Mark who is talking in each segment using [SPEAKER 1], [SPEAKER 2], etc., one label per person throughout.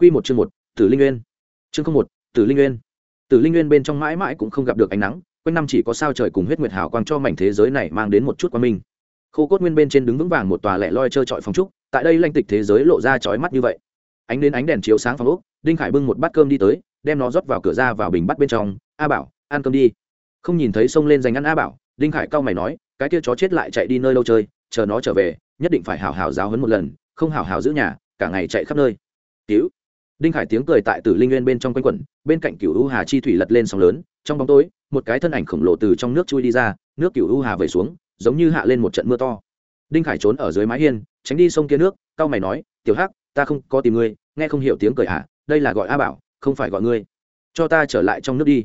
[SPEAKER 1] Quy một chương một, Tử Linh Nguyên. Chương không một, Tử Linh Nguyên. Tử Linh Nguyên bên trong mãi mãi cũng không gặp được ánh nắng, quanh năm chỉ có sao trời cùng huyết nguyệt hào quang cho mảnh thế giới này mang đến một chút quang minh. Khô cốt nguyên bên trên đứng vững vàng một tòa lẻ loi chơi trọi phòng trúc, tại đây lanh tịch thế giới lộ ra chói mắt như vậy. Ánh đến ánh đèn chiếu sáng phòng ốc, Đinh Khải bưng một bát cơm đi tới, đem nó rót vào cửa ra vào bình bắt bên trong, "A Bảo, ăn cơm đi." Không nhìn thấy xông lên giành ăn A Bảo, Đinh Khải cau mày nói, "Cái kia chó chết lại chạy đi nơi lâu chơi, chờ nó trở về, nhất định phải hảo hảo giáo huấn một lần, không hảo hảo giữ nhà, cả ngày chạy khắp nơi." Cứu đinh khải tiếng cười tại tử linh nguyên bên trong quanh quẩn, bên cạnh cựu u hà chi thủy lật lên sóng lớn, trong bóng tối, một cái thân ảnh khổng lồ từ trong nước chui đi ra, nước cựu u hà về xuống, giống như hạ lên một trận mưa to. Đinh khải trốn ở dưới mái hiên, tránh đi sông kia nước cao mày nói, tiểu hắc, ta không có tìm ngươi, nghe không hiểu tiếng cười hả đây là gọi a bảo, không phải gọi ngươi. Cho ta trở lại trong nước đi.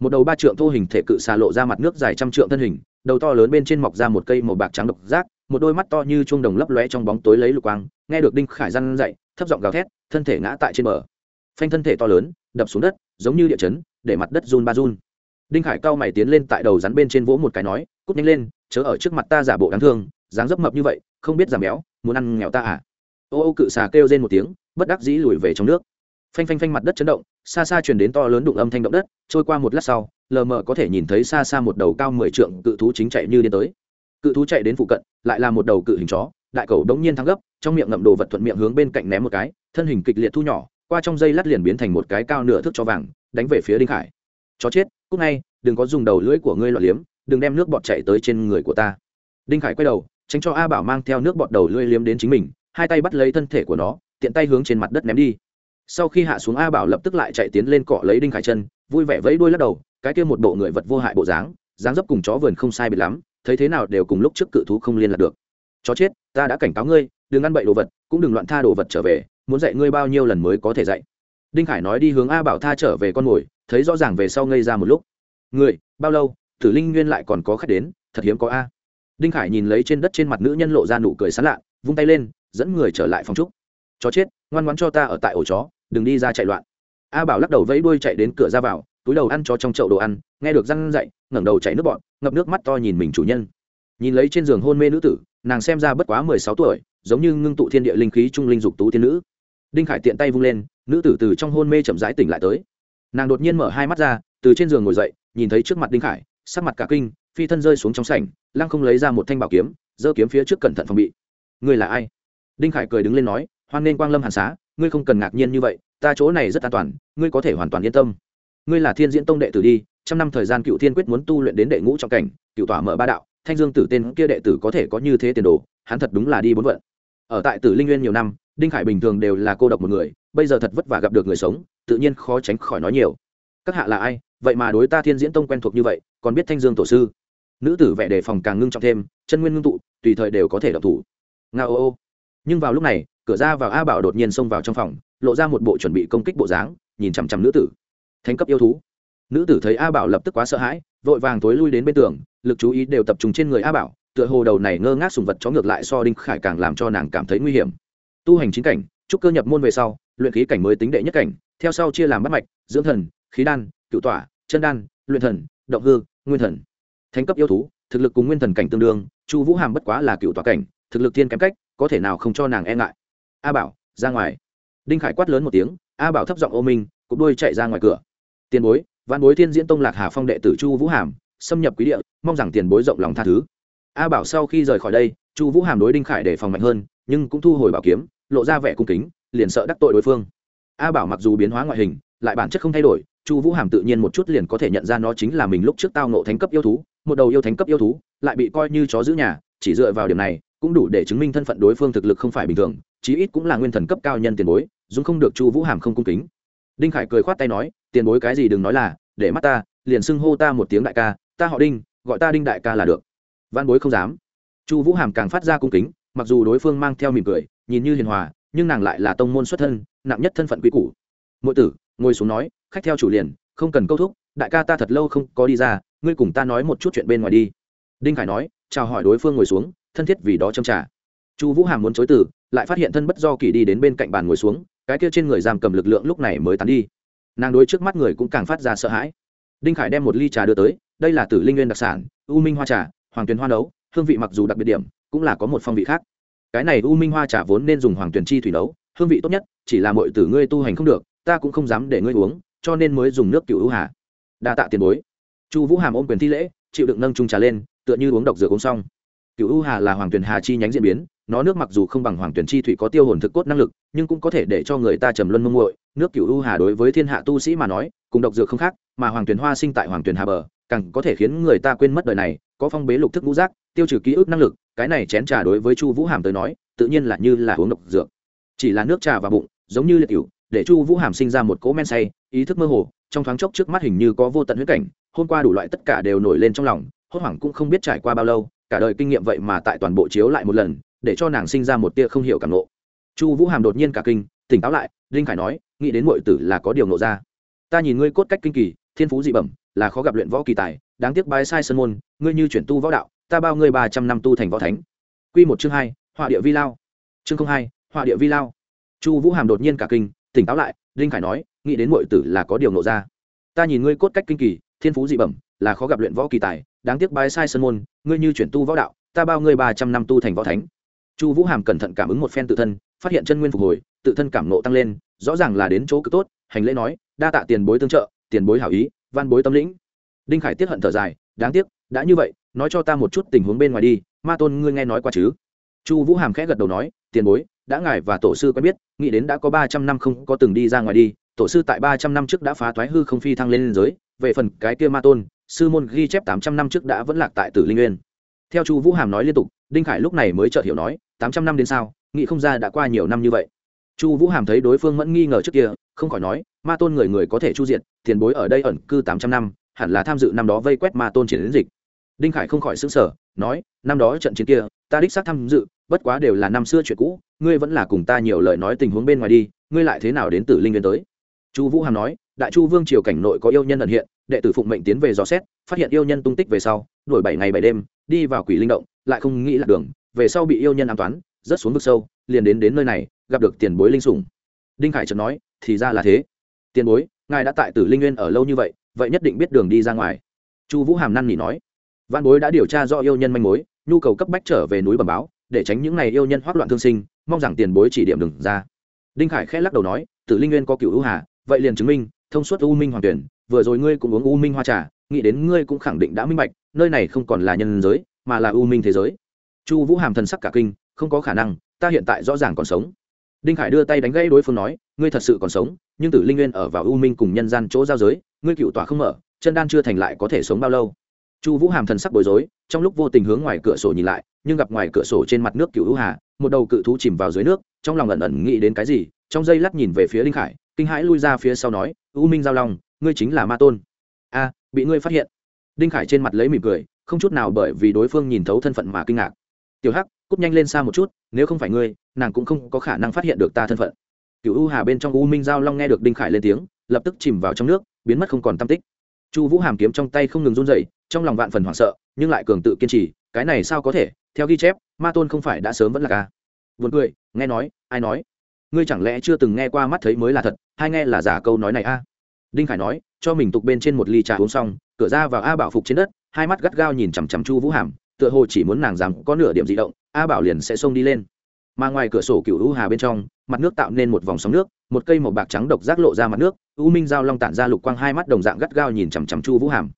[SPEAKER 1] Một đầu ba trượng thô hình thể cự xà lộ ra mặt nước dài trăm trượng thân hình, đầu to lớn bên trên mọc ra một cây màu bạc trắng độc giác, một đôi mắt to như chuông đồng lấp lóe trong bóng tối lấy lục quang, nghe được đinh khải răn dậy thấp giọng gào thét thân thể ngã tại trên bờ. Phanh thân thể to lớn, đập xuống đất, giống như địa chấn, để mặt đất run ba run. Đinh khải cao mày tiến lên tại đầu rắn bên trên vỗ một cái nói, cút nhanh lên, chớ ở trước mặt ta giả bộ đáng thương, dáng dấp mập như vậy, không biết giảm béo, muốn ăn nghèo ta à? Ô ô cự xà kêu lên một tiếng, bất đắc dĩ lùi về trong nước. Phanh phanh phanh mặt đất chấn động, xa xa truyền đến to lớn đụng âm thanh động đất, trôi qua một lát sau, lờ mờ có thể nhìn thấy xa xa một đầu cao mười trượng cự thú chính chạy như điên tới. Cự thú chạy đến phụ cận, lại là một đầu cự hình chó đại cầu đống nhiên thắng gấp, trong miệng ngậm đồ vật thuận miệng hướng bên cạnh ném một cái, thân hình kịch liệt thu nhỏ, qua trong dây lát liền biến thành một cái cao nửa thước cho vàng, đánh về phía đinh khải. Chó chết cúc ngay, đừng có dùng đầu lưỡi của ngươi loạn liếm, đừng đem nước bọt chạy tới trên người của ta. Đinh khải quay đầu, tránh cho a bảo mang theo nước bọt đầu lưỡi liếm đến chính mình, hai tay bắt lấy thân thể của nó, tiện tay hướng trên mặt đất ném đi. Sau khi hạ xuống a bảo lập tức lại chạy tiến lên cọ lấy đinh khải chân, vui vẻ vẫy đuôi lắc đầu, cái kia một bộ người vật vô hại bộ dáng dáng dấp cùng chó vườn không sai biệt lắm, thấy thế nào đều cùng lúc trước cự thú không liên lạc được chó chết, ta đã cảnh cáo ngươi, đừng ăn bậy đồ vật, cũng đừng loạn tha đồ vật trở về, muốn dạy ngươi bao nhiêu lần mới có thể dạy. Đinh khải nói đi hướng a bảo tha trở về con mồi, thấy rõ ràng về sau ngây ra một lúc. Người bao lâu, tử linh nguyên lại còn có khách đến, thật hiếm có a. Đinh khải nhìn lấy trên đất trên mặt nữ nhân lộ ra nụ cười sán lạ, vung tay lên, dẫn người trở lại phòng trúc. Chó chết, ngoan ngoãn cho ta ở tại ổ chó, đừng đi ra chạy loạn. A bảo lắc đầu vẫy đuôi chạy đến cửa ra vào, túi đầu ăn cho trong chậu đồ ăn, nghe được răng dậy, ngẩng đầu chạy nước bọn, ngập nước mắt to nhìn mình chủ nhân. Nhìn lấy trên giường hôn mê nữ tử nàng xem ra bất quá mười sáu tuổi, giống như ngưng tụ thiên địa linh khí trung linh dục tú thiên nữ. Đinh khải tiện tay vung lên, nữ tử từ trong hôn mê chậm rãi tỉnh lại tới. Nàng đột nhiên mở hai mắt ra, từ trên giường ngồi dậy, nhìn thấy trước mặt đinh khải, sắc mặt cả kinh, phi thân rơi xuống trong sảnh, lăng không lấy ra một thanh bảo kiếm, giơ kiếm phía trước cẩn thận phòng bị. Ngươi là ai? Đinh khải cười đứng lên nói, hoan nên quang lâm hàn xá, ngươi không cần ngạc nhiên như vậy, ta chỗ này rất an toàn, ngươi có thể hoàn toàn yên tâm. Ngươi là thiên diễn tông đệ tử đi, trăm năm thời gian cựu thiên quyết muốn tu luyện đến đệ ngũ trọng cảnh, cựu tỏa mở ba đạo thanh dương tử tên kia đệ tử có thể có như thế tiền đồ, hắn thật đúng là đi bốn vận. Ở tại tử linh nguyên nhiều năm, đinh khải bình thường đều là cô độc một người, bây giờ thật vất vả gặp được người sống, tự nhiên khó tránh khỏi nói nhiều. Các hạ là ai? Vậy mà đối ta thiên diễn tông quen thuộc như vậy, còn biết thanh dương tổ sư? Nữ tử vẻ đề phòng càng ngưng trọng thêm, chân nguyên ngưng tụ, tùy thời đều có thể độc thủ. Nga ô ô. Nhưng vào lúc này, cửa ra vào a bảo đột nhiên xông vào trong phòng, lộ ra một bộ chuẩn bị công kích bộ dáng, nhìn chằm chằm nữ tử. Thánh cấp yêu thú. Nữ tử thấy a bảo lập tức quá sợ hãi, vội vàng tối lui đến bên tường lực chú ý đều tập trung trên người a bảo, tựa hồ đầu này ngơ ngác sùng vật chó ngược lại so đinh khải càng làm cho nàng cảm thấy nguy hiểm. Tu hành chính cảnh trúc cơ nhập môn về sau, luyện khí cảnh mới tính đệ nhất cảnh, theo sau chia làm bắt mạch, dưỡng thần, khí đan cựu tỏa chân đan, luyện thần, động hư, nguyên thần. Thánh cấp yêu thú, thực lực cùng nguyên thần cảnh tương đương, chu vũ hàm bất quá là cựu tỏa cảnh, thực lực thiên kém cách, có thể nào không cho nàng e ngại. A bảo, ra ngoài. Đinh khải quát lớn một tiếng, a bảo thấp giọng ô minh, cục đôi chạy ra ngoài cửa. Tiền bối văn bối thiên diễn tông lạc hà phong đệ tử chu vũ hàm xâm nhập quý địa, mong rằng tiền bối rộng lòng tha thứ. A bảo sau khi rời khỏi đây, chu vũ hàm đối đinh khải để phòng mạnh hơn, nhưng cũng thu hồi bảo kiếm, lộ ra vẻ cung kính, liền sợ đắc tội đối phương. A bảo mặc dù biến hóa ngoại hình, lại bản chất không thay đổi, chu vũ hàm tự nhiên một chút liền có thể nhận ra nó chính là mình lúc trước tao nộ thánh cấp yêu thú, một đầu yêu thánh cấp yêu thú, lại bị coi như chó giữ nhà, chỉ dựa vào điểm này, cũng đủ để chứng minh thân phận đối phương thực lực không phải bình thường, chí ít cũng là nguyên thần cấp cao nhân tiền bối dùng không được chu vũ hàm không cung kính. Đinh khải cười khoát tay nói, tiền bối cái gì đừng nói là, để mắt ta, liền xưng hô ta một tiếng đại ca ta họ đinh, gọi ta đinh đại ca là được. Văn bối không dám. Chu vũ hàm càng phát ra cung kính, mặc dù đối phương mang theo mỉm cười, nhìn như hiền hòa, nhưng nàng lại là tông môn xuất thân, nặng nhất thân phận quý cũ mỗi tử, ngồi xuống nói, khách theo chủ liền, không cần câu thúc, đại ca ta thật lâu không có đi ra, ngươi cùng ta nói một chút chuyện bên ngoài đi. Đinh khải nói, chào hỏi đối phương ngồi xuống, thân thiết vì đó châm trả chu vũ hàm muốn chối từ, lại phát hiện thân bất do kỳ đi đến bên cạnh bàn ngồi xuống, cái kia trên người giam cầm lực lượng lúc này mới tán đi. Nàng đối trước mắt người cũng càng phát ra sợ hãi đinh khải đem một ly trà đưa tới, đây là tử linh nguyên đặc sản, u minh hoa trà, hoàng tuyền hoa nấu, hương vị mặc dù đặc biệt điểm, cũng là có một phong vị khác. Cái này u minh hoa trà vốn nên dùng hoàng tuyền chi thủy nấu, hương vị tốt nhất, chỉ là mọi tử ngươi tu hành không được, ta cũng không dám để ngươi uống, cho nên mới dùng nước cựu hữu hà. Đa tạ tiền bối. Chu vũ hàm ôm quyền thi lễ, chịu đựng nâng trung trà lên, tựa như uống độc dược uống xong. Cựu u hà là hoàng tuyền hà chi nhánh diễn biến, nó nước mặc dù không bằng hoàng tuyền chi thủy có tiêu hồn thực cốt năng lực, nhưng cũng có thể để cho người ta trầm luân mông muội. Nước cựu u hà đối với thiên hạ tu sĩ mà nói, cùng độc dược không khác mà hoàng tuyền hoa sinh tại hoàng tuyền hà bờ, càng có thể khiến người ta quên mất đời này, có phong bế lục thức ngũ giác, tiêu trừ ký ức năng lực, cái này chén trà đối với chu vũ hàm tới nói, tự nhiên là như là uống độc dược. Chỉ là nước trà và bụng, giống như liệt cựu để chu vũ hàm sinh ra một cỗ men say, ý thức mơ hồ, trong thoáng chốc trước mắt hình như có vô tận huyết cảnh, hôm qua đủ loại tất cả đều nổi lên trong lòng, hốt hoảng cũng không biết trải qua bao lâu, cả đời kinh nghiệm vậy mà tại toàn bộ chiếu lại một lần, để cho nàng sinh ra một tia không hiểu cảm nộ chu vũ hàm đột nhiên cả kinh, tỉnh táo lại linh khải nói, nghĩ đến mọi tử là có điều nộ ra. Ta nhìn ngươi cốt cách kinh kỳ thiên phú dị bẩm, là khó gặp luyện võ kỳ tài, đáng tiếc bái sai Sơn môn, ngươi như chuyển tu võ đạo, ta bao ngươi ba trăm năm tu thành võ thánh. Q một chương hai, họa địa vi lao. Chương hai, họa địa vi lao. Chu vũ hàm đột nhiên cả kinh, tỉnh táo lại linh khải nói, nghĩ đến mọi tử là có điều nộ ra. Ta nhìn ngươi cốt cách kinh kỳ, thiên phú dị bẩm, là khó gặp luyện võ kỳ tài, đáng tiếc bái sai Sơn môn, ngươi như chuyển tu võ đạo, ta bao ngươi ba trăm năm tu thành võ thánh. Chu vũ hàm cẩn thận cảm ứng một phen tự thân, phát hiện chân nguyên phục hồi, tự thân cảm nộ tăng lên, rõ ràng là đến chỗ cực tốt, hành lễ nói, đa tạ tiền bối tương trợ tiền bối hảo ý, văn bối tâm lĩnh. Đinh khải tiết hận thở dài, đáng tiếc, đã như vậy, nói cho ta một chút tình huống bên ngoài đi, ma tôn ngươi nghe nói qua chứ? Chu vũ hàm khẽ gật đầu nói, tiền bối, đã ngài và tổ sư quen biết, nghĩ đến đã có ba trăm năm không có từng đi ra ngoài đi, tổ sư tại ba trăm năm trước đã phá thoái hư không phi thăng lên liên giới, về phần cái kia ma tôn, sư môn ghi chép tám trăm năm trước đã vẫn lạc tại tử linh nguyên. Theo chu vũ hàm nói liên tục, đinh khải lúc này mới chợt hiểu nói, tám trăm năm đến sao, nghĩ không ra đã qua nhiều năm như vậy chu vũ hàm thấy đối phương vẫn nghi ngờ trước kia, không khỏi nói, ma tôn người người có thể chu diện tiền bối ở đây ẩn cư tám trăm năm, hẳn là tham dự năm đó vây quét ma tôn triển đến dịch. Đinh khải không khỏi xứng sở nói, năm đó trận chiến kia, ta đích xác tham dự, bất quá đều là năm xưa chuyện cũ, ngươi vẫn là cùng ta nhiều lời nói tình huống bên ngoài đi, ngươi lại thế nào đến tử linh nguyên tới? Chu vũ hàm nói, đại chu vương triều cảnh nội có yêu nhân ẩn hiện, đệ tử phụng mệnh tiến về dò xét, phát hiện yêu nhân tung tích về sau, đuổi bảy ngày bảy đêm, đi vào quỷ linh động, lại không nghĩ là đường, về sau bị yêu nhân an toán, rớt xuống vực sâu, liền đến đến nơi này gặp được tiền bối linh sủng. Đinh khải chợt nói, thì ra là thế. Tiền bối, ngài đã tại tử linh nguyên ở lâu như vậy vậy nhất định biết đường đi ra ngoài. Chu vũ hàm năn nỉ nói. Văn bối đã điều tra do yêu nhân manh mối, nhu cầu cấp bách trở về núi bẩm báo, để tránh những n à y yêu nhân hoác loạn thương sinh, mong rằng tiền bối chỉ điểm đừng ra. Đinh khải khẽ lắc đầu nói, tử linh nguyên có cựu ưu hà, vậy liền chứng minh, thông suốt u minh hoàng tuyển, vừa rồi ngươi cũng uống u minh hoa trà, nghĩ đến ngươi cũng khẳng định đã minh bạch, nơi này không còn là nhân giới, mà là u minh thế giới. Chu vũ hàm thần sắc cả kinh, không có khả năng, ta hiện tại rõ ràng còn sống đinh khải đưa tay đánh gãy đối phương nói, ngươi thật sự còn sống, nhưng tử linh nguyên ở vào u minh cùng nhân gian chỗ giao giới, ngươi cựu tỏa không mở, chân đan chưa thành lại có thể sống bao lâu? Chu vũ hàm thần sắc bối rối, trong lúc vô tình hướng ngoài cửa sổ nhìn lại, nhưng gặp ngoài cửa sổ trên mặt nước cựu hữu hà, một đầu cự thú chìm vào dưới nước, trong lòng ẩn ẩn nghĩ đến cái gì, trong giây lát nhìn về phía đinh khải, kinh hãi lui ra phía sau nói, u minh giao long, ngươi chính là ma tôn. A, bị ngươi phát hiện. Đinh khải trên mặt lấy mỉm cười, không chút nào bởi vì đối phương nhìn thấu thân phận mà kinh ngạc. Tiểu hắc cúp nhanh lên xa một chút, nếu không phải ngươi, nàng cũng không có khả năng phát hiện được ta thân phận. Cựu u hà bên trong u minh giao long nghe được đinh khải lên tiếng, lập tức chìm vào trong nước, biến mất không còn tam tích. Chu vũ hàm kiếm trong tay không ngừng run dậy trong lòng vạn phần hoảng sợ, nhưng lại cường tự kiên trì, cái này sao có thể, theo ghi chép, ma tôn không phải đã sớm vẫn là ca. Vượt cười, nghe nói, ai nói? Ngươi chẳng lẽ chưa từng nghe qua mắt thấy mới là thật, hay nghe là giả câu nói này a? Đinh khải nói, cho mình tục bên trên một ly trà uống xong, cửa ra vào a bảo phục trên đất, hai mắt gắt gao nhìn chằm chằm chu vũ hàm, tựa hồ chỉ muốn nàng rằng có nửa điểm di động a bảo liền sẽ xông đi lên. Mà ngoài cửa sổ cựu u hà bên trong, mặt nước tạo nên một vòng sóng nước, một cây màu bạc trắng độc rác lộ ra mặt nước, u minh giao long tản ra lục quang hai mắt đồng dạng gắt gao nhìn chằm chằm chu vũ hàm.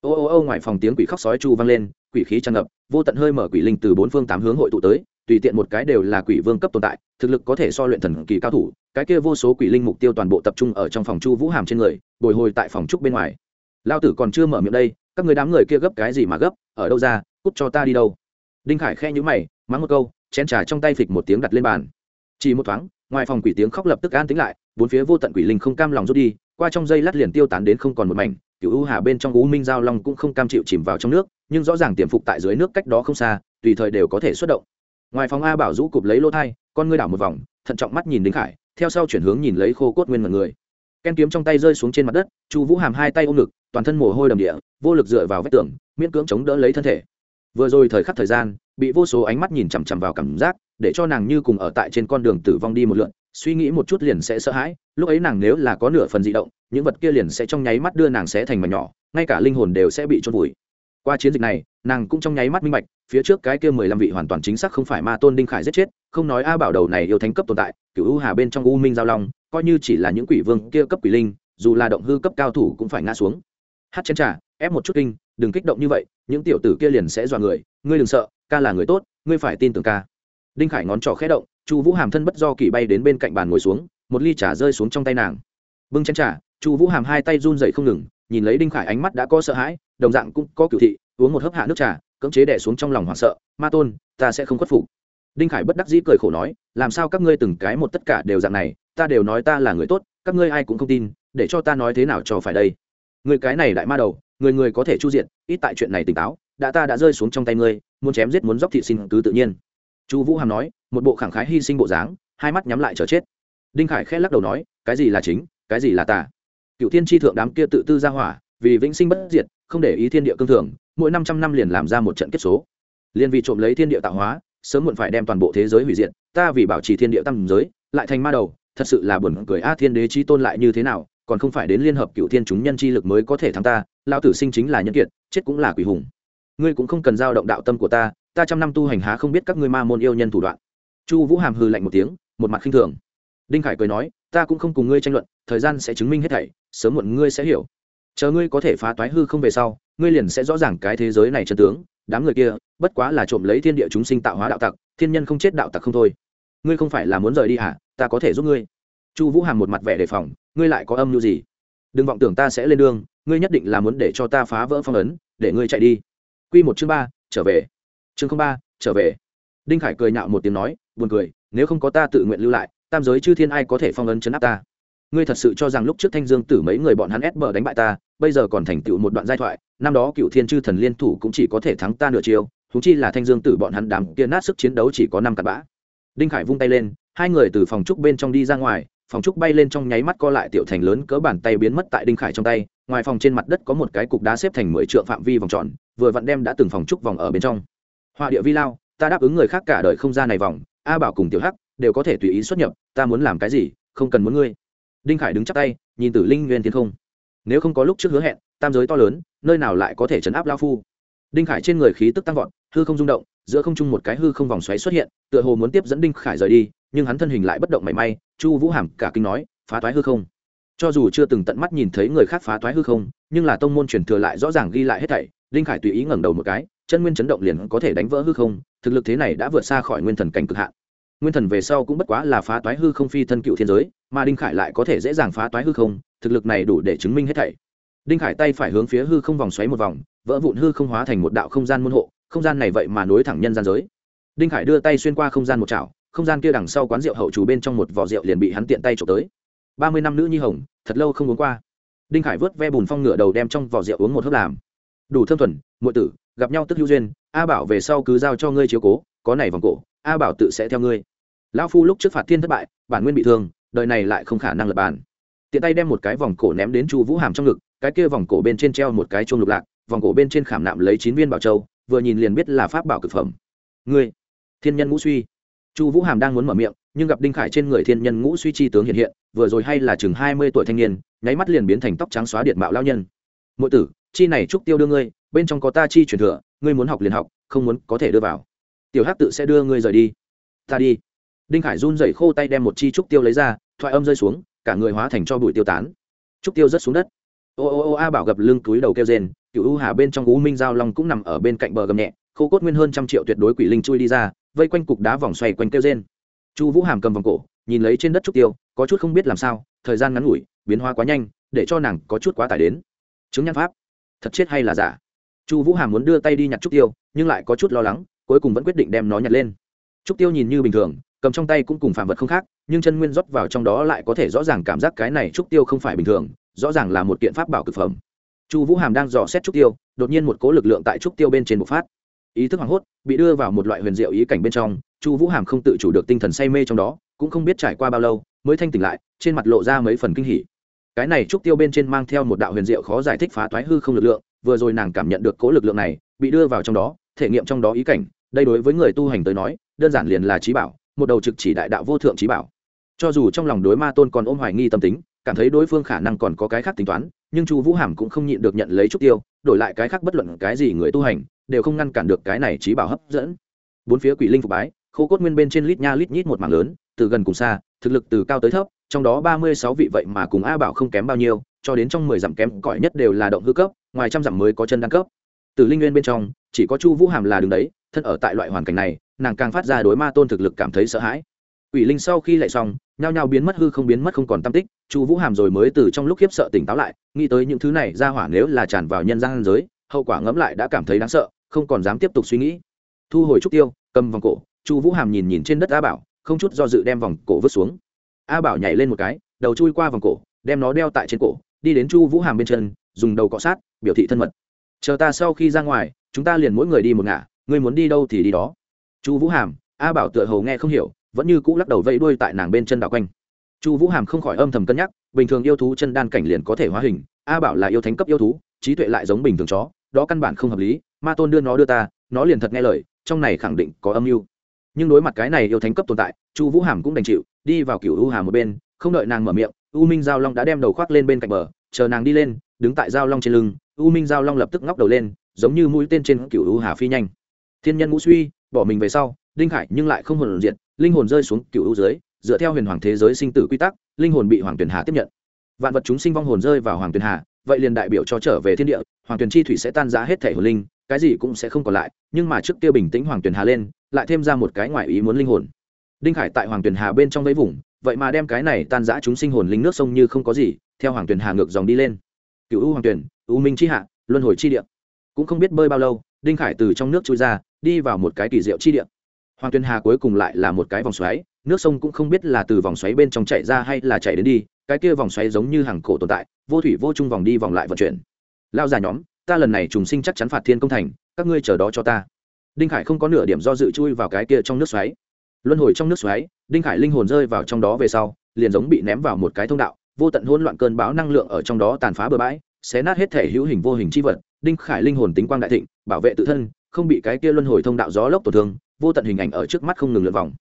[SPEAKER 1] Ô ô ô, ngoài phòng tiếng quỷ khóc sói chu vang lên, quỷ khí tràn ngập, vô tận hơi mở quỷ linh từ bốn phương tám hướng hội tụ tới, tùy tiện một cái đều là quỷ vương cấp tồn tại, thực lực có thể so luyện thần kỳ cao thủ, cái kia vô số quỷ linh mục tiêu toàn bộ tập trung ở trong phòng chu vũ hàm trên người, bồi hồi tại phòng trúc bên ngoài. Lao tử còn chưa mở miệng đây, các người đám người kia gấp cái gì mà gấp, ở đâu ra, cút cho ta đi đâu. Đinh khải khe nhữ mày mắng một câu, chén trà trong tay phịch một tiếng đặt lên bàn. Chỉ một thoáng, ngoài phòng quỷ tiếng khóc lập tức an tính lại, bốn phía vô tận quỷ linh không cam lòng rút đi, qua trong dây lát liền tiêu tán đến không còn một mảnh cựu u hà bên trong u minh giao long cũng không cam chịu chìm vào trong nước, nhưng rõ ràng tiềm phục tại dưới nước cách đó không xa, tùy thời đều có thể xuất động. Ngoài phòng a bảo rũ cụp lấy lỗ thai, con ngươi đảo một vòng, thận trọng mắt nhìn đinh khải, theo sau chuyển hướng nhìn lấy khô cốt nguyên mật người. Ken kiếm trong tay rơi xuống trên mặt đất, chu vũ hàm hai tay ôm ngực, toàn thân mồ hôi đầm địa, vô lực dựa vào vách tường, miễn cưỡng chống đỡ lấy thân thể vừa rồi thời khắc thời gian, bị vô số ánh mắt nhìn chằm chằm vào cảm giác, để cho nàng như cùng ở tại trên con đường tử vong đi một lượn, suy nghĩ một chút liền sẽ sợ hãi, lúc ấy nàng nếu là có nửa phần di động, những vật kia liền sẽ trong nháy mắt đưa nàng sẽ thành mà nhỏ, ngay cả linh hồn đều sẽ bị trôn vùi. Qua chiến dịch này, nàng cũng trong nháy mắt minh bạch, phía trước cái kia mười lăm vị hoàn toàn chính xác không phải ma tôn đinh khải giết chết, không nói a bảo đầu này yêu thánh cấp tồn tại cựu u hà bên trong u minh giao long, coi như chỉ là những quỷ vương kia cấp quỷ linh, dù là động hư cấp cao thủ cũng phải ngã xuống. Hát chén trà ép một chút kinh, đừng kích động như vậy, những tiểu tử kia liền sẽ dọa người, ngươi đừng sợ, ca là người tốt, ngươi phải tin tưởng ca. Đinh khải ngón trỏ khẽ động, chu vũ hàm thân bất do kỳ bay đến bên cạnh bàn ngồi xuống, một ly trà rơi xuống trong tay nàng. Bưng chén trà, chu vũ hàm hai tay run dậy không ngừng, nhìn lấy đinh khải ánh mắt đã có sợ hãi, đồng dạng cũng có cựu thị, uống một hớp hạ nước trà, cưỡng chế đẻ xuống trong lòng hoảng sợ, ma tôn, ta sẽ không khuất phục. Đinh khải bất đắc dĩ cười khổ nói, làm sao các ngươi từng cái một tất cả đều dạng này, ta đều nói ta là người tốt, các ngươi ai cũng không tin, để cho ta nói thế nào cho phải đây. Người cái này đại ma đầu người người có thể chu diện ít tại chuyện này tỉnh táo, đã ta đã rơi xuống trong tay ngươi, muốn chém giết muốn dốc thị sinh cứ tự nhiên. Chu vũ hàm nói, một bộ khẳng khái hy sinh bộ dáng, hai mắt nhắm lại chờ chết. Đinh khải khẽ lắc đầu nói, cái gì là chính, cái gì là tà? Cựu thiên tri thượng đám kia tự tư ra hỏa, vì vĩnh sinh bất diệt, không để ý thiên địa cương thường, mỗi năm trăm năm liền làm ra một trận kết số. Liền vì trộm lấy thiên địa tạo hóa, sớm muộn phải đem toàn bộ thế giới hủy diệt, ta vì bảo trì thiên địa tam giới, lại thành ma đầu, thật sự là buồn cười. A thiên đế chi tôn lại như thế nào còn không phải đến liên hợp cựu thiên chúng nhân chi lực mới có thể thắng ta lao tử sinh chính là nhân kiệt, chết cũng là quỷ hùng. Ngươi cũng không cần giao động đạo tâm của ta ta trăm năm tu hành há không biết các ngươi ma môn yêu nhân thủ đoạn. Chu vũ hàm hừ lạnh một tiếng, một mặt khinh thường. Đinh khải cười nói, ta cũng không cùng ngươi tranh luận, thời gian sẽ chứng minh hết thảy, sớm muộn ngươi sẽ hiểu. Chờ ngươi có thể phá toái hư không về sau, ngươi liền sẽ rõ ràng cái thế giới này chân tướng, đám người kia, bất quá là trộm lấy thiên địa chúng sinh tạo hóa đạo tặc, thiên nhân không chết đạo tặc không thôi. Ngươi không phải là muốn rời đi hả? Ta có thể giúp ngươi chu vũ hàm một mặt vẻ đề phòng, ngươi lại có âm mưu gì? Đừng vọng tưởng ta sẽ lên đường, ngươi nhất định là muốn để cho ta phá vỡ phong ấn, để ngươi chạy đi. Q một chương ba, trở về. Chương ba, trở về. Đinh khải cười nhạo một tiếng nói, buồn cười, nếu không có ta tự nguyện lưu lại, tam giới chư thiên ai có thể phong ấn chấn áp ta? Ngươi thật sự cho rằng lúc trước thanh dương tử mấy người bọn hắn ép bờ đánh bại ta, bây giờ còn thành tựu một đoạn giai thoại, năm đó cựu thiên chư thần liên thủ cũng chỉ có thể thắng ta nửa chiều thú chi là thanh dương tử bọn hắn đám kia nát sức chiến đấu chỉ có năm cặp bã. Đinh khải vung tay lên, hai người từ phòng trúc bên trong đi ra ngoài phòng trúc bay lên trong nháy mắt co lại tiểu thành lớn cỡ bàn tay biến mất tại đinh khải trong tay, ngoài phòng trên mặt đất có một cái cục đá xếp thành mười trượng phạm vi vòng tròn, vừa vặn đem đã từng phòng trúc vòng ở bên trong. Họa địa vi lao, ta đáp ứng người khác cả đời không ra này vòng, a bảo cùng tiểu hắc đều có thể tùy ý xuất nhập, ta muốn làm cái gì, không cần muốn ngươi. Đinh khải đứng chắc tay, nhìn tử linh nguyên thiên không. Nếu không có lúc trước hứa hẹn, tam giới to lớn, nơi nào lại có thể chấn áp lao phu? Đinh khải trên người khí tức tăng vọt, hư không rung động, giữa không trung một cái hư không vòng xoáy xuất hiện, tựa hồ muốn tiếp dẫn đinh khải rời đi nhưng hắn thân hình lại bất động mảy may, chu vũ hàm cả kinh nói, phá toái hư không? Cho dù chưa từng tận mắt nhìn thấy người khác phá toái hư không, nhưng là tông môn truyền thừa lại rõ ràng ghi lại hết thảy, đinh khải tùy ý ngẩng đầu một cái, chân nguyên chấn động liền có thể đánh vỡ hư không, thực lực thế này đã vượt xa khỏi nguyên thần cảnh cực hạn. Nguyên thần về sau cũng bất quá là phá toái hư không phi thân cựu thiên giới, mà đinh khải lại có thể dễ dàng phá toái hư không, thực lực này đủ để chứng minh hết thảy. Đinh khải tay phải hướng phía hư không vòng xoáy một vòng, vỡ vụn hư không hóa thành một đạo không gian môn hộ, không gian này vậy mà nối thẳng nhân gian giới. Đinh khải đưa tay xuyên qua không gian một chảo không gian kia đằng sau quán rượu hậu chủ bên trong một vỏ rượu liền bị hắn tiện tay trộm tới. Ba mươi năm nữ nhi hồng, thật lâu không uống qua. Đinh khải vớt ve bùn phong ngựa đầu đem trong vỏ rượu uống một hớp làm. Đủ thơm thuần, muội tử, gặp nhau tức hữu duyên, a bảo về sau cứ giao cho ngươi chiếu cố, có này vòng cổ, a bảo tự sẽ theo ngươi. Lão phu lúc trước phạt thiên thất bại, bản nguyên bị thương, đời này lại không khả năng lập bàn. Tiện tay đem một cái vòng cổ ném đến chu vũ hàm trong ngực, cái kia vòng cổ bên trên treo một cái chuông lục lạc, vòng cổ bên trên khảm nạm lấy chín viên bảo châu, vừa nhìn liền biết là pháp bảo cực phẩm. Ngươi, thiên nhân ngũ suy chu vũ hàm đang muốn mở miệng, nhưng gặp đinh khải trên người thiên nhân ngũ suy chi tướng hiện hiện, vừa rồi hay là chừng hai mươi tuổi thanh niên, nháy mắt liền biến thành tóc trắng xóa điện mạo lao nhân. Mỗi tử, chi này trúc tiêu đưa ngươi, bên trong có ta chi truyền thừa, ngươi muốn học liền học, không muốn có thể đưa vào. Tiểu hắc tự sẽ đưa ngươi rời đi. Ta đi. Đinh khải run dậy khô tay đem một chi trúc tiêu lấy ra, thoại âm rơi xuống, cả người hóa thành cho bụi tiêu tán. Trúc tiêu rớt xuống đất. Ô ô ô, a bảo gập lưng túi đầu kêu rền cựu u hà bên trong u minh giao long cũng nằm ở bên cạnh bờ gầm nhẹ, khô cốt nguyên hơn trăm triệu tuyệt đối quỷ linh chui đi ra vây quanh cục đá vòng xoay quanh kêu trên chu vũ hàm cầm vòng cổ, nhìn lấy trên đất trúc tiêu, có chút không biết làm sao, thời gian ngắn ngủi, biến hóa quá nhanh, để cho nàng có chút quá tải đến. Chứng nhân pháp. Thật chết hay là giả? Chu vũ hàm muốn đưa tay đi nhặt trúc tiêu, nhưng lại có chút lo lắng, cuối cùng vẫn quyết định đem nó nhặt lên. Trúc tiêu nhìn như bình thường, cầm trong tay cũng cùng phạm vật không khác, nhưng chân nguyên rót vào trong đó lại có thể rõ ràng cảm giác cái này trúc tiêu không phải bình thường, rõ ràng là một kiện pháp bảo cực phẩm. Chu vũ hàm đang dò xét trúc tiêu, đột nhiên một cố lực lượng tại trúc tiêu bên trên bộc phát ý thức hoảng hốt, bị đưa vào một loại huyền diệu ý cảnh bên trong, chu vũ hàm không tự chủ được tinh thần say mê trong đó, cũng không biết trải qua bao lâu, mới thanh tỉnh lại, trên mặt lộ ra mấy phần kinh hỉ. Cái này trúc tiêu bên trên mang theo một đạo huyền diệu khó giải thích phá toái hư không lực lượng, vừa rồi nàng cảm nhận được cố lực lượng này, bị đưa vào trong đó, thể nghiệm trong đó ý cảnh, đây đối với người tu hành tới nói, đơn giản liền là trí bảo, một đầu trực chỉ đại đạo vô thượng trí bảo. Cho dù trong lòng đối ma tôn còn ôm hoài nghi tâm tính, cảm thấy đối phương khả năng còn có cái khác tính toán, nhưng chu vũ hàm cũng không nhịn được nhận lấy trúc tiêu, đổi lại cái khác bất luận cái gì người tu hành đều không ngăn cản được cái này trí bảo hấp dẫn. Bốn phía quỷ linh phục bái khô cốt nguyên bên trên lít nha lít nhít một mảng lớn từ gần cùng xa thực lực từ cao tới thấp trong đó ba mươi sáu vị vậy mà cùng a bảo không kém bao nhiêu cho đến trong mười dặm kém cỏi nhất đều là động hư cấp ngoài trăm dặm mới có chân đăng cấp. Từ linh nguyên bên trong chỉ có chu vũ hàm là đứng đấy thân ở tại loại hoàn cảnh này nàng càng phát ra đối ma tôn thực lực cảm thấy sợ hãi. Quỷ linh sau khi lại xong, nhao nhao biến mất hư không biến mất không còn tâm tích, Chu Vũ Hàm rồi mới từ trong lúc khiếp sợ tỉnh táo lại, nghĩ tới những thứ này ra hỏa nếu là tràn vào nhân gian giới, hậu quả ngẫm lại đã cảm thấy đáng sợ, không còn dám tiếp tục suy nghĩ. Thu hồi trúc tiêu, cầm vòng cổ, Chu Vũ Hàm nhìn nhìn trên đất A Bảo, không chút do dự đem vòng cổ vứt xuống. A Bảo nhảy lên một cái, đầu chui qua vòng cổ, đem nó đeo tại trên cổ, đi đến Chu Vũ Hàm bên chân, dùng đầu cọ sát, biểu thị thân mật. Chờ ta sau khi ra ngoài, chúng ta liền mỗi người đi một ngả, ngươi muốn đi đâu thì đi đó. Chu Vũ Hàm, A Bảo tựa hồ nghe không hiểu, vẫn như cũ lắc đầu vẫy đuôi tại nàng bên chân đảo quanh chu vũ hàm không khỏi âm thầm cân nhắc bình thường yêu thú chân đan cảnh liền có thể hóa hình a bảo là yêu thánh cấp yêu thú trí tuệ lại giống bình thường chó đó căn bản không hợp lý, ma tôn đưa nó đưa ta, nó liền thật nghe lời, trong này khẳng định có âm mưu. Nhưng đối mặt cái này yêu thánh cấp tồn tại, chu vũ hàm cũng đành chịu, đi vào cựu u hà một bên, không đợi nàng mở miệng, u minh giao long đã đem đầu khoác lên bên cạnh bờ, chờ nàng đi lên, đứng tại giao long trên lưng, u minh giao long lập tức ngóc đầu lên, giống như mũi tên trên cựu u hà phi nhanh. Thiên nhân ngũ suy, bỏ mình về sau, đinh khải nhưng lại không hồn diện linh hồn rơi xuống cựu u dưới, dựa theo huyền hoàng thế giới sinh tử quy tắc, linh hồn bị hoàng tuyền hà tiếp nhận. Vạn vật chúng sinh vong hồn rơi vào hoàng tuyền hà vậy liền đại biểu cho trở về thiên địa, hoàng tuyền chi thủy sẽ tan giá hết thể hồn linh, cái gì cũng sẽ không còn lại, nhưng mà trước kia bình tĩnh hoàng tuyền hà lên, lại thêm ra một cái ngoại ý muốn linh hồn. Đinh khải tại hoàng tuyền hà bên trong lấy vùng, vậy mà đem cái này tan giã chúng sinh hồn linh nước sông như không có gì, theo hoàng tuyền hà ngược dòng đi lên. Cựu u hoàng tuyền, u minh chi hạ, luân hồi chi địa. Cũng không biết bơi bao lâu, đinh khải từ trong nước trôi ra, đi vào một cái kỳ diệu chi địa. Hoàng tuyền hà cuối cùng lại là một cái vòng xoáy nước sông cũng không biết là từ vòng xoáy bên trong chạy ra hay là chạy đến đi, cái kia vòng xoáy giống như hàng cổ tồn tại, vô thủy vô chung vòng đi vòng lại vận chuyển. Lao già nhóm, ta lần này trùng sinh chắc chắn phạt thiên công thành, các ngươi chờ đó cho ta. Đinh khải không có nửa điểm do dự chui vào cái kia trong nước xoáy. Luân hồi trong nước xoáy, đinh khải linh hồn rơi vào trong đó về sau, liền giống bị ném vào một cái thông đạo, vô tận hỗn loạn cơn bão năng lượng ở trong đó tàn phá bừa bãi, xé nát hết thể hữu hình vô hình c h i vật. Đinh khải linh hồn tính quang đại thịnh, bảo vệ tự thân, không bị cái kia luân hồi thông đạo gió lốc tổn thương, vô tận hình ảnh ở trước mắt không ngừng lượt vòng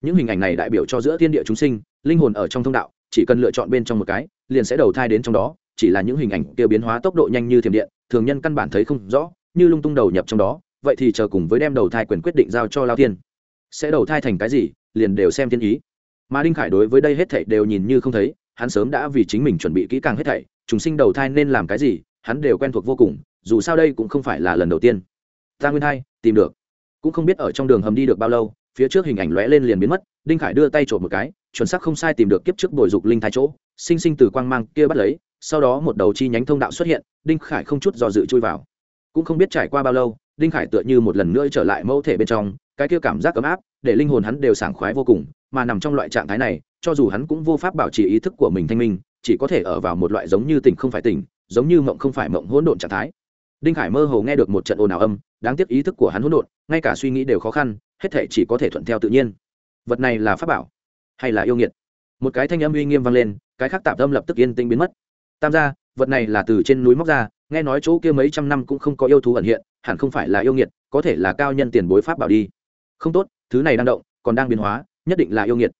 [SPEAKER 1] những hình ảnh này đại biểu cho giữa thiên địa chúng sinh, linh hồn ở trong thông đạo, chỉ cần lựa chọn bên trong một cái, liền sẽ đầu thai đến trong đó, chỉ là những hình ảnh kia biến hóa tốc độ nhanh như thiểm điện, thường nhân căn bản thấy không rõ, như lung tung đầu nhập trong đó, vậy thì chờ cùng với đem đầu thai quyền quyết định giao cho lao tiên sẽ đầu thai thành cái gì, liền đều xem thiên ý. Mà đinh khải đối với đây hết thảy đều nhìn như không thấy, hắn sớm đã vì chính mình chuẩn bị kỹ càng hết thảy, chúng sinh đầu thai nên làm cái gì, hắn đều quen thuộc vô cùng, dù sao đây cũng không phải là lần đầu tiên. Ta nguyên hai, tìm được. Cũng không biết ở trong đường hầm đi được bao lâu phía trước hình ảnh lóe lên liền biến mất, đinh khải đưa tay trộm một cái, chuẩn xác không sai tìm được kiếp trước bồi dục linh thái chỗ, sinh sinh từ quang mang kia bắt lấy, sau đó một đầu chi nhánh thông đạo xuất hiện, đinh khải không chút do dự chui vào. Cũng không biết trải qua bao lâu, đinh khải tựa như một lần nữa trở lại mẫu thể bên trong, cái kia cảm giác ấm áp, để linh hồn hắn đều sảng khoái vô cùng, mà nằm trong loại trạng thái này, cho dù hắn cũng vô pháp bảo trì ý thức của mình thanh minh, chỉ có thể ở vào một loại giống như tỉnh không phải tỉnh, giống như mộng không phải mộng hỗn độn trạng thái. Đinh khải mơ hồ nghe được một trận ồn ào âm, đáng tiếc ý thức của hắn hỗn độn, ngay cả suy nghĩ đều khó khăn hết thể chỉ có thể thuận theo tự nhiên. Vật này là pháp bảo, hay là yêu nghiệt? Một cái thanh âm uy nghiêm vang lên, cái khác tạp âm lập tức yên tĩnh biến mất. Tam gia, vật này là từ trên núi móc ra, nghe nói chỗ kia mấy trăm năm cũng không có yêu thú ẩn hiện, hẳn không phải là yêu nghiệt, có thể là cao nhân tiền bối pháp bảo đi. Không tốt, thứ này đang động, còn đang biến hóa, nhất định là yêu nghiệt.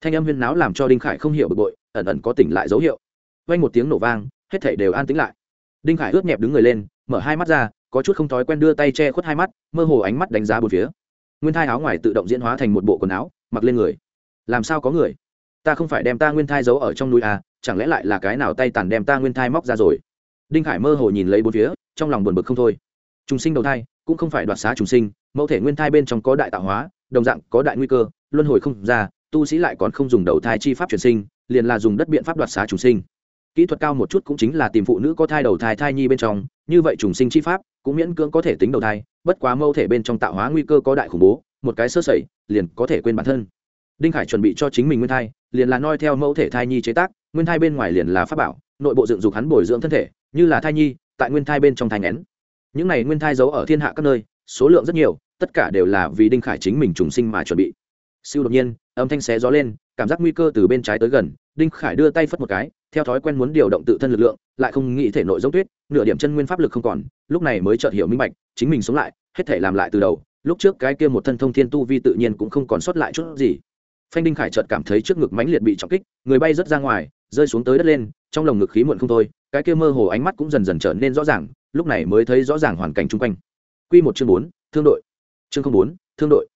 [SPEAKER 1] Thanh âm huyên náo làm cho đinh khải không hiểu bực bội, ẩn ẩn có tỉnh lại dấu hiệu. Vang một tiếng nổ vang, hết thảy đều an tĩnh lại. Đinh khải ướt nhẹp đứng người lên, mở hai mắt ra, có chút không thói quen đưa tay che khuất hai mắt, mơ hồ ánh mắt đánh giá bốn phía nguyên thai áo ngoài tự động diễn hóa thành một bộ quần áo, mặc lên người. Làm sao có người? Ta không phải đem ta nguyên thai giấu ở trong núi à chẳng lẽ lại là cái nào tay tàn đem ta nguyên thai móc ra rồi? Đinh khải mơ hồ nhìn lấy bốn phía, trong lòng buồn bực không thôi. Trùng sinh đầu thai, cũng không phải đoạt xá trùng sinh, mẫu thể nguyên thai bên trong có đại tạo hóa, đồng dạng có đại nguy cơ, luân hồi không ra, tu sĩ lại còn không dùng đầu thai chi pháp chuyển sinh, liền là dùng đất biện pháp đoạt xá trùng sinh. Kỹ thuật cao một chút cũng chính là tìm phụ nữ có thai đầu thai thai nhi bên trong, như vậy trùng sinh chi pháp, cũng miễn cưỡng có thể tính đầu thai bất quá mâu thể bên trong tạo hóa nguy cơ có đại khủng bố, một cái sơ sẩy, liền có thể quên bản thân. Đinh khải chuẩn bị cho chính mình nguyên thai, liền là noi theo mẫu thể thai nhi chế tác, nguyên thai bên ngoài liền là pháp bảo, nội bộ dựng dục hắn bồi dưỡng thân thể, như là thai nhi, tại nguyên thai bên trong thai ngén những này nguyên thai giấu ở thiên hạ các nơi, số lượng rất nhiều, tất cả đều là vì đinh khải chính mình trùng sinh mà chuẩn bị. Siêu đột nhiên, âm thanh xé gió lên, cảm giác nguy cơ từ bên trái tới gần, đinh khải đưa tay phất một cái theo thói quen muốn điều động tự thân lực lượng, lại không nghĩ thể nội giống tuyết, nửa điểm chân nguyên pháp lực không còn, lúc này mới chợt hiểu minh bạch, chính mình sống lại, hết thể làm lại từ đầu, lúc trước cái kia một thân thông thiên tu vi tự nhiên cũng không còn sót lại chút gì. Phanh đinh khải chợt cảm thấy trước ngực mãnh liệt bị trọng kích, người bay rất ra ngoài, rơi xuống tới đất lên, trong lồng ngực khí muộn không thôi, cái kia mơ hồ ánh mắt cũng dần dần trở nên rõ ràng, lúc này mới thấy rõ ràng hoàn cảnh chung quanh. Q một chương bốn, thương đội. Chương không bốn, thương đội.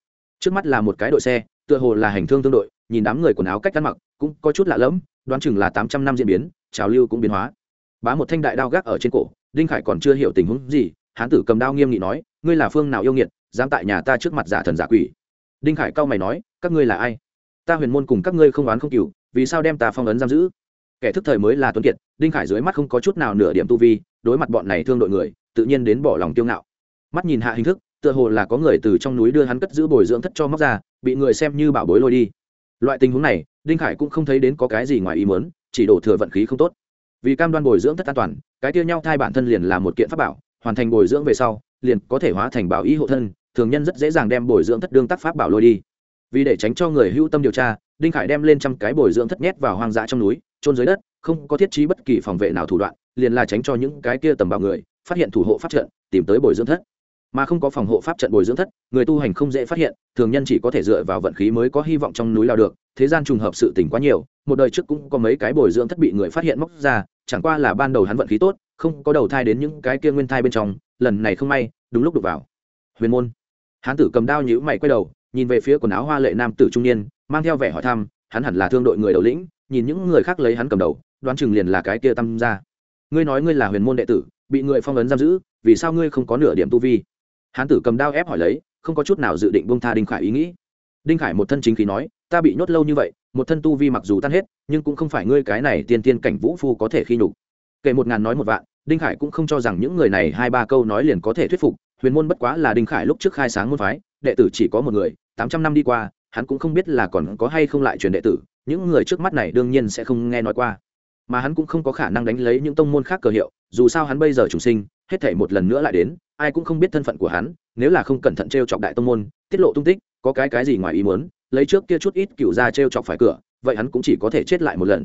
[SPEAKER 1] Trước mắt là một cái đội xe, tựa hồ là hành thương thương đội, nhìn đám người quần áo cách ăn mặc cũng có chút lạ lẫm đoán chừng là tám trăm năm diễn biến, trào lưu cũng biến hóa. Bá một thanh đại đao gác ở trên cổ, đinh khải còn chưa hiểu tình huống gì, hán tử cầm đao nghiêm nghị nói, ngươi là phương nào yêu nghiệt, dám tại nhà ta trước mặt giả thần giả quỷ? Đinh khải cau mày nói, các ngươi là ai? Ta huyền môn cùng các ngươi không oán không cừu, vì sao đem ta phong ấn giam giữ? Kẻ thức thời mới là tuấn kiệt, đinh khải dưới mắt không có chút nào nửa điểm tu vi, đối mặt bọn này thương đội người, tự nhiên đến bỏ lòng tiêu ngạo. Mắt nhìn hạ hình thức, tựa hồ là có người từ trong núi đưa hắn cất giữ bồi dưỡng thất cho móc ra, bị người xem như bảo bối lôi đi. Loại tình huống này đinh khải cũng không thấy đến có cái gì ngoài ý muốn, chỉ đổ thừa vận khí không tốt. Vì cam đoan bồi dưỡng thất an toàn, cái tiêu nhau thai bản thân liền là một kiện pháp bảo, hoàn thành bồi dưỡng về sau, liền có thể hóa thành bảo ý hộ thân, thường nhân rất dễ dàng đem bồi dưỡng thất đương tác pháp bảo lôi đi. Vì để tránh cho người hữu tâm điều tra, đinh khải đem lên trăm cái bồi dưỡng thất nhét vào hoang dã trong núi trôn dưới đất, không có thiết trí bất kỳ phòng vệ nào thủ đoạn, liền là tránh cho những cái kia tầm bảo người, phát hiện thủ hộ phát trận, tìm tới bồi dưỡng thất mà không có phòng hộ pháp trận bồi dưỡng thất, người tu hành không dễ phát hiện, thường nhân chỉ có thể dựa vào vận khí mới có hy vọng trong núi lao được, thế gian trùng hợp sự tình quá nhiều, một đời trước cũng có mấy cái bồi dưỡng thất bị người phát hiện móc ra, chẳng qua là ban đầu hắn vận khí tốt, không có đầu thai đến những cái kia nguyên thai bên trong, lần này không may, đúng lúc đục vào. Huyền môn. Hán tử cầm đao nhữ mày quay đầu, nhìn về phía quần áo hoa lệ nam tử trung niên, mang theo vẻ hỏi thăm, hắn hẳn là thương đội người đầu lĩnh, nhìn những người khác lấy hắn cầm đầu, đoán chừng liền là cái kia tâm ra. Ngươi nói ngươi là huyền môn đệ tử, bị người phong ấn giam giữ, vì sao ngươi không có nửa điểm tu vi? Hán tử cầm đao ép hỏi lấy, không có chút nào dự định bông tha đinh khải ý nghĩ. Đinh khải một thân chính khí nói, ta bị nhốt lâu như vậy, một thân tu vi mặc dù tan hết, nhưng cũng không phải ngươi cái này tiên tiên cảnh vũ phu có thể khi nhục. Kể một ngàn nói một vạn, đinh khải cũng không cho rằng những người này hai ba câu nói liền có thể thuyết phục, huyền môn bất quá là đinh khải lúc trước khai sáng môn phái, đệ tử chỉ có một người, tám trăm năm đi qua, hắn cũng không biết là còn có hay không lại truyền đệ tử, những người trước mắt này đương nhiên sẽ không nghe nói qua. Mà hắn cũng không có khả năng đánh lấy những tông môn khác cờ hiệu, dù sao hắn bây giờ chủ sinh hết thể một lần nữa lại đến, ai cũng không biết thân phận của hắn, nếu là không cẩn thận t r e o chọc đại tông môn, tiết lộ tung tích, có cái cái gì ngoài ý muốn, lấy trước kia chút ít cựu ra t r e o chọc phải cửa, vậy hắn cũng chỉ có thể chết lại một lần.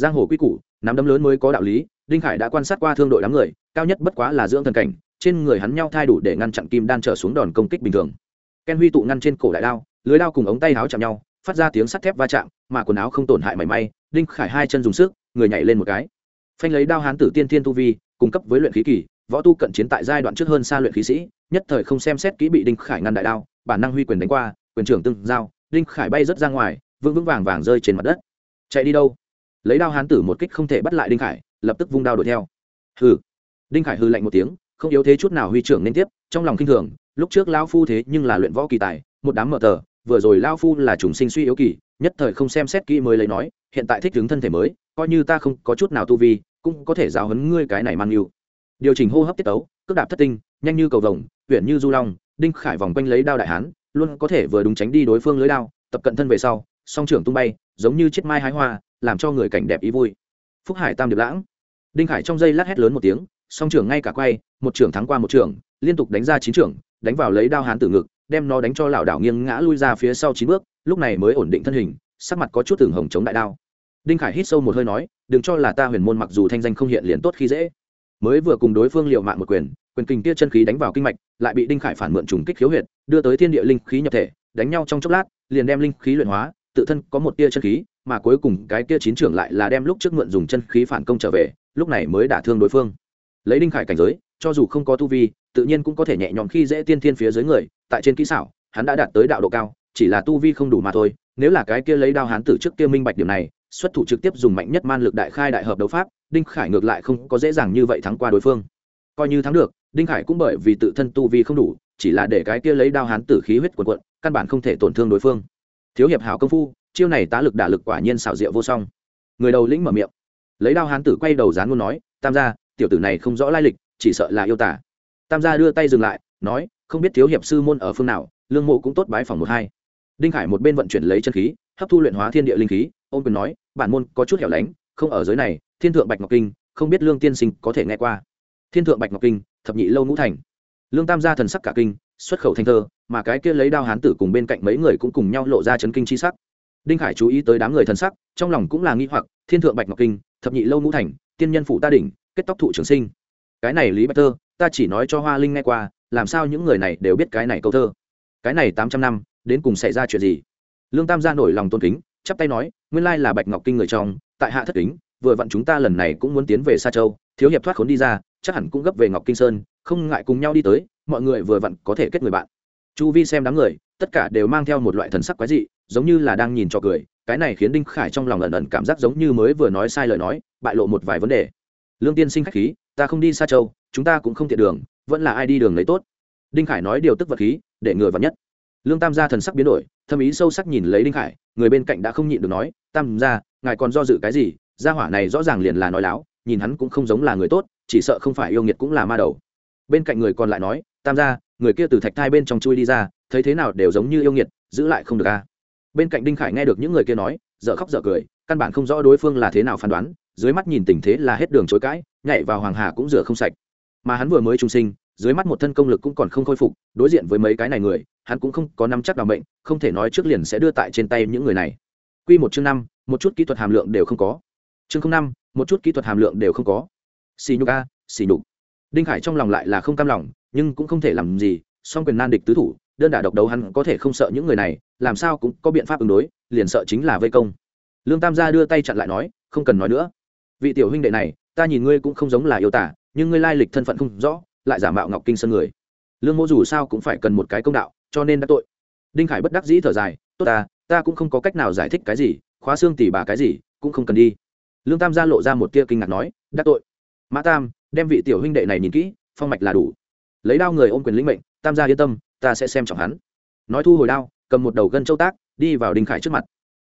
[SPEAKER 1] Giang hồ quy củ, nắm đấm lớn mới có đạo lý, đinh khải đã quan sát qua thương đội đám người, cao nhất bất quá là dưỡng thần cảnh, trên người hắn nhau thai đủ để ngăn chặn kim đan trở xuống đòn công kích bình thường. Ken huy tụ ngăn trên cổ đại đao, lưới đao cùng ống tay áo chạm nhau, phát ra tiếng sắt thép va chạm, mà quần áo không tổn hại mảy may, đinh khải hai chân dùng sức, người nhảy lên một cái. Phanh lấy đao hán tử tiên thiên tu vi, cung cấp với luyện khí kỳ võ tu cận chiến tại giai đoạn trước hơn xa luyện khí sĩ, nhất thời không xem xét kỹ bị đinh khải ngăn đại đao, bản năng huy quyền đánh qua, quyền trưởng tương giao, đinh khải bay rớt ra ngoài, vững vững vàng vàng rơi trên mặt đất. Chạy đi đâu? Lấy đao hán tử một kích không thể bắt lại đinh khải, lập tức vung đao đuổi theo. Hừ. Đinh khải hư lạnh một tiếng, không yếu thế chút nào huy trưởng nên tiếp, trong lòng kinh thường, lúc trước lao phu thế nhưng là luyện võ kỳ tài, một đám mở tờ, vừa rồi lao phu là trùng sinh suy yếu kỳ, nhất thời không xem xét kỹ mới lấy nói, hiện tại thích đứng thân thể mới, coi như ta không có chút nào tu vi, cũng có thể giáo hấn ngươi cái này mang yêu điều chỉnh hô hấp tiết tấu, cước đạp thất tinh, nhanh như cầu vồng huyện như du long, đinh khải vòng quanh lấy đao đại hán, luôn có thể vừa đúng tránh đi đối phương lưới đao, tập cận thân về sau, song trưởng tung bay, giống như chiếc mai hái hoa, làm cho người cảnh đẹp ý vui. Phúc hải tam điệp lãng. Đinh khải trong giây lát hét lớn một tiếng, song trưởng ngay cả quay, một trưởng thắng qua một trưởng, liên tục đánh ra chín trưởng, đánh vào lấy đao hán tử ngực, đem nó đánh cho lảo đảo nghiêng ngã lui ra phía sau chín bước, lúc này mới ổn định thân hình, sắc mặt có chút tưởng hồng chống đại đao. Đinh khải hít sâu một hơi nói, đừng cho là ta huyền môn mặc dù thanh danh không hiện liền tốt khi dễ mới vừa cùng đối phương liệu mạng một quyền quyền kình kia chân khí đánh vào kinh mạch, lại bị đinh khải phản mượn trùng kích khiếu huyệt, đưa tới thiên địa linh khí nhập thể, đánh nhau trong chốc lát, liền đem linh khí luyện hóa, tự thân có một tia chân khí, mà cuối cùng cái tia chín trưởng lại là đem lúc trước mượn dùng chân khí phản công trở về, lúc này mới đả thương đối phương. Lấy đinh khải cảnh giới, cho dù không có tu vi, tự nhiên cũng có thể nhẹ nhõm khi dễ tiên thiên phía dưới người, tại trên kỹ xảo, hắn đã đạt tới đạo độ cao, chỉ là tu vi không đủ mà thôi, nếu là cái kia lấy đao hán tử trước kia minh bạch điểm này xuất thủ trực tiếp dùng mạnh nhất man lực đại khai đại hợp đấu pháp, đinh khải ngược lại không có dễ dàng như vậy thắng qua đối phương. Coi như thắng được, đinh khải cũng bởi vì tự thân tu vi không đủ, chỉ là để cái kia lấy đao hán tử khí huyết quần quận căn bản không thể tổn thương đối phương. Thiếu hiệp hảo công phu, chiêu này tá lực đả lực quả nhiên xảo diệu vô song. Người đầu lĩnh mở miệng. Lấy đao hán tử quay đầu dán luôn nói, tam gia, tiểu tử này không rõ lai lịch, chỉ sợ là yêu tả tam gia đưa tay dừng lại, nói, không biết thiếu hiệp sư môn ở phương nào, lương mộ cũng tốt bái phòng một hai. Đinh khải một bên vận chuyển lấy chân khí, hấp thu luyện hóa thiên địa linh khí ôm quyền nói, bản môn có chút hẻo lánh, không ở giới này, thiên thượng bạch ngọc kinh, không biết lương tiên sinh có thể nghe qua. Thiên thượng bạch ngọc kinh, thập nhị lâu ngũ thành. Lương tam gia thần sắc cả kinh, xuất khẩu thanh thơ, mà cái kia lấy đao hán tử cùng bên cạnh mấy người cũng cùng nhau lộ ra chấn kinh chi sắc. Đinh khải chú ý tới đám người thần sắc, trong lòng cũng là nghi hoặc, thiên thượng bạch ngọc kinh, thập nhị lâu ngũ thành, tiên nhân phủ ta đỉnh, kết tóc thụ trường sinh. Cái này lý bạch thơ, ta chỉ nói cho hoa linh nghe qua, làm sao những người này đều biết cái này câu thơ? Cái này tám trăm năm, đến cùng xảy ra chuyện gì? Lương tam gia nổi lòng tôn kính chắp tay nói, nguyên lai là bạch ngọc kinh người trong, tại hạ thất kính, vừa vặn chúng ta lần này cũng muốn tiến về xa châu, thiếu hiệp thoát khốn đi ra, chắc hẳn cũng gấp về ngọc kinh sơn, không ngại cùng nhau đi tới, mọi người vừa vặn có thể kết người bạn. Chu vi xem đám người, tất cả đều mang theo một loại thần sắc quái dị, giống như là đang nhìn cho cười, cái này khiến đinh khải trong lòng ẩn ẩn cảm giác giống như mới vừa nói sai lời nói, bại lộ một vài vấn đề. Lương tiên sinh khách khí, ta không đi xa châu, chúng ta cũng không tiện đường, vẫn là ai đi đường lấy tốt. Đinh khải nói điều tức vật khí, để ngừa vặn nhất lương tam gia thần sắc biến đổi, thâm ý sâu sắc nhìn lấy đinh khải, người bên cạnh đã không nhịn được nói, tam gia, ngài còn do dự cái gì? Gia hỏa này rõ ràng liền là nói láo, nhìn hắn cũng không giống là người tốt, chỉ sợ không phải yêu nghiệt cũng là ma đầu. Bên cạnh người còn lại nói, tam gia, người kia từ thạch thai bên trong chui đi ra, thấy thế nào đều giống như yêu nghiệt, giữ lại không được a. Bên cạnh đinh khải nghe được những người kia nói, dở khóc dở cười, căn bản không rõ đối phương là thế nào phán đoán, dưới mắt nhìn tình thế là hết đường chối cãi, nhảy vào hoàng hà cũng rửa không sạch. Mà hắn vừa mới trung sinh, dưới mắt một thân công lực cũng còn không khôi phục, đối diện với mấy cái này người hắn cũng không có nắm chắc đảm bệnh không thể nói trước liền sẽ đưa tại trên tay những người này. Quy một chương năm, một chút kỹ thuật hàm lượng đều không có. Chương năm, một chút kỹ thuật hàm lượng đều không có. Xì nhục a xì nhục. Đinh khải trong lòng lại là không cam lòng, nhưng cũng không thể làm gì, song quyền nan địch tứ thủ, đơn đả độc đấu hắn có thể không sợ những người này, làm sao cũng có biện pháp ứng đối, liền sợ chính là vây công. Lương tam gia đưa tay chặn lại nói, không cần nói nữa. Vị tiểu huynh đệ này, ta nhìn ngươi cũng không giống là yêu tả, nhưng ngươi lai lịch thân phận không rõ, lại giả mạo ngọc kinh sơn người. Lương mỗ dù sao cũng phải cần một cái công đạo cho nên đã tội. Đinh khải bất đắc dĩ thở dài, tốt ta ta cũng không có cách nào giải thích cái gì, khóa xương tỉ bà cái gì, cũng không cần đi. Lương tam gia lộ ra một tia kinh ngạc nói đắc tội. Mã tam, đem vị tiểu huynh đệ này nhìn kỹ, phong mạch là đủ. Lấy đao người ôm quyền lĩnh mệnh, tam gia yên tâm, ta sẽ xem trọng hắn. Nói thu hồi đao, cầm một đầu gân châu tác, đi vào đinh khải trước mặt.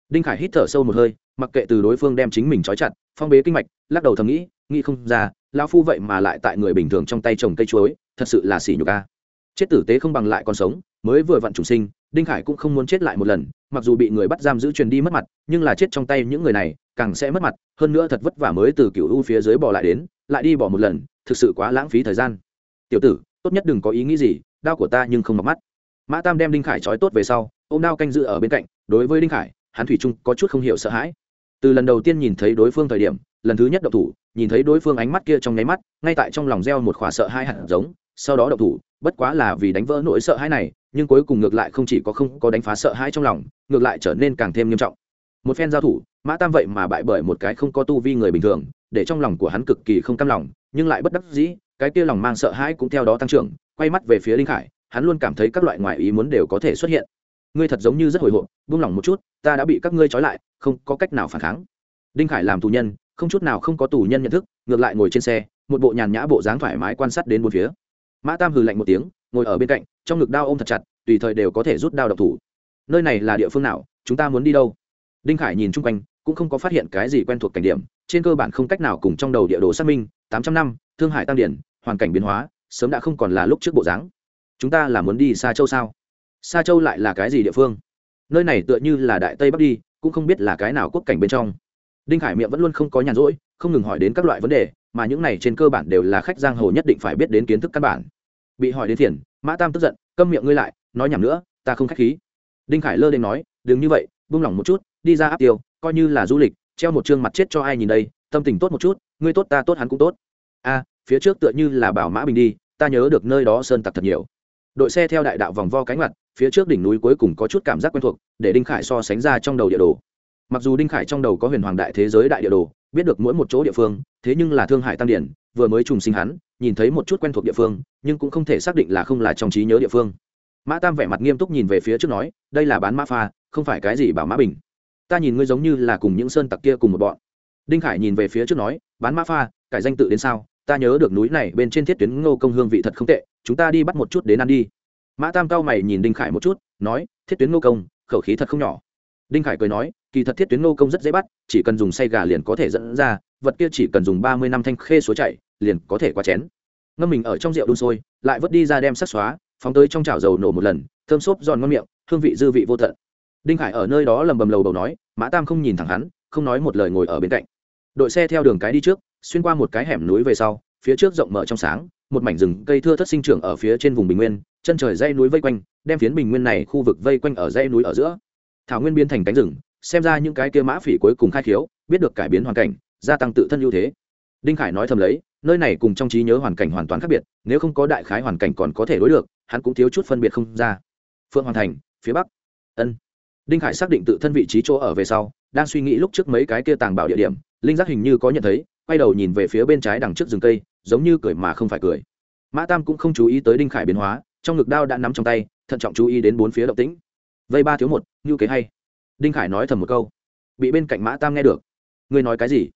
[SPEAKER 1] Đinh khải hít thở sâu một hơi, mặc kệ từ đối phương đem chính mình trói chặt, phong bế kinh mạch, lắc đầu thầm nghĩ nghĩ không ra lao phu vậy mà lại tại người bình thường trong tay trồng cây chuối, thật sự là xỉ nhục ca chết tử tế không bằng lại còn sống mới vừa vặn chủ sinh, đinh khải cũng không muốn chết lại một lần, mặc dù bị người bắt giam giữ truyền đi mất mặt, nhưng là chết trong tay những người này, càng sẽ mất mặt, hơn nữa thật vất vả mới từ cựu u phía dưới bỏ lại đến, lại đi bỏ một lần, thực sự quá lãng phí thời gian. Tiểu tử, tốt nhất đừng có ý nghĩ gì đau của ta nhưng không mặc mắt. Mã tam đem đinh khải trói tốt về sau ô m đao canh giữ ở bên cạnh, đối với đinh khải, hắn thủy trung có chút không hiểu sợ hãi. Từ lần đầu tiên nhìn thấy đối phương thời điểm, lần thứ nhất đậu thủ, nhìn thấy đối phương ánh mắt kia trong nháy mắt, ngay tại trong lòng gieo một khỏa sợ hai hạt giống, sau đó đậu thủ bất quá là vì đánh vỡ nỗi sợ hãi này, nhưng cuối cùng ngược lại không chỉ có không có đánh phá sợ hãi trong lòng, ngược lại trở nên càng thêm nghiêm trọng. Một phen giao thủ, mã tam vậy mà bại bởi một cái không có tu vi người bình thường, để trong lòng của hắn cực kỳ không cam lòng, nhưng lại bất đắc dĩ, cái kia lòng mang sợ hãi cũng theo đó tăng trưởng, quay mắt về phía linh khải, hắn luôn cảm thấy các loại ngoại ý muốn đều có thể xuất hiện. Ngươi thật giống như rất hồi hộp, buông lỏng một chút, ta đã bị các ngươi trói lại, không có cách nào phản kháng. Đinh khải làm tù nhân, không chút nào không có tù nhân nhận thức, ngược lại ngồi trên xe, một bộ nhàn nhã bộ dáng thoải mái quan sát đến bốn phía mã tam hừ lạnh một tiếng, ngồi ở bên cạnh, trong ngực đao ôm thật chặt, tùy thời đều có thể rút đao độc thủ. Nơi này là địa phương nào, chúng ta muốn đi đâu? Đinh khải nhìn chung quanh, cũng không có phát hiện cái gì quen thuộc cảnh điểm, trên cơ bản không cách nào cùng trong đầu địa đồ xác minh, tám trăm năm, thương hải tăng điển, hoàn cảnh biến hóa, sớm đã không còn là lúc trước bộ dáng. Chúng ta là muốn đi xa châu sao? Xa châu lại là cái gì địa phương? Nơi này tựa như là đại tây bắc đi, cũng không biết là cái nào quốc cảnh bên trong. Đinh khải miệng vẫn luôn không có nhàn rỗi, không ngừng hỏi đến các loại vấn đề mà những này trên cơ bản đều là khách giang hồ nhất định phải biết đến kiến thức căn bản. Bị hỏi đến thiền, mã tam tức giận câm miệng ngươi lại nói nhảm nữa ta không khách khí. Đinh khải lơ đ nói đừng như vậy buông lỏng một chút đi ra áp tiêu coi như là du lịch treo một chương mặt chết cho ai nhìn đây tâm tình tốt một chút ngươi tốt ta tốt hắn cũng tốt. A phía trước tựa như là bảo mã bình đi ta nhớ được nơi đó sơn tặc thật nhiều. Đội xe theo đại đạo vòng vo cánh mặt phía trước đỉnh núi cuối cùng có chút cảm giác quen thuộc để đinh khải so sánh ra trong đầu địa đồ. Mặc dù đinh khải trong đầu có huyền hoàng đại thế giới đại địa đồ biết được mỗi một chỗ địa phương, thế nhưng là thương hải tam điển vừa mới trùng sinh hắn, nhìn thấy một chút quen thuộc địa phương, nhưng cũng không thể xác định là không là trong trí nhớ địa phương. Mã tam vẻ mặt nghiêm túc nhìn về phía trước nói, đây là bán mã pha, không phải cái gì bảo mã bình. Ta nhìn ngươi giống như là cùng những sơn tặc kia cùng một bọn. Đinh khải nhìn về phía trước nói, bán mã pha, cải danh tự đến sao? Ta nhớ được núi này bên trên thiết tuyến ngô công hương vị thật không tệ, chúng ta đi bắt một chút đến ăn đi. Mã tam cao mày nhìn đinh khải một chút, nói, thiết tuyến ngô công, khẩu khí thật không nhỏ. Đinh khải cười nói kỳ thật thiết tuyến nô công rất dễ bắt, chỉ cần dùng say gà liền có thể dẫn ra, vật kia chỉ cần dùng ba mươi năm thanh khê số chạy, liền có thể qua chén. Ngâm mình ở trong rượu đun sôi, lại vớt đi ra đem sắc xóa, phóng tới trong chảo dầu nổ một lần, thơm xốp giòn ngon miệng, hương vị dư vị vô tận. Đinh khải ở nơi đó lầm bầm lầu đầu nói, mã tam không nhìn thẳng hắn, không nói một lời ngồi ở bên cạnh. Đội xe theo đường cái đi trước, xuyên qua một cái hẻm núi về sau, phía trước rộng mở trong sáng, một mảnh rừng cây thưa thất sinh trưởng ở phía trên vùng bình nguyên, chân trời dây núi vây quanh, đem phiến bình nguyên này khu vực vây quanh ở dây núi ở giữa. Thảo nguyên biến thành cánh rừng xem ra những cái kia mã phỉ cuối cùng khai khiếu, biết được cải biến hoàn cảnh, gia tăng tự thân ưu thế. Đinh khải nói thầm lấy, nơi này cùng trong trí nhớ hoàn cảnh hoàn toàn khác biệt, nếu không có đại khái hoàn cảnh còn có thể đối được, hắn cũng thiếu chút phân biệt không ra. Phượng hoàng thành, phía bắc. Ân. Đinh khải xác định tự thân vị trí chỗ ở về sau, đang suy nghĩ lúc trước mấy cái kia tàng bảo địa điểm, linh giác hình như có nhận thấy, quay đầu nhìn về phía bên trái đằng trước rừng cây, giống như cười mà không phải cười. Mã tam cũng không chú ý tới đinh khải biến hóa, trong ngực đao đã nắm trong tay, thận trọng chú ý đến bốn phía động tĩnh. Vây ba thiếu một như kế hay đinh khải nói thầm một câu. Bị bên cạnh mã tam nghe được. Ngươi nói cái gì?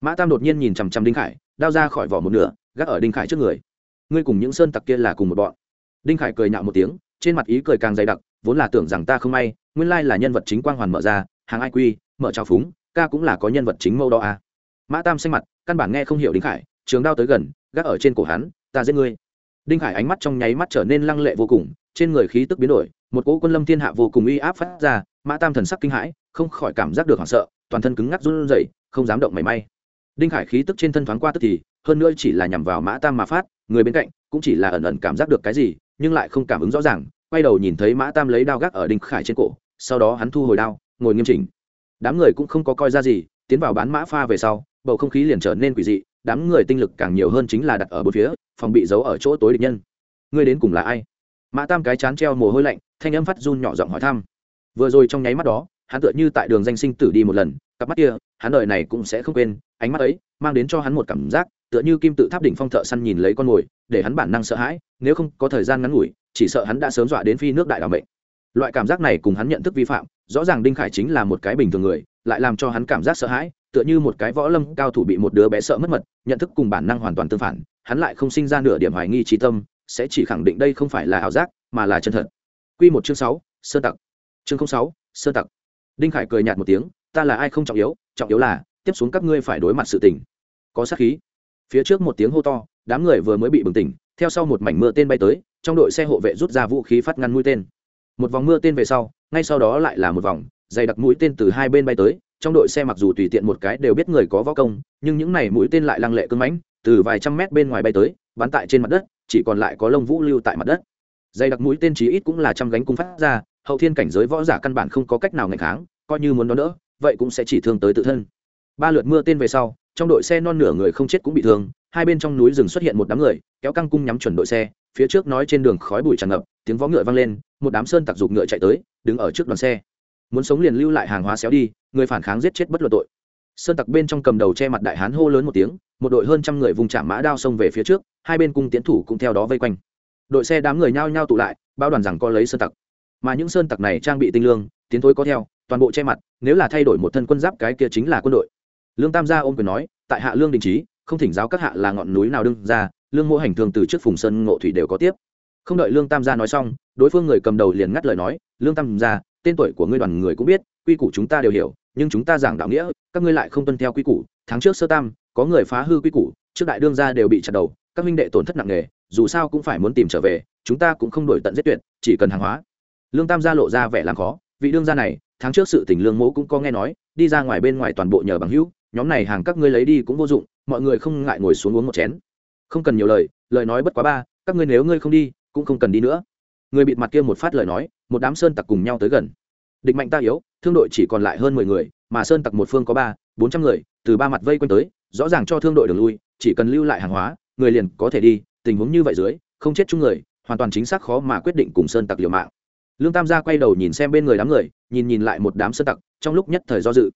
[SPEAKER 1] Mã tam đột nhiên nhìn chằm chằm đinh khải, đao ra khỏi vỏ một nửa, gác ở đinh khải trước người. Ngươi cùng những sơn tặc kia là cùng một bọn. Đinh khải cười nhạo một tiếng, trên mặt ý cười càng dày đặc, vốn là tưởng rằng ta không may, nguyên lai là nhân vật chính quang hoàn mở ra, hàng ai quy, mở trào phúng, ca cũng là có nhân vật chính mâu đo a à. mã tam xanh mặt, căn bản nghe không hiểu đinh khải, trường đao tới gần, gác ở trên cổ hắn, ta giết ngươi. Đinh khải ánh mắt trong nháy mắt trở nên lăng lệ vô cùng, trên người khí tức biến đổi một cỗ quân lâm thiên hạ vô cùng uy áp phát ra, mã tam thần sắc kinh hãi, không khỏi cảm giác được hoảng sợ, toàn thân cứng ngắc run rẩy, không dám động mảy may. Đinh khải khí tức trên thân thoáng qua tức thì, hơn nữa chỉ là nhằm vào mã tam mà phát, người bên cạnh cũng chỉ là ẩn ẩn cảm giác được cái gì, nhưng lại không cảm ứng rõ ràng, quay đầu nhìn thấy mã tam lấy đao gác ở đinh khải trên cổ, sau đó hắn thu hồi đao, ngồi nghiêm chỉnh. Đám người cũng không có coi ra gì, tiến vào bán mã pha về sau, bầu không khí liền trở nên quỷ dị, đám người tinh lực càng nhiều hơn chính là đặt ở bốn phía, phòng bị giấu ở chỗ tối địch nhân. Ngươi đến cùng là ai? Mã tam cái chán treo mồ hôi lạnh thanh âm phát run nhỏ giọng hỏi thăm. Vừa rồi trong nháy mắt đó, hắn tựa như tại đường danh sinh tử đi một lần, cặp mắt kia, hắn đời này cũng sẽ không quên, ánh mắt ấy mang đến cho hắn một cảm giác, tựa như kim tự tháp đỉnh phong thợ săn nhìn lấy con mồi, để hắn bản năng sợ hãi, nếu không có thời gian ngắn ngủi, chỉ sợ hắn đã sớm dọa đến phi nước đại đ mệnh. Loại cảm giác này cùng hắn nhận thức vi phạm, rõ ràng đinh khải chính là một cái bình thường người, lại làm cho hắn cảm giác sợ hãi, tựa như một cái võ lâm cao thủ bị một đứa bé sợ mất mật, nhận thức cùng bản năng hoàn toàn tương phản, hắn lại không sinh ra nửa điểm hoài nghi trí tâm, sẽ chỉ khẳng định đây không phải là ảo giác, mà là chân thật. Quy một chương sáu sơn tặc. Chương sáu sơn tặc. Đinh khải cười nhạt một tiếng, ta là ai không trọng yếu trọng yếu là, tiếp xuống các ngươi phải đối mặt sự tình. Có sát khí. Phía trước một tiếng hô to, đám người vừa mới bị bừng tỉnh, theo sau một mảnh mưa tên bay tới, trong đội xe hộ vệ rút ra vũ khí phát ngăn mũi tên. Một vòng mưa tên về sau, ngay sau đó lại là một vòng, dày đặc mũi tên từ hai bên bay tới, trong đội xe mặc dù tùy tiện một cái đều biết người có võ công, nhưng những này mũi tên lại lăng lệ cứng mãnh, từ vài trăm mét bên ngoài bay tới, bắn tại trên mặt đất, chỉ còn lại có lông vũ lưu tại mặt đất dày đặc mũi tên chí ít cũng là trăm gánh cung phát ra, hậu thiên cảnh giới võ giả căn bản không có cách nào ngày kháng, coi như muốn đón đỡ, vậy cũng sẽ chỉ thương tới tự thân. Ba lượt mưa tên về sau, trong đội xe non nửa người không chết cũng bị thương, hai bên trong núi rừng xuất hiện một đám người, kéo căng cung nhắm chuẩn đội xe, phía trước nói trên đường khói bụi tràn ngập, tiếng vó ngựa vang lên, một đám sơn tặc dục ngựa chạy tới, đứng ở trước đoàn xe. Muốn sống liền lưu lại hàng hóa xéo đi, người phản kháng giết chết bất luận tội. Sơn tặc bên trong cầm đầu che mặt đại hán hô lớn một tiếng, một đội hơn trăm người vùng chạm mã đao xông về phía trước, hai bên cung tiến thủ cũng theo đó vây quanh đội xe đám người nhao nhao tụ lại bao đoàn rằng co lấy sơn tặc. Mà những sơn tặc này trang bị tinh lương, tiến thối có theo, toàn bộ che mặt, nếu là thay đổi một thân quân giáp cái kia chính là quân đội. Lương tam gia ôm quyền nói, tại hạ lương đình trí, không thỉnh giáo các hạ là ngọn núi nào đương ra, lương mô hành thường từ trước phùng sơn ngộ thủy đều có tiếp. Không đợi lương tam gia nói xong, đối phương người cầm đầu liền ngắt lời nói, lương tam gia, tên tuổi của ngươi đoàn người cũng biết, quy củ chúng ta đều hiểu, nhưng chúng ta giảng đạo nghĩa, các ngươi lại không tuân theo quy củ. Tháng trước sơ tam, có người phá hư quy củ, trước đại đương gia đều bị chặt đầu, các minh đệ tổn thất nặng nề dù sao cũng phải muốn tìm trở về, chúng ta cũng không đổi tận giết tuyệt, chỉ cần hàng hóa. Lương tam gia lộ ra vẻ làm khó, vị đương gia này, tháng trước sự tình lương mẫu cũng có nghe nói, đi ra ngoài bên ngoài toàn bộ nhờ bằng hữu, nhóm này hàng các ngươi lấy đi cũng vô dụng, mọi người không ngại ngồi xuống uống một chén. Không cần nhiều lời lời nói bất quá ba, các ngươi nếu ngươi không đi, cũng không cần đi nữa. Người bịt mặt kia một phát lời nói, một đám sơn tặc cùng nhau tới gần. Địch mạnh ta yếu, thương đội chỉ còn lại hơn mười người, mà sơn tặc một phương có ba, bốn trăm người, từ ba mặt vây quanh tới, rõ ràng cho thương đội đường lui, chỉ cần lưu lại hàng hóa, người liền có thể đi tình huống như vậy dưới, không chết chung người, hoàn toàn chính xác khó mà quyết định cùng sơn tặc liều mạng. Lương tam gia quay đầu nhìn xem bên người đám người, nhìn nhìn lại một đám sơn tặc, trong lúc nhất thời do dự.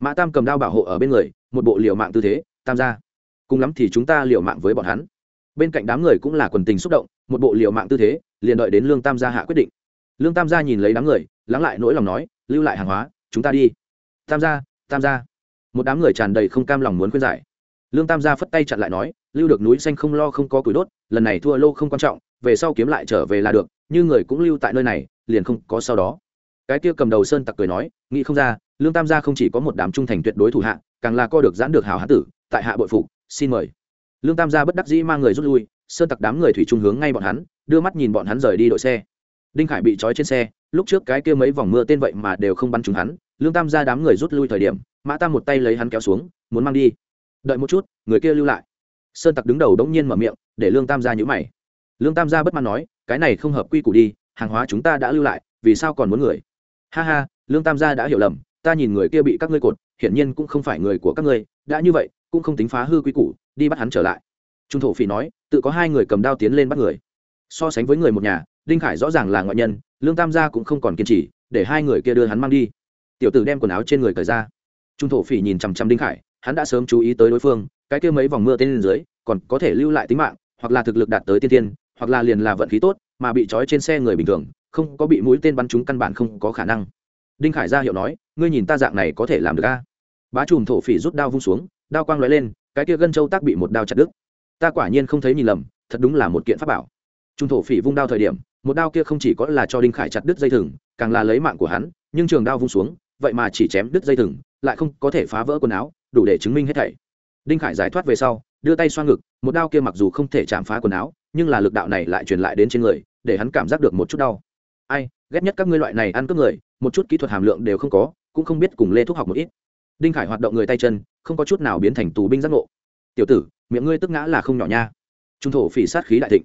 [SPEAKER 1] Mã tam cầm đao bảo hộ ở bên người, một bộ liều mạng tư thế, tam gia, cùng lắm thì chúng ta liều mạng với bọn hắn. Bên cạnh đám người cũng là quần tình xúc động, một bộ liều mạng tư thế, liền đợi đến lương tam gia hạ quyết định. Lương tam gia nhìn lấy đám người, lắng lại nỗi lòng nói, lưu lại hàng hóa, chúng ta đi. Tam gia tam gia. Một đám người tràn đầy không cam lòng muốn khuyên giải lương tam gia phất tay chặn lại nói, lưu được núi xanh không lo không có củi đốt, lần này thua lô không quan trọng, về sau kiếm lại trở về là được, như người cũng lưu tại nơi này, liền không có sau đó. Cái kia cầm đầu sơn tặc cười nói, nghĩ không ra, lương tam gia không chỉ có một đám trung thành tuyệt đối thủ hạ, càng là co được giãn được hào hán tử, tại hạ bội phụ xin mời. Lương tam gia bất đắc dĩ mang người rút lui, sơn tặc đám người thủy trung hướng ngay bọn hắn, đưa mắt nhìn bọn hắn rời đi đội xe. Đinh khải bị trói trên xe, lúc trước cái kia mấy vòng mưa tên vậy mà đều không bắn trúng hắn, lương tam gia đám người rút lui thời điểm, mã tam một tay lấy hắn kéo xuống, muốn mang đi đợi một chút, người kia lưu lại. Sơn tặc đứng đầu đống nhiên mở miệng, để lương tam gia nhữ mày. Lương tam gia bất mãn nói, cái này không hợp quy củ đi, hàng hóa chúng ta đã lưu lại, vì sao còn muốn người? Ha ha, lương tam gia đã hiểu lầm, ta nhìn người kia bị các ngươi cột, hiển nhiên cũng không phải người của các ngươi, đã như vậy, cũng không tính phá hư quy củ, đi bắt hắn trở lại. Trung thổ phỉ nói, tự có hai người cầm đao tiến lên bắt người. So sánh với người một nhà, đinh khải rõ ràng là ngoại nhân, lương tam gia cũng không còn kiên trì, để hai người kia đưa hắn mang đi. Tiểu tử đem quần áo trên người cởi ra. Trung thổ phỉ nhìn chằm chằm đinh khải hắn đã sớm chú ý tới đối phương, cái kia mấy vòng mưa tên lên dưới, còn có thể lưu lại tính mạng, hoặc là thực lực đạt tới tiên tiên hoặc là liền là vận khí tốt, mà bị trói trên xe người bình thường, không có bị mũi tên bắn trúng căn bản không có khả năng. Đinh khải ra hiệu nói, ngươi nhìn ta dạng này có thể làm được a? Bá chùm thổ phỉ rút đao vung xuống, đao quang lóe lên, cái kia gân châu tác bị một đao chặt đứt. Ta quả nhiên không thấy nhìn lầm, thật đúng là một kiện pháp bảo. Trung thổ phỉ vung đao thời điểm, một đao kia không chỉ có là cho đinh khải chặt đứt dây thừng, càng là lấy mạng của hắn, nhưng trường đao vung xuống vậy mà chỉ chém đứt dây thừng, lại không có thể phá vỡ quần áo, đủ để chứng minh hết thảy. Đinh khải giải thoát về sau, đưa tay xoa ngực, một đao kia mặc dù không thể chạm phá quần áo, nhưng là lực đạo này lại truyền lại đến trên người, để hắn cảm giác được một chút đau. Ai, ghét nhất các ngươi loại này ăn cướp người, một chút kỹ thuật hàm lượng đều không có, cũng không biết cùng lê thúc học một ít. Đinh khải hoạt động người tay chân, không có chút nào biến thành tù binh giác ngộ. Tiểu tử, miệng ngươi tức ngã là không nhỏ nha. Trung thổ phỉ sát khí đại thịnh.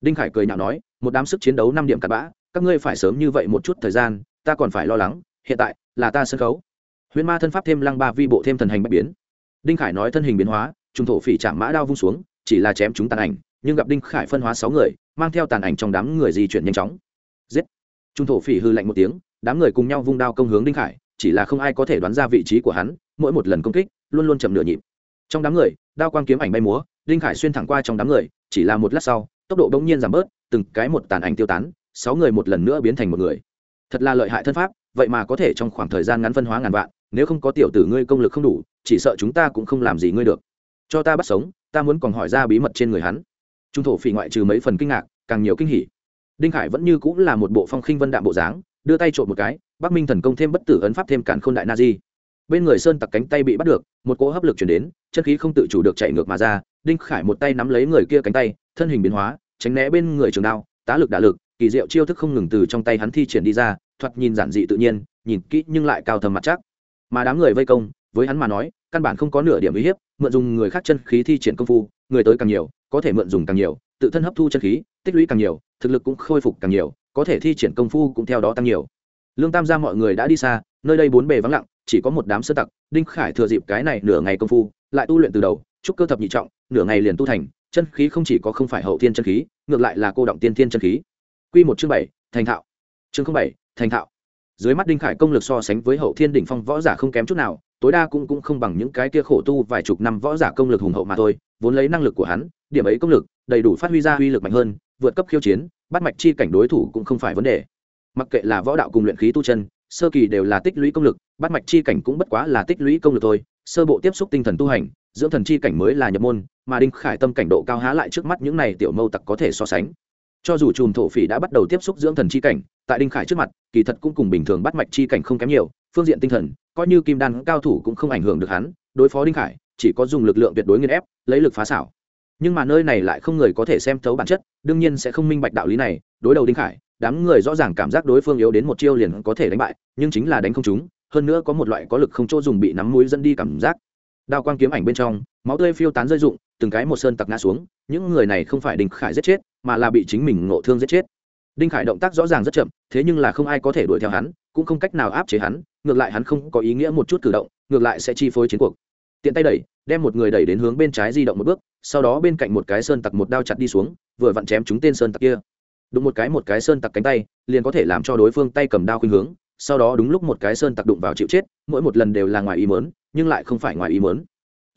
[SPEAKER 1] Đinh khải cười nhạo nói, một đám sức chiến đấu năm điểm cặn bã, các ngươi phải sớm như vậy một chút thời gian, ta còn phải lo lắng, hiện tại là ta sân khấu. Huyễn ma thân pháp thêm lăng ba vi bộ thêm thần hành bạch biến. Đinh khải nói thân hình biến hóa trung thổ phỉ chạm mã đao vung xuống, chỉ là chém chúng tàn ảnh, nhưng gặp đinh khải phân hóa sáu người, mang theo tàn ảnh trong đám người di chuyển nhanh chóng. Giết! Trung thổ phỉ hư lạnh một tiếng, đám người cùng nhau vung đao công hướng đinh khải, chỉ là không ai có thể đoán ra vị trí của hắn, mỗi một lần công kích, luôn luôn chậm nửa nhịp. Trong đám người, đao quang kiếm ảnh bay múa, đinh khải xuyên thẳng qua trong đám người, chỉ là một lát sau, tốc độ bỗng nhiên giảm bớt, từng cái một tàn ảnh tiêu tán, sáu người một lần nữa biến thành một người. Thật là lợi hại thân pháp vậy mà có thể trong khoảng thời gian ngắn phân hóa ngàn vạn, nếu không có tiểu tử ngươi công lực không đủ, chỉ sợ chúng ta cũng không làm gì ngươi được. Cho ta bắt sống, ta muốn còn hỏi ra bí mật trên người hắn. Trung thổ phỉ ngoại trừ mấy phần kinh ngạc, càng nhiều kinh hỉ. Đinh khải vẫn như cũng là một bộ phong khinh vân đạm bộ dáng, đưa tay trộm một cái, bắc minh thần công thêm bất tử ấn pháp thêm cản k h ô n đại na di bên người sơn tặc cánh tay bị bắt được, một cỗ hấp lực chuyển đến, chân khí không tự chủ được chạy ngược mà ra, đinh khải một tay nắm lấy người kia cánh tay, thân hình biến hóa, tránh né bên người trường đao, tá lực đả lực, kỳ diệu chiêu thức không ngừng từ trong tay hắn thi triển đi ra thoạt nhìn giản dị tự nhiên, nhìn kỹ nhưng lại cao thầm mặt chắc. Mà đám người vây công, với hắn mà nói, căn bản không có nửa điểm uy hiếp, mượn dùng người khác chân khí thi triển công phu, người tới càng nhiều, có thể mượn dùng càng nhiều, tự thân hấp thu chân khí, tích lũy càng nhiều, thực lực cũng khôi phục càng nhiều, có thể thi triển công phu cũng theo đó tăng nhiều. Lương tam gia mọi người đã đi xa, nơi đây bốn bề vắng lặng, chỉ có một đám sơ tặc, đinh khải thừa dịp cái này nửa ngày công phu, lại tu luyện từ đầu, chúc cơ thập nhị trọng, nửa ngày liền tu thành, chân khí không chỉ có không phải hậu thiên chân khí, ngược lại là cô động tiên thiên chân khí. Q một chương bảy, thành thạo. Chương bảy thành thạo. Dưới mắt đinh khải công lực so sánh với hậu thiên đỉnh phong võ giả không kém chút nào, tối đa cũng cũng không bằng những cái kia khổ tu vài chục năm võ giả công lực hùng hậu mà thôi, vốn lấy năng lực của hắn, điểm ấy công lực, đầy đủ phát huy ra uy lực mạnh hơn, vượt cấp khiêu chiến, bắt mạch chi cảnh đối thủ cũng không phải vấn đề. Mặc kệ là võ đạo cùng luyện khí tu chân, sơ kỳ đều là tích lũy công lực, bắt mạch chi cảnh cũng bất quá là tích lũy công lực thôi, sơ bộ tiếp xúc tinh thần tu hành, dưỡng thần chi cảnh mới là nhập môn, mà đinh khải tâm cảnh độ cao há lại trước mắt những này tiểu mâu tặc có thể so sánh cho dù chùm thổ phỉ đã bắt đầu tiếp xúc dưỡng thần chi cảnh, tại đinh khải trước mặt, kỳ thật cũng cùng bình thường bắt mạch chi cảnh không kém nhiều, phương diện tinh thần, coi như kim đan cao thủ cũng không ảnh hưởng được hắn, đối phó đinh khải, chỉ có dùng lực lượng tuyệt đối nghiên ép, lấy lực phá xảo. Nhưng mà nơi này lại không người có thể xem thấu bản chất, đương nhiên sẽ không minh bạch đạo lý này, đối đầu đinh khải, đám người rõ ràng cảm giác đối phương yếu đến một chiêu liền có thể đánh bại, nhưng chính là đánh không chúng hơn nữa có một loại có lực không chỗ dùng bị nắm mũi dẫn đi cảm giác. Đao quang kiếm ảnh bên trong, máu tươi phiêu tán rơi rụng từng cái một sơn tặc ngã xuống, những người này không phải đinh khải giết chết, mà là bị chính mình ngộ thương giết chết. Đinh khải động tác rõ ràng rất chậm, thế nhưng là không ai có thể đuổi theo hắn, cũng không cách nào áp chế hắn, ngược lại hắn không có ý nghĩa một chút cử động, ngược lại sẽ chi phối chiến cuộc. Tiện tay đẩy, đem một người đẩy đến hướng bên trái di động một bước, sau đó bên cạnh một cái sơn tặc một đao chặt đi xuống, vừa vặn chém chúng tên sơn tặc kia. Đụng một cái một cái sơn tặc cánh tay, liền có thể làm cho đối phương tay cầm đao khuynh hướng, sau đó đúng lúc một cái sơn tặc đụng vào chịu chết, mỗi một lần đều là ngoài ý mớn nhưng lại không phải ngoài ý mớn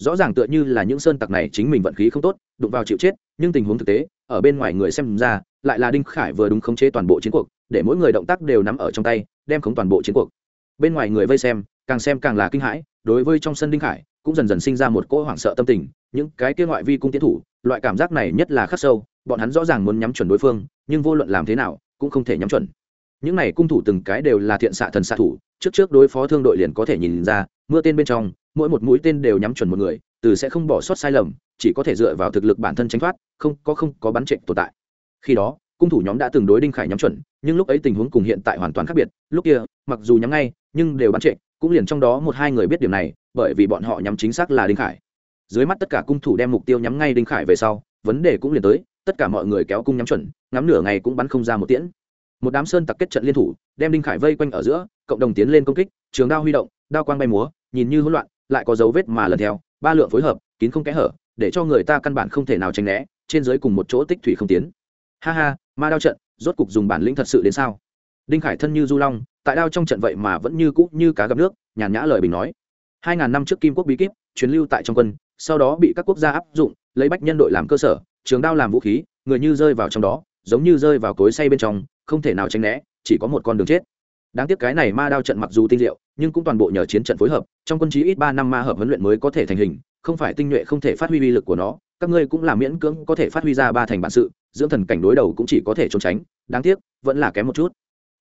[SPEAKER 1] rõ ràng tựa như là những sơn tặc này chính mình vận khí không tốt, đụng vào chịu chết, nhưng tình huống thực tế, ở bên ngoài người xem ra, lại là đinh khải vừa đúng khống chế toàn bộ chiến cuộc, để mỗi người động tác đều nắm ở trong tay, đem khống toàn bộ chiến cuộc. Bên ngoài người vây xem, càng xem càng là kinh hãi, đối với trong sân đinh khải, cũng dần dần sinh ra một cỗ hoảng sợ tâm tình, những cái kia ngoại vi cung tiến thủ, loại cảm giác này nhất là khắc sâu, bọn hắn rõ ràng muốn nhắm chuẩn đối phương, nhưng vô luận làm thế nào, cũng không thể nhắm chuẩn. Những này cung thủ từng cái đều là thiện xạ thần xạ thủ, trước trước đối phó thương đội liền có thể nhìn ra, mưa tên bên trong mỗi một mũi tên đều nhắm chuẩn một người, từ sẽ không bỏ sót sai lầm, chỉ có thể dựa vào thực lực bản thân tránh thoát, không, có không có bắn trệ tồn tại. Khi đó, cung thủ nhóm đã từng đối đinh khải nhắm chuẩn, nhưng lúc ấy tình huống cùng hiện tại hoàn toàn khác biệt. Lúc kia, mặc dù nhắm ngay, nhưng đều bắn trệ, cũng liền trong đó một hai người biết điểm này, bởi vì bọn họ nhắm chính xác là đinh khải. Dưới mắt tất cả cung thủ đem mục tiêu nhắm ngay đinh khải về sau, vấn đề cũng liền tới, tất cả mọi người kéo cung nhắm chuẩn, ngắm nửa ngày cũng bắn không ra một tiễn. Một đám sơn tặc kết trận liên thủ, đem đinh khải vây quanh ở giữa, cộng đồng tiến lên công kích, trường đao huy động, đao quang bay múa, nhìn như hỗn loạn lại có dấu vết mà lần theo, ba lượng phối hợp, kín không kẽ hở, để cho người ta căn bản không thể nào tránh né, trên dưới cùng một chỗ tích thủy không tiến. Ha ha, ma đao trận, rốt cục dùng bản lĩnh thật sự đến sao? Đinh khải thân như du long, tại đao trong trận vậy mà vẫn như cũ như cá gặp nước, nhàn nhã lời bình nói. Hai ngàn năm trước kim quốc bí kíp, truyền lưu tại trong quân, sau đó bị các quốc gia áp dụng, lấy bách nhân đội làm cơ sở, trường đao làm vũ khí, người như rơi vào trong đó, giống như rơi vào cối say bên trong, không thể nào tránh né, chỉ có một con đường chết đáng tiếc cái này ma đao trận mặc dù tinh diệu, nhưng cũng toàn bộ nhờ chiến trận phối hợp, trong quân chí ít ba năm ma hợp huấn luyện mới có thể thành hình, không phải tinh nhuệ không thể phát huy uy lực của nó, các ngươi cũng là miễn cưỡng có thể phát huy ra ba thành bản sự, dưỡng thần cảnh đối đầu cũng chỉ có thể trốn tránh, đáng tiếc, vẫn là kém một chút.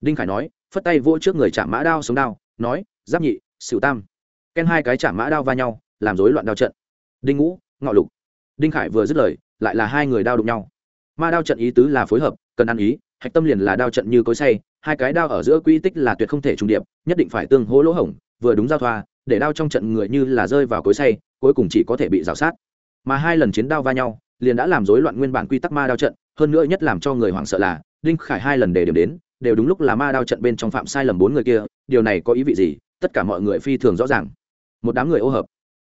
[SPEAKER 1] Đinh khải nói, phất tay vỗ trước người chạm mã đao sống đao, nói, giáp nhị, sửu tam. Ken hai cái chạm mã đao va nhau, làm rối loạn đao trận. Đinh ngũ, ngọ lục. Đinh khải vừa dứt lời, lại là hai người đao đụng nhau. Ma đao trận ý tứ là phối hợp, cần ăn ý hạch tâm liền là đao trận như cối say hai cái đao ở giữa quy tích là tuyệt không thể trùng điệp, nhất định phải tương hỗ lỗ hổng, vừa đúng giao thoa, để đao trong trận người như là rơi vào cối say cuối cùng chỉ có thể bị rào sát. Mà hai lần chiến đao va nhau, liền đã làm rối loạn nguyên bản quy tắc ma đao trận, hơn nữa nhất làm cho người hoảng sợ là, đinh khải hai lần để điểm đến, đều đúng lúc là ma đao trận bên trong phạm sai lầm bốn người kia, điều này có ý vị gì, tất cả mọi người phi thường rõ ràng. Một đám người ô hợp.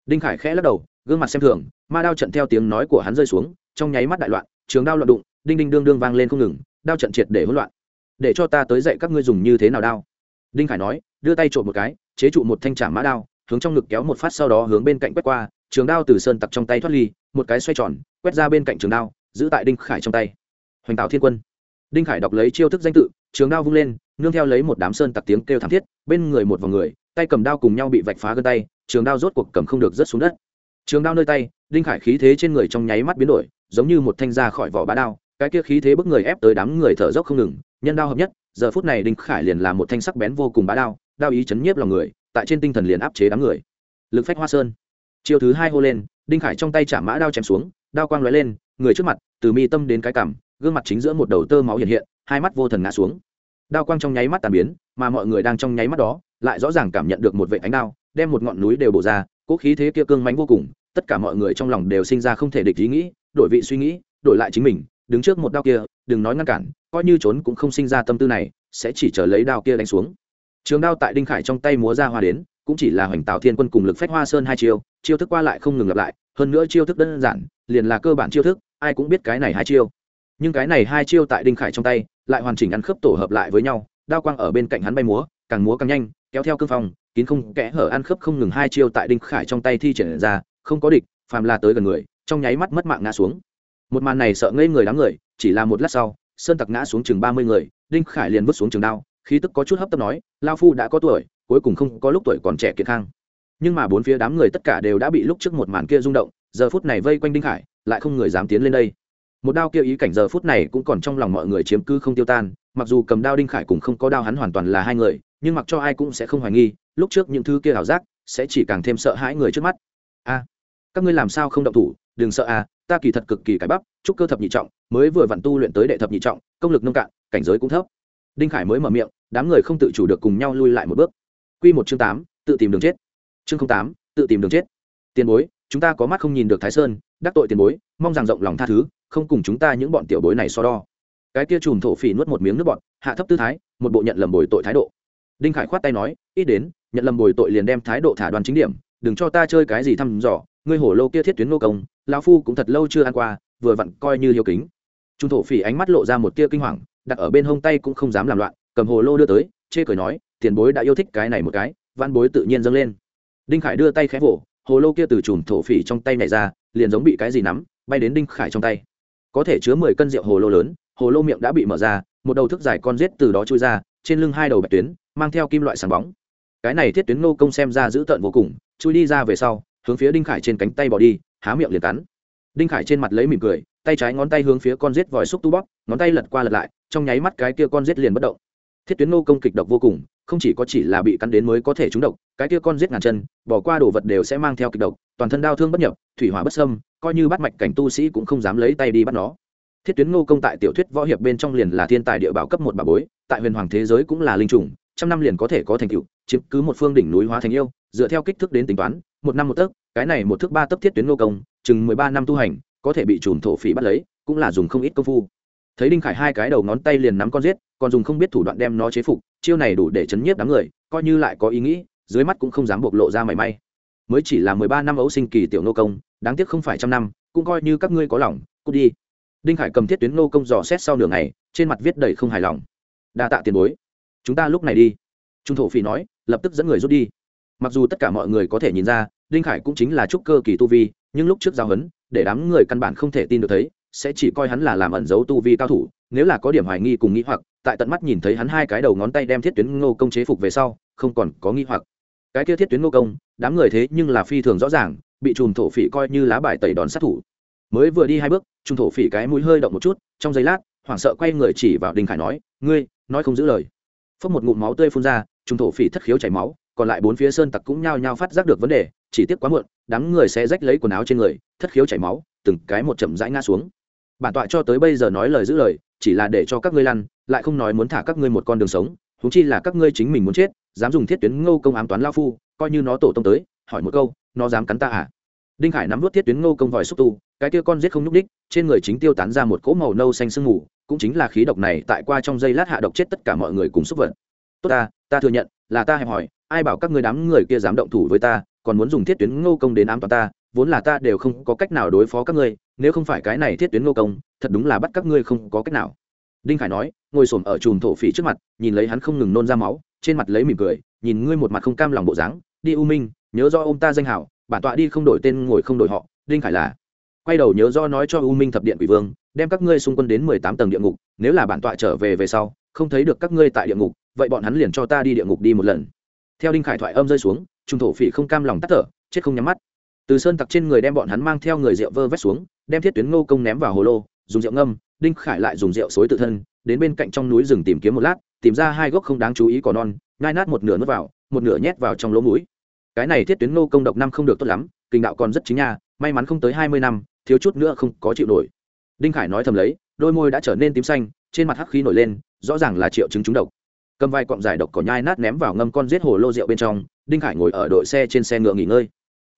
[SPEAKER 1] Đinh khải khẽ lắc đầu, gương mặt xem thường, ma đao trận theo tiếng nói của hắn rơi xuống, trong nháy mắt đại loạn, trường đao loạn đụng, đinh đinh đương đương vang lên không ngừng đao trận triệt để hỗn loạn. Để cho ta tới dạy các ngươi dùng như thế nào đao. Đinh khải nói, đưa tay trộm một cái, chế trụ một thanh trả mã đao, hướng trong ngực kéo một phát sau đó hướng bên cạnh quét qua, trường đao từ sơn tặc trong tay thoát ly, một cái xoay tròn, quét ra bên cạnh trường đao, giữ tại đinh khải trong tay. Hoành tạo thiên quân. Đinh khải đọc lấy chiêu thức danh tự, trường đao vung lên, nương theo lấy một đám sơn tặc tiếng kêu thảm thiết, bên người một vòng người, tay cầm đao cùng nhau bị vạch phá gân tay, trường đao rốt cuộc cầm không được rớt xuống đất. Trường đao nơi tay, đinh khải khí thế trên người trong nháy mắt biến đổi, giống như một thanh ra khỏi vỏ bá đao cái kia khí thế bức người ép tới đám người thở dốc không ngừng, nhân đao hợp nhất, giờ phút này đinh khải liền là một thanh sắc bén vô cùng bá đao đao ý chấn nhiếp lòng người, tại trên tinh thần liền áp chế đám người. Lực phách hoa sơn. Chiều thứ hai hô lên, đinh khải trong tay trả mã đao chém xuống, đao quang lóe lên, người trước mặt, từ mi tâm đến cái cằm, gương mặt chính giữa một đầu tơ máu hiện hiện, hai mắt vô thần ngã xuống. Đao quang trong nháy mắt tàn biến, mà mọi người đang trong nháy mắt đó, lại rõ ràng cảm nhận được một vệ ánh đao, đem một ngọn núi đều bổ ra cỗ khí thế kia cương mánh vô cùng, tất cả mọi người trong lòng đều sinh ra không thể địch ý nghĩ, đổi vị suy nghĩ, đổi lại chính mình đứng trước một đao kia, đừng nói ngăn cản, coi như trốn cũng không sinh ra tâm tư này, sẽ chỉ chờ lấy đao kia đánh xuống. Trường đao tại đinh khải trong tay múa ra hoa đến, cũng chỉ là hoành tạo thiên quân cùng lực phách hoa sơn hai chiêu chiêu thức qua lại không ngừng lặp lại, hơn nữa chiêu thức đơn giản, liền là cơ bản chiêu thức, ai cũng biết cái này hai chiêu. Nhưng cái này hai chiêu tại đinh khải trong tay, lại hoàn chỉnh ăn khớp tổ hợp lại với nhau, đao quang ở bên cạnh hắn bay múa, càng múa càng nhanh, kéo theo cương phong, kín không kẽ hở ăn khớp không ngừng hai chiêu tại đinh khải trong tay thi triển ra, không có địch, phàm là tới gần người, trong nháy mắt mất mạng ngã xuống một màn này sợ ngây người đám người, chỉ là một lát sau, sơn tặc ngã xuống chừng ba mươi người, đinh khải liền vứt xuống trường đao, khí tức có chút hấp tấp nói lao phu đã có tuổi, cuối cùng không có lúc tuổi còn trẻ kiệt khang. Nhưng mà bốn phía đám người tất cả đều đã bị lúc trước một màn kia rung động, giờ phút này vây quanh đinh khải, lại không người dám tiến lên đây. Một đao kia ý cảnh giờ phút này cũng còn trong lòng mọi người chiếm cư không tiêu tan, mặc dù cầm đao đinh khải cũng không có đao hắn hoàn toàn là hai người, nhưng mặc cho ai cũng sẽ không hoài nghi, lúc trước những thứ kia ảo giác sẽ chỉ càng thêm sợ hãi người trước mắt. A, các ngươi làm sao không động thủ? Đừng sợ à, ta kỳ thật cực kỳ cái bắp chúc cơ thập nhị trọng mới vừa vặn tu luyện tới đệ thập nhị trọng công lực nông cạn cảnh giới cũng thấp. Đinh khải mới mở miệng đám người không tự chủ được cùng nhau lui lại một bước. Q một chương tám tự tìm đường chết. Chương tám tự tìm đường chết. Tiền bối chúng ta có mắt không nhìn được thái sơn đắc tội tiền bối mong rằng rộng lòng tha thứ không cùng chúng ta những bọn tiểu bối này so đo. Cái kia chùm thổ phỉ nuốt một miếng nước bọt, hạ thấp tư thái một bộ nhận lầm bồi tội thái độ. Đinh khải khoát tay nói ít đến nhận lầm bồi tội liền đem thái độ thả đoàn chính điểm đừng cho ta chơi cái gì thăm dò, ngươi hổ lô kia thiết tuyến nô công, lão phu cũng thật lâu chưa ăn qua, vừa vặn coi như hiếu kính. Trung thổ phỉ ánh mắt lộ ra một tia kinh hoàng, đặt ở bên hông tay cũng không dám làm loạn, cầm hồ lô đưa tới, chê cười nói, tiền bối đã yêu thích cái này một cái. Văn bối tự nhiên dâng lên. Đinh khải đưa tay khẽ vỗ hồ lô kia từ chùm thổ phỉ trong tay này ra, liền giống bị cái gì nắm, bay đến đinh khải trong tay. Có thể chứa mười cân rượu hồ lô lớn hồ lô miệng đã bị mở ra, một đầu thức dài con rết từ đó trôi ra, trên lưng hai đầu bạch tuyến, mang theo kim loại sáng bóng. Cái này thiết tuyến nô công xem ra dữ tợn vô cùng chui đi ra về sau, hướng phía đinh khải trên cánh tay bỏ đi, há miệng liền cắn. Đinh khải trên mặt lấy mỉm cười, tay trái ngón tay hướng phía con rết vòi xúc tu bóp, ngón tay lật qua lật lại, trong nháy mắt cái kia con rết liền bất động. Thiết tuyến nô công kịch độc vô cùng, không chỉ có chỉ là bị cắn đến mới có thể trúng độc, cái kia con rết ngàn chân, bỏ qua đồ vật đều sẽ mang theo kịch độc, toàn thân đau thương bất nhập, thủy hỏa bất sâm coi như bắt mạch cảnh tu sĩ cũng không dám lấy tay đi bắt nó. Thiết tuyến ngô công tại tiểu thuyết võ hiệp bên trong liền là thiên tài địa bảo cấp một bà bối, tại huyền hoàng thế giới cũng là linh trùng trăm năm liền có thể có thành tựu, chiếm cứ một phương đỉnh núi hóa thành yêu, dựa theo kích thước đến tính toán, một năm một tấc, cái này một thước ba tấc thiết tuyến ngô công, chừng mười ba năm tu hành, có thể bị chùm thổ phỉ bắt lấy, cũng là dùng không ít công phu. Thấy đinh khải hai cái đầu ngón tay liền nắm con giết, còn dùng không biết thủ đoạn đem nó chế phục, chiêu này đủ để chấn nhiếp đám người, coi như lại có ý nghĩ, dưới mắt cũng không dám bộc lộ ra mảy may. Mới chỉ là mười ba năm ấu sinh kỳ tiểu nô công, đáng tiếc không phải trăm năm, cũng coi như các ngươi có lòng, cút đi. Đinh khải cầm thiết tuyến nô công dò xét sau nửa ngày, trên mặt viết đầy không hài lòng. Đa tạ tiền bối chúng ta lúc này đi. Trung thổ phỉ nói, lập tức dẫn người rút đi. Mặc dù tất cả mọi người có thể nhìn ra, đinh khải cũng chính là trúc cơ kỳ tu vi, nhưng lúc trước giao hấn, để đám người căn bản không thể tin được thấy, sẽ chỉ coi hắn là làm ẩn giấu tu vi cao thủ, nếu là có điểm hoài nghi cùng nghĩ hoặc, tại tận mắt nhìn thấy hắn hai cái đầu ngón tay đem thiết tuyến ngô công chế phục về sau, không còn có nghi hoặc. Cái kia thiết tuyến ngô công, đám người thế nhưng là phi thường rõ ràng, bị trùm thổ phỉ coi như lá bài tẩy đòn sát thủ. Mới vừa đi hai bước, trùm thổ phỉ cái mũi hơi động một chút, trong giây lát, hoảng sợ quay người chỉ vào đinh khải nói, ngươi, nói không giữ lời phốc một ngụm máu tươi phun ra trung thổ phỉ thất khiếu chảy máu, còn lại bốn phía sơn tặc cũng nhao nhao phát giác được vấn đề, chỉ tiếc quá muộn, đám người sẽ rách lấy quần áo trên người, thất khiếu chảy máu, từng cái một chậm rãi ngã xuống. Bản tọa cho tới bây giờ nói lời giữ lời, chỉ là để cho các ngươi lăn, lại không nói muốn thả các ngươi một con đường sống thú chi là các ngươi chính mình muốn chết, dám dùng thiết tuyến ngô công ám toán lao phu, coi như nó tổ tông tới, hỏi một câu, nó dám cắn ta à? Đinh khải nắm vút thiết tuyến ngô công vòi xúc tu, cái kia con giết không nhúc đích trên người chính tiêu tán ra một cỗ màu nâu xanh sương mù cũng chính là khí độc này tại qua trong giây lát hạ độc chết tất cả mọi người cùng xúc vật. Tốt ta ta thừa nhận, là ta hẹp hỏi, ai bảo các ngươi đám người kia dám động thủ với ta, còn muốn dùng thiết tuyến ngô công đến ám toán ta, vốn là ta đều không có cách nào đối phó các ngươi, nếu không phải cái này thiết tuyến ngô công, thật đúng là bắt các ngươi không có cách nào. Đinh khải nói, ngồi s ở chùm thổ phỉ trước mặt, nhìn lấy hắn không ngừng nôn ra máu, trên mặt lấy mỉm cười, nhìn ngươi một mặt không cam lòng bộ dáng, đi u minh, nhớ do ông ta danh hảo, bản tọa đi không đổi tên ngồi không đổi họ. Đinh khải là quay đầu nhớ do nói cho u minh thập điện quỷ vương, đem các ngươi xung quân đến mười tám tầng địa ngục, nếu là bản tọa trở về về sau, không thấy được các ngươi tại địa ngục, vậy bọn hắn liền cho ta đi địa ngục đi một lần. Theo đinh khải thoại âm rơi xuống, trung thổ phỉ không cam lòng tắt thở, chết không nhắm mắt. Từ sơn tặc trên người đem bọn hắn mang theo người rượu vơ vét xuống, đem thiết tuyến ngô công ném vào hồ lô, dùng rượu ngâm, đinh khải lại dùng rượu xối tự thân, đến bên cạnh trong núi rừng tìm kiếm một lát, tìm ra hai gốc không đáng chú ý cỏ non ngai nát một nửa nước vào, một nửa nhét vào trong lỗ mũi. Cái này thiết tuyến ngô công độc năm không được tốt lắm, kinh đạo còn rất chính nha, may mắn không tới hai mươi năm thiếu chút nữa không có chịu nổi. Đinh khải nói thầm lấy, đôi môi đã trở nên tím xanh, trên mặt hắc khí nổi lên, rõ ràng là triệu chứng trúng độc. Cầm vai cọng giải độc cỏ nhai nát ném vào ngâm con giết hồ lô rượu bên trong, đinh khải ngồi ở đội xe trên xe ngựa nghỉ ngơi.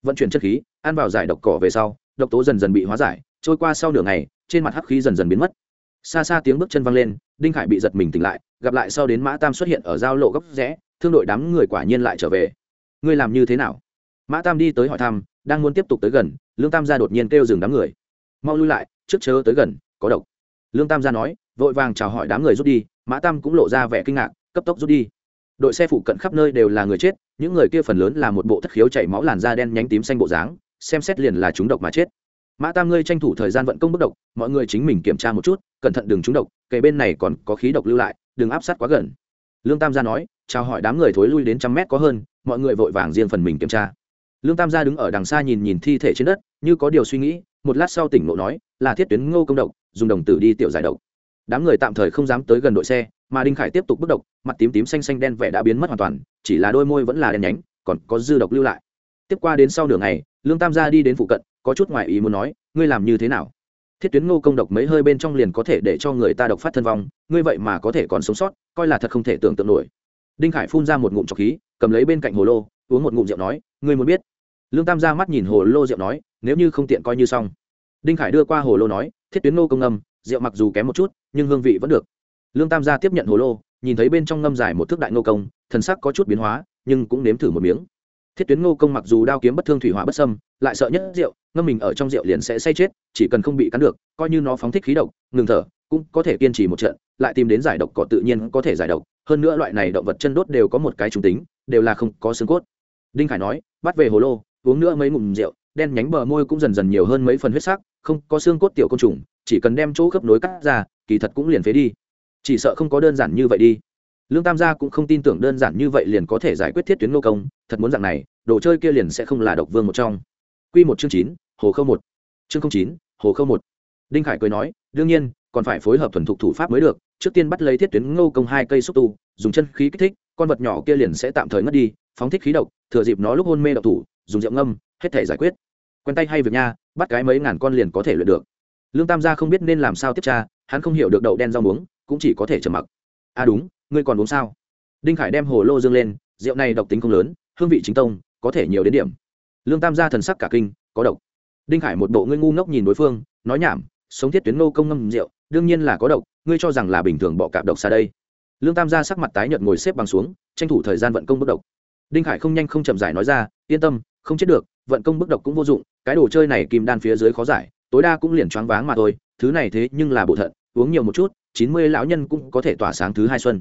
[SPEAKER 1] Vận chuyển chất khí, ăn vào giải độc cỏ về sau, độc tố dần dần bị hóa giải, trôi qua sau nửa ngày, trên mặt hắc khí dần dần biến mất. Xa xa tiếng bước chân văng lên, đinh khải bị giật mình tỉnh lại, gặp lại sau đến mã tam xuất hiện ở giao lộ góc rẽ, thương đội đám người quả nhiên lại trở về. Ngươi làm như thế nào? Mã tam đi tới hỏi thăm, đang muốn tiếp tục tới gần lương tam gia đột nhiên kêu dừng đám người. Mau lui lại, trước chớ tới gần, có độc. Lương tam gia nói, vội vàng chào hỏi đám người rút đi, mã tam cũng lộ ra vẻ kinh ngạc, cấp tốc rút đi. Đội xe phụ cận khắp nơi đều là người chết, những người kia phần lớn là một bộ thất khiếu chảy máu làn da đen nhánh tím xanh bộ dáng, xem xét liền là chúng độc mà chết. Mã tam ngươi tranh thủ thời gian vận công bức độc, mọi người chính mình kiểm tra một chút, cẩn thận đừng trúng độc kề bên này còn có khí độc lưu lại, đừng áp sát quá gần. Lương tam gia nói, chào hỏi đám người thối lui đến trăm mét có hơn, mọi người vội vàng riêng phần mình kiểm tra lương tam gia đứng ở đằng xa nhìn nhìn thi thể trên đất, như có điều suy nghĩ, một lát sau tỉnh ngộ nói, là thiết tuyến ngô công độc, dùng đồng tử đi tiểu giải độc. Đám người tạm thời không dám tới gần đội xe, mà đinh khải tiếp tục bước độc, mặt tím tím xanh xanh đen vẻ đã biến mất hoàn toàn, chỉ là đôi môi vẫn là đen nhánh, còn có dư độc lưu lại. Tiếp qua đến sau nửa ngày, lương tam gia đi đến phụ cận, có chút ngoại ý muốn nói, ngươi làm như thế nào? Thiết tuyến ngô công độc mấy hơi bên trong liền có thể để cho người ta độc phát thân vong, ngươi vậy mà có thể còn sống sót, coi là thật không thể tưởng tượng nổi. Đinh khải phun ra một ngụm trọc khí, cầm lấy bên cạnh hồ lô uống một ngụm rượu nói, ngươi muốn biết? Lương tam ra mắt nhìn hồ lô rượu nói, nếu như không tiện coi như xong. Đinh khải đưa qua hồ lô nói, thiết tuyến ngô công ngâm, rượu mặc dù kém một chút, nhưng hương vị vẫn được. Lương tam gia tiếp nhận hồ lô, nhìn thấy bên trong ngâm dài một thước đại ngô công, thần sắc có chút biến hóa, nhưng cũng nếm thử một miếng. Thiết tuyến ngô công mặc dù đao kiếm bất thương thủy hỏa bất sâm lại sợ nhất rượu, ngâm mình ở trong rượu liền sẽ say chết, chỉ cần không bị cắn được, coi như nó phóng thích khí độc, ngừng thở, cũng có thể kiên trì một trận, lại tìm đến giải độc cỏ tự nhiên có thể giải độc. Hơn nữa loại này động vật chân đốt đều có một cái trùng tính, đều là không có xương cốt đinh khải nói, bắt về hồ lô, uống nữa mấy ngụm rượu, đen nhánh bờ môi cũng dần dần nhiều hơn mấy phần huyết sắc, không có xương cốt tiểu côn trùng, chỉ cần đem chỗ khớp nối cắt ra, kỳ thật cũng liền phế đi. Chỉ sợ không có đơn giản như vậy đi. Lương tam gia cũng không tin tưởng đơn giản như vậy liền có thể giải quyết thiết tuyến nô công, thật muốn dạng này, đồ chơi kia liền sẽ không là độc vương một trong. Quy một chương chín, hồ khâu một. Chương không chín, hồ khâu một. Đinh khải cười nói, đương nhiên, còn phải phối hợp thuần thục thủ pháp mới được trước tiên bắt lấy thiết tuyến ngô công hai cây xúc tu, dùng chân khí kích thích, con vật nhỏ kia liền sẽ tạm thời ngất đi, phóng thích khí độc, thừa dịp nó lúc hôn mê độc thủ, dùng rượu ngâm, hết thể giải quyết. Quen tay hay việc nha, bắt cái mấy ngàn con liền có thể luyện được. Lương tam gia không biết nên làm sao tiếp tra, hắn không hiểu được đậu đen rau muống, cũng chỉ có thể trầm mặc. À đúng, ngươi còn uống sao? Đinh khải đem hồ lô dương lên, rượu này độc tính không lớn, hương vị chính tông, có thể nhiều đến điểm. Lương tam gia thần sắc cả kinh, có độc. Đinh khải một bộ ngươi ngu ngốc nhìn đối phương, nói nhảm, sống thiết tuyến nô công ngâm rượu, đương nhiên là có độc ngươi cho rằng là bình thường bọ cạp độc xa đây. Lương tam gia sắc mặt tái nhợt ngồi xếp bằng xuống, tranh thủ thời gian vận công bức độc. Đinh khải không nhanh không chậm giải nói ra, yên tâm, không chết được, vận công bức độc cũng vô dụng, cái đồ chơi này kim đan phía dưới khó giải, tối đa cũng liền choáng váng mà thôi, thứ này thế nhưng là bộ thận, uống nhiều một chút, chín mươi lão nhân cũng có thể tỏa sáng thứ hai xuân.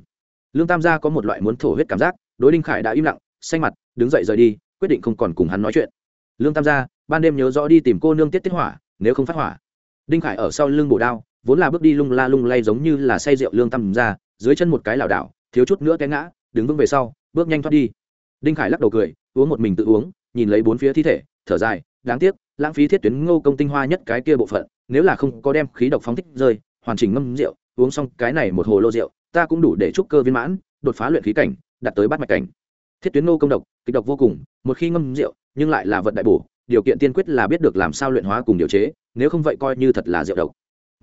[SPEAKER 1] Lương tam gia có một loại muốn thổ huyết cảm giác, đối đinh khải đã im lặng, xanh mặt, đứng dậy rời đi, quyết định không còn cùng hắn nói chuyện. Lương tam gia, ban đêm nhớ rõ đi tìm cô nương tiết tiết hỏa, nếu không phát hỏa. Đinh khải ở sau lưng bổ đao vốn là bước đi lung la lung lay giống như là say rượu lương tâm ra, dưới chân một cái lảo đảo, thiếu chút nữa té ngã, đứng vững về sau, bước nhanh thoát đi. Đinh khải lắc đầu cười, uống một mình tự uống, nhìn lấy bốn phía thi thể, thở dài, đáng tiếc, lãng phí thiết tuyến ngô công tinh hoa nhất cái kia bộ phận, nếu là không có đem khí độc phóng thích rơi, hoàn chỉnh ngâm rượu, uống xong cái này một hồ lô rượu, ta cũng đủ để trúc cơ viên mãn, đột phá luyện khí cảnh, đạt tới bát mạch cảnh. Thiết tuyến ngô công độc, kịch độc vô cùng, một khi ngâm rượu, nhưng lại là vật đại bổ, điều kiện tiên quyết là biết được làm sao luyện hóa cùng điều chế, nếu không vậy coi như thật là rượu độc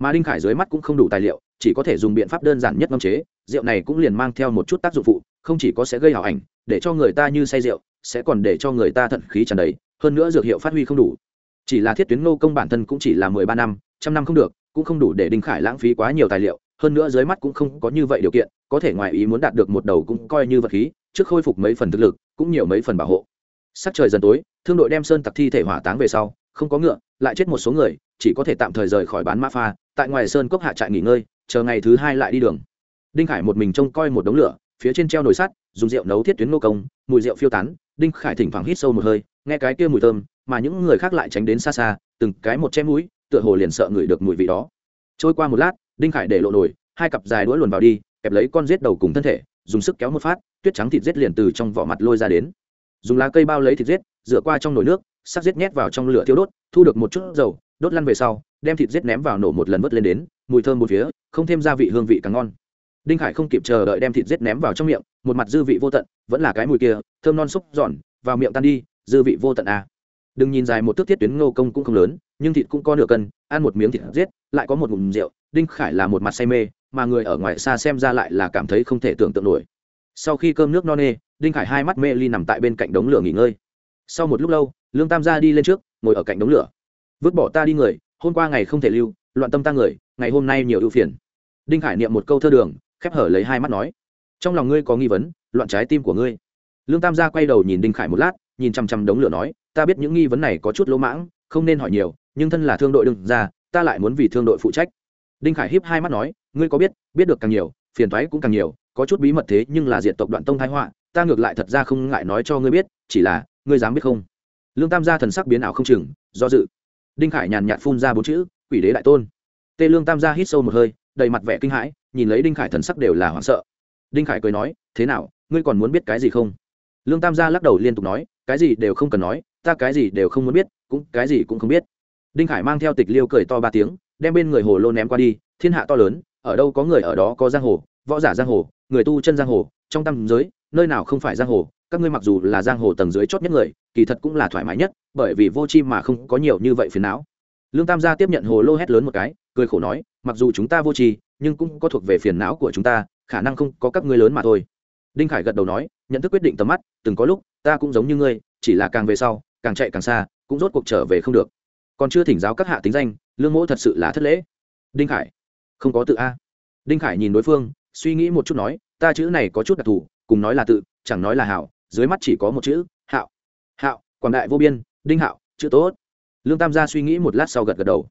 [SPEAKER 1] mà đinh khải dưới mắt cũng không đủ tài liệu, chỉ có thể dùng biện pháp đơn giản nhất ngâm chế. Rượu này cũng liền mang theo một chút tác dụng phụ, không chỉ có sẽ gây hảo ảnh, để cho người ta như say rượu, sẽ còn để cho người ta thận khí tràn đầy, hơn nữa dược hiệu phát huy không đủ. Chỉ là thiết tuyến ngô công bản thân cũng chỉ là mười ba năm, trăm năm không được, cũng không đủ để đinh khải lãng phí quá nhiều tài liệu, hơn nữa dưới mắt cũng không có như vậy điều kiện, có thể ngoài ý muốn đạt được một đầu cũng coi như vật khí, trước khôi phục mấy phần thực lực, cũng nhiều mấy phần bảo hộ. Sắc trời dần tối, thương đội đem sơn tặc thi thể hỏa táng về sau, không có ngựa, lại chết một số người chỉ có thể tạm thời rời khỏi bán mã pha, tại ngoài sơn cốc hạ trại nghỉ ngơi, chờ ngày thứ hai lại đi đường. Đinh khải một mình trông coi một đống lửa, phía trên treo nồi sắt, dùng rượu nấu thiết tuyến nô công, mùi rượu phiêu tán, đinh khải thỉnh thoảng hít sâu một hơi, nghe cái kia mùi thơm, mà những người khác lại tránh đến xa xa, từng cái một chém mũi, tựa hồ liền sợ ngửi được mùi vị đó. Trôi qua một lát, đinh khải để lộ nồi, hai cặp dài đũa luồn vào đi, kẹp lấy con rết đầu cùng thân thể, dùng sức kéo một phát, tuyết trắng thịt rết liền từ trong vỏ mặt lôi ra đến. Dùng lá cây bao lấy thịt rết rửa qua trong nồi nước, sắc rết nhét vào trong lửa thiêu đốt, thu được một chút dầu đốt lăn về sau, đem thịt rết ném vào nổ một lần vớt lên đến, mùi thơm một phía, không thêm gia vị hương vị càng ngon. Đinh khải không kịp chờ đợi đem thịt rết ném vào trong miệng, một mặt dư vị vô tận, vẫn là cái mùi kia, thơm non xúc giòn, vào miệng tan đi, dư vị vô tận à. đừng nhìn dài một thước thiết tuyến ngô công cũng không lớn, nhưng thịt cũng có nửa cân, ăn một miếng thịt giết, lại có một ngụm rượu, đinh khải là một mặt say mê, mà người ở ngoài xa xem ra lại là cảm thấy không thể tưởng tượng nổi. Sau khi cơm nước no nê, đinh khải hai mắt mê ly nằm tại bên cạnh đống lửa nghỉ ngơi. Sau một lúc lâu, lương tam gia đi lên trước, ngồi ở cạnh đống lửa vứt bỏ ta đi người, hôm qua ngày không thể lưu, loạn tâm ta người, ngày hôm nay nhiều ưu phiền. Đinh khải niệm một câu thơ đường, khép hở lấy hai mắt nói, trong lòng ngươi có nghi vấn, loạn trái tim của ngươi. Lương tam gia quay đầu nhìn đinh khải một lát, nhìn chăm chăm đống lửa nói, ta biết những nghi vấn này có chút lỗ mãng, không nên hỏi nhiều, nhưng thân là thương đội đừng ra ta lại muốn vì thương đội phụ trách. Đinh khải hiếp hai mắt nói, ngươi có biết biết được càng nhiều, phiền thoái cũng càng nhiều, có chút bí mật thế nhưng là diện tộc đoạn tông thái họa, ta ngược lại thật ra không ngại nói cho ngươi biết, chỉ là, ngươi dám biết không? Lương tam gia thần sắc biến ảo không chừng, do dự đinh khải nhàn nhạt phun ra bốn chữ, quỷ đế đại tôn. Tê lương tam gia hít sâu một hơi, đầy mặt vẻ kinh hãi, nhìn lấy đinh khải thần sắc đều là hoảng sợ. Đinh khải cười nói, thế nào, ngươi còn muốn biết cái gì không? Lương tam gia lắc đầu liên tục nói, cái gì đều không cần nói, ta cái gì đều không muốn biết, cũng cái gì cũng không biết. Đinh khải mang theo tịch liêu cười to ba tiếng, đem bên người hồ lô ném qua đi, thiên hạ to lớn, ở đâu có người ở đó có giang hồ, võ giả giang hồ, người tu chân giang hồ, trong tam giới, nơi nào không phải giang hồ các ngươi mặc dù là giang hồ tầng dưới chót nhất người, kỳ thật cũng là thoải mái nhất, bởi vì vô chi mà không có nhiều như vậy phiền não. Lương tam gia tiếp nhận hồ lô hét lớn một cái, cười khổ nói, mặc dù chúng ta vô chi, nhưng cũng có thuộc về phiền não của chúng ta, khả năng không có các ngươi lớn mà thôi. Đinh khải gật đầu nói, nhận thức quyết định tầm mắt, từng có lúc, ta cũng giống như ngươi, chỉ là càng về sau, càng chạy càng xa, cũng rốt cuộc trở về không được. Còn chưa thỉnh giáo các hạ tính danh, lương mỗ thật sự là thất lễ. Đinh khải, không có tự a. Đinh khải nhìn đối phương, suy nghĩ một chút nói, ta chữ này có chút đặc thù, cùng nói là tự, chẳng nói là hảo dưới mắt chỉ có một chữ, hạo. Hạo, quảng đại vô biên, đinh hạo, chữ tốt. Lương tam gia suy nghĩ một lát sau gật gật đầu.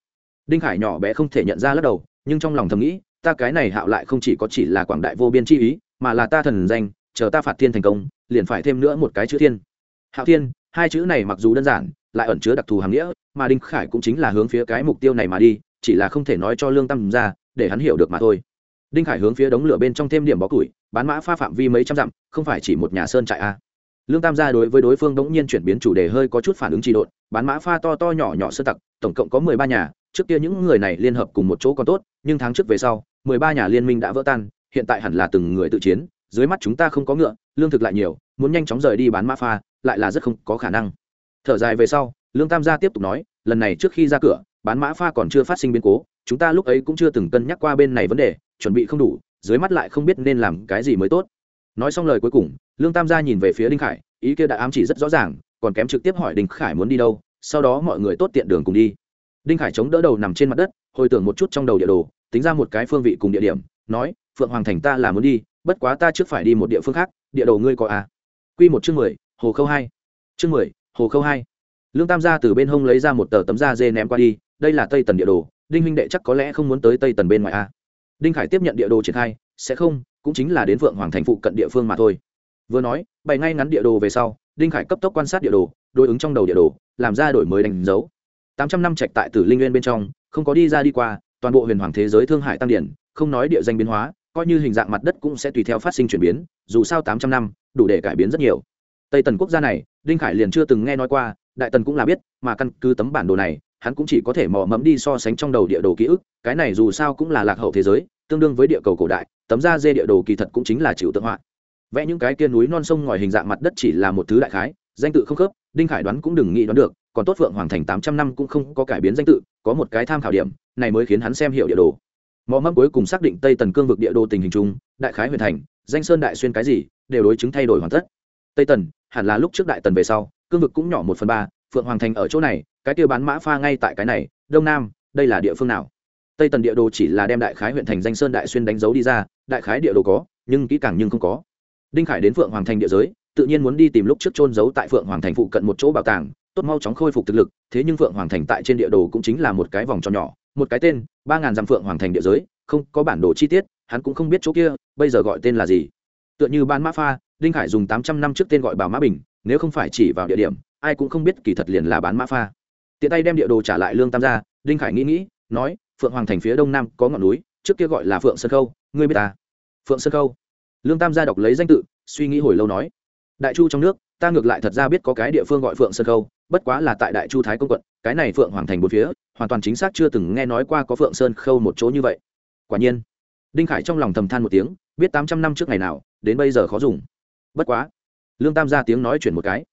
[SPEAKER 1] Đinh khải nhỏ bé không thể nhận ra lắc đầu, nhưng trong lòng thầm nghĩ, ta cái này hạo lại không chỉ có chỉ là quảng đại vô biên chi ý, mà là ta thần danh, chờ ta phạt thiên thành công, liền phải thêm nữa một cái chữ thiên. Hạo thiên, hai chữ này mặc dù đơn giản, lại ẩn chứa đặc thù hàm nghĩa, mà đinh khải cũng chính là hướng phía cái mục tiêu này mà đi, chỉ là không thể nói cho lương tam ra để hắn hiểu được mà thôi. Đinh khải hướng phía đống lửa bên trong thêm điểm bó củi, bán mã pha phạm vi mấy trăm dặm, không phải chỉ một nhà sơn trại a lương tam gia đối với đối phương đống nhiên chuyển biến chủ đề hơi có chút phản ứng trị độn, bán mã pha to to nhỏ nhỏ sơ tặc, tổng cộng có mười ba nhà, trước kia những người này liên hợp cùng một chỗ còn tốt, nhưng tháng trước về sau, mười ba nhà liên minh đã vỡ tan, hiện tại hẳn là từng người tự chiến, dưới mắt chúng ta không có ngựa, lương thực lại nhiều, muốn nhanh chóng rời đi bán mã pha, lại là rất không có khả năng. Thở dài về sau, lương tam gia tiếp tục nói, lần này trước khi ra cửa, bán mã pha còn chưa phát sinh biến cố, chúng ta lúc ấy cũng chưa từng cân nhắc qua bên này vấn đề, chuẩn bị không đủ, dưới mắt lại không biết nên làm cái gì mới tốt nói xong lời cuối cùng, lương tam gia nhìn về phía đinh khải, ý kia đã ám chỉ rất rõ ràng, còn kém trực tiếp hỏi đinh khải muốn đi đâu, sau đó mọi người tốt tiện đường cùng đi. Đinh khải chống đỡ đầu nằm trên mặt đất, hồi tưởng một chút trong đầu địa đồ, tính ra một cái phương vị cùng địa điểm, nói, phượng hoàng thành ta là muốn đi, bất quá ta trước phải đi một địa phương khác, địa đồ ngươi có à? Q một chương mười, hồ khâu hai. Chương mười, hồ khâu hai. Lương tam gia từ bên hông lấy ra một tờ tấm da dê ném qua đi, đây là tây tần địa đồ, đinh huynh đệ chắc có lẽ không muốn tới tây tần bên ngoài a đinh khải tiếp nhận địa đồ triển khai sẽ không, cũng chính là đến vượng hoàng thành phụ cận địa phương mà thôi. Vừa nói, bày ngay ngắn địa đồ về sau, đinh khải cấp tốc quan sát địa đồ, đối ứng trong đầu địa đồ, làm ra đổi mới đánh dấu. Tám trăm năm trạch tại tử linh nguyên bên trong, không có đi ra đi qua, toàn bộ huyền hoàng thế giới thương hải tăng điển, không nói địa danh biến hóa, coi như hình dạng mặt đất cũng sẽ tùy theo phát sinh chuyển biến, dù sao tám trăm năm, đủ để cải biến rất nhiều. Tây tần quốc gia này, đinh khải liền chưa từng nghe nói qua, đại tần cũng là biết, mà căn cứ tấm bản đồ này, hắn cũng chỉ có thể mò mẫm đi so sánh trong đầu địa đồ ký ức, cái này dù sao cũng là lạc hậu thế giới tương đương với địa cầu cổ đại, tấm da dê địa đồ kỳ thật cũng chính là chịu tượng họa. Vẽ những cái kia núi non sông ngoài hình dạng mặt đất chỉ là một thứ đại khái, danh tự không khớp, đinh khải đoán cũng đừng nghĩ đoán được, còn tốt phượng hoàng thành tám trăm năm cũng không có cải biến danh tự, có một cái tham khảo điểm, này mới khiến hắn xem hiểu địa đồ. Mò mẫm cuối cùng xác định tây tần cương vực địa đồ tình hình chung, đại khái huyền thành, danh sơn đại xuyên cái gì, đều đối chứng thay đổi hoàn tất. Tây tần, hẳn là lúc trước đại tần về sau, cương vực cũng nhỏ một phần ba, phượng hoàng thành ở chỗ này, cái tiêu bán mã pha ngay tại cái này, đông nam, đây là địa phương nào? Tây tần địa đồ chỉ là đem đại khái huyện thành danh sơn đại xuyên đánh dấu đi ra, đại khái địa đồ có, nhưng kỹ càng nhưng không có. Đinh khải đến phượng hoàng thành địa giới, tự nhiên muốn đi tìm lúc trước trôn giấu tại phượng hoàng thành phụ cận một chỗ bảo tàng, tốt mau chóng khôi phục thực lực, thế nhưng phượng hoàng thành tại trên địa đồ cũng chính là một cái vòng tròn nhỏ, một cái tên, ba ngàn dặm phượng hoàng thành địa giới, không có bản đồ chi tiết, hắn cũng không biết chỗ kia, bây giờ gọi tên là gì. Tựa như ban mã pha, đinh khải dùng tám trăm năm trước tên gọi bảo mã bình, nếu không phải chỉ vào địa điểm, ai cũng không biết kỳ thật liền là bán mã pha. Tiện tay đem địa đồ trả lại lương tam gia, đinh khải nghĩ nghĩ, nói phượng hoàng thành phía đông nam có ngọn núi, trước kia gọi là phượng sơn khâu, ngươi biết ta? Phượng sơn khâu. Lương tam gia đọc lấy danh tự, suy nghĩ hồi lâu nói, đại chu trong nước, ta ngược lại thật ra biết có cái địa phương gọi phượng sơn khâu, bất quá là tại đại chu thái công quận, cái này phượng hoàng thành bốn phía, hoàn toàn chính xác chưa từng nghe nói qua có phượng sơn khâu một chỗ như vậy. Quả nhiên, đinh khải trong lòng thầm than một tiếng, biết tám trăm năm trước ngày nào, đến bây giờ khó dùng. Bất quá, lương tam gia tiếng nói chuyển một cái,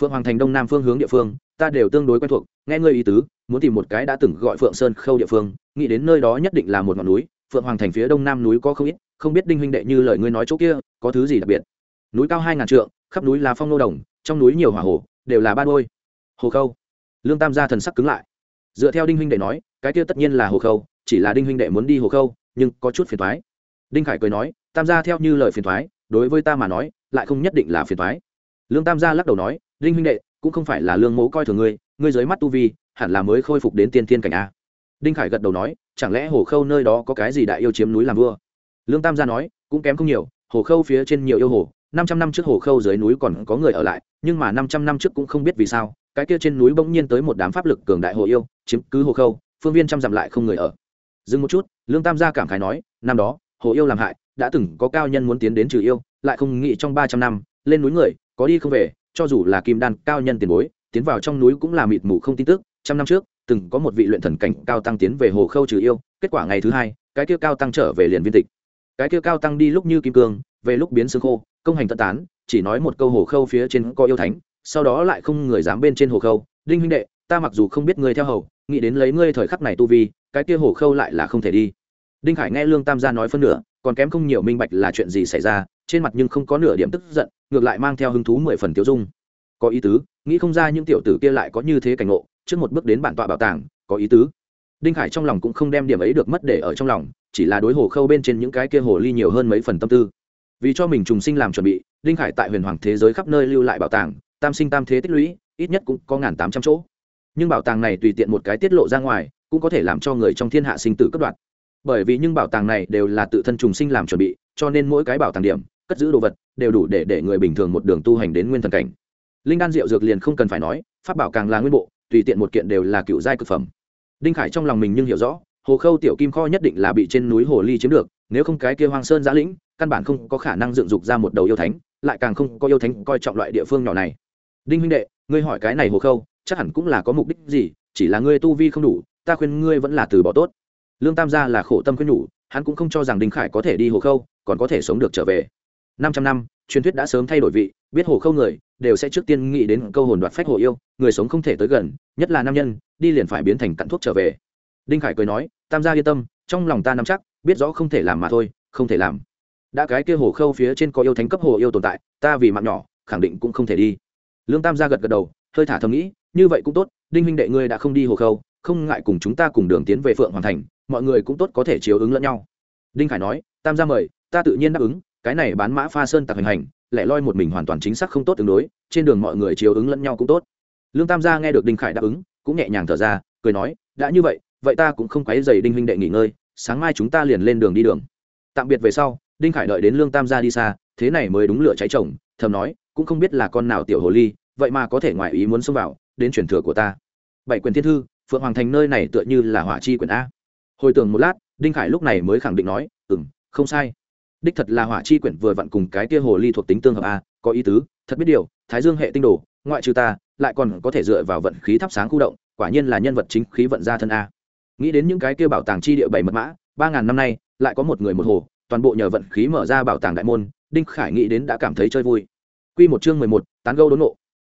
[SPEAKER 1] phượng hoàng thành đông nam phương hướng địa phương, ta đều tương đối quen thuộc, nghe ngươi ý tứ muốn tìm một cái đã từng gọi phượng sơn khâu địa phương, nghĩ đến nơi đó nhất định là một ngọn núi, phượng hoàng thành phía đông nam núi có không ít, không biết đinh huynh đệ như lời ngươi nói chỗ kia, có thứ gì đặc biệt? Núi cao hai ngàn trượng, khắp núi là phong nô đồng, trong núi nhiều hỏa hồ đều là ba đôi. Hồ khâu. Lương tam gia thần sắc cứng lại. Dựa theo đinh huynh đệ nói, cái kia tất nhiên là hồ khâu, chỉ là đinh huynh đệ muốn đi hồ khâu, nhưng có chút phiền thoái đinh khải cười nói, tam gia theo như lời phiền thoái đối với ta mà nói, lại không nhất định là phiền thoái lương tam gia lắc đầu nói, đinh huynh đệ, cũng không phải là lương mẫu coi thường ngươi ngươi dưới mắt tu vi hẳn là mới khôi phục đến tiên thiên cảnh a. Đinh khải gật đầu nói, chẳng lẽ hồ khâu nơi đó có cái gì đại yêu chiếm núi làm vua? Lương tam gia nói, cũng kém không nhiều, hồ khâu phía trên nhiều yêu hồ, năm trăm năm trước hồ khâu dưới núi còn có người ở lại, nhưng mà năm trăm năm trước cũng không biết vì sao, cái kia trên núi bỗng nhiên tới một đám pháp lực cường đại hồ yêu, chiếm cứ hồ khâu, phương viên trăm dặm lại không người ở. Dừng một chút, lương tam gia cảm khái nói, năm đó, hồ yêu làm hại, đã từng có cao nhân muốn tiến đến trừ yêu, lại không nghĩ trong ba trăm năm, lên núi người, có đi không về, cho dù là kim đan cao nhân tiền bối, tiến vào trong núi cũng là mịt mù không tin tức trăm năm trước, từng có một vị luyện thần cảnh cao tăng tiến về hồ khâu trừ yêu, kết quả ngày thứ hai, cái kia cao tăng trở về liền viên tịch. Cái kia cao tăng đi lúc như kim cương, về lúc biến xương khô, công hành tận tán, chỉ nói một câu hồ khâu phía trên có yêu thánh, sau đó lại không người dám bên trên hồ khâu, đinh huynh đệ, ta mặc dù không biết ngươi theo hầu, nghĩ đến lấy ngươi thời khắc này tu vi, cái kia hồ khâu lại là không thể đi. Đinh khải nghe lương tam gia nói phân nửa, còn kém không nhiều minh bạch là chuyện gì xảy ra, trên mặt nhưng không có nửa điểm tức giận, ngược lại mang theo hứng thú mười phần tiêu dung có ý tứ, nghĩ không ra những tiểu tử kia lại có như thế cảnh ngộ, trước một bước đến bản tọa bảo tàng, có ý tứ. Đinh khải trong lòng cũng không đem điểm ấy được mất để ở trong lòng, chỉ là đối hồ khâu bên trên những cái kia hồ ly nhiều hơn mấy phần tâm tư. Vì cho mình trùng sinh làm chuẩn bị, đinh khải tại huyền hoàng thế giới khắp nơi lưu lại bảo tàng, tam sinh tam thế tích lũy, ít nhất cũng có ngàn tám trăm chỗ. Nhưng bảo tàng này tùy tiện một cái tiết lộ ra ngoài, cũng có thể làm cho người trong thiên hạ sinh tử cấp đoạn. Bởi vì những bảo tàng này đều là tự thân trùng sinh làm chuẩn bị, cho nên mỗi cái bảo tàng điểm, cất giữ đồ vật, đều đủ để để người bình thường một đường tu hành đến nguyên thần cảnh linh đan rượu dược liền không cần phải nói, pháp bảo càng là nguyên bộ, tùy tiện một kiện đều là cựu giai cực phẩm. Đinh khải trong lòng mình nhưng hiểu rõ, hồ khâu tiểu kim kho nhất định là bị trên núi hồ ly chiếm được, nếu không cái kia hoang sơn giã lĩnh, căn bản không có khả năng dựng dục ra một đầu yêu thánh, lại càng không có yêu thánh coi trọng loại địa phương nhỏ này. Đinh huynh đệ, ngươi hỏi cái này hồ khâu, chắc hẳn cũng là có mục đích gì, chỉ là ngươi tu vi không đủ, ta khuyên ngươi vẫn là từ bỏ tốt. Lương tam gia là khổ tâm khuyên nhủ, hắn cũng không cho rằng đinh khải có thể đi hồ khâu, còn có thể sống được trở về. Năm trăm năm truyền thuyết đã sớm thay đổi vị, biết hồ khâu người, đều sẽ trước tiên nghĩ đến câu hồn đoạt phách hồ yêu, người sống không thể tới gần, nhất là nam nhân, đi liền phải biến thành cặn thuốc trở về. Đinh khải cười nói, tam gia yên tâm, trong lòng ta nắm chắc, biết rõ không thể làm mà thôi, không thể làm. Đã cái kia hồ khâu phía trên có yêu thánh cấp hồ yêu tồn tại, ta vì mạng nhỏ, khẳng định cũng không thể đi. Lương tam gia gật gật đầu, hơi thả thầm nghĩ, như vậy cũng tốt, đinh huynh đệ ngươi đã không đi hồ khâu, không ngại cùng chúng ta cùng đường tiến về phượng hoàn thành, mọi người cũng tốt có thể chiếu ứng lẫn nhau. Đinh khải nói, tam gia mời, ta tự nhiên đáp ứng cái này bán mã pha sơn tặc hành hành, lẻ loi một mình hoàn toàn chính xác không tốt tương đối, trên đường mọi người chiếu ứng lẫn nhau cũng tốt. Lương tam gia nghe được đinh khải đáp ứng, cũng nhẹ nhàng thở ra, cười nói, đã như vậy vậy ta cũng không quấy dày đinh huynh đệ nghỉ ngơi, sáng mai chúng ta liền lên đường đi đường. Tạm biệt về sau, đinh khải đợi đến lương tam gia đi xa, thế này mới đúng lửa cháy chồng, thầm nói, cũng không biết là con nào tiểu hồ ly, vậy mà có thể ngoài ý muốn xông vào, đến truyền thừa của ta. Bảy quyền thiên thư, phượng hoàng thành nơi này tựa như là hỏa chi quyền a. Hồi tưởng một lát, đinh khải lúc này mới khẳng định nói ừ m không sai đích thật là hỏa chi quyển vừa vặn cùng cái kia hồ ly thuộc tính tương hợp a, có ý tứ, thật biết điều, thái dương hệ tinh đồ, ngoại trừ ta, lại còn có thể dựa vào vận khí thắp sáng khu động, quả nhiên là nhân vật chính khí vận ra thân a. Nghĩ đến những cái kia bảo tàng chi địa bảy mật mã, ba ngàn năm nay, lại có một người một hồ, toàn bộ nhờ vận khí mở ra bảo tàng đại môn, đinh khải nghĩ đến đã cảm thấy chơi vui. Q một chương mười một, tán gâu đốn nộ.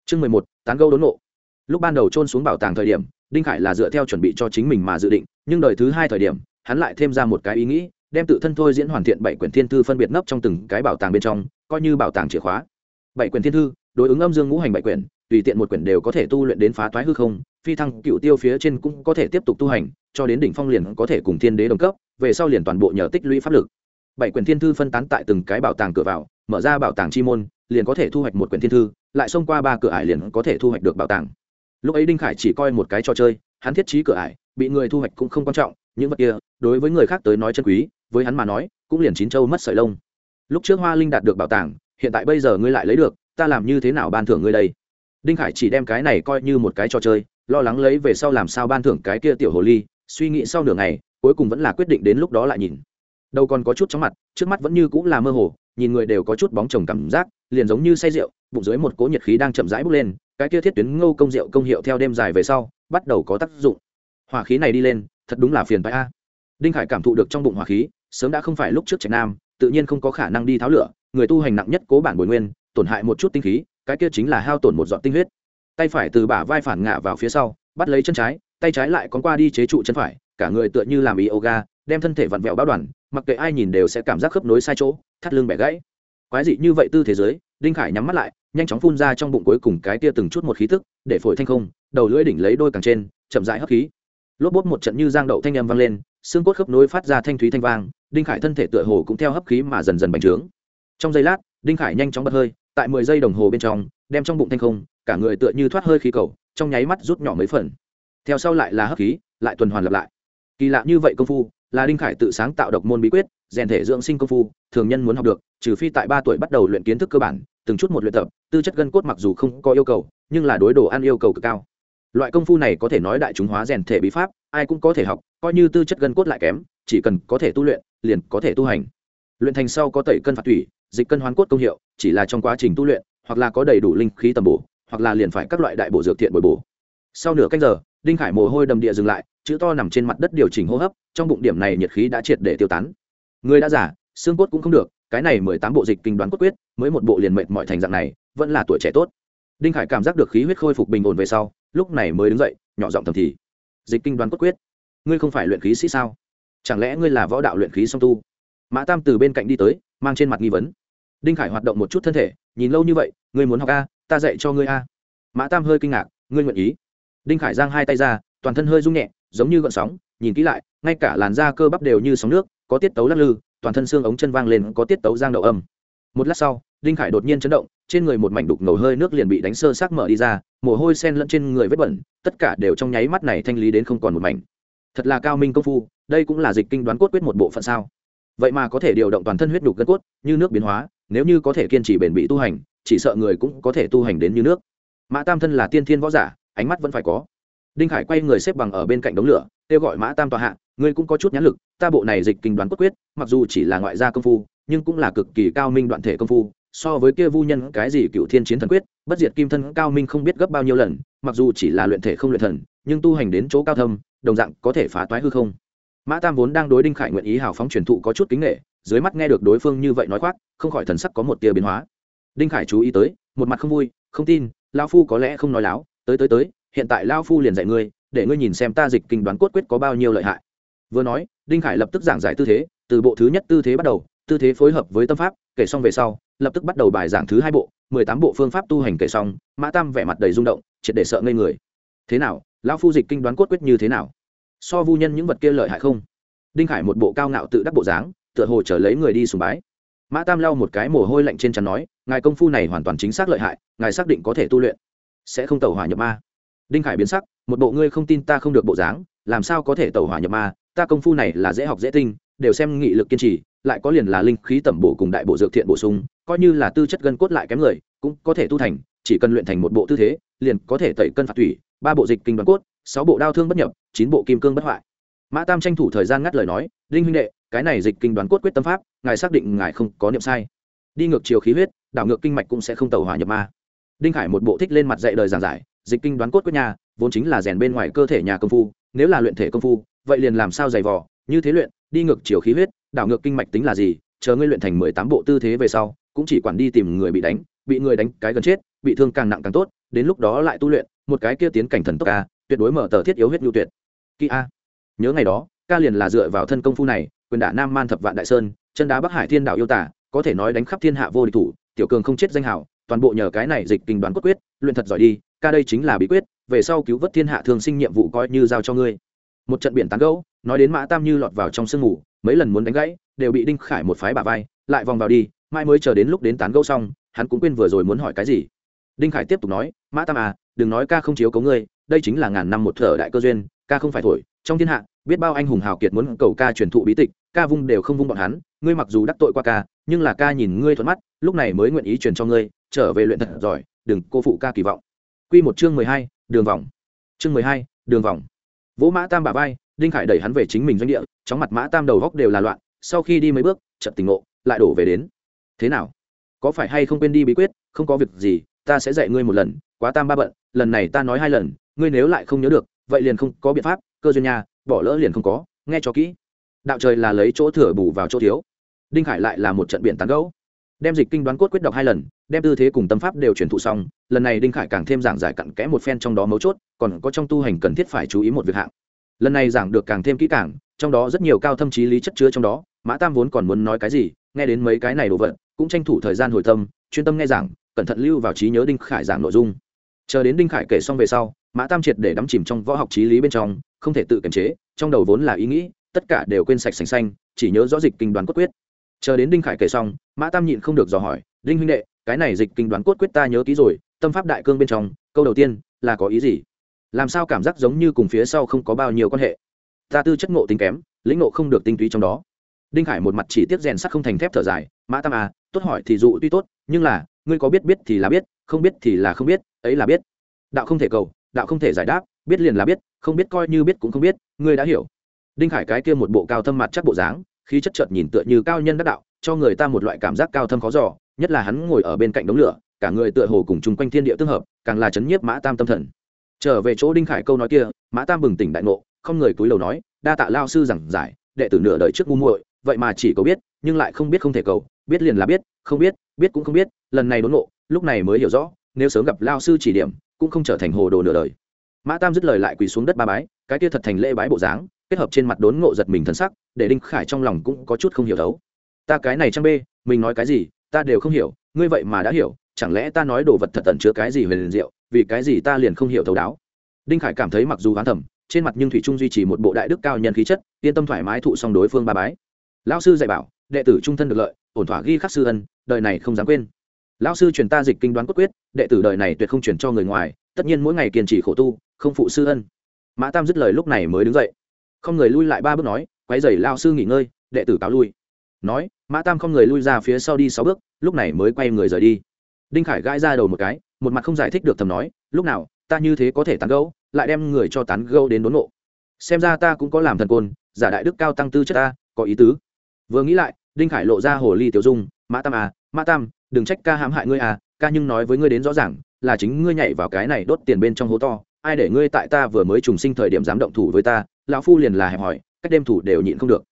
[SPEAKER 1] Chương mười một, tán gâu đốn nộ. Lúc ban đầu trôn xuống bảo tàng thời điểm, đinh khải là dựa theo chuẩn bị cho chính mình mà dự định, nhưng đời thứ hai thời điểm, hắn lại thêm ra một cái ý nghĩ đem tự thân thôi diễn hoàn thiện bảy quyển thiên thư phân biệt nấp trong từng cái bảo tàng bên trong, coi như bảo tàng chìa khóa. Bảy quyển thiên thư, đối ứng âm dương ngũ hành bảy quyển, tùy tiện một quyển đều có thể tu luyện đến phá toái hư không, phi thăng cựu tiêu phía trên cũng có thể tiếp tục tu hành, cho đến đỉnh phong liền có thể cùng thiên đế đồng cấp, về sau liền toàn bộ nhờ tích lũy pháp lực. Bảy quyển thiên thư phân tán tại từng cái bảo tàng cửa vào, mở ra bảo tàng chi môn, liền có thể thu hoạch một quyển thiên thư, lại xông qua ba cửa ải liền có thể thu hoạch được bảo tàng. Lúc ấy đinh khải chỉ coi một cái trò chơi, hắn thiết trí cửa ải, bị người thu hoạch cũng không quan trọng, những vật kia, đối với người khác tới nói chân quý với hắn mà nói, cũng liền chín châu mất sợi lông. Lúc trước hoa linh đạt được bảo tàng, hiện tại bây giờ ngươi lại lấy được, ta làm như thế nào ban thưởng ngươi đây? Đinh khải chỉ đem cái này coi như một cái trò chơi, lo lắng lấy về sau làm sao ban thưởng cái kia tiểu hồ ly, suy nghĩ sau nửa ngày, cuối cùng vẫn là quyết định đến lúc đó lại nhìn. Đâu còn có chút chóng mặt, trước mắt vẫn như cũng là mơ hồ, nhìn người đều có chút bóng chồng cảm giác, liền giống như say rượu, bụng dưới một cỗ nhiệt khí đang chậm rãi bốc lên, cái kia thiết tuyến ngô công rượu công hiệu theo đêm dài về sau, bắt đầu có tác dụng. Hỏa khí này đi lên, thật đúng là phiền phái a. Đinh khải cảm thụ được trong bụng hỏa khí sớm đã không phải lúc trước trạch nam, tự nhiên không có khả năng đi tháo lửa, người tu hành nặng nhất cố bản bồi nguyên, tổn hại một chút tinh khí, cái kia chính là hao tổn một dọn tinh huyết. Tay phải từ bả vai phản ngã vào phía sau, bắt lấy chân trái, tay trái lại còn qua đi chế trụ chân phải, cả người tựa như làm yoga, đem thân thể vặn vẹo báo đoàn, mặc kệ ai nhìn đều sẽ cảm giác khớp nối sai chỗ, thắt lưng bẻ gãy. Quái dị như vậy tư thế giới, đinh khải nhắm mắt lại, nhanh chóng phun ra trong bụng cuối cùng cái tia từng chút một khí tức, để phổi thanh không, đầu lưỡi đỉnh lấy đôi càng trên, chậm rãi hấp khí. Lốp bốt một trận như giang đậu thanh âm vang lên xương cốt khớp nối phát ra thanh thúy thanh vang, đinh khải thân thể tựa hồ cũng theo hấp khí mà dần dần bành trướng. Trong giây lát, đinh khải nhanh chóng bật hơi, tại mười giây đồng hồ bên trong, đem trong bụng thanh không, cả người tựa như thoát hơi khí cầu, trong nháy mắt rút nhỏ mấy phần. Theo sau lại là hấp khí, lại tuần hoàn lặp lại. Kỳ lạ như vậy công phu, là đinh khải tự sáng tạo độc môn bí quyết, rèn thể dưỡng sinh công phu, thường nhân muốn học được, trừ phi tại ba tuổi bắt đầu luyện kiến thức cơ bản, từng chút một luyện tập, tư chất gân cốt mặc dù không có yêu cầu, nhưng là đối đồ ăn yêu cầu cực cao. Loại công phu này có thể nói đại chúng hóa rèn thể bí pháp ai cũng có thể học, coi như tư chất gân cốt lại kém, chỉ cần có thể tu luyện, liền có thể tu hành. Luyện thành sau có tẩy cân phạt thủy, dịch cân hoán cốt công hiệu, chỉ là trong quá trình tu luyện, hoặc là có đầy đủ linh khí tầm bổ, hoặc là liền phải các loại đại bổ dược thiện bồi bổ. Sau nửa canh giờ, đinh khải mồ hôi đầm địa dừng lại, chữ to nằm trên mặt đất điều chỉnh hô hấp, trong bụng điểm này nhiệt khí đã triệt để tiêu tán. Người đã giả xương cốt cũng không được, cái này mười tám bộ dịch kinh đoán cốt quyết, mới một bộ liền mệnh mọi thành dạng này, vẫn là tuổi trẻ tốt. Đinh khải cảm giác được khí huyết khôi phục bình ổn về sau, lúc này mới đứng dậy, nhỏ giọng thầm thì dịch kinh đoán cốt quyết. Ngươi không phải luyện khí sĩ sao? Chẳng lẽ ngươi là võ đạo luyện khí song tu? Mã tam từ bên cạnh đi tới, mang trên mặt nghi vấn. Đinh khải hoạt động một chút thân thể, nhìn lâu như vậy, ngươi muốn học a, ta dạy cho ngươi a. Mã tam hơi kinh ngạc, ngươi nguyện ý? Đinh khải giang hai tay ra, toàn thân hơi rung nhẹ, giống như gợn sóng, nhìn kỹ lại, ngay cả làn da cơ bắp đều như sóng nước, có tiết tấu lắc lư, toàn thân xương ống chân vang lên, có tiết tấu giang đậu âm. Một lát sau đinh khải đột nhiên chấn động, trên người một mảnh đục ngầu hơi nước liền bị đánh sơ xác mở đi ra, mồ hôi sen lẫn trên người vết bẩn, tất cả đều trong nháy mắt này thanh lý đến không còn một mảnh. Thật là cao minh công phu, đây cũng là dịch kinh đoán cốt quyết một bộ phận sao? Vậy mà có thể điều động toàn thân huyết đục gân cốt, như nước biến hóa, nếu như có thể kiên trì bền bỉ tu hành, chỉ sợ người cũng có thể tu hành đến như nước. Mã tam thân là tiên thiên võ giả, ánh mắt vẫn phải có. Đinh khải quay người xếp bằng ở bên cạnh đống lửa, kêu gọi mã tam tòa hạ, ngươi cũng có chút nhãn lực, ta bộ này dịch kinh đoán cốt quyết, mặc dù chỉ là ngoại gia công phu, nhưng cũng là cực kỳ cao minh đoạn thể công phu so với kia vu nhân cái gì cựu thiên chiến thần quyết, bất diệt kim thân cao minh không biết gấp bao nhiêu lần, mặc dù chỉ là luyện thể không luyện thần, nhưng tu hành đến chỗ cao thâm, đồng dạng có thể phá toái hư không. Mã tam vốn đang đối đinh khải nguyện ý hào phóng truyền thụ có chút kính nghệ, dưới mắt nghe được đối phương như vậy nói khoác, không khỏi thần sắc có một tia biến hóa. Đinh khải chú ý tới, một mặt không vui, không tin lao phu có lẽ không nói láo, tới tới tới, hiện tại lao phu liền dạy ngươi, để ngươi nhìn xem ta dịch kinh đoán cốt quyết có bao nhiêu lợi hại. Vừa nói, đinh khải lập tức giảng giải tư thế, từ bộ thứ nhất tư thế bắt đầu tư thế phối hợp với tâm pháp, kể xong về sau, lập tức bắt đầu bài giảng thứ hai bộ, mười tám bộ phương pháp tu hành kể xong, mã tam vẻ mặt đầy rung động, triệt để sợ ngây người. Thế nào, lão phu dịch kinh đoán cốt quyết như thế nào? So vu nhân những vật kia lợi hại không? Đinh khải một bộ cao ngạo tự đắc bộ dáng, tựa hồ trở lấy người đi sùng bái. Mã tam lau một cái mồ hôi lạnh trên chắn nói, ngài công phu này hoàn toàn chính xác lợi hại, ngài xác định có thể tu luyện, sẽ không tẩu hỏa nhập ma. Đinh khải biến sắc, một bộ ngươi không tin ta không được bộ dáng, làm sao có thể tẩu hỏa nhập ma? Ta công phu này là dễ học dễ tinh, đều xem nghị lực kiên trì lại có liền là linh khí tẩm bổ cùng đại bộ dược thiện bổ sung, coi như là tư chất gân cốt lại kém người, cũng có thể tu thành, chỉ cần luyện thành một bộ tư thế, liền có thể tẩy cân phạt thủy ba bộ dịch kinh đoàn cốt, sáu bộ đao thương bất nhập, chín bộ kim cương bất hoại. Mã tam tranh thủ thời gian ngắt lời nói, đinh huynh đệ, cái này dịch kinh đoàn cốt quyết tâm pháp, ngài xác định ngài không có niệm sai. Đi ngược chiều khí huyết, đảo ngược kinh mạch cũng sẽ không tàu hỏa nhập ma. Đinh khải một bộ thích lên mặt dạy đời giảng giải, dịch kinh đoán cốt quyết nhà, vốn chính là rèn bên ngoài cơ thể nhà công phu, nếu là luyện thể công phu, vậy liền làm sao dày vò, như thế luyện, đi ngược chiều khí huyết đảo ngược kinh mạch tính là gì, chờ ngươi luyện thành mười tám bộ tư thế về sau, cũng chỉ quản đi tìm người bị đánh, bị người đánh cái gần chết, bị thương càng nặng càng tốt, đến lúc đó lại tu luyện, một cái kia tiến cảnh thần tốc ca tuyệt đối mở tờ thiết yếu huyết nhu tuyệt. Kỹ a. Nhớ ngày đó, ca liền là dựa vào thân công phu này, quyền đả nam man thập vạn đại sơn, chân đá bắc hải thiên đạo yêu tả, có thể nói đánh khắp thiên hạ vô địch thủ, tiểu cường không chết danh hảo toàn bộ nhờ cái này dịch kinh đoán cốt quyết, luyện thật giỏi đi, ca đây chính là bí quyết, về sau cứu vớt thiên hạ thường sinh nhiệm vụ coi như giao cho ngươi. Một trận biển tán gẫu, nói đến mã tam như lọt vào trong sương ngủ mấy lần muốn đánh gãy đều bị đinh khải một phái bà vai lại vòng vào đi mai mới chờ đến lúc đến tán gẫu xong hắn cũng quên vừa rồi muốn hỏi cái gì đinh khải tiếp tục nói mã tam à đừng nói ca không chiếu cấu ngươi đây chính là ngàn năm một thở đại cơ duyên ca không phải thổi trong thiên hạ biết bao anh hùng hào kiệt muốn cầu ca truyền thụ bí tịch ca vung đều không vung bọn hắn ngươi mặc dù đắc tội qua ca nhưng là ca nhìn ngươi thuận mắt lúc này mới nguyện ý truyền cho ngươi trở về luyện thật giỏi đừng cô phụ ca kỳ vọng Quy một chương mười hai, đường vòng. Chương mười hai, đường vòng. Vỗ Mã Tam bả vai, Đinh Khải đẩy hắn về chính mình doanh địa, chóng mặt Mã Tam đầu góc đều là loạn, sau khi đi mấy bước, chợt tình ngộ, lại đổ về đến. Thế nào? Có phải hay không quên đi bí quyết, không có việc gì, ta sẽ dạy ngươi một lần, quá Tam ba bận, lần này ta nói hai lần, ngươi nếu lại không nhớ được, vậy liền không có biện pháp, cơ duyên nhà, bỏ lỡ liền không có, nghe cho kỹ. Đạo trời là lấy chỗ thừa bù vào chỗ thiếu. Đinh Khải lại là một trận biển tán gẫu, đem dịch kinh đoán cốt quyết đọc hai lần đem tư thế cùng tâm pháp đều truyền thụ xong lần này đinh khải càng thêm giảng giải cặn kẽ một phen trong đó mấu chốt còn có trong tu hành cần thiết phải chú ý một việc hạng lần này giảng được càng thêm kỹ càng, trong đó rất nhiều cao thâm trí lý chất chứa trong đó, mã tam vốn còn muốn nói cái gì, nghe đến mấy cái này đồ vật, cũng tranh thủ thời gian hồi tâm, chuyên tâm nghe giảng, cẩn thận lưu vào trí nhớ đinh khải giảng nội dung. Chờ đến đinh khải kể xong về sau, mã tam triệt để đắm chìm trong võ học trí lý bên trong, không thể tự kiềm chế, trong đầu vốn là ý nghĩ, tất cả đều quên sạch sành xanh, chỉ nhớ rõ dịch kinh đoán cốt quyết. Chờ đến đinh khải kể xong, mã tam nhịn không được dò hỏi, đinh huynh đệ, cái này dịch kinh đoán cốt quyết ta nhớ kỹ rồi, tâm pháp đại cương bên trong, câu đầu tiên là có ý gì? Làm sao cảm giác giống như cùng phía sau không có bao nhiêu quan hệ? Ta tư chất ngộ tính kém, lĩnh ngộ không được tinh túy trong đó. Đinh khải một mặt chỉ tiếp rèn sắc không thành thép thở dài, mã tam à tốt hỏi thì dụ tuy tốt, nhưng là, ngươi có biết biết thì là biết, không biết thì là không biết, ấy là biết. Đạo không thể cầu, đạo không thể giải đáp, biết liền là biết, không biết coi như biết cũng không biết, ngươi đã hiểu. Đinh khải cái kia một bộ cao thâm mặt chắc bộ dáng, khí chất chợt nhìn tựa như cao nhân đắc đạo, cho người ta một loại cảm giác cao thâm khó giỏ nhất là hắn ngồi ở bên cạnh đống lửa, cả người tựa hồ cùng chung quanh thiên địa tương hợp, càng là chấn nhiếp mã tam tâm thần trở về chỗ đinh khải câu nói kia, mã tam bừng tỉnh đại ngộ, không người cúi đầu nói, đa tạ lao sư giảng giải, đệ tử nửa đời trước ngu muội, vậy mà chỉ có biết, nhưng lại không biết không thể cầu, biết liền là biết, không biết biết cũng không biết, lần này đốn ngộ, lúc này mới hiểu rõ, nếu sớm gặp lao sư chỉ điểm, cũng không trở thành hồ đồ nửa đời. Mã tam dứt lời lại quỳ xuống đất ba bái, cái kia thật thành lễ bái bộ dáng, kết hợp trên mặt đốn ngộ giật mình thân sắc, để đinh khải trong lòng cũng có chút không hiểu đấu ta cái này trang bê, mình nói cái gì, ta đều không hiểu, ngươi vậy mà đã hiểu, chẳng lẽ ta nói đồ vật thật tận chứa cái gì về diệu vì cái gì ta liền không hiểu thấu đáo. Đinh khải cảm thấy mặc dù hoán thẩm trên mặt nhưng thủy trung duy trì một bộ đại đức cao nhân khí chất, yên tâm thoải mái thụ song đối phương ba bái. Lão sư dạy bảo, đệ tử trung thân được lợi, ổn thỏa ghi khắc sư ân, đời này không dám quên. Lão sư truyền ta dịch kinh đoán cốt quyết, đệ tử đời này tuyệt không truyền cho người ngoài, tất nhiên mỗi ngày kiên trì khổ tu, không phụ sư ân. Mã tam dứt lời lúc này mới đứng dậy. Không người lui lại ba bước nói quay dày lao sư nghỉ ngơi, đệ tử cáo lui. Nói, mã tam không người lui ra phía sau đi sáu bước, lúc này mới quay người rời đi. Đinh khải gãi ra đầu một cái một mặt không giải thích được thầm nói lúc nào ta như thế có thể tán gẫu, lại đem người cho tán gẫu đến đốn nộ xem ra ta cũng có làm thần côn giả đại đức cao tăng tư chất ta có ý tứ. Vừa nghĩ lại đinh khải lộ ra hồ ly tiểu dung mã tam à mã tam đừng trách ca hãm hại ngươi à ca nhưng nói với ngươi đến rõ ràng là chính ngươi nhảy vào cái này đốt tiền bên trong hố to ai để ngươi tại ta vừa mới trùng sinh thời điểm dám động thủ với ta? Lão phu liền là hẹp hỏi cách đêm thủ đều nhịn không được.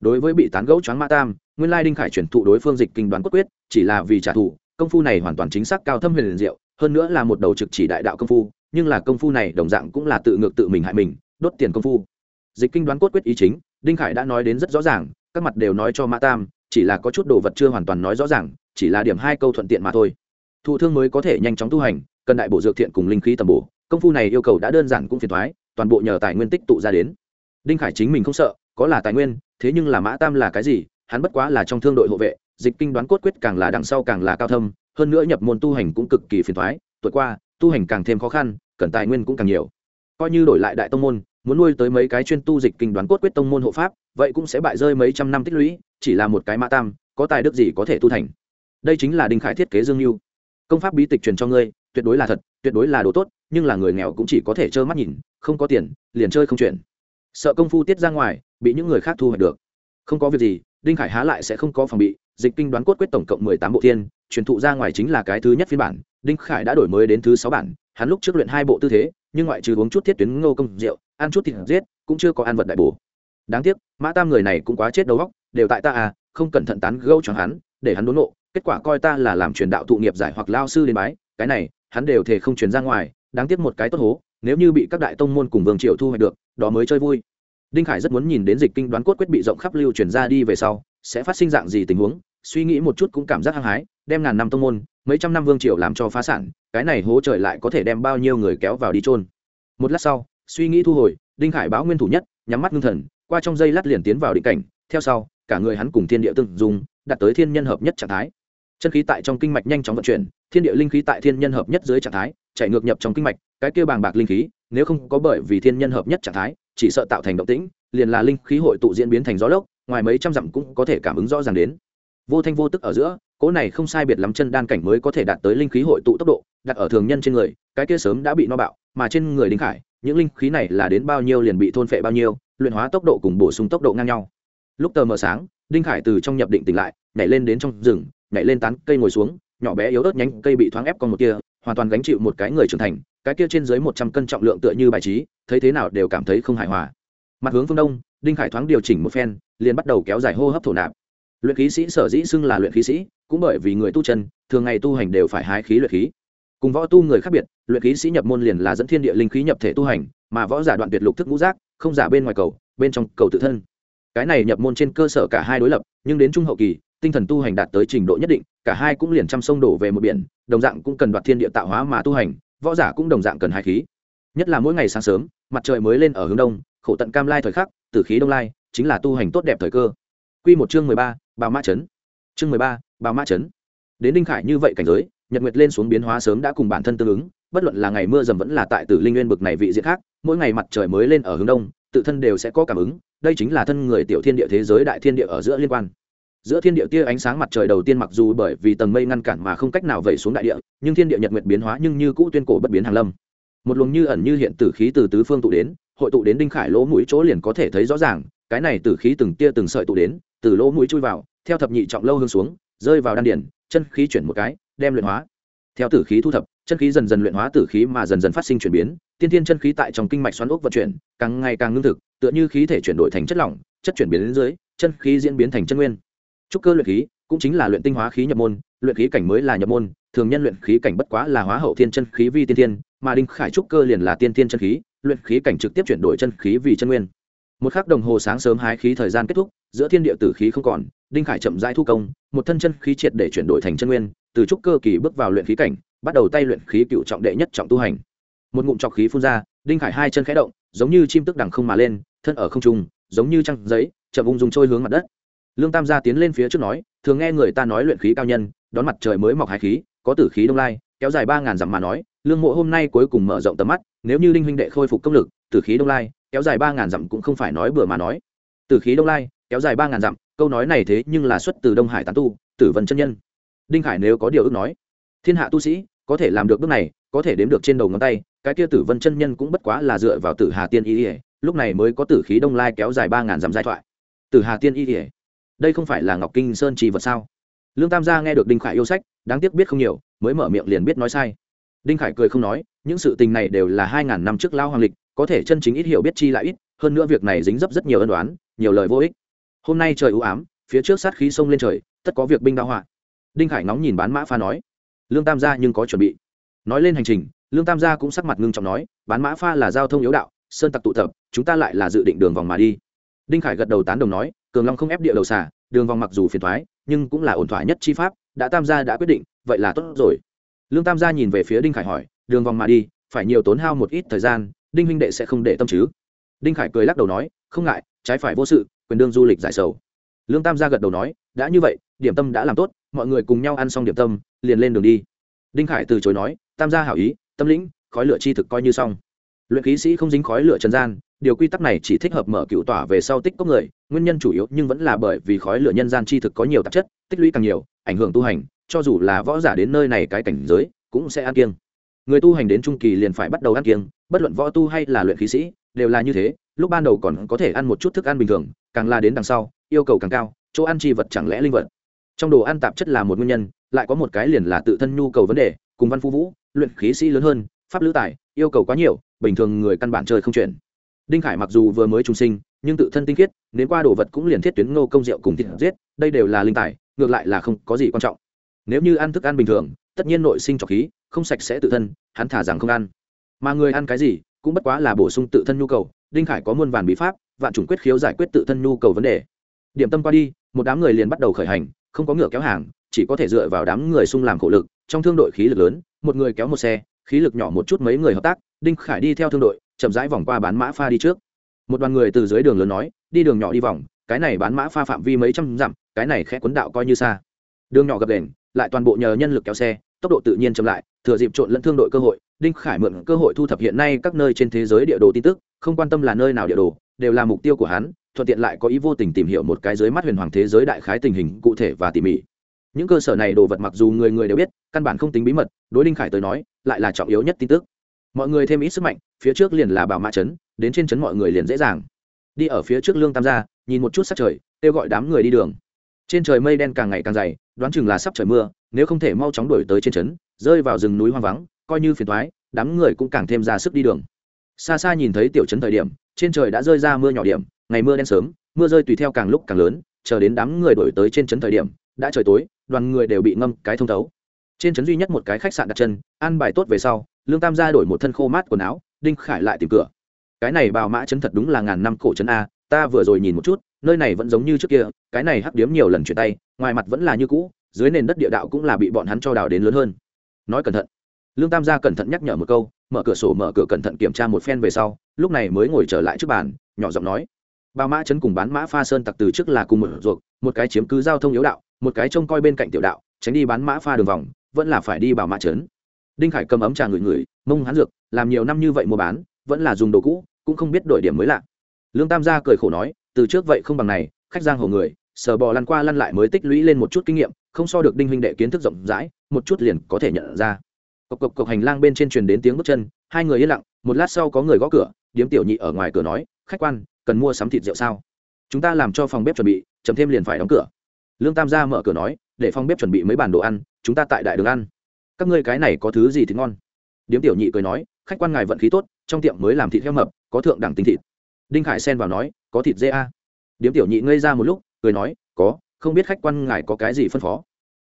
[SPEAKER 1] Đối với bị tán gẫu choáng mã tam nguyên lai đinh khải chuyển thụ đối phương dịch kinh đoán cốt quyết chỉ là vì trả thù công phu này hoàn toàn chính xác cao thâm huyền liền diệu hơn nữa là một đầu trực chỉ đại đạo công phu, nhưng là công phu này đồng dạng cũng là tự ngược tự mình hại mình, đốt tiền công phu. Dịch kinh đoán cốt quyết ý chính, đinh khải đã nói đến rất rõ ràng, các mặt đều nói cho mã tam, chỉ là có chút đồ vật chưa hoàn toàn nói rõ ràng, chỉ là điểm hai câu thuận tiện mà thôi. Thụ thương mới có thể nhanh chóng tu hành, cần đại bổ dược thiện cùng linh khí tầm bổ, công phu này yêu cầu đã đơn giản cũng phiền thoái toàn bộ nhờ tài nguyên tích tụ ra đến. Đinh khải chính mình không sợ, có là tài nguyên, thế nhưng là mã tam là cái gì, hắn bất quá là trong thương đội hộ vệ dịch kinh đoán cốt quyết càng là đằng sau càng là cao thâm, hơn nữa nhập môn tu hành cũng cực kỳ phiền thoái tuổi qua, tu hành càng thêm khó khăn, cần tài nguyên cũng càng nhiều. Coi như đổi lại đại tông môn, muốn nuôi tới mấy cái chuyên tu dịch kinh đoán cốt quyết tông môn hộ pháp, vậy cũng sẽ bại rơi mấy trăm năm tích lũy, chỉ là một cái mã tam, có tài đức gì có thể tu thành. Đây chính là đinh khải thiết kế dương mưu. Công pháp bí tịch truyền cho ngươi, tuyệt đối là thật, tuyệt đối là đồ tốt, nhưng là người nghèo cũng chỉ có thể trơ mắt nhìn, không có tiền, liền chơi không chuyển sợ công phu tiết ra ngoài, bị những người khác thu hoạch được. Không có việc gì, đinh khải há lại sẽ không có phòng bị dịch kinh đoán cốt quyết tổng cộng mười tám bộ thiên, truyền thụ ra ngoài chính là cái thứ nhất phiên bản, đinh khải đã đổi mới đến thứ sáu bản, hắn lúc trước luyện hai bộ tư thế, nhưng ngoại trừ uống chút thiết tuyến ngô công rượu, ăn chút thịt giết, cũng chưa có ăn vật đại bổ. Đáng tiếc, mã tam người này cũng quá chết đầu góc đều tại ta à không cẩn thận tán gâu cho hắn, để hắn đốn nộ kết quả coi ta là làm truyền đạo thụ nghiệp giải hoặc lao sư đến bái, cái này, hắn đều thể không truyền ra ngoài, đáng tiếc một cái tốt hố, nếu như bị các đại tông môn cùng vương triệu thu hoạch được, đó mới chơi vui. Đinh khải rất muốn nhìn đến dịch kinh đoán cốt quyết bị rộng khắp lưu truyền ra đi về sau sẽ phát sinh dạng gì tình huống, suy nghĩ một chút cũng cảm giác hăng hái, đem ngàn năm tông môn, mấy trăm năm vương triều làm cho phá sản, cái này hố trời lại có thể đem bao nhiêu người kéo vào đi trôn một lát sau, suy nghĩ thu hồi, đinh khải báo nguyên thủ nhất, nhắm mắt ngưng thần, qua trong dây lát liền tiến vào định cảnh, theo sau, cả người hắn cùng thiên địa tương dùng đạt tới thiên nhân hợp nhất trạng thái. Chân khí tại trong kinh mạch nhanh chóng vận chuyển, thiên địa linh khí tại thiên nhân hợp nhất dưới trạng thái, chạy ngược nhập trong kinh mạch, cái kia bàng bạc linh khí, nếu không có bởi vì thiên nhân hợp nhất trạng thái, chỉ sợ tạo thành động tĩnh, liền là linh khí hội tụ diễn biến thành gió lốc ngoài mấy trăm dặm cũng có thể cảm ứng rõ ràng đến. Vô thanh vô tức ở giữa, cỗ này không sai biệt lắm chân đan cảnh mới có thể đạt tới linh khí hội tụ tốc độ, đặt ở thường nhân trên người, cái kia sớm đã bị no bạo, mà trên người đinh khải, những linh khí này là đến bao nhiêu liền bị thôn phệ bao nhiêu, luyện hóa tốc độ cùng bổ sung tốc độ ngang nhau. Lúc tờ mờ sáng, đinh khải từ trong nhập định tỉnh lại, nhảy lên đến trong rừng, nhảy lên tán cây ngồi xuống, nhỏ bé yếu ớt nhánh cây bị thoáng ép con một kia, hoàn toàn gánh chịu một cái người trưởng thành, cái kia trên dưới một trăm cân trọng lượng tựa như bài trí, thấy thế nào đều cảm thấy không hài hòa. Mặt hướng phương đông, đinh khải thoáng điều chỉnh một phen liền bắt đầu kéo dài hô hấp thổ nạp. Luyện khí sĩ sở dĩ xưng là luyện khí sĩ, cũng bởi vì người tu chân, thường ngày tu hành đều phải hái khí luyện khí. Cùng võ tu người khác biệt, luyện khí sĩ nhập môn liền là dẫn thiên địa linh khí nhập thể tu hành, mà võ giả đoạn tuyệt lục thức ngũ giác, không giả bên ngoài cầu, bên trong cầu tự thân. Cái này nhập môn trên cơ sở cả hai đối lập, nhưng đến trung hậu kỳ, tinh thần tu hành đạt tới trình độ nhất định, cả hai cũng liền trăm sông đổ về một biển, đồng dạng cũng cần đoạt thiên địa tạo hóa mà tu hành, võ giả cũng đồng dạng cần hai khí. Nhất là mỗi ngày sáng sớm, mặt trời mới lên ở hướng đông, khổ tận cam lai thời khắc, tử khí đông lai chính là tu hành tốt đẹp thời cơ. Quy một chương mười ba, bào mã chấn. Chương mười ba, bào mã chấn. Đến đinh khải như vậy cảnh giới, nhật nguyệt lên xuống biến hóa sớm đã cùng bản thân tương ứng, bất luận là ngày mưa dầm vẫn là tại tử linh nguyên bực này vị diện khác, mỗi ngày mặt trời mới lên ở hướng đông, tự thân đều sẽ có cảm ứng, đây chính là thân người tiểu thiên địa thế giới đại thiên địa ở giữa liên quan. Giữa thiên địa tia ánh sáng mặt trời đầu tiên mặc dù bởi vì tầng mây ngăn cản mà không cách nào vẩy xuống đại địa, nhưng thiên địa nhật nguyệt biến hóa nhưng như cũ tuyên cổ bất biến hàng lâm. Một luồng như ẩn như hiện tử khí từ tứ phương tụ đến, hội tụ đến đinh khải lỗ mũi chỗ liền có thể thấy rõ ràng cái này tử khí từng tia từng sợi tụ đến, từ lỗ mũi chui vào, theo thập nhị trọng lâu hương xuống, rơi vào đan điển chân khí chuyển một cái, đem luyện hóa. Theo tử khí thu thập, chân khí dần dần luyện hóa tử khí mà dần dần phát sinh chuyển biến, tiên thiên chân khí tại trong kinh mạch xoắn ốc vận chuyển, càng ngày càng ngưng thực, tựa như khí thể chuyển đổi thành chất lỏng, chất chuyển biến đến dưới, chân khí diễn biến thành chân nguyên. Trúc cơ luyện khí cũng chính là luyện tinh hóa khí nhập môn, luyện khí cảnh mới là nhập môn, thường nhân luyện khí cảnh bất quá là hóa hậu thiên chân khí vi tiên thiên mà đinh khải trúc cơ liền là tiên thiên chân khí, luyện khí cảnh trực tiếp chuyển đổi chân khí vì chân nguyên một khắc đồng hồ sáng sớm hái khí thời gian kết thúc, giữa thiên địa tử khí không còn, đinh khải chậm rãi thu công, một thân chân khí triệt để chuyển đổi thành chân nguyên, từ trúc cơ kỳ bước vào luyện khí cảnh, bắt đầu tay luyện khí cựu trọng đệ nhất trọng tu hành. Một ngụm trọc khí phun ra, đinh khải hai chân khẽ động, giống như chim tức đằng không mà lên, thân ở không trung, giống như trăng giấy, chậm ung dùng trôi hướng mặt đất. Lương tam gia tiến lên phía trước nói, thường nghe người ta nói luyện khí cao nhân, đón mặt trời mới mọc hai khí, có tử khí đông lai, kéo dài ba ngàn dặm mà nói, lương mộ hôm nay cuối cùng mở rộng tầm mắt, nếu như linh huynh đệ khôi phục công lực, tử khí đông lai kéo dài ba ngàn dặm cũng không phải nói bừa mà nói. Tử khí đông lai, kéo dài ba ngàn dặm, câu nói này thế nhưng là xuất từ đông hải tán tu, tử vân chân nhân. Đinh hải nếu có điều ước nói, thiên hạ tu sĩ có thể làm được bước này, có thể đếm được trên đầu ngón tay, cái kia tử vân chân nhân cũng bất quá là dựa vào tử hà tiên y ỉa lúc này mới có tử khí đông lai kéo dài ba ngàn dặm giai thoại. Tử hà tiên y ỉa đây không phải là ngọc kinh sơn trì vật sao? Lương tam gia nghe được đinh khải yêu sách, đáng tiếc biết không nhiều, mới mở miệng liền biết nói sai. Đinh khải cười không nói, những sự tình này đều là hai ngàn năm trước lao hoàng lịch có thể chân chính ít hiểu biết chi lại ít, hơn nữa việc này dính dấp rất nhiều ân đoán nhiều lời vô ích. Hôm nay trời ưu ám, phía trước sát khí sông lên trời, tất có việc binh đao họa. Đinh khải nóng nhìn bán mã pha nói, lương tam gia nhưng có chuẩn bị. Nói lên hành trình, lương tam gia cũng sắc mặt ngưng trọng nói, bán mã pha là giao thông yếu đạo, sơn tặc tụ tập, chúng ta lại là dự định đường vòng mà đi. Đinh khải gật đầu tán đồng nói, cường long không ép địa đầu xả, đường vòng mặc dù phiền thoái nhưng cũng là ổn thỏa nhất chi pháp, đã tam gia đã quyết định, vậy là tốt rồi. Lương tam gia nhìn về phía đinh khải hỏi, đường vòng mà đi, phải nhiều tốn hao một ít thời gian đinh huynh đệ sẽ không để tâm chứ? Đinh khải cười lắc đầu nói, không ngại, trái phải vô sự, quyền đương du lịch giải sầu. Lương tam gia gật đầu nói, đã như vậy, điểm tâm đã làm tốt, mọi người cùng nhau ăn xong điểm tâm, liền lên đường đi. Đinh khải từ chối nói, tam gia hảo ý, tâm lĩnh, khói lửa chi thực coi như xong. Luyện khí sĩ không dính khói lửa trần gian, điều quy tắc này chỉ thích hợp mở cựu tỏa về sau tích cốc người, nguyên nhân chủ yếu nhưng vẫn là bởi vì khói lửa nhân gian chi thực có nhiều tạp chất, tích lũy càng nhiều, ảnh hưởng tu hành, cho dù là võ giả đến nơi này cái cảnh giới, cũng sẽ ăn kiêng người tu hành đến trung kỳ liền phải bắt đầu ăn kiêng, bất luận võ tu hay là luyện khí sĩ, đều là như thế, lúc ban đầu còn có thể ăn một chút thức ăn bình thường, càng là đến đằng sau, yêu cầu càng cao, chỗ ăn chi vật chẳng lẽ linh vật. Trong đồ ăn tạp chất là một nguyên nhân, lại có một cái liền là tự thân nhu cầu vấn đề, cùng văn phu vũ, luyện khí sĩ lớn hơn, pháp lữ tài, yêu cầu quá nhiều, bình thường người căn bản chơi không chuyển đinh khải mặc dù vừa mới trung sinh, nhưng tự thân tinh khiết nếu qua đồ vật cũng liền thiết tuyến ngô công rượu cùng thịt giết, đây đều là linh tài, ngược lại là không có gì quan trọng. Nếu như ăn thức ăn bình thường, tất nhiên nội sinh trọc khí không sạch sẽ tự thân, hắn thả rằng không ăn. Mà người ăn cái gì, cũng bất quá là bổ sung tự thân nhu cầu, đinh khải có muôn vàn bí pháp, vạn chủng quyết khiếu giải quyết tự thân nhu cầu vấn đề. Điểm tâm qua đi, một đám người liền bắt đầu khởi hành, không có ngựa kéo hàng, chỉ có thể dựa vào đám người xung làm khổ lực, trong thương đội khí lực lớn, một người kéo một xe, khí lực nhỏ một chút mấy người hợp tác, đinh khải đi theo thương đội, chậm rãi vòng qua bán mã pha đi trước. Một đoàn người từ dưới đường lớn nói, đi đường nhỏ đi vòng, cái này bán mã pha phạm vi mấy trăm dặm, cái này khẽ quấn đạo coi như xa. Đường nhỏ gập đền, lại toàn bộ nhờ nhân lực kéo xe tốc độ tự nhiên chậm lại, thừa dịp trộn lẫn thương đội cơ hội, đinh khải mượn cơ hội thu thập hiện nay các nơi trên thế giới địa đồ tin tức, không quan tâm là nơi nào địa đồ, đều là mục tiêu của hắn, thuận tiện lại có ý vô tình tìm hiểu một cái dưới mắt huyền hoàng thế giới đại khái tình hình cụ thể và tỉ mỉ. Những cơ sở này đồ vật mặc dù người người đều biết, căn bản không tính bí mật, đối đinh khải tới nói, lại là trọng yếu nhất tin tức. Mọi người thêm ít sức mạnh, phía trước liền là bảo mã trấn, đến trên trấn mọi người liền dễ dàng. Đi ở phía trước lương tam gia, nhìn một chút sắc trời, kêu gọi đám người đi đường. Trên trời mây đen càng ngày càng dày, đoán chừng là sắp trời mưa nếu không thể mau chóng đổi tới trên trấn, rơi vào rừng núi hoang vắng, coi như phiền thoái đám người cũng càng thêm ra sức đi đường. Xa xa nhìn thấy tiểu trấn thời điểm, trên trời đã rơi ra mưa nhỏ điểm, ngày mưa đen sớm, mưa rơi tùy theo càng lúc càng lớn, chờ đến đám người đổi tới trên trấn thời điểm, đã trời tối, đoàn người đều bị ngâm cái thông thấu. Trên trấn duy nhất một cái khách sạn đặt chân ăn bài tốt về sau, lương tam gia đổi một thân khô mát quần áo, đinh khải lại tìm cửa. Cái này bào mã trấn thật đúng là ngàn năm cổ trấn a, ta vừa rồi nhìn một chút, nơi này vẫn giống như trước kia, cái này hắc điếm nhiều lần chuyển tay, ngoài mặt vẫn là như cũ dưới nền đất địa đạo cũng là bị bọn hắn cho đào đến lớn hơn. Nói cẩn thận. Lương tam gia cẩn thận nhắc nhở một câu, mở cửa sổ mở cửa cẩn thận kiểm tra một phen về sau, lúc này mới ngồi trở lại trước bàn, nhỏ giọng nói. Bao mã chấn cùng bán mã pha sơn tặc từ trước là cùng một ruột, một cái chiếm cứ giao thông yếu đạo, một cái trông coi bên cạnh tiểu đạo, tránh đi bán mã pha đường vòng, vẫn là phải đi bảo mã trấn đinh khải cầm ấm trà ngửi ngửi, mông hắn dược, làm nhiều năm như vậy mua bán, vẫn là dùng đồ cũ, cũng không biết đổi điểm mới lạ. Lương tam gia cười khổ nói, từ trước vậy không bằng này, khách giang hồ người, sờ bò lăn qua lăn lại mới tích lũy lên một chút kinh nghiệm không so được đinh huynh đệ kiến thức rộng rãi, một chút liền có thể nhận ra. Cộc cộc cộc hành lang bên trên truyền đến tiếng bước chân, hai người yên lặng, một lát sau có người gõ cửa, điếm tiểu nhị ở ngoài cửa nói, khách quan, cần mua sắm thịt rượu sao? Chúng ta làm cho phòng bếp chuẩn bị chấm thêm liền phải đóng cửa. Lương tam gia mở cửa nói, để phòng bếp chuẩn bị mấy bản đồ ăn, chúng ta tại đại đường ăn. Các ngươi cái này có thứ gì thì ngon? Điếm tiểu nhị cười nói, khách quan ngài vận khí tốt, trong tiệm mới làm thịt heo mập, có thượng đẳng tinh thịt. Đinh khải xen vào nói, có thịt dê a. À. điếm tiểu nhị ngây ra một lúc, cười nói, có không biết khách quan ngài có cái gì phân phó.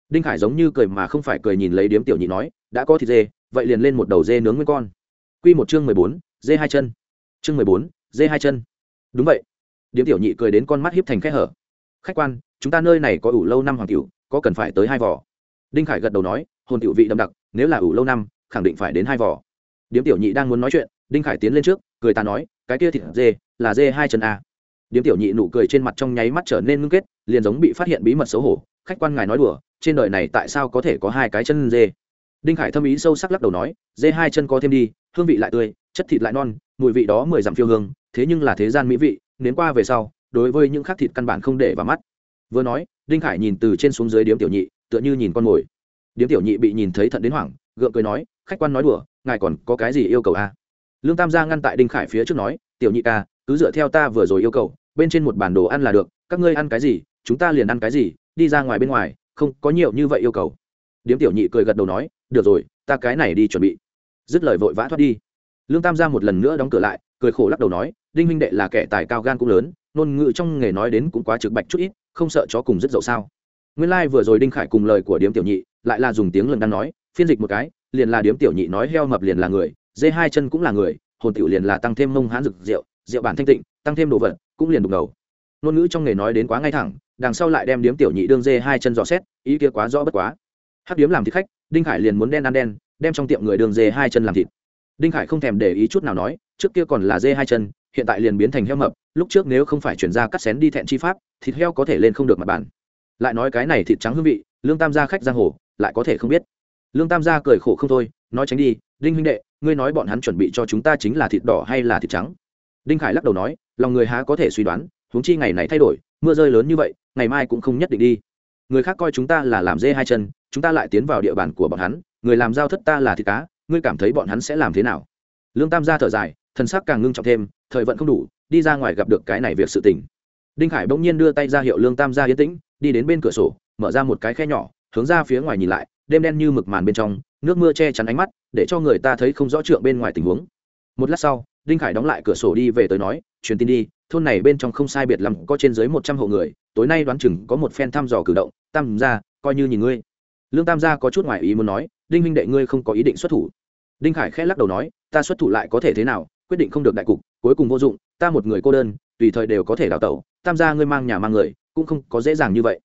[SPEAKER 1] Đinh khải giống như cười mà không phải cười nhìn lấy điếm tiểu nhị nói, đã có thịt dê, vậy liền lên một đầu dê nướng nguyên con. Q một chương mười bốn, dê hai chân. Chương mười bốn, dê hai chân. Đúng vậy. Điếm tiểu nhị cười đến con mắt hiếp thành khe hở. Khách quan, chúng ta nơi này có ủ lâu năm hoàng tiểu có cần phải tới hai vỏ đinh khải gật đầu nói, hồn tiểu vị đậm đặc, nếu là ủ lâu năm, khẳng định phải đến hai vỏ điếm tiểu nhị đang muốn nói chuyện, đinh khải tiến lên trước, cười ta nói, cái kia thịt dê, là dê hai chân a. Điếm tiểu nhị nụ cười trên mặt trong nháy mắt trở nên ngưng kết liền giống bị phát hiện bí mật xấu hổ, khách quan ngài nói đùa, trên đời này tại sao có thể có hai cái chân dê? Đinh khải thâm ý sâu sắc lắc đầu nói, dê hai chân có thêm đi, hương vị lại tươi, chất thịt lại non, mùi vị đó mười dặm phiêu hương, thế nhưng là thế gian mỹ vị nến qua về sau, đối với những khác thịt căn bản không để vào mắt. Vừa nói, đinh khải nhìn từ trên xuống dưới điếm tiểu nhị, tựa như nhìn con mồi. Điếm tiểu nhị bị nhìn thấy thận đến hoảng, gượng cười nói, khách quan nói đùa, ngài còn có cái gì yêu cầu a à? lương tam gia ngăn tại đinh khải phía trước nói, tiểu nhị ca, cứ dựa theo ta vừa rồi yêu cầu, bên trên một bản đồ ăn là được, các ngươi ăn cái gì chúng ta liền ăn cái gì, đi ra ngoài bên ngoài, không có nhiều như vậy yêu cầu. Điếm tiểu nhị cười gật đầu nói, được rồi, ta cái này đi chuẩn bị. Dứt lời vội vã thoát đi. Lương tam gia một lần nữa đóng cửa lại, cười khổ lắc đầu nói, đinh huynh đệ là kẻ tài cao gan cũng lớn, ngôn ngữ trong nghề nói đến cũng quá trực bạch chút ít, không sợ chó cùng rất dậu sao. Nguyên lai、like、vừa rồi đinh khải cùng lời của điếm tiểu nhị lại là dùng tiếng lần đang nói, phiên dịch một cái, liền là điếm tiểu nhị nói heo mập liền là người, dê hai chân cũng là người, hồn tiểu liền là tăng thêm mông hán rực rượu rượu bản thanh tịnh, tăng thêm đồ vật, cũng liền đục ngầu ngôn ngữ trong nghề nói đến quá ngay thẳng đằng sau lại đem điếm tiểu nhị đương dê hai chân dò xét, ý kia quá rõ bất quá. Hát điếm làm thịt khách, đinh khải liền muốn đen ăn đen, đem trong tiệm người đường dê hai chân làm thịt. Đinh khải không thèm để ý chút nào nói, trước kia còn là dê hai chân, hiện tại liền biến thành heo mập, lúc trước nếu không phải chuyển ra cắt xén đi thẹn chi pháp, thịt heo có thể lên không được mặt bàn. Lại nói cái này thịt trắng hương vị, lương tam gia khách giang hồ, lại có thể không biết. Lương tam gia cười khổ không thôi, nói tránh đi, đinh huynh đệ, ngươi nói bọn hắn chuẩn bị cho chúng ta chính là thịt đỏ hay là thịt trắng? Đinh khải lắc đầu nói, lòng người há có thể suy đoán, huống chi ngày này thay đổi, mưa rơi lớn như vậy ngày mai cũng không nhất định đi. Người khác coi chúng ta là làm dê hai chân, chúng ta lại tiến vào địa bàn của bọn hắn, người làm giao thất ta là thịt cá, ngươi cảm thấy bọn hắn sẽ làm thế nào? Lương tam gia thở dài, thần sắc càng ngưng trọng thêm, thời vận không đủ, đi ra ngoài gặp được cái này việc sự tình. Đinh khải bỗng nhiên đưa tay ra hiệu lương tam gia yên tĩnh, đi đến bên cửa sổ, mở ra một cái khe nhỏ, hướng ra phía ngoài nhìn lại, đêm đen như mực màn bên trong, nước mưa che chắn ánh mắt, để cho người ta thấy không rõ trượng bên ngoài tình huống. Một lát sau, đinh khải đóng lại cửa sổ đi về tới nói, truyền tin đi thôn này bên trong không sai biệt lắm, có trên dưới một trăm hộ người, tối nay đoán chừng có một phen thăm dò cử động. Tam gia, coi như nhìn ngươi. Lương tam gia có chút ngoài ý muốn nói, đinh huynh đệ ngươi không có ý định xuất thủ. Đinh khải khẽ lắc đầu nói, ta xuất thủ lại có thể thế nào, quyết định không được đại cục, cuối cùng vô dụng, ta một người cô đơn, tùy thời đều có thể đào tẩu, tam gia ngươi mang nhà mang người, cũng không có dễ dàng như vậy.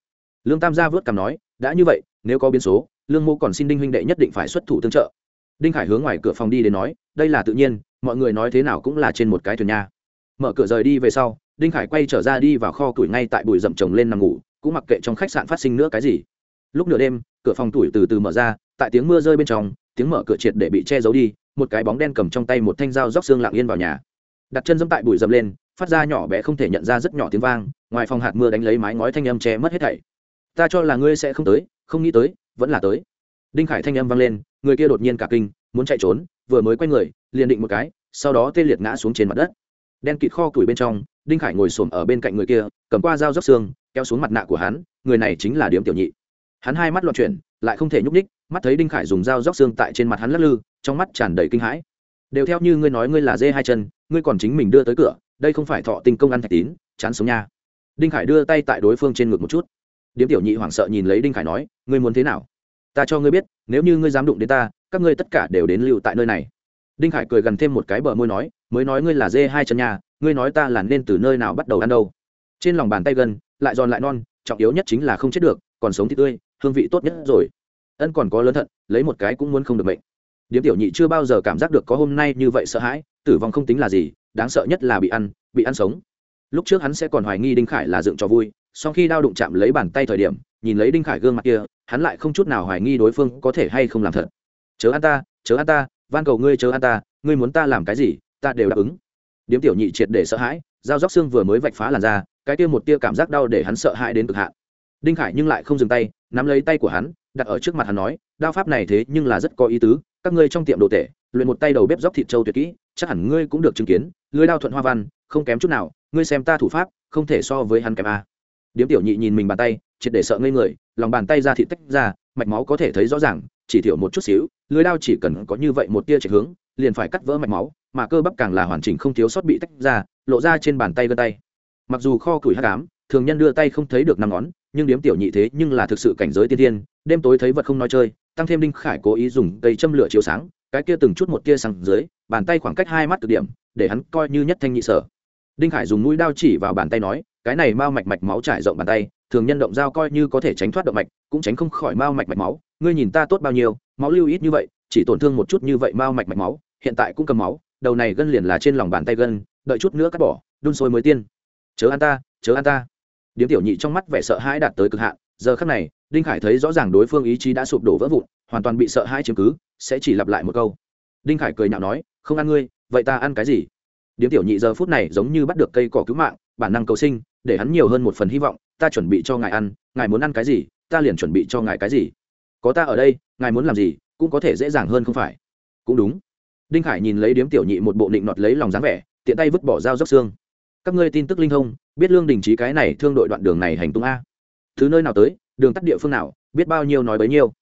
[SPEAKER 1] Lương tam gia vớt cằm nói, đã như vậy, nếu có biến số, lương mô còn xin đinh huynh đệ nhất định phải xuất thủ tương trợ. Đinh khải hướng ngoài cửa phòng đi đến nói, đây là tự nhiên, mọi người nói thế nào cũng là trên một cái thuyền nha mở cửa rời đi về sau, đinh khải quay trở ra đi vào kho tuổi ngay tại bụi rậm trồng lên nằm ngủ, cũng mặc kệ trong khách sạn phát sinh nữa cái gì. Lúc nửa đêm, cửa phòng tuổi từ từ mở ra, tại tiếng mưa rơi bên trong, tiếng mở cửa triệt để bị che giấu đi, một cái bóng đen cầm trong tay một thanh dao róc xương lặng yên vào nhà. Đặt chân dẫm tại bụi rậm lên, phát ra nhỏ bé không thể nhận ra rất nhỏ tiếng vang, ngoài phòng hạt mưa đánh lấy mái ngói thanh âm che mất hết thảy. Ta cho là ngươi sẽ không tới, không nghĩ tới, vẫn là tới. Đinh khải thanh âm vang lên, người kia đột nhiên cả kinh, muốn chạy trốn, vừa mới quay người, liền định một cái, sau đó tê liệt ngã xuống trên mặt đất đen kịt kho củi bên trong, đinh khải ngồi xổm ở bên cạnh người kia, cầm qua dao róc xương, kéo xuống mặt nạ của hắn, người này chính là điếm tiểu nhị. Hắn hai mắt loạn chuyển, lại không thể nhúc ních mắt thấy đinh khải dùng dao róc xương tại trên mặt hắn lắc lư, trong mắt tràn đầy kinh hãi. Đều theo như ngươi nói ngươi là dê hai chân, ngươi còn chính mình đưa tới cửa, đây không phải thọ tình công ăn thạch tín, chán sống nha. Đinh khải đưa tay tại đối phương trên ngực một chút. Điếm tiểu nhị hoảng sợ nhìn lấy đinh khải nói, ngươi muốn thế nào? Ta cho ngươi biết, nếu như ngươi dám đụng đến ta, các ngươi tất cả đều đến lưu tại nơi này. Đinh khải cười gần thêm một cái bờ môi nói mới nói ngươi là dê hai chân nhà, ngươi nói ta là nên từ nơi nào bắt đầu ăn đâu. Trên lòng bàn tay gần lại giòn lại non, trọng yếu nhất chính là không chết được, còn sống thì tươi, hương vị tốt nhất rồi. Ân còn có lớn thận, lấy một cái cũng muốn không được mệnh. Điếm tiểu nhị chưa bao giờ cảm giác được có hôm nay như vậy sợ hãi, tử vong không tính là gì, đáng sợ nhất là bị ăn bị ăn sống. Lúc trước hắn sẽ còn hoài nghi đinh khải là dựng cho vui sau khi đao đụng chạm lấy bàn tay thời điểm, nhìn lấy đinh khải gương mặt kia, hắn lại không chút nào hoài nghi đối phương có thể hay không làm thật. Chớ ăn ta, chớ ăn ta, van cầu ngươi chớ ăn ta, ngươi muốn ta làm cái gì ta đều đáp ứng. Điếm tiểu nhị triệt để sợ hãi, dao róc xương vừa mới vạch phá làn ra cái kia một tia cảm giác đau để hắn sợ hãi đến cực hạn. Đinh khải nhưng lại không dừng tay, nắm lấy tay của hắn, đặt ở trước mặt hắn nói, đao pháp này thế nhưng là rất có ý tứ, các ngươi trong tiệm đồ tể, luyện một tay đầu bếp dóc thịt trâu tuyệt kỹ, chắc hẳn ngươi cũng được chứng kiến, lưới đao thuận hoa văn, không kém chút nào, ngươi xem ta thủ pháp, không thể so với hắn kém a. Điếm tiểu nhị nhìn mình bàn tay, triệt để sợ ngây người, lòng bàn tay ra thịt tách ra, mạch máu có thể thấy rõ ràng, chỉ thiểu một chút xíu, lưới đao chỉ cần có như vậy một tia chạy hướng, liền phải cắt vỡ mạch máu mà cơ bắp càng là hoàn chỉnh không thiếu sót bị tách ra, lộ ra trên bàn tay gân tay. Mặc dù kho củi hắc ám, thường nhân đưa tay không thấy được năm ngón, nhưng điếm tiểu nhị thế nhưng là thực sự cảnh giới tiên tiên đêm tối thấy vật không nói chơi, tăng thêm đinh khải cố ý dùng cây châm lửa chiếu sáng, cái kia từng chút một tia sang dưới, bàn tay khoảng cách hai mắt cực điểm, để hắn coi như nhất thanh nhị sở. Đinh khải dùng mũi đao chỉ vào bàn tay nói, cái này mau mạch mạch máu trải rộng bàn tay, thường nhân động dao coi như có thể tránh thoát động mạch, cũng tránh không khỏi mau mạch mạch máu, ngươi nhìn ta tốt bao nhiêu, máu lưu ít như vậy, chỉ tổn thương một chút như vậy mau mạch mạch máu, hiện tại cũng cầm máu đầu này gân liền là trên lòng bàn tay gân, đợi chút nữa cắt bỏ, đun sôi mới tiên. Chớ ăn ta, chớ ăn ta. Điếm tiểu nhị trong mắt vẻ sợ hãi đạt tới cực hạn, giờ khắc này, đinh khải thấy rõ ràng đối phương ý chí đã sụp đổ vỡ vụn, hoàn toàn bị sợ hãi chiếm cứ, sẽ chỉ lặp lại một câu. Đinh khải cười nhạo nói, không ăn ngươi, vậy ta ăn cái gì? Điếm tiểu nhị giờ phút này giống như bắt được cây cỏ cứu mạng, bản năng cầu sinh, để hắn nhiều hơn một phần hy vọng, ta chuẩn bị cho ngài ăn, ngài muốn ăn cái gì, ta liền chuẩn bị cho ngài cái gì. Có ta ở đây, ngài muốn làm gì, cũng có thể dễ dàng hơn không phải. Cũng đúng đinh khải nhìn lấy điếm tiểu nhị một bộ định nọt lấy lòng dáng vẻ, tiện tay vứt bỏ dao dốc xương. Các ngươi tin tức linh thông, biết lương đình trí cái này thương đội đoạn đường này hành tung a. Thứ nơi nào tới, đường tắt địa phương nào, biết bao nhiêu nói bấy nhiêu.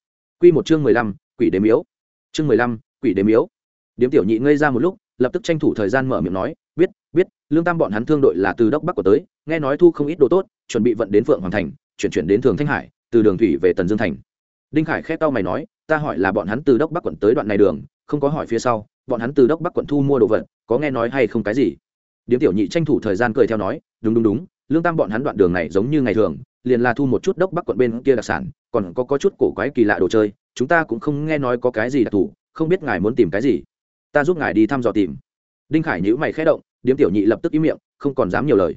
[SPEAKER 1] Q một chương mười lăm, quỷ đếm yếu chương mười lăm, quỷ đếm yếu điếm tiểu nhị ngây ra một lúc, lập tức tranh thủ thời gian mở miệng nói, biết biết, lương tam bọn hắn thương đội là từ đốc bắc của tới, nghe nói thu không ít đồ tốt, chuẩn bị vận đến phượng hoàng thành, chuyển chuyển đến thường thanh hải, từ đường thủy về tần dương thành. Đinh khải khét tao mày nói, ta hỏi là bọn hắn từ đốc bắc quận tới đoạn này đường, không có hỏi phía sau bọn hắn từ đốc bắc quận thu mua đồ vật, có nghe nói hay không cái gì? Điếm tiểu nhị tranh thủ thời gian cười theo nói, đúng đúng đúng, lương tam bọn hắn đoạn đường này giống như ngày thường, liền là thu một chút đốc bắc quận bên kia đặc sản, còn có có chút cổ quái kỳ lạ đồ chơi, chúng ta cũng không nghe nói có cái gì đặc thù, không biết ngài muốn tìm cái gì. Ta giúp ngài đi thăm dò tìm. Đinh khải nhữ mày khẽ động, điếm tiểu nhị lập tức ý miệng, không còn dám nhiều lời.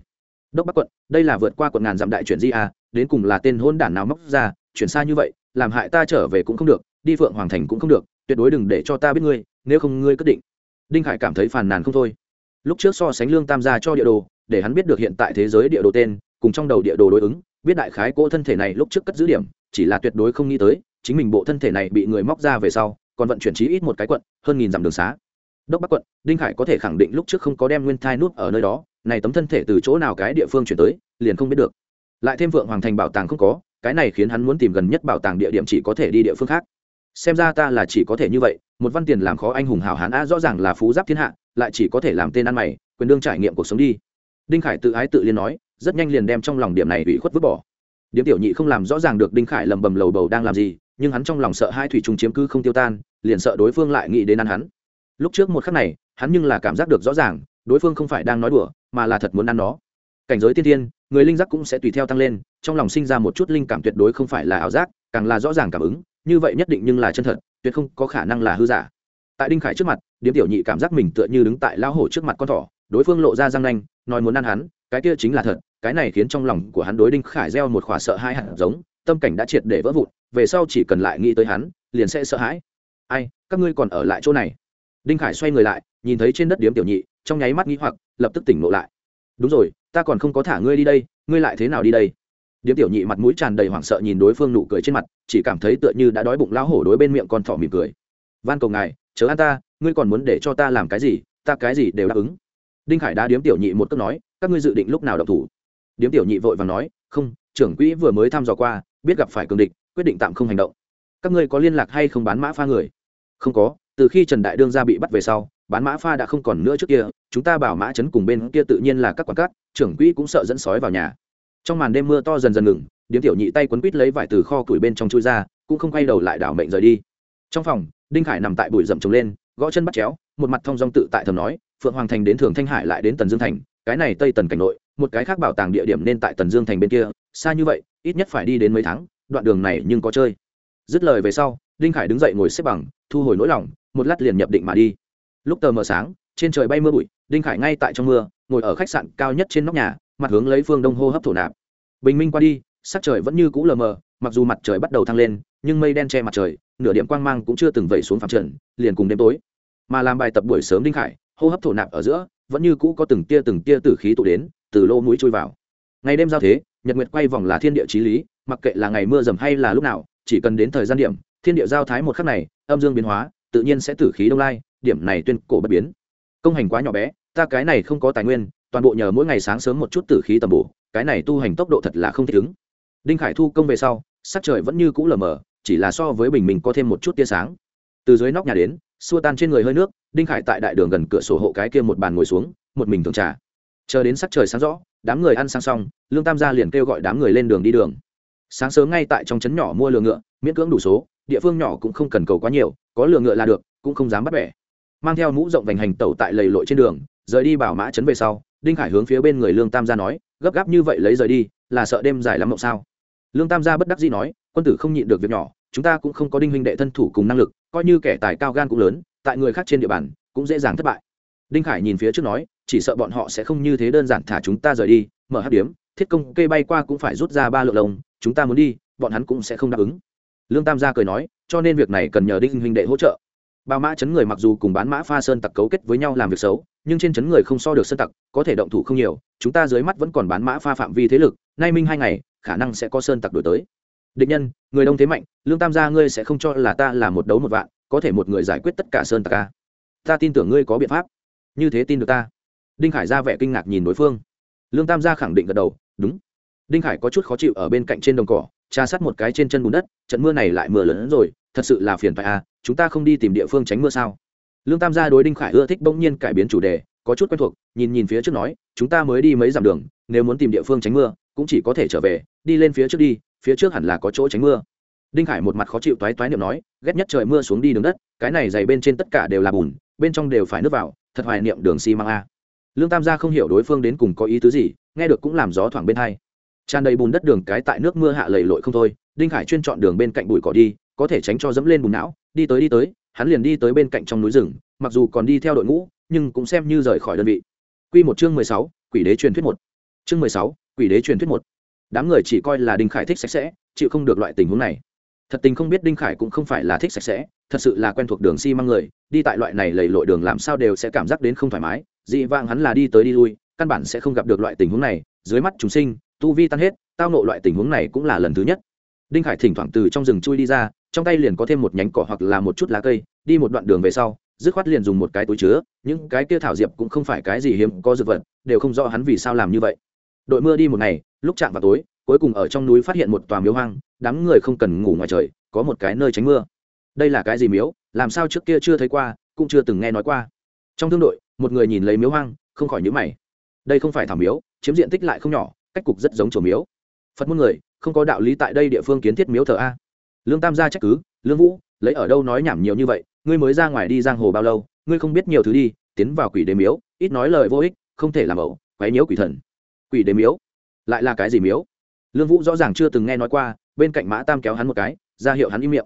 [SPEAKER 1] Đốc bắc quận, đây là vượt qua quận ngàn dặm đại chuyển di a, đến cùng là tên hôn đản nào móc ra, chuyển xa như vậy, làm hại ta trở về cũng không được, đi phượng hoàng thành cũng không được tuyệt đối đừng để cho ta biết ngươi, nếu không ngươi quyết định. Đinh khải cảm thấy phàn nàn không thôi. Lúc trước so sánh lương tam gia cho địa đồ, để hắn biết được hiện tại thế giới địa đồ tên, cùng trong đầu địa đồ đối ứng, biết đại khái cỗ thân thể này lúc trước cất giữ điểm, chỉ là tuyệt đối không nghĩ tới, chính mình bộ thân thể này bị người móc ra về sau, còn vận chuyển trí ít một cái quận, hơn nghìn dặm đường xá. Đốc bắc quận, đinh khải có thể khẳng định lúc trước không có đem nguyên thai nút ở nơi đó, này tấm thân thể từ chỗ nào cái địa phương chuyển tới, liền không biết được. Lại thêm vượng hoàng thành bảo tàng không có, cái này khiến hắn muốn tìm gần nhất bảo tàng địa điểm chỉ có thể đi địa phương khác xem ra ta là chỉ có thể như vậy, một văn tiền làm khó anh hùng hào hán a rõ ràng là phú giáp thiên hạ, lại chỉ có thể làm tên ăn mày, quyền đương trải nghiệm cuộc sống đi. Đinh khải tự ái tự liên nói, rất nhanh liền đem trong lòng điểm này bị khuất vứt bỏ. Điếm tiểu nhị không làm rõ ràng được đinh khải lầm bầm lầu bầu đang làm gì, nhưng hắn trong lòng sợ hai thủy trùng chiếm cứ không tiêu tan, liền sợ đối phương lại nghĩ đến ăn hắn. Lúc trước một khắc này, hắn nhưng là cảm giác được rõ ràng, đối phương không phải đang nói đùa, mà là thật muốn ăn nó. Cảnh giới tiên tiên, người linh giác cũng sẽ tùy theo tăng lên, trong lòng sinh ra một chút linh cảm tuyệt đối không phải là ảo giác, càng là rõ ràng cảm ứng như vậy nhất định nhưng là chân thật, tuyệt không có khả năng là hư giả. Tại đinh khải trước mặt, điếm tiểu nhị cảm giác mình tựa như đứng tại lão hổ trước mặt con thỏ, đối phương lộ ra răng nanh, nói muốn ăn hắn, cái kia chính là thật, cái này khiến trong lòng của hắn đối đinh khải gieo một khỏa sợ hai hạt giống, tâm cảnh đã triệt để vỡ vụn, về sau chỉ cần lại nghĩ tới hắn, liền sẽ sợ hãi. Ai, các ngươi còn ở lại chỗ này? Đinh khải xoay người lại, nhìn thấy trên đất điếm tiểu nhị, trong nháy mắt nghĩ hoặc, lập tức tỉnh ngộ lại. Đúng rồi, ta còn không có thả ngươi đi đây, ngươi lại thế nào đi đây? Điếm tiểu nhị mặt mũi tràn đầy hoảng sợ nhìn đối phương nụ cười trên mặt, chỉ cảm thấy tựa như đã đói bụng lão hổ đối bên miệng con thỏ mỉm cười. Van cầu ngài, chớ ăn ta, ngươi còn muốn để cho ta làm cái gì, ta cái gì đều đáp ứng. Đinh khải đã điếm tiểu nhị một cước nói, các ngươi dự định lúc nào độc thủ? Điếm tiểu nhị vội và nói, không, trưởng quỹ vừa mới thăm dò qua, biết gặp phải cường địch, quyết định tạm không hành động. Các ngươi có liên lạc hay không bán mã pha người? Không có, từ khi trần đại đương gia bị bắt về sau, bán mã pha đã không còn nữa trước kia, chúng ta bảo mã chấn cùng bên kia tự nhiên là các quán cát trưởng quỹ cũng sợ dẫn sói vào nhà trong màn đêm mưa to dần dần ngừng, điếm tiểu nhị tay quấn quít lấy vải từ kho củi bên trong chui ra, cũng không quay đầu lại đảo mệnh rời đi. Trong phòng, đinh khải nằm tại bụi rậm trồng lên, gõ chân bắt chéo, một mặt thong dong tự tại thầm nói, phượng hoàng thành đến thường thanh hải lại đến tần dương thành, cái này tây tần cảnh nội, một cái khác bảo tàng địa điểm nên tại tần dương thành bên kia, xa như vậy, ít nhất phải đi đến mấy tháng, đoạn đường này nhưng có chơi. Dứt lời về sau, đinh khải đứng dậy ngồi xếp bằng, thu hồi nỗi lòng, một lát liền nhập định mà đi. Lúc tờ mờ sáng, trên trời bay mưa bụi, đinh khải ngay tại trong mưa, ngồi ở khách sạn cao nhất trên nóc nhà mặt hướng lấy phương đông hô hấp thổ nạp. Bình minh qua đi, sắc trời vẫn như cũ lờ mờ, mặc dù mặt trời bắt đầu thăng lên, nhưng mây đen che mặt trời, nửa điểm quang mang cũng chưa từng vẩy xuống phạm trần, liền cùng đêm tối. Mà làm bài tập buổi sớm đinh khải, hô hấp thổ nạp ở giữa, vẫn như cũ có từng tia từng tia tử khí tụ đến, từ lô mũi trôi vào. Ngày đêm giao thế, nhật nguyệt quay vòng là thiên địa trí lý, mặc kệ là ngày mưa dầm hay là lúc nào, chỉ cần đến thời gian điểm, thiên địa giao thái một khắc này, âm dương biến hóa, tự nhiên sẽ tử khí đông lai, điểm này tuyên cổ bất biến. Công hành quá nhỏ bé, ta cái này không có tài nguyên toàn bộ nhờ mỗi ngày sáng sớm một chút tử khí tầm bổ, cái này tu hành tốc độ thật là không thích ứng. Đinh khải thu công về sau, sắc trời vẫn như cũ lờ mờ, chỉ là so với bình minh có thêm một chút tia sáng. Từ dưới nóc nhà đến, xua tan trên người hơi nước, đinh khải tại đại đường gần cửa sổ hộ cái kia một bàn ngồi xuống, một mình thường trà. Chờ đến sắc trời sáng rõ, đám người ăn sang xong, lương tam gia liền kêu gọi đám người lên đường đi đường. Sáng sớm ngay tại trong trấn nhỏ mua lừa ngựa, miễn cưỡng đủ số, địa phương nhỏ cũng không cần cầu quá nhiều, có lừa ngựa là được, cũng không dám bắt bẻ. Mang theo mũ rộng vành hành tẩu tại lầy lội trên đường, rời đi bảo mã trấn về sau đinh khải hướng phía bên người lương tam gia nói, gấp gáp như vậy lấy rời đi, là sợ đêm dài lắm mộng sao? Lương tam gia bất đắc dĩ nói, quân tử không nhịn được việc nhỏ, chúng ta cũng không có đinh huynh đệ thân thủ cùng năng lực, coi như kẻ tài cao gan cũng lớn, tại người khác trên địa bàn, cũng dễ dàng thất bại. Đinh khải nhìn phía trước nói, chỉ sợ bọn họ sẽ không như thế đơn giản thả chúng ta rời đi, mở hát điếm, thiết công kê bay qua cũng phải rút ra ba lượng lồng chúng ta muốn đi, bọn hắn cũng sẽ không đáp ứng. Lương tam gia cười nói, cho nên việc này cần nhờ đinh huynh đệ hỗ trợ bao mã chấn người mặc dù cùng bán mã pha sơn tặc cấu kết với nhau làm việc xấu, nhưng trên chấn người không so được sơn tặc, có thể động thủ không nhiều, chúng ta dưới mắt vẫn còn bán mã pha phạm vi thế lực, nay minh hai ngày, khả năng sẽ có sơn tặc đổi tới. Địch nhân, người đông thế mạnh, lương tam gia ngươi sẽ không cho là ta là một đấu một vạn, có thể một người giải quyết tất cả sơn tặc ca ta tin tưởng ngươi có biện pháp. Như thế tin được ta. Đinh khải ra vẻ kinh ngạc nhìn đối phương. Lương tam gia khẳng định gật đầu, đúng. Đinh khải có chút khó chịu ở bên cạnh trên đồng cỏ tra sát một cái trên chân bùn đất, trận mưa này lại mưa lớn hơn rồi thật sự là phiền phải à chúng ta không đi tìm địa phương tránh mưa sao? Lương tam gia đối đinh khải ưa thích bỗng nhiên cải biến chủ đề, có chút quen thuộc, nhìn nhìn phía trước nói, chúng ta mới đi mấy dặm đường, nếu muốn tìm địa phương tránh mưa, cũng chỉ có thể trở về, đi lên phía trước đi, phía trước hẳn là có chỗ tránh mưa. Đinh khải một mặt khó chịu toái toái niệm nói, ghét nhất trời mưa xuống đi đường đất, cái này dày bên trên tất cả đều là bùn, bên trong đều phải nước vào, thật hoài niệm đường xi măng a. Lương tam gia không hiểu đối phương đến cùng có ý tứ gì, nghe được cũng làm gió thoảng bên thay. tràn đầy bùn đất đường cái tại nước mưa hạ lầy lội không thôi, đinh khải chuyên chọn đường bên cạnh bụi cỏ đi có thể tránh cho dẫm lên bùn não, đi tới đi tới, hắn liền đi tới bên cạnh trong núi rừng, mặc dù còn đi theo đội ngũ, nhưng cũng xem như rời khỏi đơn vị. Quy một chương mười sáu, quỷ đế truyền thuyết một. Chương mười sáu, quỷ đế truyền thuyết một. Đám người chỉ coi là đinh khải thích sạch sẽ, chịu không được loại tình huống này. Thật tình không biết đinh khải cũng không phải là thích sạch sẽ, thật sự là quen thuộc đường xi、si、măng người, đi tại loại này lầy lội đường làm sao đều sẽ cảm giác đến không thoải mái, dị vang hắn là đi tới đi lui, căn bản sẽ không gặp được loại tình huống này, dưới mắt chúng sinh, tu vi tan hết, tao nộ loại tình huống này cũng là lần thứ nhất. Đinh khải thỉnh thoảng từ trong rừng chui đi ra trong tay liền có thêm một nhánh cỏ hoặc là một chút lá cây, đi một đoạn đường về sau, dứt khoát liền dùng một cái túi chứa, những cái kia thảo diệp cũng không phải cái gì hiếm có dược vật, đều không rõ hắn vì sao làm như vậy. Đội mưa đi một ngày, lúc chạm vào tối, cuối cùng ở trong núi phát hiện một tòa miếu hoang, đám người không cần ngủ ngoài trời, có một cái nơi tránh mưa. Đây là cái gì miếu? Làm sao trước kia chưa thấy qua, cũng chưa từng nghe nói qua. Trong thương đội, một người nhìn lấy miếu hoang, không khỏi nhữ mày. Đây không phải thảo miếu, chiếm diện tích lại không nhỏ, cách cục rất giống chùa miếu. Phật môn người, không có đạo lý tại đây địa phương kiến thiết miếu thờ a lương tam gia trách cứ, lương vũ, lấy ở đâu nói nhảm nhiều như vậy, ngươi mới ra ngoài đi giang hồ bao lâu, ngươi không biết nhiều thứ đi, tiến vào quỷ đế miếu, ít nói lời vô ích, không thể làm ẩu, quấy nhiễu quỷ thần. Quỷ đế miếu? Lại là cái gì miếu? Lương vũ rõ ràng chưa từng nghe nói qua, bên cạnh mã tam kéo hắn một cái, ra hiệu hắn im miệng.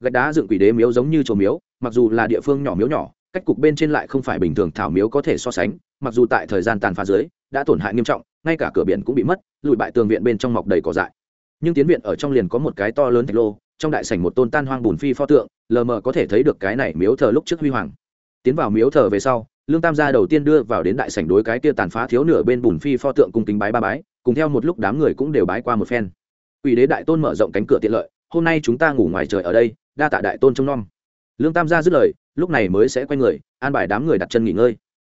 [SPEAKER 1] Gạch đá dựng quỷ đế miếu giống như chùa miếu, mặc dù là địa phương nhỏ miếu nhỏ, cách cục bên trên lại không phải bình thường thảo miếu có thể so sánh, mặc dù tại thời gian tàn phá dưới, đã tổn hại nghiêm trọng, ngay cả cửa biển cũng bị mất, lùi bại tường viện bên trong mọc đầy cỏ dại. Nhưng tiến viện ở trong liền có một cái to lớn thạch lô trong đại sảnh một tôn tan hoang bùn phi pho tượng, lờ mờ có thể thấy được cái này miếu thờ lúc trước huy hoàng. Tiến vào miếu thờ về sau, lương tam gia đầu tiên đưa vào đến đại sảnh đối cái kia tàn phá thiếu nửa bên bùn phi pho tượng cùng kính bái ba bái, cùng theo một lúc đám người cũng đều bái qua một phen. Quỷ đế đại tôn mở rộng cánh cửa tiện lợi, hôm nay chúng ta ngủ ngoài trời ở đây, đa tạ đại tôn trông nom. Lương tam gia dứt lời, lúc này mới sẽ quay người, an bài đám người đặt chân nghỉ ngơi.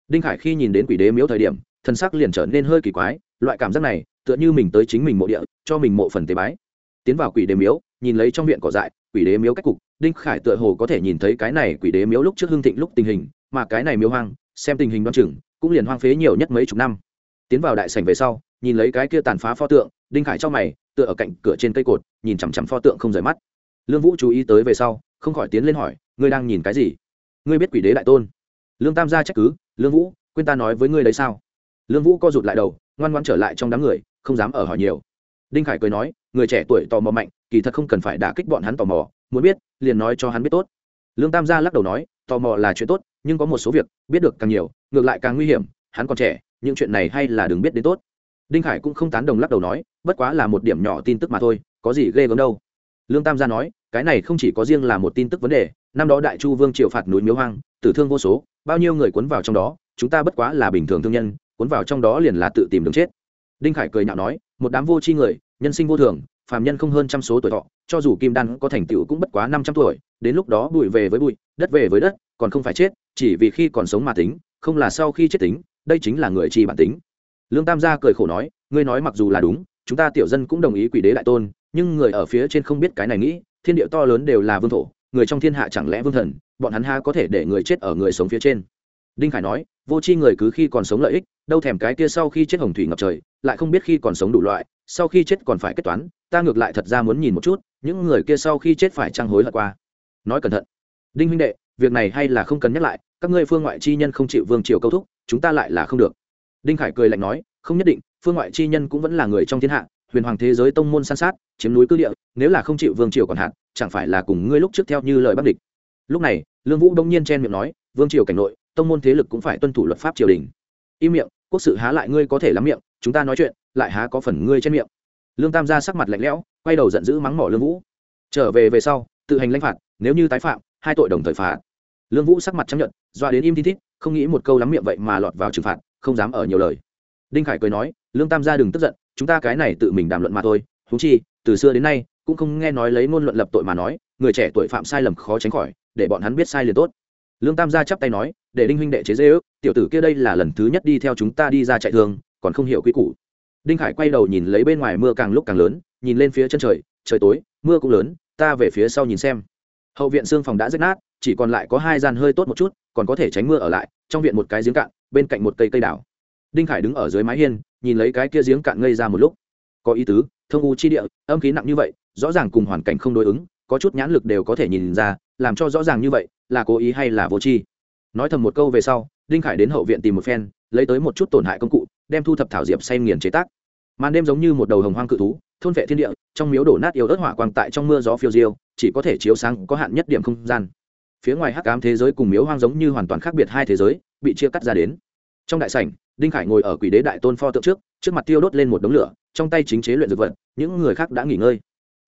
[SPEAKER 1] Đinh khải khi nhìn đến quỷ đế miếu thời điểm thân sắc liền trở nên hơi kỳ quái, loại cảm giác này, tựa như mình tới chính mình mộ địa, cho mình mộ phần tế bái tiến vào quỷ đế miếu, nhìn lấy trong viện cỏ dại, quỷ đế miếu cách cục, đinh khải tựa hồ có thể nhìn thấy cái này quỷ đế miếu lúc trước hưng thịnh lúc tình hình, mà cái này miếu hoang, xem tình hình đoan chừng, cũng liền hoang phế nhiều nhất mấy chục năm. Tiến vào đại sảnh về sau, nhìn lấy cái kia tàn phá pho tượng, đinh khải cho mày, tựa ở cạnh cửa trên cây cột, nhìn chằm chằm pho tượng không rời mắt. Lương vũ chú ý tới về sau, không khỏi tiến lên hỏi, ngươi đang nhìn cái gì? Ngươi biết quỷ đế đại tôn? Lương tam gia trách cứ, lương vũ, quên ta nói với ngươi đấy sao? Lương vũ co rụt lại đầu, ngoan ngoan trở lại trong đám người, không dám ở hỏi nhiều đinh khải cười nói, người trẻ tuổi tò mò mạnh, kỳ thật không cần phải đả kích bọn hắn tò mò, muốn biết, liền nói cho hắn biết tốt. Lương tam gia lắc đầu nói, tò mò là chuyện tốt, nhưng có một số việc, biết được càng nhiều, ngược lại càng nguy hiểm, hắn còn trẻ, những chuyện này hay là đừng biết đến tốt. Đinh khải cũng không tán đồng lắc đầu nói, bất quá là một điểm nhỏ tin tức mà thôi, có gì ghê gớm đâu. Lương tam gia nói, cái này không chỉ có riêng là một tin tức vấn đề, năm đó đại chu vương triệu phạt núi miếu hoang, tử thương vô số, bao nhiêu người cuốn vào trong đó, chúng ta bất quá là bình thường thương nhân, cuốn vào trong đó liền là tự tìm đường chết. Đinh khải cười nhạo nói một đám vô tri người, nhân sinh vô thường, phàm nhân không hơn trăm số tuổi thọ, cho dù kim đan có thành tựu cũng bất quá năm trăm tuổi, đến lúc đó bụi về với bụi, đất về với đất, còn không phải chết, chỉ vì khi còn sống mà tính, không là sau khi chết tính, đây chính là người chi bản tính. Lương tam gia cười khổ nói, ngươi nói mặc dù là đúng, chúng ta tiểu dân cũng đồng ý quỷ đế đại tôn, nhưng người ở phía trên không biết cái này nghĩ, thiên địa to lớn đều là vương thổ, người trong thiên hạ chẳng lẽ vương thần, bọn hắn ha có thể để người chết ở người sống phía trên? Đinh khải nói, vô c h i người cứ khi còn sống lợi ích, đâu thèm cái kia sau khi chết hồng thủy ngập trời, lại không biết khi còn sống đủ loại, sau khi chết còn phải kết toán, ta ngược lại thật ra muốn nhìn một chút, những người kia sau khi chết phải trăng hối hận qua. Nói cẩn thận. Đinh huynh đệ, việc này hay là không cần nhắc lại, các ngươi phương ngoại chi nhân không chịu vương triều câu thúc, chúng ta lại là không được. Đinh khải cười lạnh nói, không nhất định, phương ngoại chi nhân cũng vẫn là người trong thiên hạ, huyền hoàng thế giới tông môn san sát, chiếm núi cư địa, nếu là không chịu vương triều còn hạn, chẳng phải là cùng ngươi lúc trước theo như lời bắc địch. Lúc này, lương vũ đông nhiên chen miệng nói, vương triều cảnh nội tông môn thế lực cũng phải tuân thủ luật pháp triều đình. Im miệng, quốc sự há lại ngươi có thể lắm miệng, chúng ta nói chuyện, lại há có phần ngươi trên miệng. Lương tam gia sắc mặt lạnh lẽo, quay đầu giận dữ mắng mỏ lương vũ. Trở về về sau, tự hành lãnh phạt, nếu như tái phạm, hai tội đồng thời phạt. Lương vũ sắc mặt chấp nhận doa đến im thi thích không nghĩ một câu lắm miệng vậy mà lọt vào trừng phạt, không dám ở nhiều lời. Đinh khải cười nói, lương tam gia đừng tức giận, chúng ta cái này tự mình đàm luận mà thôi thú chi, từ xưa đến nay, cũng không nghe nói lấy ngôn luận lập tội mà nói, người trẻ tuổi phạm sai lầm khó tránh khỏi, để bọn hắn biết sai liền tốt. Lương tam gia chắp tay nói để đinh huynh đệ chế dễ ước, tiểu tử kia đây là lần thứ nhất đi theo chúng ta đi ra chạy thường còn không hiểu quy củ. Đinh khải quay đầu nhìn lấy bên ngoài mưa càng lúc càng lớn, nhìn lên phía chân trời trời tối, mưa cũng lớn, ta về phía sau nhìn xem. Hậu viện xương phòng đã rách nát, chỉ còn lại có hai gian hơi tốt một chút, còn có thể tránh mưa ở lại, trong viện một cái giếng cạn, bên cạnh một cây cây đảo đinh khải đứng ở dưới mái hiên, nhìn lấy cái kia giếng cạn ngây ra một lúc. Có ý tứ, thông u chi địa, âm khí nặng như vậy, rõ ràng cùng hoàn cảnh không đối ứng, có chút nhãn lực đều có thể nhìn ra, làm cho rõ ràng như vậy, là cố ý hay là vô tri? Nói thầm một câu về sau, đinh khải đến hậu viện tìm một phen, lấy tới một chút tổn hại công cụ, đem thu thập thảo diệp say nghiền chế tác. Màn đêm giống như một đầu hồng hoang cự thú, thôn vệ thiên địa, trong miếu đổ nát yếu ớt hỏa quang tại trong mưa gió phiêu diêu, chỉ có thể chiếu sáng có hạn nhất điểm không gian. Phía ngoài hắc ám thế giới cùng miếu hoang giống như hoàn toàn khác biệt hai thế giới, bị chia cắt ra đến. Trong đại sảnh, đinh khải ngồi ở quỷ đế đại tôn pho tượng trước trước mặt tiêu đốt lên một đống lửa, trong tay chính chế luyện dược vật, những người khác đã nghỉ ngơi.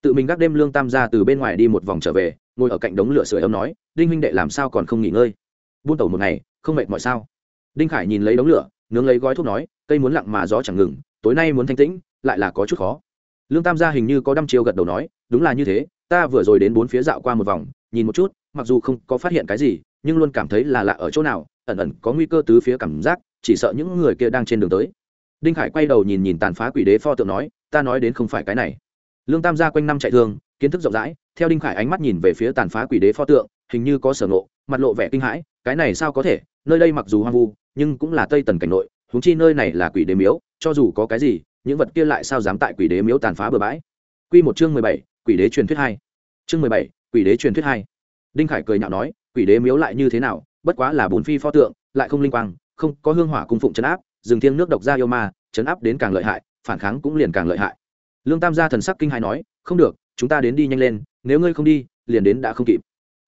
[SPEAKER 1] Tự mình gác đêm lương tam ra từ bên ngoài đi một vòng trở về, ngồi ở cạnh đống lửa sưởi ấm nói, đinh huynh đệ làm sao còn không nghỉ ngơi? Buôn tẩu một ngày, không mệt mỏi sao? Đinh khải nhìn lấy đống lửa, nướng lấy gói thuốc nói, cây muốn lặng mà gió chẳng ngừng, tối nay muốn thanh tĩnh, lại là có chút khó. Lương tam gia hình như có đăm chiêu gật đầu nói, đúng là như thế, ta vừa rồi đến bốn phía dạo qua một vòng, nhìn một chút, mặc dù không có phát hiện cái gì, nhưng luôn cảm thấy là lạ ở chỗ nào, ẩn ẩn có nguy cơ tứ phía cảm giác, chỉ sợ những người kia đang trên đường tới. Đinh khải quay đầu nhìn nhìn tàn phá quỷ đế pho tượng nói, ta nói đến không phải cái này. Lương tam gia quanh năm chạy thương, kiến thức rộng rãi, theo đinh khải ánh mắt nhìn về phía tàn phá quỷ đế pho tượng, hình như có sở ngộ, mặt lộ vẻ kinh hãi cái này sao có thể, nơi đây mặc dù hoang vu, nhưng cũng là tây tần cảnh nội húng chi nơi này là quỷ đế miếu, cho dù có cái gì, những vật kia lại sao dám tại quỷ đế miếu tàn phá bừa bãi. Q một chương mười bảy, quỷ đế truyền thuyết hai. Chương mười bảy, quỷ đế truyền thuyết hai. Đinh khải cười nhạo nói, quỷ đế miếu lại như thế nào, bất quá là bốn phi pho tượng, lại không linh quang, không có hương hỏa cung phụng chấn áp, rừng thiêng nước độc ra yêu ma, chấn áp đến càng lợi hại, phản kháng cũng liền càng lợi hại. Lương tam gia thần sắc kinh hài nói, không được, chúng ta đến đi nhanh lên, nếu ngươi không đi, liền đến đã không kịp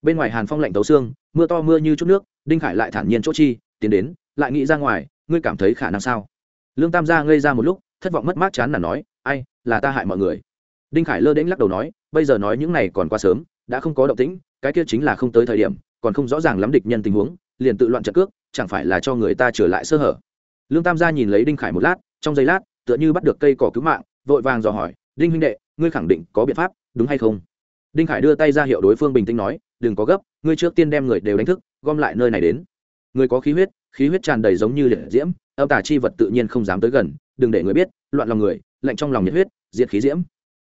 [SPEAKER 1] bên ngoài hàn phong lạnh tấu xương, mưa to mưa như chút nước, đinh khải lại thản nhiên chỗ chi, tiến đến, lại nghĩ ra ngoài, ngươi cảm thấy khả năng sao? Lương tam gia ngây ra một lúc, thất vọng mất mát chán là nói, ai, là ta hại mọi người. Đinh khải lơ đễnh lắc đầu nói, bây giờ nói những này còn quá sớm, đã không có động tĩnh, cái kia chính là không tới thời điểm, còn không rõ ràng lắm địch nhân tình huống, liền tự loạn trận cước, chẳng phải là cho người ta trở lại sơ hở? Lương tam gia nhìn lấy đinh khải một lát, trong giây lát, tựa như bắt được cây cỏ cứu mạng, vội vàng dò hỏi, đinh huynh đệ, ngươi khẳng định có biện pháp, đúng hay không? Đinh khải đưa tay ra hiệu đối phương bình tĩnh nói đừng có gấp, ngươi trước tiên đem người đều đánh thức, gom lại nơi này đến. Người có khí huyết khí huyết tràn đầy giống như liệt diễm, âm tả chi vật tự nhiên không dám tới gần, đừng để người biết, loạn lòng người, lạnh trong lòng nhiệt huyết, diệt khí diễm.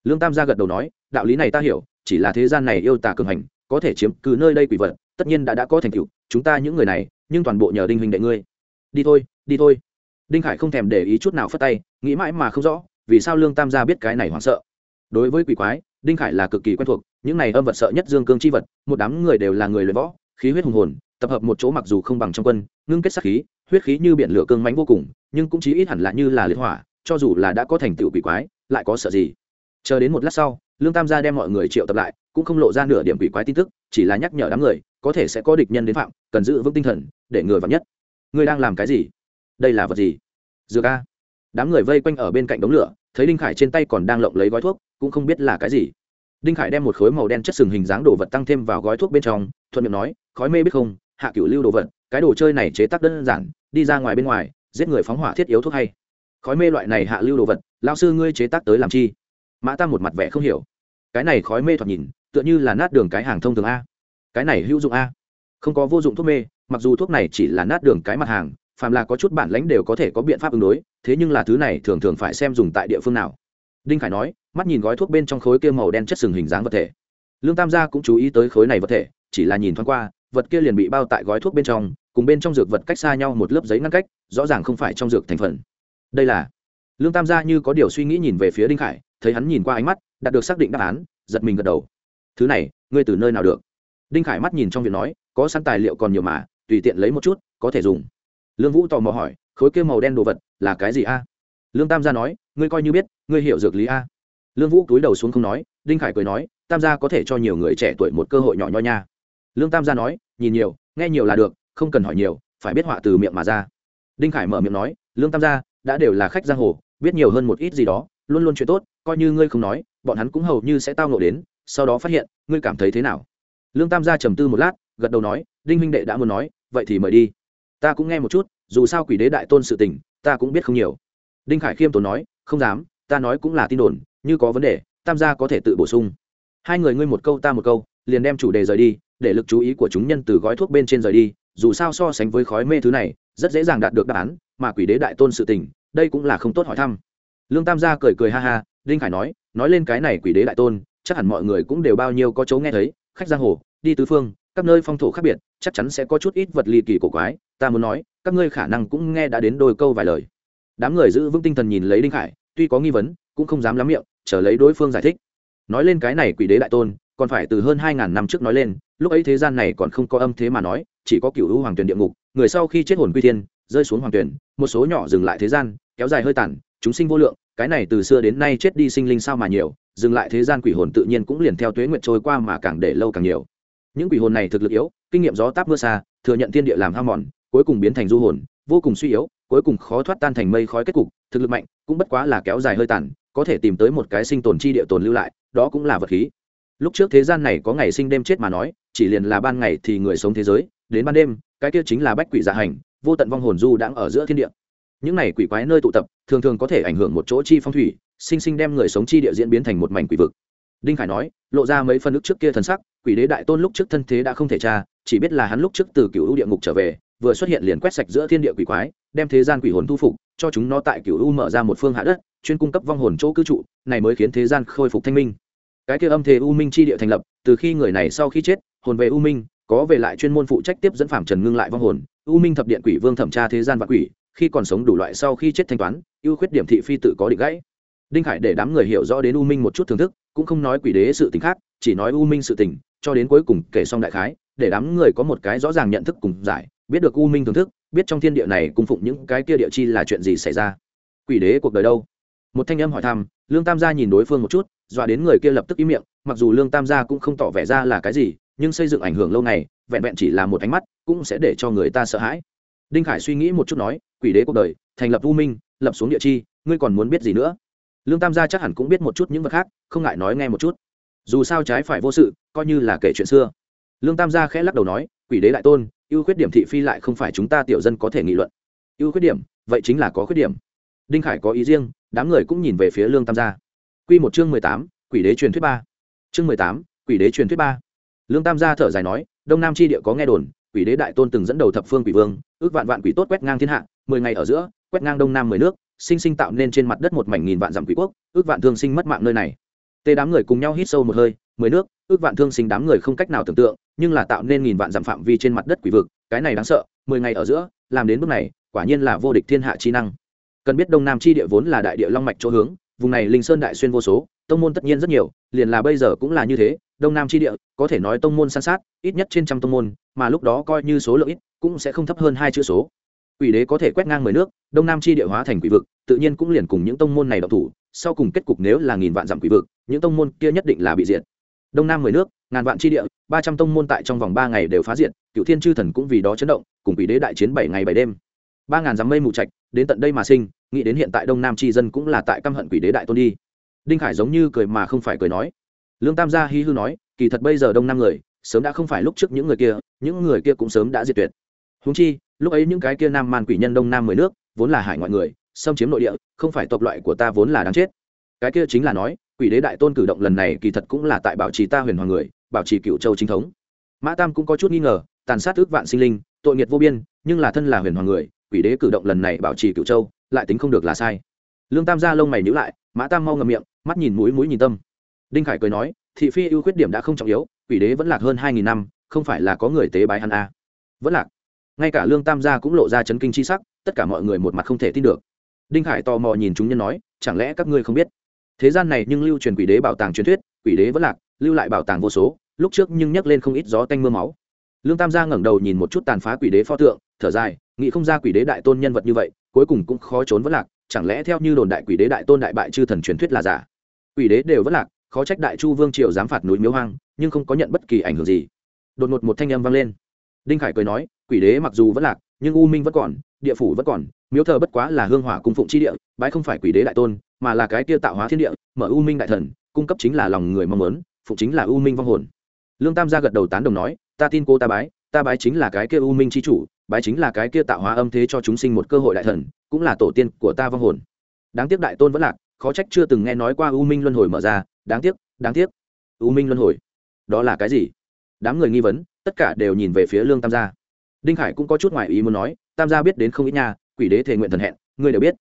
[SPEAKER 1] Lương tam gia gật đầu nói, đạo lý này ta hiểu, chỉ là thế gian này yêu tà cường hành, có thể chiếm cứ nơi đây quỷ vật, tất nhiên đã đã có thành tựu, chúng ta những người này, nhưng toàn bộ nhờ đinh hình đệ ngươi. Đi thôi đi thôi. Đinh khải không thèm để ý chút nào phất tay, nghĩ mãi mà không rõ, vì sao lương tam gia biết cái này hoảng sợ. Đối với quỷ quái đinh khải là cực kỳ quen thuộc, những này âm vật sợ nhất dương cương chi vật, một đám người đều là người luyện võ, khí huyết hùng hồn, tập hợp một chỗ mặc dù không bằng trong quân, ngưng kết sắc khí, huyết khí như biển lửa cương mánh vô cùng, nhưng cũng chí ít hẳn là như là liệt hỏa, cho dù là đã có thành tựu quỷ quái, lại có sợ gì. Chờ đến một lát sau, lương tam gia đem mọi người triệu tập lại, cũng không lộ ra nửa điểm quỷ quái tin tức, chỉ là nhắc nhở đám người, có thể sẽ có địch nhân đến phạm, cần giữ vững tinh thần, để người vắng nhất. Ngươi đang làm cái gì? Đây là vật gì? Dược a. Đám người vây quanh ở bên cạnh đống lửa thấy đinh khải trên tay còn đang lộng lấy gói thuốc, cũng không biết là cái gì. Đinh khải đem một khối màu đen chất sừng hình dáng đồ vật tăng thêm vào gói thuốc bên trong, thuận miệng nói, khói mê biết không, hạ cửu lưu đồ vật, cái đồ chơi này chế tác đơn giản, đi ra ngoài bên ngoài, giết người phóng hỏa thiết yếu thuốc hay. Khói mê loại này hạ lưu đồ vật lao sư ngươi chế tác tới làm chi? Mã tam một mặt vẻ không hiểu. Cái này khói mê thoạt nhìn, tựa như là nát đường cái hàng thông thường a. Cái này hữu dụng a. Không có vô dụng thuốc mê, mặc dù thuốc này chỉ là nát đường cái mặt hàng phàm là có chút bản lãnh đều có thể có biện pháp ứng đối, thế nhưng là thứ này thường thường phải xem dùng tại địa phương nào. Đinh khải nói, mắt nhìn gói thuốc bên trong khối kia màu đen chất sừng hình dáng vật thể. Lương tam gia cũng chú ý tới khối này vật thể, chỉ là nhìn thoáng qua, vật kia liền bị bao tại gói thuốc bên trong, cùng bên trong dược vật cách xa nhau một lớp giấy ngăn cách, rõ ràng không phải trong dược thành phần. Đây là lương tam gia như có điều suy nghĩ nhìn về phía đinh khải, thấy hắn nhìn qua ánh mắt, đạt được xác định đáp án, giật mình gật đầu. Thứ này, ngươi từ nơi nào được? Đinh khải mắt nhìn trong việc nói, có sẵn tài liệu còn nhiều mà, tùy tiện lấy một chút, có thể dùng lương vũ tò mò hỏi, khối kia màu đen đồ vật là cái gì a? Lương tam gia nói, ngươi coi như biết, ngươi hiểu dược lý a. Lương vũ cúi đầu xuống không nói, đinh khải cười nói, tam gia có thể cho nhiều người trẻ tuổi một cơ hội nhỏ nho nha. Lương tam gia nói, nhìn nhiều, nghe nhiều là được, không cần hỏi nhiều, phải biết họa từ miệng mà ra. Đinh khải mở miệng nói, lương tam gia, đã đều là khách giang hồ, biết nhiều hơn một ít gì đó, luôn luôn chuyện tốt, coi như ngươi không nói, bọn hắn cũng hầu như sẽ tao nộ đến, sau đó phát hiện, ngươi cảm thấy thế nào? Lương tam gia trầm tư một lát, gật đầu nói, đinh huynh đệ đã muốn nói, vậy thì mời đi ta cũng nghe một chút, dù sao quỷ đế đại tôn sự tình, ta cũng biết không nhiều. Đinh khải khiêm tốn nói, không dám, ta nói cũng là tin đồn, như có vấn đề, tam gia có thể tự bổ sung. Hai người ngươi một câu ta một câu, liền đem chủ đề rời đi, để lực chú ý của chúng nhân từ gói thuốc bên trên rời đi, dù sao so sánh với khói mê thứ này, rất dễ dàng đạt được đáp án, mà quỷ đế đại tôn sự tình, đây cũng là không tốt hỏi thăm. Lương tam gia cười cười ha ha, đinh khải nói nói lên cái này quỷ đế đại tôn, chắc hẳn mọi người cũng đều bao nhiêu có chỗ nghe thấy, khách giang hồ, đi tứ phương, các nơi phong thổ khác biệt, chắc chắn sẽ có chút ít vật ly kỳ cổ quái ta muốn nói, các ngươi khả năng cũng nghe đã đến đôi câu vài lời. Đám người giữ vững tinh thần nhìn lấy đinh khải, tuy có nghi vấn, cũng không dám lắm miệng, chờ lấy đối phương giải thích. Nói lên cái này quỷ đế đại tôn, còn phải từ hơn hai ngàn năm trước nói lên, lúc ấy thế gian này còn không có âm thế mà nói, chỉ có cựu hữu hoàng tuyển địa ngục, người sau khi chết hồn quy thiên, rơi xuống hoàng tuyển, một số nhỏ dừng lại thế gian, kéo dài hơi tàn, chúng sinh vô lượng, cái này từ xưa đến nay chết đi sinh linh sao mà nhiều, dừng lại thế gian quỷ hồn tự nhiên cũng liền theo tuế nguyện trôi qua mà càng để lâu càng nhiều. Những quỷ hồn này thực lực yếu, kinh nghiệm gió táp mưa xa, thừa nhận thiên địa làm ham mòn cuối cùng biến thành du hồn, vô cùng suy yếu, cuối cùng khó thoát tan thành mây khói kết cục, thực lực mạnh, cũng bất quá là kéo dài hơi tàn, có thể tìm tới một cái sinh tồn chi địa tồn lưu lại, đó cũng là vật khí. Lúc trước thế gian này có ngày sinh đêm chết mà nói, chỉ liền là ban ngày thì người sống thế giới, đến ban đêm, cái kia chính là bách quỷ dạ hành, vô tận vong hồn du đang ở giữa thiên địa. Những này quỷ quái nơi tụ tập, thường thường có thể ảnh hưởng một chỗ chi phong thủy, sinh sinh đem người sống chi địa diễn biến thành một mảnh quỷ vực. Đinh khải nói, lộ ra mấy phân ức trước kia thần sắc, quỷ đế đại tôn lúc trước thân thế đã không thể tra, chỉ biết là hắn lúc trước từ cựu địa ngục trở về vừa xuất hiện liền quét sạch giữa thiên địa quỷ quái, đem thế gian quỷ hồn thu phục, cho chúng nó tại cửu u mở ra một phương hạ đất, chuyên cung cấp vong hồn chỗ cư trụ, này mới khiến thế gian khôi phục thanh minh. Cái kia âm thế u minh chi địa thành lập, từ khi người này sau khi chết, hồn về u minh, có về lại chuyên môn phụ trách tiếp dẫn phạm trần ngưng lại vong hồn, u minh thập điện quỷ vương thẩm tra thế gian và quỷ, khi còn sống đủ loại sau khi chết thanh toán, ưu khuyết điểm thị phi tự có định gãy. Đinh khải để đám người hiểu rõ đến u minh một chút thưởng thức, cũng không nói quỷ đế sự tình khác, chỉ nói u minh sự tình, cho đến cuối cùng kể xong đại khái, để đám người có một cái rõ ràng nhận thức cùng giải biết được u minh thưởng thức, biết trong thiên địa này cung phụng những cái kia địa chi là chuyện gì xảy ra. Quỷ đế cuộc đời đâu? Một thanh âm hỏi thăm, lương tam gia nhìn đối phương một chút, dọa đến người kia lập tức im miệng, mặc dù lương tam gia cũng không tỏ vẻ ra là cái gì, nhưng xây dựng ảnh hưởng lâu ngày, vẹn vẹn chỉ là một ánh mắt, cũng sẽ để cho người ta sợ hãi. Đinh khải suy nghĩ một chút nói, quỷ đế cuộc đời, thành lập u minh, lập xuống địa chi, ngươi còn muốn biết gì nữa? Lương tam gia chắc hẳn cũng biết một chút những vật khác, không ngại nói nghe một chút. Dù sao trái phải vô sự, coi như là kể chuyện xưa. Lương tam gia khẽ lắc đầu nói, quỷ đế đại tôn ưu khuyết điểm thị phi lại không phải chúng ta tiểu dân có thể nghị luận. Ưu khuyết điểm, vậy chính là có khuyết điểm. Đinh khải có ý riêng, đám người cũng nhìn về phía lương tam gia. Q một chương mười tám, quỷ đế truyền thuyết ba. Chương mười tám, quỷ đế truyền thuyết ba. Lương tam gia thở dài nói, đông nam tri địa có nghe đồn, quỷ đế đại tôn từng dẫn đầu thập phương quỷ vương, ước vạn vạn quỷ tốt quét ngang thiên hạ, mười ngày ở giữa, quét ngang đông nam mười nước, sinh sinh tạo nên trên mặt đất một mảnh nghìn vạn dặm quỷ quốc, ước vạn thương sinh mất mạng nơi này. Tê đám người cùng nhau hít sâu một hơi mười nước, ước vạn thương sinh đám người không cách nào tưởng tượng, nhưng là tạo nên nghìn vạn dặm phạm vi trên mặt đất quỷ vực, cái này đáng sợ, mười ngày ở giữa, làm đến bước này, quả nhiên là vô địch thiên hạ chi năng. Cần biết đông nam chi địa vốn là đại địa long mạch chỗ hướng, vùng này linh sơn đại xuyên vô số, tông môn tất nhiên rất nhiều, liền là bây giờ cũng là như thế, đông nam chi địa, có thể nói tông môn san sát, ít nhất trên trăm tông môn, mà lúc đó coi như số lượng ít, cũng sẽ không thấp hơn hai chữ số. Quỷ đế có thể quét ngang mười nước, đông nam chi địa hóa thành quỷ vực, tự nhiên cũng liền cùng những tông môn này độc thủ, sau cùng kết cục nếu là nghìn vạn dặm quỷ vực, những tông môn kia nhất định là bị diệt đông nam mười nước ngàn vạn chi địa ba trăm tông môn tại trong vòng ba ngày đều phá diện, cựu thiên chư thần cũng vì đó chấn động cùng quỷ đế đại chiến bảy ngày bảy đêm. Ba ngàn dặm mây mù trạch đến tận đây mà sinh nghĩ đến hiện tại đông nam tri dân cũng là tại căm hận quỷ đế đại tôn đi. Đinh khải giống như cười mà không phải cười nói. Lương tam gia hi hư nói kỳ thật bây giờ đông nam người sớm đã không phải lúc trước những người kia những người kia cũng sớm đã diệt tuyệt. Húng chi lúc ấy những cái kia nam man quỷ nhân đông nam mười nước vốn là hải ngoại người xâm chiếm nội địa không phải tộc loại của ta vốn là đáng chết. Cái kia chính là nói quỷ đế đại tôn cử động lần này kỳ thật cũng là tại bảo trì ta huyền hoàng người, bảo trì cựu châu chính thống. Mã tam cũng có chút nghi ngờ, tàn sát ước vạn sinh linh, tội nghiệt vô biên, nhưng là thân là huyền hoàng người, quỷ đế cử động lần này bảo trì cựu châu, lại tính không được là sai. Lương tam gia lông mày nhữ lại, mã tam mau ngầm miệng, mắt nhìn mũi mũi nhìn tâm. Đinh khải cười nói, thị phi ưu khuyết điểm đã không trọng yếu, quỷ đế vẫn lạc hơn hai nghìn năm, không phải là có người tế bái hắn a à. vẫn lạc. Ngay cả lương tam gia cũng lộ ra chấn kinh c h i sắc, tất cả mọi người một mặt không thể tin được. Đinh khải tò mò nhìn chúng nhân nói, chẳng lẽ các ngươi không biết? Thế gian này nhưng lưu truyền quỷ đế bảo tàng truyền thuyết, quỷ đế vẫn lạc, lưu lại bảo tàng vô số, lúc trước nhưng nhắc lên không ít gió tanh m ư a máu. Lương tam gia ngẩng đầu nhìn một chút tàn phá quỷ đế pho tượng, thở dài, nghĩ không ra quỷ đế đại tôn nhân vật như vậy, cuối cùng cũng khó trốn vẫn lạc, chẳng lẽ theo như đồn đại quỷ đế đại tôn đại bại chư thần truyền thuyết là giả? Quỷ đế đều vẫn lạc, khó trách đại chu vương triều dám phạt núi miếu hoang, nhưng không có nhận bất kỳ ảnh hưởng gì. Đột ngột một thanh âm vang lên. Đinh khải cười nói, quỷ đế mặc dù vẫn lạc, nhưng u minh vẫn còn, địa phủ vẫn còn, miếu thờ bất quá là hương hỏa cung phụng chi địa, bái không phải quỷ đế đại tôn mà là cái kia tạo hóa thiên địa, mở u minh đại thần, cung cấp chính là lòng người mong muốn phụng chính là u minh vong hồn. Lương tam gia gật đầu tán đồng nói, ta tin cô ta bái ta bái chính là cái kia u minh chi chủ, bái chính là cái kia tạo hóa âm thế cho chúng sinh một cơ hội đại thần, cũng là tổ tiên của ta vong hồn. Đáng tiếc đại tôn vẫn lạc, khó trách chưa từng nghe nói qua u minh luân hồi mở ra, đáng tiếc đáng tiếc. U minh luân hồi? Đó là cái gì? Đám người nghi vấn, tất cả đều nhìn về phía lương tam gia. Đinh khải cũng có chút ngoại ý muốn nói, tam gia biết đến không ít nha, quỷ đế thể nguyện thần hẹn, ngươi đều biết.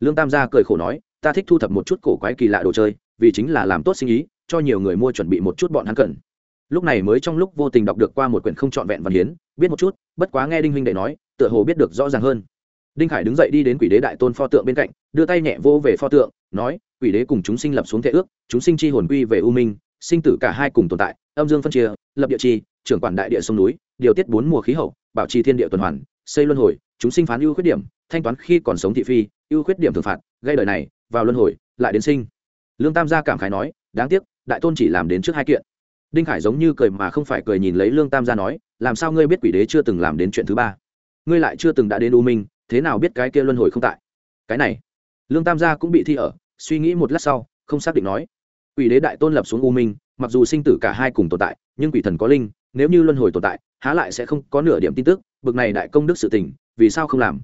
[SPEAKER 1] Lương tam gia cười khổ nói ta thích thu thập một chút cổ quái kỳ lạ đồ chơi, vì chính là làm tốt sinh ý cho nhiều người mua chuẩn bị một chút bọn hắn cần. Lúc này mới trong lúc vô tình đọc được qua một quyển không trọn vẹn văn hiến, biết một chút, bất quá nghe đinh huynh đệ nói, tựa hồ biết được rõ ràng hơn. Đinh khải đứng dậy đi đến quỷ đế đại tôn pho tượng bên cạnh, đưa tay nhẹ vô về pho tượng, nói, quỷ đế cùng chúng sinh lập xuống thể ước, chúng sinh chi hồn quy về u minh, sinh tử cả hai cùng tồn tại, âm dương phân chia, lập địa chi, trưởng quản đại địa sông núi, điều tiết bốn mùa khí hậu, bảo trì thiên địa tuần hoàn, xây luân hồi, chúng sinh phán ưu khuyết điểm, thanh toán khi còn sống thị phi, ưu khuyết điểm thường phạt, gây đời này vào luân hồi, lại đến sinh. Lương tam gia cảm khái nói, đáng tiếc, đại tôn chỉ làm đến trước hai kiện. Đinh khải giống như cười mà không phải cười nhìn lấy lương tam gia nói, làm sao ngươi biết quỷ đế chưa từng làm đến chuyện thứ ba? Ngươi lại chưa từng đã đến u minh, thế nào biết cái kia luân hồi không tại? Cái này, lương tam gia cũng bị thi ở, suy nghĩ một lát sau, không xác định nói, quỷ đế đại tôn lập xuống u minh, mặc dù sinh tử cả hai cùng tồn tại, nhưng quỷ thần có linh, nếu như luân hồi tồn tại, há lại sẽ không có nửa điểm tin tức, bực này đại công đức sự tình, vì sao không làm?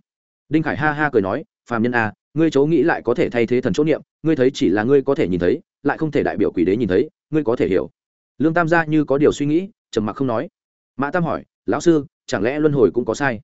[SPEAKER 1] Đinh khải ha ha cười nói, phàm nhân a ngươi chỗ nghĩ lại có thể thay thế thần chỗ niệm, ngươi thấy chỉ là ngươi có thể nhìn thấy, lại không thể đại biểu quỷ đế nhìn thấy, ngươi có thể hiểu. Lương tam gia như có điều suy nghĩ, trầm mặc không nói. Mã tam hỏi, lão sư, chẳng lẽ luân hồi cũng có sai?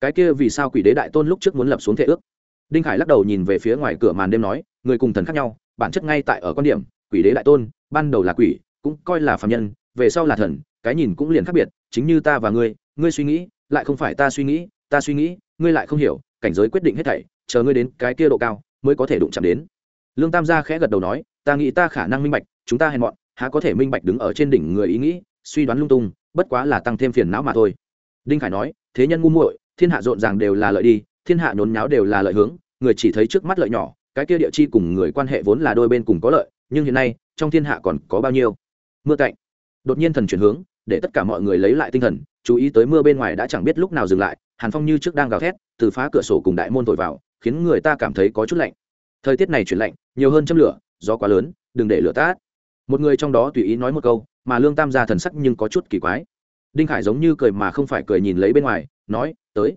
[SPEAKER 1] Cái kia vì sao quỷ đế đại tôn lúc trước muốn lập xuống thể ước? Đinh khải lắc đầu nhìn về phía ngoài cửa màn đêm nói, người cùng thần khác nhau, bản chất ngay tại ở quan điểm, quỷ đế đại tôn, ban đầu là quỷ, cũng coi là phạm nhân, về sau là thần, cái nhìn cũng liền khác biệt, chính như ta và ngươi ngươi suy nghĩ, lại không phải ta suy nghĩ, ta suy nghĩ, ngươi lại không hiểu, cảnh giới quyết định hết thảy chờ ngươi đến cái kia độ cao, mới có thể đụng chạm đến. Lương tam gia khẽ gật đầu nói, ta nghĩ ta khả năng minh bạch, chúng ta hèn mọn, há có thể minh bạch đứng ở trên đỉnh người ý nghĩ, suy đoán lung tung, bất quá là tăng thêm phiền não mà thôi. Đinh khải nói, thế nhân ngu muội, thiên hạ rộn ràng đều là lợi đi, thiên hạ nhốn nháo đều là lợi hướng, người chỉ thấy trước mắt lợi nhỏ, cái kia địa chi cùng người quan hệ vốn là đôi bên cùng có lợi, nhưng hiện nay, trong thiên hạ còn có bao nhiêu? Mưa cạnh đột nhiên thần chuyển hướng, để tất cả mọi người lấy lại tinh thần, chú ý tới mưa bên ngoài đã chẳng biết lúc nào dừng lại, hàn phong như trước đang gào thét, từ phá cửa sổ cùng đại môn thổi vào khiến người ta cảm thấy có chút lạnh. Thời tiết này chuyển lạnh, nhiều hơn châm lửa, gió quá lớn, đừng để lửa tát. Một người trong đó tùy ý nói một câu, mà lương tam gia thần sắc nhưng có chút kỳ quái. Đinh khải giống như cười mà không phải cười nhìn lấy bên ngoài, nói, tới.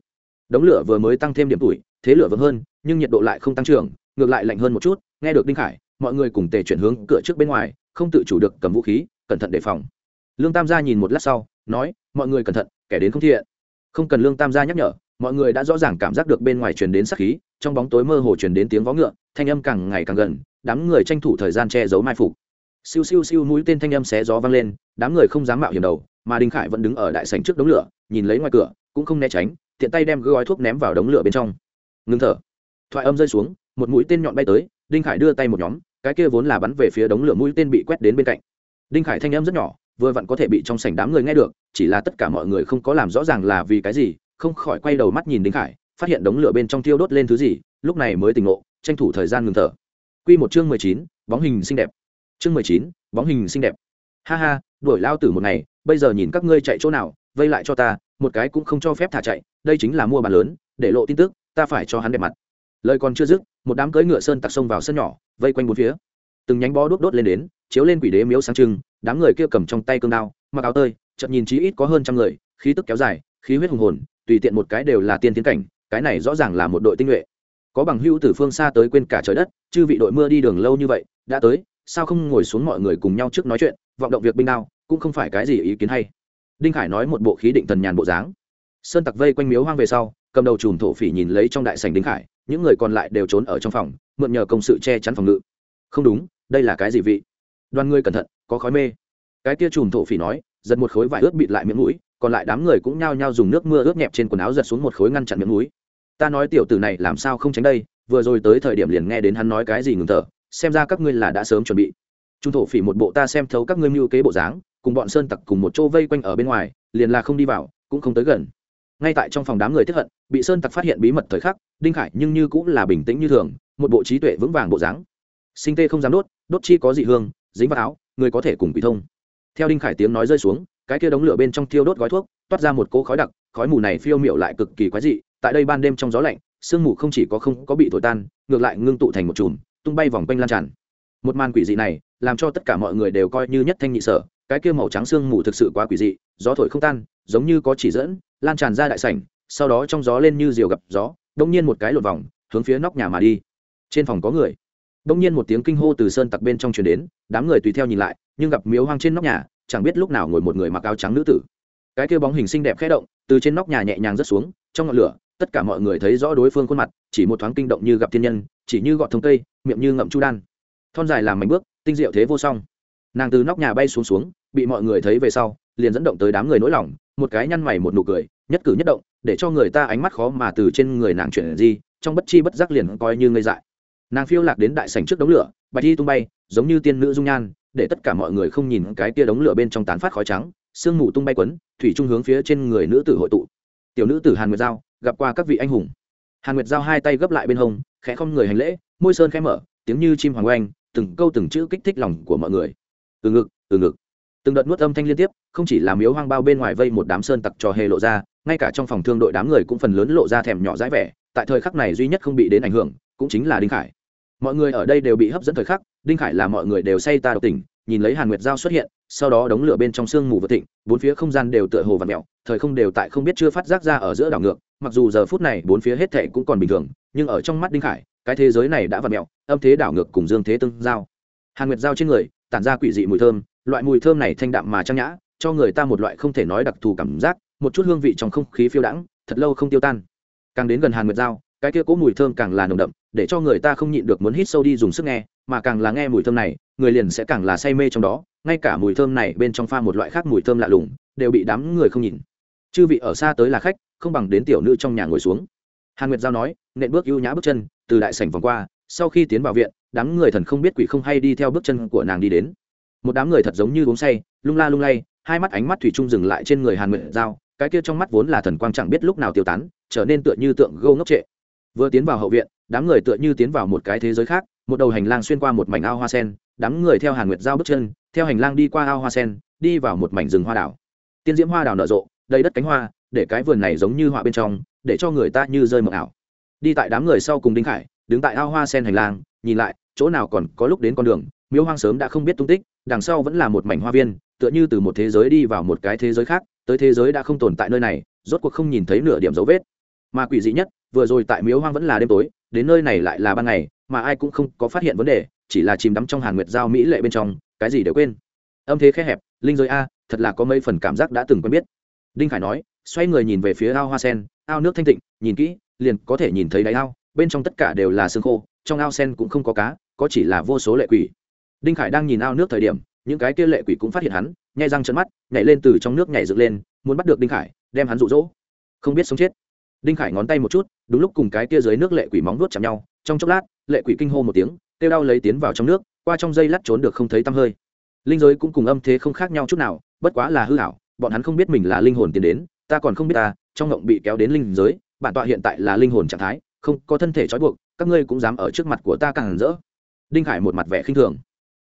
[SPEAKER 1] Đống lửa vừa mới tăng thêm điểm tuổi, thế lửa vững hơn, nhưng nhiệt độ lại không tăng trưởng, ngược lại lạnh hơn một chút. Nghe được đinh khải, mọi người cùng tề chuyển hướng cửa trước bên ngoài, không tự chủ được cầm vũ khí, cẩn thận đề phòng. Lương tam gia nhìn một lát sau, nói, mọi người cẩn thận, kẻ đến không thiện. Không cần lương tam gia nhắc nhở mọi người đã rõ ràng cảm giác được bên ngoài truyền đến sắc khí, trong bóng tối mơ hồ truyền đến tiếng vó ngựa, thanh âm càng ngày càng gần, đám người tranh thủ thời gian che giấu mai phục. Siêu siêu siêu mũi tên thanh âm xé gió vang lên, đám người không dám mạo hiểm đầu, mà đinh khải vẫn đứng ở đại sảnh trước đống lửa, nhìn lấy ngoài cửa, cũng không né tránh, tiện tay đem gói thuốc ném vào đống lửa bên trong. Ngưng thở. Thoại âm rơi xuống, một mũi tên nhọn bay tới, đinh khải đưa tay một nhóm, cái kia vốn là bắn về phía đống lửa mũi tên bị quét đến bên cạnh. Đinh khải thanh âm rất nhỏ, vừa vặn có thể bị trong sảnh đám người nghe được, chỉ là tất cả mọi người không có làm rõ ràng là vì cái gì không khỏi quay đầu mắt nhìn đinh khải, phát hiện đống lửa bên trong tiêu đốt lên thứ gì, lúc này mới tỉnh ngộ, tranh thủ thời gian ngừng thở. Quy một chương mười chín, bóng hình xinh đẹp. Chương mười chín, bóng hình xinh đẹp. Ha ha, đuổi lao tử một ngày, bây giờ nhìn các ngươi chạy chỗ nào, vây lại cho ta, một cái cũng không cho phép thả chạy, đây chính là mua bàn lớn, để lộ tin tức, ta phải cho hắn đẹp mặt. Lời còn chưa dứt, một đám cưỡi ngựa sơn tặc sông vào sân nhỏ, vây quanh bốn phía. Từng nhánh bó đốt đốt lên đến, chiếu lên quỷ đế miếu sáng trưng, đám người kia cầm trong tay cương đao, mặc áo tơi chậm nhìn chí ít có hơn trăm người, khí tức kéo dài, khí huyết hùng hồn tùy tiện một cái đều là tiên tiến cảnh, cái này rõ ràng là một đội tinh nhuệ. Có bằng hữu từ phương xa tới quên cả trời đất, chư vị đội mưa đi đường lâu như vậy, đã tới, sao không ngồi xuống mọi người cùng nhau trước nói chuyện, vọng động việc binh nào cũng không phải cái gì ý kiến hay. Đinh khải nói một bộ khí định thần nhàn bộ dáng. Sơn tặc vây quanh miếu hoang về sau, cầm đầu chùm thổ phỉ nhìn lấy trong đại sành đinh khải, những người còn lại đều trốn ở trong phòng, mượn nhờ công sự che chắn phòng ngự. Không đúng, đây là cái gì vị? Đoàn ngươi cẩn thận, có khói mê. Cái kia chùm thổ phỉ nói, giật một khối vải ướt bịt lại miệng mũi còn lại đám người cũng nhao nhao dùng nước mưa ướt nhẹp trên quần áo giật xuống một khối ngăn chặn miệng mũi ta nói tiểu tử này làm sao không tránh đây, vừa rồi tới thời điểm liền nghe đến hắn nói cái gì ngừng thở, xem ra các ngươi là đã sớm chuẩn bị. Trung thổ phỉ một bộ ta xem thấu các ngươi mưu kế bộ dáng, cùng bọn sơn tặc cùng một chỗ vây quanh ở bên ngoài, liền là không đi vào, cũng không tới gần. Ngay tại trong phòng đám người tiếp hận, bị sơn tặc phát hiện bí mật thời khắc, đinh khải nhưng như cũng là bình tĩnh như thường, một bộ trí tuệ vững vàng bộ dáng. Sinh tê không dám đốt đốt chi có dị hương, dính vào áo, người có thể cùng bị thông. Theo đinh khải tiếng nói rơi xuống cái kia đống lửa bên trong thiêu đốt gói thuốc, toát ra một cỗ khói đặc, khói mù này phiêu miệu lại cực kỳ quái dị, tại đây ban đêm trong gió lạnh, sương mù không chỉ có không có bị thổi tan, ngược lại ngưng tụ thành một chùm, tung bay vòng quanh lan tràn. Một màn quỷ dị này, làm cho tất cả mọi người đều coi như nhất thanh nhị sở, cái kia màu trắng sương mù thực sự quá quỷ dị, gió thổi không tan, giống như có chỉ dẫn, lan tràn ra đại sảnh, sau đó trong gió lên như diều gặp gió đông nhiên một cái lột vòng, hướng phía nóc nhà mà đi. Trên phòng có người. Đông nhiên một tiếng kinh hô từ sơn tặc bên trong truyền đến, đám người tùy theo nhìn lại, nhưng gặp miếu hoang trên nóc nhà chẳng biết lúc nào ngồi một người mặc áo trắng nữ tử. Cái kia bóng hình xinh đẹp khẽ động, từ trên nóc nhà nhẹ nhàng rớt xuống, trong ngọn lửa, tất cả mọi người thấy rõ đối phương khuôn mặt, chỉ một thoáng kinh động như gặp thiên nhân, chỉ như gọt thông cây, miệng như ngậm chu đan. Thon dài làm mảnh bước, tinh diệu thế vô song. Nàng từ nóc nhà bay xuống xuống, bị mọi người thấy về sau, liền dẫn động tới đám người nỗi lòng, một cái nhăn mày một nụ cười, nhất cử nhất động, để cho người ta ánh mắt khó mà từ trên người nàng chuyển gì trong bất chi bất giác liền coi như ngây dại. Nàng phiêu lạc đến đại sảnh trước đống lửa, bạch thi tung bay, giống như tiên nữ dung nhan để tất cả mọi người không nhìn cái kia đống lửa bên trong tán phát khói trắng, sương mù tung bay quấn, thủy trung hướng phía trên người nữ tử hội tụ. Tiểu nữ tử hàn nguyệt giao, gặp qua các vị anh hùng. Hàn nguyệt giao hai tay gấp lại bên hông, khẽ không người hành lễ, môi sơn khẽ mở, tiếng như chim hoàng oanh, từng câu từng chữ kích thích lòng của mọi người. Từ ngực từ ngực. Từng đợt nuốt âm thanh liên tiếp, không chỉ làm miếu hoang bao bên ngoài vây một đám sơn tặc trò hề lộ ra, ngay cả trong phòng thương đội đám người cũng phần lớn lộ ra thèm nhỏ dãi vẻ, tại thời khắc này duy nhất không bị đến ảnh hưởng, cũng chính là đinh khải mọi người ở đây đều bị hấp dẫn thời khắc, đinh khải là mọi người đều say ta độc tỉnh, nhìn lấy hàn nguyệt giao xuất hiện, sau đó đống lửa bên trong sương mù vượt thịnh, bốn phía không gian đều tựa hồ và mẹo thời không đều tại không biết chưa phát giác ra ở giữa đảo ngược, mặc dù giờ phút này bốn phía hết thệ cũng còn bình thường, nhưng ở trong mắt đinh khải, cái thế giới này đã vặt mẹo âm thế đảo ngược cùng dương thế tương giao. Hàn nguyệt giao trên người, tản ra quỷ dị mùi thơm, loại mùi thơm này thanh đạm mà trang nhã, cho người ta một loại không thể nói đặc thù cảm giác, một chút hương vị trong không khí phiêu đãng, thật lâu không tiêu tan. Càng đến gần hàn nguyệt giao, cái kia cỗ mùi thơm càng là nồng đậm để cho người ta không nhịn được muốn hít sâu đi dùng sức nghe, mà càng là nghe mùi thơm này, người liền sẽ càng là say mê trong đó, ngay cả mùi thơm này bên trong pha một loại khác mùi thơm lạ lùng, đều bị đám người không nhìn chư vị ở xa tới là khách, không bằng đến tiểu nữ trong nhà ngồi xuống. Hàn nguyệt giao nói, nện bước ưu nhã bước chân, từ đại sảnh vòng qua, sau khi tiến vào viện, đám người thần không biết quỷ không hay đi theo bước chân của nàng đi đến. Một đám người thật giống như uống say, lung la lung lay, hai mắt ánh mắt thủy chung dừng lại trên người hàn nguyệt giao, cái kia trong mắt vốn là thần quang chẳng biết lúc nào tiêu tán, trở nên tựa như tượng gâu ngốc trệ. Vừa tiến vào hậu viện đám người tựa như tiến vào một cái thế giới khác, một đầu hành lang xuyên qua một mảnh ao hoa sen, đám người theo hàn nguyệt giao bước chân, theo hành lang đi qua ao hoa sen, đi vào một mảnh rừng hoa đảo. Tiên diễm hoa đảo nở rộ, đầy đất cánh hoa, để cái vườn này giống như họa bên trong, để cho người ta như rơi mộng ảo. Đi tại đám người sau cùng đinh khải, đứng tại ao hoa sen hành lang, nhìn lại, chỗ nào còn có lúc đến con đường miếu hoang sớm đã không biết tung tích, đằng sau vẫn là một mảnh hoa viên, tựa như từ một thế giới đi vào một cái thế giới khác, tới thế giới đã không tồn tại nơi này, rốt cuộc không nhìn thấy nửa điểm dấu vết. Mà quỷ dị nhất, vừa rồi tại miếu hoang vẫn là đêm tối đến nơi này lại là ban ngày, mà ai cũng không có phát hiện vấn đề, chỉ là chìm đắm trong hàn nguyệt giao mỹ lệ bên trong, cái gì đều quên. Âm thế khẽ hẹp, linh giới a, thật là có mấy phần cảm giác đã từng quen biết. Đinh khải nói, xoay người nhìn về phía ao hoa sen, ao nước thanh tịnh, nhìn kỹ, liền có thể nhìn thấy đáy ao, bên trong tất cả đều là xương khô, trong ao sen cũng không có cá, có chỉ là vô số lệ quỷ. Đinh khải đang nhìn ao nước thời điểm, những cái kia lệ quỷ cũng phát hiện hắn, nhai răng chân mắt, nhảy lên từ trong nước nhảy dựng lên, muốn bắt được đinh khải, đem hắn rụ rỗ không biết sống chết đinh khải ngón tay một chút, đúng lúc cùng cái kia dưới nước lệ quỷ móng nuốt chạm nhau, trong chốc lát, lệ quỷ kinh hô một tiếng, kêu đau lấy tiến vào trong nước, qua trong dây lắt trốn được không thấy tăm hơi. Linh giới cũng cùng âm thế không khác nhau chút nào, bất quá là hư hảo bọn hắn không biết mình là linh hồn tiến đến, ta còn không biết ta, trong ngộng bị kéo đến linh giới, bản tọa hiện tại là linh hồn trạng thái, không có thân thể trói buộc, các ngươi cũng dám ở trước mặt của ta càng hẳn rỡ. Đinh khải một mặt vẻ khinh thường.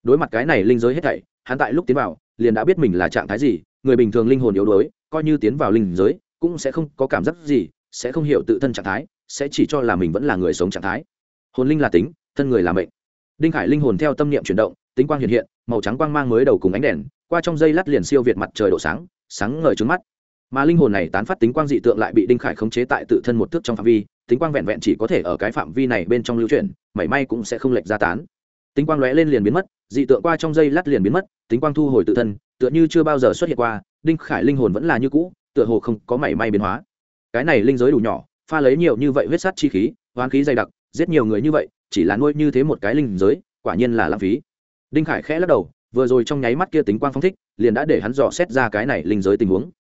[SPEAKER 1] Đối mặt cái này linh giới hết thảy, hắn tại lúc tiến vào, liền đã biết mình là trạng thái gì, người bình thường linh hồn yếu đuối, coi như tiến vào linh giới, cũng sẽ không có cảm giác gì sẽ không hiểu tự thân trạng thái, sẽ chỉ cho là mình vẫn là người sống trạng thái. Hồn linh là tính, thân người là mệnh. Đinh khải linh hồn theo tâm niệm chuyển động, tính quang hiện hiện, màu trắng quang mang mới đầu cùng ánh đèn, qua trong dây lát liền siêu việt mặt trời độ sáng sáng ngời trứng mắt. Mà linh hồn này tán phát tính quang dị tượng lại bị đinh khải khống chế tại tự thân một thước trong phạm vi, tính quang vẹn vẹn chỉ có thể ở cái phạm vi này bên trong lưu chuyển, mảy may cũng sẽ không lệch ra tán. Tính quang lóe lên liền biến mất, dị tượng qua trong dây lát liền biến mất, tính quang thu hồi tự thân, tựa như chưa bao giờ xuất hiện qua, đinh khải linh hồn vẫn là như cũ, tựa hồ không có mảy may biến hóa cái này linh giới đủ nhỏ, pha lấy nhiều như vậy huyết sắt chi khí, hoán khí dày đặc, giết nhiều người như vậy, chỉ là nuôi như thế một cái linh giới, quả nhiên là lãng phí. Đinh khải khẽ lắc đầu, vừa rồi trong nháy mắt kia tính quang phong thích, liền đã để hắn dò xét ra cái này linh giới tình huống.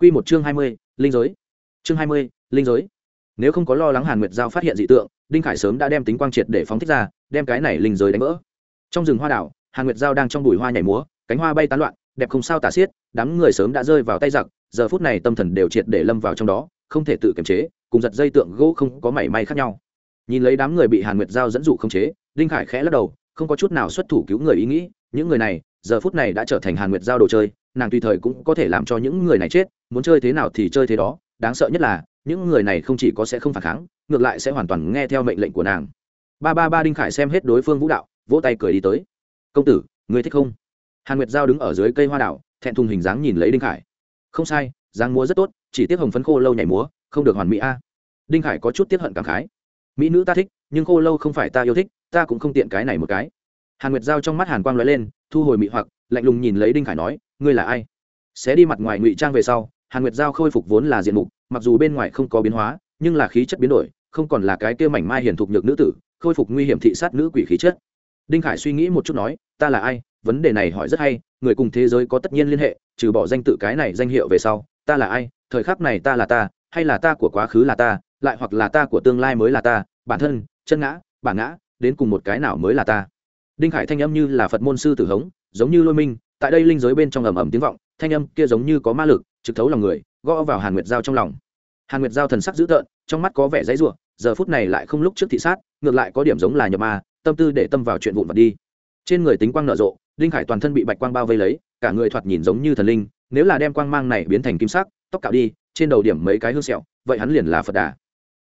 [SPEAKER 1] Q một chương hai mươi, linh giới. Chương hai mươi, linh giới. Nếu không có lo lắng hàn nguyệt giao phát hiện dị tượng, đinh khải sớm đã đem tính quang triệt để phóng thích ra, đem cái này linh giới đánh vỡ. Trong rừng hoa đảo, hàn nguyệt giao đang trong bụi hoa nhảy múa, cánh hoa bay tán loạn, đẹp không sao tả xiết, đám người sớm đã rơi vào tay giặc, giờ phút này tâm thần đều triệt để lâm vào trong đó không thể tự kiềm chế, cùng giật dây tượng gỗ không có mảy may khác nhau. Nhìn lấy đám người bị hàn nguyệt giao dẫn dụ không chế, đinh khải khẽ lắc đầu, không có chút nào xuất thủ cứu người ý nghĩ, những người này, giờ phút này đã trở thành hàn nguyệt giao đồ chơi, nàng tùy thời cũng có thể làm cho những người này chết, muốn chơi thế nào thì chơi thế đó, đáng sợ nhất là, những người này không chỉ có sẽ không phản kháng, ngược lại sẽ hoàn toàn nghe theo mệnh lệnh của nàng. Ba ba ba đinh khải xem hết đối phương vũ đạo, vỗ tay cười đi tới. Công tử, người thích không? Hàn nguyệt giao đứng ở dưới cây hoa đảo, thẹn thùng hình dáng nhìn lấy đinh khải. Không sai, dáng múa rất tốt chỉ tiếc hồng phấn khô lâu nhảy múa, không được hoàn mỹ a. Đinh khải có chút tiếp hận cảm khái. Mỹ nữ ta thích, nhưng khô lâu không phải ta yêu thích, ta cũng không tiện cái này một cái. Hàn nguyệt giao trong mắt hàn quang l ó e lên, thu hồi mị hoặc, lạnh lùng nhìn lấy đinh khải nói, ngươi là ai? Sẽ đi mặt ngoài ngụy trang về sau. Hàn nguyệt giao khôi phục vốn là diện mục, mặc dù bên ngoài không có biến hóa, nhưng là khí chất biến đổi, không còn là cái kia mảnh mai hiển thục nhược nữ tử, khôi phục nguy hiểm thị sát nữ quỷ khí chất. Đinh khải suy nghĩ một chút nói, ta là ai? Vấn đề này hỏi rất hay, người cùng thế giới có tất nhiên liên hệ, trừ bỏ danh tự cái này danh hiệu về sau ta là ai, thời khắc này ta là ta, hay là ta của quá khứ là ta, lại hoặc là ta của tương lai mới là ta, bản thân, chân ngã, bản ngã, đến cùng một cái nào mới là ta? Đinh khải thanh âm như là phật môn sư tử hống, giống như lôi minh, tại đây linh giới bên trong ầm ầm tiếng vọng, thanh âm kia giống như có ma lực, trực thấu lòng người, gõ vào hàn nguyệt giao trong lòng. Hàn nguyệt giao thần sắc dữ tợn, trong mắt có vẻ dãy ruộng giờ phút này lại không lúc trước thị sát, ngược lại có điểm giống là nhập ma, tâm tư để tâm vào chuyện vụn vặt đi. Trên người tính quang nở rộ, đinh khải toàn thân bị bạch quang bao vây lấy, cả người thoạt nhìn giống như thần linh nếu là đem quang mang này biến thành kim sắc, tóc cạo đi, trên đầu điểm mấy cái hương sẹo, vậy hắn liền là phật đà.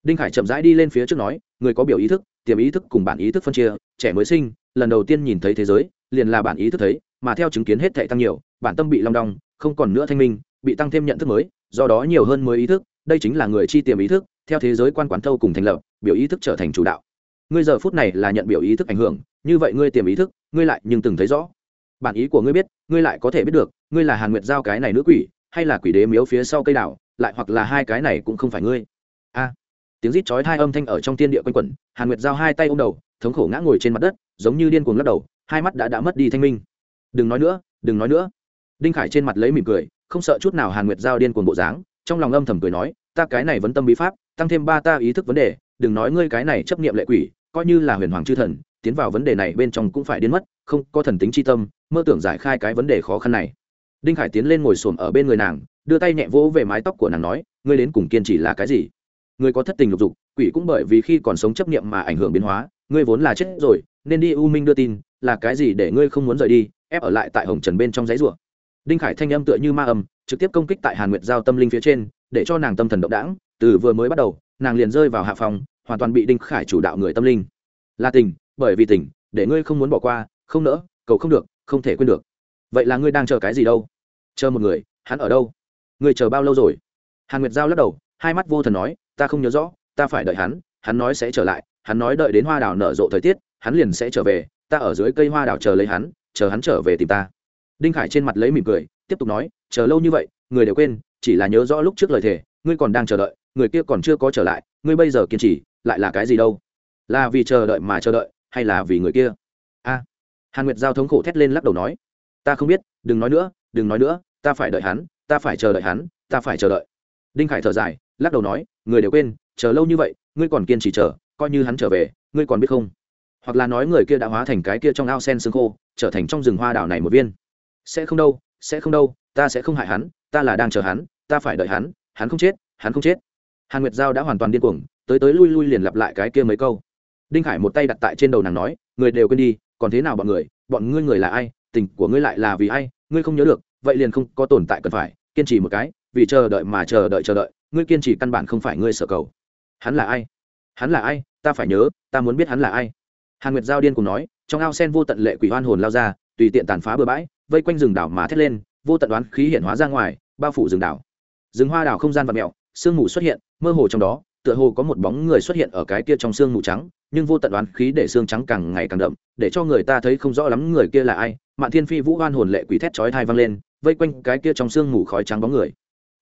[SPEAKER 1] Đinh khải chậm rãi đi lên phía trước nói, người có biểu ý thức, tiềm ý thức cùng bản ý thức phân chia, trẻ mới sinh, lần đầu tiên nhìn thấy thế giới, liền là bản ý thức thấy, mà theo chứng kiến hết thệ tăng nhiều, bản tâm bị long đong, không còn nữa thanh minh, bị tăng thêm nhận thức mới, do đó nhiều hơn mới ý thức, đây chính là người chi tiềm ý thức, theo thế giới quan quán thâu cùng thành lập, biểu ý thức trở thành chủ đạo. Ngươi giờ phút này là nhận biểu ý thức ảnh hưởng, như vậy ngươi tiềm ý thức, ngươi lại nhưng từng thấy rõ. Bản ý của ngươi biết, ngươi lại có thể biết được ngươi là hàn nguyệt giao cái này nữ quỷ, hay là quỷ đế miếu phía sau cây đảo lại hoặc là hai cái này cũng không phải ngươi. A. Tiếng rít chói hai âm thanh ở trong tiên địa quanh quẩn, hàn nguyệt giao hai tay ôm đầu, thống khổ ngã ngồi trên mặt đất, giống như điên cuồng lắc đầu, hai mắt đã đã mất đi thanh minh. Đừng nói nữa, đừng nói nữa. Đinh khải trên mặt lấy mỉm cười, không sợ chút nào hàn nguyệt giao điên cuồng bộ dáng, trong lòng âm thầm cười nói, ta cái này vẫn tâm bí pháp, tăng thêm ba ta ý thức vấn đề, đừng nói ngươi cái này chấp niệm lệ quỷ, coi như là huyền hoàng chư thần, tiến vào vấn đề này bên trong cũng phải điên mất, không có thần tính chi tâm, mơ tưởng giải khai cái vấn đề khó khăn này đinh khải tiến lên ngồi xổm ở bên người nàng, đưa tay nhẹ vỗ về mái tóc của nàng nói, ngươi đến cùng kiên trì là cái gì? Ngươi có thất tình lục dục, quỷ cũng bởi vì khi còn sống chấp niệm mà ảnh hưởng biến hóa, ngươi vốn là chết rồi, nên đi u minh đưa tin, là cái gì để ngươi không muốn rời đi, ép ở lại tại hồng trần bên trong giấy rùa. đinh khải thanh âm tựa như ma âm, trực tiếp công kích tại hàn nguyệt giao tâm linh phía trên, để cho nàng tâm thần động đãng, từ vừa mới bắt đầu, nàng liền rơi vào hạ phòng, hoàn toàn bị đinh khải chủ đạo người tâm linh. Là tình, bởi vì tình, để ngươi không muốn bỏ qua, không nỡ, cầu không được, không thể quên được vậy là ngươi đang chờ cái gì đâu? Chờ một người, hắn ở đâu? Ngươi chờ bao lâu rồi? Hàn nguyệt giao lắc đầu, hai mắt vô thần nói, ta không nhớ rõ, ta phải đợi hắn hắn nói sẽ trở lại, hắn nói đợi đến hoa đào nở rộ thời tiết, hắn liền sẽ trở về, ta ở dưới cây hoa đào chờ lấy hắn, chờ hắn trở về tìm ta. Đinh khải trên mặt lấy mỉm cười, tiếp tục nói, chờ lâu như vậy, người đều quên, chỉ là nhớ rõ lúc trước lời thề, ngươi còn đang chờ đợi, người kia còn chưa có trở lại, ngươi bây giờ kiên trì, lại là cái gì đâu? Là vì chờ đợi mà chờ đợi, hay là vì người kia? A. Hàn nguyệt giao thống khổ thét lên lắc đầu nói ta không biết, đừng nói nữa, đừng nói nữa, ta phải đợi hắn, ta phải chờ đợi hắn, ta phải chờ đợi. Đinh khải thở dài, lắc đầu nói, người đều quên, chờ lâu như vậy, ngươi còn kiên trì chờ, coi như hắn trở về, ngươi còn biết không? Hoặc là nói người kia đã hóa thành cái kia trong ao sen xương khô, trở thành trong rừng hoa đảo này một viên. Sẽ không đâu, sẽ không đâu, ta sẽ không hại hắn, ta là đang chờ hắn, ta phải đợi hắn hắn không chết, hắn không chết. Hàn nguyệt giao đã hoàn toàn điên cuồng, tới tới lui lui liền lặp lại cái kia mấy câu. Đinh khải một tay đặt tại trên đầu nàng nói, người đều quên đi, còn thế nào bọn người, bọn ngươi người là ai tình của ngươi lại là vì ai, ngươi không nhớ được, vậy liền không có tồn tại cần phải, kiên trì một cái, vì chờ đợi mà chờ đợi chờ đợi, ngươi kiên trì căn bản không phải ngươi sở cầu. Hắn là ai? Hắn là ai? Ta phải nhớ, ta muốn biết hắn là ai. Hàn nguyệt giao điên cùng nói, trong ao sen vô tận lệ quỷ hoan hồn lao ra, tùy tiện tàn phá bừa bãi, vây quanh rừng đảo mà thét lên, vô tận đoán khí hiện hóa ra ngoài, bao phủ rừng đảo. Rừng hoa đảo không gian và mẹo sương mù xuất hiện, mơ hồ trong đó, tựa hồ có một bóng người xuất hiện ở cái kia trong sương mù trắng nhưng vô tận đoán khí để xương trắng càng ngày càng đậm, để cho người ta thấy không rõ lắm người kia là ai. Mạn thiên phi vũ hoan hồn lệ quỷ thét chói thai vang lên, vây quanh cái kia trong xương mù khói trắng bóng người.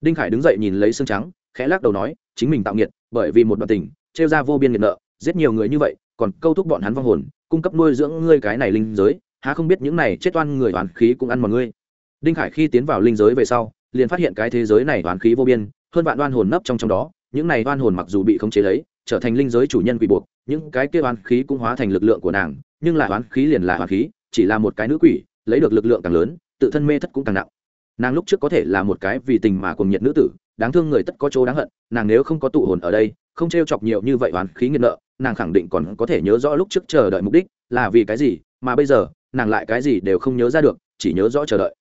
[SPEAKER 1] Đinh khải đứng dậy nhìn lấy xương trắng, khẽ lắc đầu nói, chính mình tạo nghiệt, bởi vì một đoạn tình, trêu ra vô biên nghiệt nợ, giết nhiều người như vậy, còn câu thúc bọn hắn vong hồn, cung cấp nuôi dưỡng ngươi cái này linh giới, há không biết những này chết oan người oán khí cũng ăn mọi ngươi. Đinh khải khi tiến vào linh giới về sau, liền phát hiện cái thế giới này oán khí vô biên, hơn vạn oan hồn nấp trong trong đó, những này oan hồn mặc dù bị khống chế lấy trở thành linh giới chủ nhân quỷ buộc, những cái kêu oán khí cũng hóa thành lực lượng của nàng, nhưng lại oán khí liền là oán khí, chỉ là một cái nữ quỷ, lấy được lực lượng càng lớn, tự thân mê thất cũng càng nặng. Nàng lúc trước có thể là một cái vì tình mà cùng nhiệt nữ tử, đáng thương người tất có chỗ đáng hận, nàng nếu không có tụ hồn ở đây, không t r e o chọc nhiều như vậy oán khí nghiện nợ, nàng khẳng định còn có thể nhớ rõ lúc trước chờ đợi mục đích là vì cái gì, mà bây giờ, nàng lại cái gì đều không nhớ ra được, chỉ nhớ rõ chờ đợi.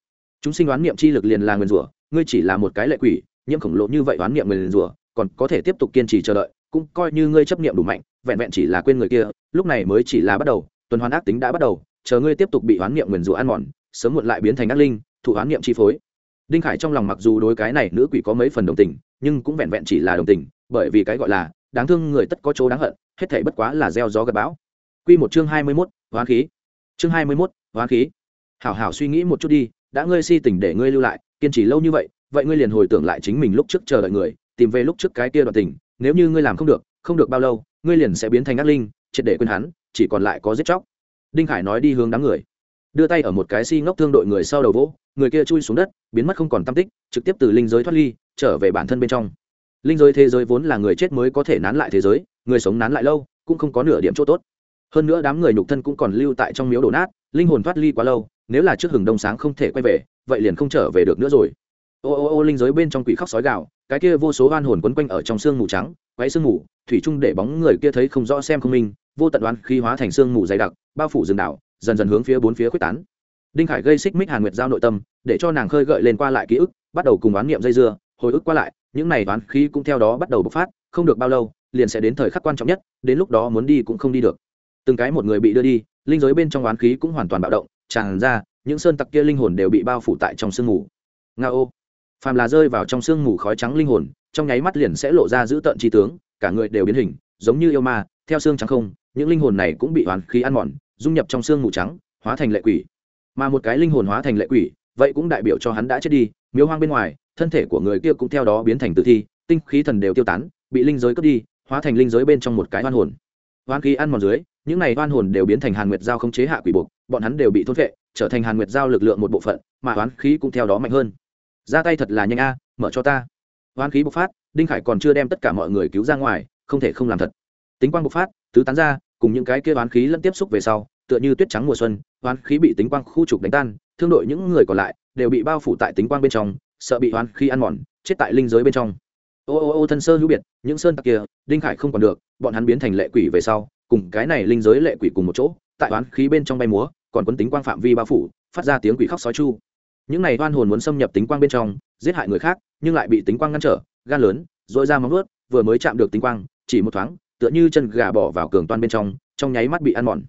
[SPEAKER 1] Chúng sinh oán niệm chi lực liền là nguyền rủa, ngươi chỉ là một cái lệ quỷ, nhiễm khổng lồ như vậy oán niệm nguyền rủa, còn có thể tiếp tục kiên trì chờ đợi cũng coi như ngươi chấp niệm đủ mạnh vẹn vẹn chỉ là quên người kia lúc này mới chỉ là bắt đầu tuần hoàn ác tính đã bắt đầu chờ ngươi tiếp tục bị hoán niệm nguyền rủa ăn mòn sớm muộn lại biến thành ác linh thủ hoán niệm chi phối. Đinh khải trong lòng mặc dù đối cái này nữ quỷ có mấy phần đồng tình nhưng cũng vẹn vẹn chỉ là đồng tình bởi vì cái gọi là đáng thương người tất có chỗ đáng hận hết thảy bất quá là gieo gió gặp bão. Quy một chương hai mươi 21, hoán khí. Chương hai mươi 21, hoán khí. Hảo hảo suy nghĩ một chút đi đã ngươi si tình để ngươi lưu lại kiên trì lâu như vậy vậy ngươi liền hồi tưởng lại chính mình lúc trước chờ đợi người tìm về lúc trước cái kia đoạn tình nếu như ngươi làm không được không được bao lâu, ngươi liền sẽ biến thành ác linh, triệt để quên hắn, chỉ còn lại có giết chóc. Đinh khải nói đi hướng đám người. Đưa tay ở một cái xi、si、ngốc thương đội người sau đầu vỗ, người kia chui xuống đất, biến mất không còn tam tích, trực tiếp từ linh giới thoát ly, trở về bản thân bên trong. Linh giới thế giới vốn là người chết mới có thể nán lại thế giới, người sống nán lại lâu, cũng không có nửa điểm chỗ tốt. Hơn nữa đám người nhục thân cũng còn lưu tại trong miếu đổ nát, linh hồn thoát ly quá lâu, nếu là trước hừng đông sáng không thể quay về, vậy liền không trở về được nữa rồi. Ô ô ô linh giới bên trong quỷ khóc sói gạo cái kia vô số oan hồn quấn quanh ở trong sương mù trắng, quấy sương mù, thủy trung để bóng người kia thấy không rõ xem không minh, vô tận oan khi hóa thành sương mù dày đặc, bao phủ rừng đảo, dần dần hướng phía bốn phía quyết tán. Đinh khải gây xích mích hàn nguyệt giao nội tâm, để cho nàng khơi gợi lên qua lại ký ức, bắt đầu cùng oán niệm dây dưa, hồi ức qua lại, những này oán khí cũng theo đó bắt đầu bộc phát, không được bao lâu, liền sẽ đến thời khắc quan trọng nhất, đến lúc đó muốn đi cũng không đi được. Từng cái một người bị đưa đi, linh giới bên trong oán khí cũng hoàn toàn bạo động, tràn ra, những sơn tặc kia linh hồn đều bị bao phủ tại trong sương mù. Nga ô phàm là rơi vào trong sương mù khói trắng linh hồn, trong nháy mắt liền sẽ lộ ra giữ tợn trí tướng, cả người đều biến hình, giống như yêu ma, theo xương trắng không, những linh hồn này cũng bị hoàn khí ăn mòn, dung nhập trong xương mù trắng, hóa thành lệ quỷ. Mà một cái linh hồn hóa thành lệ quỷ, vậy cũng đại biểu cho hắn đã chết đi, miếu hoang bên ngoài, thân thể của người kia cũng theo đó biến thành tử thi, tinh khí thần đều tiêu tán, bị linh giới cướp đi, hóa thành linh giới bên trong một cái hoan hồn. Oan khí ăn mòn dưới, những này hoan hồn đều biến thành hàn nguyệt giao không chế hạ quỷ buộc, bọn hắn đều bị thôn vệ trở thành hàn nguyệt giao lực lượng một bộ phận, mà oán khí cũng theo đó mạnh hơn ra tay thật là nhanh a, mở cho ta. Hoán khí bộc phát, đinh khải còn chưa đem tất cả mọi người cứu ra ngoài, không thể không làm thật. Tính quang bộc phát, tứ tán ra, cùng những cái kia hoán khí lẫn tiếp xúc về sau, tựa như tuyết trắng mùa xuân, hoán khí bị tính quang khu trục đánh tan, thương đội những người còn lại đều bị bao phủ tại tính quang bên trong, sợ bị hoán khí ăn mòn, chết tại linh giới bên trong. Ô ô ô, thân sơ hữu biệt, những sơn tặc kia, đinh khải không còn được, bọn hắn biến thành lệ quỷ về sau, cùng cái này linh giới lệ quỷ cùng một chỗ, tại oán khí bên trong bay múa, còn quấn tính quang phạm vi bao phủ, phát ra tiếng quỷ khóc sói chu những này oan hồn muốn xâm nhập tính quang bên trong, giết hại người khác, nhưng lại bị tính quang ngăn trở, gan lớn dội ra móng vớt vừa mới chạm được tính quang, chỉ một thoáng, tựa như chân gà bỏ vào cường toan bên trong trong nháy mắt bị ăn mòn.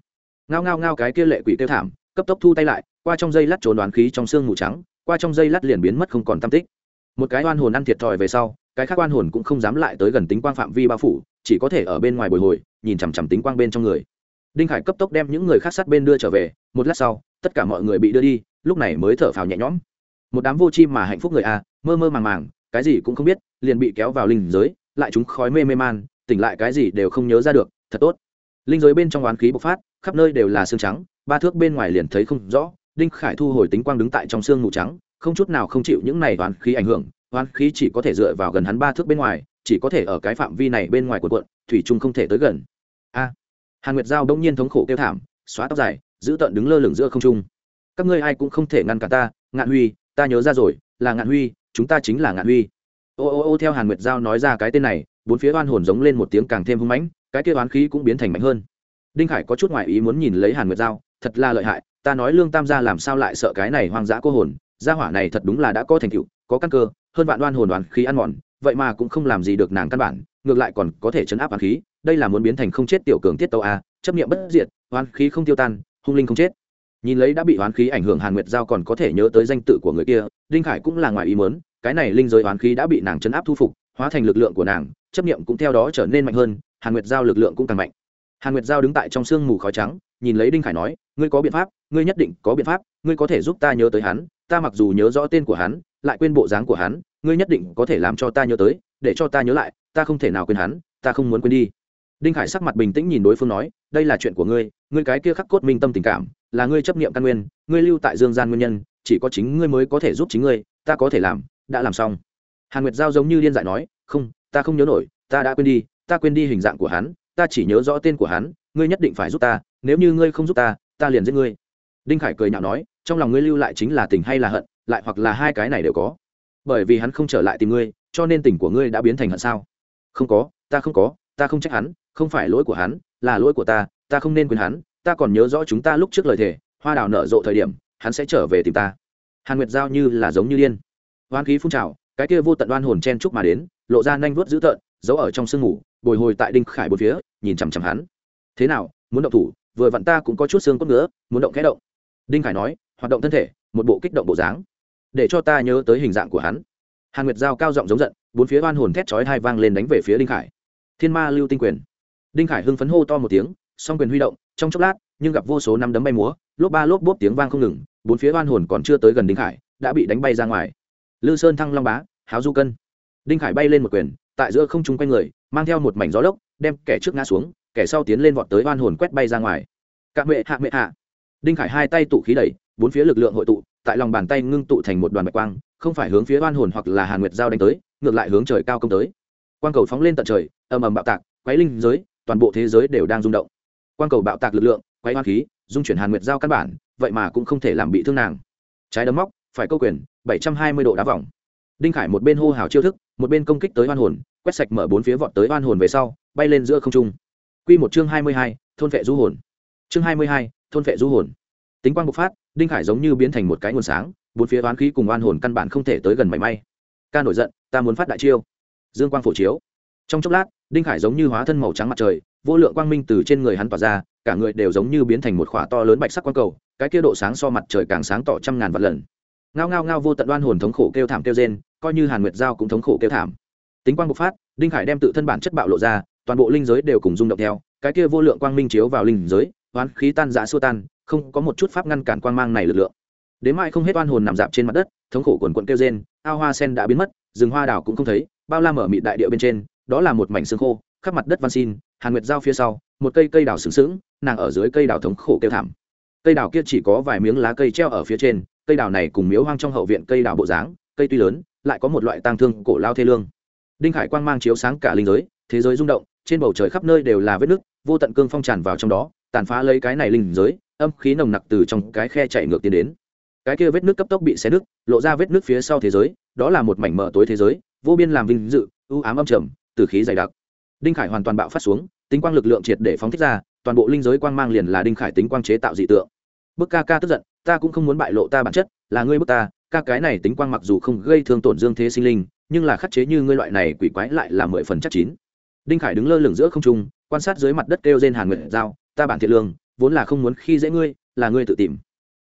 [SPEAKER 1] Ngao ngao ngao cái kia lệ quỷ kêu thảm, cấp tốc thu tay lại, qua trong dây lát trốn đoán khí trong xương mù trắng, qua trong dây lát liền biến mất không còn tam tích. Một cái oan hồn ăn thiệt thòi về sau, cái khác oan hồn cũng không dám lại tới gần tính quang phạm vi bao phủ, chỉ có thể ở bên ngoài bồi hồi, nhìn chằm chằm tính quang bên trong người đinh khải cấp tốc đem những người khác sát bên đưa trở về, một lát sau, tất cả mọi người bị đưa đi, lúc này mới thở phào nhẹ nhõm. Một đám vô chi mà hạnh phúc người a, mơ mơ màng màng, cái gì cũng không biết, liền bị kéo vào linh giới, lại chúng khói mê mê man, tỉnh lại cái gì đều không nhớ ra được, thật tốt. Linh giới bên trong oán khí bộc phát, khắp nơi đều là xương trắng, ba thước bên ngoài liền thấy không rõ, đinh khải thu hồi tính quang đứng tại trong xương mù trắng, không chút nào không chịu những này oán khí ảnh hưởng, oán khí chỉ có thể dựa vào gần hắn ba thước bên ngoài, chỉ có thể ở cái phạm vi này bên ngoài của quận thủy trung không thể tới gần. A hàn nguyệt giao đông nhiên thống khổ kêu thảm, xóa tóc dài, giữ tận đứng lơ lửng giữa không trung. Các ngươi ai cũng không thể ngăn cả ta, ngạn huy, ta nhớ ra rồi, là ngạn huy, chúng ta chính là ngạn huy. Ô ô ô theo hàn nguyệt giao nói ra cái tên này, bốn phía oan hồn giống lên một tiếng càng thêm hưng mãnh, cái kia oán khí cũng biến thành mạnh hơn. Đinh khải có chút ngoại ý muốn nhìn lấy hàn nguyệt giao, thật là lợi hại, ta nói lương tam gia làm sao lại sợ cái này hoang dã cô hồn, gia hỏa này thật đúng là đã có thành tựu, có căn cơ, hơn vạn đoan hồn đoàn khí ăn mòn, vậy mà cũng không làm gì được nàng căn bản, ngược lại còn có thể chấn áp oán khí đây là muốn biến thành không chết tiểu cường tiết tàu a, chấp nghiệm bất diệt hoán khí không tiêu tan, hung linh không chết. Nhìn lấy đã bị hoán khí ảnh hưởng hàn nguyệt giao còn có thể nhớ tới danh tự của người kia, đinh khải cũng là ngoài ý mớn cái này linh giới hoán khí đã bị nàng chấn áp thu phục, hóa thành lực lượng của nàng, chấp nghiệm cũng theo đó trở nên mạnh hơn, hàn nguyệt giao lực lượng cũng càng mạnh. Hàn nguyệt giao đứng tại trong sương mù khói trắng, nhìn lấy đinh khải nói, ngươi có biện pháp, ngươi nhất định có biện pháp, ngươi có thể giúp ta nhớ tới hắn, ta mặc dù nhớ rõ tên của hắn, lại quên bộ dáng của hắn, ngươi nhất định có thể làm cho ta nhớ tới, để cho ta nhớ lại, ta không thể nào quên hắn, ta không muốn quên đi đinh khải sắc mặt bình tĩnh nhìn đối phương nói, đây là chuyện của ngươi ngươi cái kia khắc cốt minh tâm tình cảm, là ngươi chấp nghiệm căn nguyên, ngươi lưu tại dương gian nguyên nhân, chỉ có chính ngươi mới có thể giúp chính ngươi, ta có thể làm, đã làm xong. Hàn nguyệt giao giống như điên dại nói, không, ta không nhớ nổi, ta đã quên đi, ta quên đi hình dạng của hắn, ta chỉ nhớ rõ tên của hắn, ngươi nhất định phải giúp ta, nếu như ngươi không giúp ta ta liền giết ngươi. Đinh khải cười nhạo nói, trong lòng ngươi lưu lại chính là tình hay là hận, lại hoặc là hai cái này đều có. Bởi vì hắn không trở lại tìm ngươi, cho nên tình của ngươi đã biến thành hận sao? Không có, ta không có, ta không trách hắn không phải lỗi của hắn, là lỗi của ta ta không nên quên hắn, ta còn nhớ rõ chúng ta lúc trước lời thề, hoa đào nở rộ thời điểm, hắn sẽ trở về tìm ta. Hàn nguyệt giao như là giống như điên. Hoan khí phun trào, cái kia vô tận đoan hồn chen chúc mà đến, lộ ra nhanh vuốt dữ tợn, giấu ở trong sương ngủ bồi hồi tại đinh khải bốn phía, nhìn chằm chằm hắn. Thế nào, muốn động thủ, vừa vặn ta cũng có chút xương cốt nữa muốn động khẽ động. Đinh khải nói, hoạt động thân thể, một bộ kích động bộ dáng. Để cho ta nhớ tới hình dạng của hắn. Hàn nguyệt giao cao giọng giống giận, bốn phía oan hồn thét chói hai vang lên đánh về phía đinh khải. Thiên ma lưu tinh quyền đinh khải hưng phấn hô to một tiếng, song quyền huy động, trong chốc lát, nhưng gặp vô số năm đấm bay múa, lốp ba lốp bốp tiếng vang không ngừng, bốn phía oan hồn còn chưa tới gần đinh khải, đã bị đánh bay ra ngoài. Lư sơn thăng long bá, háo du cân. Đinh khải bay lên một quyền, tại giữa không trung quanh người, mang theo một mảnh gió lốc, đem kẻ trước ngã xuống, kẻ sau tiến lên vọt tới oan hồn quét bay ra ngoài. Cạ mệ hạ mệ hạ. Đinh khải hai tay tụ khí đẩy, bốn phía lực lượng hội tụ, tại lòng bàn tay ngưng tụ thành một đoàn bạch quang, không phải hướng phía oan hồn hoặc là hàn nguyệt giao đánh tới, ngược lại hướng trời cao công tới. Quang cầu phóng lên tận trời, ầm ầm bạo tạc, quấy linh giới toàn bộ thế giới đều đang rung động. Quang cầu bạo tạc lực lượng quay hoa khí, dung chuyển hàn nguyệt giao căn bản, vậy mà cũng không thể làm bị thương nàng. Trái đấm móc, phải câu quyền, bảy trăm hai mươi độ đá vòng. Đinh khải một bên hô hào chiêu thức, một bên công kích tới oan hồn, quét sạch mở bốn phía vọt tới oan hồn về sau, bay lên giữa không trung. Q một chương hai mươi hai, thôn vệ du hồn. Chương hai mươi hai, thôn vệ du hồn. Tính quang bộc phát, đinh khải giống như biến thành một cái nguồn sáng, bốn phía oán khí cùng oan hồn căn bản không thể tới gần mảy may. Ca nổi giận, ta muốn phát đại chiêu. Dương quang phổ chiếu. Trong chốc lát đinh khải giống như hóa thân màu trắng mặt trời, vô lượng quang minh từ trên người hắn tỏa ra, cả người đều giống như biến thành một khỏa to lớn bạch sắc quang cầu, cái kia độ sáng so mặt trời càng sáng tỏ trăm ngàn vạn lần. Ngao ngao ngao vô tận đoan hồn thống khổ kêu thảm kêu rên, coi như hàn nguyệt giao cũng thống khổ kêu thảm. Tính quang bộc phát, đinh khải đem tự thân bản chất bạo lộ ra, toàn bộ linh giới đều cùng rung động theo, cái kia vô lượng quang minh chiếu vào linh giới, oán khí tan giã xua tan, không có một chút pháp ngăn cản quang mang này lực lượng. Đến mai không hết oan hồn nằm dạp trên mặt đất, thống khổ quần quận kêu rên, ao hoa sen đã biến mất, rừng hoa đào cũng không thấy, bao la mở mịt đại địa bên trên đó là một mảnh xương khô, khắp mặt đất văn xin, hàn nguyệt giao phía sau, một cây cây đào sừng sững, nàng ở dưới cây đào thống khổ kêu thảm. Cây đào kia chỉ có vài miếng lá cây treo ở phía trên, cây đào này cùng miếu hoang trong hậu viện cây đào bộ dáng, cây tuy lớn, lại có một loại tang thương cổ lao thê lương. Đinh khải quang mang chiếu sáng cả linh giới, thế giới rung động, trên bầu trời khắp nơi đều là vết nước vô tận cương phong tràn vào trong đó, tàn phá lấy cái này linh giới, âm khí nồng nặc từ trong cái khe chạy ngược tiến đến. Cái kia vết nước cấp tốc bị xé nước lộ ra vết nước phía sau thế giới, đó là một mảnh mở tối thế giới, vô biên làm vinh dự ưu ám âm trầm từ khí dày đặc. Đinh khải hoàn toàn bạo phát xuống tính quang lực lượng triệt để phóng thích ra, toàn bộ linh giới quang mang liền là đinh khải tính quang chế tạo dị tượng. Bức ca ca tức giận, ta cũng không muốn bại lộ ta bản chất, là ngươi bức ta, ca cái này tính quang mặc dù không gây thương tổn dương thế sinh linh, nhưng là khắc chế như ngươi loại này quỷ quái lại là mười phần chắc chín. Đinh khải đứng lơ lửng giữa không trung, quan sát dưới mặt đất kêu trên hàn nguyện giao, ta bản thiện lương, vốn là không muốn khi dễ ngươi, là ngươi tự tìm.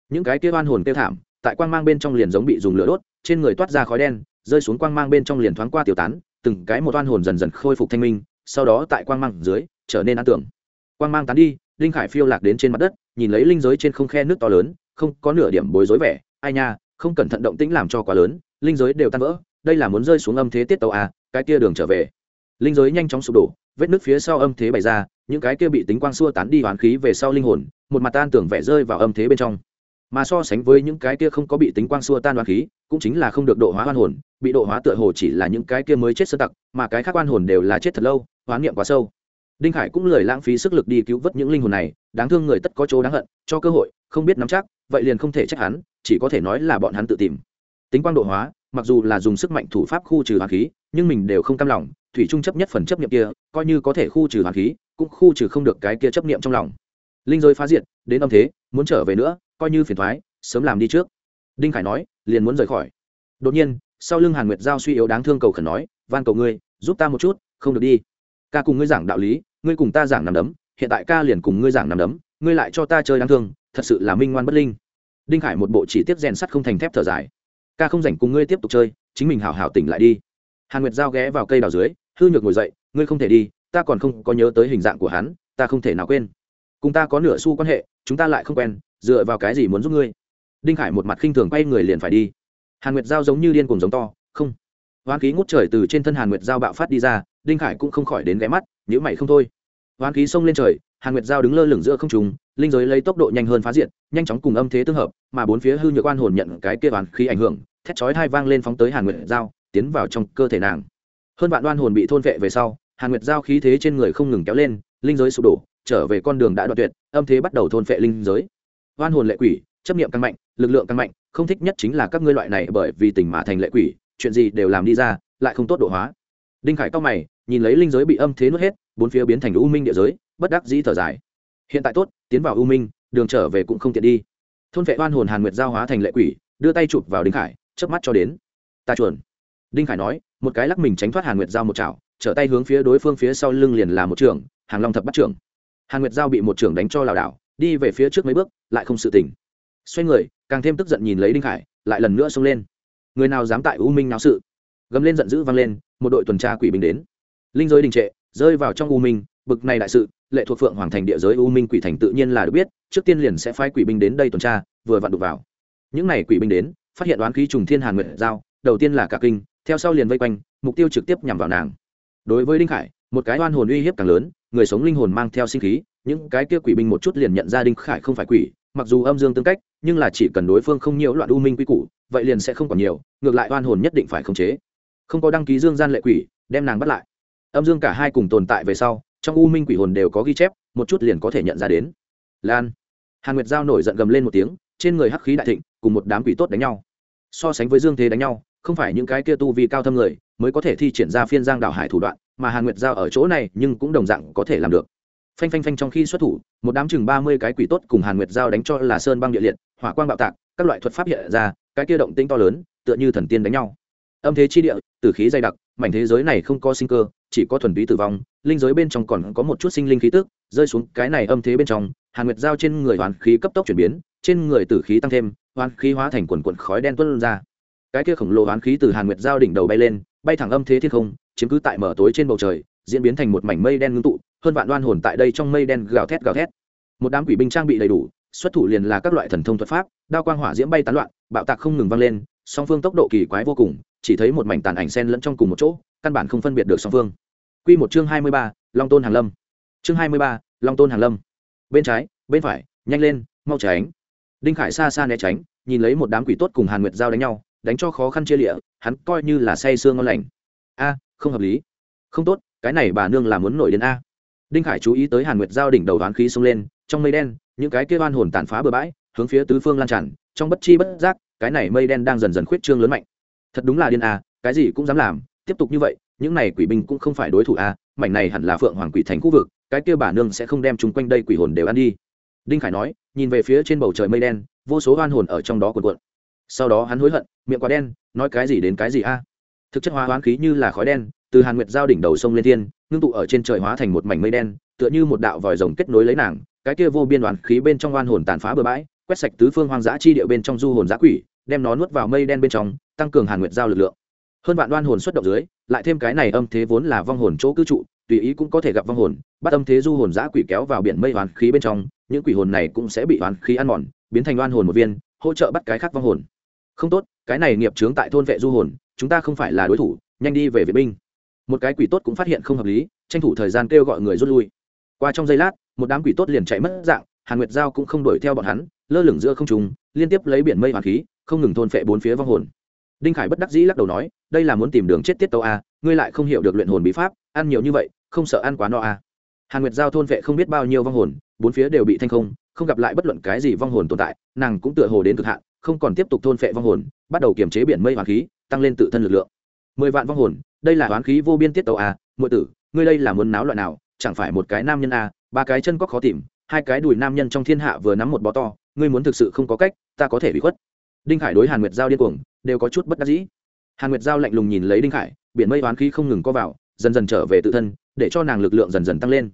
[SPEAKER 1] Những cái kia oan hồn kêu thảm, tại quang mang bên trong liền giống bị dùng lửa đốt, trên người toát ra khói đen, rơi xuống quang mang bên trong liền thoáng qua tiêu tán từng cái một oan hồn dần dần khôi phục thanh minh, sau đó tại quang mang dưới, trở nên an tưởng. Quang mang tán đi, linh khải phiêu lạc đến trên mặt đất, nhìn lấy linh giới trên không khe nước to lớn, không có nửa điểm bối rối vẻ, ai nha, không cẩn thận động tĩnh làm cho quá lớn, linh giới đều tan vỡ, đây là muốn rơi xuống âm thế tiết tàu à cái kia đường trở về. Linh giới nhanh chóng sụp đổ, vết nước phía sau âm thế bày ra, những cái kia bị tính quang xua tán đi hoán khí về sau linh hồn, một mặt tan tưởng vẻ rơi vào âm thế bên trong mà so sánh với những cái kia không có bị tính quang xua tan hoàn khí, cũng chính là không được độ hóa oan hồn, bị độ hóa tựa hồ chỉ là những cái kia mới chết sơ tặc, mà cái khác oan hồn đều là chết thật lâu hoán niệm quá sâu. Đinh khải cũng lười lãng phí sức lực đi cứu vớt những linh hồn này, đáng thương người tất có chỗ đáng hận, cho cơ hội, không biết nắm chắc, vậy liền không thể trách hắn, chỉ có thể nói là bọn hắn tự tìm. Tính quang độ hóa, mặc dù là dùng sức mạnh thủ pháp khu trừ hoàng khí, nhưng mình đều không cam lòng, thủy trung chấp nhất phần chấp niệm kia, coi như có thể khu trừ hoàng khí, cũng khu trừ không được cái kia chấp niệm trong lòng. Linh giới phá diệt, đến âm thế, muốn trở về nữa coi như phiền thoái, sớm làm đi trước. Đinh khải nói, liền muốn rời khỏi. Đột nhiên, sau lưng hàn nguyệt giao suy yếu đáng thương cầu khẩn nói, van cầu ngươi, giúp ta một chút, không được đi. Ca cùng ngươi giảng đạo lý, ngươi cùng ta giảng nằm đấm, hiện tại ca liền cùng ngươi giảng nằm đấm, ngươi lại cho ta chơi đáng thương, thật sự là minh ngoan bất linh. Đinh khải một bộ chỉ tiếp rèn sắt không thành thép thở dài. Ca không rảnh cùng ngươi tiếp tục chơi, chính mình hào hào tỉnh lại đi. Hàn nguyệt giao ghé vào cây đào dưới, hư nhược ngồi dậy, ngươi không thể đi, ta còn không có nhớ tới hình dạng của hắn, ta không thể nào quên. Cùng ta có nửa xu quan hệ, chúng ta lại không quen dựa vào cái gì muốn giúp ngươi? Đinh khải một mặt khinh thường quay người liền phải đi. Hàn nguyệt giao giống như điên cùng giống to, không. Hoán khí ngút trời từ trên thân hàn nguyệt giao bạo phát đi ra, đinh khải cũng không khỏi đến ghé mắt nhữ mày không thôi. Hoán khí xông lên trời, hàn nguyệt giao đứng lơ lửng giữa không trùng linh giới lấy tốc độ nhanh hơn phá diện nhanh chóng cùng âm thế tương hợp, mà bốn phía hư nhược oan hồn nhận cái kia hoán khí ảnh hưởng, thét chói hai vang lên phóng tới hàn nguyệt giao, tiến vào trong cơ thể nàng. Hơn vạn oan hồn bị thôn vệ về sau, hàn nguyệt giao khí thế trên người không ngừng kéo lên, linh giới sụp đổ, trở về con đường đã đoạn tuyệt, âm thế bắt đầu thôn vệ linh giới oan hồn lệ quỷ, chấp niệm càng mạnh, lực lượng càng mạnh, không thích nhất chính là các ngươi loại này bởi vì tình mà thành lệ quỷ, chuyện gì đều làm đi ra, lại không tốt độ hóa. Đinh khải cao mày, nhìn lấy linh giới bị âm thế nuốt hết, bốn phía biến thành u minh địa giới, bất đắc dĩ thở dài. Hiện tại tốt, tiến vào u minh, đường trở về cũng không tiện đi. Thôn vệ oan hồn hàn nguyệt giao hóa thành lệ quỷ, đưa tay chụp vào đinh khải, chớp mắt cho đến. Ta chuẩn đinh khải nói, một cái lắc mình tránh thoát hàn nguyệt giao một chảo, trở tay hướng phía đối phương phía sau lưng liền là một trường hàng long thập bắt trưởng. Hàn nguyệt giao bị một trưởng đánh cho lảo đảo, đi về phía trước mấy bước lại không sự tỉnh xoay người, càng thêm tức giận nhìn lấy đinh khải, lại lần nữa xông lên. Người nào dám tại u minh náo sự? Gầm lên giận dữ vang lên, một đội tuần tra quỷ binh đến. Linh giới đình trệ, rơi vào trong u minh, bực này đại sự, lệ thuộc phượng hoàng thành địa giới u minh quỷ thành tự nhiên là được biết, trước tiên liền sẽ phái quỷ binh đến đây tuần tra, vừa vặn đục vào. Những n à y quỷ binh đến, phát hiện đoán khí trùng thiên hàn nguyệt giao, đầu tiên là cả kinh, theo sau liền vây quanh, mục tiêu trực tiếp nhằm vào nàng. Đối với đinh khải, một cái oan hồn uy hiếp càng lớn người sống linh hồn mang theo sinh khí, những cái kia quỷ binh một chút liền nhận ra đinh khải không phải quỷ, mặc dù âm dương tương cách, nhưng là chỉ cần đối phương không nhiễu loạn u minh quy củ, vậy liền sẽ không còn nhiều, ngược lại oan hồn nhất định phải khống chế. Không có đăng ký dương gian lệ quỷ, đem nàng bắt lại. Âm dương cả hai cùng tồn tại về sau, trong u minh quỷ hồn đều có ghi chép, một chút liền có thể nhận ra đến. Lan. Hàn nguyệt giao nổi giận gầm lên một tiếng, trên người hắc khí đại thịnh, cùng một đám quỷ tốt đánh nhau. So sánh với dương thế đánh nhau không phải những cái kia tu vi cao thâm người mới có thể thi triển ra phiên giang đảo hải thủ đoạn, mà hàn nguyệt giao ở chỗ này nhưng cũng đồng dạng có thể làm được. Phanh phanh phanh trong khi xuất thủ, một đám chừng ba mươi cái quỷ tốt cùng hàn nguyệt giao đánh cho là sơn băng địa liệt, hỏa quang bạo tạc, các loại thuật pháp hiện ra, cái kia động tinh to lớn, tựa như thần tiên đánh nhau. Âm thế chi địa, tử khí dày đặc, mảnh thế giới này không có sinh cơ, chỉ có thuần túy tử vong, linh giới bên trong còn có một chút sinh linh khí tức, rơi xuống cái này âm thế bên trong, hàn nguyệt giao trên người hoàn khí cấp tốc chuyển biến, trên người tử khí tăng thêm, hoàn khí hóa thành quần quần khói đen tuân ra cái kia khổng lồ hoán khí từ hàn nguyệt giao đỉnh đầu bay lên bay thẳng âm thế thiên không chiếm cứ tại mở tối trên bầu trời diễn biến thành một mảnh mây đen ngưng tụ hơn vạn đoan hồn tại đây trong mây đen gào thét gào thét một đám quỷ binh trang bị đầy đủ xuất thủ liền là các loại thần thông thuật pháp đao quang hỏa diễm bay tán loạn bạo tạc không ngừng vang lên song phương tốc độ kỳ quái vô cùng chỉ thấy một mảnh tàn ảnh sen lẫn trong cùng một chỗ căn bản không phân biệt được song phương Quy một chương hai mươi ba, Long Tôn Hàng Lâm. Chương hai mươi ba, Long Tôn Hàng Lâm. Bên trái, bên phải, nhanh lên, mau tránh. Đinh Khải xa xa né tránh, nhìn lấy một đám quỷ tốt cùng Hàn Nguyệt giao đánh nhau, đánh cho khó khăn chia lịa, hắn coi như là say sương ngon lành. A, không hợp lý. Không tốt, cái này bà nương là muốn nổi điên a. Đinh Khải chú ý tới Hàn Nguyệt giao đỉnh đầu đoán khí xông lên, trong mây đen, những cái kia oan hồn tàn phá bừa bãi, hướng phía tứ phương lan tràn, trong bất chi bất giác, cái này mây đen đang dần dần khuyết trương lớn mạnh. Thật đúng là điên a, cái gì cũng dám làm, tiếp tục như vậy, những này quỷ binh cũng không phải đối thủ a, mảnh này hẳn là Phượng Hoàng Quỷ Thành khu vực, cái kia bà nương sẽ không đem chúng quanh đây quỷ hồn đều ăn đi. Đinh Khải nói, nhìn về phía trên bầu trời mây đen, vô số oan hồn ở trong đó cuộn cuộn. Sau đó hắn hối hận, miệng quá đen, nói cái gì đến cái gì a. Thực chất hóa hoán khí như là khói đen, từ Hàn Nguyệt giao đỉnh đầu sông lên thiên, ngưng tụ ở trên trời hóa thành một mảnh mây đen, tựa như một đạo vòi rồng kết nối lấy nàng, cái kia vô biên đoàn khí bên trong oan hồn tàn phá bừa bãi quét sạch tứ phương hoang dã chi địa bên trong du hồn dã quỷ đem nó nuốt vào mây đen bên trong tăng cường hàn nguyệt giao lực lượng hơn vạn đoan hồn xuất động dưới lại thêm cái này âm thế vốn là vong hồn chỗ cư trụ tùy ý cũng có thể gặp vong hồn bắt âm thế du hồn giã quỷ kéo vào biển mây hoàn khí bên trong những quỷ hồn này cũng sẽ bị hoàn khí ăn mòn biến thành đoan hồn một viên hỗ trợ bắt cái khác vong hồn không tốt, cái này nghiệp chướng tại thôn vệ du hồn, chúng ta không phải là đối thủ, nhanh đi về viện binh. Một cái quỷ tốt cũng phát hiện không hợp lý, tranh thủ thời gian kêu gọi người rút lui. Qua trong giây lát, một đám quỷ tốt liền chạy mất dạng, hàn nguyệt giao cũng không đuổi theo bọn hắn, lơ lửng giữa không trùng liên tiếp lấy biển mây hoàng khí, không ngừng thôn phệ bốn phía vong hồn. Đinh khải bất đắc dĩ lắc đầu nói, đây là muốn tìm đường chết tiết tâu a, ngươi lại không hiểu được luyện hồn bí pháp, ăn nhiều như vậy, không sợ ăn quá no a. Hàn nguyệt giao thôn vệ không biết bao nhiêu vong hồn, bốn phía đều bị thanh không không gặp lại bất luận cái gì vong hồn tồn tại, nàng cũng tựa hồ đến cực hạn không còn tiếp tục thôn phệ vong hồn bắt đầu kiềm chế biển mây hoán khí tăng lên tự thân lực lượng. Mười vạn vong hồn đây là hoán khí vô biên tiết tàu à, muội tử ngươi đây là muốn náo loại nào chẳng phải một cái nam nhân à, ba cái chân có khó tìm hai cái đùi nam nhân trong thiên hạ vừa nắm một bó to ngươi muốn thực sự không có cách ta có thể bị khuất. Đinh khải đối hàn nguyệt giao điên cuồng đều có chút bất đắc dĩ. Hàn nguyệt giao lạnh lùng nhìn lấy đinh khải biển mây hoán khí không ngừng co vào dần dần trở về tự thân để cho nàng lực lượng dần dần tăng lên.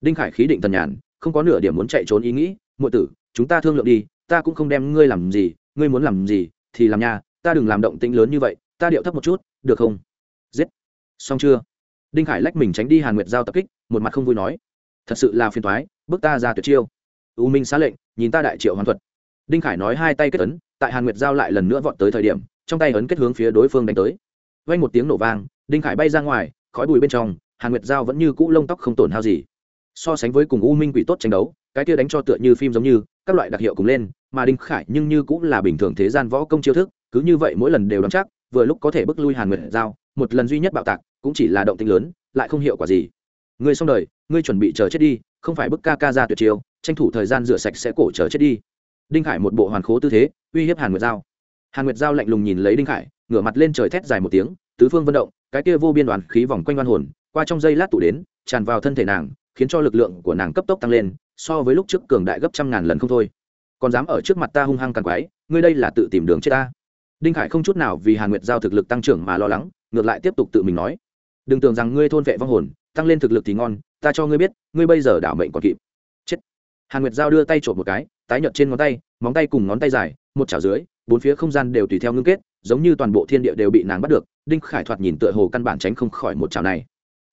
[SPEAKER 1] Đinh khải khí định tần nhàn không có nửa điểm muốn chạy trốn ý nghĩ muội tử chúng ta thương lượng đi ta cũng không đem ngươi làm gì ngươi muốn làm gì thì làm nha, ta đừng làm động tĩnh lớn như vậy, ta điệu thấp một chút, được không? Giết. Xong chưa? Đinh khải lách mình tránh đi hàn nguyệt giao tập kích, một mặt không vui nói. Thật sự là phiền thoái bước ta ra tuyệt chiêu. U minh xá lệnh, nhìn ta đại triệu hoàn thuật. Đinh khải nói hai tay kết ấn, tại hàn nguyệt giao lại lần nữa vọt tới thời điểm, trong tay ấn kết hướng phía đối phương đánh tới. Vay một tiếng nổ vang, đinh khải bay ra ngoài, khói bùi bên trong, hàn nguyệt giao vẫn như cũ lông tóc không tổn hao gì. So sánh với cùng u minh quỷ tốt tranh đấu cái kia đánh cho tựa như phim giống như, các loại đặc hiệu cùng lên, mà đinh khải nhưng như cũng là bình thường thế gian võ công chiêu thức, cứ như vậy mỗi lần đều đắm chắc, vừa lúc có thể bước lui hàn nguyệt giao, một lần duy nhất bạo tạc, cũng chỉ là động tinh lớn, lại không hiệu quả gì. Ngươi xong đời, ngươi chuẩn bị chờ chết đi, không phải bức ca ca ra tuyệt chiêu, tranh thủ thời gian rửa sạch sẽ cổ chờ chết đi. Đinh khải một bộ hoàn khố tư thế, uy hiếp hàn nguyệt giao. Hàn nguyệt giao lạnh lùng nhìn lấy đinh khải, ngửa mặt lên trời thét dài một tiếng, tứ phương vận động, cái kia vô biên đoàn khí vòng quanh văn hồn, qua trong giây lát tụ đến, tràn vào thân thể nàng, khiến cho lực lượng của nàng cấp tốc tăng lên so với lúc trước cường đại gấp trăm ngàn lần không thôi. Còn dám ở trước mặt ta hung hăng càng quái ngươi đây là tự tìm đường chết ta. Đinh khải không chút nào vì hàn nguyệt giao thực lực tăng trưởng mà lo lắng, ngược lại tiếp tục tự mình nói. Đừng tưởng rằng ngươi thôn vệ vong hồn, tăng lên thực lực thì ngon, ta cho ngươi biết, ngươi bây giờ đảo mệnh còn kịp. Chết. Hàn nguyệt giao đưa tay trộm một cái, tái nhợt trên ngón tay, móng tay cùng ngón tay dài, một chảo dưới, bốn phía không gian đều tùy theo ngưng kết, giống như toàn bộ thiên địa đều bị nàng bắt được. Đinh khải thoạt nhìn tựa hồ căn bản tránh không khỏi một chảo này.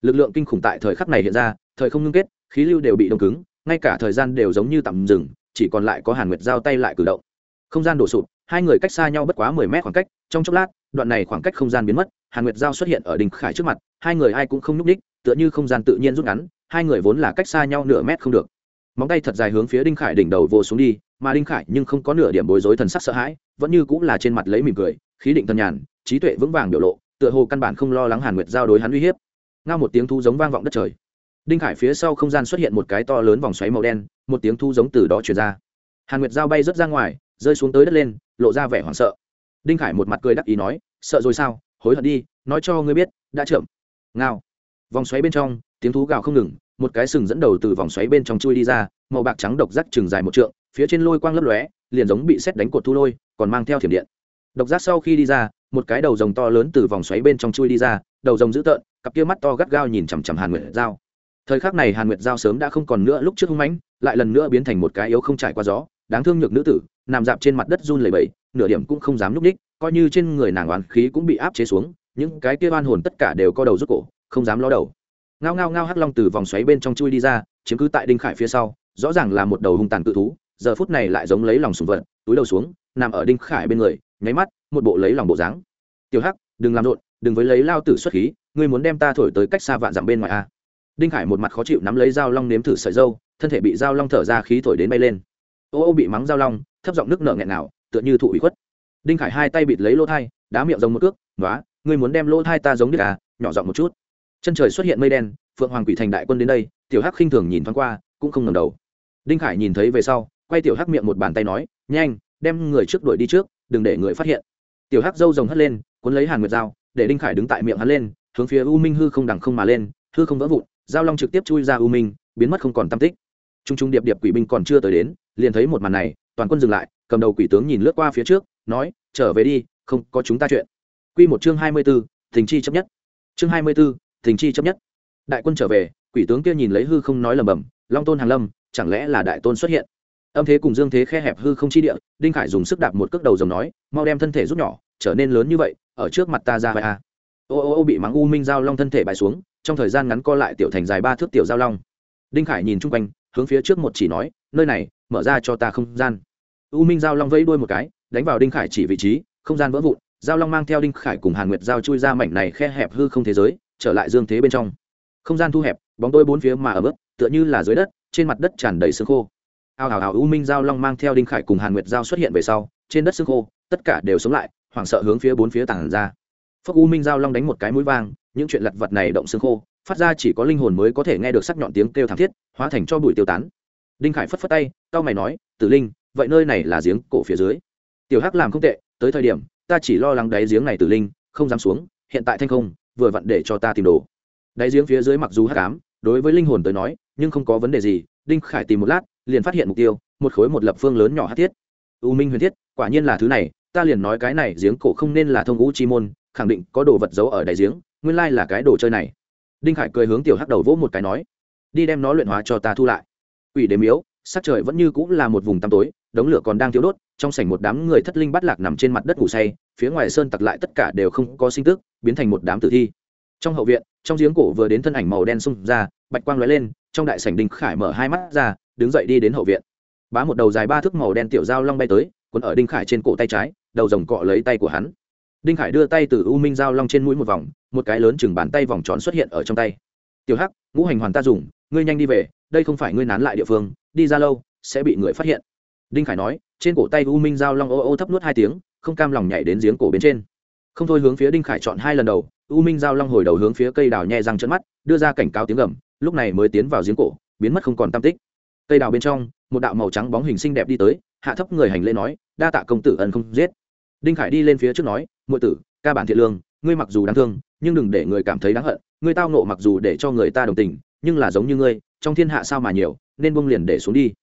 [SPEAKER 1] Lực lượng kinh khủng tại thời khắc này hiện ra, thời không ngưng kết, khí lưu đều bị đông cứng ngay cả thời gian đều giống như tạm dừng, chỉ còn lại có hàn nguyệt giao tay lại cử động. Không gian đổ sụp, hai người cách xa nhau bất quá mười mét khoảng cách, trong chốc lát, đoạn này khoảng cách không gian biến mất, hàn nguyệt giao xuất hiện ở đinh khải trước mặt, hai người ai cũng không nhúc ních tựa như không gian tự nhiên rút ngắn, hai người vốn là cách xa nhau nửa mét không được. Móng tay thật dài hướng phía đinh khải đỉnh đầu vô xuống đi, mà đinh khải nhưng không có nửa điểm bối rối thần sắc sợ hãi, vẫn như cũng là trên mặt lấy mỉm cười, khí định thần nhàn, trí tuệ vững vàng biểu lộ, tựa hồ căn bản không lo lắng hàn nguyệt giao đối hắn uy hiếp. Ngao một tiếng thu giống vang vọng đất trời đinh khải phía sau không gian xuất hiện một cái to lớn vòng xoáy màu đen, một tiếng thu giống từ đó chuyển ra. Hàn nguyệt giao bay rớt ra ngoài, rơi xuống tới đất lên, lộ ra vẻ hoảng sợ. Đinh khải một mặt cười đắc ý nói, sợ rồi sao? Hối hận đi, nói cho ngươi biết, đã chậm. Ngao. Vòng xoáy bên trong, tiếng thú gào không ngừng, một cái sừng dẫn đầu từ vòng xoáy bên trong chui đi ra, màu bạc trắng độc giác chừng dài một trượng, phía trên lôi quang lấp lóe, liền giống bị xét đánh cột thu lôi, còn mang theo thiểm điện. Độc giác sau khi đi ra, một cái đầu rồng to lớn từ vòng xoáy bên trong chui đi ra, đầu rồng dữ tợn, cặp kia mắt to gắt gao nhìn chằm chằm hàn nguyệt giao thời khắc này hàn nguyệt giao sớm đã không còn nữa, lúc trước hung mãnh, lại lần nữa biến thành một cái yếu không trải qua gió, đáng thương nhược nữ tử, nằm dạp trên mặt đất run lẩy bẩy, nửa điểm cũng không dám núp ních, coi như trên người nàng oán khí cũng bị áp chế xuống, những cái kia oan hồn tất cả đều co đầu rút cổ, không dám ló đầu. Ngao ngao ngao hắc long từ vòng xoáy bên trong chui đi ra, chiếm cứ tại đinh khải phía sau, rõ ràng là một đầu hung tàn tự thú, giờ phút này lại giống lấy lòng sùng vật, túi đầu xuống, nằm ở đinh khải bên người, nháy mắt, một bộ lấy lòng bộ dáng. Tiểu hắc, đừng làm rộn, đừng với lấy lao tử xuất khí, ngươi muốn đem ta thổi tới cách xa vạn dặm bên ngoài a đinh khải một mặt khó chịu nắm lấy dao long nếm thử sợi dâu, thân thể bị dao long thở ra khí thổi đến bay lên. Ô ô bị mắng dao long, thấp giọng nước nở nghẹn nào tựa như thụ ủy khuất. Đinh khải hai tay bịt lấy lỗ thai, đá miệng giống một cước nói ngươi muốn đem lỗ thai ta giống như à? Nhỏ giọng một chút. Chân trời xuất hiện mây đen, phượng hoàng quỷ thành đại quân đến đây, tiểu hắc khinh thường nhìn thoáng qua, cũng không ngầm đầu. Đinh khải nhìn thấy về sau, quay tiểu hắc miệng một bàn tay nói, nhanh, đem người trước đuổi đi trước, đừng để người phát hiện. Tiểu hắc dâu rồng hất lên, cuốn lấy hàn nguyệt dao, để đinh khải đứng tại miệng hắn lên, hướng phía u minh hư không đằng không mà lên, hư không vỡ vụn Giao long trực tiếp chui ra u minh, biến mất không còn tam tích. T r u n g t r u n g điệp điệp quỷ binh còn chưa tới đến, liền thấy một màn này, toàn quân dừng lại, cầm đầu quỷ tướng nhìn lướt qua phía trước, nói, trở về đi, không có chúng ta chuyện. Q một chương hai mươi b ố thình chi chấp nhất. Chương hai mươi b ố thình chi chấp nhất. Đại quân trở về, quỷ tướng kia nhìn lấy hư không nói lầm bầm, long tôn hàn lâm, chẳng lẽ là đại tôn xuất hiện? Âm thế cùng dương thế khe hẹp hư không chi địa, đinh khải dùng sức đạp một cước đầu dòng nói, mau đem thân thể rút nhỏ, trở nên lớn như vậy, ở trước mặt ta ra vai a à. ô ô ô bị mắng u minh giao long thân thể bài xuống trong thời gian ngắn co lại tiểu thành dài ba thước tiểu giao long. Đinh khải nhìn chung quanh, hướng phía trước một chỉ nói, nơi này, mở ra cho ta không gian. U minh giao long vẫy đuôi một cái, đánh vào đinh khải chỉ vị trí, không gian vỡ vụn, giao long mang theo đinh khải cùng hàn nguyệt giao chui ra mảnh này khe hẹp hư không thế giới, trở lại dương thế bên trong. Không gian thu hẹp, bóng tôi bốn phía mà ở bớt tựa như là dưới đất, trên mặt đất tràn đầy xương khô. Ao hào hào u minh giao long mang theo đinh khải cùng hàn nguyệt giao xuất hiện về sau, trên đất xương khô, tất cả đều sống lại, hoảng sợ hướng phía bốn phía tảng ra phốc u minh giao long đánh một cái mũi vang, những chuyện lặt vật này động xương khô, phát ra chỉ có linh hồn mới có thể nghe được sắc nhọn tiếng kêu thảm thiết, hóa thành cho bụi tiêu tán. Đinh khải phất phất tay cao mày nói, tử linh, vậy nơi này là giếng cổ phía dưới. Tiểu hắc làm không tệ, tới thời điểm, ta chỉ lo lắng đáy giếng này tử linh, không dám xuống, hiện tại thanh không, vừa vặn để cho ta tìm đồ. Đáy giếng phía dưới mặc dù hắc ám, đối với linh hồn tới nói, nhưng không có vấn đề gì, đinh khải tìm một lát, liền phát hiện mục tiêu, một khối một lập phương lớn nhỏ hát thiết. U minh huyền thiết, quả nhiên là thứ này, ta liền nói cái này giếng cổ không nên là thông ngũ chi môn khẳng định có đồ vật giấu ở đáy giếng, nguyên lai là cái đồ chơi này. Đinh khải cười hướng tiểu hắc đầu vỗ một cái nói, đi đem nó luyện hóa cho ta thu lại. Ủy đế miếu, sắc trời vẫn như cũng là một vùng tăm tối, đống lửa còn đang thiếu đốt, trong sảnh một đám người thất linh bắt lạc nằm trên mặt đất ngủ say, phía ngoài sơn tặc lại tất cả đều không có sinh tức, biến thành một đám tử thi. Trong hậu viện, trong giếng cổ vừa đến thân ảnh màu đen xung ra, bạch quang lóe lên, trong đại sảnh đinh khải mở hai mắt ra, đứng dậy đi đến hậu viện. Bá một đầu dài ba thước màu đen tiểu dao long bay tới, quấn ở đinh khải trên cổ tay trái, đầu rồng cọ lấy tay của hắn đinh khải đưa tay từ u minh dao long trên mũi một vòng, một cái lớn chừng bàn tay vòng tròn xuất hiện ở trong tay. Tiểu hắc, ngũ hành hoàn ta dùng, ngươi nhanh đi về, đây không phải ngươi nán lại địa phương, đi ra lâu, sẽ bị người phát hiện. Đinh khải nói, trên cổ tay u minh dao long ô ô thấp nuốt hai tiếng, không cam lòng nhảy đến giếng cổ bên trên. Không thôi hướng phía đinh khải chọn hai lần đầu, u minh Giao long hồi đầu hướng phía cây đào nhẹ răng chân mắt, đưa ra cảnh cáo tiếng gầm, lúc này mới tiến vào giếng cổ, biến mất không còn tam tích. Cây đào bên trong, một đạo màu trắng bóng hình xinh đẹp đi tới, hạ thấp người hành lễ nói, đa tạ công tử ân không giết. Đinh khải đi lên phía trước nói muội tử, ca bản thiện lương, ngươi mặc dù đáng thương, nhưng đừng để người cảm thấy đáng hận. Ngươi tao nộ mặc dù để cho người ta đồng tình, nhưng là giống như ngươi, trong thiên hạ sao mà nhiều, nên buông liền để xuống đi.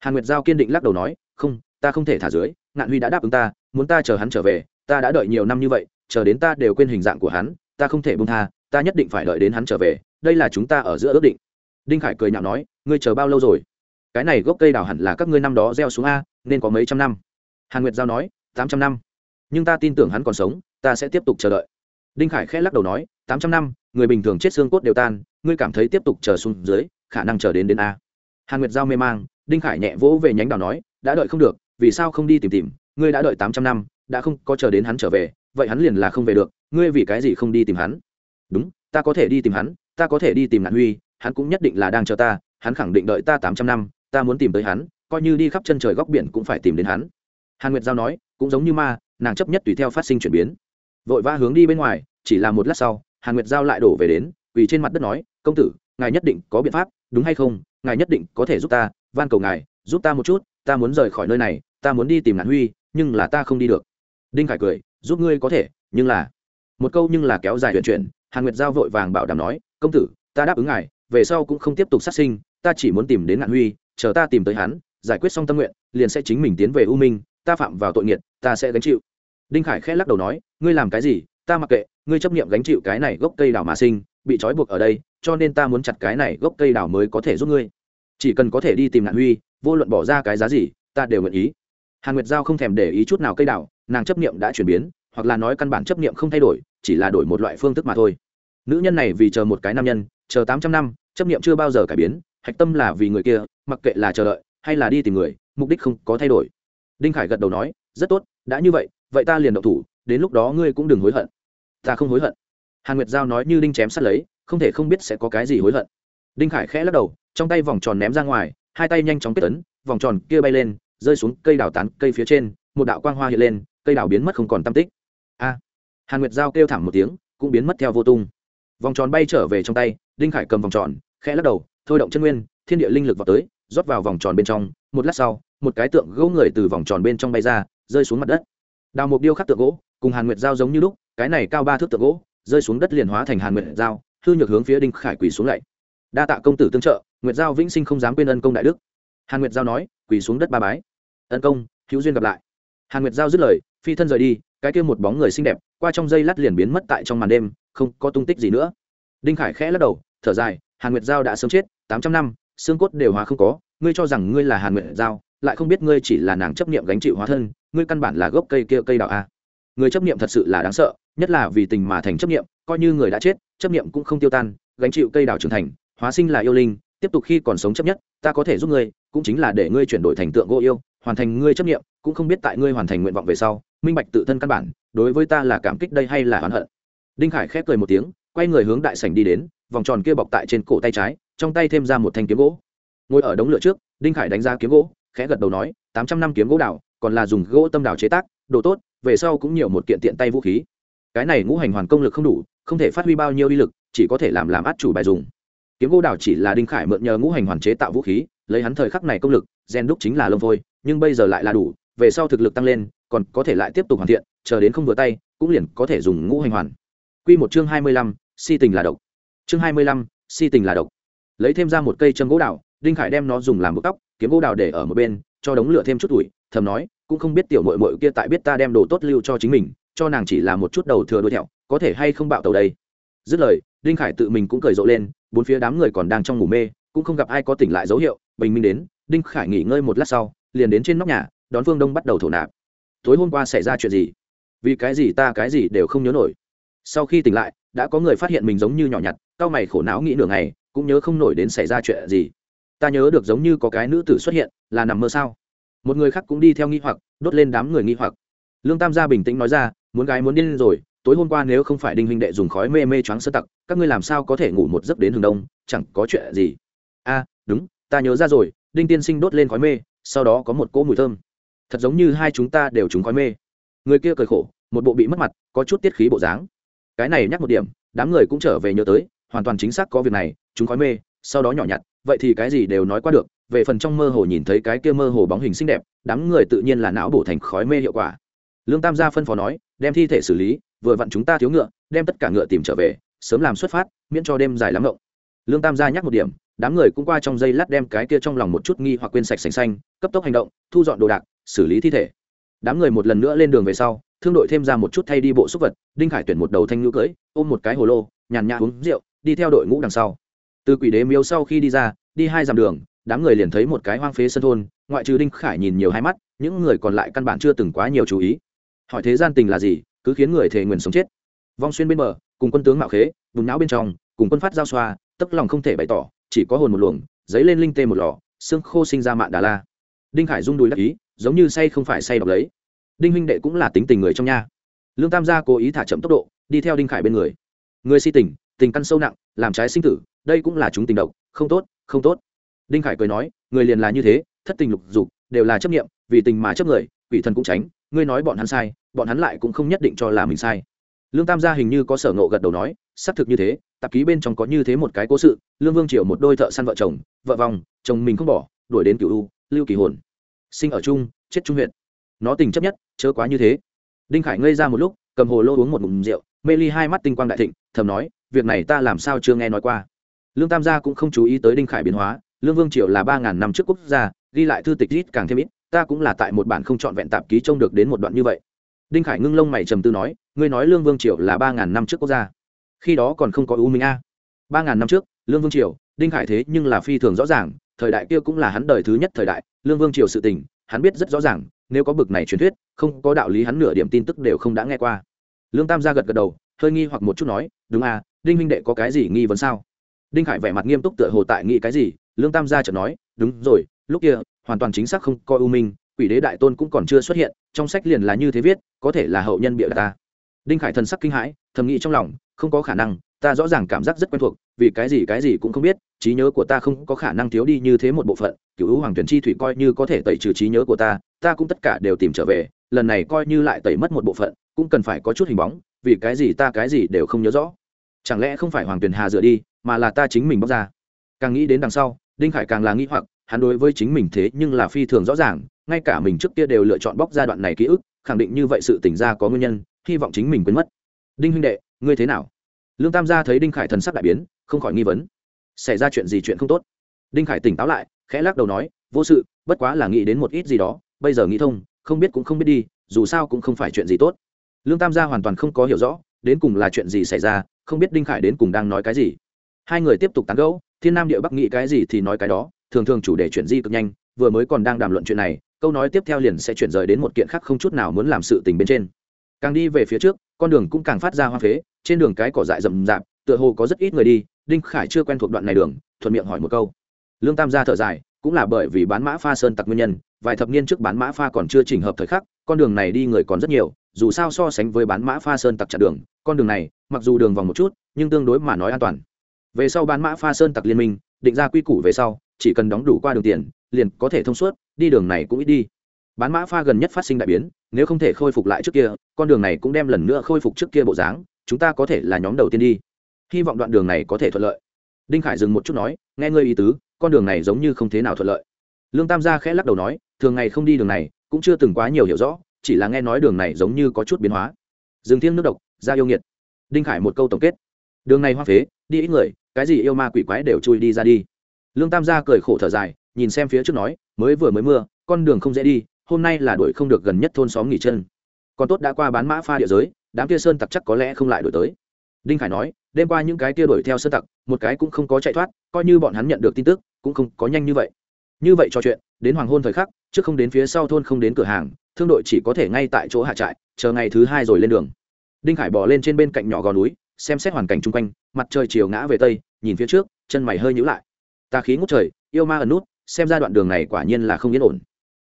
[SPEAKER 1] Hàn nguyệt giao kiên định lắc đầu nói, không, ta không thể thả dưới, ngạn huy đã đáp ứng ta, muốn ta chờ hắn trở về, ta đã đợi nhiều năm như vậy, chờ đến ta đều quên hình dạng của hắn, ta không thể buông tha, ta nhất định phải đợi đến hắn trở về, đây là chúng ta ở giữa ước định. Đinh khải cười nhạo nói, ngươi chờ bao lâu rồi? Cái này gốc cây đào hẳn là các ngươi năm đó gieo xuống a, nên có mấy trăm năm. Hàn nguyệt giao nói, tám trăm năm nhưng ta tin tưởng hắn còn sống, ta sẽ tiếp tục chờ đợi. Đinh khải khẽ lắc đầu nói, tám trăm năm, người bình thường chết xương cốt đều tan, ngươi cảm thấy tiếp tục chờ xuống dưới, khả năng chờ đến đến a. Hàn nguyệt giao mê mang, đinh khải nhẹ vỗ về nhánh đào nói, đã đợi không được, vì sao không đi tìm tìm, ngươi đã đợi tám trăm năm, đã không có chờ đến hắn trở về, vậy hắn liền là không về được, ngươi vì cái gì không đi tìm hắn? Đúng, ta có thể đi tìm hắn, ta có thể đi tìm nạn huy, hắn cũng nhất định là đang chờ ta, hắn khẳng định đợi ta tám trăm năm, ta muốn tìm tới hắn, coi như đi khắp chân trời góc biển cũng phải tìm đến hắn hàn nguyệt giao nói cũng giống như ma nàng chấp nhất tùy theo phát sinh chuyển biến vội vã hướng đi bên ngoài chỉ là một lát sau hàn nguyệt giao lại đổ về đến vì trên mặt đất nói công tử ngài nhất định có biện pháp đúng hay không ngài nhất định có thể giúp ta van cầu ngài giúp ta một chút ta muốn rời khỏi nơi này ta muốn đi tìm nạn huy nhưng là ta không đi được đinh khải cười giúp ngươi có thể nhưng là một câu nhưng là kéo dài chuyện chuyện hàn nguyệt giao vội vàng bảo đảm nói công tử ta đáp ứng ngài về sau cũng không tiếp tục sát sinh ta chỉ muốn tìm đến nạn huy chờ ta tìm tới hắn giải quyết xong tâm nguyện liền sẽ chính mình tiến về u minh ta phạm vào tội nghiệt, ta sẽ gánh chịu. Đinh khải khẽ lắc đầu nói, ngươi làm cái gì, ta mặc kệ, ngươi chấp nghiệm gánh chịu cái này gốc cây đào mà sinh, bị trói buộc ở đây, cho nên ta muốn chặt cái này gốc cây đào mới có thể giúp ngươi. Chỉ cần có thể đi tìm nạn huy, vô luận bỏ ra cái giá gì, ta đều nguyện ý. Hàn nguyệt giao không thèm để ý chút nào cây đào, nàng chấp nghiệm đã chuyển biến, hoặc là nói căn bản chấp niệm không thay đổi, chỉ là đổi một loại phương thức mà thôi. Nữ nhân này vì chờ một cái nam nhân, chờ tám trăm năm, chấp niệm chưa bao giờ cải biến, hạch tâm là vì người kia, mặc kệ là chờ đợi, hay là đi tìm người, mục đích không có thay đổi đinh khải gật đầu nói, rất tốt, đã như vậy vậy ta liền động thủ, đến lúc đó ngươi cũng đừng hối hận. Ta không hối hận. Hàn nguyệt giao nói như đinh chém sắt lấy, không thể không biết sẽ có cái gì hối hận. Đinh khải khẽ lắc đầu, trong tay vòng tròn ném ra ngoài, hai tay nhanh chóng kết tấn vòng tròn kia bay lên, rơi xuống cây đào tán cây phía trên, một đạo quang hoa hiện lên, cây đào biến mất không còn tam tích. A! Hàn nguyệt giao kêu thảm một tiếng, cũng biến mất theo vô tung. Vòng tròn bay trở về trong tay, đinh khải cầm vòng tròn, khẽ lắc đầu, thôi động chân nguyên, thiên địa linh lực vào tới, rót vào vòng tròn bên trong, một lát sau một cái tượng gỗ người từ vòng tròn bên trong bay ra, rơi xuống mặt đất. Đào mục điêu khắc tượng gỗ, cùng hàn nguyệt giao giống như lúc, cái này cao ba thước tượng gỗ, rơi xuống đất liền hóa thành hàn nguyệt giao, hư nhược hướng phía đinh khải quỳ xuống lạy đa tạ công tử tương trợ, nguyệt giao vĩnh sinh không dám quên ân công đại đức. Hàn nguyệt giao nói, quỳ xuống đất ba bái. Ân công, hữu duyên gặp lại. Hàn nguyệt giao dứt lời, phi thân rời đi, cái kia một bóng người xinh đẹp, qua trong dây lát liền biến mất tại trong màn đêm, không có tung tích gì nữa. Đinh khải khẽ lắc đầu, thở dài, hàn nguyệt giao đã sớm chết, tám trăm năm, xương cốt đều hóa không có, ngươi cho rằng ngươi là hàn nguyệt giao lại không biết ngươi chỉ là nàng chấp niệm gánh chịu hóa thân, ngươi căn bản là gốc cây kia cây đạo a. Người chấp niệm thật sự là đáng sợ, nhất là vì tình mà thành chấp niệm, coi như người đã chết, chấp niệm cũng không tiêu tan, gánh chịu cây đào trưởng thành, hóa sinh là yêu linh, tiếp tục khi còn sống chấp nhất, ta có thể giúp ngươi, cũng chính là để ngươi chuyển đổi thành tượng gỗ yêu, hoàn thành ngươi chấp niệm, cũng không biết tại ngươi hoàn thành nguyện vọng về sau, minh bạch tự thân căn bản, đối với ta là cảm kích đây hay là oán hận. Đinh khải khép cười một tiếng, quay người hướng đại sảnh đi đến, vòng tròn kia bọc tại trên cổ tay trái, trong tay thêm ra một thanh kiếm gỗ. Ngồi ở đống lửa trước, đinh khải đánh ra kiếm gỗ khẽ gật đầu nói tám trăm năm kiếm gỗ đào còn là dùng gỗ tâm đào chế tác đồ tốt về sau cũng nhiều một kiện tiện tay vũ khí cái này ngũ hành hoàn công lực không đủ không thể phát huy bao nhiêu uy lực chỉ có thể làm làm át chủ bài dùng kiếm gỗ đào chỉ là đinh khải mượn nhờ ngũ hành hoàn chế tạo vũ khí lấy hắn thời khắc này công lực gen đúc chính là lông vôi nhưng bây giờ lại là đủ về sau thực lực tăng lên còn có thể lại tiếp tục hoàn thiện chờ đến không vừa tay cũng liền có thể dùng ngũ hành hoàn Quy một chương hai mươi lăm, si tình là độc. Chương hai mươi lăm, si tình là độc. Lấy thêm ra một cây châm gỗ đào, Đinh Khải đem nó dùng làm búa tóc, kiếm gỗ đào để ở một bên, cho đống lửa thêm chút tuổi, thầm nói, cũng không biết tiểu muội muội kia tại biết ta đem đồ tốt lưu cho chính mình, cho nàng chỉ là một chút đầu thừa đuôi thẹo, có thể hay không bạo tàu đây. Dứt lời, Đinh Khải tự mình cũng cười rộ lên, bốn phía đám người còn đang trong ngủ mê, cũng không gặp ai có tỉnh lại dấu hiệu, bình minh đến, Đinh Khải nghỉ ngơi một lát sau, liền đến trên nóc nhà, đón Vương Đông bắt đầu thổ nạp. Tối hôm qua xảy ra chuyện gì? Vì cái gì ta cái gì đều không nhớ nổi sau khi tỉnh lại đã có người phát hiện mình giống như nhỏ nhặt cao mày khổ não nghĩ nửa ngày cũng nhớ không nổi đến xảy ra chuyện gì ta nhớ được giống như có cái nữ tử xuất hiện, là nằm mơ sao? Một người khác cũng đi theo nghi hoặc, đốt lên đám người nghi hoặc. Lương tam gia bình tĩnh nói ra, muốn gái muốn điên rồi, tối hôm qua nếu không phải đinh huynh đệ dùng khói mê mê choáng sơ tặc, các ngươi làm sao có thể ngủ một giấc đến hừng đông, chẳng có chuyện gì. A, đúng, ta nhớ ra rồi, đinh tiên sinh đốt lên khói mê, sau đó có một cỗ mùi thơm. Thật giống như hai chúng ta đều trúng khói mê. Người kia cười khổ, một bộ bị mất mặt, có chút tiết khí bộ dáng. Cái này nhắc một điểm, đám người cũng trở về nhớ tới, hoàn toàn chính xác có việc này chúng khói mê, sau đó nhỏ nhặt vậy thì cái gì đều nói qua được, về phần trong mơ hồ nhìn thấy cái kia mơ hồ bóng hình xinh đẹp, đám người tự nhiên là não bổ thành khói mê hiệu quả. Lương tam gia phân phó nói, đem thi thể xử lý, vừa vặn chúng ta thiếu ngựa, đem tất cả ngựa tìm trở về, sớm làm xuất phát, miễn cho đêm dài lắm ngộng. Lương tam gia nhắc một điểm, đám người cũng qua trong giây lát đem cái kia trong lòng một chút nghi hoặc quên sạch sành xanh, cấp tốc hành động, thu dọn đồ đạc, xử lý thi thể. Đám người một lần nữa lên đường về sau, thương đội thêm ra một chút thay đi bộ súc vật, đinh khải tuyển một đầu thanh ngữ cưỡi, ôm một cái hồ lô, nhàn nhã uống rượu, đi theo đội ngũ đằng sau từ quỷ đế miếu sau khi đi ra đi hai dặm đường đám người liền thấy một cái hoang phế sân thôn ngoại trừ đinh khải nhìn nhiều hai mắt những người còn lại căn bản chưa từng quá nhiều chú ý. Hỏi thế gian tình là gì cứ khiến người thề nguyền sống chết. Vong xuyên bên bờ cùng quân tướng mạo khế bùn não bên trong cùng quân phát giao xoa tấc lòng không thể bày tỏ chỉ có hồn một luồng giấy lên linh tê một lò xương khô sinh ra mạng đà la. Đinh khải rung đùi đắc ý giống như say không phải say đọc lấy. Đinh huynh đệ cũng là tính tình người trong nhà, lương tam gia cố ý thả chậm tốc độ đi theo đinh khải bên người. Người si tình tình căn sâu nặng làm trái sinh tử đây cũng là chúng tình độc, không tốt không tốt. Đinh khải cười nói, người liền là như thế, thất tình lục dục, đều là chấp nghiệm vì tình mà chấp người, quỷ thần cũng tránh, ngươi nói bọn hắn sai, bọn hắn lại cũng không nhất định cho là mình sai. Lương tam gia hình như có sở ngộ gật đầu nói, xác thực như thế, tạp ký bên trong có như thế một cái cố sự, lương vương triều một đôi thợ săn vợ chồng, vợ vòng chồng mình không bỏ, đuổi đến cựu u, lưu kỳ hồn. Sinh ở chung, chết trung huyện nó tình chấp nhất, chớ quá như thế. Đinh khải ngây ra một lúc, cầm hồ lô uống một ngụm rượu, mê ly hai mắt tinh quang đại thịnh, thầm nói, việc này ta làm sao chưa nghe nói qua lương tam gia cũng không chú ý tới đinh khải biến hóa, lương vương triều là ba ngàn năm trước quốc gia, ghi lại thư tịch ít càng thêm ít, ta cũng là tại một bản không trọn vẹn tạp ký trông được đến một đoạn như vậy. Đinh khải ngưng lông mày trầm tư nói, ngươi nói lương vương triều là ba ngàn năm trước quốc gia. Khi đó còn không có u minh a. Ba ngàn năm trước, lương vương triều, đinh khải thế nhưng là phi thường rõ ràng, thời đại kia cũng là hắn đời thứ nhất thời đại, lương vương triều sự tình, hắn biết rất rõ ràng, nếu có bực này truyền thuyết, không có đạo lý hắn nửa điểm tin tức đều không đã nghe qua. Lương tam gia gật gật đầu, hơi nghi hoặc một chút nói, đúng à đinh Minh đệ có cái gì nghi vấn sao? Đinh khải vẻ mặt nghiêm túc tựa hồ tại nghĩ cái gì, lương tam gia chợt nói, đúng rồi, lúc kia, hoàn toàn chính xác không coi u minh, quỷ đế đại tôn cũng còn chưa xuất hiện, trong sách liền là như thế viết, có thể là hậu nhân bịa ta. Đinh khải thần sắc kinh hãi, thầm nghĩ trong lòng, không có khả năng, ta rõ ràng cảm giác rất quen thuộc, vì cái gì cái gì cũng không biết, trí nhớ của ta không có khả năng thiếu đi như thế một bộ phận cựu hữu hoàng tuyển chi thủy coi như có thể tẩy trừ trí nhớ của ta ta cũng tất cả đều tìm trở về, lần này coi như lại tẩy mất một bộ phận, cũng cần phải có chút hình bóng, vì cái gì ta cái gì đều không nhớ rõ chẳng lẽ không phải hoàng tuyền hà dựa đi, mà là ta chính mình bóc ra? Càng nghĩ đến đằng sau, đinh khải càng là nghĩ hoặc, hắn đối với chính mình thế nhưng là phi thường rõ ràng, ngay cả mình trước kia đều lựa chọn bóc ra đoạn này ký ức, khẳng định như vậy sự tỉnh ra có nguyên nhân, hy vọng chính mình quên mất. Đinh huynh đệ, ngươi thế nào? Lương tam gia thấy đinh khải thần sắc đại biến, không khỏi nghi vấn. Xảy ra chuyện gì chuyện không tốt? Đinh khải tỉnh táo lại, khẽ lắc đầu nói, vô sự, bất quá là nghĩ đến một ít gì đó, bây giờ nghĩ thông, không biết cũng không biết đi, dù sao cũng không phải chuyện gì tốt. Lương tam gia hoàn toàn không có hiểu rõ đến cùng là chuyện gì xảy ra, không biết đinh khải đến cùng đang nói cái gì. Hai người tiếp tục tán gẫu, thiên nam địa bắc nghĩ cái gì thì nói cái đó, thường thường chủ đề chuyển di cực nhanh, vừa mới còn đang đàm luận chuyện này, câu nói tiếp theo liền sẽ chuyển rời đến một kiện khác không chút nào muốn làm sự tình bên trên. Càng đi về phía trước, con đường cũng càng phát ra hoa phế, trên đường cái cỏ dại rậm rạp, tựa hồ có rất ít người đi, đinh khải chưa quen thuộc đoạn này đường, thuận miệng hỏi một câu. Lương tam gia thở dài, cũng là bởi vì bán mã pha sơn tặc nguyên nhân, vài thập niên trước bán mã pha còn chưa chỉnh hợp thời khắc, con đường này đi người còn rất nhiều dù sao so sánh với bán mã pha sơn tặc chặn đường, con đường này, mặc dù đường vòng một chút, nhưng tương đối mà nói an toàn. Về sau bán mã pha sơn tặc liên minh, định ra quy củ về sau, chỉ cần đóng đủ qua đường tiền, liền có thể thông suốt, đi đường này cũng ít đi. Bán mã pha gần nhất phát sinh đại biến, nếu không thể khôi phục lại trước kia, con đường này cũng đem lần nữa khôi phục trước kia bộ dáng, chúng ta có thể là nhóm đầu tiên đi. Hy vọng đoạn đường này có thể thuận lợi. Đinh khải dừng một chút nói, nghe ngơi ý tứ, con đường này giống như không thế nào thuận lợi. Lương tam gia khẽ lắc đầu nói, thường ngày không đi đường này, cũng chưa từng quá nhiều hiểu rõ chỉ là nghe nói đường này giống như có chút biến hóa. Rừng thiêng nước độc ra yêu nghiệt. Đinh khải một câu tổng kết. Đường này hoa phế, đi ít người, cái gì yêu ma quỷ quái đều chui đi ra đi. Lương tam gia cười khổ thở dài, nhìn xem phía trước nói, mới vừa mới mưa, con đường không dễ đi, hôm nay là đuổi không được gần nhất thôn xóm nghỉ chân. Còn tốt đã qua bán mã pha địa giới, đám kia sơn tặc chắc có lẽ không lại đuổi tới. Đinh khải nói, đêm qua những cái kia đuổi theo sơn tặc, một cái cũng không có chạy thoát, coi như bọn hắn nhận được tin tức, cũng không có nhanh như vậy. Như vậy trò chuyện, đến hoàng hôn thời khắc, trước không đến phía sau thôn không đến cửa hàng thương đội chỉ có thể ngay tại chỗ hạ trại chờ ngày thứ hai rồi lên đường đinh khải bỏ lên trên bên cạnh nhỏ gò núi xem xét hoàn cảnh chung quanh mặt trời chiều ngã về tây nhìn phía trước chân mày hơi nhữ lại tà khí ngút trời yêu ma ẩn nút xem ra đoạn đường này quả nhiên là không yên ổn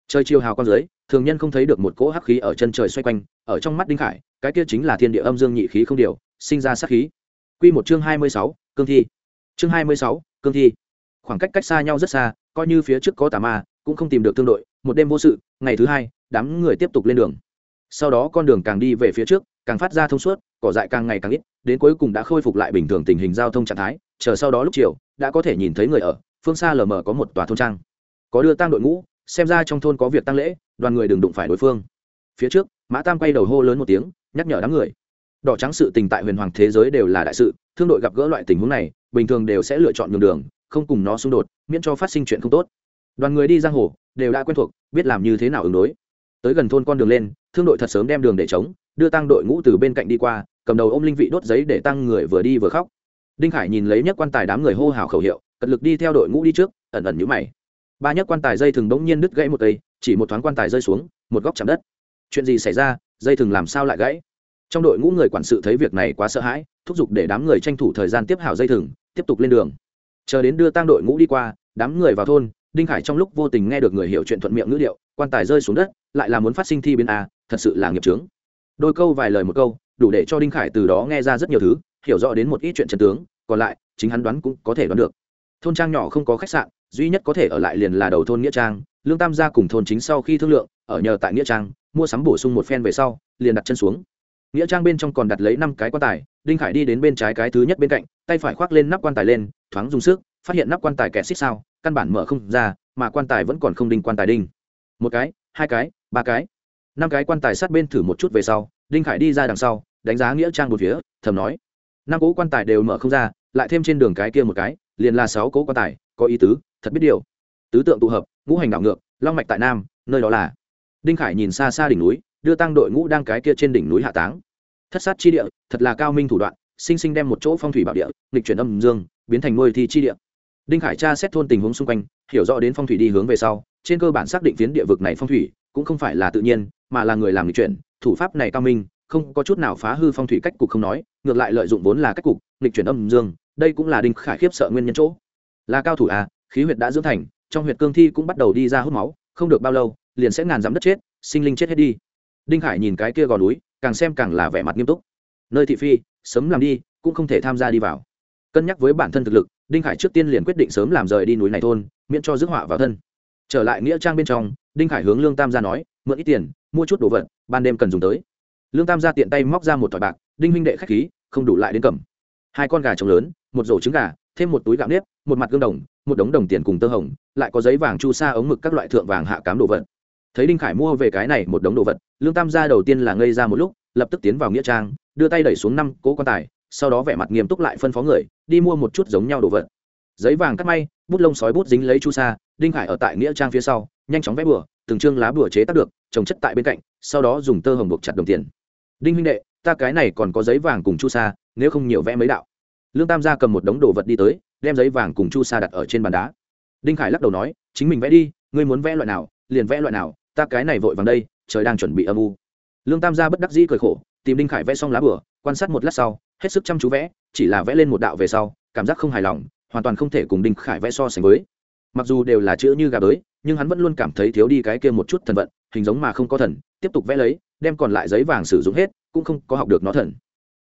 [SPEAKER 1] trời chiều hào con dưới thường nhân không thấy được một cỗ hắc khí ở chân trời xoay quanh ở trong mắt đinh khải cái kia chính là thiên địa âm dương nhị khí không điều sinh ra sát khí Quy một chương hai mươi sáu, cương thi. Chương hai mươi sáu, cương thi. Khoảng cách cách xa nhau rất xa, coi như phía trước có tà ma, cũng không tìm được thương đội, một đêm vô sự, ngày thứ hai, đám người tiếp tục lên đường. Sau đó con đường càng đi về phía trước, càng phát ra thông suốt, cỏ dại càng ngày càng ít, đến cuối cùng đã khôi phục lại bình thường tình hình giao thông trạng thái, chờ sau đó lúc chiều, đã có thể nhìn thấy người ở, phương xa lờ mờ có một tòa thôn trang. Có đưa tang đội ngũ, xem ra trong thôn có việc tăng lễ, đoàn người đừng đụng phải đối phương. Phía trước, Mã Tam quay đầu hô lớn một tiếng, nhắc nhở đám người đỏ trắng sự tình tại huyền hoàng thế giới đều là đại sự thương đội gặp gỡ loại tình huống này bình thường đều sẽ lựa chọn nhường đường không cùng nó xung đột miễn cho phát sinh chuyện không tốt đoàn người đi giang hồ đều đã quen thuộc biết làm như thế nào ứng đối tới gần thôn con đường lên, thương đội thật sớm đem đường để chống đưa tăng đội ngũ từ bên cạnh đi qua, cầm đầu ôm linh vị đốt giấy để tăng người vừa đi vừa khóc. Đinh khải nhìn lấy nhất quan tài đám người hô hào khẩu hiệu, cật lực đi theo đội ngũ đi trước, ẩn ẩn nhũ mày. Ba nhất quan tài dây thừng bỗng nhiên đứt gãy một cây, chỉ một thoáng quan tài rơi xuống, một góc chạm đất. Chuyện gì xảy ra? Dây thừng làm sao lại gãy? Trong đội ngũ người quản sự thấy việc này quá sợ hãi, thúc giục để đám người tranh thủ thời gian tiếp hảo dây thừng, tiếp tục lên đường. Chờ đến đưa tang đội ngũ đi qua, đám người vào thôn, đinh khải trong lúc vô tình nghe được người hiểu chuyện thuận miệng ngữ điệu, quan tài rơi xuống đất lại là muốn phát sinh thi biến a, thật sự là nghiệp trướng đôi câu vài lời một câu, đủ để cho đinh khải từ đó nghe ra rất nhiều thứ, hiểu rõ đến một ít chuyện trần tướng, còn lại, chính hắn đoán cũng có thể đoán được. Thôn trang nhỏ không có khách sạn, duy nhất có thể ở lại liền là đầu thôn nghĩa trang, lương tam gia cùng thôn chính sau khi thương lượng, ở nhờ tại nghĩa trang, mua sắm bổ sung một phen về sau, liền đặt chân xuống. Nghĩa trang bên trong còn đặt lấy năm cái quan tài, đinh khải đi đến bên trái cái thứ nhất bên cạnh, tay phải khoác lên nắp quan tài lên, thoáng dùng sức, phát hiện nắp quan tài kẹt xích sao, căn bản mở không ra, mà quan tài vẫn còn không đinh quan tài đinh một cái, hai cái, ba cái. Năm cái quan tài sát bên thử một chút về sau, đinh khải đi ra đằng sau, đánh giá nghĩa trang một phía, thầm nói. Năm cỗ quan tài đều mở không ra, lại thêm trên đường cái kia một cái, liền là sáu cỗ quan tài, có ý tứ, thật biết điều. Tứ tượng tụ hợp, ngũ hành đảo ngược, long mạch tại nam, nơi đó là. Đinh khải nhìn xa xa đỉnh núi, đưa tăng đội ngũ đang cái kia trên đỉnh núi hạ táng. Thất sát chi địa, thật là cao minh thủ đoạn, sinh sinh đem một chỗ phong thủy bảo địa, nghịch chuyển âm dương, biến thành nuôi thi chi địa. Đinh khải tra xét thôn tình huống xung quanh, hiểu rõ đến phong thủy đi hướng về sau trên cơ bản xác định phiến địa vực này phong thủy cũng không phải là tự nhiên, mà là người làm lịch chuyển, thủ pháp này cao minh, không có chút nào phá hư phong thủy cách cục không nói, ngược lại lợi dụng vốn là cách cục, nghịch chuyển âm dương, đây cũng là đinh khải khiếp sợ nguyên nhân chỗ. Là cao thủ à khí huyệt đã dưỡng thành, trong huyệt cương thi cũng bắt đầu đi ra hút máu, không được bao lâu, liền sẽ ngàn dám đất chết, sinh linh chết hết đi. Đinh khải nhìn cái kia gò núi, càng xem càng là vẻ mặt nghiêm túc. Nơi thị phi, sớm làm đi, cũng không thể tham gia đi vào. Cân nhắc với bản thân thực lực, đinh khải trước tiên liền quyết định sớm làm rời đi núi này thôn, miễn cho rước họa vào thân trở lại nghĩa trang bên trong, đinh khải hướng lương tam gia nói, mượn ít tiền, mua chút đồ vật, ban đêm cần dùng tới. Lương tam gia tiện tay móc ra một thỏi bạc, đinh huynh đệ khách khí, không đủ lại đến cầm. Hai con gà trống lớn, một rổ trứng gà, thêm một túi gạo nếp, một mặt gương đồng, một đống đồng tiền cùng tơ hồng, lại có giấy vàng chu sa ống mực các loại thượng vàng hạ cám đồ vật. Thấy đinh khải mua về cái này một đống đồ vật, lương tam gia đầu tiên là ngây ra một lúc, lập tức tiến vào nghĩa trang, đưa tay đẩy xuống năm cỗ quan tài, sau đó vẻ mặt nghiêm túc lại phân phó người, đi mua một chút giống nhau đồ vật giấy vàng cắt may, bút lông sói bút dính lấy chu sa, đinh khải ở tại nghĩa trang phía sau, nhanh chóng vẽ bừa, từng chương lá bừa chế tác được, trồng chất tại bên cạnh, sau đó dùng tơ hồng buộc chặt đồng tiền. Đinh huynh đệ, ta cái này còn có giấy vàng cùng chu sa, nếu không nhiều vẽ mấy đạo. Lương tam gia cầm một đống đồ vật đi tới, đem giấy vàng cùng chu sa đặt ở trên bàn đá. Đinh khải lắc đầu nói, chính mình vẽ đi, ngươi muốn vẽ loại nào, liền vẽ loại nào, ta cái này vội vàng đây, trời đang chuẩn bị âm u. Lương tam gia bất đắc dĩ cười khổ, tìm đinh khải vẽ xong lá bửa quan sát một lát sau, hết sức chăm chú vẽ, chỉ là vẽ lên một đạo về sau, cảm giác không hài lòng hoàn toàn không thể cùng đinh khải vẽ so sánh với. Mặc dù đều là chữ như gà bới, nhưng hắn vẫn luôn cảm thấy thiếu đi cái kia một chút thần vận, hình giống mà không có thần, tiếp tục vẽ lấy, đem còn lại giấy vàng sử dụng hết, cũng không có học được nó thần.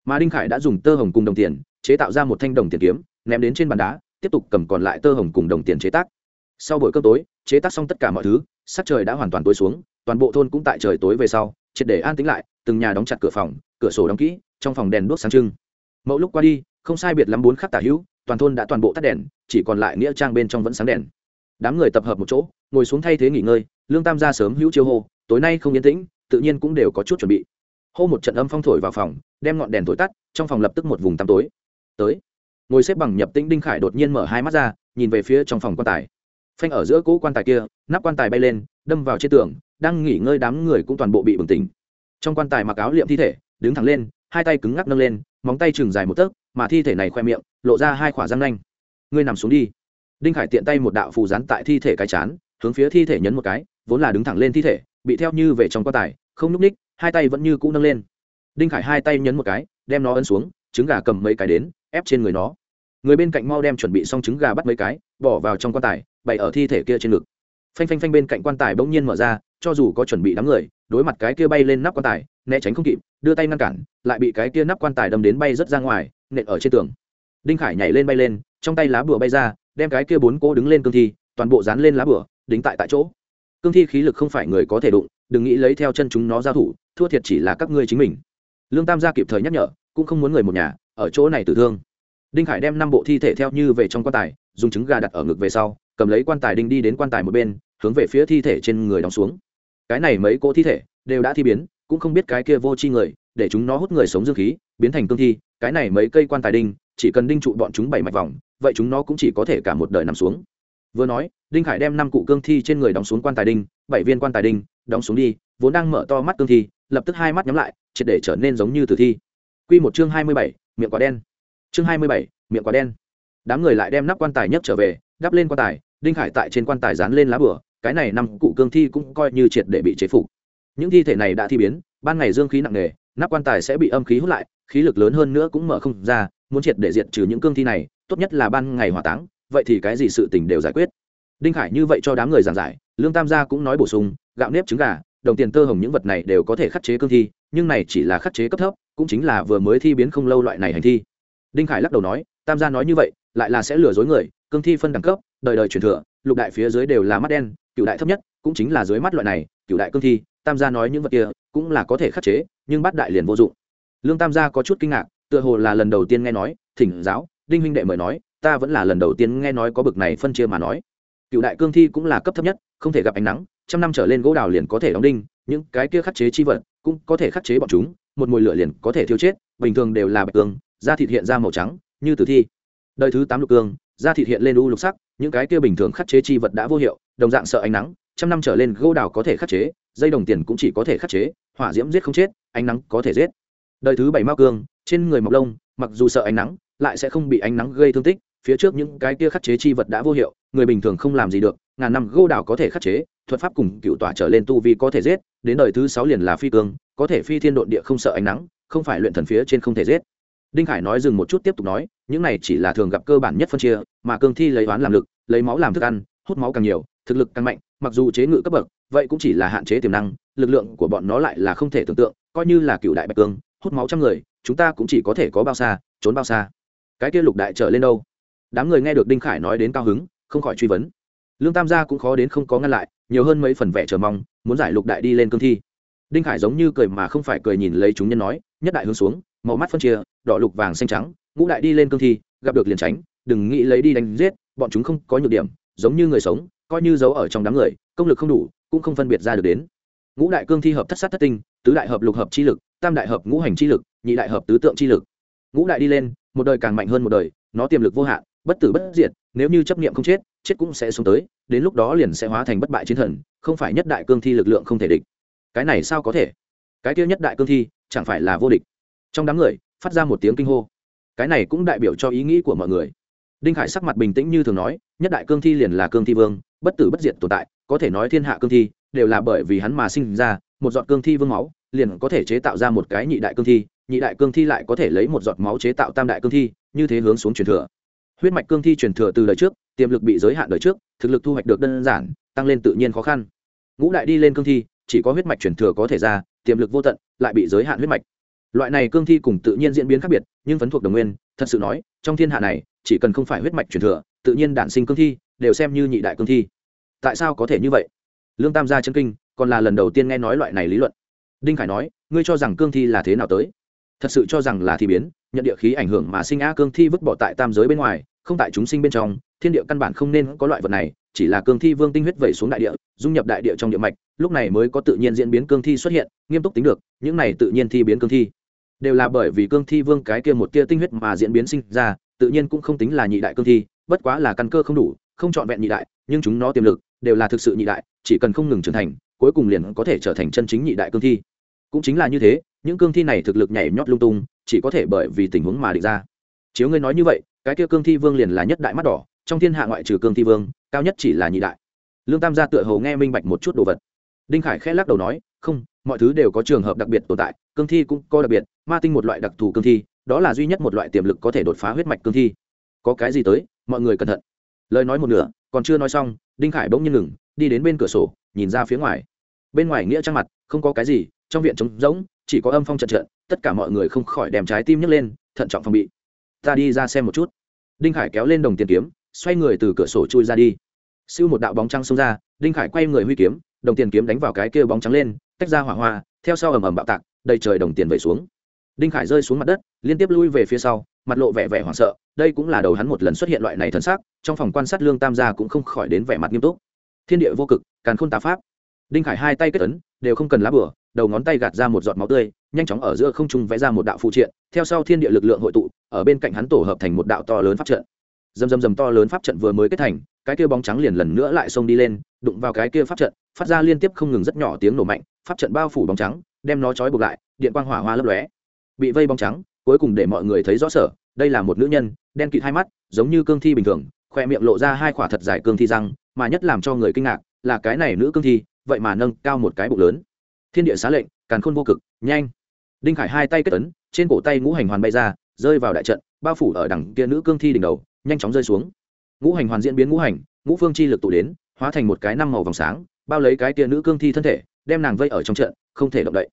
[SPEAKER 1] Mà đinh khải đã dùng tơ hồng cùng đồng tiền, chế tạo ra một thanh đồng tiền kiếm, ném đến trên bàn đá, tiếp tục cầm còn lại tơ hồng cùng đồng tiền chế tác. Sau buổi cơm tối, chế tác xong tất cả mọi thứ, sắc trời đã hoàn toàn tối xuống, toàn bộ thôn cũng tại trời tối về sau, triệt để an tĩnh lại, từng nhà đóng chặt cửa phòng, cửa sổ đóng kỹ, trong phòng đèn đuốc sáng trưng. Mẫu lúc qua đi, không sai biệt lắm bốn khắc tả hữu toàn thôn đã toàn bộ tắt đèn, chỉ còn lại nghĩa trang bên trong vẫn sáng đèn. Đám người tập hợp một chỗ, ngồi xuống thay thế nghỉ ngơi, lương tam ra sớm hữu chiêu hô, tối nay không yên tĩnh, tự nhiên cũng đều có chút chuẩn bị. Hô một trận âm phong thổi vào phòng, đem ngọn đèn thổi tắt, trong phòng lập tức một vùng tăm tối. Tới, ngồi xếp bằng nhập tĩnh đinh khải đột nhiên mở hai mắt ra, nhìn về phía trong phòng quan tài. Phanh ở giữa cỗ quan tài kia, nắp quan tài bay lên, đâm vào trên tường, đang nghỉ ngơi đám người cũng toàn bộ bị bừng tỉnh. Trong quan tài mặc áo liệm thi thể, đứng thẳng lên, hai tay cứng ngắc nâng lên móng tay chừng dài một tấc, mà thi thể này khoe miệng, lộ ra hai khỏa răng nanh. Ngươi nằm xuống đi. Đinh khải tiện tay một đạo phù rán tại thi thể cái chán, hướng phía thi thể nhấn một cái, vốn là đứng thẳng lên thi thể, bị theo như về trong quan tài, không núp ních, hai tay vẫn như cũ nâng lên. Đinh khải hai tay nhấn một cái, đem nó ấn xuống, trứng gà cầm mấy cái đến, ép trên người nó. Người bên cạnh mau đem chuẩn bị xong trứng gà bắt mấy cái, bỏ vào trong quan tài, bày ở thi thể kia trên ngực phanh phanh phanh bên cạnh quan tài bỗng nhiên mở ra, cho dù có chuẩn bị đám người, đối mặt cái kia bay lên nắp quan tài, né tránh không kịp, đưa tay ngăn cản, lại bị cái kia nắp quan tài đâm đến bay rất ra ngoài, nện ở trên tường. Đinh khải nhảy lên bay lên, trong tay lá bùa bay ra, đem cái kia bốn cỗ đứng lên cương thi, toàn bộ dán lên lá bùa, đính tại tại chỗ. Cương thi khí lực không phải người có thể đụng, đừng nghĩ lấy theo chân chúng nó giao thủ, thua thiệt chỉ là các ngươi chính mình. Lương tam gia kịp thời nhắc nhở, cũng không muốn người một nhà, ở chỗ này tử thương. Đinh khải đem năm bộ thi thể theo như về trong quan tài, dùng trứng gà đặt ở ngực về sau cầm lấy quan tài đinh đi đến quan tài một bên, hướng về phía thi thể trên người đóng xuống. Cái này mấy cỗ thi thể đều đã thi biến, cũng không biết cái kia vô tri người, để chúng nó hút người sống dương khí, biến thành cương thi, cái này mấy cây quan tài đinh, chỉ cần đinh trụ bọn chúng bảy mạch vòng, vậy chúng nó cũng chỉ có thể cả một đời nằm xuống. Vừa nói, đinh khải đem năm cụ cương thi trên người đóng xuống quan tài đinh, bảy viên quan tài đinh, đóng xuống đi, vốn đang mở to mắt cương thi, lập tức hai mắt nhắm lại, triệt để trở nên giống như tử thi. Q một chương hai mươi bảy, miệng quả đen. Chương hai mươi bảy, miệng quả đen. Đám người lại đem nắp quan tài nhấc trở về, đắp lên quan tài đinh khải tại trên quan tài dán lên lá bửa cái này năm cụ cương thi cũng coi như triệt để bị chế phục. Những thi thể này đã thi biến, ban ngày dương khí nặng nề, nắp quan tài sẽ bị âm khí hút lại, khí lực lớn hơn nữa cũng mở không ra, muốn triệt để diệt trừ những cương thi này, tốt nhất là ban ngày hỏa táng, vậy thì cái gì sự tình đều giải quyết. Đinh khải như vậy cho đám người giảng giải, lương tam gia cũng nói bổ sung, gạo nếp trứng gà, đồng tiền tơ hồng những vật này đều có thể khắc chế cương thi, nhưng này chỉ là khắc chế cấp thấp, cũng chính là vừa mới thi biến không lâu loại này hành thi. Đinh khải lắc đầu nói, tam gia nói như vậy, lại là sẽ lừa dối người, cương thi phân đẳng cấp đời đời truyền thừa, lục đại phía dưới đều là mắt đen cựu đại thấp nhất cũng chính là dưới mắt loại này cựu đại cương thi, tam gia nói những vật kia cũng là có thể khắc chế, nhưng bát đại liền vô dụng. Lương tam gia có chút kinh ngạc, tựa hồ là lần đầu tiên nghe nói, thỉnh giáo, đinh huynh đệ mời nói, ta vẫn là lần đầu tiên nghe nói có bực này phân chia mà nói. Cựu đại cương thi cũng là cấp thấp nhất, không thể gặp ánh nắng, trăm năm trở lên gỗ đào liền có thể đóng đinh, những cái kia khắc chế chi vật cũng có thể khắc chế bọn chúng, một mùi lửa liền có thể thiêu chết, bình thường đều là bạch cương, da thịt hiện ra màu trắng, như tử thi. Đời thứ tám lục cương, da thịt hiện lên u lục sắc những cái kia bình thường khắc chế chi vật đã vô hiệu, đồng dạng sợ ánh nắng, trăm năm trở lên gỗ đào có thể khắc chế, dây đồng tiền cũng chỉ có thể khắc chế, hỏa diễm giết không chết, ánh nắng có thể giết. Đời thứ bảy mao cương, trên người mọc lông, mặc dù sợ ánh nắng, lại sẽ không bị ánh nắng gây thương tích, phía trước những cái kia khắc chế chi vật đã vô hiệu, người bình thường không làm gì được, ngàn năm gỗ đào có thể khắc chế, thuật pháp cùng cựu tỏa trở lên tu vi có thể giết, đến đời thứ sáu liền là phi cương, có thể phi thiên độn địa không sợ ánh nắng, không phải luyện thần phía trên không thể giết đinh khải nói dừng một chút tiếp tục nói, những này chỉ là thường gặp cơ bản nhất phân chia, mà cương thi lấy oán làm lực, lấy máu làm thức ăn, hút máu càng nhiều, thực lực càng mạnh, mặc dù chế ngự cấp bậc, vậy cũng chỉ là hạn chế tiềm năng, lực lượng của bọn nó lại là không thể tưởng tượng, coi như là cựu đại bạch cương, hút máu trăm người, chúng ta cũng chỉ có thể có bao xa, trốn bao xa. Cái kia lục đại trở lên đâu? Đám người nghe được đinh khải nói đến cao hứng, không khỏi truy vấn. Lương tam gia cũng khó đến không có ngăn lại, nhiều hơn mấy phần vẻ chờ mong, muốn giải lục đại đi lên cương thi. Đinh khải giống như cười mà không phải cười nhìn lấy chúng nhân nói, nhất đại hướng xuống, màu mắt phân chia đỏ lục vàng xanh trắng, ngũ đại đi lên cương thi, gặp được liền tránh, đừng nghĩ lấy đi đánh giết, bọn chúng không có nhược điểm, giống như người sống, coi như giấu ở trong đám người, công lực không đủ, cũng không phân biệt ra được đến. Ngũ đại cương thi hợp thất sát thất tinh, tứ đại hợp lục hợp chi lực, tam đại hợp ngũ hành chi lực, nhị đại hợp tứ tượng chi lực. Ngũ đại đi lên, một đời càng mạnh hơn một đời, nó tiềm lực vô hạn, bất tử bất diệt, nếu như chấp niệm không chết chết cũng sẽ xuống tới, đến lúc đó liền sẽ hóa thành bất bại chiến thần, không phải nhất đại cương thi lực lượng không thể địch. Cái này sao có thể? Cái kia nhất đại cương thi, chẳng phải là vô địch. Trong đám người phát ra một tiếng kinh hô. Cái này cũng đại biểu cho ý nghĩ của mọi người. Đinh khải sắc mặt bình tĩnh như thường nói, nhất đại cương thi liền là cương thi vương, bất tử bất diệt tồn tại, có thể nói thiên hạ cương thi, đều là bởi vì hắn mà sinh ra, một giọt cương thi vương máu, liền có thể chế tạo ra một cái nhị đại cương thi, nhị đại cương thi lại có thể lấy một giọt máu chế tạo tam đại cương thi, như thế hướng xuống truyền thừa. Huyết mạch cương thi truyền thừa từ đời trước, tiềm lực bị giới hạn đời trước, thực lực thu hoạch được đơn giản, tăng lên tự nhiên khó khăn. Ngũ đại đi lên cương thi, chỉ có huyết mạch truyền thừa có thể ra, tiềm lực vô tận, lại bị giới hạn huyết mạch loại này cương thi cùng tự nhiên diễn biến khác biệt, nhưng phấn thuộc đồng nguyên, thật sự nói, trong thiên hạ này, chỉ cần không phải huyết mạch truyền thừa, tự nhiên đản sinh cương thi, đều xem như nhị đại cương thi. Tại sao có thể như vậy? Lương tam gia chân kinh, còn là lần đầu tiên nghe nói loại này lý luận. Đinh khải nói, ngươi cho rằng cương thi là thế nào tới? Thật sự cho rằng là thi biến, nhận địa khí ảnh hưởng mà sinh a cương thi vứt bỏ tại tam giới bên ngoài, không tại chúng sinh bên trong, thiên địa căn bản không nên có loại vật này, chỉ là cương thi vương tinh huyết vẩy xuống đại địa, dung nhập đại địa trong địa mạch, lúc này mới có tự nhiên diễn biến cương thi xuất hiện, nghiêm túc tính được, những này tự nhiên thi biến cương thi đều là bởi vì cương thi vương cái kia một tia tinh huyết mà diễn biến sinh ra, tự nhiên cũng không tính là nhị đại cương thi, bất quá là căn cơ không đủ, không trọn vẹn nhị đại, nhưng chúng nó tiềm lực đều là thực sự nhị đại, chỉ cần không ngừng trưởng thành, cuối cùng liền có thể trở thành chân chính nhị đại cương thi. Cũng chính là như thế, những cương thi này thực lực nhảy nhót lung tung, chỉ có thể bởi vì tình huống mà định ra. Chiếu ngươi nói như vậy, cái kia cương thi vương liền là nhất đại mắt đỏ, trong thiên hạ ngoại trừ cương thi vương, cao nhất chỉ là nhị đại. Lương tam gia tựa hầu nghe minh bạch một chút đồ vật. Đinh khải khẽ lắc đầu nói, không, mọi thứ đều có trường hợp đặc biệt tồn tại cương thi cũng có đặc biệt, ma tinh một loại đặc thù cương thi, đó là duy nhất một loại tiềm lực có thể đột phá huyết mạch cương thi. Có cái gì tới, mọi người cẩn thận. Lời nói một nửa, còn chưa nói xong, đinh khải bỗng nhiên ngừng, đi đến bên cửa sổ, nhìn ra phía ngoài. Bên ngoài nghĩa trang mặt, không có cái gì, trong viện trống rỗng, chỉ có âm phong trận trận, tất cả mọi người không khỏi đem trái tim nhấc lên, thận trọng phòng bị. Ta đi ra xem một chút. Đinh khải kéo lên đồng tiền kiếm, xoay người từ cửa sổ chui ra đi. Siêu một đạo bóng trăng xông ra, đinh khải quay người huy kiếm, đồng tiền kiếm đánh vào cái kia bóng trắng lên, tách ra hỏa hoa, theo sau ầm ầm bạo tạc đầy trời đồng tiền vẩy xuống. Đinh khải rơi xuống mặt đất, liên tiếp lui về phía sau, mặt lộ vẻ vẻ hoảng sợ, đây cũng là đầu hắn một lần xuất hiện loại này thân xác trong phòng quan sát lương tam gia cũng không khỏi đến vẻ mặt nghiêm túc. Thiên địa vô cực, càn khôn tá pháp. Đinh khải hai tay kết ấn, đều không cần lá bửa đầu ngón tay gạt ra một giọt máu tươi, nhanh chóng ở giữa không trung vẽ ra một đạo phụ triện, theo sau thiên địa lực lượng hội tụ, ở bên cạnh hắn tổ hợp thành một đạo to lớn pháp trận. Dầm dầm dầm to lớn pháp trận vừa mới kết thành, cái kia bóng trắng liền lần nữa lại xông đi lên, đụng vào cái kia pháp trận, phát ra liên tiếp không ngừng rất nhỏ tiếng nổ mạnh, pháp trận bao phủ bóng trắng đem nó trói buộc lại, điện quang hỏa hoa lấp lóe. Bị vây bóng trắng, cuối cùng để mọi người thấy rõ sở, đây là một nữ nhân, đen kịt hai mắt, giống như cương thi bình thường, khoe miệng lộ ra hai khỏa thật dài cương thi răng, mà nhất làm cho người kinh ngạc là cái này nữ cương thi, vậy mà nâng cao một cái bụng lớn. Thiên địa xá lệnh, càn khôn vô cực, nhanh. Đinh khải hai tay kết ấn, trên cổ tay ngũ hành hoàn bay ra, rơi vào đại trận, bao phủ ở đằng kia nữ cương thi đỉnh đầu, nhanh chóng rơi xuống. Ngũ hành hoàn diễn biến ngũ hành, ngũ phương chi lực tụ đến, hóa thành một cái năm màu vòng sáng, bao lấy cái kia nữ cương thi thân thể, đem nàng vây ở trong trận, không thể động đậy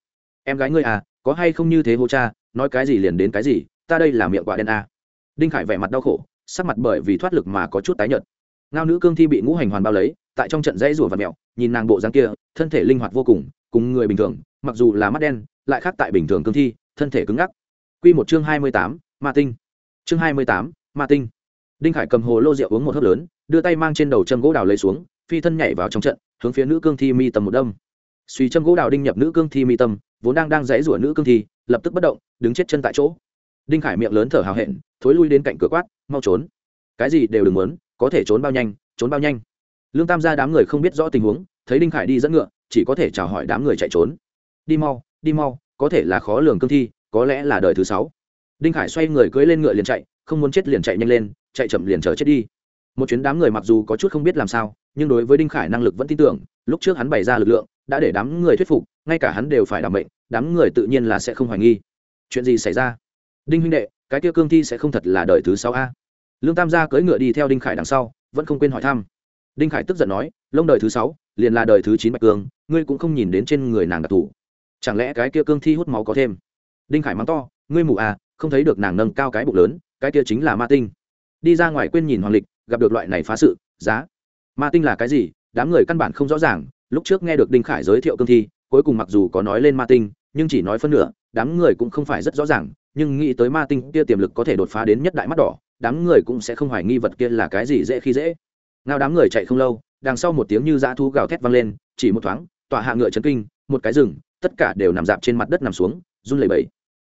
[SPEAKER 1] em gái ngươi à có hay không như thế hô cha, nói cái gì liền đến cái gì, ta đây là miệng quả đen à. đinh khải vẻ mặt đau khổ, sắc mặt bởi vì thoát lực mà có chút tái nhợt. Ngao nữ cương thi bị ngũ hành hoàn bao lấy, tại trong trận dãy rủa và mẹo nhìn nàng bộ dáng kia, thân thể linh hoạt vô cùng cùng người bình thường, mặc dù là mắt đen, lại khác tại bình thường cương thi, thân thể cứng ngắc. Quy một chương hai mươi tám, ma tinh. Chương hai mươi tám, ma tinh. Đinh khải cầm hồ lô rượu uống một hớp lớn, đưa tay mang trên đầu châm gỗ đào lấy xuống, phi thân nhảy vào trong trận, hướng phía nữ cương thi mi tầm một đâm. Suy châm gỗ đào đinh nhập nữ cương thi mi tâm vốn đang đang dãy rủa nữ cương thi, lập tức bất động, đứng chết chân tại chỗ. Đinh khải miệng lớn thở hào hẹn, thối lui đến cạnh cửa quát, mau trốn. Cái gì đều đừng muốn, có thể trốn bao nhanh, trốn bao nhanh. Lương tam gia đám người không biết rõ tình huống, thấy đinh khải đi dẫn ngựa, chỉ có thể chào hỏi đám người chạy trốn. Đi mau đi mau, có thể là khó lường cương thi, có lẽ là đời thứ sáu. Đinh khải xoay người cưỡi lên ngựa liền chạy, không muốn chết liền chạy nhanh lên, chạy chậm liền chờ chết đi. Một chuyến đám người mặc dù có chút không biết làm sao, nhưng đối với đinh khải năng lực vẫn tin tưởng, lúc trước hắn bày ra lực lượng, đã để đám người thuyết phục, ngay cả hắn đều phải đảm mệnh đám người tự nhiên là sẽ không hoài nghi. Chuyện gì xảy ra? Đinh huynh đệ, cái kia cương thi sẽ không thật là đời thứ sáu a. Lương tam gia cưỡi ngựa đi theo đinh khải đằng sau, vẫn không quên hỏi thăm. Đinh khải tức giận nói, lông đời thứ sáu, liền là đời thứ chín bạch cương, ngươi cũng không nhìn đến trên người nàng đặc thù. Chẳng lẽ cái kia cương thi hút máu có thêm? Đinh khải mắng to, ngươi mù à không thấy được nàng nâng cao cái bụng lớn, cái kia chính là ma tinh. Đi ra ngoài quên nhìn hoàng lịch, gặp được loại này phá sự, giá. Ma tinh là cái gì? Đám người căn bản không rõ ràng, lúc trước nghe được đinh khải giới thiệu cương thi cuối cùng mặc dù có nói lên ma tinh, nhưng chỉ nói phân nửa, đám người cũng không phải rất rõ ràng, nhưng nghĩ tới ma tinh kia tiềm lực có thể đột phá đến nhất đại mắt đỏ, đám người cũng sẽ không hoài nghi vật kia là cái gì dễ khi dễ. Ngao đám người chạy không lâu, đằng sau một tiếng như dã thú gào thét vang lên, chỉ một thoáng tọa hạ ngựa chấn kinh, một cái rừng, tất cả đều nằm dạp trên mặt đất nằm xuống, run lẩy bẩy.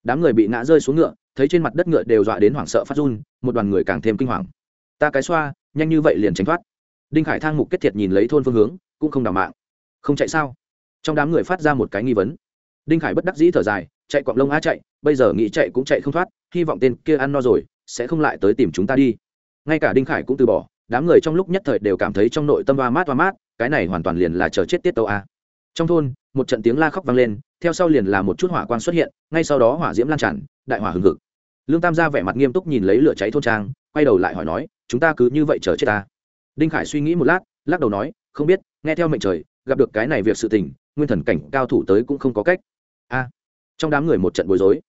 [SPEAKER 1] Đám người bị ngã rơi xuống ngựa, thấy trên mặt đất ngựa đều dọa đến hoảng sợ phát run, một đoàn người càng thêm kinh hoàng. Ta cái xoa, nhanh như vậy liền tránh thoát. Đinh khải thang mục kết thiệt nhìn lấy thôn phương hướng, cũng không đảm mạng. Không chạy sao? Trong đám người phát ra một cái nghi vấn. Đinh khải bất đắc dĩ thở dài, chạy quạng lông á chạy, bây giờ nghĩ chạy cũng chạy không thoát, hy vọng tên kia ăn no rồi, sẽ không lại tới tìm chúng ta đi. Ngay cả đinh khải cũng từ bỏ, đám người trong lúc nhất thời đều cảm thấy trong nội tâm hoa mát hoa mát, cái này hoàn toàn liền là chờ chết tiết tâu a. Trong thôn, một trận tiếng la khóc vang lên, theo sau liền là một chút hỏa quang xuất hiện, ngay sau đó hỏa diễm lan tràn, đại hỏa hừng hực. Lương tam ra vẻ mặt nghiêm túc nhìn lấy lửa cháy thôn trang, quay đầu lại hỏi nói, chúng ta cứ như vậy chờ chết ta? Đinh khải suy nghĩ một lát, lắc đầu nói, không biết, nghe theo mệnh trời, gặp được cái này việc sự tình nguyên thần cảnh cao thủ tới cũng không có cách. A, trong đám người một trận bối rối.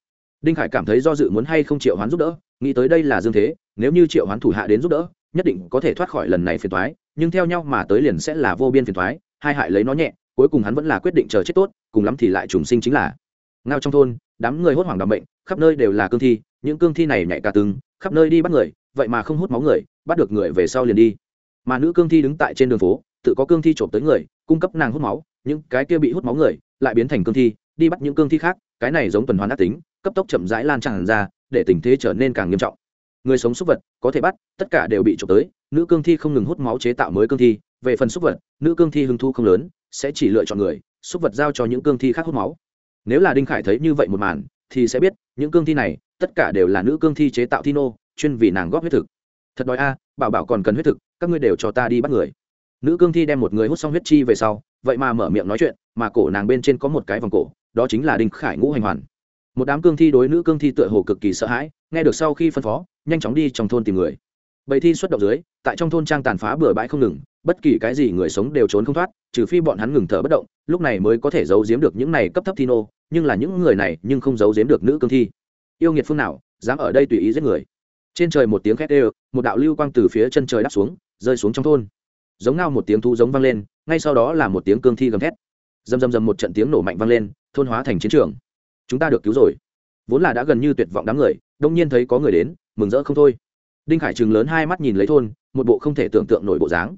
[SPEAKER 1] Đinh khải cảm thấy do dự muốn hay không triệu hoán giúp đỡ, nghĩ tới đây là dương thế, nếu như triệu hoán thủ hạ đến giúp đỡ, nhất định có thể thoát khỏi lần này phiền thoái nhưng theo nhau mà tới liền sẽ là vô biên phiền thoái hai hại lấy nó nhẹ, cuối cùng hắn vẫn là quyết định chờ chết tốt, cùng lắm thì lại trùng sinh chính là. Ngao trong thôn, đám người hốt hoảng đ bệnh, khắp nơi đều là cương thi, những cương thi này nhạy cả từng khắp nơi đi bắt người, vậy mà không hút máu người, bắt được người về sau liền đi. Mà nữ cương thi đứng tại trên đường phố, tự có cương thi trộm tới người, cung cấp nàng hút máu những cái kia bị hút máu người lại biến thành cương thi, đi bắt những cương thi khác, cái này giống tuần hoàn ác tính, cấp tốc chậm rãi lan tràn ra, để tình thế trở nên càng nghiêm trọng. Người sống súc vật có thể bắt, tất cả đều bị trộm tới, nữ cương thi không ngừng hút máu chế tạo mới cương thi, về phần súc vật, nữ cương thi hưng thu không lớn, sẽ chỉ lựa chọn người, súc vật giao cho những cương thi khác hút máu. Nếu là đinh khải thấy như vậy một màn, thì sẽ biết, những cương thi này, tất cả đều là nữ cương thi chế tạo thi nô, chuyên vì nàng góp huyết thực. Thật đói a, bảo bảo còn cần huyết thực, các ngươi đều cho ta đi bắt người nữ cương thi đem một người hút xong huyết chi về sau, vậy mà mở miệng nói chuyện, mà cổ nàng bên trên có một cái vòng cổ, đó chính là đinh khải ngũ hành hoàn. Một đám cương thi đối nữ cương thi tựa hồ cực kỳ sợ hãi, nghe được sau khi phân phó, nhanh chóng đi trong thôn tìm người. Bầy thi xuất động dưới, tại trong thôn trang tàn phá bừa bãi không ngừng, bất kỳ cái gì người sống đều trốn không thoát, trừ phi bọn hắn ngừng thở bất động, lúc này mới có thể giấu giếm được những này cấp thấp thi nô, nhưng là những người này nhưng không giấu giếm được nữ cương thi. Yêu nghiệt phương nào, dám ở đây tùy ý giết người. Trên trời một tiếng khét ê một đạo lưu quang từ phía chân trời đáp xuống, rơi xuống trong thôn giống ngao một tiếng thu giống vang lên, ngay sau đó là một tiếng cương thi gầm thét. Dầm dầm dầm một trận tiếng nổ mạnh vang lên, thôn hóa thành chiến trường. Chúng ta được cứu rồi. Vốn là đã gần như tuyệt vọng đám người, đông nhiên thấy có người đến, mừng rỡ không thôi. Đinh khải chừng lớn hai mắt nhìn lấy thôn, một bộ không thể tưởng tượng nổi bộ dáng.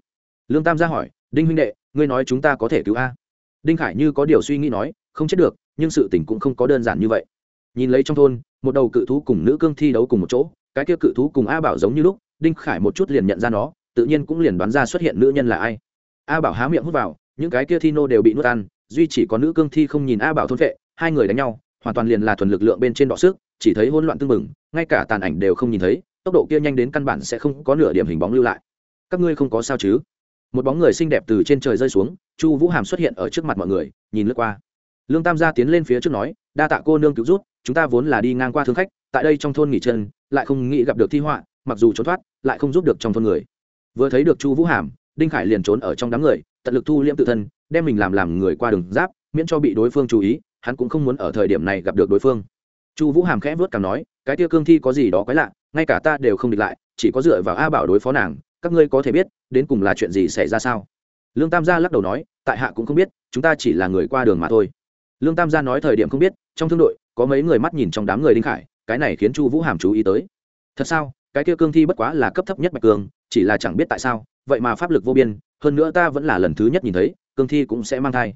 [SPEAKER 1] Lương tam ra hỏi, đinh huynh đệ, ngươi nói chúng ta có thể cứu a? Đinh khải như có điều suy nghĩ nói, không chết được, nhưng sự tình cũng không có đơn giản như vậy. Nhìn lấy trong thôn, một đầu cự thú cùng nữ cương thi đấu cùng một chỗ, cái kia cự thú cùng a bảo giống như lúc, đinh khải một chút liền nhận ra nó tự nhiên cũng liền đoán ra xuất hiện nữ nhân là ai. A bảo há miệng hút vào, những cái kia thi nô đều bị nuốt ăn, duy chỉ có nữ cương thi không nhìn a bảo thôn vệ, hai người đánh nhau, hoàn toàn liền là thuần lực lượng bên trên đọ sức, chỉ thấy hỗn loạn tưng bừng, ngay cả tàn ảnh đều không nhìn thấy, tốc độ kia nhanh đến căn bản sẽ không có nửa điểm hình bóng lưu lại. Các ngươi không có sao chứ? Một bóng người xinh đẹp từ trên trời rơi xuống, chu vũ hàm xuất hiện ở trước mặt mọi người, nhìn lướt qua. Lương tam gia tiến lên phía trước nói, đa tạ cô nương cứu rút chúng ta vốn là đi ngang qua thương khách, tại đây trong thôn nghỉ chân, lại không nghĩ gặp được thi họa, mặc dù trốn thoát, lại không giúp được trong thôn người vừa thấy được chu vũ hàm, đinh khải liền trốn ở trong đám người, tận lực thu liễm tự thân, đem mình làm làm người qua đường giáp, miễn cho bị đối phương chú ý, hắn cũng không muốn ở thời điểm này gặp được đối phương. Chu vũ hàm khẽ vớt cảm nói, cái tia cương thi có gì đó quái lạ, ngay cả ta đều không địch lại, chỉ có dựa vào a bảo đối phó nàng, các ngươi có thể biết, đến cùng là chuyện gì xảy ra sao? Lương tam gia lắc đầu nói, tại hạ cũng không biết, chúng ta chỉ là người qua đường mà thôi. Lương tam gia nói thời điểm không biết, trong thương đội, có mấy người mắt nhìn trong đám người đinh khải, cái này khiến chu vũ hàm chú ý tới. Thật sao? Cái kia cương thi bất quá là cấp thấp nhất bạch cương, chỉ là chẳng biết tại sao, vậy mà pháp lực vô biên, hơn nữa ta vẫn là lần thứ nhất nhìn thấy, cương thi cũng sẽ mang thai.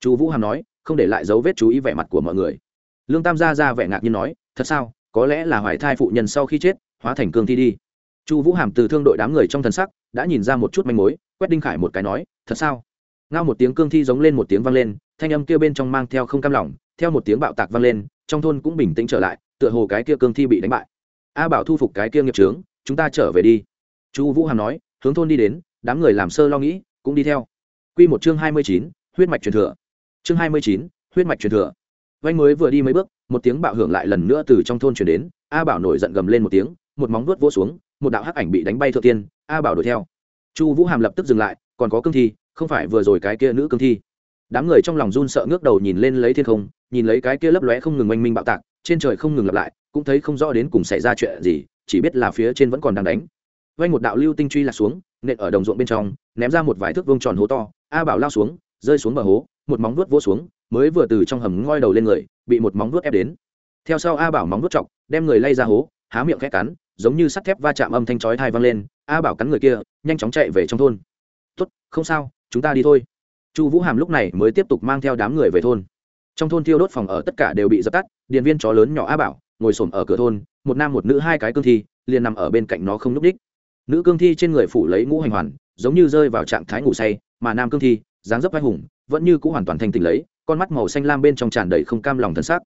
[SPEAKER 1] Chu vũ hàm nói, không để lại dấu vết chú ý vẻ mặt của mọi người. Lương tam gia ra vẻ ngạc nhiên nói, thật sao, có lẽ là hoài thai phụ nhân sau khi chết, hóa thành cương thi đi. Chu vũ hàm từ thương đội đám người trong thần sắc, đã nhìn ra một chút manh mối, quét đinh khải một cái nói, thật sao? Ngao một tiếng cương thi giống lên một tiếng vang lên, thanh âm kia bên trong mang theo không cam lỏng theo một tiếng bạo tạc vang lên, trong thôn cũng bình tĩnh trở lại, tựa hồ cái kia cương thi bị đánh bại a bảo thu phục cái kia nghiệp trướng, chúng ta trở về đi. Chu vũ hàm nói, hướng thôn đi đến, đám người làm sơ lo nghĩ, cũng đi theo. Q một chương hai mươi chín, huyết mạch truyền thừa. Chương hai mươi chín, huyết mạch truyền thừa. Vanh mới vừa đi mấy bước, một tiếng bạo hưởng lại lần nữa từ trong thôn chuyển đến, a bảo nổi giận gầm lên một tiếng, một móng vuốt vỗ xuống, một đạo hắc ảnh bị đánh bay thượng tiên, a bảo đuổi theo. Chu vũ hàm lập tức dừng lại, còn có cương thi, không phải vừa rồi cái kia nữ cương thi. Đám người trong lòng run sợ ngước đầu nhìn lên lấy thiên không, nhìn lấy cái kia lấp lóe không ngừng oanh minh bạo tạc trên trời không ngừng lặp lại, cũng thấy không rõ đến cùng xảy ra chuyện gì, chỉ biết là phía trên vẫn còn đang đánh. Vanh một đạo lưu tinh truy lạc xuống, nện ở đồng ruộng bên trong, ném ra một vài thước vuông tròn hố to, a bảo lao xuống, rơi xuống bờ hố, một móng vuốt vỗ xuống, mới vừa từ trong hầm ngoi đầu lên người, bị một móng vuốt ép đến. Theo sau a bảo móng vuốt chọc, đem người lay ra hố, há miệng khẽ cắn, giống như sắt thép va chạm âm thanh chói thai vang lên, a bảo cắn người kia, nhanh chóng chạy về trong thôn. Tốt, không sao, chúng ta đi thôi. Chu vũ hàm lúc này mới tiếp tục mang theo đám người về thôn trong thôn thiêu đốt phòng ở tất cả đều bị dập tắt điện viên chó lớn nhỏ a bảo, ngồi s ở cửa thôn, một nam một nữ hai cái cương thi, liền nằm ở bên cạnh nó không n ú c đích nữ cương thi trên người phủ lấy ngũ hành hoàn, giống như rơi vào trạng thái ngủ say, mà nam cương thi, dáng dấp vai hùng, vẫn như c ũ hoàn toàn thanh tỉnh lấy, con mắt màu xanh lam bên trong tràn đầy không cam lòng thân xác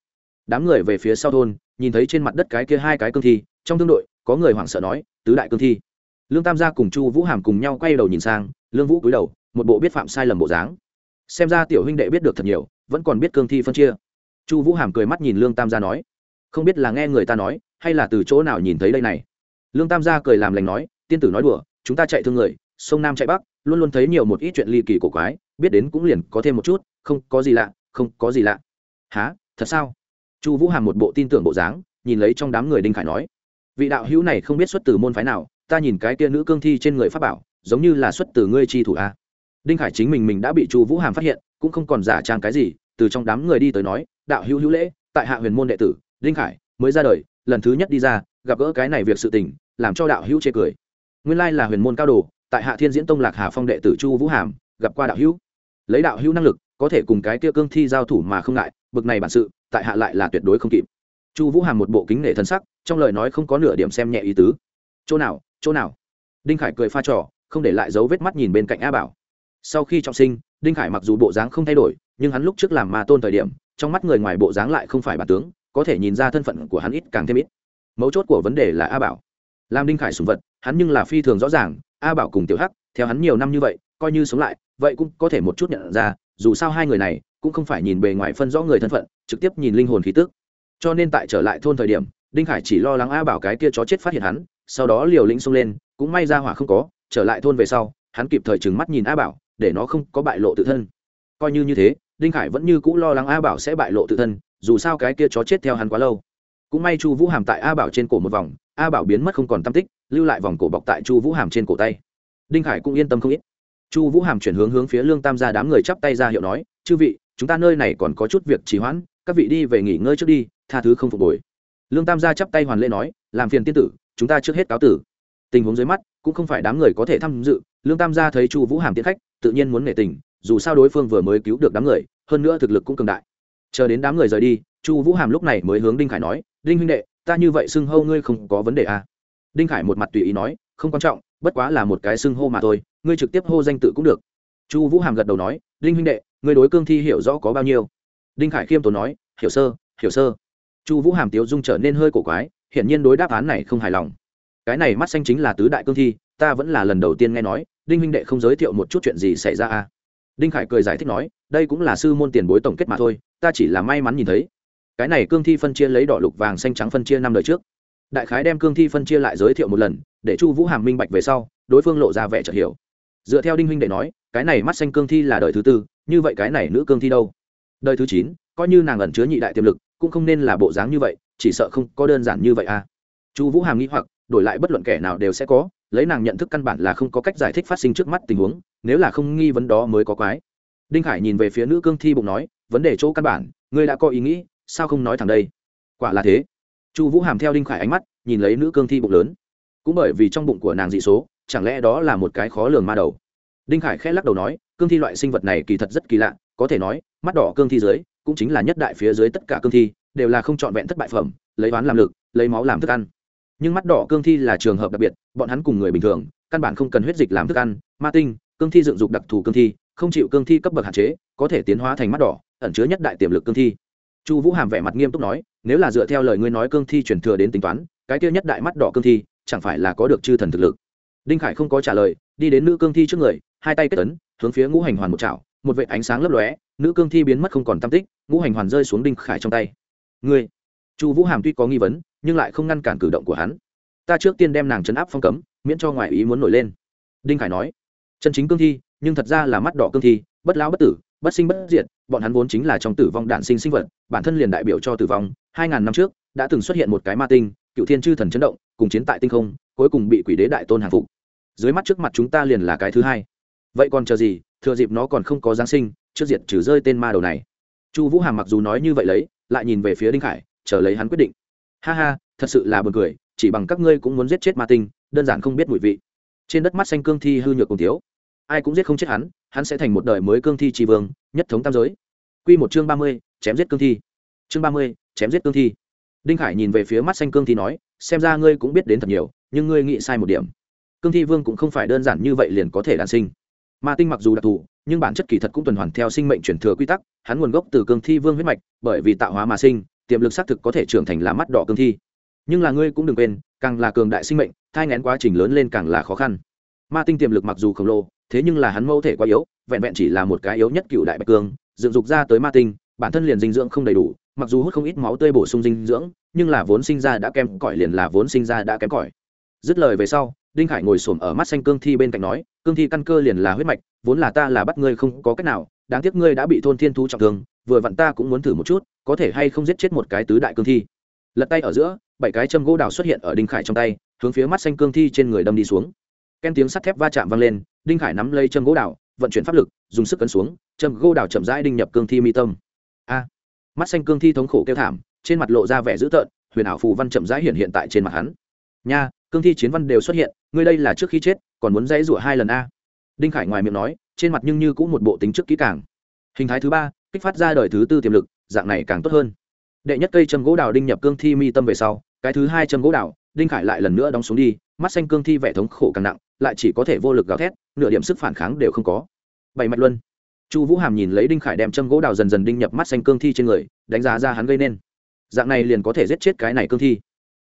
[SPEAKER 1] đám người về phía sau thôn, nhìn thấy trên mặt đất cái kia hai cái cương thi, trong thương đội, có người hoảng sợ nói, tứ đại cương thi. Lương tam gia cùng chu vũ hàm cùng nhau quay đầu nhìn sang, lương vũ cúi đầu, một bộ biết phạm sai lầm bộ dáng xem ra tiểu huynh đệ biết được thật nhiều, vẫn còn biết cương thi phân chia. Chu vũ hàm cười mắt nhìn lương tam gia nói, không biết là nghe người ta nói, hay là từ chỗ nào nhìn thấy đây này? Lương tam gia cười làm lành nói, tiên tử nói đùa, chúng ta chạy thương người, sông nam chạy bắc, luôn luôn thấy nhiều một ít chuyện ly kỳ cổ quái, biết đến cũng liền có thêm một chút, không có gì lạ, không có gì lạ. Há thật sao? Chu vũ hàm một bộ tin tưởng bộ dáng, nhìn lấy trong đám người đinh khải nói, vị đạo hữu này không biết xuất từ môn phái nào, ta nhìn cái kia nữ cương thi trên người pháp bảo, giống như là xuất từ ngươi chi thủ a đinh khải chính mình mình đã bị chu vũ hàm phát hiện, cũng không còn giả trang cái gì, từ trong đám người đi tới nói, đạo hữu hữu lễ, tại hạ huyền môn đệ tử, đinh khải mới ra đời, lần thứ nhất đi ra, gặp gỡ cái này việc sự tình, làm cho đạo hữu chê cười. Nguyên lai là huyền môn cao đồ, tại hạ thiên diễn tông lạc hà phong đệ tử chu vũ hàm, gặp qua đạo hữu. Lấy đạo hữu năng lực, có thể cùng cái kia cương thi giao thủ mà không ngại, bực này bản sự, tại hạ lại là tuyệt đối không kịp. Chu vũ hàm một bộ kính nể thân sắc, trong lời nói không có nửa điểm xem nhẹ ý tứ. Chỗ nào chỗ nào? Đinh khải cười pha trò, không để lại dấu vết mắt nhìn bên cạnh a bảo sau khi trọng sinh, đinh khải mặc dù bộ dáng không thay đổi, nhưng hắn lúc trước làm ma tôn thời điểm, trong mắt người ngoài bộ dáng lại không phải bản tướng, có thể nhìn ra thân phận của hắn ít càng thêm ít. Mấu chốt của vấn đề là a bảo. Làm đinh khải sùng vật, hắn nhưng là phi thường rõ ràng, a bảo cùng tiểu hắc, theo hắn nhiều năm như vậy, coi như sống lại, vậy cũng có thể một chút nhận ra, dù sao hai người này cũng không phải nhìn bề ngoài phân rõ người thân phận, trực tiếp nhìn linh hồn khí tức. Cho nên tại trở lại thôn thời điểm, đinh khải chỉ lo lắng a bảo cái kia chó chết phát hiện hắn, sau đó liều lĩnh xông lên, cũng may ra hỏa không có, trở lại thôn về sau, hắn kịp thời trừng mắt nhìn a bảo để nó không có bại lộ tự thân. Coi như như thế, đinh khải vẫn như c ũ lo lắng a bảo sẽ bại lộ tự thân, dù sao cái kia chó chết theo hắn quá lâu. Cũng may chu vũ hàm tại a bảo trên cổ một vòng, a bảo biến mất không còn tam tích, lưu lại vòng cổ bọc tại chu vũ hàm trên cổ tay. Đinh khải cũng yên tâm không ít. Chu vũ hàm chuyển hướng hướng phía lương tam gia đám người chắp tay ra hiệu nói, chư vị, chúng ta nơi này còn có chút việc trì hoãn, các vị đi về nghỉ ngơi trước đi, tha thứ không phục hồi. Lương tam gia chắp tay hoàn lễ nói, làm phiền tiên tử, chúng ta trước hết cáo tử. Tình huống dưới mắt, cũng không phải đám người có thể tham dự, lương tam gia thấy chu vũ hàm tiến khách tự nhiên muốn nể tình, dù sao đối phương vừa mới cứu được đám người, hơn nữa thực lực cũng cường đại. Chờ đến đám người rời đi, chu vũ hàm lúc này mới hướng đinh khải nói, đinh huynh đệ, ta như vậy xưng hô ngươi không có vấn đề à. đinh khải một mặt tùy ý nói, không quan trọng, bất quá là một cái xưng hô mà thôi, ngươi trực tiếp hô danh tự cũng được. Chu vũ hàm gật đầu nói, đinh huynh đệ, ngươi đối cương thi hiểu rõ có bao nhiêu? Đinh khải khiêm tốn nói, hiểu sơ hiểu sơ. Chu vũ hàm tiếu dung trở nên hơi cổ quái, hiển nhiên đối đáp án này không hài lòng. Cái này mắt xanh chính là tứ đại cương thi ta vẫn là lần đầu tiên nghe nói, đinh huynh đệ không giới thiệu một chút chuyện gì xảy ra à? Đinh khải cười giải thích nói, đây cũng là sư môn tiền bối tổng kết mà thôi, ta chỉ là may mắn nhìn thấy. Cái này cương thi phân chia lấy đỏ lục vàng xanh trắng phân chia năm đời trước. Đại khái đem cương thi phân chia lại giới thiệu một lần, để chu vũ hàm minh bạch về sau, đối phương lộ ra vẻ chợt hiểu. Dựa theo đinh huynh đệ nói, cái này mắt xanh cương thi là đời thứ tư, như vậy cái này nữ cương thi đâu? Đời thứ chín, coi như nàng ẩn chứa nhị đại tiềm lực, cũng không nên là bộ dáng như vậy, chỉ sợ không có đơn giản như vậy à? Chu vũ hàm nghĩ hoặc đổi lại bất luận kẻ nào đều sẽ có, lấy nàng nhận thức căn bản là không có cách giải thích phát sinh trước mắt tình huống, nếu là không nghi vấn đó mới có quái. Đinh khải nhìn về phía nữ cương thi bụng nói, vấn đề chỗ căn bản, ngươi đã có ý nghĩ, sao không nói thẳng đây? Quả là thế. Chu vũ hàm theo đinh khải ánh mắt, nhìn lấy nữ cương thi bụng lớn. Cũng bởi vì trong bụng của nàng dị số, chẳng lẽ đó là một cái khó lường ma đầu? Đinh khải khẽ lắc đầu nói, cương thi loại sinh vật này kỳ thật rất kỳ lạ, có thể nói, mắt đỏ cương thi dưới, cũng chính là nhất đại phía dưới tất cả cương thi, đều là không trọn vẹn thất bại phẩm, lấy oán làm lực, lấy máu làm thức ăn nhưng mắt đỏ cương thi là trường hợp đặc biệt, bọn hắn cùng người bình thường, căn bản không cần huyết dịch làm thức ăn, ma tinh, cương thi dựng dục đặc thù cương thi, không chịu cương thi cấp bậc hạn chế, có thể tiến hóa thành mắt đỏ, ẩn chứa nhất đại tiềm lực cương thi. Chu vũ hàm vẻ mặt nghiêm túc nói, nếu là dựa theo lời ngươi nói cương thi chuyển thừa đến tính toán, cái kia nhất đại mắt đỏ cương thi, chẳng phải là có được chư thần thực lực? Đinh khải không có trả lời, đi đến nữ cương thi trước người, hai tay kết tấn hướng phía ngũ hành hoàn một chảo, một vệ ánh sáng lấp lóe, nữ cương thi biến mất không còn tam tích, ngũ hành hoàn rơi xuống đinh khải trong tay. Ngươi chu vũ hàm tuy có nghi vấn, nhưng lại không ngăn cản cử động của hắn. Ta trước tiên đem nàng chấn áp phong cấm, miễn cho ngoại ý muốn nổi lên. Đinh khải nói, chân chính cương thi, nhưng thật ra là mắt đỏ cương thi, bất lão bất tử, bất sinh bất diệt, bọn hắn vốn chính là trong tử vong đạn sinh sinh vật, bản thân liền đại biểu cho tử vong. Hai ngàn năm trước, đã từng xuất hiện một cái ma tinh, cựu thiên chư thần chấn động, cùng chiến tại tinh không, cuối cùng bị quỷ đế đại tôn hàng phục. Dưới mắt trước mặt chúng ta liền là cái thứ hai. Vậy còn chờ gì, thừa dịp nó còn không có giáng sinh, trước diệt trừ rơi tên ma đầu này. Chu vũ hàm mặc dù nói như vậy lấy, lại nhìn về phía đinh khải chờ lấy hắn quyết định. Ha ha, thật sự là b u ồ n cười, chỉ bằng các ngươi cũng muốn giết chết ma tinh, đơn giản không biết mùi vị. Trên đất mắt xanh cương thi hư nhược cùng thiếu. Ai cũng giết không chết hắn hắn sẽ thành một đời mới cương thi tri vương, nhất thống tam giới. Q một chương ba mươi, chém giết cương thi. Chương ba mươi, chém giết cương thi. Đinh khải nhìn về phía mắt xanh cương thi nói, xem ra ngươi cũng biết đến thật nhiều, nhưng ngươi nghĩ sai một điểm. Cương thi vương cũng không phải đơn giản như vậy liền có thể đản sinh. Ma tinh mặc dù đặc thù, nhưng bản chất kỳ thật cũng tuần hoàn theo sinh mệnh chuyển thừa quy tắc, hắn nguồn gốc từ cương thi vương huyết mạch, bởi vì tạo hóa mà sinh tiềm lực xác thực có thể trưởng thành là mắt đỏ cương thi. Nhưng là ngươi cũng đừng quên, càng là cường đại sinh mệnh, thai ngén quá trình lớn lên càng là khó khăn. Ma tinh tiềm lực mặc dù khổng lồ, thế nhưng là hắn mẫu thể quá yếu, vẹn vẹn chỉ là một cái yếu nhất cựu đại bạch cương, dựng dục ra tới ma tinh, bản thân liền dinh dưỡng không đầy đủ, mặc dù hút không ít máu tươi bổ sung dinh dưỡng, nhưng là vốn sinh ra đã kém cỏi liền là vốn sinh ra đã kém cỏi. Dứt lời về sau, đinh khải ngồi xổm ở mắt xanh cương thi bên cạnh nói, cương thi căn cơ liền là huyết mạch, vốn là ta là bắt ngươi không có cách nào, đáng tiếc ngươi đã bị thôn thiên thú trọng thương, vừa vặn ta cũng muốn thử một chút có thể hay không giết chết một cái tứ đại cương thi. Lật tay ở giữa, bảy cái châm gỗ đào xuất hiện ở đinh khải trong tay, hướng phía mắt xanh cương thi trên người đâm đi xuống. Ken tiếng sắt thép va chạm vang lên, đinh khải nắm lấy châm gỗ đào, vận chuyển pháp lực, dùng sức cấn xuống, châm gỗ đào chậm rãi đinh nhập cương thi mi tâm. A! Mắt xanh cương thi thống khổ kêu thảm, trên mặt lộ ra vẻ dữ tợn, huyền ảo phù văn chậm rãi hiện hiện tại trên mặt hắn. Nha, cương thi chiến văn đều xuất hiện, ngươi đây là trước khi chết, còn muốn dãy rủa hai lần a. Đinh khải ngoài miệng nói, trên mặt nhưng như cũng một bộ tính trước kỹ càng. Hình thái thứ ba, kích phát ra đời thứ tư tiềm lực dạng này càng tốt hơn. Đệ nhất cây châm gỗ đào đinh nhập cương thi mi tâm về sau, cái thứ hai châm gỗ đào, đinh khải lại lần nữa đóng xuống đi, mắt xanh cương thi vẻ thống khổ càng nặng, lại chỉ có thể vô lực gào thét, nửa điểm sức phản kháng đều không có. Bảy mạch luân. Chu vũ hàm nhìn lấy đinh khải đem châm gỗ đào dần dần đinh nhập mắt xanh cương thi trên người, đánh giá ra hắn gây nên. Dạng này liền có thể giết chết cái này cương thi.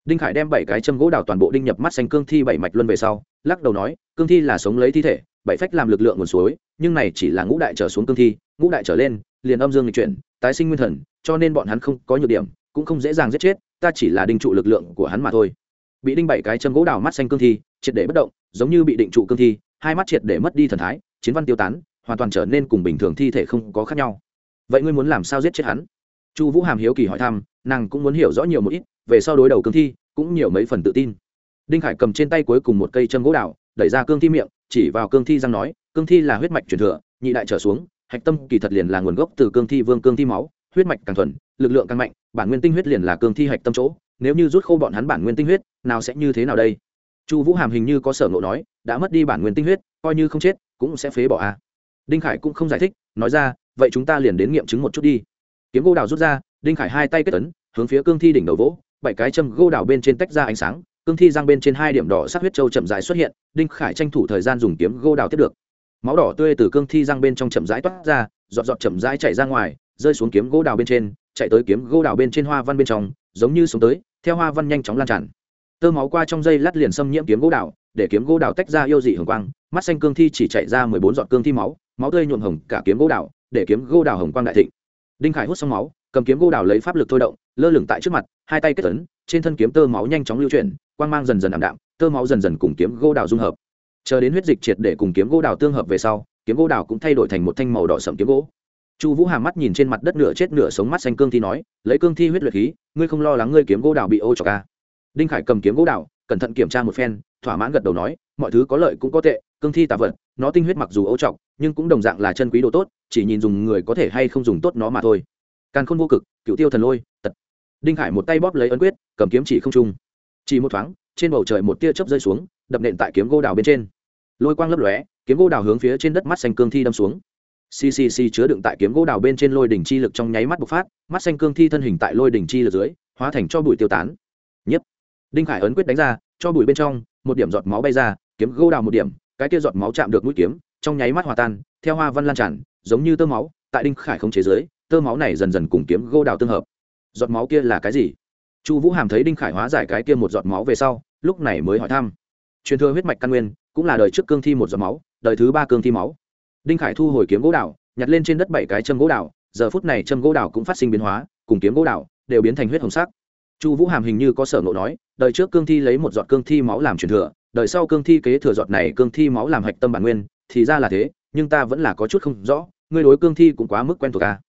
[SPEAKER 1] Đinh khải đem bảy cái châm gỗ đào toàn bộ đinh nhập mắt xanh cương thi bảy mạch luân về sau, lắc đầu nói, cương thi là sống lấy thi thể, bảy phách làm lực lượng nguồn suối, nhưng này chỉ là ngũ đại trở xuống cương thi, ngũ đại trở lên liền âm dương lịch chuyển, tái sinh nguyên thần, cho nên bọn hắn không có nhược điểm, cũng không dễ dàng giết chết, ta chỉ là đinh trụ lực lượng của hắn mà thôi. Bị đinh bảy cái châm gỗ đào mắt xanh cương thi, triệt để bất động, giống như bị định trụ cương thi, hai mắt triệt để mất đi thần thái, chiến văn tiêu tán, hoàn toàn trở nên cùng bình thường thi thể không có khác nhau. Vậy ngươi muốn làm sao giết chết hắn? Chu vũ hàm hiếu kỳ hỏi thăm, nàng cũng muốn hiểu rõ nhiều một ít về sau đối đầu cương thi, cũng nhiều mấy phần tự tin. Đinh khải cầm trên tay cuối cùng một cây châm gỗ đào, đẩy ra cương thi miệng, chỉ vào cương thi răng nói, cương thi là huyết mạch truyền thừa, nhị đại trở xuống hạch tâm kỳ thật liền là nguồn gốc từ cương thi vương cương thi máu, huyết mạch càng thuần, lực lượng càng mạnh, bản nguyên tinh huyết liền là cương thi hạch tâm chỗ. Nếu như rút khô bọn hắn bản nguyên tinh huyết, nào sẽ như thế nào đây? Chu vũ hàm hình như có sở ngộ nói, đã mất đi bản nguyên tinh huyết, coi như không chết, cũng sẽ phế bỏ a đinh khải cũng không giải thích, nói ra, vậy chúng ta liền đến nghiệm chứng một chút đi. Kiếm gỗ đào rút ra, đinh khải hai tay kết tấn hướng phía cương thi đỉnh đầu vỗ, bảy cái châm gỗ đào bên trên tách ra ánh sáng, cương thi răng bên trên hai điểm đỏ sát huyết châu chậm rãi xuất hiện, đinh khải tranh thủ thời gian dùng kiếm gỗ đào tiếp được máu đỏ tươi từ cương thi răng bên trong chậm rãi toát ra dọn dọn chậm rãi chạy ra ngoài, rơi xuống kiếm gỗ đào bên trên, chạy tới kiếm gỗ đào bên trên hoa văn bên trong, giống như xuống tới, theo hoa văn nhanh chóng lan tràn. Tơ máu qua trong dây lát liền xâm nhiễm kiếm gỗ đào, để kiếm gỗ đào tách ra yêu dị hồng quang, mắt xanh cương thi chỉ chạy ra mười bốn giọt cương thi máu máu tươi nhuộm hồng cả kiếm gỗ đào, để kiếm gỗ đào hồng quang đại thịnh. Đinh khải hút xong máu, cầm kiếm gỗ đào lấy pháp lực thôi động, lơ lửng tại trước mặt, hai tay kết tấn trên thân kiếm tơ máu nhanh chóng lưu chuyển, quang mang dần dần ảm đạm, tơ máu dần dần cùng kiếm gỗ đào dung hợp chờ đến huyết dịch triệt để cùng kiếm gỗ đào tương hợp về sau, kiếm gỗ đào cũng thay đổi thành một thanh màu đỏ sậm kiếm gỗ. Chu vũ hàm mắt nhìn trên mặt đất nửa chết nửa sống mắt xanh cương thi nói, lấy cương thi huyết luyện khí, ngươi không lo lắng ngươi kiếm gỗ đào bị ô cho ca à? đinh khải cầm kiếm gỗ đào, cẩn thận kiểm tra một phen, thỏa mãn gật đầu nói, mọi thứ có lợi cũng có tệ, cương thi tà vật, nó tinh huyết mặc dù ô trọc nhưng cũng đồng dạng là chân quý đồ tốt, chỉ nhìn dùng người có thể hay không dùng tốt nó mà thôi. Càn khôn vô cực cựu tiêu thần lôi, tật. Đinh khải một tay bóp lấy ấn quyết, cầm kiếm chỉ không trung. Chỉ một thoáng, trên bầu trời một tia chớp rơi xuống đập nện tại kiếm gỗ đào bên trên. Lôi quang lấp lóe kiếm gỗ đào hướng phía trên đất mắt xanh cương thi đâm xuống. Ccc chứa đựng tại kiếm gỗ đào bên trên lôi đỉnh chi lực trong nháy mắt bộc phát mắt xanh cương thi thân hình tại lôi đỉnh chi lực dưới hóa thành cho bụi tiêu tán. Nhất đinh khải ấn quyết đánh ra cho bụi bên trong một điểm giọt máu bay ra kiếm gỗ đào một điểm cái kia giọt máu chạm được mũi kiếm trong nháy mắt hòa tan theo hoa văn lan tràn giống như tơ máu tại đinh khải không chế dưới, tơ máu này dần dần cùng kiếm gỗ đào tương hợp. Giọt máu kia là cái gì? Chu vũ hàm thấy đinh khải hóa giải cái kia một giọt máu về sau lúc này mới hỏi thăm truyền thừa huyết mạch căn nguyên, cũng là đời trước cương thi một giọt máu, đời thứ ba cương thi máu. Đinh khải thu hồi kiếm gỗ đào nhặt lên trên đất bảy cái châm gỗ đào giờ phút này châm gỗ đào cũng phát sinh biến hóa, cùng kiếm gỗ đào đều biến thành huyết hồng sắc. Chu vũ hàm hình như có sở ngộ nói, đời trước cương thi lấy một giọt cương thi máu làm truyền thừa, đời sau cương thi kế thừa giọt này cương thi máu làm hạch tâm bản nguyên, thì ra là thế, nhưng ta vẫn là có chút không rõ, ngươi đối cương thi cũng quá mức quen thuộc ta.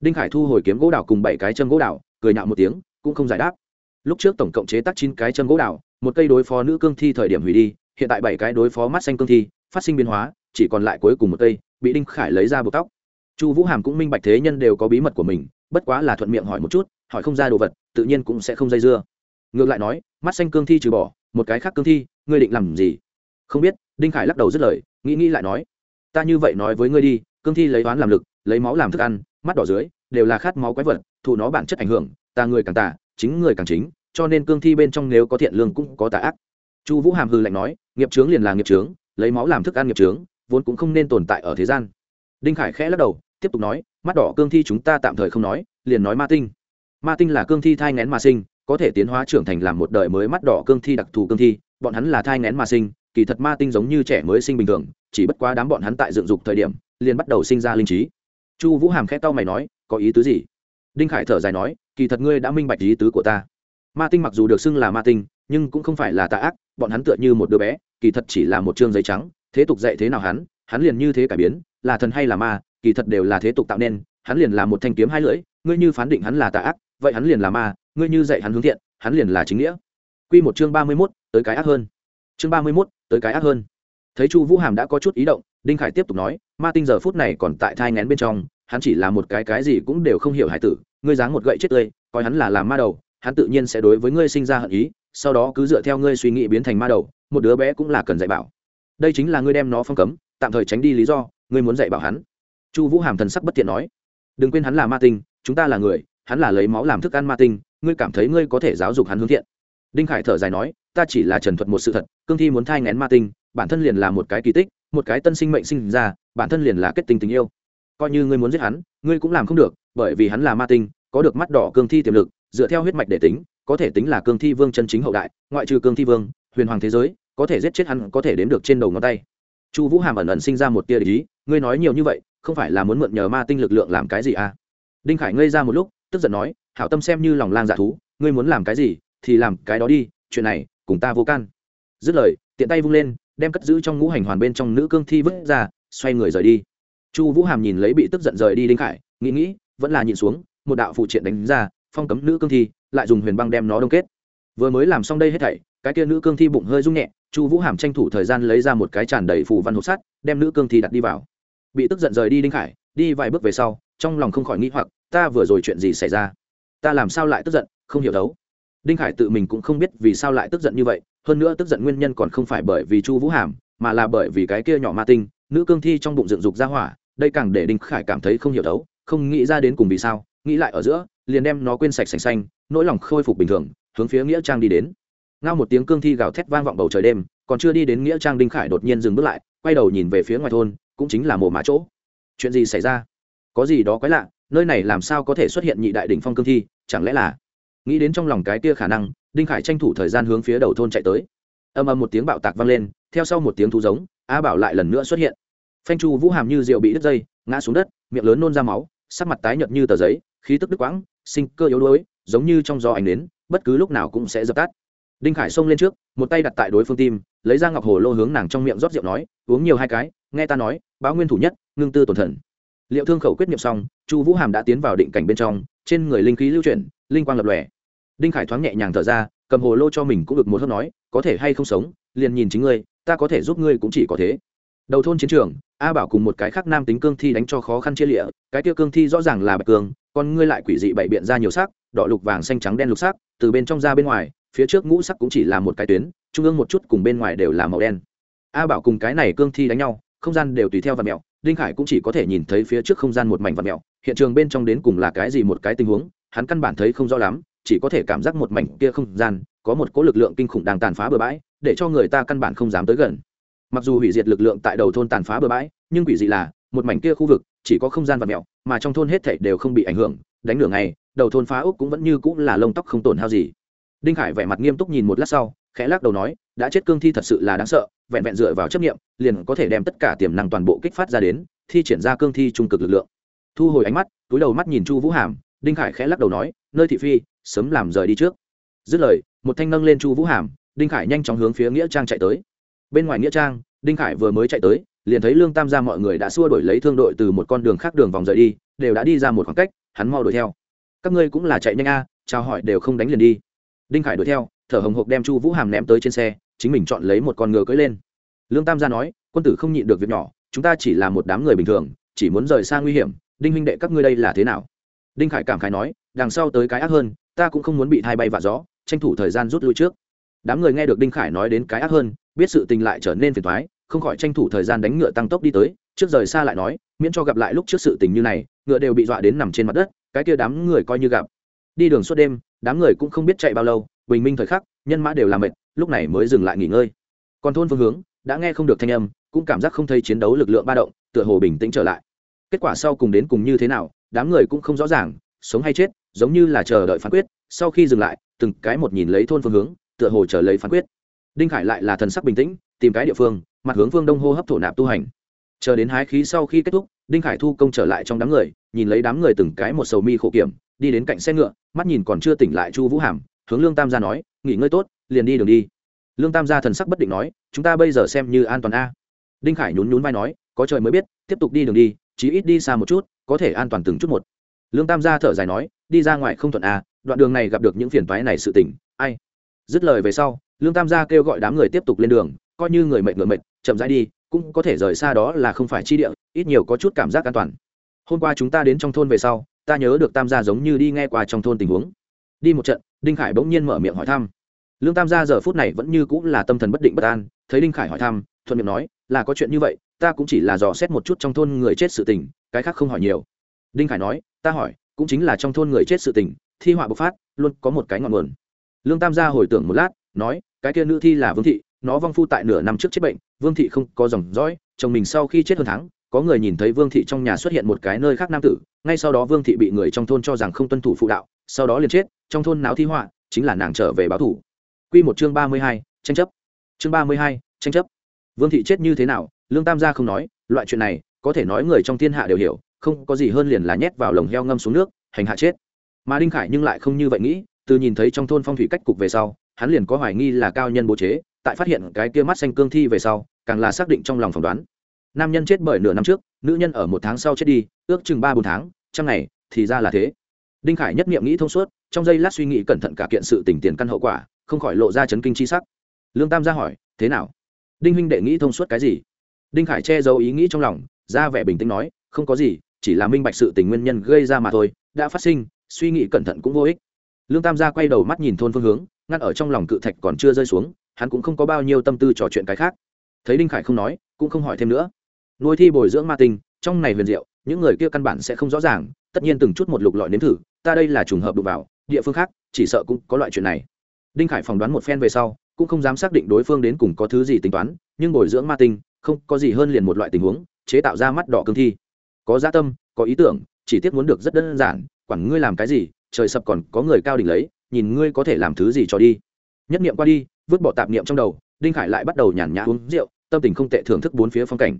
[SPEAKER 1] đinh khải thu hồi kiếm gỗ đào cùng bảy cái châm gỗ đào cười nhạo một tiếng, cũng không giải đáp. Lúc trước tổng cộng chế tác chín cái châm gỗ đào một cây đối phó nữ cương thi thời điểm hủy đi, hiện tại bảy cái đối phó mắt xanh cương thi, phát sinh biến hóa, chỉ còn lại cuối cùng một cây, bị đinh khải lấy ra buộc tóc. Chu vũ hàm cũng minh bạch thế nhân đều có bí mật của mình, bất quá là thuận miệng hỏi một chút, hỏi không ra đồ vật, tự nhiên cũng sẽ không dây dưa. Ngược lại nói, mắt xanh cương thi trừ bỏ, một cái khác cương thi, ngươi định làm gì? Không biết, đinh khải lắc đầu dứt lời, nghĩ nghĩ lại nói, ta như vậy nói với ngươi đi, cương thi lấy toán làm lực, lấy máu làm thức ăn, mắt đỏ dưới, đều là khát máu quái vật, thụ nó bản chất ảnh hưởng, ta người càng tả chính người càng chính cho nên cương thi bên trong nếu có thiện lương cũng có tà ác. Chu vũ hàm hư lạnh nói, nghiệp trướng liền là nghiệp trướng lấy máu làm thức ăn nghiệp trướng vốn cũng không nên tồn tại ở thế gian. Đinh khải khẽ lắc đầu, tiếp tục nói, mắt đỏ cương thi chúng ta tạm thời không nói, liền nói ma tinh. Ma tinh là cương thi thai ngén mà sinh, có thể tiến hóa trưởng thành làm một đời mới mắt đỏ cương thi đặc thù cương thi, bọn hắn là thai ngén mà sinh, kỳ thật ma tinh giống như trẻ mới sinh bình thường, chỉ bất quá đám bọn hắn tại dựng dục thời điểm, liền bắt đầu sinh ra linh trí. Chu vũ hàm khẽ tao mày nói, có ý tứ gì? Đinh khải thở dài nói, kỳ thật ngươi đã minh bạch ý tứ của ta ma tinh mặc dù được xưng là ma tinh nhưng cũng không phải là tà ác bọn hắn tựa như một đứa bé kỳ thật chỉ là một chương giấy trắng thế tục dạy thế nào hắn hắn liền như thế cải biến là thần hay là ma kỳ thật đều là thế tục tạo nên hắn liền là một thanh kiếm hai lưỡi ngươi như phán định hắn là tà ác vậy hắn liền là ma ngươi như dạy hắn hướng thiện hắn liền là chính nghĩa Quy một chương ba mươi mốt tới cái ác hơn. Chương ba mươi mốt tới cái ác hơn. Thấy Chu Vũ Hàm đã có chút ý động, Đinh Khải tiếp tục nói, ma tinh giờ phút này còn tại thai ngén bên trong, hắn chỉ là một cái cái gì cũng đều không hiểu hải tử, ngươi dáng một gậy chết tươi, coi hắn là làm ma đầu, hắn tự nhiên sẽ đối với ngươi sinh ra hận ý, sau đó cứ dựa theo ngươi suy nghĩ biến thành ma đầu, một đứa bé cũng là cần dạy bảo. Đây chính là ngươi đem nó phong cấm, tạm thời tránh đi lý do, ngươi muốn dạy bảo hắn. Chu Vũ Hàm thần sắc bất thiện nói, đừng quên hắn là ma tinh, chúng ta là người, hắn là lấy máu làm thức ăn ma tinh, ngươi cảm thấy ngươi có thể giáo dục hắn hướng thiện đinh khải thở dài nói ta chỉ là trần thuật một sự thật cương thi muốn thai ngén ma tinh bản thân liền là một cái kỳ tích một cái tân sinh mệnh sinh ra bản thân liền là kết tinh tình yêu coi như ngươi muốn giết hắn ngươi cũng làm không được bởi vì hắn là ma tinh có được mắt đỏ cương thi tiềm lực dựa theo huyết mạch để tính, có thể tính là cương thi vương chân chính hậu đại, ngoại trừ cương thi vương, huyền hoàng thế giới, có thể giết chết hắn có thể đến được trên đầu ngón tay. Chu vũ hàm ẩn ẩn sinh ra một tia ý, ngươi nói nhiều như vậy, không phải là muốn mượn nhờ ma tinh lực lượng làm cái gì à? Đinh khải ngây ra một lúc, tức giận nói, hảo tâm xem như lòng lang dạ thú, ngươi muốn làm cái gì thì làm cái đó đi, chuyện này cùng ta vô can. Dứt lời, tiện tay vung lên, đem cất giữ trong ngũ hành hoàn bên trong nữ cương thi vứt ra, xoay người rời đi. Chu vũ hàm nhìn lấy bị tức giận rời đi đinh khải, nghĩ nghĩ, vẫn là nhìn xuống, một đạo phụ triện đánh ra phong cấm nữ cương thi, lại dùng huyền băng đem nó đông kết. Vừa mới làm xong đây hết thảy, cái kia nữ cương thi bụng hơi rung nhẹ, chu vũ hàm tranh thủ thời gian lấy ra một cái tràn đầy phù văn hộp sắt, đem nữ cương thi đặt đi vào. Bị tức giận rời đi đinh khải, đi vài bước về sau, trong lòng không khỏi nghĩ hoặc, ta vừa rồi chuyện gì xảy ra? Ta làm sao lại tức giận, không hiểu đấu. Đinh khải tự mình cũng không biết vì sao lại tức giận như vậy, hơn nữa tức giận nguyên nhân còn không phải bởi vì chu vũ hàm, mà là bởi vì cái kia nhỏ ma tinh, nữ cương thi trong bụng dựng dục ra hỏa, đây càng để đinh khải cảm thấy không hiểu đấu, không nghĩ ra đến cùng vì sao, nghĩ lại ở giữa liền đem nó quên sạch sành xanh, nỗi lòng khôi phục bình thường, hướng phía nghĩa trang đi đến. Ngao một tiếng cương thi gào thét vang vọng bầu trời đêm, còn chưa đi đến nghĩa trang đinh khải đột nhiên dừng bước lại, quay đầu nhìn về phía ngoài thôn, cũng chính là mồ mã chỗ. Chuyện gì xảy ra? Có gì đó quái lạ, nơi này làm sao có thể xuất hiện nhị đại đ ỉ n h phong cương thi, chẳng lẽ là? Nghĩ đến trong lòng cái kia khả năng, đinh khải tranh thủ thời gian hướng phía đầu thôn chạy tới. Âm âm một tiếng bạo tạc vang lên, theo sau một tiếng thú giống a bảo lại lần nữa xuất hiện. Phanh chu vũ hàm như rượu bị đứt dây, ngã xuống đất, miệng lớn nôn ra máu, sắc mặt tái nhợt như tờ giấy, khí tức đứt quãng sinh cơ yếu đuối, giống như trong gió ảnh đến bất cứ lúc nào cũng sẽ dập tắt. Đinh khải xông lên trước, một tay đặt tại đối phương tim, lấy ra ngọc hồ lô hướng nàng trong miệng rót rượu nói, uống nhiều hai cái, nghe ta nói, báo nguyên thủ nhất, ngưng tư tổn thần. Liệu thương khẩu quyết nghiệm xong, chu vũ hàm đã tiến vào định cảnh bên trong, trên người linh khí lưu chuyển, linh quang lập lòe. Đinh khải thoáng nhẹ nhàng thở ra, cầm hồ lô cho mình cũng được một hớp nói, có thể hay không sống, liền nhìn chính ngươi, ta có thể giúp ngươi cũng chỉ có thế. Đầu thôn chiến trường, a bảo cùng một cái khác nam tính cương thi đánh cho khó khăn chia lịa, cái tiêu cương thi rõ ràng là bạch cương con ngươi lại quỷ dị bảy biện ra nhiều sắc, đỏ lục vàng xanh trắng đen lục sắc, từ bên trong ra bên ngoài, phía trước ngũ sắc cũng chỉ là một cái tuyến, trung ương một chút cùng bên ngoài đều là màu đen. A bảo cùng cái này cương thi đánh nhau, không gian đều tùy theo và mẹo, đinh khải cũng chỉ có thể nhìn thấy phía trước không gian một mảnh vật mẹo, hiện trường bên trong đến cùng là cái gì một cái tình huống, hắn căn bản thấy không rõ lắm, chỉ có thể cảm giác một mảnh kia không gian, có một cỗ lực lượng kinh khủng đang tàn phá bừa bãi, để cho người ta căn bản không dám tới gần. Mặc dù hủy diệt lực lượng tại đầu thôn tàn phá bừa bãi, nhưng quỷ dị là một mảnh kia khu vực, chỉ có không gian và mẹo mà trong thôn hết thảy đều không bị ảnh hưởng, đánh nửa ngày, đầu thôn phá úc cũng vẫn như cũng là lông tóc không tổn hao gì. Đinh khải vẻ mặt nghiêm túc nhìn một lát sau, khẽ lắc đầu nói, đã chết cương thi thật sự là đáng sợ, vẹn vẹn dựa vào chấp nghiệm liền có thể đem tất cả tiềm năng toàn bộ kích phát ra đến, thi triển ra cương thi trung cực lực lượng. Thu hồi ánh mắt, túi đầu mắt nhìn chu vũ hàm, đinh khải khẽ lắc đầu nói, nơi thị phi, sớm làm rời đi trước. Dứt lời, một thanh nâng lên chu vũ hàm, đinh khải nhanh chóng hướng phía nghĩa trang chạy tới. Bên ngoài nghĩa trang, đinh khải vừa mới chạy tới liền thấy lương tam gia mọi người đã xua đổi lấy thương đội từ một con đường khác đường vòng rời đi đều đã đi ra một khoảng cách hắn mau đuổi theo. Các ngươi cũng là chạy nhanh a à, chào hỏi đều không đánh liền đi. Đinh khải đuổi theo thở hồng hộc đem chu vũ hàm ném tới trên xe chính mình chọn lấy một con ngựa cưỡi lên. Lương tam gia nói quân tử không nhịn được việc nhỏ chúng ta chỉ là một đám người bình thường chỉ muốn rời xa nguy hiểm đinh huynh đệ các ngươi đây là thế nào? Đinh khải cảm khái nói đằng sau tới cái ác hơn ta cũng không muốn bị thai bay vạ gió tranh thủ thời gian rút lui trước. Đám người nghe được đinh khải nói đến cái ác hơn biết sự tình lại trở nên phiền thoái không khỏi tranh thủ thời gian đánh ngựa tăng tốc đi tới, trước rời xa lại nói, miễn cho gặp lại lúc trước sự tình như này, ngựa đều bị dọa đến nằm trên mặt đất, cái kia đám người coi như gặp. Đi đường suốt đêm, đám người cũng không biết chạy bao lâu, bình minh thời khắc, nhân mã đều làm mệt, lúc này mới dừng lại nghỉ ngơi. Còn thôn phương hướng, đã nghe không được thanh âm, cũng cảm giác không thấy chiến đấu lực lượng ba động, tựa hồ bình tĩnh trở lại. Kết quả sau cùng đến cùng như thế nào, đám người cũng không rõ ràng, sống hay chết, giống như là chờ đợi phán quyết, sau khi dừng lại, từng cái một nhìn lấy thôn phương hướng, tựa hồ chờ lấy phán quyết đinh khải lại là thần sắc bình tĩnh, tìm cái địa phương, mặt hướng phương đông hô hấp thổ nạp tu hành. Chờ đến hái khí sau khi kết thúc, đinh khải thu công trở lại trong đám người, nhìn lấy đám người từng cái một sầu mi khổ kiểm, đi đến cạnh xe ngựa, mắt nhìn còn chưa tỉnh lại chu vũ hàm, hướng lương tam gia nói, nghỉ ngơi tốt, liền đi đường đi. Lương tam gia thần sắc bất định nói, chúng ta bây giờ xem như an toàn a. Đinh khải nhún nhún vai nói, có trời mới biết, tiếp tục đi đường đi, chí ít đi xa một chút, có thể an toàn từng chút một. Lương tam gia thở dài nói, đi ra ngoài không thuận a, đoạn đường này gặp được những phiền toái này sự tỉnh ai? Dứt lời về sau lương tam gia kêu gọi đám người tiếp tục lên đường, coi như người mệt ngựa mệt, chậm rãi đi, cũng có thể rời xa đó là không phải chi địa, ít nhiều có chút cảm giác an toàn. Hôm qua chúng ta đến trong thôn về sau, ta nhớ được tam gia giống như đi nghe qua trong thôn tình huống. Đi một trận, đinh khải bỗng nhiên mở miệng hỏi thăm. Lương tam gia giờ phút này vẫn như cũng là tâm thần bất định bất an, thấy đinh khải hỏi thăm, thuận miệng nói, là có chuyện như vậy, ta cũng chỉ là dò xét một chút trong thôn người chết sự tình, cái khác không hỏi nhiều. Đinh khải nói, ta hỏi, cũng chính là trong thôn người chết sự tình, thi họa bộc phát, luôn có một cái ngọn nguồn. Lương tam gia hồi tưởng một lát nói, cái kia nữ thi là vương thị, nó vong phu tại nửa năm trước chết bệnh, vương thị không có dòng dõi, chồng mình sau khi chết hơn tháng, có người nhìn thấy vương thị trong nhà xuất hiện một cái nơi khác nam tử, ngay sau đó vương thị bị người trong thôn cho rằng không tuân thủ phụ đạo, sau đó liền chết, trong thôn náo thi họa, chính là nàng trở về báo thủ. Q một chương ba mươi hai, tranh chấp. Chương ba mươi hai, tranh chấp. Vương thị chết như thế nào, lương tam gia không nói, loại chuyện này, có thể nói người trong thiên hạ đều hiểu, không có gì hơn liền là nhét vào lồng heo ngâm xuống nước, hành hạ chết. Mà đinh khải nhưng lại không như vậy nghĩ, từ nhìn thấy trong thôn phong thủy cách cục về sau hắn liền có hoài nghi là cao nhân bố chế, tại phát hiện cái kia mắt xanh cương thi về sau, càng là xác định trong lòng phỏng đoán. Nam nhân chết bởi nửa năm trước, nữ nhân ở một tháng sau chết đi, ước chừng ba bốn tháng, trăm ngày, thì ra là thế. Đinh khải nhất nghiệm nghĩ thông suốt, trong giây lát suy nghĩ cẩn thận cả kiện sự tỉnh tiền căn hậu quả, không khỏi lộ ra chấn kinh chi sắc. Lương tam ra hỏi, thế nào? Đinh huynh đệ nghĩ thông suốt cái gì? Đinh khải che giấu ý nghĩ trong lòng, ra vẻ bình tĩnh nói, không có gì, chỉ là minh bạch sự tình nguyên nhân gây ra mà thôi, đã phát sinh, suy nghĩ cẩn thận cũng vô ích. Lương tam gia quay đầu mắt nhìn thôn phương hướng ngăn ở trong lòng cự thạch còn chưa rơi xuống, hắn cũng không có bao nhiêu tâm tư trò chuyện cái khác. Thấy đinh khải không nói, cũng không hỏi thêm nữa. Nuôi thi bồi dưỡng ma tinh, trong này huyền diệu, những người kia căn bản sẽ không rõ ràng, tất nhiên từng chút một lục lọi nếm thử, ta đây là trùng hợp đụng vào, địa phương khác, chỉ sợ cũng có loại chuyện này. Đinh khải phỏng đoán một phen về sau, cũng không dám xác định đối phương đến cùng có thứ gì tính toán, nhưng bồi dưỡng ma tinh, không, có gì hơn liền một loại tình huống, chế tạo ra mắt đỏ cương thi. Có gia tâm, có ý tưởng, chỉ tiếc muốn được rất đơn giản, quản ngươi làm cái gì, trời sập còn có người cao đỉnh lấy nhìn ngươi có thể làm thứ gì cho đi. Nhất niệm qua đi, vứt bỏ tạp niệm trong đầu, đinh khải lại bắt đầu nhàn nhã uống rượu, tâm tình không tệ thưởng thức bốn phía phong cảnh.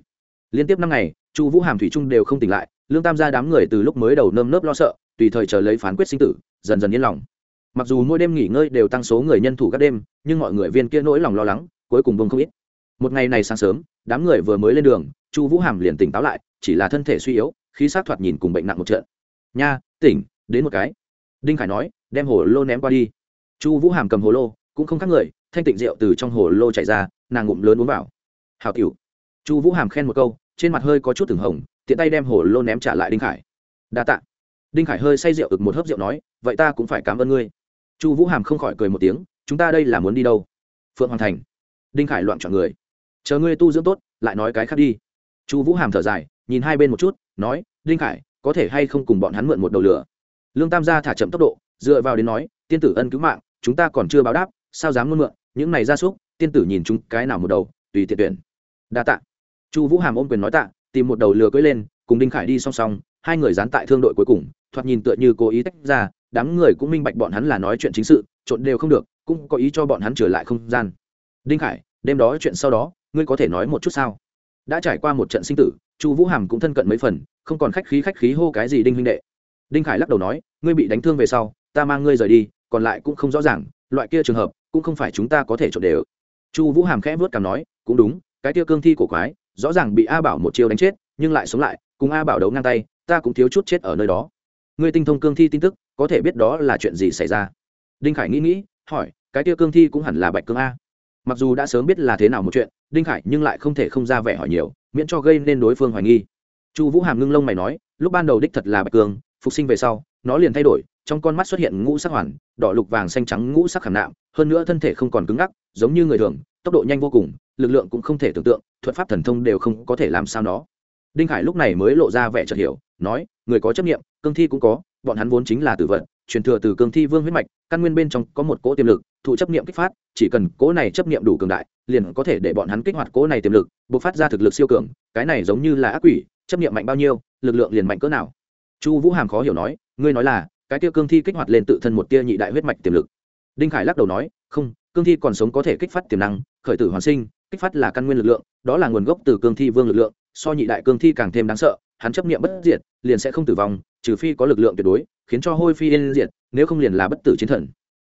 [SPEAKER 1] Liên tiếp năm ngày, chu vũ hàm thủy trung đều không tỉnh lại, lương tam gia đám người từ lúc mới đầu nơm nớp lo sợ, tùy thời chờ lấy phán quyết sinh tử, dần dần yên lòng. Mặc dù mỗi đêm nghỉ ngơi đều tăng số người nhân thủ các đêm, nhưng mọi người viên kia nỗi lòng lo lắng, cuối cùng bông không ít. Một ngày này sáng sớm, đám người vừa mới lên đường, chu vũ hàm liền tỉnh táo lại, chỉ là thân thể suy yếu, khí sát thoạt nhìn cùng bệnh nặng một trận. Nha, tỉnh, đến một cái đinh khải nói, đem hồ lô ném qua đi. Chu vũ hàm cầm hồ lô, cũng không khác người, thanh tịnh rượu từ trong hồ lô chạy ra, nàng ngụm lớn uống vào. Hào cựu chu vũ hàm khen một câu, trên mặt hơi có chút từng hồng, tiện tay đem hồ lô ném trả lại đinh khải. Đa t ạ đinh khải hơi say rượu ực một hớp rượu nói, vậy ta cũng phải cảm ơn ngươi. Chu vũ hàm không khỏi cười một tiếng, chúng ta đây là muốn đi đâu? Phượng hoàng thành. Đinh khải loạn chọn người. Chờ ngươi tu dưỡng tốt, lại nói cái khác đi. Chu vũ hàm thở dài, nhìn hai bên một chút, nói, đinh khải, có thể hay không cùng bọn hắn mượn một đầu lửa? Lương tam gia thả chậm tốc độ, dựa vào đến nói, tiên tử ân cứu mạng, chúng ta còn chưa báo đáp, sao dám luôn mượn, những này ra súc, tiên tử nhìn chúng cái nào một đầu, tùy tiện tuyển. Đa tạ. Chu vũ hàm ôm quyền nói tạ, tìm một đầu lừa cưỡi lên, cùng đinh khải đi song song, hai người dán tại thương đội cuối cùng, thoạt nhìn tựa như cố ý tách ra, đám người cũng minh bạch bọn hắn là nói chuyện chính sự, trộn đều không được, cũng có ý cho bọn hắn trở lại không gian. Đinh khải, đêm đó chuyện sau đó, ngươi có thể nói một chút sao? Đã trải qua một trận sinh tử, chu vũ hàm cũng thân cận mấy phần, không còn khách khí khách khí hô cái gì đinh huynh đệ đinh khải lắc đầu nói, ngươi bị đánh thương về sau, ta mang ngươi rời đi, còn lại cũng không rõ ràng, loại kia trường hợp, cũng không phải chúng ta có thể trộn đều. Chu vũ hàm khẽ vớt cảm nói, cũng đúng, cái kia cương thi của quái, rõ ràng bị a bảo một chiêu đánh chết, nhưng lại sống lại, cùng a bảo đấu ngang tay, ta cũng thiếu chút chết ở nơi đó. Ngươi tinh thông cương thi tin tức, có thể biết đó là chuyện gì xảy ra. Đinh khải nghĩ nghĩ, hỏi, cái kia cương thi cũng hẳn là bạch cương a? Mặc dù đã sớm biết là thế nào một chuyện, đinh khải nhưng lại không thể không ra vẻ hỏi nhiều, miễn cho gây nên đối phương hoài nghi. Chu vũ hàm ngưng lông mày nói, lúc ban đầu đích thật là bạch cương phục sinh về sau, nó liền thay đổi, trong con mắt xuất hiện ngũ sắc hoàn, đỏ lục vàng xanh trắng ngũ sắc khảm nạm, hơn nữa thân thể không còn cứng ngắc, giống như người thường, tốc độ nhanh vô cùng, lực lượng cũng không thể tưởng tượng, thuật pháp thần thông đều không có thể làm sao nó. Đinh khải lúc này mới lộ ra vẻ chợt hiểu, nói, người có chấp nghiệm cương thi cũng có, bọn hắn vốn chính là tử vận truyền thừa từ cương thi vương huyết mạch, căn nguyên bên trong có một cỗ tiềm lực, thụ chấp nghiệm kích phát, chỉ cần cỗ này chấp nghiệm đủ cường đại, liền có thể để bọn hắn kích hoạt cỗ này tiềm lực buộc phát ra thực lực siêu cường, cái này giống như là ác quỷ, chấp nghiệm mạnh bao nhiêu, lực lượng liền mạnh cỡ nào chu vũ hàm khó hiểu nói, ngươi nói là, cái tia cương thi kích hoạt lên tự thân một tia nhị đại huyết mạch tiềm lực. Đinh khải lắc đầu nói, không, cương thi còn sống có thể kích phát tiềm năng, khởi tử hoàn sinh, kích phát là căn nguyên lực lượng, đó là nguồn gốc từ cương thi vương lực lượng, so nhị đại cương thi càng thêm đáng sợ, hắn chấp niệm bất diệt, liền sẽ không tử vong, trừ phi có lực lượng tuyệt đối, khiến cho hôi phi yên diệt, nếu không liền là bất tử chiến thần.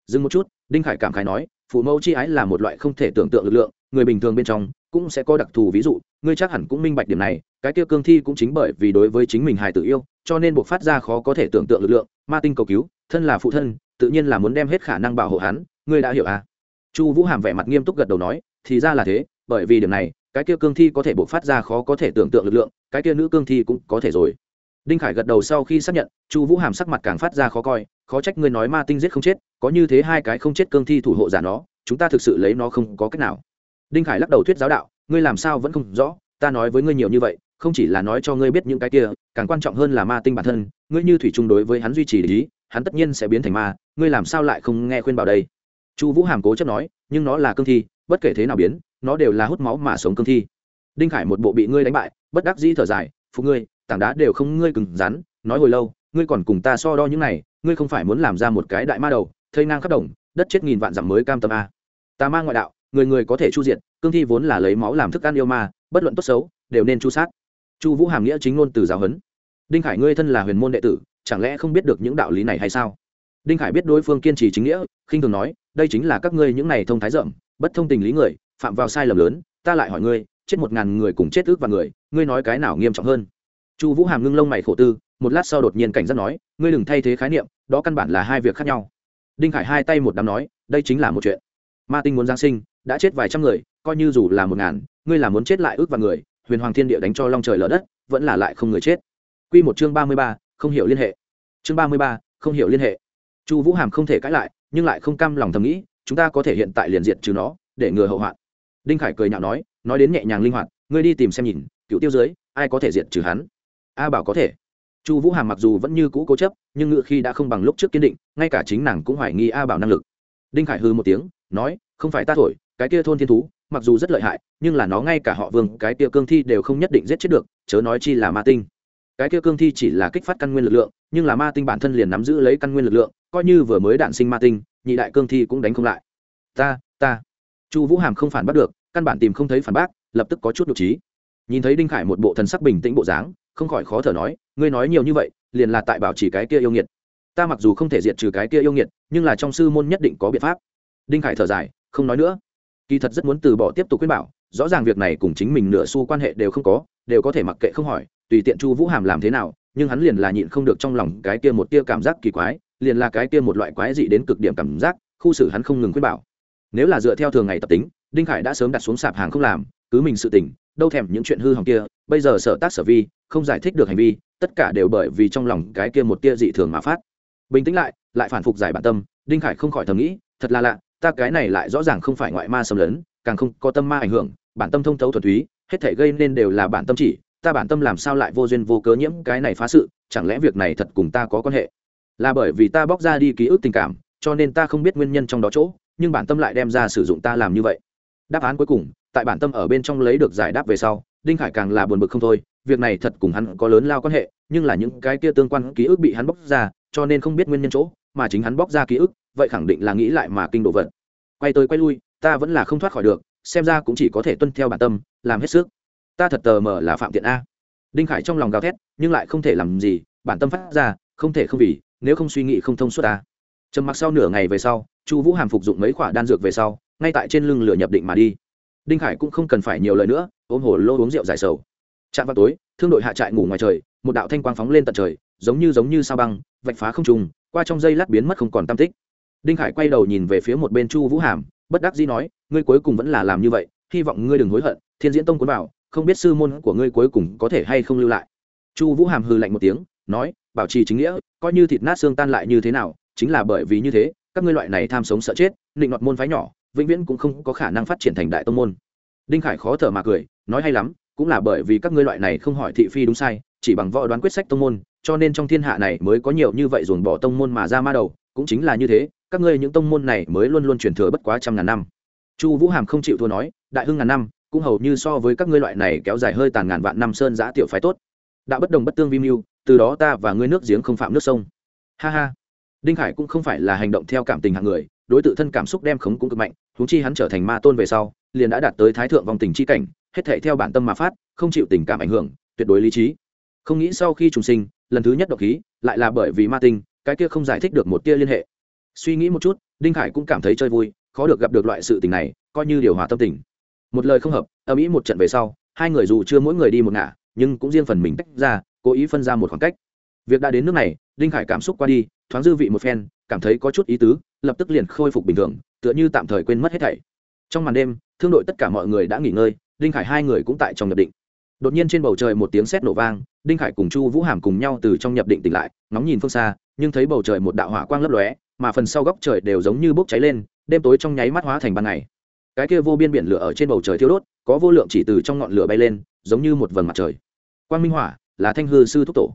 [SPEAKER 1] Dừng một chút, đinh khải cảm khái nói, phụ mẫu chi ái là một loại không thể tưởng tượng lực lượng, người bình thường bên trong cũng sẽ có đặc thù ví dụ, ngươi chắc hẳn cũng minh bạch điểm này, cái kia cương thi cũng chính bởi vì đối với chính mình hài tử yêu, cho nên buộc phát ra khó có thể tưởng tượng lực lượng, ma tinh cầu cứu, thân là phụ thân, tự nhiên là muốn đem hết khả năng bảo hộ hắn, ngươi đã hiểu à? Chu vũ hàm vẻ mặt nghiêm túc gật đầu nói, thì ra là thế, bởi vì điểm này, cái kia cương thi có thể buộc phát ra khó có thể tưởng tượng lực lượng, cái kia nữ cương thi cũng có thể rồi. Đinh khải gật đầu sau khi xác nhận, chu vũ hàm sắc mặt càng phát ra khó coi, khó trách ngươi nói ma tinh giết không chết, có như thế hai cái không chết cương thi thủ hộ giả nó, chúng ta thực sự lấy nó không có cách nào đinh khải lắc đầu thuyết giáo đạo, ngươi làm sao vẫn không rõ? Ta nói với ngươi nhiều như vậy, không chỉ là nói cho ngươi biết những cái kia, càng quan trọng hơn là ma tinh bản thân. Ngươi như thủy chung đối với hắn duy trì lý, hắn tất nhiên sẽ biến thành ma. Ngươi làm sao lại không nghe khuyên bảo đây? Chu vũ hàm cố chấp nói, nhưng nó là cương thi, bất kể thế nào biến, nó đều là hút máu mà sống cương thi. Đinh khải một bộ bị ngươi đánh bại, bất đắc dĩ thở dài phục ngươi, tảng đá đều không ngươi cứng rắn, nói hồi lâu, ngươi còn cùng ta so đo những này, ngươi không phải muốn làm ra một cái đại ma đầu, thây ngang khắp đồng, đất chết nghìn vạn dặm mới cam tâm a. Ta ma ngoại đạo người người có thể chu diện cương thi vốn là lấy máu làm thức ăn yêu ma, bất luận tốt xấu, đều nên chu sát. Chu vũ hàm nghĩa chính ngôn từ giáo huấn. Đinh khải ngươi thân là huyền môn đệ tử, chẳng lẽ không biết được những đạo lý này hay sao? Đinh khải biết đối phương kiên trì chính nghĩa, khinh thường nói, đây chính là các ngươi những này thông thái rộng bất thông tình lý người, phạm vào sai lầm lớn, ta lại hỏi ngươi, chết một ngàn người cùng chết ước và người, ngươi nói cái nào nghiêm trọng hơn? Chu vũ hàm ngưng lông mày khổ tư, một lát sau đột nhiên cảnh giác nói, ngươi đừng thay thế khái niệm, đó căn bản là hai việc khác nhau. Đinh khải hai tay một đám nói, đây chính là một chuyện ma tinh muốn giáng sinh, đã chết vài trăm người, coi như dù là một ngàn, ngươi là muốn chết lại ước và người, huyền hoàng thiên địa đánh cho long trời lở đất, vẫn là lại không người chết. Quy một chương ba mươi ba, không hiểu liên hệ. Chương ba mươi ba, không hiểu liên hệ. Chu vũ hàm không thể cãi lại, nhưng lại không cam lòng thầm nghĩ, chúng ta có thể hiện tại liền diện trừ nó, để ngừa hậu hoạn. Đinh khải cười nhạo nói nói đến nhẹ nhàng linh hoạt, ngươi đi tìm xem nhìn, cựu tiêu dưới ai có thể diện trừ hắn? A bảo có thể. Chu vũ hàm mặc dù vẫn như cũ cố chấp, nhưng ngựa khi đã không bằng lúc trước kiên định, ngay cả chính nàng cũng hoài nghi a bảo năng lực. Đinh khải hư một tiếng nói, không phải ta thổi, cái kia thôn thiên thú, mặc dù rất lợi hại, nhưng là nó ngay cả họ vương, cái kia cương thi đều không nhất định giết chết được, chớ nói chi là ma tinh. Cái kia cương thi chỉ là kích phát căn nguyên lực lượng, nhưng là ma tinh bản thân liền nắm giữ lấy căn nguyên lực lượng, coi như vừa mới đạn sinh ma tinh, nhị đại cương thi cũng đánh không lại. Ta ta. Chu vũ hàm không phản bắt được, căn bản tìm không thấy phản bác, lập tức có chút nhục trí. Nhìn thấy đinh khải một bộ thần sắc bình tĩnh bộ dáng, không khỏi khó thở nói, ngươi nói nhiều như vậy, liền là tại bảo chỉ cái kia yêu nghiệt. Ta mặc dù không thể diệt trừ cái kia yêu nghiệt, nhưng là trong sư môn nhất định có biện pháp đinh khải thở dài, không nói nữa. Kỳ thật rất muốn từ bỏ tiếp tục quyết bảo, rõ ràng việc này cùng chính mình nửa xu quan hệ đều không có, đều có thể mặc kệ không hỏi, tùy tiện chu vũ hàm làm thế nào, nhưng hắn liền là nhịn không được trong lòng cái kia một tia cảm giác kỳ quái, liền là cái kia một loại quái dị đến cực điểm cảm giác, khu xử hắn không ngừng quyết bảo. Nếu là dựa theo thường ngày tập tính, đinh khải đã sớm đặt xuống sạp hàng không làm, cứ mình sự tỉnh đâu thèm những chuyện hư hỏng kia, bây giờ sở tác sở vi, không giải thích được hành vi, tất cả đều bởi vì trong lòng cái kia một tia dị thường mà phát. Bình tĩnh lại lại phản phục giải bản tâm, đinh khải không khỏi thầm nghĩ, thật là lạ ta cái này lại rõ ràng không phải ngoại ma xâm lấn, càng không có tâm ma ảnh hưởng, bản tâm thông thấu thuần túy, hết thể gây nên đều là bản tâm chỉ, ta bản tâm làm sao lại vô duyên vô cớ nhiễm cái này phá sự, chẳng lẽ việc này thật cùng ta có quan hệ? Là bởi vì ta bóc ra đi ký ức tình cảm, cho nên ta không biết nguyên nhân trong đó chỗ, nhưng bản tâm lại đem ra sử dụng ta làm như vậy. Đáp án cuối cùng, tại bản tâm ở bên trong lấy được giải đáp về sau, đinh khải càng là buồn bực không thôi, việc này thật cùng hắn có lớn lao quan hệ, nhưng là những cái kia tương quan ký ức bị hắn bóc ra, cho nên không biết nguyên nhân chỗ, mà chính hắn bóc ra ký ức vậy khẳng định là nghĩ lại mà kinh độ vật. Quay tới quay lui, ta vẫn là không thoát khỏi được, xem ra cũng chỉ có thể tuân theo bản tâm, làm hết sức. Ta thật tờ mờ là phạm tiện a. Đinh khải trong lòng gào thét, nhưng lại không thể làm gì, bản tâm phát ra, không thể không vì, nếu không suy nghĩ không thông suốt ta. Trầm mặc sau nửa ngày về sau, chu vũ hàm phục dụng mấy khoả đan dược về sau, ngay tại trên lưng lửa nhập định mà đi. Đinh khải cũng không cần phải nhiều lời nữa, ôm hồ lô uống rượu giải sầu. Chạm vào tối, thương đội hạ trại ngủ ngoài trời, một đạo thanh quang phóng lên tận trời, giống như giống như sao băng, vạch phá không trùng qua trong dây lát biến mất không còn tam tích đinh khải quay đầu nhìn về phía một bên chu vũ hàm, bất đắc dĩ nói, ngươi cuối cùng vẫn là làm như vậy, hy vọng ngươi đừng hối hận, thiên diễn tông cuốn vào, không biết sư môn của ngươi cuối cùng có thể hay không lưu lại. Chu vũ hàm hư lạnh một tiếng, nói, bảo trì chính nghĩa, coi như thịt nát xương tan lại như thế nào, chính là bởi vì như thế, các ngươi loại này tham sống sợ chết, định đoạt môn phái nhỏ, vĩnh viễn cũng không có khả năng phát triển thành đại tông môn. Đinh khải khó thở mà cười, nói, hay lắm, cũng là bởi vì các ngươi loại này không hỏi thị phi đúng sai, chỉ bằng võ đoán quyết sách tông môn, cho nên trong thiên hạ này mới có nhiều như vậy dồn bỏ tông môn mà ra ma đầu, cũng chính là như thế các ngươi những tông môn này mới luôn luôn truyền thừa bất quá trăm ngàn năm. Chu vũ hàm không chịu thua nói, đại hưng ngàn năm, cũng hầu như so với các ngươi loại này kéo dài hơi tàn ngàn vạn năm sơn giã tiểu phái tốt. Đã bất đồng bất tương vi mưu, từ đó ta và ngươi nước giếng không phạm nước sông. Ha ha. Đinh khải cũng không phải là hành động theo cảm tình hạng người, đối t thân cảm xúc đem khống cũng cực mạnh thú chi hắn trở thành ma tôn về sau, liền đã đạt tới thái thượng vòng tình c h i cảnh, hết thể theo bản tâm mà phát, không chịu tình cảm ảnh hưởng, tuyệt đối lý trí. Không nghĩ sau khi trùng sinh, lần thứ nhất độc khí, lại là bởi vì ma tinh, cái kia không giải thích được một tia liên hệ suy nghĩ một chút, đinh khải cũng cảm thấy chơi vui, khó được gặp được loại sự tình này, coi như điều hòa tâm tình. Một lời không hợp âm ý một trận về sau, hai người dù chưa mỗi người đi một ngả, nhưng cũng riêng phần mình tách ra, cố ý phân ra một khoảng cách. Việc đã đến nước này, đinh khải cảm xúc qua đi, thoáng dư vị một phen, cảm thấy có chút ý tứ, lập tức liền khôi phục bình thường, tựa như tạm thời quên mất hết thảy. Trong màn đêm, thương đội tất cả mọi người đã nghỉ ngơi, đinh khải hai người cũng tại trong nhập định. Đột nhiên trên bầu trời một tiếng sét nổ vang, đinh khải cùng chu vũ hàm cùng nhau từ trong nhập định tỉnh lại, ngóng nhìn phương xa, nhưng thấy bầu trời một đạo hỏa quang lấp lóe mà phần sau góc trời đều giống như bốc cháy lên, đêm tối trong nháy mắt hóa thành ban ngày. Cái kia vô biên biển lửa ở trên bầu trời thiêu đốt, có vô lượng chỉ từ trong ngọn lửa bay lên, giống như một vầng mặt trời. Quang minh hỏa, là thanh hư sư thúc tổ.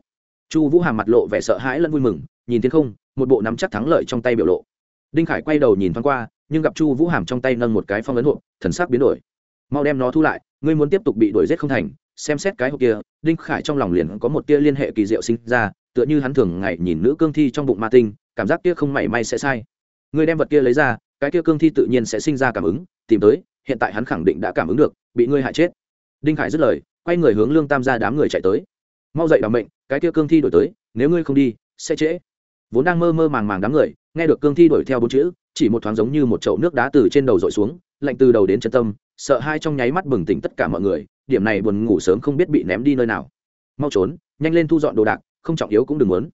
[SPEAKER 1] Chu vũ hàm mặt lộ vẻ sợ hãi lẫn vui mừng, nhìn thiên không, một bộ nắm chắc thắng lợi trong tay biểu lộ. Đinh khải quay đầu nhìn thoáng qua, nhưng gặp chu vũ hàm trong tay nâng một cái phong ấn hộp, thần sắc biến đổi. Mau đem nó thu lại, ngươi muốn tiếp tục bị đuổi giết không thành, xem xét cái hộp kia. Đinh khải trong lòng liền có một tia liên hệ kỳ diệu sinh ra tựa như hắn thường ngày nhìn nữ cương thi trong bụng ma tinh, cảm giác kia không mảy may sẽ sai. Người đem vật kia lấy ra, cái kia cương thi tự nhiên sẽ sinh ra cảm ứng, tìm tới, hiện tại hắn khẳng định đã cảm ứng được, bị ngươi hại chết. Đinh khải dứt lời, quay người hướng lương tam ra đám người chạy tới. Mau dậy bằng mệnh, cái kia cương thi đổi tới, nếu ngươi không đi, sẽ trễ. Vốn đang mơ mơ màng màng đám người, nghe được cương thi đuổi theo bốn chữ, chỉ một thoáng giống như một chậu nước đá từ trên đầu dội xuống, lạnh từ đầu đến chân tâm, sợ hai trong nháy mắt bừng tỉnh tất cả mọi người, điểm này buồn ngủ sớm không biết bị ném đi nơi nào. Mau trốn, nhanh lên thu dọn đồ đạc không trọng yếu cũng đừng muốn.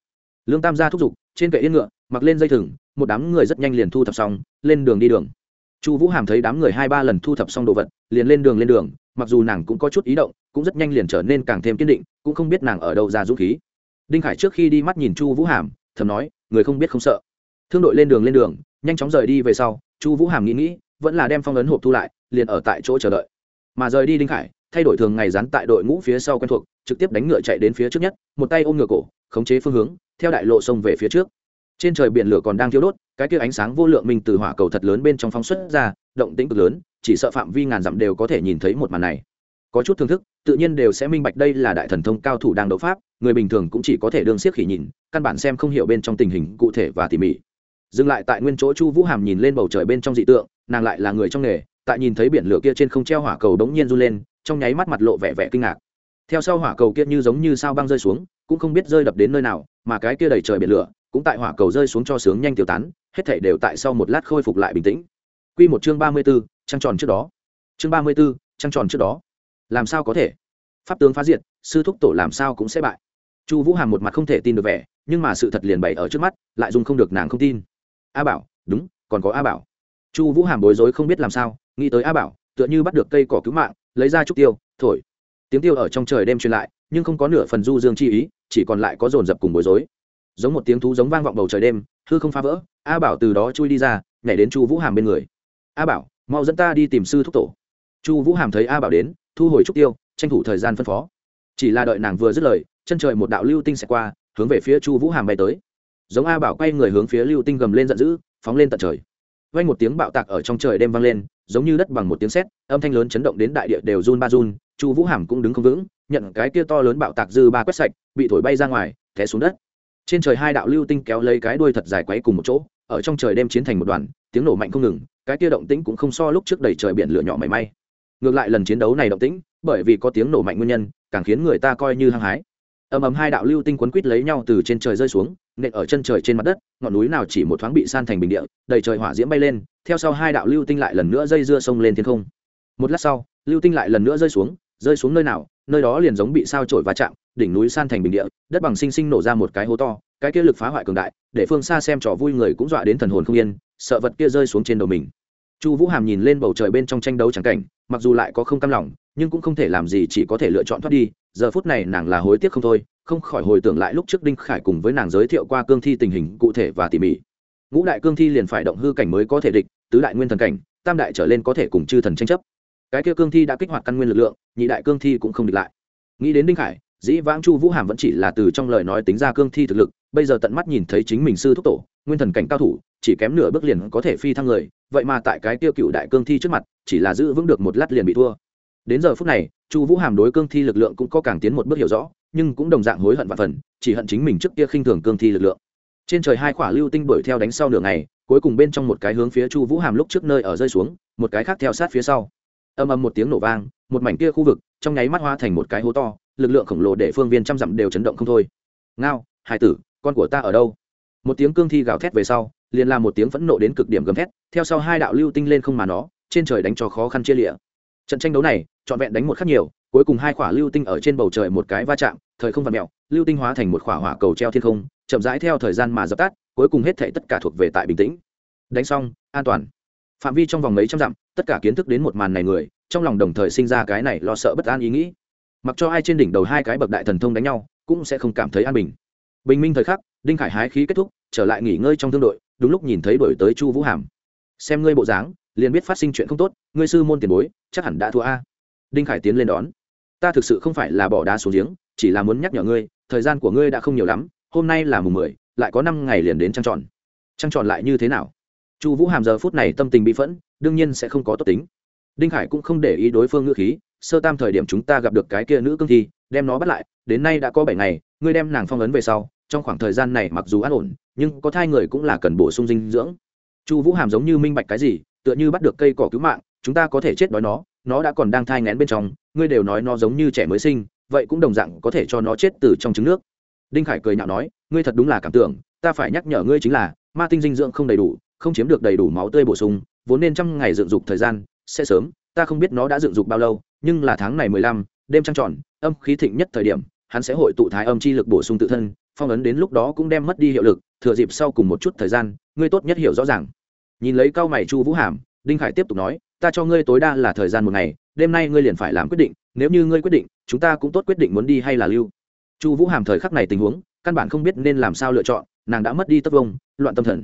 [SPEAKER 1] Lương tam gia thúc giục, trên kệ yên ngựa, mặc lên dây thừng, một đám người rất nhanh liền thu thập xong, lên đường đi đường. Chu vũ hàm thấy đám người hai ba lần thu thập xong đồ vật, liền lên đường lên đường, mặc dù nàng cũng có chút ý động, cũng rất nhanh liền trở nên càng thêm kiên định, cũng không biết nàng ở đâu ra dũng khí. Đinh khải trước khi đi mắt nhìn chu vũ hàm, thầm nói, người không biết không sợ. Thương đội lên đường lên đường, nhanh chóng rời đi về sau, chu vũ hàm nghĩ nghĩ, vẫn là đem phong ấn hộp thu lại, liền ở tại chỗ chờ đợi. Mà rời đi đinh khải thay đổi thường ngày dán tại đội ngũ phía sau quen thuộc, trực tiếp đánh ngựa chạy đến phía trước nhất, một tay ôm ngựa cổ, khống chế phương hướng, theo đại lộ sông về phía trước. Trên trời biển lửa còn đang thiêu đốt, cái kia ánh sáng vô lượng mình từ hỏa cầu thật lớn bên trong phóng xuất ra, động tĩnh cực lớn, chỉ sợ phạm vi ngàn dặm đều có thể nhìn thấy một màn này. Có chút thưởng thức, tự nhiên đều sẽ minh bạch đây là đại thần thông cao thủ đang đấu pháp, người bình thường cũng chỉ có thể đương siết khỉ nhìn, căn bản xem không hiểu bên trong tình hình cụ thể và tỉ mỉ. Dừng lại tại nguyên chỗ chu vũ hàm nhìn lên bầu trời bên trong dị tượng, nàng lại là người trong nghề, tại nhìn thấy biển lửa kia trên không treo hỏa cầu đống nhiên run lên trong nháy mắt mặt lộ vẻ vẻ kinh ngạc theo sau hỏa cầu kia như giống như sao băng rơi xuống cũng không biết rơi đập đến nơi nào mà cái kia đầy trời biển lửa cũng tại hỏa cầu rơi xuống cho sướng nhanh tiêu tán hết thể đều tại sau một lát khôi phục lại bình tĩnh Quy một chương ba mươi 34, trăng tròn trước đó. Chương ba mươi 34, trăng tròn trước đó. Làm sao có thể? Pháp tướng phá diệt, sư thúc tổ làm sao cũng sẽ bại. Chu Vũ Hàm một mặt không thể tin được vẻ, nhưng mà sự thật liền bày ở trước mắt, lại dùng không được nàng không tin. A Bảo, đúng, còn có A Bảo. Chu Vũ Hàm bối rối không biết làm sao, nghĩ tới A Bảo, tựa như bắt được cây cỏ cứu mạng, lấy ra trúc tiêu, thổi. Tiếng tiêu ở trong trời đêm truyền lại, nhưng không có nửa phần du dương chi ý, chỉ còn lại có dồn dập cùng bối rối. Giống một tiếng thú giống vang vọng bầu trời đêm, hư không phá vỡ, A Bảo từ đó chui đi ra, nhảy đến Chu Vũ Hàm bên người. A bảo mau dẫn ta đi tìm sư thúc tổ. Chu vũ hàm thấy a bảo đến thu hồi trúc tiêu tranh thủ thời gian phân phó. Chỉ là đợi nàng vừa dứt lời chân trời một đạo lưu tinh xẹt qua hướng về phía chu vũ hàm bay tới. Giống a bảo quay người hướng phía lưu tinh gầm lên giận dữ phóng lên tận trời vang một tiếng bạo tạc ở trong trời đêm vang lên, giống như đất bằng một tiếng sét, âm thanh lớn chấn động đến đại địa đều run ba run, chu vũ hàm cũng đứng không vững, nhận cái kia to lớn bạo tạc dư ba quét sạch, bị thổi bay ra ngoài, té xuống đất. Trên trời hai đạo lưu tinh kéo lấy cái đuôi thật dài quấy cùng một chỗ, ở trong trời đêm chiến thành một đoàn, tiếng nổ mạnh không ngừng, cái kia động tĩnh cũng không so lúc trước đầy trời biển lửa nhỏ mảy may. Ngược lại lần chiến đấu này động tĩnh, bởi vì có tiếng nổ mạnh nguyên nhân, càng khiến người ta coi như hăng hái. Ầm ầm hai đạo lưu tinh quấn quít lấy nhau từ trên trời rơi xuống, nện ở chân trời trên mặt đất ngọn núi nào chỉ một thoáng bị san thành bình địa, đầy trời hỏa diễm bay lên, theo sau hai đạo lưu tinh lại lần nữa dây dưa sông lên thiên không. Một lát sau, lưu tinh lại lần nữa rơi xuống rơi xuống nơi nào, nơi đó liền giống bị sao trổi va chạm, đỉnh núi san thành bình địa, đất bằng sinh sinh nổ ra một cái hố to, cái kia lực phá hoại cường đại, để phương xa xem trò vui người cũng dọa đến thần hồn không yên, sợ vật kia rơi xuống trên đầu mình. Chu vũ hàm nhìn lên bầu trời bên trong tranh đấu trắng cảnh, mặc dù lại có không cam lòng, nhưng cũng không thể làm gì chỉ có thể lựa chọn thoát đi, giờ phút này nàng là hối tiếc không thôi không khỏi hồi tưởng lại lúc trước đinh khải cùng với nàng giới thiệu qua cương thi tình hình cụ thể và tỉ mỉ. Ngũ đại cương thi liền phải động hư cảnh mới có thể địch, tứ đại nguyên thần cảnh, tam đại trở lên có thể cùng chư thần tranh chấp. Cái kia cương thi đã kích hoạt căn nguyên lực lượng, nhị đại cương thi cũng không địch lại. Nghĩ đến đinh khải, dĩ vãng chu vũ hàm vẫn chỉ là từ trong lời nói tính ra cương thi thực lực, bây giờ tận mắt nhìn thấy chính mình sư thúc tổ, nguyên thần cảnh cao thủ, chỉ kém nửa bước liền có thể phi thăng người, vậy mà tại cái tiêu cựu đại cương thi trước mặt, chỉ là giữ vững được một lát liền bị thua. Đến giờ phút này, chu vũ hàm đối cương thi lực lượng cũng có càng tiến một bước hiểu rõ nhưng cũng đồng dạng hối hận và phần, chỉ hận chính mình trước kia khinh thường cương thi lực lượng. Trên trời hai khỏa lưu tinh đuổi theo đánh sau nửa ngày, cuối cùng bên trong một cái hướng phía chu vũ hàm lúc trước nơi ở rơi xuống, một cái khác theo sát phía sau. Âm âm một tiếng nổ vang, một mảnh kia khu vực, trong nháy mắt hoa thành một cái hố to, lực lượng khổng lồ để phương viên trăm dặm đều chấn động không thôi. Ngao, hải tử, con của ta ở đâu? Một tiếng cương thi gào thét về sau, liền làm một tiếng phẫn nộ đến cực điểm gầm thét, theo sau hai đạo lưu tinh lên không mà nó, trên trời đánh cho khó khăn chia lịa trận tranh đấu này, trọn vẹn đánh một khắc nhiều cuối cùng hai quả lưu tinh ở trên bầu trời một cái va chạm, thời không vặn mẹo, lưu tinh hóa thành một quả hỏa cầu treo thiên không, chậm rãi theo thời gian mà dập tắt, cuối cùng hết thể tất cả thuộc về tại bình tĩnh. Đánh xong, an toàn. Phạm vi trong vòng mấy trăm dặm, tất cả kiến thức đến một màn này người, trong lòng đồng thời sinh ra cái này lo sợ bất an ý nghĩ. Mặc cho ai trên đỉnh đầu hai cái bậc đại thần thông đánh nhau, cũng sẽ không cảm thấy an bình. Bình minh thời khắc, đinh khải hái khí kết thúc, trở lại nghỉ ngơi trong thương đội, đúng lúc nhìn thấy đổi tới chu vũ hàm. Xem ngươi bộ dáng, liền biết phát sinh chuyện không tốt, ngươi sư môn tiền bối, chắc hẳn đã thua a đinh khải tiến lên đón. Ta thực sự không phải là bỏ đá xuống giếng, chỉ là muốn nhắc nhở ngươi, thời gian của ngươi đã không nhiều lắm, hôm nay là mùng mười, lại có năm ngày liền đến trăng tròn. Trăng tròn lại như thế nào? Chu vũ hàm giờ phút này tâm tình bị phẫn, đương nhiên sẽ không có tốt tính. Đinh khải cũng không để ý đối phương ngữ khí, sơ tam thời điểm chúng ta gặp được cái kia nữ cương thi, đem nó bắt lại, đến nay đã có bảy ngày, ngươi đem nàng phong ấn về sau, trong khoảng thời gian này mặc dù an ổn, nhưng có thai người cũng là cần bổ sung dinh dưỡng. Chu vũ hàm giống như minh bạch cái gì, tựa như bắt được cây cỏ cứu mạng, chúng ta có thể chết đói nó nó đã còn đang thai ngén bên trong, ngươi đều nói nó giống như trẻ mới sinh, vậy cũng đồng dạng có thể cho nó chết từ trong trứng nước. Đinh khải cười nhạo nói, ngươi thật đúng là cảm tưởng, ta phải nhắc nhở ngươi chính là, ma tinh dinh dưỡng không đầy đủ, không chiếm được đầy đủ máu tươi bổ sung, vốn nên trăm ngày dựng dục thời gian, sẽ sớm, ta không biết nó đã dựng dục bao lâu, nhưng là tháng này mười lăm, đêm trăng tròn, âm khí thịnh nhất thời điểm, hắn sẽ hội tụ thái âm chi lực bổ sung tự thân, phong ấn đến lúc đó cũng đem mất đi hiệu lực, thừa dịp sau cùng một chút thời gian, ngươi tốt nhất hiểu rõ ràng. Nhìn lấy cao mày chu vũ hàm, đinh khải tiếp tục nói ta cho ngươi tối đa là thời gian một ngày, đêm nay ngươi liền phải làm quyết định, nếu như ngươi quyết định, chúng ta cũng tốt quyết định muốn đi hay là lưu. Chu vũ hàm thời khắc này tình huống, căn bản không biết nên làm sao lựa chọn, nàng đã mất đi tất vông loạn tâm thần.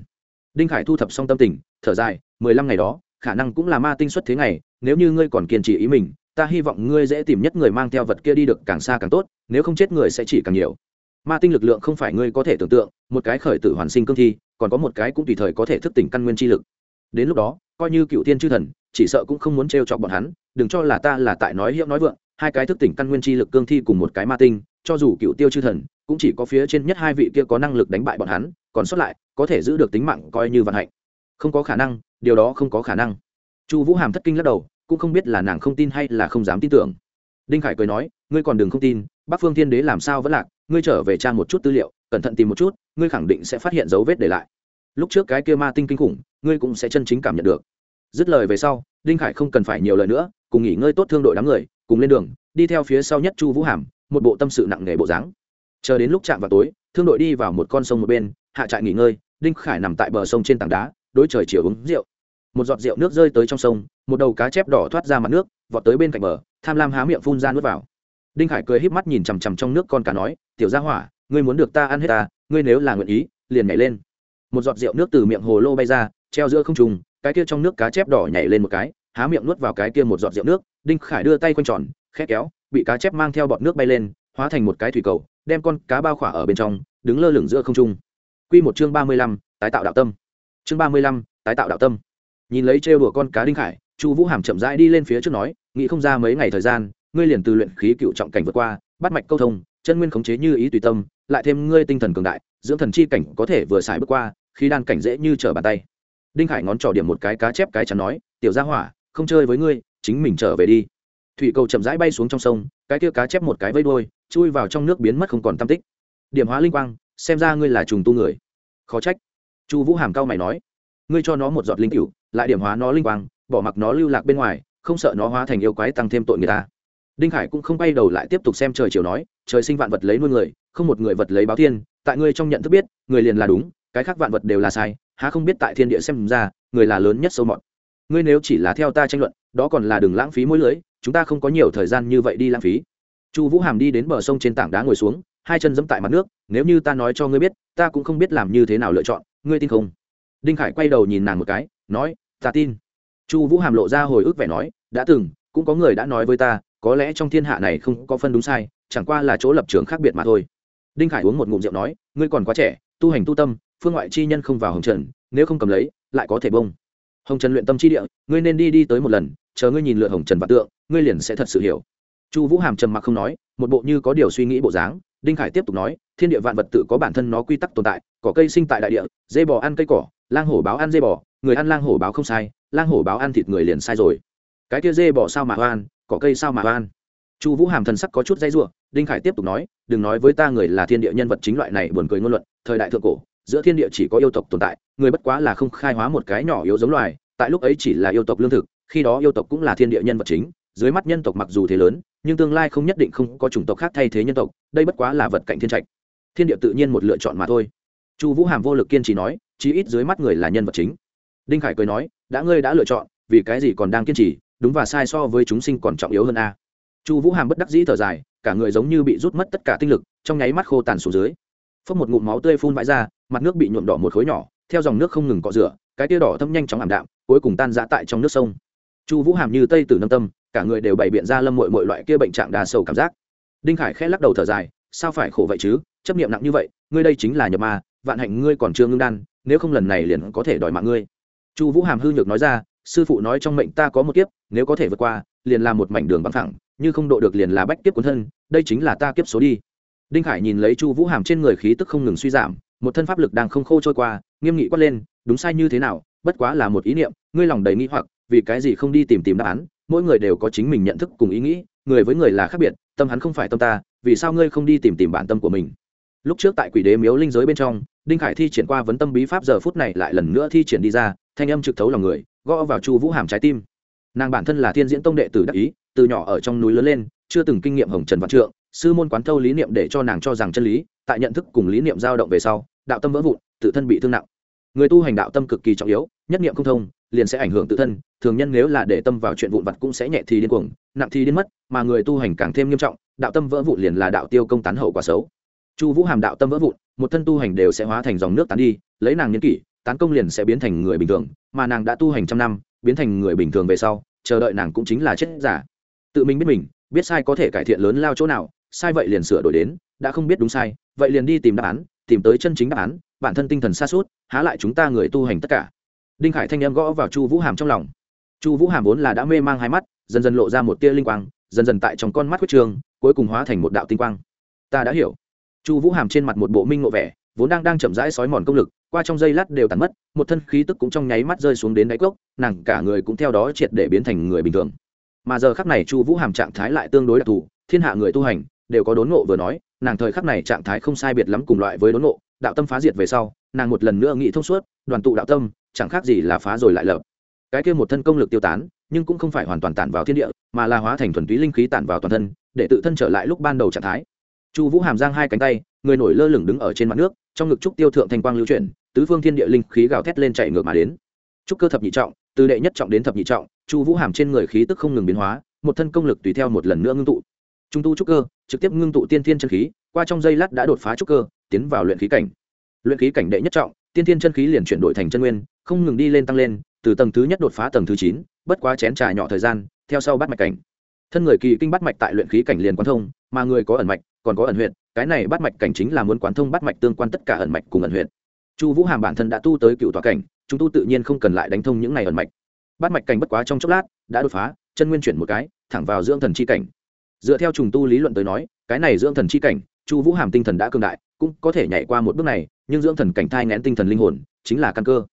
[SPEAKER 1] Đinh khải thu thập xong tâm tình, thở dài, mười lăm ngày đó, khả năng cũng là ma tinh xuất thế ngày, nếu như ngươi còn kiên trì ý mình, ta hy vọng ngươi dễ tìm nhất người mang theo vật kia đi được càng xa càng tốt, nếu không chết người sẽ chỉ càng nhiều. Ma tinh lực lượng không phải ngươi có thể tưởng tượng, một cái khởi tử hoàn sinh cương thi, còn có một cái cũng tùy thời có thể thức tỉnh căn nguyên chi lực. Đến lúc đó, coi như cựu tiên chư thần chỉ sợ cũng không muốn t chọc bọn hắn, đừng cho là ta là tại nói hiệu nói vượng, hai cái thức tỉnh căn nguyên chi lực cương thi cùng một cái ma tinh, cho dù cựu tiêu chư thần, cũng chỉ có phía trên nhất hai vị kia có năng lực đánh bại bọn hắn, còn sót lại, có thể giữ được tính mạng coi như vận hạnh. Không có khả năng, điều đó không có khả năng. Chu vũ hàm thất kinh lắc đầu, cũng không biết là nàng không tin hay là không dám tin tưởng. Đinh khải cười nói, ngươi còn đừng không tin, bắc phương thiên đế làm sao vẫn lạc, ngươi trở về tra một chút tư liệu, cẩn thận tìm một chút, ngươi khẳng định sẽ phát hiện dấu vết để lại. Lúc trước cái kia ma tinh kinh khủng, ngươi cũng sẽ chân chính cảm nhận được dứt lời về sau, đinh khải không cần phải nhiều lời nữa, cùng nghỉ ngơi tốt thương đội đám người, cùng lên đường, đi theo phía sau nhất chu vũ hàm, một bộ tâm sự nặng nề bộ dáng. Chờ đến lúc chạm vào tối, thương đội đi vào một con sông một bên, hạ trại nghỉ ngơi, đinh khải nằm tại bờ sông trên tảng đá, đối trời chiều uống rượu. Một giọt rượu nước rơi tới trong sông, một đầu cá chép đỏ thoát ra mặt nước, vọt tới bên cạnh bờ, tham lam há miệng phun ra nước vào. Đinh khải cười híp mắt nhìn chằm chằm trong nước con cá nói, tiểu gia hỏa, ngươi muốn được ta ăn hết ta, ngươi nếu là nguyện ý, liền nhảy lên. Một giọt rượu nước từ miệng hồ lô bay ra, treo giữa không trùng cái kia trong nước cá chép đỏ nhảy lên một cái há miệng nuốt vào cái kia một giọt rượu nước đinh khải đưa tay quanh tròn khét kéo bị cá chép mang theo bọt nước bay lên hóa thành một cái thủy cầu đem con cá bao khỏa ở bên trong đứng lơ lửng giữa không trung Quy một chương ba mươi lăm, tái tạo đạo tâm. Chương ba mươi lăm, tái tạo đạo tâm. Nhìn lấy trêu đùa con cá đinh khải, Chu Vũ Hàm chậm rãi đi lên phía trước nói, nghĩ không ra mấy ngày thời gian, ngươi liền từ luyện khí cựu trọng cảnh vượt qua, bắt mạch câu thông, chân nguyên khống chế như ý tùy tâm, lại thêm ngươi tinh thần cường đại, dưỡng thần chi cảnh có thể vừa xài bước qua, khi đan cảnh dễ như trở bàn tay đinh khải ngón trỏ điểm một cái cá chép cái chắn nói, tiểu ra hỏa, không chơi với ngươi, chính mình trở về đi. Thủy cầu chậm rãi bay xuống trong sông, cái kia cá chép một cái vây đôi chui vào trong nước biến mất không còn tam tích. Điểm hóa linh quang, xem ra ngươi là trùng tu người. Khó trách. Chu vũ hàm cao mày nói, ngươi cho nó một giọt linh cựu lại điểm hóa nó linh quang, bỏ mặc nó lưu lạc bên ngoài, không sợ nó hóa thành yêu quái tăng thêm tội người ta. Đinh khải cũng không bay đầu lại tiếp tục xem trời chiều nói, trời sinh vạn vật lấy nuôi người, không một người vật lấy báo thiên, tại ngươi trong nhận thức biết, người liền là đúng, cái khác vạn vật đều là sai há không biết tại thiên địa xem ra, người là lớn nhất sâu mọt. Ngươi nếu chỉ là theo ta tranh luận, đó còn là đừng lãng phí mỗi lưới, chúng ta không có nhiều thời gian như vậy đi lãng phí. Chu vũ hàm đi đến bờ sông trên tảng đá ngồi xuống, hai chân dẫm tại mặt nước, nếu như ta nói cho ngươi biết, ta cũng không biết làm như thế nào lựa chọn, ngươi tin không? Đinh khải quay đầu nhìn nàng một cái, nói, ta tin. Chu vũ hàm lộ ra hồi ức vẻ nói, đã từng, cũng có người đã nói với ta, có lẽ trong thiên hạ này không có phân đúng sai, chẳng qua là chỗ lập trường khác biệt mà thôi. Đinh khải uống một ngụm rượu nói, ngươi còn quá trẻ, tu hành tu tâm phương ngoại chi nhân không vào hồng trần, nếu không cầm lấy, lại có thể bông. Hồng trần luyện tâm chi địa, ngươi nên đi đi tới một lần, chờ ngươi nhìn lượn hồng trần vạn tượng, ngươi liền sẽ thật sự hiểu. Chu vũ hàm trầm mặc không nói, một bộ như có điều suy nghĩ bộ dáng, đinh khải tiếp tục nói, thiên địa vạn vật tự có bản thân nó quy tắc tồn tại, cỏ cây sinh tại đại địa, dê bò ăn cây cỏ, lang hổ báo ăn dê bò, người ăn lang hổ báo không sai, lang hổ báo ăn thịt người liền sai rồi. Cái kia dê bò sao mà oan, cỏ cây sao mà oan? Chu vũ hàm thần sắc có chút dây ruộng đinh khải tiếp tục nói, đừng nói với ta người là thiên địa nhân vật chính loại này buồn cười ngôn luận, thời đại thượng cổ giữa thiên địa chỉ có yêu tộc tồn tại, người bất quá là không khai hóa một cái nhỏ yếu giống loài, tại lúc ấy chỉ là yêu tộc lương thực, khi đó yêu tộc cũng là thiên địa nhân vật chính, dưới mắt nhân tộc mặc dù thế lớn, nhưng tương lai không nhất định không có chủng tộc khác thay thế nhân tộc, đây bất quá là vật cạnh thiên trạch. Thiên địa tự nhiên một lựa chọn mà thôi. Chu vũ hàm vô lực kiên trì nói, chí ít dưới mắt người là nhân vật chính. Đinh khải cười nói, đã ngươi đã lựa chọn, vì cái gì còn đang kiên trì, đúng và sai so với chúng sinh còn trọng yếu hơn a. Chu vũ hàm bất đắc dĩ thở dài, cả người giống như bị rút mất tất cả tinh lực, trong nháy mắt khô tàn xuống dưới phốc một ngụm máu tươi phun vãi ra, mặt nước bị nhuộm đỏ một khối nhỏ, theo dòng nước không ngừng cọ rửa, cái tia đỏ thâm nhanh chóng ảm đạm, cuối cùng tan ra tại trong nước sông. Chu vũ hàm như tây tử nâm tâm, cả người đều bày biện ra lâm mội mọi loại kia bệnh trạng đà sầu cảm giác. Đinh khải khẽ lắc đầu thở dài, sao phải khổ vậy chứ? Chấp niệm nặng như vậy, ngươi đây chính là nhập ma, vạn hạnh ngươi còn chưa ngưng đan, nếu không lần này liền có thể đòi mạng ngươi. Chu vũ hàm hư nhược nói ra, sư phụ nói trong mệnh ta có một kiếp, nếu có thể vượt qua, liền là một mảnh đường băng thẳng như không độ được liền là bách kiếp cuốn thân, đây chính là ta kiếp số đi đinh khải nhìn lấy chu vũ hàm trên người khí tức không ngừng suy giảm, một thân pháp lực đang không khô trôi qua, nghiêm nghị quát lên, đúng sai như thế nào? Bất quá là một ý niệm, ngươi lòng đầy nghĩ hoặc, vì cái gì không đi tìm tìm đáp án? Mỗi người đều có chính mình nhận thức cùng ý nghĩ, người với người là khác biệt, tâm hắn không phải tâm ta, vì sao ngươi không đi tìm tìm bản tâm của mình? Lúc trước tại quỷ đế miếu linh giới bên trong, đinh khải thi triển qua vấn tâm bí pháp giờ phút này lại lần nữa thi triển đi ra, thanh âm trực thấu lòng người, gõ vào chu vũ hàm trái tim. Nàng bản thân là thiên diễn tông đệ tử đắc ý, từ nhỏ ở trong núi lớn lên, chưa từng kinh nghiệm hồng trần văn trượng sư môn quán thâu lý niệm để cho nàng cho rằng chân lý, tại nhận thức cùng lý niệm dao động về sau, đạo tâm vỡ vụn, tự thân bị thương nặng. Người tu hành đạo tâm cực kỳ trọng yếu, nhất niệm không thông, liền sẽ ảnh hưởng tự thân, thường nhân nếu là để tâm vào chuyện vụn vặt cũng sẽ nhẹ thì điên cuồng, nặng thì điên mất, mà người tu hành càng thêm nghiêm trọng, đạo tâm vỡ vụn liền là đạo tiêu công tán hậu quả xấu. Chu vũ hàm đạo tâm vỡ vụn, một thân tu hành đều sẽ hóa thành dòng nước tán đi, lấy nàng nhân kỷ, tán công liền sẽ biến thành người bình thường, mà nàng đã tu hành trăm năm, biến thành người bình thường về sau, chờ đợi nàng cũng chính là chết giả. Tự mình biết mình, biết sai có thể cải thiện lớn lao chỗ nào sai vậy liền sửa đổi đến, đã không biết đúng sai, vậy liền đi tìm đáp án, tìm tới chân chính đáp án, bản thân tinh thần xa suốt há lại chúng ta người tu hành tất cả. Đinh khải thanh em gõ vào chu vũ hàm trong lòng. Chu vũ hàm vốn là đã mê mang hai mắt, dần dần lộ ra một tia linh quang, dần dần tại trong con mắt huyết trường, cuối cùng hóa thành một đạo tinh quang. Ta đã hiểu. Chu vũ hàm trên mặt một bộ minh ngộ vẻ, vốn đang đang chậm rãi sói mòn công lực, qua trong giây lát đều tàn mất, một thân khí tức cũng trong nháy mắt rơi xuống đến đáy cốc, nàng cả người cũng theo đó triệt để biến thành người bình thường. Mà giờ khắc này chu vũ hàm trạng thái lại tương đối đặc thù, thiên hạ người tu hành đều có đốn ngộ vừa nói, nàng thời khắc này trạng thái không sai biệt lắm cùng loại với đốn ngộ, đạo tâm phá diệt về sau, nàng một lần nữa nghĩ thông suốt, đoàn tụ đạo tâm, chẳng khác gì là phá rồi lại lập. Cái kia một thân công lực tiêu tán, nhưng cũng không phải hoàn toàn tản vào thiên địa, mà là hóa thành thuần túy linh khí tản vào toàn thân, để tự thân trở lại lúc ban đầu trạng thái. Chu vũ hàm giang hai cánh tay, người nổi lơ lửng đứng ở trên mặt nước, trong ngực trúc tiêu thượng thanh quang lưu chuyển, tứ phương thiên địa linh khí gào thét lên chạy ngược mà đến. Trúc cơ thập nhị trọng, từ đệ nhất trọng đến thập nhị trọng, chu vũ hàm trên người khí tức không ngừng biến hóa, một thân công lực tùy theo một lần nữa ngưng tụ. Trung tu trúc cơ trực tiếp ngưng tụ tiên thiên chân khí, qua trong giây lát đã đột phá trúc cơ, tiến vào luyện khí cảnh. Luyện khí cảnh đệ nhất trọng, tiên thiên chân khí liền chuyển đổi thành chân nguyên, không ngừng đi lên tăng lên, từ tầng thứ nhất đột phá tầng thứ chín, bất quá chén trà nhỏ thời gian, theo sau bắt mạch cảnh. Thân người kỳ kinh bắt mạch tại luyện khí cảnh liền quán thông, mà người có ẩn mạch, còn có ẩn huyện cái này bắt mạch cảnh chính là muốn quán thông bắt mạch tương quan tất cả ẩn mạch cùng ẩn huyện chu vũ hàm bản thân đã tu tới cựu tòa cảnh, chúng tu tự nhiên không cần lại đánh thông những này ẩn mạch. Bắt mạch cảnh bất quá trong chốc lát, đã đột phá, chân nguyên chuyển một cái, thẳng vào dưỡng thần chi cảnh dựa theo trùng tu lý luận tới nói, cái này dưỡng thần chi cảnh, chu vũ hàm tinh thần đã cương đại, cũng có thể nhảy qua một bước này, nhưng dưỡng thần cảnh thai ngén tinh thần linh hồn, chính là căn cơ.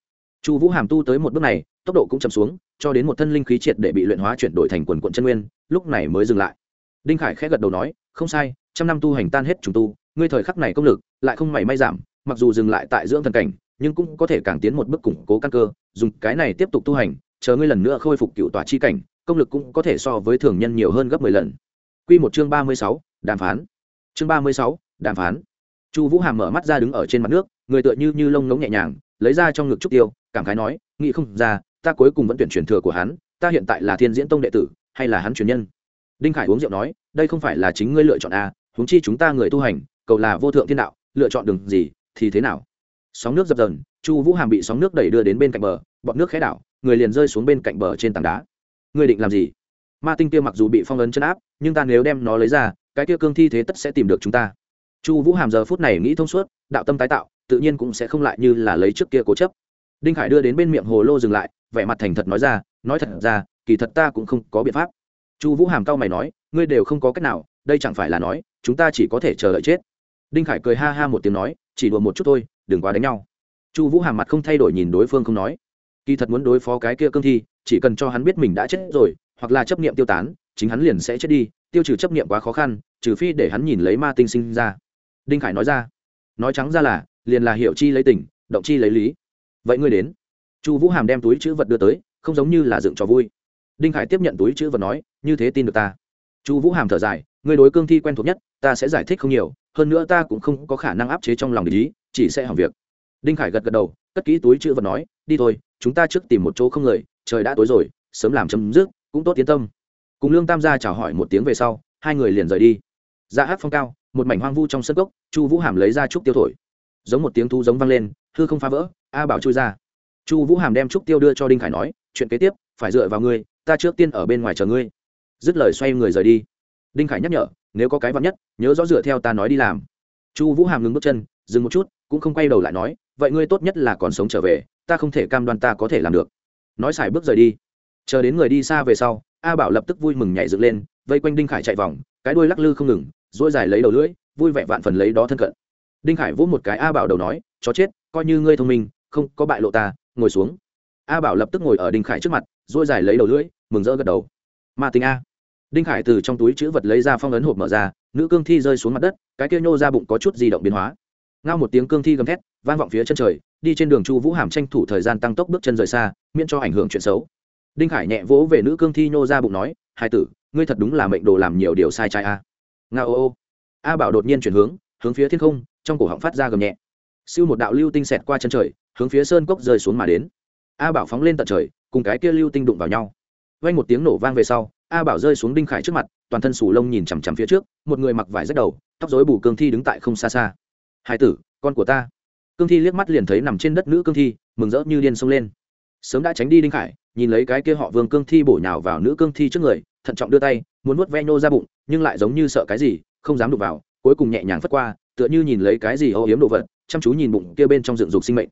[SPEAKER 1] Chu vũ hàm tu tới một bước này, tốc độ cũng chậm xuống, cho đến một thân linh khí triệt để bị luyện hóa chuyển đổi thành quần quận chân nguyên, lúc này mới dừng lại. Đinh khải khẽ gật đầu nói, không sai, trăm năm tu hành tan hết trùng tu, ngươi thời khắc này công lực lại không mảy may giảm, mặc dù dừng lại tại dưỡng thần cảnh, nhưng cũng có thể càng tiến một bước củng cố căn cơ, dùng cái này tiếp tục tu hành, chờ ngươi lần nữa khôi phục cựu tòa chi cảnh, công lực cũng có thể so với thường nhân nhiều hơn gấp mười lần. Quy một chương ba mươi sáu đàm phán. Chương ba mươi sáu đàm phán. Chu vũ hàm mở mắt ra đứng ở trên mặt nước người tựa như như lông ngống nhẹ nhàng lấy ra trong ngực trúc tiêu cảm khái nói nghĩ không ra ta cuối cùng vẫn tuyển truyền thừa của hắn ta hiện tại là thiên diễn tông đệ tử hay là hắn truyền nhân? Đinh khải uống rượu nói đây không phải là chính ngươi lựa chọn a à, huống chi chúng ta người tu hành cầu là vô thượng thiên đạo lựa chọn đường gì thì thế nào? Sóng nước dập dần chu vũ hàm bị sóng nước đẩy đưa đến bên cạnh bờ bọt nước khẽ đảo người liền rơi xuống bên cạnh bờ trên tảng đá. Ngươi định làm gì? Ma tinh kia mặc dù bị phong ấn chân áp, nhưng ta nếu đem nó lấy ra, cái kia cương thi thế tất sẽ tìm được chúng ta. Chu vũ hàm giờ phút này nghĩ thông suốt, đạo tâm tái tạo, tự nhiên cũng sẽ không lại như là lấy trước kia cố chấp. Đinh khải đưa đến bên miệng hồ lô dừng lại, vẻ mặt thành thật nói ra, nói thật ra, kỳ thật ta cũng không có biện pháp. Chu vũ hàm cao mày nói, ngươi đều không có cách nào, đây chẳng phải là nói, chúng ta chỉ có thể chờ đợi chết. Đinh khải cười ha ha một tiếng nói, chỉ đùa một chút thôi, đừng quá đánh nhau. Chu vũ hàm mặt không thay đổi nhìn đối phương không nói. Kỳ thật muốn đối phó cái kia cương thi, chỉ cần cho hắn biết mình đã chết rồi hoặc là chấp niệm tiêu tán, chính hắn liền sẽ chết đi, tiêu trừ chấp niệm quá khó khăn, trừ phi để hắn nhìn lấy ma tinh sinh ra. Đinh khải nói ra. Nói trắng ra là, liền là hiệu chi lấy tình, động chi lấy lý. Vậy ngươi đến. Chu vũ hàm đem túi chữ vật đưa tới, không giống như là dựng trò vui. Đinh khải tiếp nhận túi chữ vật nói, như thế tin được ta. Chu vũ hàm thở dài, ngươi đối cương thi quen thuộc nhất, ta sẽ giải thích không nhiều, hơn nữa ta cũng không có khả năng áp chế trong lòng lý chỉ sẽ hỏng việc. Đinh khải gật gật đầu, cất kỹ túi chữ vật nói, đi thôi, chúng ta trước tìm một chỗ không người, trời đã tối rồi, sớm làm chấm dứt cũng tốt tiến tâm. Cùng lương tam gia chào hỏi một tiếng về sau, hai người liền rời đi. Dạ ra hát phong cao, một mảnh hoang vu trong sân gốc chu vũ hàm lấy ra trúc tiêu thổi. Giống một tiếng thu giống vang lên, hư không phá vỡ, a bảo chui ra. Chu vũ hàm đem trúc tiêu đưa cho đinh khải nói, chuyện kế tiếp, phải dựa vào ngươi, ta trước tiên ở bên ngoài chờ ngươi. Dứt lời xoay người rời đi. Đinh khải nhắc nhở, nếu có cái vắn nhất, nhớ rõ dựa theo ta nói đi làm. Chu vũ hàm ngừng bước chân, dừng một chút, cũng không quay đầu lại nói, vậy ngươi tốt nhất là còn sống trở về, ta không thể cam đoan ta có thể làm được. Nói xài bước rời đi chờ đến người đi xa về sau, a bảo lập tức vui mừng nhảy dựng lên, vây quanh đinh khải chạy vòng, cái đuôi lắc lư không ngừng dỗi dài lấy đầu lưỡi, vui vẻ vạn phần lấy đó thân cận. Đinh khải vỗ một cái a bảo đầu nói, chó chết, coi như ngươi thông minh, không có bại lộ ta, ngồi xuống. A bảo lập tức ngồi ở đinh khải trước mặt dỗi dài lấy đầu lưỡi, mừng rỡ gật đầu. Ma tính a. Đinh khải từ trong túi chữ vật lấy ra phong ấn hộp mở ra, nữ cương thi rơi xuống mặt đất, cái kia nhô ra bụng có chút di động biến hóa. Ngao một tiếng cương thi gầm thét, vang vọng phía chân trời, đi trên đường chu vũ hàm tranh thủ thời gian tăng tốc bước chân rời xa, miễn cho ảnh hưởng chuyện xấu đinh khải nhẹ vỗ về nữ cương thi nhô ra bụng nói hai tử, ngươi thật đúng là mệnh đồ làm nhiều điều sai trái a. Nga ô ô. A bảo đột nhiên chuyển hướng hướng phía thiên không, trong cổ họng phát ra gầm nhẹ. Siêu một đạo lưu tinh xẹt qua chân trời, hướng phía sơn cốc rơi xuống mà đến. A bảo phóng lên tận trời, cùng cái kia lưu tinh đụng vào nhau. Vang một tiếng nổ vang về sau, a bảo rơi xuống đinh khải trước mặt, toàn thân sù lông nhìn chằm chằm phía trước, một người mặc vải rách đầu, tóc rối bù cương thi đứng tại không xa xa. Hai tử, con của ta. Cương thi liếc mắt liền thấy nằm trên đất nữ cương thi, mừng rỡ như điên xông lên. Sớm đã tránh đi đinh khải nhìn lấy cái kia họ vương cương thi bổ nhào vào nữ cương thi trước người, thận trọng đưa tay, muốn nuốt ve nô ra bụng, nhưng lại giống như sợ cái gì, không dám đụng vào, cuối cùng nhẹ nhàng phất qua, tựa như nhìn lấy cái gì âu yếm đồ vật, chăm chú nhìn bụng kia bên trong dựng dục sinh mệnh.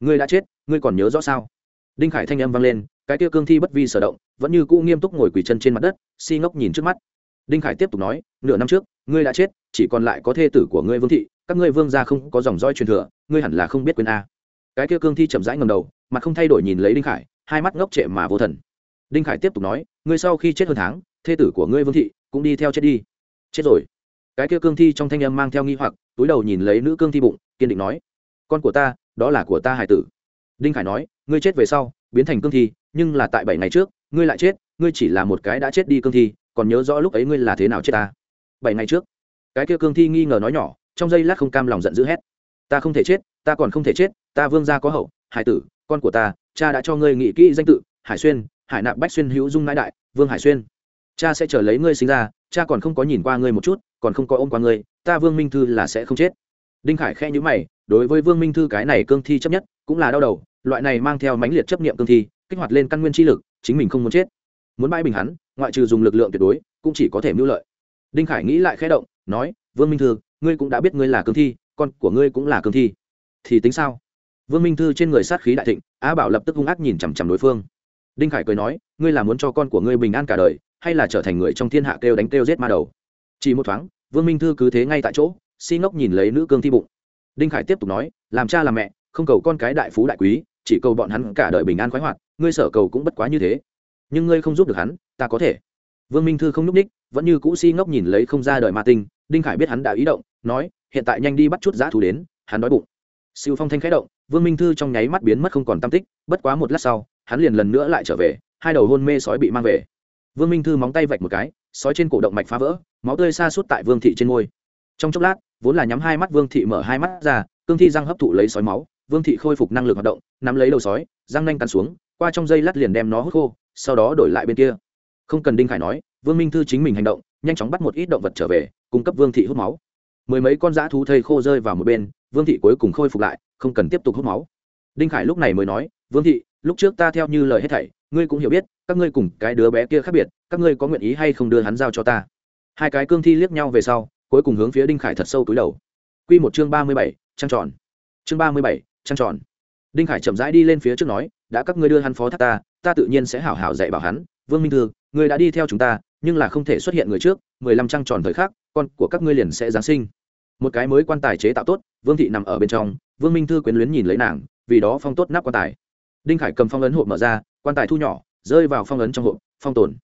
[SPEAKER 1] Ngươi đã chết, ngươi còn nhớ rõ sao? Đinh khải thanh âm vang lên, cái kia cương thi bất vi sở động, vẫn như cũ nghiêm túc ngồi quỳ chân trên mặt đất, si ngốc nhìn trước mắt. Đinh khải tiếp tục nói, nửa năm trước, ngươi đã chết, chỉ còn lại có thê tử của ngươi vương thị, các ngươi vương gia không có dòng roi truyền thừa, ngươi hẳn là không biết quên a. Cái kia cương thi chậm rãi ngầm đầu, mặt không thay đổi nhìn lấy đinh khải hai mắt ngốc trệ mà vô thần. Đinh khải tiếp tục nói, ngươi sau khi chết hơn tháng, thê tử của ngươi vương thị cũng đi theo chết đi. Chết rồi? Cái kia cương thi trong thanh âm mang theo nghi hoặc, túi đầu nhìn lấy nữ cương thi bụng, kiên định nói, con của ta, đó là của ta hải tử. Đinh khải nói, ngươi chết về sau, biến thành cương thi, nhưng là tại bảy ngày trước, ngươi lại chết, ngươi chỉ là một cái đã chết đi cương thi, còn nhớ rõ lúc ấy ngươi là thế nào chết ta? Bảy ngày trước, cái kia cương thi nghi ngờ nói nhỏ, trong giây lát không cam lòng giận dữ hét, ta không thể chết, ta còn không thể chết, ta vương gia có hậu hải tử con của ta, cha đã cho ngươi nghĩ kỹ danh tự, hải xuyên, hải nạp bách xuyên hữu dung nãi đại, vương hải xuyên. Cha sẽ chờ lấy ngươi sinh ra, cha còn không có nhìn qua ngươi một chút, còn không có ôm qua ngươi, ta vương minh thư là sẽ không chết. Đinh khải khe nhữ mày, đối với vương minh thư cái này cương thi chấp nhất, cũng là đau đầu, loại này mang theo mãnh liệt chấp niệm cương thi, kích hoạt lên căn nguyên chi lực, chính mình không muốn chết. Muốn bãi bình hắn, ngoại trừ dùng lực lượng tuyệt đối, cũng chỉ có thể mưu lợi. Đinh khải nghĩ lại khẽ động, nói, vương minh thư, ngươi cũng đã biết ngươi là cương thi, con của ngươi cũng là cương thi. Thì tính sao? Vương minh thư trên người sát khí đại thịnh, á bảo lập tức hung ác nhìn chằm chằm đối phương. Đinh khải cười nói, ngươi là muốn cho con của ngươi bình an cả đời, hay là trở thành người trong thiên hạ kêu đánh kêu giết ma đầu? Chỉ một thoáng, vương minh thư cứ thế ngay tại chỗ, si ngốc nhìn lấy nữ cương thi bụng. Đinh khải tiếp tục nói, làm cha làm mẹ, không cầu con cái đại phú đại quý, chỉ cầu bọn hắn cả đời bình an khoái hoạt, ngươi sở cầu cũng bất quá như thế. Nhưng ngươi không giúp được hắn, ta có thể. Vương minh thư không nhúc ních vẫn như cũ si ngốc nhìn lấy không ra đời ma tinh. Đinh khải biết hắn đã ý động, nói, hiện tại nhanh đi bắt chút giá thú đến, hắn đói bụng siêu phong thanh khẽ động, vương minh thư trong nháy mắt biến mất không còn tam tích, bất quá một lát sau, hắn liền lần nữa lại trở về, hai đầu hôn mê sói bị mang về. Vương minh thư móng tay vạch một cái, sói trên cổ động mạch phá vỡ, máu tươi xa suốt tại vương thị trên môi. Trong chốc lát, vốn là nhắm hai mắt vương thị mở hai mắt ra, cương thi răng hấp thụ lấy sói máu, vương thị khôi phục năng lực hoạt động, nắm lấy đầu sói, răng nanh cắn xuống, qua trong dây lát liền đem nó hút khô, sau đó đổi lại bên kia. Không cần đinh khải nói, vương minh thư chính mình hành động, nhanh chóng bắt một ít động vật trở về, cung cấp vương thị hút máu. Mười mấy con dã thú thây khô rơi vào một bên vương thị cuối cùng khôi phục lại, không cần tiếp tục hút máu. Đinh khải lúc này mới nói, vương thị, lúc trước ta theo như lời hết thảy, ngươi cũng hiểu biết, các ngươi cùng cái đứa bé kia khác biệt, các ngươi có nguyện ý hay không đưa hắn giao cho ta? Hai cái cương thi liếc nhau về sau, cuối cùng hướng phía đinh khải thật sâu túi đầu. Q một chương ba mươi bảy, trăng tròn. Chương ba mươi bảy, trăng tròn. Đinh khải chậm rãi đi lên phía trước nói, đã các ngươi đưa hắn phó thác ta ta tự nhiên sẽ hảo hảo dạy bảo hắn. Vương minh thư, ngươi đã đi theo chúng ta, nhưng là không thể xuất hiện người trước, mười lăm trăng tròn thời khắc, con của các ngươi liền sẽ giáng sinh. Một cái mới quan tài chế tạo tốt vương thị nằm ở bên trong, vương minh thư quyến luyến nhìn lấy nàng, vì đó phong tốt nắp quan tài. Đinh khải cầm phong ấn hộp mở ra, quan tài thu nhỏ, rơi vào phong ấn trong hộp, phong tồn.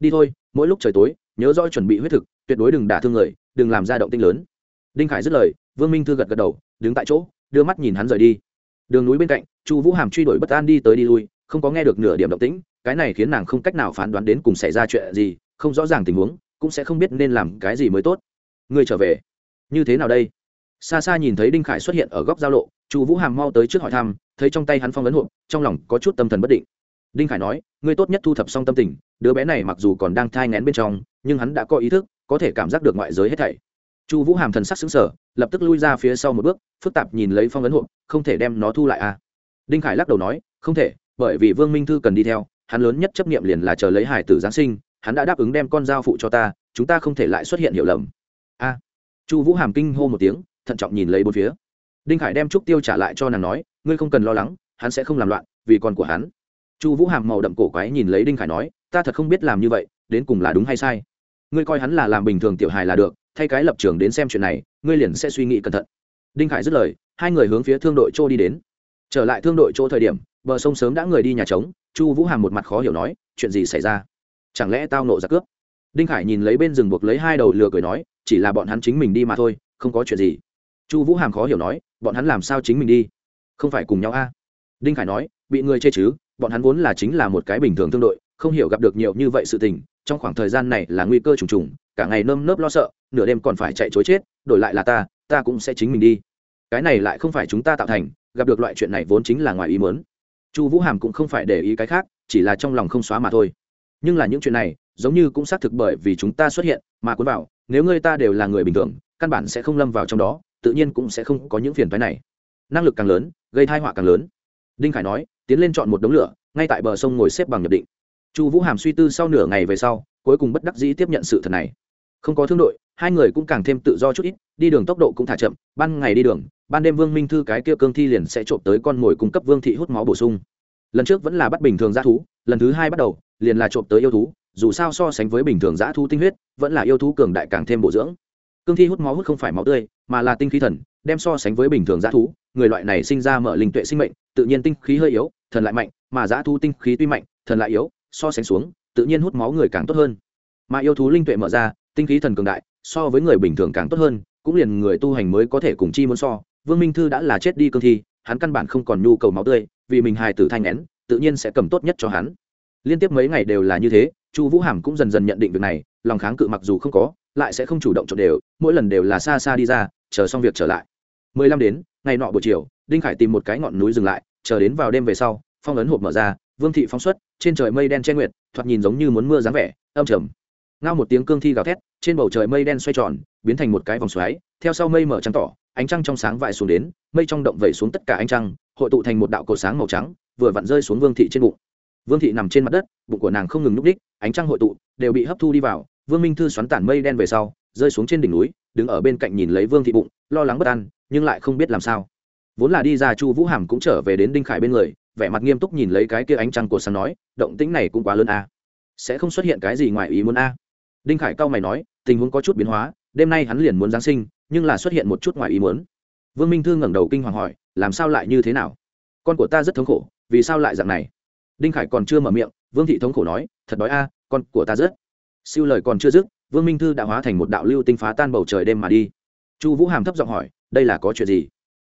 [SPEAKER 1] Đi thôi, mỗi lúc trời tối, nhớ rõ chuẩn bị huyết thực, tuyệt đối đừng đả thương người, đừng làm ra động tinh lớn. Đinh khải dứt lời, vương minh thư gật gật đầu, đứng tại chỗ, đưa mắt nhìn hắn rời đi. Đường núi bên cạnh, chu vũ hàm truy đuổi bất an đi tới đi lui, không có nghe được nửa điểm động tĩnh, cái này khiến nàng không cách nào phán đoán đến cùng xảy ra chuyện gì, không rõ ràng tình huống, cũng sẽ không biết nên làm cái gì mới tốt. Ngươi trở về. Như thế nào đây? Xa xa nhìn thấy đinh khải xuất hiện ở góc giao lộ, chu vũ hàm mau tới trước hỏi thăm, thấy trong tay hắn phong ấn hộp, trong lòng có chút tâm thần bất định. Đinh khải nói, ngươi tốt nhất thu thập xong tâm tình, đứa bé này mặc dù còn đang thai ngén bên trong, nhưng hắn đã có ý thức, có thể cảm giác được ngoại giới hết thảy. Chu vũ hàm thần sắc xứng sở lập tức lui ra phía sau một bước, phức tạp nhìn lấy phong ấn hộp, không thể đem nó thu lại à? Đinh khải lắc đầu nói, không thể, bởi vì vương minh thư cần đi theo, hắn lớn nhất chấp nghiệm liền là chờ lấy hải tử giáng sinh, hắn đã đáp ứng đem con dao phụ cho ta, chúng ta không thể lại xuất hiện hiểu lầm. A. Chu vũ hàm kinh hô một tiếng thận trọng nhìn lấy bốn phía. Đinh khải đem trúc tiêu trả lại cho nàng nói, ngươi không cần lo lắng, hắn sẽ không làm loạn, vì con của hắn. Chu vũ hàm màu đậm cổ quái nhìn lấy đinh khải nói, ta thật không biết làm như vậy, đến cùng là đúng hay sai. Ngươi coi hắn là làm bình thường tiểu hài là được, thay cái lập trường đến xem chuyện này, ngươi liền sẽ suy nghĩ cẩn thận. Đinh khải dứt lời, hai người hướng phía thương đội chỗ đi đến. Trở lại thương đội chỗ thời điểm, bờ sông sớm đã người đi nhà trống, chu vũ hàm một mặt khó hiểu nói, chuyện gì xảy ra? Chẳng lẽ tao nộ ra cướp? Đinh khải nhìn lấy bên rừng buộc lấy hai đầu lừa cười nói, chỉ là bọn hắn chính mình đi mà thôi, không có chuyện gì chu vũ hàm khó hiểu nói, bọn hắn làm sao chính mình đi? Không phải cùng nhau a? À? đinh khải nói, bị người chê chứ, bọn hắn vốn là chính là một cái bình thường thương đội, không hiểu gặp được nhiều như vậy sự tình, trong khoảng thời gian này là nguy cơ trùng trùng, cả ngày nơm nớp lo sợ, nửa đêm còn phải chạy chối chết, đổi lại là ta ta cũng sẽ chính mình đi. Cái này lại không phải chúng ta tạo thành, gặp được loại chuyện này vốn chính là ngoài ý mớn chu vũ hàm cũng không phải để ý cái khác, chỉ là trong lòng không xóa mà thôi. Nhưng là những chuyện này, giống như cũng xác thực bởi vì chúng ta xuất hiện mà cuốn vào, nếu người ta đều là người bình thường, căn bản sẽ không lâm vào trong đó tự nhiên cũng sẽ không có những phiền toái này. Năng lực càng lớn, gây thai họa càng lớn. Đinh khải nói, tiến lên chọn một đống lửa, ngay tại bờ sông ngồi xếp bằng nhập định. Chu vũ hàm suy tư sau nửa ngày về sau, cuối cùng bất đắc dĩ tiếp nhận sự thật này. Không có thương đội, hai người cũng càng thêm tự do chút ít, đi đường tốc độ cũng thả chậm, ban ngày đi đường, ban đêm vương minh thư cái kia cương thi liền sẽ trộm tới con mồi cung cấp vương thị hút máu bổ sung. Lần trước vẫn là bắt bình thường g thú, lần thứ hai bắt đầu, liền là trộm tới yêu thú, dù sao so sánh với bình thường g thú tinh huyết, vẫn là yêu thú cường đại càng thêm bổ dưỡng cương thi hút máu hút không phải máu tươi, mà là tinh khí thần, đem so sánh với bình thường g thú, người loại này sinh ra mở linh tuệ sinh mệnh, tự nhiên tinh khí hơi yếu, thần lại mạnh, mà g thú tinh khí tuy mạnh, thần lại yếu, so sánh xuống, tự nhiên hút máu người càng tốt hơn. Mà yêu thú linh tuệ mở ra, tinh khí thần cường đại, so với người bình thường càng tốt hơn, cũng liền người tu hành mới có thể cùng chi muốn so. Vương minh thư đã là chết đi cương thi, hắn căn bản không còn nhu cầu máu tươi, vì mình hài tử thanh nén, tự nhiên sẽ cầm tốt nhất cho hắn. Liên tiếp mấy ngày đều là như thế chu vũ hàm cũng dần dần nhận định việc này, lòng kháng cự mặc dù không có, lại sẽ không chủ động trộn đều, mỗi lần đều là xa xa đi ra, chờ xong việc trở lại. Mười lăm đến, ngày nọ buổi chiều, đinh khải tìm một cái ngọn núi dừng lại, chờ đến vào đêm về sau, phong ấn hộp mở ra, vương thị phóng xuất, trên trời mây đen che nguyệt, thoạt nhìn giống như muốn mưa dáng vẻ, âm trầm. Ngao một tiếng cương thi gào thét, trên bầu trời mây đen xoay tròn, biến thành một cái vòng xoáy, theo sau mây mở trắng tỏ, ánh trăng trong sáng vại xuống đến, mây trong động vẩy xuống tất cả ánh trăng, hội tụ thành một đạo cột sáng màu trắng, vừa vặn rơi xuống vương thị trên bụng vương thị nằm trên mặt đất, bụng của nàng không ngừng nhúc đích, ánh trăng hội tụ, đều bị hấp thu đi vào. Vương minh thư xoắn tản mây đen về sau, rơi xuống trên đỉnh núi, đứng ở bên cạnh nhìn lấy vương thị bụng, lo lắng bất an, nhưng lại không biết làm sao. Vốn là đi ra chu vũ hàm cũng trở về đến đinh khải bên người, vẻ mặt nghiêm túc nhìn lấy cái kia ánh trăng của sáng nói, động tĩnh này cũng quá lớn a. Sẽ không xuất hiện cái gì ngoài ý muốn a. Đinh khải cao mày nói, tình huống có chút biến hóa, đêm nay hắn liền muốn giáng sinh, nhưng là xuất hiện một chút ngoài ý muốn. Vương minh thư ngẩng đầu kinh hoàng hỏi, làm sao lại như thế nào? Con của ta rất thống khổ, vì sao lại dạng này? Đinh khải còn chưa mở miệng, vương thị thống khổ nói, thật đói a, con của ta rất siêu lời còn chưa dứt, vương minh thư đã hóa thành một đạo lưu tinh phá tan bầu trời đêm mà đi. Chu vũ hàm thấp giọng hỏi, đây là có chuyện gì?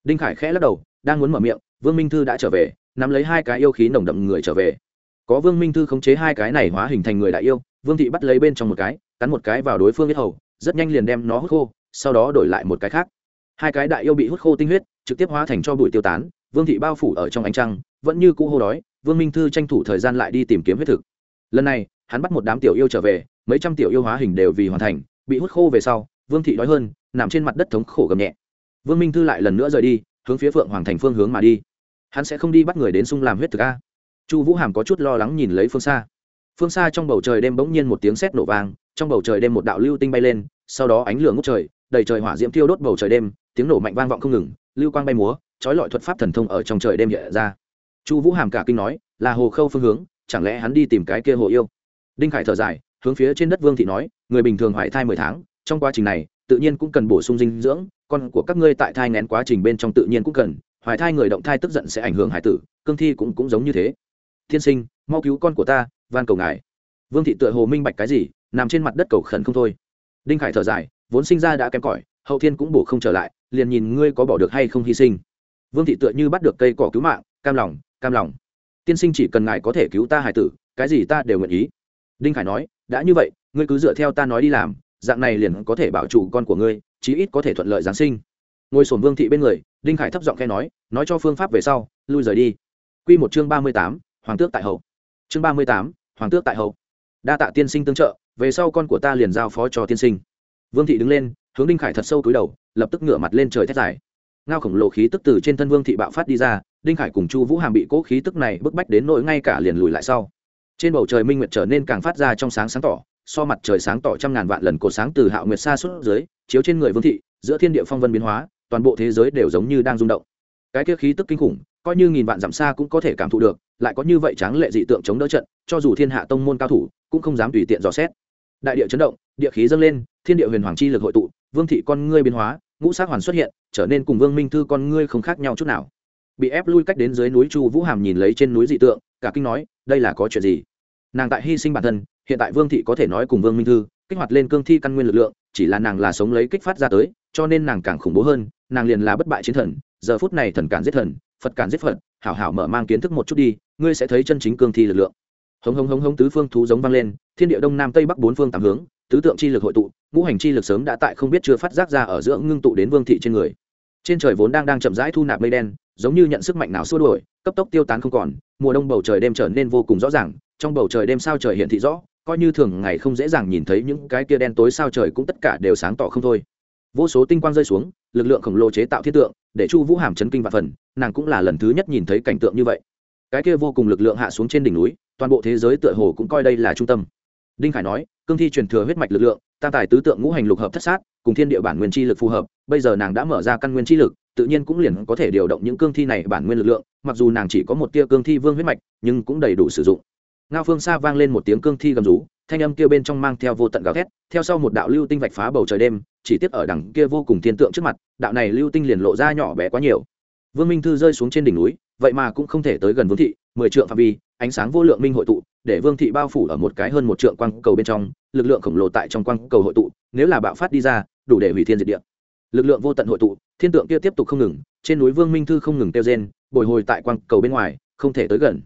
[SPEAKER 1] Đinh khải khẽ lắc đầu, đang muốn mở miệng, vương minh thư đã trở về, nắm lấy hai cái yêu khí nồng đậm người trở về. Có vương minh thư khống chế hai cái này hóa hình thành người đại yêu, vương thị bắt lấy bên trong một cái, cắn một cái vào đối phương biết hầu, rất nhanh liền đem nó hút khô, sau đó đổi lại một cái khác. Hai cái đại yêu bị hút khô tinh huyết, trực tiếp hóa thành cho bụi tiêu tán, vương thị bao phủ ở trong ánh trăng, vẫn như cũ hô đói vương minh thư tranh thủ thời gian lại đi tìm kiếm huyết thực. Lần này, hắn bắt một đám tiểu yêu trở về, mấy trăm tiểu yêu hóa hình đều vì hoàn thành, bị hút khô về sau, vương thị đói hơn, nằm trên mặt đất thống khổ gầm nhẹ. Vương minh thư lại lần nữa rời đi, hướng phía phượng hoàng thành phương hướng mà đi. Hắn sẽ không đi bắt người đến sung làm huyết thực a. Chu vũ hàm có chút lo lắng nhìn lấy phương xa. Phương xa trong bầu trời đêm bỗng nhiên một tiếng sét nổ vang, trong bầu trời đêm một đạo lưu tinh bay lên, sau đó ánh lửa ngút trời, đầy trời hỏa diễm thiêu đốt bầu trời đêm, tiếng nổ mạnh vang vọng không ngừng, lưu quang bay múa, trói lọi thuật pháp thần thông ở trong trời đêm hiện ra chu vũ hàm cả kinh nói, là hồ khâu phương hướng, chẳng lẽ hắn đi tìm cái kia hồ yêu? Đinh khải thở dài, hướng phía trên đất vương thị nói, người bình thường hoại thai mười tháng, trong quá trình này, tự nhiên cũng cần bổ sung dinh dưỡng, con của các ngươi tại thai ngén quá trình bên trong tự nhiên cũng cần, hoài thai người động thai tức giận sẽ ảnh hưởng hải tử, cương thi cũng cũng giống như thế. Thiên sinh, mau cứu con của ta, van cầu ngài. Vương thị tựa hồ minh bạch cái gì, nằm trên mặt đất cầu khẩn không thôi. Đinh khải thở dài, vốn sinh ra đã kém cỏi, hậu thiên cũng bổ không trở lại, liền nhìn ngươi có bỏ được hay không hy sinh. Vương thị tựa như bắt được cây cỏ cứu mạng, cam lòng cam lòng. Tiên sinh chỉ cần ngài có thể cứu ta hải tử, cái gì ta đều nguyện ý. Đinh khải nói, đã như vậy, ngươi cứ dựa theo ta nói đi làm, dạng này liền có thể bảo trụ con của ngươi, chí ít có thể thuận lợi giáng sinh. Ngồi sổm vương thị bên người, đinh khải thấp giọng khe nói nói cho phương pháp về sau, lui rời đi. Q một chương ba mươi tám, hoàng tước tại hậu. Chương ba mươi tám, hoàng tước tại hậu. Đa tạ tiên sinh tương trợ, về sau con của ta liền giao phó cho tiên sinh. Vương thị đứng lên, hướng đinh khải thật sâu túi đầu, lập tức ngửa mặt lên trời thét dài ngao khổng lồ khí tức từ trên thân vương thị bạo phát đi ra, đinh khải cùng chu vũ hàm bị cố khí tức này bức bách đến nỗi ngay cả liền lùi lại sau. Trên bầu trời minh nguyệt trở nên càng phát ra trong sáng sáng tỏ, so mặt trời sáng tỏ trăm ngàn vạn lần cột sáng từ hạo nguyệt xa suốt dưới, chiếu trên người vương thị, giữa thiên địa phong vân biến hóa, toàn bộ thế giới đều giống như đang rung động. Cái kia khí tức kinh khủng, coi như nghìn vạn dặm xa cũng có thể cảm thụ được, lại có như vậy tráng lệ dị tượng chống đỡ trận, cho dù thiên hạ tông môn cao thủ, cũng không dám tùy tiện dò xét. Đại địa chấn động, địa khí dâng lên, thiên địa huyền hoàng chi lực hội tụ, vương thị con ngươi biến hóa ngũ sát hoàn xuất hiện, trở nên cùng vương minh thư con ngươi không khác nhau chút nào. Bị ép lui cách đến dưới núi chu vũ hàm nhìn lấy trên núi dị tượng, cả kinh nói, đây là có chuyện gì? Nàng tại hy sinh bản thân, hiện tại vương thị có thể nói cùng vương minh thư, kích hoạt lên cương thi căn nguyên lực lượng, chỉ là nàng là sống lấy kích phát ra tới, cho nên nàng càng khủng bố hơn, nàng liền là bất bại chiến thần, giờ phút này thần cản giết thần, phật cản giết phật, hảo hảo mở mang kiến thức một chút đi, ngươi sẽ thấy chân chính cương thi lực lượng. Hống hống hống hống tứ phương thú giống vang lên, thiên địa đông nam tây bắc bốn phương tám hướng, tứ tượng chi lực hội tụ ngũ hành chi lực sớm đã tại không biết chưa phát giác ra ở giữa ngưng tụ đến vương thị trên người. Trên trời vốn đang đang chậm rãi thu nạp mây đen, giống như nhận sức mạnh nào xua đuổi, cấp tốc tiêu tán không còn, mùa đông bầu trời đêm trở nên vô cùng rõ ràng, trong bầu trời đêm sao trời hiện thị rõ, coi như thường ngày không dễ dàng nhìn thấy những cái kia đen tối sao trời cũng tất cả đều sáng tỏ không thôi. Vô số tinh quang rơi xuống, lực lượng khổng lồ chế tạo thiết tượng, để chu vũ hàm chấn kinh và phần, nàng cũng là lần thứ nhất nhìn thấy cảnh tượng như vậy. Cái kia vô cùng lực lượng hạ xuống trên đỉnh núi, toàn bộ thế giới tựa hồ cũng coi đây là trung tâm. Đinh khải nói, cương thi truyền thừa huyết mạch lực lượng tam tài tứ tượng ngũ hành lục hợp thất sát, cùng thiên địa bản nguyên chi lực phù hợp, bây giờ nàng đã mở ra căn nguyên chi lực, tự nhiên cũng liền có thể điều động những cương thi này bản nguyên lực lượng, mặc dù nàng chỉ có một tia cương thi vương huyết mạch, nhưng cũng đầy đủ sử dụng. Ngao phương xa vang lên một tiếng cương thi gầm rú, thanh âm kia bên trong mang theo vô tận gào thét, theo sau một đạo lưu tinh vạch phá bầu trời đêm, chỉ tiếp ở đằng kia vô cùng thiên tượng trước mặt, đạo này lưu tinh liền lộ ra nhỏ bé quá nhiều. Vương minh thư rơi xuống trên đỉnh núi, vậy mà cũng không thể tới gần vương thị, mười trượng phạm vi, ánh sáng vô lượng minh hội tụ để vương thị bao phủ ở một cái hơn một trượng quang cầu bên trong, lực lượng khổng lồ tại trong quang cầu hội tụ, nếu là bạo phát đi ra, đủ để hủy thiên diệt địa. Lực lượng vô tận hội tụ, thiên tượng kia tiếp tục không ngừng, trên núi vương minh thư không ngừng kêu rên, bồi hồi tại quang cầu bên ngoài, không thể tới gần.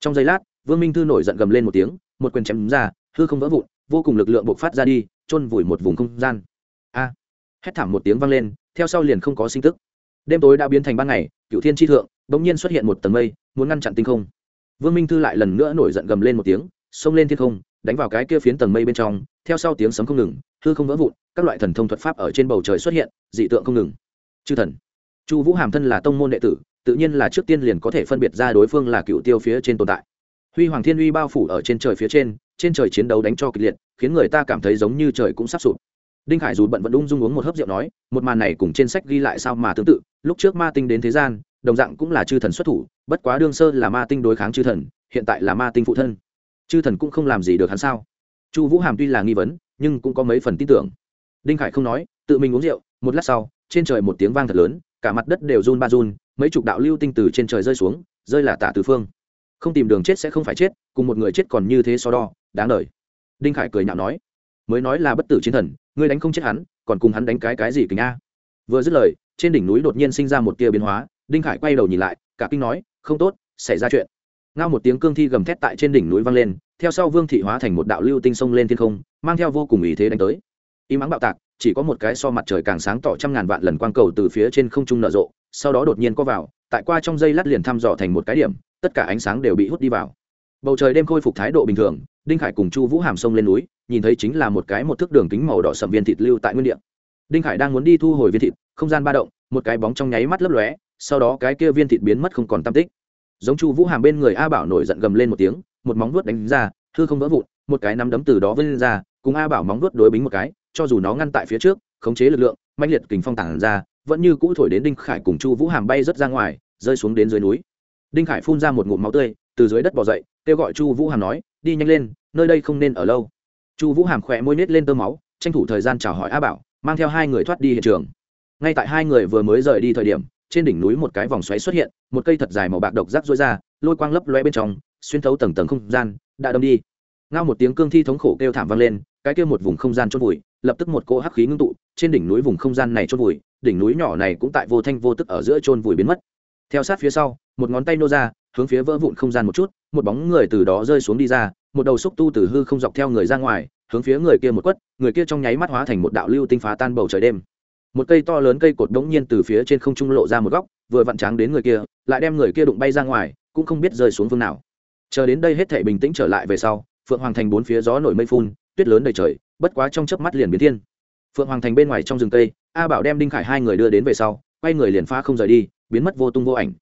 [SPEAKER 1] Trong giây lát, vương minh thư nổi giận gầm lên một tiếng, một quyền chém ra, hư không vỡ vụn, vô cùng lực lượng bộc phát ra đi, chôn vùi một vùng không gian. A! Hét thảm một tiếng vang lên, theo sau liền không có sinh tức. Đêm tối đã biến thành ban ngày cựu thiên tri thượng, bỗng nhiên xuất hiện một tầng mây, muốn ngăn chặn tinh không vương minh thư lại lần nữa nổi giận gầm lên một tiếng, xông lên thiên không, đánh vào cái kia phiến tầng mây bên trong, theo sau tiếng sấm không ngừng, hư không vỡ vụn, các loại thần thông thuật pháp ở trên bầu trời xuất hiện, dị tượng không ngừng. Chư thần. Chu vũ hàm thân là tông môn đệ tử, tự nhiên là trước tiên liền có thể phân biệt ra đối phương là cựu tiêu phía trên tồn tại. Huy hoàng thiên uy bao phủ ở trên trời phía trên trên trời chiến đấu đánh cho kịch liệt, khiến người ta cảm thấy giống như trời cũng sắp sụp. Đinh khải dù bận vẫn ung dung uống một hớp rượu nói, một màn này cùng trên sách ghi lại sao mà tương tự, lúc trước ma tinh đến thế gian đồng dạng cũng là chư thần xuất thủ, bất quá đương sơ là ma tinh đối kháng chư thần, hiện tại là ma tinh phụ thân. Chư thần cũng không làm gì được hắn sao? Chu vũ hàm tuy là nghi vấn, nhưng cũng có mấy phần tin tưởng. Đinh khải không nói, tự mình uống rượu, một lát sau, trên trời một tiếng vang thật lớn, cả mặt đất đều run ba run, mấy chục đạo lưu tinh từ trên trời rơi xuống, rơi là tả tứ phương. Không tìm đường chết sẽ không phải chết, cùng một người chết còn như thế so đo, đáng đời. Đinh khải cười nhạo nói, mới nói là bất tử chiến thần, ngươi đánh không chết hắn, còn cùng hắn đánh cái cái gì kính a? Vừa dứt lời, trên đỉnh núi đột nhiên sinh ra một tia biến hóa đinh khải quay đầu nhìn lại, cả kinh nói, không tốt, xảy ra chuyện. Ngao một tiếng cương thi gầm thét tại trên đỉnh núi vang lên, theo sau vương thị hóa thành một đạo lưu tinh sông lên thiên không, mang theo vô cùng ý thế đánh tới. Im ắng bạo tạc, chỉ có một cái so mặt trời càng sáng tỏ trăm ngàn vạn lần quang cầu từ phía trên không trung nở rộ, sau đó đột nhiên có vào, tại qua trong dây lát liền thăm dò thành một cái điểm, tất cả ánh sáng đều bị hút đi vào. Bầu trời đêm khôi phục thái độ bình thường, đinh khải cùng chu vũ hàm sông lên núi, nhìn thấy chính là một cái một thước đường kính màu đỏ sầm viên thịt lưu tại nguyên địa. Đinh khải đang muốn đi thu hồi viên thịt, không gian ba động, một cái bóng trong nháy mắt lấp lóe sau đó cái kia viên thịt biến mất không còn tam tích. Giống chu vũ hàm bên người a bảo nổi giận gầm lên một tiếng, một móng vuốt đánh ra, hư không vỡ vụn, một cái nắm đấm từ đó vươn ra, cùng a bảo móng vuốt đối bính một cái, cho dù nó ngăn tại phía trước, khống chế lực lượng mạnh liệt kình phong tản ra, vẫn như cũ thổi đến đinh khải cùng chu vũ hàm bay rất ra ngoài, rơi xuống đến dưới núi. Đinh khải phun ra một ngụm máu tươi, từ dưới đất bỏ dậy, kêu gọi chu vũ hàm nói, đi nhanh lên, nơi đây không nên ở lâu. Chu vũ hàm khỏe môi nết lên tơ máu, tranh thủ thời gian chào hỏi a bảo, mang theo hai người thoát đi hiện trường. Ngay tại hai người vừa mới rời đi thời điểm trên đỉnh núi một cái vòng xoáy xuất hiện, một cây thật dài màu bạc độc rác rối ra, lôi quang lấp loe bên trong, xuyên thấu tầng tầng không gian, đã đâm đi. Ngao một tiếng cương thi thống khổ kêu thảm vang lên, cái kia một vùng không gian chôn vùi, lập tức một cỗ hắc khí ngưng tụ, trên đỉnh núi vùng không gian này chôn vùi, đỉnh núi nhỏ này cũng tại vô thanh vô tức ở giữa chôn vùi biến mất. Theo sát phía sau, một ngón tay nô ra, hướng phía vỡ vụn không gian một chút, một bóng người từ đó rơi xuống đi ra, một đầu xúc tu từ hư không dọc theo người ra ngoài, hướng phía người kia một quất, người kia trong nháy mắt hóa thành một đạo lưu tinh phá tan bầu trời đêm một cây to lớn cây cột đống nhiên từ phía trên không trung lộ ra một góc, vừa vặn tráng đến người kia, lại đem người kia đụng bay ra ngoài, cũng không biết rơi xuống phương nào. Chờ đến đây hết thể bình tĩnh trở lại về sau, phượng hoàng thành bốn phía gió nổi mây phun, tuyết lớn đầy trời, bất quá trong chớp mắt liền biến thiên. Phượng hoàng thành bên ngoài trong rừng cây, a bảo đem đinh khải hai người đưa đến về sau, quay người liền pha không rời đi, biến mất vô tung vô ảnh.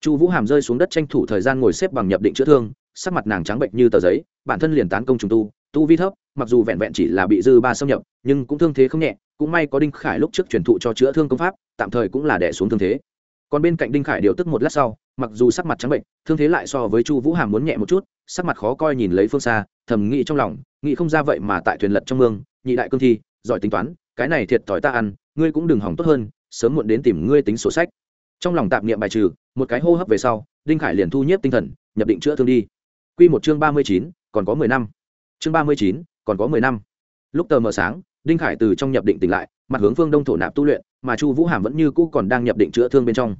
[SPEAKER 1] Chu vũ hàm rơi xuống đất tranh thủ thời gian ngồi xếp bằng nhập định chữa thương, sắc mặt nàng trắng bệnh như tờ giấy, bản thân liền tán công trùng tu tu vi thấp, mặc dù vẹn vẹn chỉ là bị dư ba xâm nhập, nhưng cũng thương thế không nhẹ cũng may có đinh khải lúc trước truyền thụ cho chữa thương công pháp, tạm thời cũng là đẻ xuống thương thế. Còn bên cạnh đinh khải điều tức một lát sau, mặc dù sắc mặt trắng bệnh, thương thế lại so với chu vũ hàm muốn nhẹ một chút, sắc mặt khó coi nhìn lấy phương xa, thầm nghĩ trong lòng, nghĩ không ra vậy mà tại thuyền lật trong mương, nhị đại cương thi, giỏi tính toán, cái này thiệt thòi ta ăn, ngươi cũng đừng hỏng tốt hơn, sớm muộn đến tìm ngươi tính sổ sách. Trong lòng tạp niệm bài trừ, một cái hô hấp về sau, đinh khải liền thu nhếp tinh thần, nhập định chữa thương đi. Q một chương ba mươi chín, còn có mười năm. Chương ba mươi chín, còn có mười năm. Lúc tờ mờ sáng đinh khải từ trong nhập định tỉnh lại, mặt hướng phương đông thổ nạp tu luyện, mà chu vũ hàm vẫn như cũ còn đang nhập định chữa thương bên trong.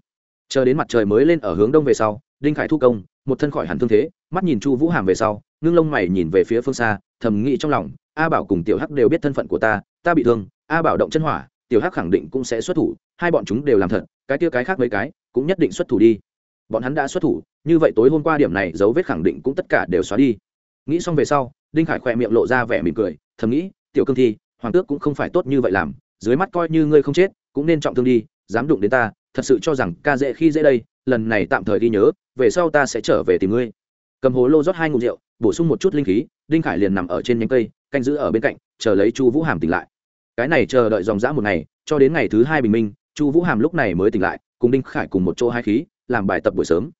[SPEAKER 1] Chờ đến mặt trời mới lên ở hướng đông về sau, đinh khải thu công, một thân khỏi hẳn thương thế, mắt nhìn chu vũ hàm về sau, ngưng lông mày nhìn về phía phương xa, thầm nghĩ trong lòng, a bảo cùng tiểu hắc đều biết thân phận của ta ta bị thương, a bảo động chân hỏa, tiểu hắc khẳng định cũng sẽ xuất thủ, hai bọn chúng đều làm thật, cái kia cái khác mấy cái cũng nhất định xuất thủ đi. Bọn hắn đã xuất thủ, như vậy tối hôm qua điểm này dấu vết khẳng định cũng tất cả đều xóa đi. Nghĩ xong về sau, đinh khải khỏe miệng lộ ra vẻ mỉm cười, thầm nghĩ, tiểu cương thi hoàng tước cũng không phải tốt như vậy làm, dưới mắt coi như ngươi không chết, cũng nên trọng thương đi, dám đụng đến ta, thật sự cho rằng ca dễ khi dễ đây, lần này tạm thời ghi nhớ, về sau ta sẽ trở về tìm ngươi. Cầm hồ lô rót hai ngụm rượu, bổ sung một chút linh khí, đinh khải liền nằm ở trên nhánh cây, canh giữ ở bên cạnh, chờ lấy chu vũ hàm tỉnh lại. Cái này chờ đợi dòng dã một ngày, cho đến ngày thứ hai bình minh, chu vũ hàm lúc này mới tỉnh lại, cùng đinh khải cùng một chỗ hai khí, làm bài tập buổi sớm.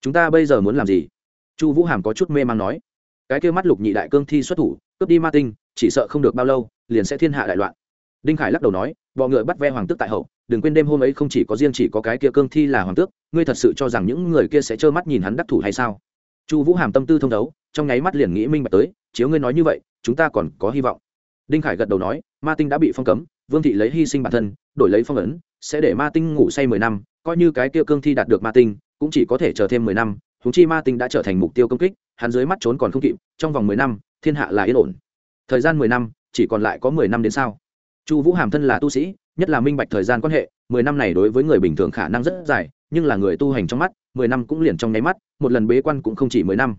[SPEAKER 1] Chúng ta bây giờ muốn làm gì? Chu vũ hàm có chút mê man nói. Cái kêu mắt lục nhị đại cương thi xuất thủ, cướp đi ma tinh, chỉ sợ không được bao lâu liền sẽ thiên hạ đại loạn. Đinh khải lắc đầu nói bọ ngựa bắt ve hoàng tước tại hậu đừng quên đêm hôm ấy không chỉ có riêng chỉ có cái kia cương thi là hoàng tước ngươi thật sự cho rằng những người kia sẽ trơ mắt nhìn hắn đắc thủ hay sao? Chu vũ hàm tâm tư thông đấu, trong nháy mắt liền nghĩ minh bạch tới chiếu ngươi nói như vậy chúng ta còn có hy vọng. Đinh khải gật đầu nói ma tinh đã bị phong cấm vương thị lấy hy sinh bản thân đổi lấy phong ấn sẽ để ma tinh ngủ say mười năm coi như cái kia cương thi đạt được ma tinh cũng chỉ có thể chờ thêm mười năm húng chi ma tinh đã trở thành mục tiêu công kích hắn dưới mắt trốn còn không kịp trong vòng mười năm thiên hạ là yên ổn. Thời gian mười năm chỉ còn lại có mười năm đến sao? Chu vũ hàm thân là tu sĩ, nhất là minh bạch thời gian quan hệ, mười năm này đối với người bình thường khả năng rất dài, nhưng là người tu hành trong mắt, mười năm cũng liền trong nháy mắt, một lần bế quan cũng không chỉ mười năm.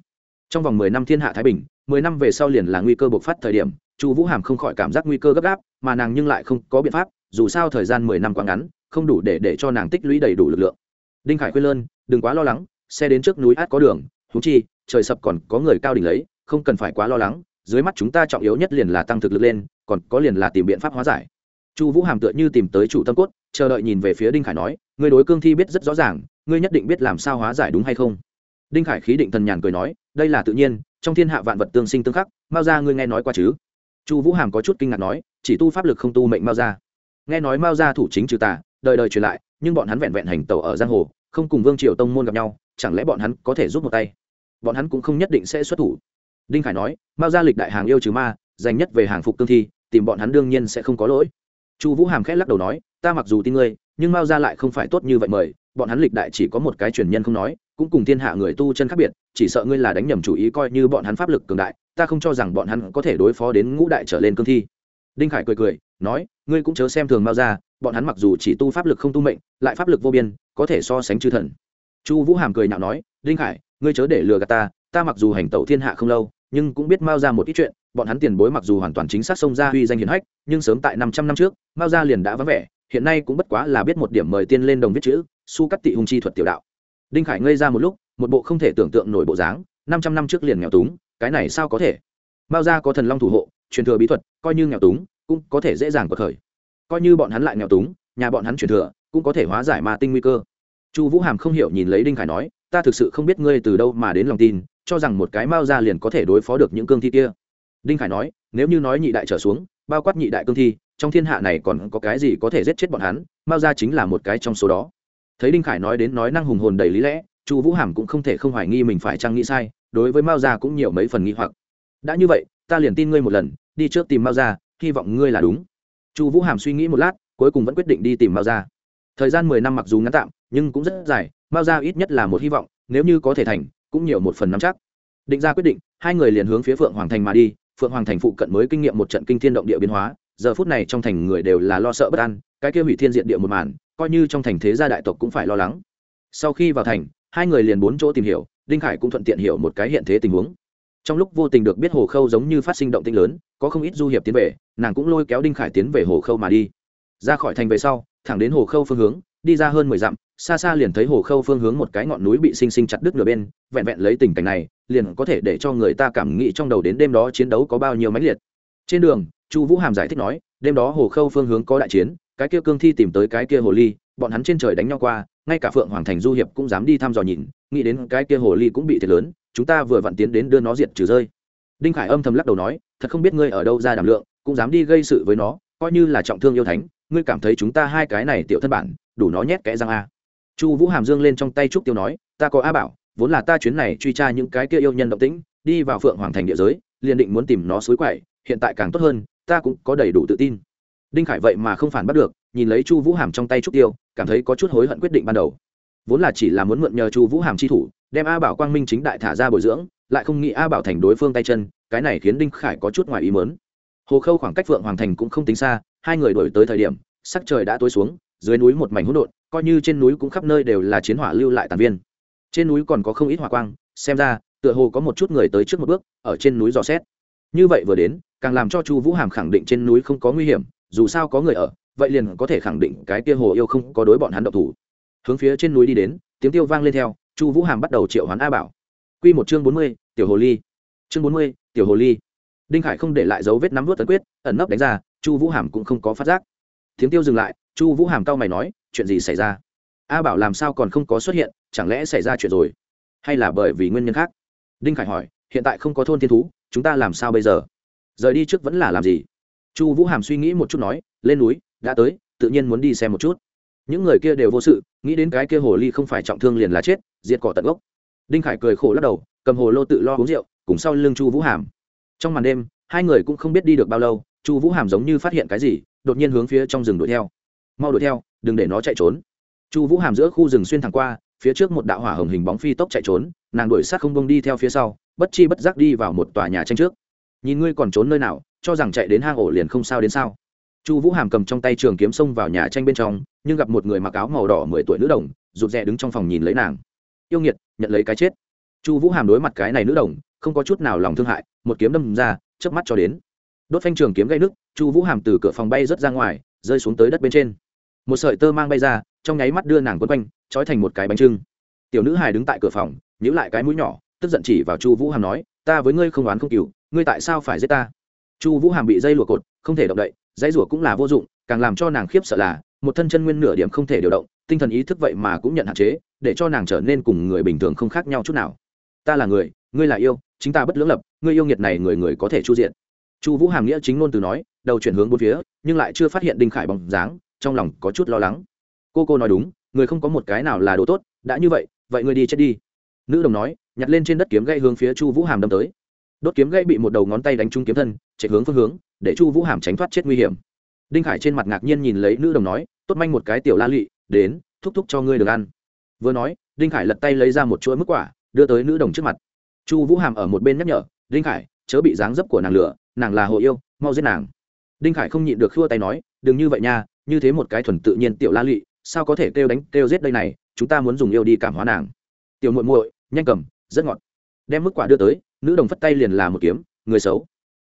[SPEAKER 1] Trong vòng mười năm thiên hạ thái bình, mười năm về sau liền là nguy cơ bộc phát thời điểm, chu vũ hàm không khỏi cảm giác nguy cơ gấp gáp, mà nàng nhưng lại không có biện pháp, dù sao thời gian mười năm quá ngắn, không đủ để để cho nàng tích lũy đầy đủ lực lượng. Đinh khải khuyên lơn, đừng quá lo lắng, xe đến trước núi át có đường thú chi, trời sập còn có người cao đỉnh lấy, không cần phải quá lo lắng dưới mắt chúng ta trọng yếu nhất liền là tăng thực lực lên, còn có liền là tìm biện pháp hóa giải. Chu vũ hàm tựa như tìm tới chủ tâm cốt, chờ đợi nhìn về phía đinh khải nói, ngươi đối cương thi biết rất rõ ràng, ngươi nhất định biết làm sao hóa giải đúng hay không? Đinh khải khí định thần nhàn cười nói, đây là tự nhiên, trong thiên hạ vạn vật tương sinh tương khắc, mao ra ngươi nghe nói qua chứ? Chu vũ hàm có chút kinh ngạc nói, chỉ tu pháp lực không tu mệnh mao ra nghe nói mao ra thủ chính trừ tà, đời đời truyền lại, nhưng bọn hắn vẹn vẹn hành tàu ở giang hồ, không cùng vương triều tông môn gặp nhau, chẳng lẽ bọn hắn có thể giúp một tay? Bọn hắn cũng không nhất định sẽ xuất thủ đinh khải nói, mao gia lịch đại hàng yêu trừ ma, dành nhất về hàng phục cương thi, tìm bọn hắn đương nhiên sẽ không có lỗi. Chu vũ hàm khẽ lắc đầu nói, ta mặc dù tin ngươi, nhưng mao gia lại không phải tốt như vậy mời, bọn hắn lịch đại chỉ có một cái truyền nhân không nói, cũng cùng thiên hạ người tu chân khác biệt, chỉ sợ ngươi là đánh nhầm chủ ý coi như bọn hắn pháp lực cường đại, ta không cho rằng bọn hắn có thể đối phó đến ngũ đại trở lên cương thi. Đinh khải cười cười, nói, ngươi cũng chớ xem thường mao gia, bọn hắn mặc dù chỉ tu pháp lực không tu mệnh, lại pháp lực vô biên, có thể so sánh chư thần. Chu vũ hàm cười nhạo nói, đinh khải, ngươi chớ để lừa gạt ta ta mặc dù hành tẩu thiên hạ không lâu nhưng cũng biết mao ra một ít chuyện, bọn hắn tiền bối mặc dù hoàn toàn chính xác xông ra uy danh hiển hách, nhưng sớm tại năm trăm năm trước, mao ra liền đã vắng vẻ, hiện nay cũng bất quá là biết một điểm mời tiên lên đồng viết chữ, su cắt tị hùng chi thuật tiểu đạo. Đinh khải ngây ra một lúc, một bộ không thể tưởng tượng nổi bộ dáng, năm trăm năm trước liền nghèo túng, cái này sao có thể? Mao ra có thần long thủ hộ, truyền thừa bí thuật, coi như nghèo túng, cũng có thể dễ dàng bật khởi. Coi như bọn hắn lại nghèo túng, nhà bọn hắn truyền thừa, cũng có thể hóa giải ma tinh nguy cơ. Chu vũ hàm không hiểu nhìn lấy đinh khải nói, ta thực sự không biết ngươi từ đâu mà đến lòng tin cho rằng một cái mao ra liền có thể đối phó được những cương thi kia. Đinh khải nói, nếu như nói nhị đại trở xuống, bao quát nhị đại cương thi, trong thiên hạ này còn có cái gì có thể giết chết bọn hắn, mao ra chính là một cái trong số đó. Thấy đinh khải nói đến nói năng hùng hồn đầy lý lẽ, chu vũ hàm cũng không thể không hoài nghi mình phải chăng nghĩ sai, đối với mao ra cũng nhiều mấy phần nghi hoặc. Đã như vậy, ta liền tin ngươi một lần, đi trước tìm mao ra, hy vọng ngươi là đúng. Chu vũ hàm suy nghĩ một lát, cuối cùng vẫn quyết định đi tìm mao ra. Thời gian mười năm mặc dù ngắn tạm, nhưng cũng rất dài, mao ra ít nhất là một hy vọng, nếu như có thể thành cũng nhiều một phần nắm chắc. Định ra quyết định, hai người liền hướng phía phượng hoàng thành mà đi. Phượng hoàng thành phụ cận mới kinh nghiệm một trận kinh thiên động địa biến hóa. Giờ phút này trong thành người đều là lo sợ bất an, cái kia hủy thiên diện địa một màn, coi như trong thành thế gia đại tộc cũng phải lo lắng. Sau khi vào thành, hai người liền bốn chỗ tìm hiểu, đinh khải cũng thuận tiện hiểu một cái hiện thế tình huống. Trong lúc vô tình được biết hồ khâu giống như phát sinh động tĩnh lớn, có không ít du hiệp tiến về, nàng cũng lôi kéo đinh khải tiến về hồ khâu mà đi. Ra khỏi thành về sau, thẳng đến hồ khâu phương hướng, đi ra hơn mười dặm xa xa liền thấy hồ khâu phương hướng một cái ngọn núi bị sinh sinh chặt đứt nửa bên, vẹn vẹn lấy tình cảnh này, liền có thể để cho người ta cảm nghĩ trong đầu đến đêm đó chiến đấu có bao nhiêu mãnh liệt. Trên đường, chu vũ hàm giải thích nói, đêm đó hồ khâu phương hướng có đại chiến, cái kia cương thi tìm tới cái kia hồ ly, bọn hắn trên trời đánh nhau qua, ngay cả phượng hoàng thành du hiệp cũng dám đi thăm dò nhìn, nghĩ đến cái kia hồ ly cũng bị thiệt lớn, chúng ta vừa vặn tiến đến đưa nó diệt trừ rơi. Đinh khải âm thầm lắc đầu nói, thật không biết ngươi ở đâu ra đảm lượng, cũng dám đi gây sự với nó, coi như là trọng thương yêu thánh, ngươi cảm thấy chúng ta hai cái này tiểu thân bản, đủ nó nhét kẽ răng a chu vũ hàm dương lên trong tay trúc tiêu nói, ta có a bảo, vốn là ta chuyến này truy tra những cái kia yêu nhân động tĩnh, đi vào phượng hoàng thành địa giới, liền định muốn tìm nó suối quậy, hiện tại càng tốt hơn, ta cũng có đầy đủ tự tin. Đinh khải vậy mà không phản bắt được, nhìn lấy chu vũ hàm trong tay trúc tiêu, cảm thấy có chút hối hận quyết định ban đầu. Vốn là chỉ là muốn mượn nhờ chu vũ hàm chi thủ, đem a bảo quang minh chính đại thả ra bồi dưỡng, lại không nghĩ a bảo thành đối phương tay chân, cái này khiến đinh khải có chút ngoài ý mớn hồ khâu khoảng cách phượng hoàng thành cũng không tính xa, hai người đổi tới thời điểm, sắc trời đã tối xuống, dưới núi một mảnh hỗn độn coi như trên núi cũng khắp nơi đều là chiến hỏa lưu lại tàn viên. Trên núi còn có không ít hỏa quang, xem ra, tựa hồ có một chút người tới trước một bước, ở trên núi dò xét. Như vậy vừa đến, càng làm cho chu vũ hàm khẳng định trên núi không có nguy hiểm, dù sao có người ở, vậy liền có thể khẳng định cái kia hồ yêu không có đối bọn hắn độc thủ. Hướng phía trên núi đi đến, tiếng tiêu vang lên theo, chu vũ hàm bắt đầu triệu hoán a bảo. Q một chương bốn mươi, tiểu hồ ly. Chương bốn mươi, tiểu hồ ly. Đinh khải không để lại dấu vết nắm vớt tấn quyết, ẩn nấp đánh ra, chu vũ hàm cũng không có phát giác. Tiếng tiêu dừng lại, chu vũ hàm cao mày nói chuyện gì xảy ra? A bảo làm sao còn không có xuất hiện, chẳng lẽ xảy ra chuyện rồi? Hay là bởi vì nguyên nhân khác? Đinh khải hỏi, hiện tại không có thôn thiên thú, chúng ta làm sao bây giờ? Rời đi trước vẫn là làm gì? Chu vũ hàm suy nghĩ một chút nói, lên núi, đã tới, tự nhiên muốn đi xem một chút. Những người kia đều vô sự, nghĩ đến cái kia hồ ly không phải trọng thương liền là chết, diệt cỏ tận gốc. Đinh khải cười khổ lắc đầu, cầm hồ lô tự lo uống rượu, cùng sau lưng chu vũ hàm. Trong màn đêm, hai người cũng không biết đi được bao lâu, chu vũ hàm giống như phát hiện cái gì, đột nhiên hướng phía trong rừng đuổi theo mau đuổi theo, đừng để nó chạy trốn. Chu vũ hàm giữa khu rừng xuyên thẳng qua, phía trước một đạo hỏa hồng hình bóng phi tốc chạy trốn, nàng đuổi sát không bông đi theo phía sau, bất chi bất giác đi vào một tòa nhà tranh trước. Nhìn ngươi còn trốn nơi nào, cho rằng chạy đến hang ổ liền không sao đến sao. Chu vũ hàm cầm trong tay trường kiếm xông vào nhà tranh bên trong, nhưng gặp một người mặc áo màu đỏ mười tuổi nữ đồng, rụt rè đứng trong phòng nhìn lấy nàng. Yêu nghiệt, nhận lấy cái chết. Chu vũ hàm đối mặt cái này nữ đồng, không có chút nào lòng thương hại, một kiếm đâm ra, chớp mắt cho đến. Đốt phanh trường kiếm gây nước chu vũ hàm từ cửa phòng bay rớt ra ngoài, rơi xuống tới đất bên trên một sợi tơ mang bay ra, trong nháy mắt đưa nàng quấn quanh, trói thành một cái bánh trưng. Tiểu nữ hài đứng tại cửa phòng, nhíu lại cái mũi nhỏ, tức giận chỉ vào chu vũ hàm nói, ta với ngươi không oán không cừu, ngươi tại sao phải giết ta? Chu vũ hàm bị dây lụa cột, không thể động đậy dây rủa cũng là vô dụng, càng làm cho nàng khiếp sợ là, một thân chân nguyên nửa điểm không thể điều động, tinh thần ý thức vậy mà cũng nhận hạn chế, để cho nàng trở nên cùng người bình thường không khác nhau chút nào. Ta là người, ngươi là yêu, chính ta bất lưỡng lập, ngươi yêu nghiệt này người người có thể chu diện. Chu vũ hàm nghĩa chính ngôn từ nói, đầu chuyển hướng bốn phía, nhưng lại chưa phát hiện đinh khải bóng dáng trong lòng có chút lo lắng. Cô cô nói đúng, người không có một cái nào là đồ tốt, đã như vậy vậy người đi chết đi. Nữ đồng nói, nhặt lên trên đất kiếm gây hướng phía chu vũ hàm đâm tới. Đốt kiếm gây bị một đầu ngón tay đánh trúng kiếm thân, chạy hướng phương hướng, để chu vũ hàm tránh thoát chết nguy hiểm. Đinh khải trên mặt ngạc nhiên nhìn lấy nữ đồng nói, tốt manh một cái tiểu la lụy đến, thúc thúc cho ngươi được ăn. Vừa nói, đinh khải lật tay lấy ra một chuỗi mức quả, đưa tới nữ đồng trước mặt. Chu vũ hàm ở một bên nhắc nhở, đinh khải, chớ bị dáng dấp của nàng lửa nàng là hồ yêu, mau giết nàng. Đinh khải không nhịn được khua tay nói, đừng như vậy nha như thế một cái thuần tự nhiên tiểu la lị, sao có thể kêu đánh kêu giết đây này chúng ta muốn dùng yêu đi cảm hóa nàng. Tiểu muội muội nhanh cầm rất ngọt. Đem mức quả đưa tới nữ đồng phất tay liền là một kiếm người xấu.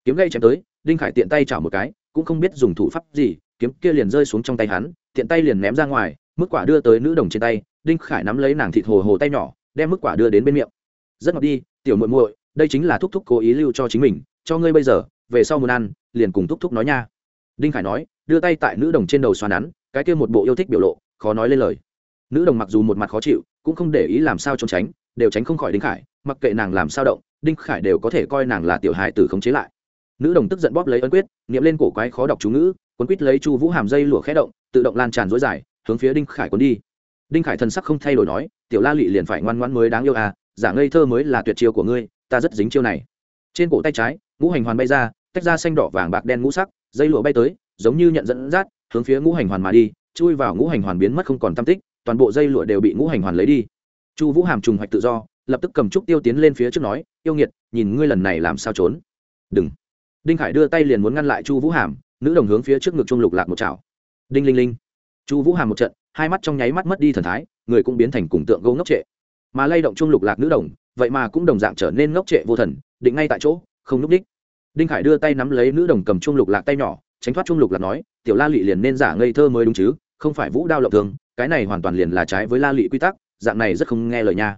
[SPEAKER 1] Kiếm gây chém tới đinh khải tiện tay chảo một cái cũng không biết dùng thủ pháp gì kiếm kia liền rơi xuống trong tay hắn tiện tay liền ném ra ngoài mức quả đưa tới nữ đồng trên tay đinh khải nắm lấy nàng thịt hồ hồ tay nhỏ đem mức quả đưa đến bên miệng. Rất ngọt đi tiểu muội muội đây chính là thúc thúc cố ý lưu cho chính mình cho ngươi bây giờ về sau muốn ăn liền cùng thúc thúc nói nha. Đinh khải nói đưa tay tại nữ đồng trên đầu xoa nắn, cái kia một bộ yêu thích biểu lộ, khó nói lên lời. Nữ đồng mặc dù một mặt khó chịu, cũng không để ý làm sao trốn tránh, đều tránh không khỏi đinh khải, mặc kệ nàng làm sao động, đinh khải đều có thể coi nàng là tiểu hài tử khống chế lại. Nữ đồng tức giận bóp lấy ấn quyết nghiệm lên cổ quái khó đọc chú ngữ quấn quýt lấy chu vũ hàm dây lụa khẽ động, tự động lan tràn dối dài, hướng phía đinh khải quấn đi. Đinh khải thần sắc không thay đổi nói, tiểu la lị liền phải ngoan ngoan mới đáng yêu à giả ngây thơ mới là tuyệt chiêu của ngươi, ta rất dính chiêu này. Trên cổ tay trái, ngũ hành hoàn bay ra, tách ra xanh đỏ vàng bạc đen ngũ sắc, dây lụa bay tới giống như nhận dẫn dắt, hướng phía ngũ hành hoàn mà đi, chui vào ngũ hành hoàn biến mất không còn tam tích, toàn bộ dây lụa đều bị ngũ hành hoàn lấy đi. Chu vũ hàm trùng hoạch tự do, lập tức cầm trúc tiêu tiến lên phía trước nói, yêu nghiệt, nhìn ngươi lần này làm sao trốn? Đừng. Đinh khải đưa tay liền muốn ngăn lại chu vũ hàm, nữ đồng hướng phía trước ngực trung lục lạc một chảo. Đinh linh linh. Chu vũ hàm một trận, hai mắt trong nháy mắt mất đi thần thái, người cũng biến thành cùng tượng gấu ngốc trệ. Mà lay động trung lục lạc nữ đồng, vậy mà cũng đồng dạng trở nên ngốc trệ vô thần, định ngay tại chỗ, không núp đích. Đinh khải đưa tay nắm lấy nữ đồng cầm trung lục lạc tay nhỏ tránh thoát trung lục lạc nói, tiểu la lị liền nên giả ngây thơ mới đúng chứ, không phải vũ đao lộng thường, cái này hoàn toàn liền là trái với la lị quy tắc, dạng này rất không nghe lời nha.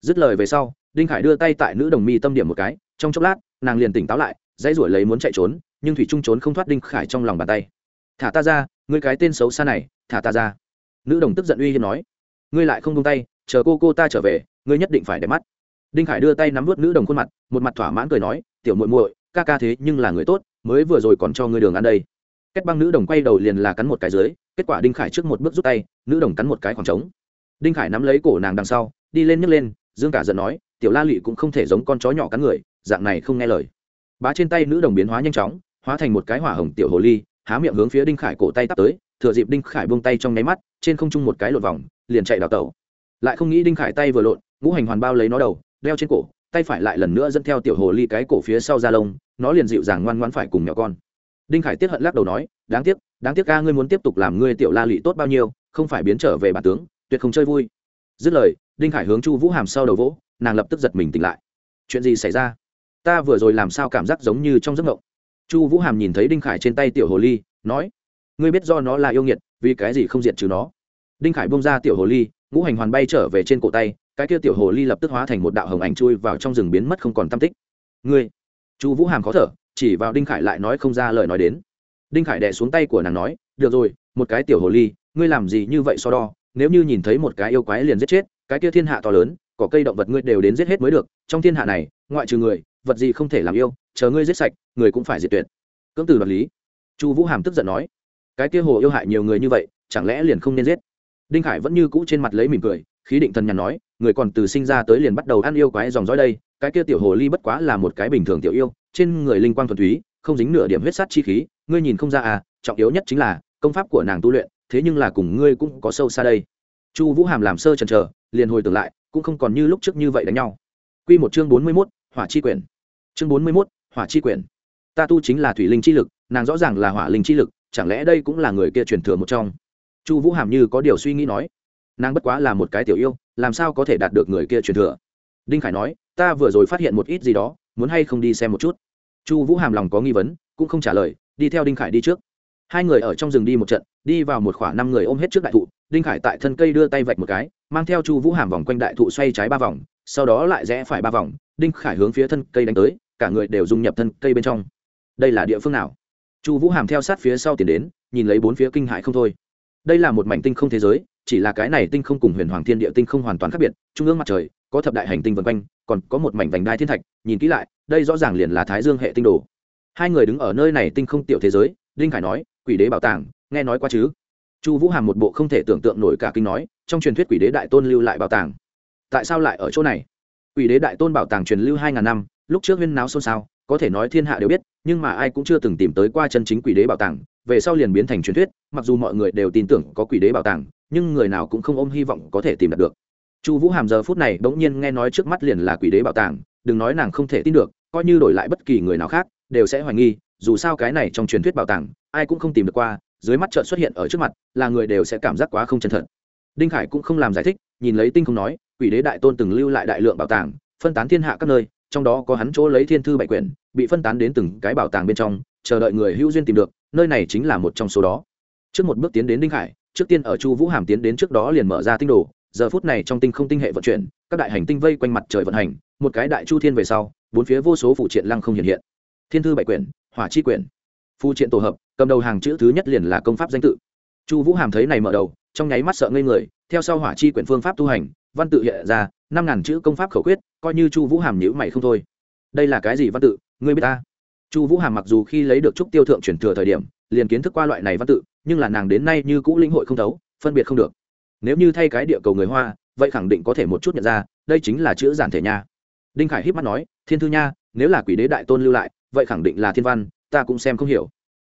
[SPEAKER 1] Dứt lời về sau, đinh khải đưa tay tại nữ đồng mi tâm điểm một cái, trong chốc lát, nàng liền tỉnh táo lại, dãy ruổi lấy muốn chạy trốn, nhưng thủy trung trốn không thoát đinh khải trong lòng bàn tay. Thả ta ra, ngươi cái tên xấu xa này, thả ta ra. Nữ đồng tức giận uy hiếp nói, ngươi lại không tung tay, chờ cô cô ta trở về, ngươi nhất định phải để mắt. Đinh khải đưa tay nắm vớt nữ đồng khuôn mặt, một mặt thỏa mãn cười nói, tiểu muội muội, ca ca thế nhưng là người tốt mới vừa rồi còn cho ngươi đường ăn đây. Kết băng nữ đồng quay đầu liền là cắn một cái dưới, kết quả đinh khải trước một bước rút tay, nữ đồng cắn một cái khoảng trống. Đinh khải nắm lấy cổ nàng đằng sau, đi lên nhấc lên, dương cả giận nói, tiểu la lụy cũng không thể giống con chó nhỏ cắn người, dạng này không nghe lời. Bá trên tay nữ đồng biến hóa nhanh chóng, hóa thành một cái hỏa hồng tiểu hồ ly, há miệng hướng phía đinh khải cổ tay tắt tới, thừa dịp đinh khải buông tay trong nháy mắt, trên không trung một cái lột vòng, liền chạy đào tẩu. Lại không nghĩ đinh khải tay vừa lộn, ngũ hành hoàn bao lấy nó đầu, đeo trên cổ tay phải lại lần nữa dẫn theo tiểu hồ ly cái cổ phía sau da lông, nó liền dịu dàng ngoan ngoãn phải cùng nhỏ con. Đinh khải tiết hận lắc đầu nói, đáng tiếc đáng tiếc ca, ngươi muốn tiếp tục làm ngươi tiểu la lị tốt bao nhiêu, không phải biến trở về bản tướng, tuyệt không chơi vui. Dứt lời, đinh khải hướng chu vũ hàm sau đầu vỗ, nàng lập tức giật mình tỉnh lại. Chuyện gì xảy ra? Ta vừa rồi làm sao cảm giác giống như trong giấc mộng? Chu vũ hàm nhìn thấy đinh khải trên tay tiểu hồ ly, nói, ngươi biết do nó là yêu nghiệt, vì cái gì không diệt trừ nó? Đinh khải bông ra tiểu hồ ly, ngũ hành hoàn bay trở về trên cổ tay cái kia tiểu hồ ly lập tức hóa thành một đạo hồng ảnh chui vào trong rừng biến mất không còn tam tích. Ngươi, chu vũ hàm khó thở, chỉ vào đinh khải lại nói không ra lời nói đến. Đinh khải đè xuống tay của nàng nói, được rồi, một cái tiểu hồ ly, ngươi làm gì như vậy so đo? Nếu như nhìn thấy một cái yêu quái liền giết chết, cái kia thiên hạ to lớn, có cây động vật ngươi đều đến giết hết mới được. Trong thiên hạ này, ngoại trừ người, vật gì không thể làm yêu, chờ ngươi giết sạch, người cũng phải diệt tuyệt. Cưỡng từ đoạt lý. Chu vũ hàm tức giận nói, cái kia hồ yêu hại nhiều người như vậy, chẳng lẽ liền không nên giết? Đinh khải vẫn như cũ trên mặt lấy mỉm cười khí định thần nhàn nói, người còn từ sinh ra tới liền bắt đầu ăn yêu quái dòng dõi đây, cái kia tiểu hồ ly bất quá là một cái bình thường tiểu yêu, trên người linh quang thuần túy, không dính nửa điểm huyết sát chi khí, ngươi nhìn không ra à trọng yếu nhất chính là, công pháp của nàng tu luyện, thế nhưng là cùng ngươi cũng có sâu xa đây. Chu vũ hàm làm sơ chần trờ liền hồi tưởng lại, cũng không còn như lúc trước như vậy đánh nhau. Q một chương bốn mươi mốt, hỏa chi quyển. Chương bốn mươi mốt, hỏa chi quyển. Ta tu chính là thủy linh chi lực, nàng rõ ràng là hỏa linh chi lực, chẳng lẽ đây cũng là người kia truyền thừa một trong? Chu vũ hàm như có điều suy nghĩ nói nàng bất quá là một cái tiểu yêu, làm sao có thể đạt được người kia truyền thừa? Đinh khải nói, ta vừa rồi phát hiện một ít gì đó, muốn hay không đi xem một chút? Chu vũ hàm lòng có nghi vấn, cũng không trả lời, đi theo đinh khải đi trước. Hai người ở trong rừng đi một trận, đi vào một khoảng năm người ôm hết trước đại thụ, đinh khải tại thân cây đưa tay vạch một cái, mang theo chu vũ hàm vòng quanh đại thụ xoay trái ba vòng, sau đó lại rẽ phải ba vòng, đinh khải hướng phía thân cây đánh tới, cả người đều dung nhập thân cây bên trong. Đây là địa phương nào? Chu vũ hàm theo sát phía sau tiến đến, nhìn lấy bốn phía kinh hại không thôi. Đây là một mảnh tinh không thế giới chỉ là cái này tinh không cùng huyền hoàng thiên địa tinh không hoàn toàn khác biệt, trung ương mặt trời, có thập đại hành tinh vân quanh, còn có một mảnh vành đai thiên thạch, nhìn kỹ lại, đây rõ ràng liền là thái dương hệ tinh đồ. Hai người đứng ở nơi này tinh không tiểu thế giới, đinh khải nói, quỷ đế bảo tàng, nghe nói qua chứ? Chu vũ hàm một bộ không thể tưởng tượng nổi cả kinh nói, trong truyền thuyết quỷ đế đại tôn lưu lại bảo tàng. Tại sao lại ở chỗ này? Quỷ đế đại tôn bảo tàng truyền lưu hai ngàn năm, lúc trước huyên náo xôn xao, có thể nói thiên hạ đều biết, nhưng mà ai cũng chưa từng tìm tới qua chân chính quỷ đế bảo tàng, về sau liền biến thành truyền thuyết, mặc dù mọi người đều tin tưởng có quỷ đế bảo tàng nhưng người nào cũng không ôm hy vọng có thể tìm đạt được. Chu vũ hàm giờ phút này bỗng nhiên nghe nói trước mắt liền là quỷ đế bảo tàng, đừng nói nàng không thể tin được, coi như đổi lại bất kỳ người nào khác, đều sẽ hoài nghi, dù sao cái này trong truyền thuyết bảo tàng, ai cũng không tìm được qua, dưới mắt trợn xuất hiện ở trước mặt, là người đều sẽ cảm giác quá không chân thật. Đinh khải cũng không làm giải thích, nhìn lấy tinh không nói, quỷ đế đại tôn từng lưu lại đại lượng bảo tàng, phân tán thiên hạ các nơi, trong đó có hắn chỗ lấy thiên thư bảy quyển, bị phân tán đến từng cái bảo tàng bên trong, chờ đợi người hữu duyên tìm được, nơi này chính là một trong số đó. Trước một bước tiến đến đinh khải trước tiên ở chu vũ hàm tiến đến trước đó liền mở ra tinh đồ, giờ phút này trong tinh không tinh hệ vận chuyển, các đại hành tinh vây quanh mặt trời vận hành, một cái đại chu thiên về sau, bốn phía vô số phụ triện lăng không hiện hiện. Thiên thư bảy quyển, hỏa chi quyển. Phụ triện tổ hợp, cầm đầu hàng chữ thứ nhất liền là công pháp danh tự. Chu vũ hàm thấy này mở đầu, trong nháy mắt sợ ngây người, theo sau hỏa chi quyển phương pháp tu hành, văn tự hiện ra, năm ngàn chữ công pháp khẩu quyết, coi như chu vũ hàm nhữ mày không thôi. Đây là cái gì văn tự? Ngươi biết ta? Chu vũ hàm mặc dù khi lấy được trúc tiêu thượng chuyển thừa thời điểm liền kiến thức qua loại này văn tự, nhưng là nàng đến nay như cũ linh hội không thấu, phân biệt không được. Nếu như thay cái địa cầu người hoa, vậy khẳng định có thể một chút nhận ra, đây chính là chữ giản thể nha. Đinh khải híp mắt nói, thiên thư nha, nếu là quỷ đế đại tôn lưu lại, vậy khẳng định là thiên văn, ta cũng xem không hiểu.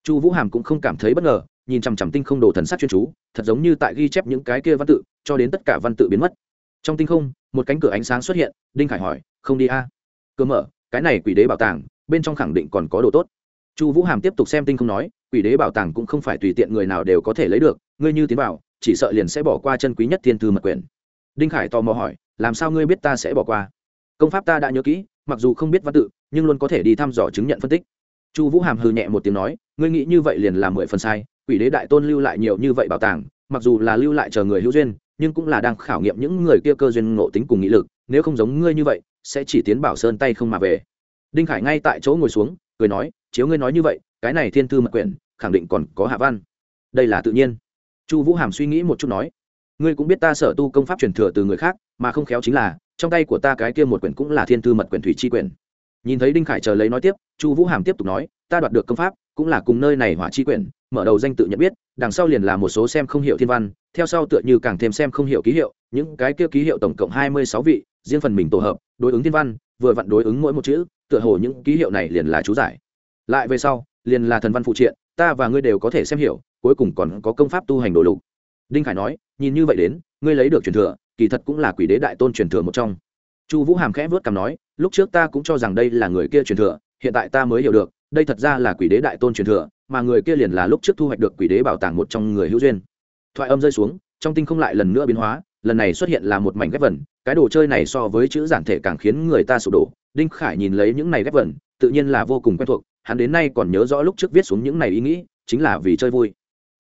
[SPEAKER 1] Chu vũ hàm cũng không cảm thấy bất ngờ, nhìn chằm chằm tinh không đồ thần sắc chuyên chú, thật giống như tại ghi chép những cái kia văn tự, cho đến tất cả văn tự biến mất. Trong tinh không, một cánh cửa ánh sáng xuất hiện, đinh khải hỏi, không đi a? À? cơ mở, cái này quỷ đế bảo tàng, bên trong khẳng định còn có đồ tốt. Chu vũ hàm tiếp tục xem tinh không nói quỷ đế bảo tàng cũng không phải tùy tiện người nào đều có thể lấy được, ngươi như tiến vào, chỉ sợ liền sẽ bỏ qua chân quý nhất thiên thư mật quyền đinh khải tò mò hỏi, làm sao ngươi biết ta sẽ bỏ qua? Công pháp ta đã nhớ kỹ, mặc dù không biết văn tự, nhưng luôn có thể đi thăm dò chứng nhận phân tích. Chu vũ hàm hừ nhẹ một tiếng nói, ngươi nghĩ như vậy liền làm mười phần sai, quỷ đế đại tôn lưu lại nhiều như vậy bảo tàng, mặc dù là lưu lại chờ người hữu duyên, nhưng cũng là đang khảo nghiệm những người kia cơ duyên ngộ tính cùng nghị lực, nếu không giống ngươi như vậy, sẽ chỉ tiến bảo sơn tay không mà về. Đinh khải ngay tại chỗ ngồi xuống, cười nói, chiếu ngươi nói như vậy cái này thiên thư mật quyển khẳng định còn có hạ văn. Đây là tự nhiên. Chu vũ hàm suy nghĩ một chút nói, ngươi cũng biết ta sở tu công pháp truyền thừa từ người khác, mà không khéo chính là, trong tay của ta cái kia một quyển cũng là thiên thư mật quyển thủy chi quyển. Nhìn thấy đinh khải chờ lấy nói tiếp, chu vũ hàm tiếp tục nói, ta đoạt được công pháp cũng là cùng nơi này hỏa chi quyển, mở đầu danh tự nhận biết, đằng sau liền là một số xem không hiểu thiên văn, theo sau tựa như càng thêm xem không hiểu ký hiệu, những cái kia ký hiệu tổng cộng hai mươi sáu vị, riêng phần mình tổ hợp, đối ứng thiên văn, vừa vặn đối ứng mỗi một chữ, tựa hồ những ký hiệu này liền là chú giải. Lại về sau liền là thần văn phụ triện, ta và ngươi đều có thể xem hiểu, cuối cùng còn có công pháp tu hành đồ lục. Đinh khải nói, nhìn như vậy đến, ngươi lấy được truyền thừa, kỳ thật cũng là quỷ đế đại tôn truyền thừa một trong. Chu vũ hàm khẽ vớt cằm nói, lúc trước ta cũng cho rằng đây là người kia truyền thừa, hiện tại ta mới hiểu được, đây thật ra là quỷ đế đại tôn truyền thừa, mà người kia liền là lúc trước thu hoạch được quỷ đế bảo tàng một trong người hữu duyên. Thoại âm rơi xuống, trong tinh không lại lần nữa biến hóa, lần này xuất hiện là một mảnh ghép vần, cái đồ chơi này so với chữ giản thể càng khiến người ta sụp đổ. Đinh khải nhìn lấy những này ghép vần, tự nhiên là vô cùng quen thuộc hắn đến nay còn nhớ rõ lúc trước viết xuống những này ý nghĩ, chính là vì chơi vui.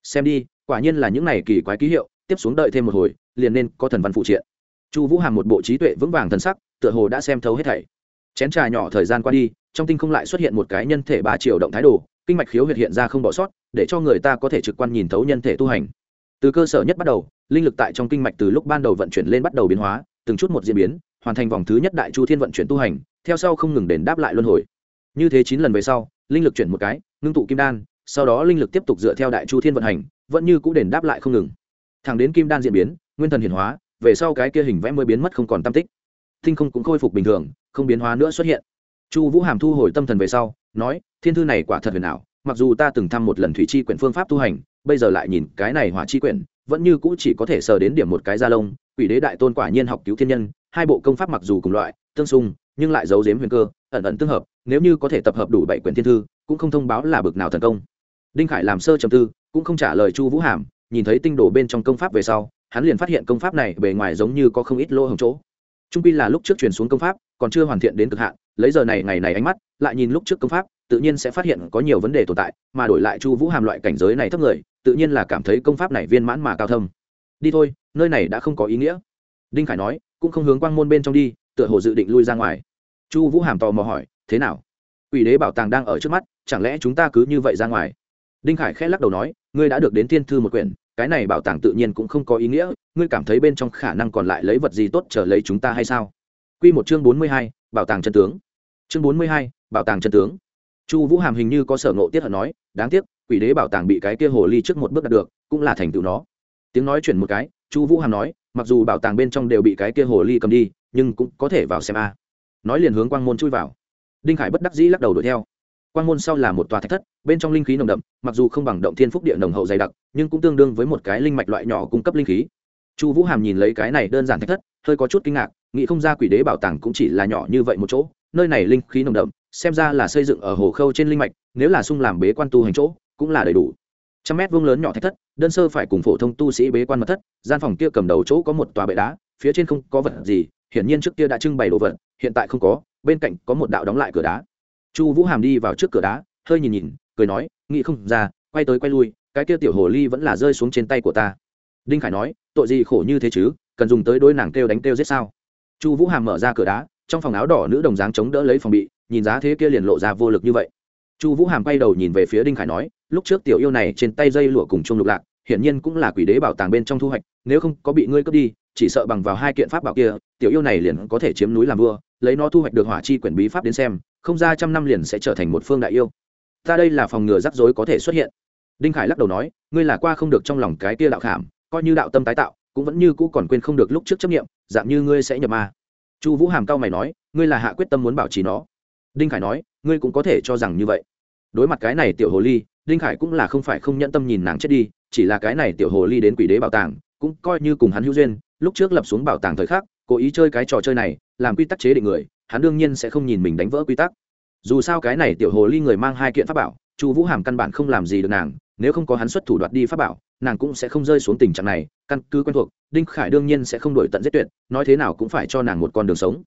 [SPEAKER 1] Xem đi, quả nhiên là những này kỳ quái ký hiệu, tiếp xuống đợi thêm một hồi, liền nên có thần văn phụ triện. Chu vũ hàm một bộ trí tuệ vững vàng thần sắc, tựa hồ đã xem thấu hết thảy. Chén trà nhỏ thời gian qua đi, trong tinh không lại xuất hiện một cái nhân thể ba triệu động thái đồ, kinh mạch khiếu huyệt hiện ra không bỏ sót, để cho người ta có thể trực quan nhìn thấu nhân thể tu hành. Từ cơ sở nhất bắt đầu, linh lực tại trong kinh mạch từ lúc ban đầu vận chuyển lên bắt đầu biến hóa, từng chút một diễn biến, hoàn thành vòng thứ nhất đại chu thiên vận chuyển tu hành, theo sau không ngừng đền đáp lại luân hồi. Như thế chín lần về sau linh lực chuyển một cái, ngưng tụ kim đan, sau đó linh lực tiếp tục dựa theo đại chu thiên vận hành, vẫn như cũ đền đáp lại không ngừng. Thẳng đến kim đan diễn biến, nguyên thần hiển hóa, về sau cái kia hình vẽ mới biến mất không còn tam tích. Tinh không cũng khôi phục bình thường, không biến hóa nữa xuất hiện. Chu vũ hàm thu hồi tâm thần về sau, nói, thiên thư này quả thật huyền ảo, mặc dù ta từng thăm một lần thủy chi quyển phương pháp tu hành, bây giờ lại nhìn cái này hỏa chi quyển, vẫn như cũ chỉ có thể sờ đến điểm một cái da lông, quỷ đế đại tôn quả nhiên học cứu thiên nhân, hai bộ công pháp mặc dù cùng loại, tương xung, nhưng lại giấu giếm huyền cơ, ẩn ẩn tương hợp nếu như có thể tập hợp đủ bảy quyển thiên thư, cũng không thông báo là bực nào thần công. Đinh khải làm sơ trầm tư, cũng không trả lời chu vũ hàm, nhìn thấy tinh đồ bên trong công pháp về sau, hắn liền phát hiện công pháp này bề ngoài giống như có không ít lỗ hồng chỗ. Trung pi là lúc trước truyền xuống công pháp, còn chưa hoàn thiện đến cực hạn, lấy giờ này ngày này ánh mắt, lại nhìn lúc trước công pháp, tự nhiên sẽ phát hiện có nhiều vấn đề tồn tại, mà đổi lại chu vũ hàm loại cảnh giới này thấp người, tự nhiên là cảm thấy công pháp này viên mãn mà cao thâm. Đi thôi, nơi này đã không có ý nghĩa. Đinh khải nói, cũng không hướng quang môn bên trong đi, tựa hồ dự định lui ra ngoài. Chu vũ hàm tò mò hỏi thế nào? Ủy đế bảo tàng đang ở trước mắt, chẳng lẽ chúng ta cứ như vậy ra ngoài? Đinh khải khẽ lắc đầu nói, ngươi đã được đến thiên thư một quyển, cái này bảo tàng tự nhiên cũng không có ý nghĩa, ngươi cảm thấy bên trong khả năng còn lại lấy vật gì tốt trở lấy chúng ta hay sao? Q một chương bốn mươi hai, bảo tàng chân tướng. Chương bốn mươi hai, bảo tàng chân tướng. Chu vũ hàm hình như có sở ngộ tiết hận nói, đáng tiếc, quỷ đế bảo tàng bị cái kia hồ ly trước một bước đạt được, cũng là thành tựu nó. Tiếng nói chuyển một cái, chu vũ hàm nói, mặc dù bảo tàng bên trong đều bị cái kia hồ ly cầm đi, nhưng cũng có thể vào xem a. Nói liền hướng quang môn chui vào đinh khải bất đắc dĩ lắc đầu đuổi theo. Quang môn sau là một tòa thạch thất, bên trong linh khí nồng đậm, mặc dù không bằng động thiên phúc địa nồng hậu dày đặc, nhưng cũng tương đương với một cái linh mạch loại nhỏ cung cấp linh khí. Chu vũ hàm nhìn lấy cái này đơn giản thạch thất, hơi có chút kinh ngạc, nghĩ không ra quỷ đế bảo tàng cũng chỉ là nhỏ như vậy một chỗ, nơi này linh khí nồng đậm, xem ra là xây dựng ở hồ khâu trên linh mạch, nếu là sung làm bế quan tu hành chỗ, cũng là đầy đủ. Trăm mét vuông lớn nhỏ thạch thất, đơn sơ phải cùng phổ thông tu sĩ bế quan mật thất, gian phòng kia cầm đầu chỗ có một tòa bệ đá, phía trên không có vật gì, hiển nhiên trước kia đã trưng bày đồ vật, hiện tại không có bên cạnh có một đạo đóng lại cửa đá. Chu vũ hàm đi vào trước cửa đá, hơi nhìn nhìn, cười nói, nghĩ không ra, quay tới quay lui, cái kia tiểu hồ ly vẫn là rơi xuống trên tay của ta. Đinh khải nói, tội gì khổ như thế chứ, cần dùng tới đôi nàng kêu đánh kêu giết sao? Chu vũ hàm mở ra cửa đá, trong phòng áo đỏ nữ đồng dáng chống đỡ lấy phòng bị, nhìn giá thế kia liền lộ ra vô lực như vậy. Chu vũ hàm quay đầu nhìn về phía đinh khải nói, lúc trước tiểu yêu này trên tay dây lụa cùng chung lục lạc, hiển nhiên cũng là quỷ đế bảo tàng bên trong thu hoạch, nếu không có bị ngươi cướp đi chỉ sợ bằng vào hai kiện pháp bảo kia, tiểu yêu này liền có thể chiếm núi làm vua, lấy nó thu hoạch được hỏa chi quyển bí pháp đến xem, không ra trăm năm liền sẽ trở thành một phương đại yêu. Ta đây là phòng ngừa rắc rối có thể xuất hiện. Đinh khải lắc đầu nói, ngươi là qua không được trong lòng cái kia đạo khảm, coi như đạo tâm tái tạo, cũng vẫn như cũ còn quên không được lúc trước chấp nghiệm dạng như ngươi sẽ nhập ma. Chu vũ hàm cao mày nói, ngươi là hạ quyết tâm muốn bảo trì nó. Đinh khải nói, ngươi cũng có thể cho rằng như vậy. Đối mặt cái này tiểu hồ ly, đinh khải cũng là không phải không nhận tâm nhìn nàng chết đi, chỉ là cái này tiểu hồ ly đến quỷ đế bảo tàng, cũng coi như cùng hắn hữu duyên lúc trước lập xuống bảo tàng thời khắc, cố ý chơi cái trò chơi này, làm quy tắc chế định người, hắn đương nhiên sẽ không nhìn mình đánh vỡ quy tắc. Dù sao cái này tiểu hồ ly người mang hai kiện pháp bảo, chu vũ hàm căn bản không làm gì được nàng, nếu không có hắn xuất thủ đoạt đi pháp bảo, nàng cũng sẽ không rơi xuống tình trạng này, căn cứ quen thuộc, đinh khải đương nhiên sẽ không đổi tận giết tuyệt, nói thế nào cũng phải cho nàng một con đường sống.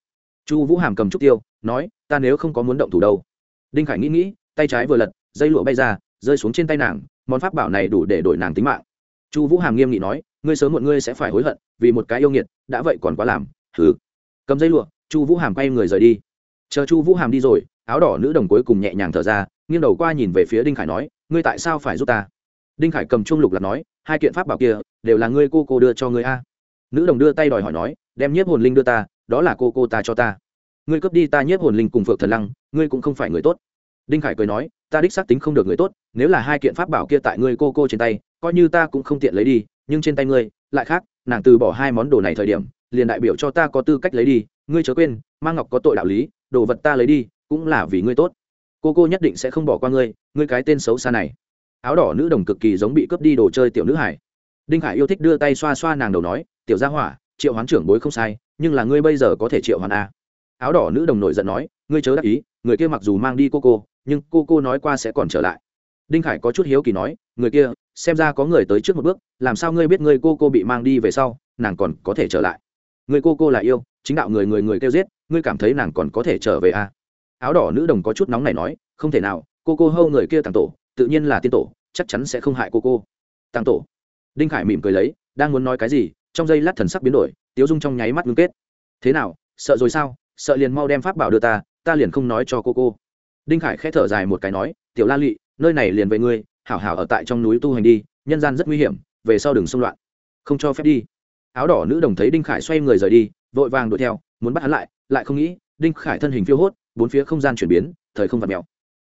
[SPEAKER 1] Chu vũ hàm cầm trúc tiêu, nói, ta nếu không có muốn động thủ đâu. Đinh khải nghĩ nghĩ, tay trái vừa lật, dây lụa bay ra, rơi xuống trên tay nàng, món pháp bảo này đủ để đổi nàng tính mạng. Chu vũ hàm nghiêm nghị nói ngươi sớm muộn ngươi sẽ phải hối hận, vì một cái yêu nghiệt, đã vậy còn quá làm thử cầm dây lụa, chu vũ hàm quay người rời đi. Chờ chu vũ hàm đi rồi, áo đỏ nữ đồng cuối cùng nhẹ nhàng thở ra, nghiêng đầu qua nhìn về phía đinh khải nói, ngươi tại sao phải giúp ta? Đinh khải cầm chuông lục lạc nói, hai kiện pháp bảo kia, đều là ngươi cô cô đưa cho ngươi a. Nữ đồng đưa tay đòi hỏi nói, đem nhiếp hồn linh đưa ta, đó là cô cô ta cho ta. Ngươi cướp đi ta nhiếp hồn linh cùng phượng thần lăng, ngươi cũng không phải người tốt. Đinh khải cười nói, ta đích xác tính không được người tốt, nếu là hai kiện pháp bảo kia tại ngươi cô cô trên tay, coi như ta cũng không tiện lấy đi nhưng trên tay ngươi, lại khác, nàng từ bỏ hai món đồ này thời điểm, liền đại biểu cho ta có tư cách lấy đi, ngươi chớ quên, mang ngọc có tội đạo lý, đồ vật ta lấy đi, cũng là vì ngươi tốt. Cô cô nhất định sẽ không bỏ qua ngươi ngươi cái tên xấu xa này. Áo đỏ nữ đồng cực kỳ giống bị cướp đi đồ chơi tiểu nữ hải. Đinh hải yêu thích đưa tay xoa xoa nàng đầu nói, tiểu gia hỏa, triệu hoán trưởng bối không sai, nhưng là ngươi bây giờ có thể triệu hoán a áo đỏ nữ đồng nổi giận nói, ngươi chớ đắc ý, người kia mặc dù mang đi cô cô, nhưng cô cô nói qua sẽ còn trở lại. Đinh khải có chút hiếu kỳ nói người kia, xem ra có người tới trước một bước, làm sao ngươi biết ngươi cô cô bị mang đi về sau, nàng còn có thể trở lại? Người cô cô là yêu, chính đạo người người người kêu giết, ngươi cảm thấy nàng còn có thể trở về à? áo đỏ nữ đồng có chút nóng này nói, không thể nào, cô cô hâu người kia tàng tổ, tự nhiên là tiên tổ, chắc chắn sẽ không hại cô cô. Tàng tổ. Đinh khải mỉm cười lấy, đang muốn nói cái gì, trong giây lát thần sắc biến đổi, tiếu dung trong nháy mắt ngưng kết. Thế nào, sợ rồi sao? Sợ liền mau đem pháp bảo đưa ta ta liền không nói cho cô cô. Đinh khải khẽ thở dài một cái nói, tiểu la lụy nơi này liền về ngươi hảo hảo ở tại trong núi tu hành đi, nhân gian rất nguy hiểm, về sau đừng xung loạn. Không cho phép đi. Áo đỏ nữ đồng thấy đinh khải xoay người rời đi, vội vàng đuổi theo, muốn bắt hắn lại lại không nghĩ, đinh khải thân hình phiêu hốt, bốn phía không gian chuyển biến, thời không vặt mèo.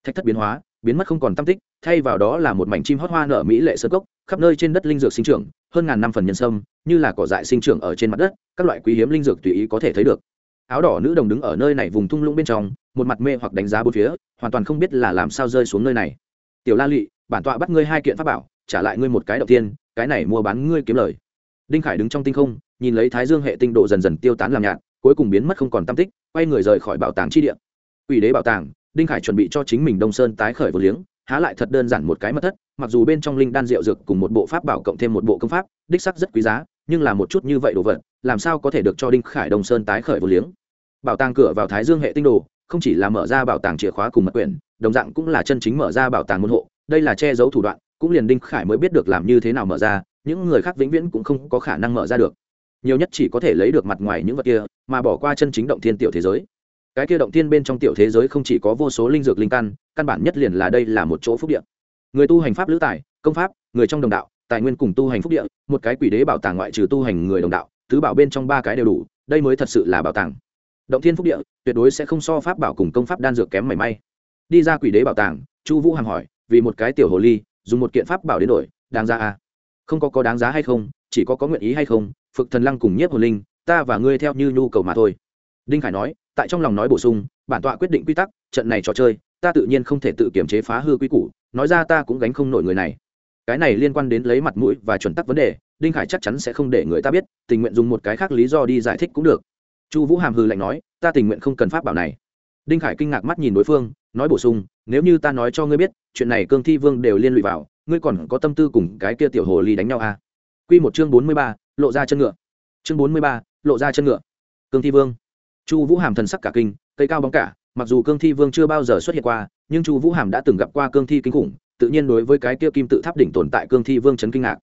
[SPEAKER 1] Thách thất biến hóa, biến mất không còn tam tích, thay vào đó là một mảnh chim hót hoa nở mỹ lệ sơ cốc, khắp nơi trên đất linh dược sinh trưởng, hơn ngàn năm phần nhân sâm, như là cỏ dại sinh trưởng ở trên mặt đất, các loại quý hiếm linh dược tùy ý có thể thấy được. Áo đỏ nữ đồng đứng ở nơi này vùng thung lũng bên trong, một mặt mê hoặc đánh giá bốn phía, hoàn toàn không biết là làm sao rơi xuống nơi này. Tiểu la lụy bản tọa bắt ngươi hai kiện pháp bảo, trả lại ngươi một cái đầu tiên, cái này mua bán ngươi kiếm lời. Đinh khải đứng trong tinh không, nhìn lấy thái dương hệ tinh độ dần dần tiêu tán làm nhạt, cuối cùng biến mất không còn tam tích, quay người rời khỏi bảo tàng chi địa. Ủy đế bảo tàng, đinh khải chuẩn bị cho chính mình đông sơn tái khởi vô liếng, há lại thật đơn giản một cái mất thất, mặc dù bên trong linh đan rượu dược cùng một bộ pháp bảo cộng thêm một bộ công pháp, đích sắc rất quý giá, nhưng là một chút như vậy đồ vật, làm sao có thể được cho đinh khải đông sơn tái khởi vô liếng? Bảo tàng cửa vào thái dương hệ tinh đồ, không chỉ là mở ra bảo tàng chìa khóa cùng mật quyển, đồng dạng cũng là chân chính mở ra bảo tàng môn hộ đây là che giấu thủ đoạn, cũng liền đinh khải mới biết được làm như thế nào mở ra, những người khác vĩnh viễn cũng không có khả năng mở ra được. Nhiều nhất chỉ có thể lấy được mặt ngoài những vật kia, mà bỏ qua chân chính động thiên tiểu thế giới. Cái kia động thiên bên trong tiểu thế giới không chỉ có vô số linh dược linh căn căn bản nhất liền là đây là một chỗ phúc địa. Người tu hành pháp lữ tài, công pháp, người trong đồng đạo, tài nguyên cùng tu hành phúc địa, một cái quỷ đế bảo tàng ngoại trừ tu hành người đồng đạo thứ bảo bên trong ba cái đều đủ, đây mới thật sự là bảo tàng. Động thiên phúc địa, tuyệt đối sẽ không so pháp bảo cùng công pháp đan dược kém mảy may. Đi ra quỷ đế bảo tàng, chu vũ hằng hỏi vì một cái tiểu hồ ly, dùng một kiện pháp bảo đến đổi, đáng giá à? không có có đáng giá hay không, chỉ có có nguyện ý hay không phực thần lăng cùng nhiếp hồn linh, ta và ngươi theo như nhu cầu mà thôi. Đinh khải nói, tại trong lòng nói bổ sung, bản tọa quyết định quy tắc, trận này trò chơi, ta tự nhiên không thể tự kiểm chế phá hư quy củ, nói ra ta cũng gánh không nổi người này. Cái này liên quan đến lấy mặt mũi và chuẩn tắc vấn đề, đinh khải chắc chắn sẽ không để người ta biết, tình nguyện dùng một cái khác lý do đi giải thích cũng được. Chu vũ hàm hư lạnh nói, ta tình nguyện không cần pháp bảo này đinh khải kinh ngạc mắt nhìn đối phương nói bổ sung nếu như ta nói cho ngươi biết chuyện này cương thi vương đều liên lụy vào ngươi còn có tâm tư cùng cái kia tiểu hồ ly đánh nhau à? Quy một chương bốn mươi ba, lộ ra chân ngựa. Chương bốn mươi ba, lộ ra chân ngựa. Cương thi vương. Chu Vũ Hàm thần sắc cả kinh, cây cao bóng cả, mặc dù Cương thi vương chưa bao giờ xuất hiện qua, nhưng Chu Vũ Hàm đã từng gặp qua cương thi kinh khủng, tự nhiên đối với cái kia kim tự tháp đỉnh tồn tại Cương thi vương chấn kinh ngạc.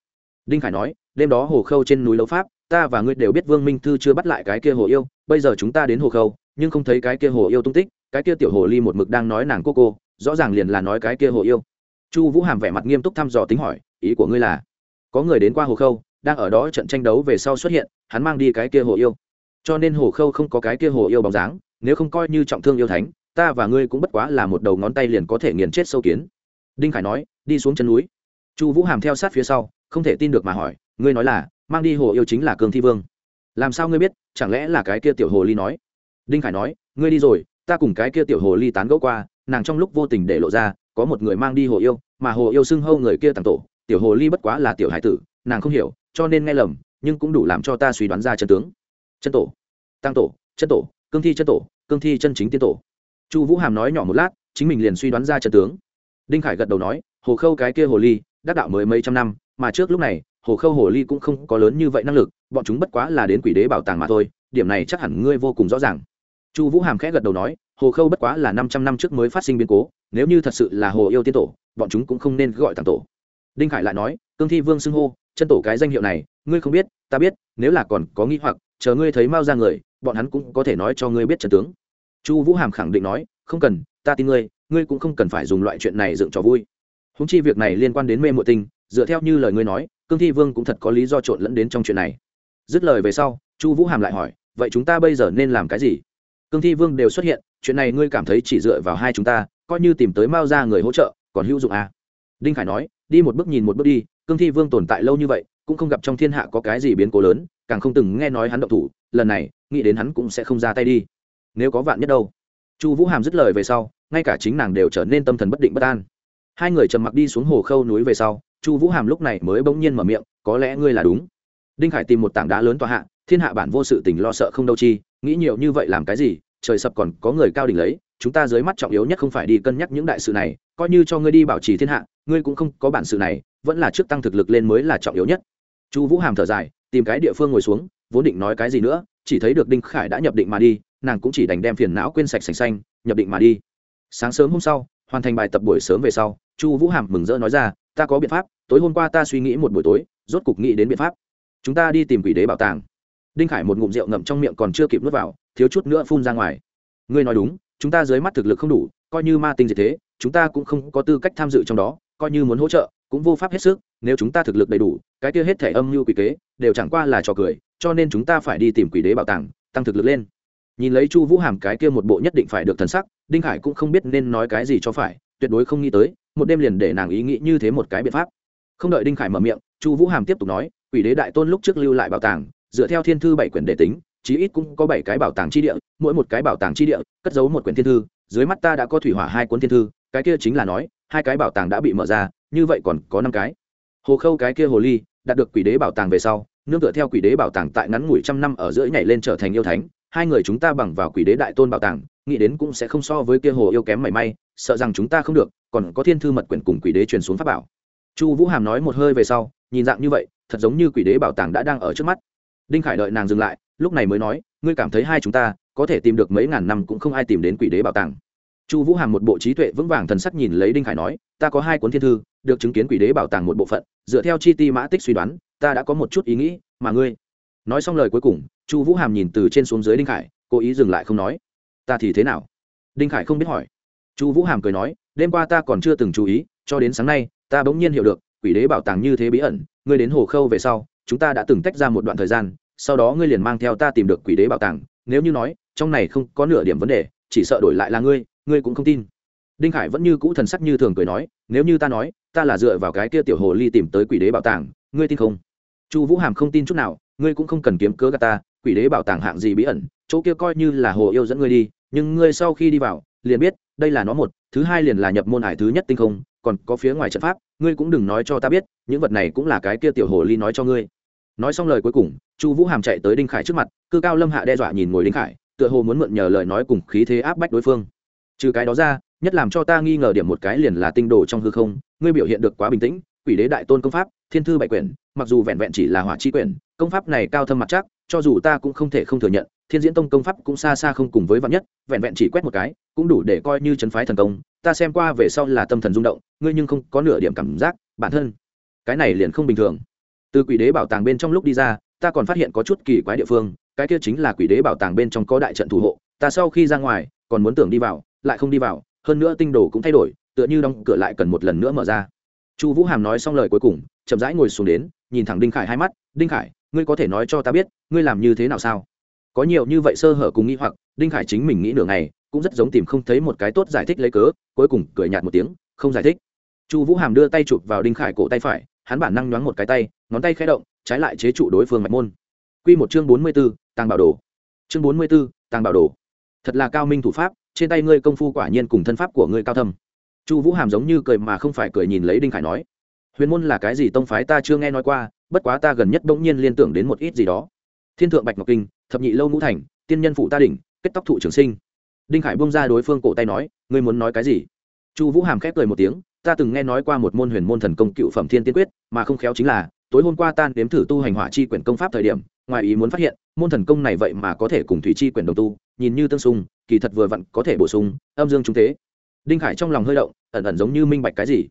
[SPEAKER 1] Đinh Khải nói, đêm đó hồ khâu trên núi lấu pháp, ta và ngươi đều biết Vương Minh Thư chưa bắt lại cái kia hồ yêu, bây giờ chúng ta đến hồ khâu, nhưng không thấy cái kia hồ yêu tung tích, cái kia tiểu hồ ly một mực đang nói nàng cô cô, rõ ràng liền là nói cái kia hồ yêu. Chu Vũ Hàm vẻ mặt nghiêm túc thăm dò tính hỏi, ý của ngươi là? Có người đến qua hồ khâu, đang ở đó trận tranh đấu về sau xuất hiện, hắn mang đi cái kia hồ yêu. Cho nên hồ khâu không có cái kia hồ yêu bóng dáng, nếu không coi như trọng thương yêu thánh, ta và ngươi cũng bất quá là một đầu ngón tay liền có thể nghiền chết sâu kiến. Đinh Khải nói, đi xuống chân núi. Chu Vũ Hàm theo sát phía sau, không thể tin được mà hỏi, ngươi nói là, mang đi hồ yêu chính là Cương Thi Vương? Làm sao ngươi biết, chẳng lẽ là cái kia tiểu hồ ly nói? Đinh Khải nói, ngươi đi rồi, ta cùng cái kia tiểu hồ ly tán gẫu qua, nàng trong lúc vô tình để lộ ra, có một người mang đi hồ yêu mà hồ yêu xưng hâu người kia tặng tổ tiểu hồ ly bất quá là tiểu hải tử nàng không hiểu cho nên nghe lầm nhưng cũng đủ làm cho ta suy đoán ra chân tướng. Chân tổ tăng tổ chân tổ cương thi chân tổ cương thi chân chính tiên tổ. Chu vũ hàm nói nhỏ một lát chính mình liền suy đoán ra chân tướng. Đinh khải gật đầu nói hồ khâu cái kia hồ ly đắc đạo mới mấy trăm năm mà trước lúc này hồ khâu hồ ly cũng không có lớn như vậy năng lực bọn chúng bất quá là đến quỷ đế bảo tàng mà thôi điểm này chắc hẳn ngươi vô cùng rõ ràng chu vũ hàm khẽ gật đầu nói, hồ khâu bất quá là năm trăm năm trước mới phát sinh biến cố, nếu như thật sự là hồ yêu tiên tổ, bọn chúng cũng không nên gọi tàng tổ. Đinh khải lại nói, cương thi vương xưng hô, chân tổ cái danh hiệu này, ngươi không biết, ta biết, nếu là còn có nghĩ hoặc, chờ ngươi thấy mao ra người, bọn hắn cũng có thể nói cho ngươi biết trần tướng. Chu vũ hàm khẳng định nói, không cần, ta tin ngươi ngươi cũng không cần phải dùng loại chuyện này dựng trò vui. Húng chi việc này liên quan đến mê mộ tinh dựa theo như lời ngươi nói, cương thi vương cũng thật có lý do trộn lẫn đến trong chuyện này. Dứt lời về sau, chu vũ hàm lại hỏi, vậy chúng ta bây giờ nên làm cái gì? Cương thi vương đều xuất hiện, chuyện này ngươi cảm thấy chỉ dựa vào hai chúng ta, coi như tìm tới mao ra người hỗ trợ, còn hữu dụng à. đinh khải nói, đi một bước nhìn một bước đi, cương thi vương tồn tại lâu như vậy, cũng không gặp trong thiên hạ có cái gì biến cố lớn, càng không từng nghe nói hắn động thủ, lần này, nghĩ đến hắn cũng sẽ không ra tay đi. Nếu có vạn nhất đâu. Chu vũ hàm dứt lời về sau, ngay cả chính nàng đều trở nên tâm thần bất định bất an. Hai người trầm mặc đi xuống hồ khâu núi về sau, chu vũ hàm lúc này mới bỗng nhiên mở miệng, có lẽ ngươi là đúng. Đinh khải tìm một tảng đá lớn tòa hạ, thiên hạ bản vô sự tình lo sợ không đâu chi nghĩ nhiều như vậy làm cái gì? Trời sập còn có người cao đỉnh lấy, chúng ta dưới mắt trọng yếu nhất không phải đi cân nhắc những đại sự này, coi như cho ngươi đi bảo trì thiên hạ, ngươi cũng không có bản sự này, vẫn là trước tăng thực lực lên mới là trọng yếu nhất. Chu vũ hàm thở dài, tìm cái địa phương ngồi xuống, vốn định nói cái gì nữa, chỉ thấy được đinh khải đã nhập định mà đi, nàng cũng chỉ đành đem phiền não quên sạch sành xanh, nhập định mà đi. Sáng sớm hôm sau, hoàn thành bài tập buổi sớm về sau, chu vũ hàm mừng rỡ nói ra, ta có biện pháp, tối hôm qua ta suy nghĩ một buổi tối, rốt cục nghĩ đến biện pháp. Chúng ta đi tìm quỷ đế bảo tàng đinh khải một ngụm rượu ngậm trong miệng còn chưa kịp nuốt vào, thiếu chút nữa phun ra ngoài. Ngươi nói đúng, chúng ta dưới mắt thực lực không đủ, coi như ma tinh gì thế, chúng ta cũng không có tư cách tham dự trong đó, coi như muốn hỗ trợ, cũng vô pháp hết sức, nếu chúng ta thực lực đầy đủ, cái kia hết thể âm mưu quỷ kế, đều chẳng qua là trò cười, cho nên chúng ta phải đi tìm quỷ đế bảo tàng, tăng thực lực lên. Nhìn lấy chu vũ hàm cái kia một bộ nhất định phải được thần sắc, đinh khải cũng không biết nên nói cái gì cho phải, tuyệt đối không nghĩ tới, một đêm liền để nàng ý nghĩ như thế một cái biện pháp. Không đợi đinh khải mở miệng, chu vũ hàm tiếp tục nói, quỷ đế đại tôn lúc trước lưu lại bảo tàng dựa theo thiên thư bảy quyển để tính, chí ít cũng có bảy cái bảo tàng chi địa, mỗi một cái bảo tàng chi địa cất giấu một quyển thiên thư, dưới mắt ta đã có thủy hỏa hai cuốn thiên thư, cái kia chính là nói, hai cái bảo tàng đã bị mở ra, như vậy còn có năm cái. Hồ khâu cái kia hồ ly, đạt được quỷ đế bảo tàng về sau, nương tựa theo quỷ đế bảo tàng tại ngắn ngủi trăm năm ở giữa nhảy lên trở thành yêu thánh, hai người chúng ta bằng vào quỷ đế đại tôn bảo tàng, nghĩ đến cũng sẽ không so với kia hồ yêu kém mảy may, sợ rằng chúng ta không được, còn có thiên thư mật quyển cùng quỷ đế truyền xuống pháp bảo. Chu vũ hàm nói một hơi về sau, nhìn dạng như vậy, thật giống như quỷ đế bảo tàng đã đang ở trước mắt đinh khải đợi nàng dừng lại, lúc này mới nói, ngươi cảm thấy hai chúng ta có thể tìm được mấy ngàn năm cũng không ai tìm đến quỷ đế bảo tàng. Chu vũ hàm một bộ trí tuệ vững vàng thần sắc nhìn lấy đinh khải nói, ta có hai cuốn thiên thư, được chứng kiến quỷ đế bảo tàng một bộ phận, dựa theo chi ti mã tích suy đoán, ta đã có một chút ý nghĩ, mà ngươi nói xong lời cuối cùng, chu vũ hàm nhìn từ trên xuống dưới đinh khải, cố ý dừng lại không nói, ta thì thế nào? Đinh khải không biết hỏi. Chu vũ hàm cười nói, đêm qua ta còn chưa từng chú ý, cho đến sáng nay, ta bỗng nhiên hiểu được, quỷ đế bảo tàng như thế bí ẩn, ngươi đến hồ khâu về sau chúng ta đã từng tách ra một đoạn thời gian, sau đó ngươi liền mang theo ta tìm được quỷ đế bảo tàng. Nếu như nói, trong này không có nửa điểm vấn đề, chỉ sợ đổi lại là ngươi ngươi cũng không tin. Đinh khải vẫn như cũ thần sắc như thường cười nói, nếu như ta nói, ta là dựa vào cái kia tiểu hồ ly tìm tới quỷ đế bảo tàng, ngươi tin không? Chu vũ hàm không tin chút nào, ngươi cũng không cần kiếm cớ gà ta, quỷ đế bảo tàng hạng gì bí ẩn, chỗ kia coi như là hồ yêu dẫn ngươi đi, nhưng ngươi sau khi đi vào, liền biết, đây là nó một, thứ hai liền là nhập môn hải thứ nhất tinh không, còn có phía ngoài trận pháp, ngươi cũng đừng nói cho ta biết, những vật này cũng là cái kia tiểu hồ ly nói cho ngươi nói xong lời cuối cùng, chu vũ hàm chạy tới đinh khải trước mặt, cư cao lâm hạ đe dọa nhìn ngồi đinh khải, tựa hồ muốn mượn nhờ lời nói cùng khí thế áp bách đối phương. Trừ cái đó ra, nhất làm cho ta nghi ngờ điểm một cái liền là tinh đồ trong hư không, ngươi biểu hiện được quá bình tĩnh, quỷ đế đại tôn công pháp, thiên thư bảy quyển, mặc dù vẹn vẹn chỉ là hỏa chi quyển, công pháp này cao thâm mặt chắc, cho dù ta cũng không thể không thừa nhận, thiên diễn tông công pháp cũng xa xa không cùng với vạn nhất, vẹn vẹn chỉ quét một cái, cũng đủ để coi như chấn phái thần công, ta xem qua về sau là tâm thần rung động, ngươi nhưng không có nửa điểm cảm giác, bản thân, cái này liền không bình thường từ quỷ đế bảo tàng bên trong lúc đi ra, ta còn phát hiện có chút kỳ quái địa phương, cái kia chính là quỷ đế bảo tàng bên trong có đại trận thủ hộ, ta sau khi ra ngoài, còn muốn tưởng đi vào, lại không đi vào, hơn nữa tinh đồ cũng thay đổi, tựa như đóng cửa lại cần một lần nữa mở ra. Chu vũ hàm nói xong lời cuối cùng, chậm rãi ngồi xuống đến, nhìn thẳng đinh khải hai mắt, đinh khải, ngươi có thể nói cho ta biết, ngươi làm như thế nào sao? Có nhiều như vậy sơ hở cùng nghĩ hoặc, đinh khải chính mình nghĩ nửa ngày, cũng rất giống tìm không thấy một cái tốt giải thích lấy cớ, cuối cùng cười nhạt một tiếng, không giải thích. Chu vũ hàm đưa tay chụp vào đinh khải cổ tay phải hắn bản năng nhoáng một cái tay, ngón tay khẽ động, trái lại chế trụ đối phương mạch môn. Quy một chương bốn mươi b ố tàng bảo đồ. Chương bốn mươi b ố tàng bảo đồ. Thật là cao minh thủ pháp, trên tay ngươi công phu quả nhiên cùng thân pháp của ngươi cao thâm. Chu vũ hàm giống như cười mà không phải cười nhìn lấy đinh khải nói, huyền môn là cái gì tông phái ta chưa nghe nói qua, bất quá ta gần nhất bỗng nhiên liên tưởng đến một ít gì đó. Thiên thượng bạch ngọc kinh, thập nhị lâu ngũ thành, tiên nhân phụ ta đỉnh, kết tóc thụ trường sinh. Đinh khải buông ra đối phương cổ tay nói, ngươi muốn nói cái gì? Chu vũ hàm khép cười một tiếng ta từng nghe nói qua một môn huyền môn thần công cựu phẩm thiên tiên quyết, mà không khéo chính là, tối hôm qua tan đếm thử tu hành hỏa chi quyển công pháp thời điểm, ngoài ý muốn phát hiện, môn thần công này vậy mà có thể cùng thủy chi quyển đồng tu, nhìn như tương xung, kỳ thật vừa vặn có thể bổ sung, âm dương trung thế. Đinh khải trong lòng hơi động, ẩn ẩn giống như minh bạch cái gì.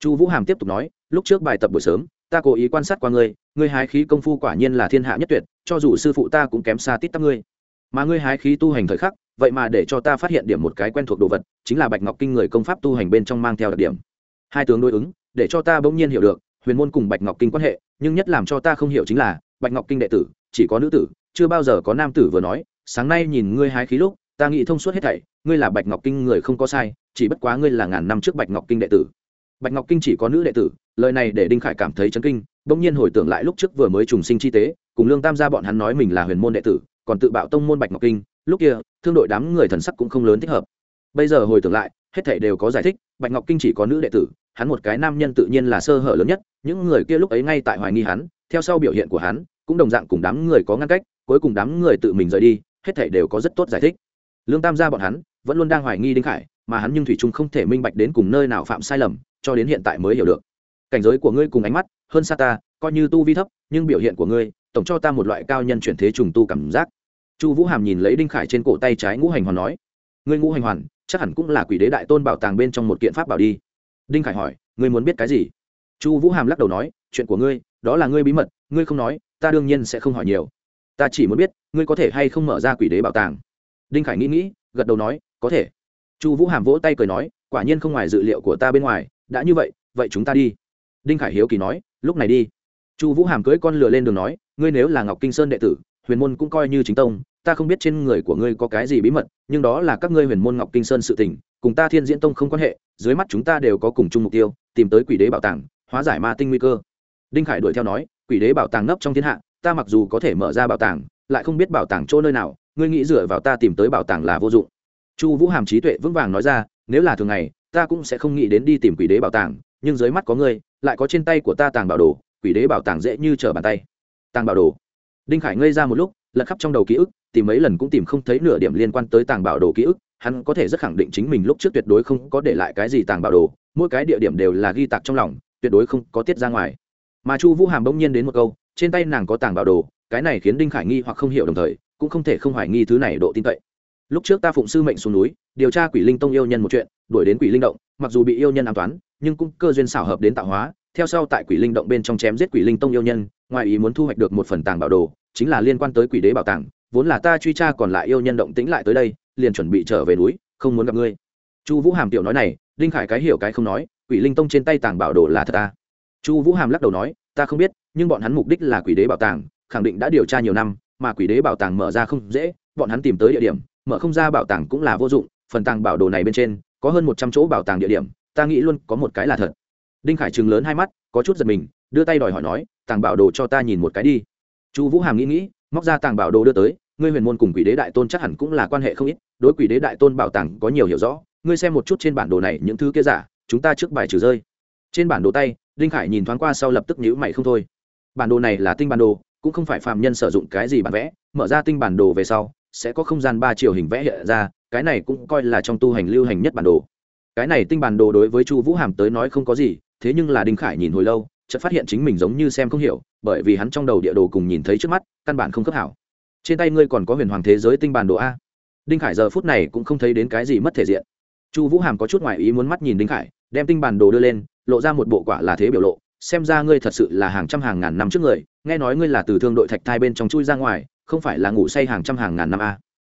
[SPEAKER 1] Chu vũ hàm tiếp tục nói, lúc trước bài tập buổi sớm, ta cố ý quan sát qua ngươi ngươi hái khí công phu quả nhiên là thiên hạ nhất tuyệt, cho dù sư phụ ta cũng kém xa tít tắp ngươi. Mà ngươi hái khí tu hành thời khắc, vậy mà để cho ta phát hiện điểm một cái quen thuộc đồ vật, chính là bạch ngọc kinh người công pháp tu hành bên trong mang theo đặc điểm hai tướng đối ứng, để cho ta bỗng nhiên hiểu được, huyền môn cùng bạch ngọc kinh quan hệ, nhưng nhất làm cho ta không hiểu chính là, bạch ngọc kinh đệ tử, chỉ có nữ tử, chưa bao giờ có nam tử vừa nói, sáng nay nhìn ngươi hái khí lúc, ta nghĩ thông suốt hết thảy, ngươi là bạch ngọc kinh người không có sai, chỉ bất quá ngươi là ngàn năm trước bạch ngọc kinh đệ tử. Bạch ngọc kinh chỉ có nữ đệ tử, lời này để đinh khải cảm thấy chấn kinh, bỗng nhiên hồi tưởng lại lúc trước vừa mới trùng sinh chi tế, cùng lương tam gia bọn hắn nói mình là huyền môn đệ tử, còn tự bạo tông môn bạch ngọc kinh, lúc kia, thương đội đám người thần sắc cũng không lớn thích hợp. Bây giờ hồi tưởng lại, hết thảy đều có giải thích, bạch ngọc kinh chỉ có nữ đệ tử hắn một cái nam nhân tự nhiên là sơ hở lớn nhất, những người kia lúc ấy ngay tại hoài nghi hắn, theo sau biểu hiện của hắn, cũng đồng dạng cùng đám người có ngăn cách, cuối cùng đám người tự mình rời đi, hết thảy đều có rất tốt giải thích. Lương tam gia bọn hắn, vẫn luôn đang hoài nghi đinh khải, mà hắn nhưng thủy trung không thể minh bạch đến cùng nơi nào phạm sai lầm, cho đến hiện tại mới hiểu được. Cảnh giới của ngươi cùng ánh mắt, hơn xa ta, coi như tu vi thấp, nhưng biểu hiện của ngươi, tổng cho ta một loại cao nhân chuyển thế trùng tu cảm giác. Chu vũ hàm nhìn lấy đinh khải trên cổ tay trái ngũ hành hoàn nói, ngươi ngũ hành hoàn, chắc hẳn cũng là quỷ đế đại tôn bảo tàng bên trong một kiện pháp bảo đi đinh khải hỏi, ngươi muốn biết cái gì? Chu vũ hàm lắc đầu nói, chuyện của ngươi, đó là ngươi bí mật, ngươi không nói, ta đương nhiên sẽ không hỏi nhiều. Ta chỉ muốn biết, ngươi có thể hay không mở ra quỷ đế bảo tàng? Đinh khải nghĩ nghĩ, gật đầu nói, có thể. Chu vũ hàm vỗ tay cười nói, quả nhiên không ngoài dự liệu của ta bên ngoài, đã như vậy vậy chúng ta đi. Đinh khải hiếu kỳ nói, lúc này đi. Chu vũ hàm cưỡi con lừa lên đường nói, ngươi nếu là ngọc kinh sơn đệ tử, huyền môn cũng coi như chính tông, ta không biết trên người của ngươi có cái gì bí mật, nhưng đó là các ngươi huyền môn ngọc kinh sơn sự tình cùng ta thiên diễn tông không quan hệ, dưới mắt chúng ta đều có cùng chung mục tiêu, tìm tới quỷ đế bảo tàng, hóa giải ma tinh nguy cơ. Đinh khải đuổi theo nói, quỷ đế bảo tàng nấp trong thiên hạ, ta mặc dù có thể mở ra bảo tàng, lại không biết bảo tàng chỗ nơi nào, ngươi nghĩ dựa vào ta tìm tới bảo tàng là vô dụng. Chu vũ hàm trí tuệ vững vàng nói ra, nếu là thường ngày, ta cũng sẽ không nghĩ đến đi tìm quỷ đế bảo tàng, nhưng dưới mắt có ngươi, lại có trên tay của ta tàng bảo đồ, quỷ đế bảo tàng dễ như trở bàn tay. Tàng bảo đồ. Đinh khải ngây ra một lúc, lật khắp trong đầu ký ức, tìm mấy lần cũng tìm không thấy nửa điểm liên quan tới tàng bảo đồ ký ức hắn có thể rất khẳng định chính mình lúc trước tuyệt đối không có để lại cái gì tàng bảo đồ, mỗi cái địa điểm đều là ghi tạc trong lòng, tuyệt đối không có tiết ra ngoài. Mà chu vũ hàm bỗng nhiên đến một câu, trên tay nàng có tàng bảo đồ, cái này khiến đinh khải nghi hoặc không hiểu đồng thời, cũng không thể không hoài nghi thứ này độ tin cậy. Lúc trước ta phụng sư mệnh xuống núi, điều tra quỷ linh tông yêu nhân một chuyện, đuổi đến quỷ linh động, mặc dù bị yêu nhân an toán, nhưng cũng cơ duyên xảo hợp đến tạo hóa, theo sau tại quỷ linh động bên trong chém giết quỷ linh tông yêu nhân, ngoài ý muốn thu hoạch được một phần tàng bảo đồ, chính là liên quan tới quỷ đế bảo tàng, vốn là ta truy tra còn lại yêu nhân động tĩnh lại tới đây liền chuẩn bị trở về núi, không muốn gặp ngươi. Chu vũ hàm tiểu nói này, đinh khải cái hiểu cái không nói, quỷ linh tông trên tay tàng bảo đồ là thật ta chu vũ hàm lắc đầu nói, ta không biết, nhưng bọn hắn mục đích là quỷ đế bảo tàng, khẳng định đã điều tra nhiều năm, mà quỷ đế bảo tàng mở ra không dễ, bọn hắn tìm tới địa điểm, mở không ra bảo tàng cũng là vô dụng, phần tàng bảo đồ này bên trên, có hơn một trăm chỗ bảo tàng địa điểm, ta nghĩ luôn có một cái là thật. Đinh khải chừng lớn hai mắt, có chút giật mình, đưa tay đòi hỏi nói, tàng bảo đồ cho ta nhìn một cái đi. Chu vũ hàm nghĩ nghĩ, móc ra tàng bảo đồ đưa tới ngươi huyền môn cùng quỷ đế đại tôn chắc hẳn cũng là quan hệ không ít, đối quỷ đế đại tôn bảo tàng có nhiều hiểu rõ, ngươi xem một chút trên bản đồ này những thứ kia giả, chúng ta trước bài trừ rơi. Trên bản đồ tay, đinh khải nhìn thoáng qua sau lập tức nhữ mày không thôi. Bản đồ này là tinh bản đồ, cũng không phải phạm nhân sử dụng cái gì bản vẽ, mở ra tinh bản đồ về sau, sẽ có không gian ba chiều hình vẽ hiện ra, cái này cũng coi là trong tu hành lưu hành nhất bản đồ. Cái này tinh bản đồ đối với chu vũ hàm tới nói không có gì, thế nhưng là đinh khải nhìn hồi lâu, chợt phát hiện chính mình giống như xem không hiểu, bởi vì hắn trong đầu địa đồ cùng nhìn thấy trước mắt, căn bản không khớp hảo trên tay ngươi còn có huyền hoàng thế giới tinh bản đồ a. Đinh khải giờ phút này cũng không thấy đến cái gì mất thể diện. Chu vũ hàm có chút ngoại ý muốn mắt nhìn đinh khải, đem tinh bản đồ đưa lên, lộ ra một bộ quả là thế biểu lộ, xem ra ngươi thật sự là hàng trăm hàng ngàn năm trước người, nghe nói ngươi là từ thương đội thạch thai bên trong chui ra ngoài, không phải là ngủ say hàng trăm hàng ngàn năm a.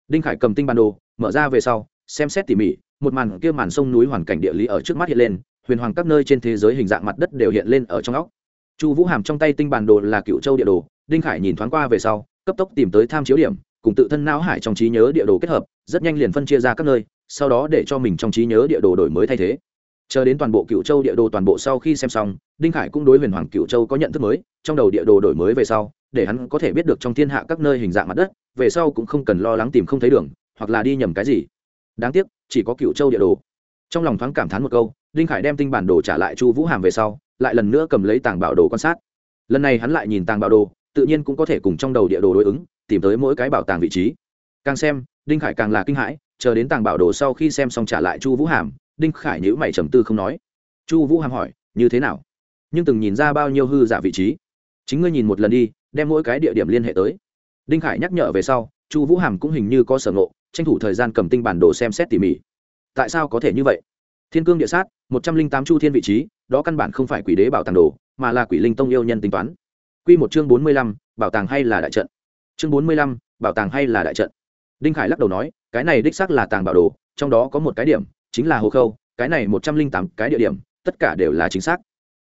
[SPEAKER 1] Đinh khải cầm tinh bản đồ, mở ra về sau, xem xét tỉ mỉ, một màn kia màn sông núi hoàn cảnh địa lý ở trước mắt hiện lên, huyền hoàng các nơi trên thế giới hình dạng mặt đất đều hiện lên ở trong óc. Chu vũ hàm trong tay tinh bản đồ là cựu châu địa đồ, đinh khải nhìn thoáng qua về sau cấp tốc tìm tới tham chiếu điểm, cùng tự thân não hải trong trí nhớ địa đồ kết hợp, rất nhanh liền phân chia ra các nơi, sau đó để cho mình trong trí nhớ địa đồ đổi mới thay thế. Chờ đến toàn bộ cựu châu địa đồ toàn bộ sau khi xem xong, đinh khải cũng đối huyền hoàng cựu châu có nhận thức mới, trong đầu địa đồ đổi mới về sau, để hắn có thể biết được trong thiên hạ các nơi hình dạng mặt đất, về sau cũng không cần lo lắng tìm không thấy đường, hoặc là đi nhầm cái gì. Đáng tiếc, chỉ có cựu châu địa đồ. Trong lòng thoáng cảm thán một câu, đinh khải đem tinh bản đồ trả lại chu vũ hàm về sau, lại lần nữa cầm lấy tàng bảo đồ quan sát. Lần này hắn lại nhìn tàng bảo đồ tự nhiên cũng có thể cùng trong đầu địa đồ đối ứng, tìm tới mỗi cái bảo tàng vị trí. Càng xem, đinh khải càng là kinh hãi, chờ đến tàng bảo đồ sau khi xem xong trả lại chu vũ hàm, đinh khải nhữ mày trầm tư không nói. Chu vũ hàm hỏi, như thế nào? Nhưng từng nhìn ra bao nhiêu hư giả vị trí? Chính ngươi nhìn một lần đi, đem mỗi cái địa điểm liên hệ tới. Đinh khải nhắc nhở về sau, chu vũ hàm cũng hình như có sở ngộ, tranh thủ thời gian cầm tinh bản đồ xem xét tỉ mỉ. Tại sao có thể như vậy? Thiên cương địa sát, một trăm linh tám chu thiên vị trí, đó căn bản không phải quỷ đế bảo tàng đồ, mà là quỷ linh tông yêu nhân tính toán quy một chương bốn mươi lăm, bảo tàng hay là đại trận? Chương bốn mươi lăm, bảo tàng hay là đại trận? Đinh khải lắc đầu nói, cái này đích xác là tàng bảo đồ, trong đó có một cái điểm, chính là hồ khâu, cái này một trăm linh tám cái địa điểm, tất cả đều là chính xác.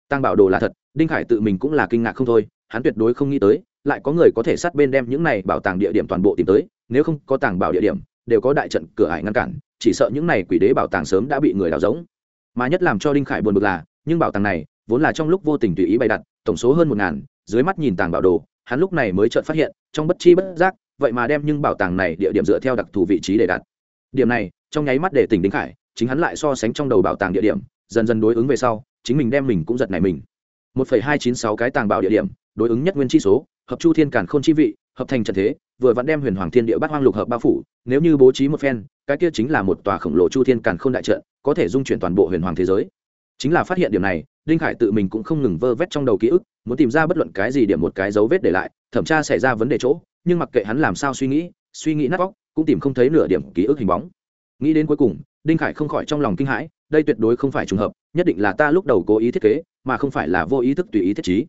[SPEAKER 1] Tàng bảo đồ là thật, đinh khải tự mình cũng là kinh ngạc không thôi, hắn tuyệt đối không nghĩ tới, lại có người có thể sát bên đem những này bảo tàng địa điểm toàn bộ tìm tới, nếu không có tàng bảo địa điểm, đều có đại trận cửa ải ngăn cản, chỉ sợ những này quỷ đế bảo tàng sớm đã bị người đào rỗng. Mà nhất làm cho đinh khải buồn bực là, nhưng bảo tàng này, vốn là trong lúc vô tình tùy ý bày đặt tổng số hơn một ngàn, dưới mắt nhìn tàng bảo đồ, hắn lúc này mới chợt phát hiện, trong bất chi bất giác, vậy mà đem nhưng bảo tàng này địa điểm dựa theo đặc thù vị trí để đặt. Điểm này, trong nháy mắt để tỉnh đinh khải, chính hắn lại so sánh trong đầu bảo tàng địa điểm, dần dần đối ứng về sau, chính mình đem mình cũng giật này mình. Một phẩy hai chín sáu cái tàng bảo địa điểm, đối ứng nhất nguyên chi số, hợp chu thiên cản khôn chi vị, hợp thành trận thế, vừa vẫn đem huyền hoàng thiên địa bát hoang lục hợp bao phủ, nếu như bố trí một phen, cái kia chính là một tòa khổng lồ chu thiên càn k h ô n đại trận, có thể dung chuyển toàn bộ huyền hoàng thế giới. Chính là phát hiện điểm này đinh khải tự mình cũng không ngừng vơ vét trong đầu ký ức, muốn tìm ra bất luận cái gì điểm một cái dấu vết để lại, thẩm tra xảy ra vấn đề chỗ, nhưng mặc kệ hắn làm sao suy nghĩ suy nghĩ nát vóc cũng tìm không thấy nửa điểm ký ức hình bóng. Nghĩ đến cuối cùng đinh khải không khỏi trong lòng kinh hãi, đây tuyệt đối không phải trùng hợp, nhất định là ta lúc đầu cố ý thiết kế, mà không phải là vô ý thức tùy ý thiết trí.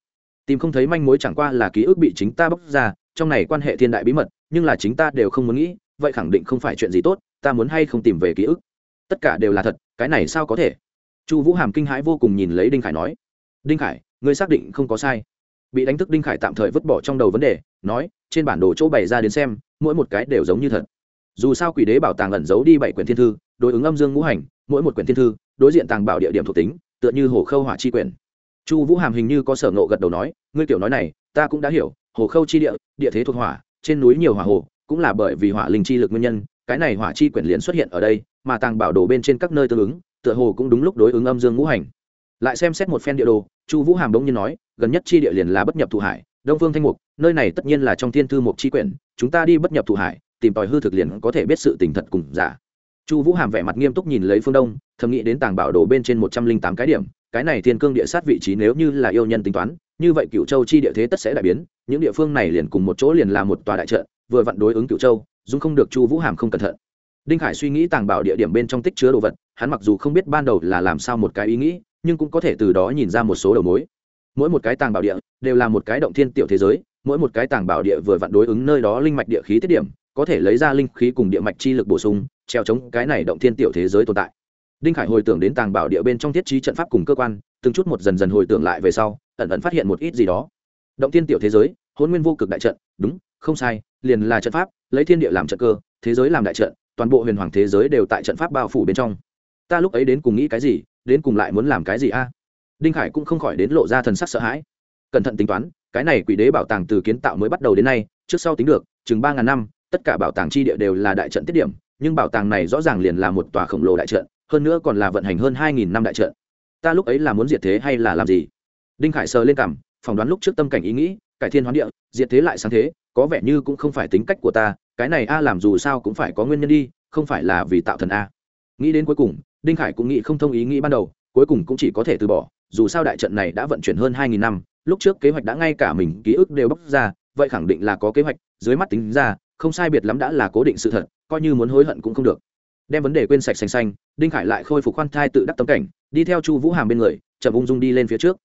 [SPEAKER 1] Tìm không thấy manh mối chẳng qua là ký ức bị chính ta bóc ra, trong này quan hệ thiên đại bí mật, nhưng là chính ta đều không muốn nghĩ, vậy khẳng định không phải chuyện gì tốt, ta muốn hay không tìm về ký ức. Tất cả đều là thật, cái này sao có thể? Chu vũ hàm kinh hãi vô cùng nhìn lấy đinh khải nói, đinh khải, ngươi xác định không có sai. Bị đánh thức đinh khải tạm thời vứt bỏ trong đầu vấn đề, nói, trên bản đồ chỗ bày ra đến xem, mỗi một cái đều giống như thật. Dù sao quỷ đế bảo tàng ẩn giấu đi bảy quyển thiên thư, đối ứng âm dương ngũ hành, mỗi một quyển thiên thư, đối diện tàng bảo địa điểm thuộc tính, tựa như hồ khâu hỏa chi quyển. Chu vũ hàm hình như có sở ngộ gật đầu nói, ngươi kiểu nói này, ta cũng đã hiểu, hồ khâu chi địa địa thế thuộc hỏa, trên núi nhiều hỏa hồ, cũng là bởi vì hỏa linh chi lực nguyên nhân, cái này hỏa chi quyển liền xuất hiện ở đây, mà tàng bảo đồ bên trên các nơi tương ứng tựa hồ cũng đúng lúc đối ứng âm dương ngũ hành. Lại xem xét một phen địa đồ, chu vũ hàm bỗng nhiên nói, gần nhất chi địa liền là bất nhập thụ hải, đông phương thanh mục, nơi này tất nhiên là trong thiên thư mục chi quyển, chúng ta đi bất nhập thụ hải, tìm tòi hư thực liền có thể biết sự tình thật cùng giả. Chu vũ hàm vẻ mặt nghiêm túc nhìn lấy phương đông, thầm nghĩ đến tàng bảo đồ bên trên một trăm linh tám cái điểm, cái này thiên cương địa sát vị trí nếu như là yêu nhân tính toán, như vậy cựu châu chi địa thế tất sẽ đại biến, những địa phương này liền cùng một chỗ liền là một tòa đại trận, vừa vặn đối ứng cựu châu, dung không được chu vũ hàm không cẩn thận đinh khải suy nghĩ tàng bảo địa điểm bên trong tích chứa đồ vật, hắn mặc dù không biết ban đầu là làm sao một cái ý nghĩ, nhưng cũng có thể từ đó nhìn ra một số đầu mối. Mỗi một cái tàng bảo địa đều là một cái động thiên tiểu thế giới, mỗi một cái tàng bảo địa vừa vặn đối ứng nơi đó linh mạch địa khí tiết điểm, có thể lấy ra linh khí cùng địa mạch chi lực bổ sung, treo chống cái này động thiên tiểu thế giới tồn tại. Đinh khải hồi tưởng đến tàng bảo địa bên trong thiết trí trận pháp cùng cơ quan, từng chút một dần dần hồi tưởng lại về sau, ẩn ẩn phát hiện một ít gì đó. Động thiên tiểu thế giới, hôn nguyên vô cực đại trận, đúng, không sai, liền là trận pháp, lấy thiên địa làm trận cơ, thế giới làm đại trận toàn bộ huyền hoàng thế giới đều tại trận pháp bao phủ bên trong. Ta lúc ấy đến cùng nghĩ cái gì, đến cùng lại muốn làm cái gì a? Đinh khải cũng không khỏi đến lộ ra thần sắc sợ hãi. Cẩn thận tính toán, cái này quỷ đế bảo tàng từ kiến tạo mới bắt đầu đến nay, trước sau tính được, chừng ba ngàn năm, tất cả bảo tàng chi địa đều là đại trận tiết điểm, nhưng bảo tàng này rõ ràng liền là một tòa khổng lồ đại trận, hơn nữa còn là vận hành hơn hai nghìn năm đại trận. Ta lúc ấy là muốn diệt thế hay là làm gì? Đinh khải sờ lên cằm, phỏng đoán lúc trước tâm cảnh ý nghĩ, cải thiên hoán địa, diệt thế lại sáng thế có vẻ như cũng không phải tính cách của ta, cái này a làm dù sao cũng phải có nguyên nhân đi, không phải là vì tạo thần a. Nghĩ đến cuối cùng, đinh khải cũng nghĩ không thông ý nghĩ ban đầu, cuối cùng cũng chỉ có thể từ bỏ, dù sao đại trận này đã vận chuyển hơn hai nghìn năm, lúc trước kế hoạch đã ngay cả mình ký ức đều bóc ra, vậy khẳng định là có kế hoạch, dưới mắt tính ra, không sai biệt lắm đã là cố định sự thật, coi như muốn hối hận cũng không được. Đem vấn đề quên sạch xanh xanh, đinh khải lại khôi phục khoan thai tự đắc tấm cảnh, đi theo chu vũ hàm bên người, chậm ung dung đi lên phía trước.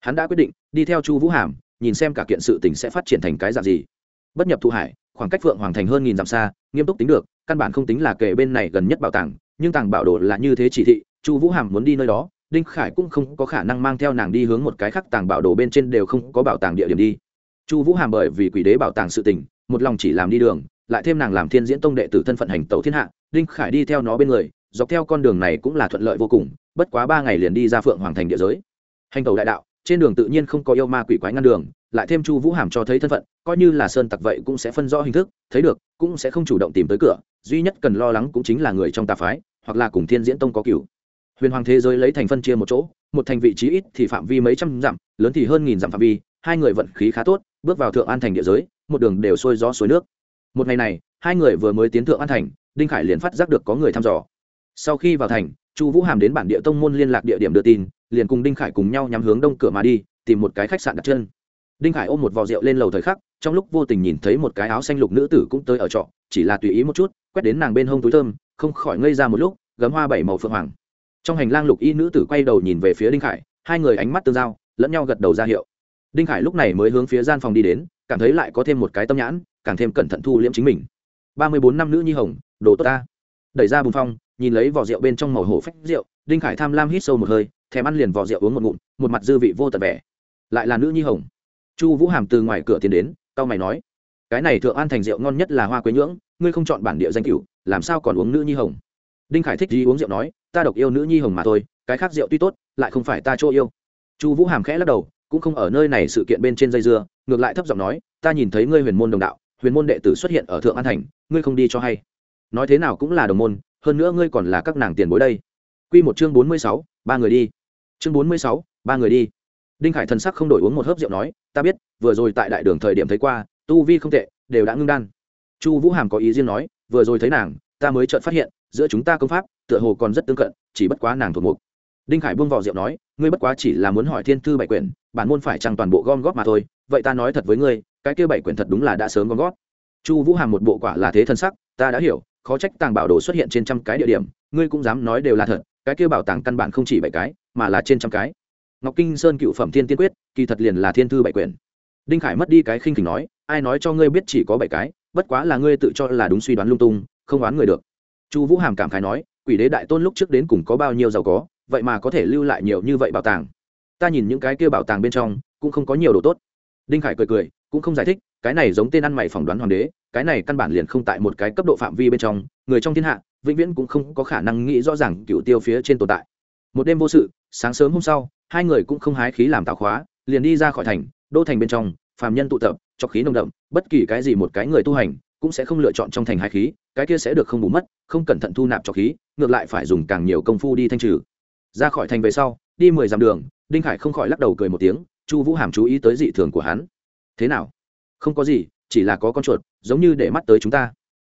[SPEAKER 1] Hắn đã quyết định, đi theo chu vũ hàm, nhìn xem cả kiện sự tình sẽ phát triển thành cái dạng gì bất nhập thụ hải, khoảng cách phượng hoàng thành hơn nghìn dặm xa, nghiêm túc tính được, căn bản không tính là kể bên này gần nhất bảo tàng, nhưng tàng bảo đồ là như thế chỉ thị, chu vũ hàm muốn đi nơi đó, đinh khải cũng không có khả năng mang theo nàng đi hướng một cái khác tàng bảo đồ bên trên đều không có bảo tàng địa điểm đi. Chu vũ hàm bởi vì quỷ đế bảo tàng sự tình, một lòng chỉ làm đi đường, lại thêm nàng làm thiên diễn tông đệ tử thân phận hành tẩu thiên hạ, đinh khải đi theo nó bên người, dọc theo con đường này cũng là thuận lợi vô cùng, bất quá ba ngày liền đi ra phượng hoàng thành địa giới. Hành tẩu đại đạo trên đường tự nhiên không có yêu ma quỷ quái ngăn đường, lại thêm chu vũ hàm cho thấy thân phận, coi như là sơn tặc vậy cũng sẽ phân rõ hình thức, thấy được, cũng sẽ không chủ động tìm tới cửa, duy nhất cần lo lắng cũng chính là người trong tà phái, hoặc là cùng thiên diễn tông có cửu. Huyền hoàng thế giới lấy thành phân chia một chỗ, một thành vị trí ít thì phạm vi mấy trăm dặm, lớn thì hơn nghìn dặm phạm vi, hai người vận khí khá tốt, bước vào thượng an thành địa giới, một đường đều sôi gió suối nước. Một ngày này, hai người vừa mới tiến thượng an thành, đinh khải liền phát giác được có người thăm dò. Sau khi vào thành, chu vũ hàm đến bản địa tông môn liên lạc địa điểm đưa tin liền cùng đinh khải cùng nhau nhắm hướng đông cửa mà đi, tìm một cái khách sạn đặt chân. Đinh khải ôm một vò rượu lên lầu thời khắc, trong lúc vô tình nhìn thấy một cái áo xanh lục nữ tử cũng tới ở trọ, chỉ là tùy ý một chút, quét đến nàng bên hông túi thơm, không khỏi ngây ra một lúc, gấm hoa bảy màu phượng hoàng. Trong hành lang lục y nữ tử quay đầu nhìn về phía đinh khải, hai người ánh mắt tương giao, lẫn nhau gật đầu ra hiệu. Đinh khải lúc này mới hướng phía gian phòng đi đến, cảm thấy lại có thêm một cái tâm nhãn, càng thêm cẩn thận thu liễm chính mình. Ba mươi bốn năm nữ nhi hồng, đồ tốt ta. Đẩy ra bùn phong, nhìn lấy vỏ rượu bên trong màu hổ phách rượu, đinh khải tham lam hít sâu một hơi thèm ăn liền vò rượu uống một ngụm, một mặt dư vị vô tật vẻ. Lại là nữ nhi hồng. Chu vũ hàm từ ngoài cửa tiến đến tao mày nói, cái này thượng an thành rượu ngon nhất là hoa quế nhưỡng, ngươi không chọn bản địa danh cửu, làm sao còn uống nữ nhi hồng? Đinh khải thích gì uống rượu nói, ta độc yêu nữ nhi hồng mà thôi, cái khác rượu tuy tốt, lại không phải ta chỗ yêu. Chu vũ hàm khẽ lắc đầu, cũng không ở nơi này sự kiện bên trên dây dưa, ngược lại thấp giọng nói, ta nhìn thấy ngươi huyền môn đồng đạo, huyền môn đệ tử xuất hiện ở thượng an thành, ngươi không đi cho hay. Nói thế nào cũng là đồng môn, hơn nữa ngươi còn là các nàng tiền bối đây. Quy một chương bốn mươi sáu, ba người đi chương bốn mươi sáu, ba người đi. Đinh khải thần sắc không đổi uống một hớp rượu nói, ta biết, vừa rồi tại đại đường thời điểm thấy qua, tu vi không tệ, đều đã ngưng đan. Chu vũ hàm có ý riêng nói, vừa rồi thấy nàng, ta mới chợt phát hiện, giữa chúng ta công pháp, tựa hồ còn rất tương cận, chỉ bất quá nàng thuộc mục. Đinh khải buông vỏ rượu nói, ngươi bất quá chỉ là muốn hỏi thiên thư bảy quyển, bản môn phải chăng toàn bộ gom góp mà thôi, vậy ta nói thật với ngươi, cái kia bảy quyển thật đúng là đã sớm gom góp. Chu vũ hàm một bộ quả là thế thân sắc, ta đã hiểu, khó trách tàng bảo đồ xuất hiện trên trăm cái địa điểm, ngươi cũng dám nói đều là thật, cái kia bảo tàng căn bản không chỉ bảy cái mà là trên trăm cái. Ngọc kinh sơn cựu phẩm thiên tiên quyết, kỳ thật liền là thiên thư bảy quyển. Đinh khải mất đi cái khinh khỉnh nói, ai nói cho ngươi biết chỉ có bảy cái, bất quá là ngươi tự cho là đúng suy đoán lung tung, không đoán người được. Chu vũ hàm cảm khái nói, quỷ đế đại tôn lúc trước đến cùng có bao nhiêu giàu có, vậy mà có thể lưu lại nhiều như vậy bảo tàng. Ta nhìn những cái kia bảo tàng bên trong, cũng không có nhiều đồ tốt. Đinh khải cười cười, cũng không giải thích, cái này giống tên ăn mày phỏng đoán hoàng đế, cái này căn bản liền không tại một cái cấp độ phạm vi bên trong, người trong thiên hạ, vĩnh viễn cũng không có khả năng nghĩ rõ ràng cựu tiêu phía trên tồn tại một đêm vô sự, sáng sớm hôm sau, hai người cũng không hái khí làm tạo khóa, liền đi ra khỏi thành, đô thành bên trong, phàm nhân tụ tập, cho khí nồng đậm, bất kỳ cái gì một cái người tu hành cũng sẽ không lựa chọn trong thành hái khí, cái kia sẽ được không bù mất, không cẩn thận thu nạp cho khí, ngược lại phải dùng càng nhiều công phu đi thanh trừ. Ra khỏi thành về sau, đi mười dặm đường, đinh khải không khỏi lắc đầu cười một tiếng, chu vũ hàm chú ý tới dị thường của hắn. Thế nào? Không có gì, chỉ là có con chuột, giống như để mắt tới chúng ta.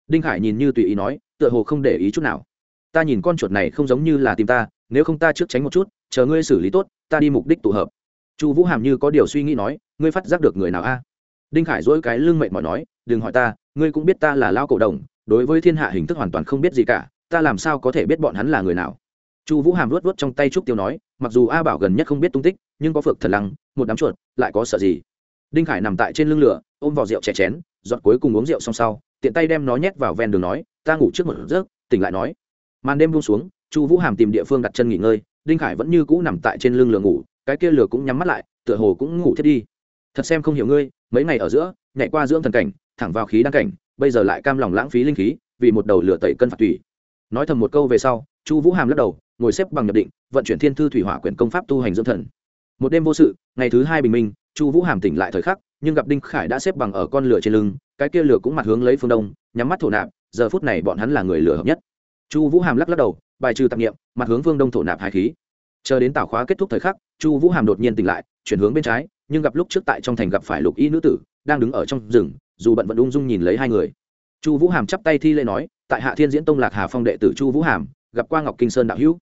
[SPEAKER 1] Đinh khải nhìn như tùy ý nói, tựa hồ không để ý chút nào. Ta nhìn con chuột này không giống như là tìm ta nếu không ta trước tránh một chút, chờ ngươi xử lý tốt, ta đi mục đích tụ hợp. Chu vũ hàm như có điều suy nghĩ nói, ngươi phát giác được người nào a? Đinh khải dỗi cái lưng mệnh mỏi nói, đừng hỏi ta, ngươi cũng biết ta là lao cổ đồng, đối với thiên hạ hình thức hoàn toàn không biết gì cả, ta làm sao có thể biết bọn hắn là người nào? Chu vũ hàm luốt luốt trong tay trúc tiêu nói, mặc dù a bảo gần nhất không biết tung tích, nhưng có phược thần lăng, một đám chuột, lại có sợ gì? Đinh khải nằm tại trên lưng lửa, ôm vào rượu chè chén, giọt cuối cùng uống rượu xong sau, tiện tay đem nó nhét vào ven đường nói, ta ngủ trước một giấc, tỉnh lại nói. Màn đêm buông xuống chu vũ hàm tìm địa phương đặt chân nghỉ ngơi, đinh khải vẫn như cũ nằm tại trên lưng lửa ngủ, cái kia lửa cũng nhắm mắt lại, tựa hồ cũng ngủ thiết đi. Thật xem không hiểu ngươi, mấy ngày ở giữa, nhảy qua dưỡng thần cảnh, thẳng vào khí đăng cảnh, bây giờ lại cam lòng lãng phí linh khí, vì một đầu lửa tẩy cân phạt tùy nói thầm một câu về sau, chu vũ hàm lắc đầu, ngồi xếp bằng nhập định, vận chuyển thiên thư thủy hỏa quyển công pháp tu hành dưỡng thần. Một đêm vô sự, ngày thứ hai bình minh, chu vũ hàm tỉnh lại thời khắc, nhưng gặp đinh khải đã xếp bằng ở con lửa trên lưng, cái kia lửa cũng mặt hướng lấy phương đông, nhắm mắt thổ nạp, giờ phút này bọn hắn là người lửa hợp nhất. Chu vũ hàm lắc lắc đầu bài trừ tạp nghiệm, mặt hướng vương đông thổ nạp hai khí. Chờ đến tảo khóa kết thúc thời khắc, chu vũ hàm đột nhiên tỉnh lại, chuyển hướng bên trái, nhưng gặp lúc trước tại trong thành gặp phải lục y nữ tử, đang đứng ở trong rừng, dù bận vẫn ung dung nhìn lấy hai người. Chu vũ hàm chắp tay thi lễ nói, tại hạ thiên diễn tông lạc hà phong đệ tử chu vũ hàm, gặp qua ngọc kinh sơn đạo hữu.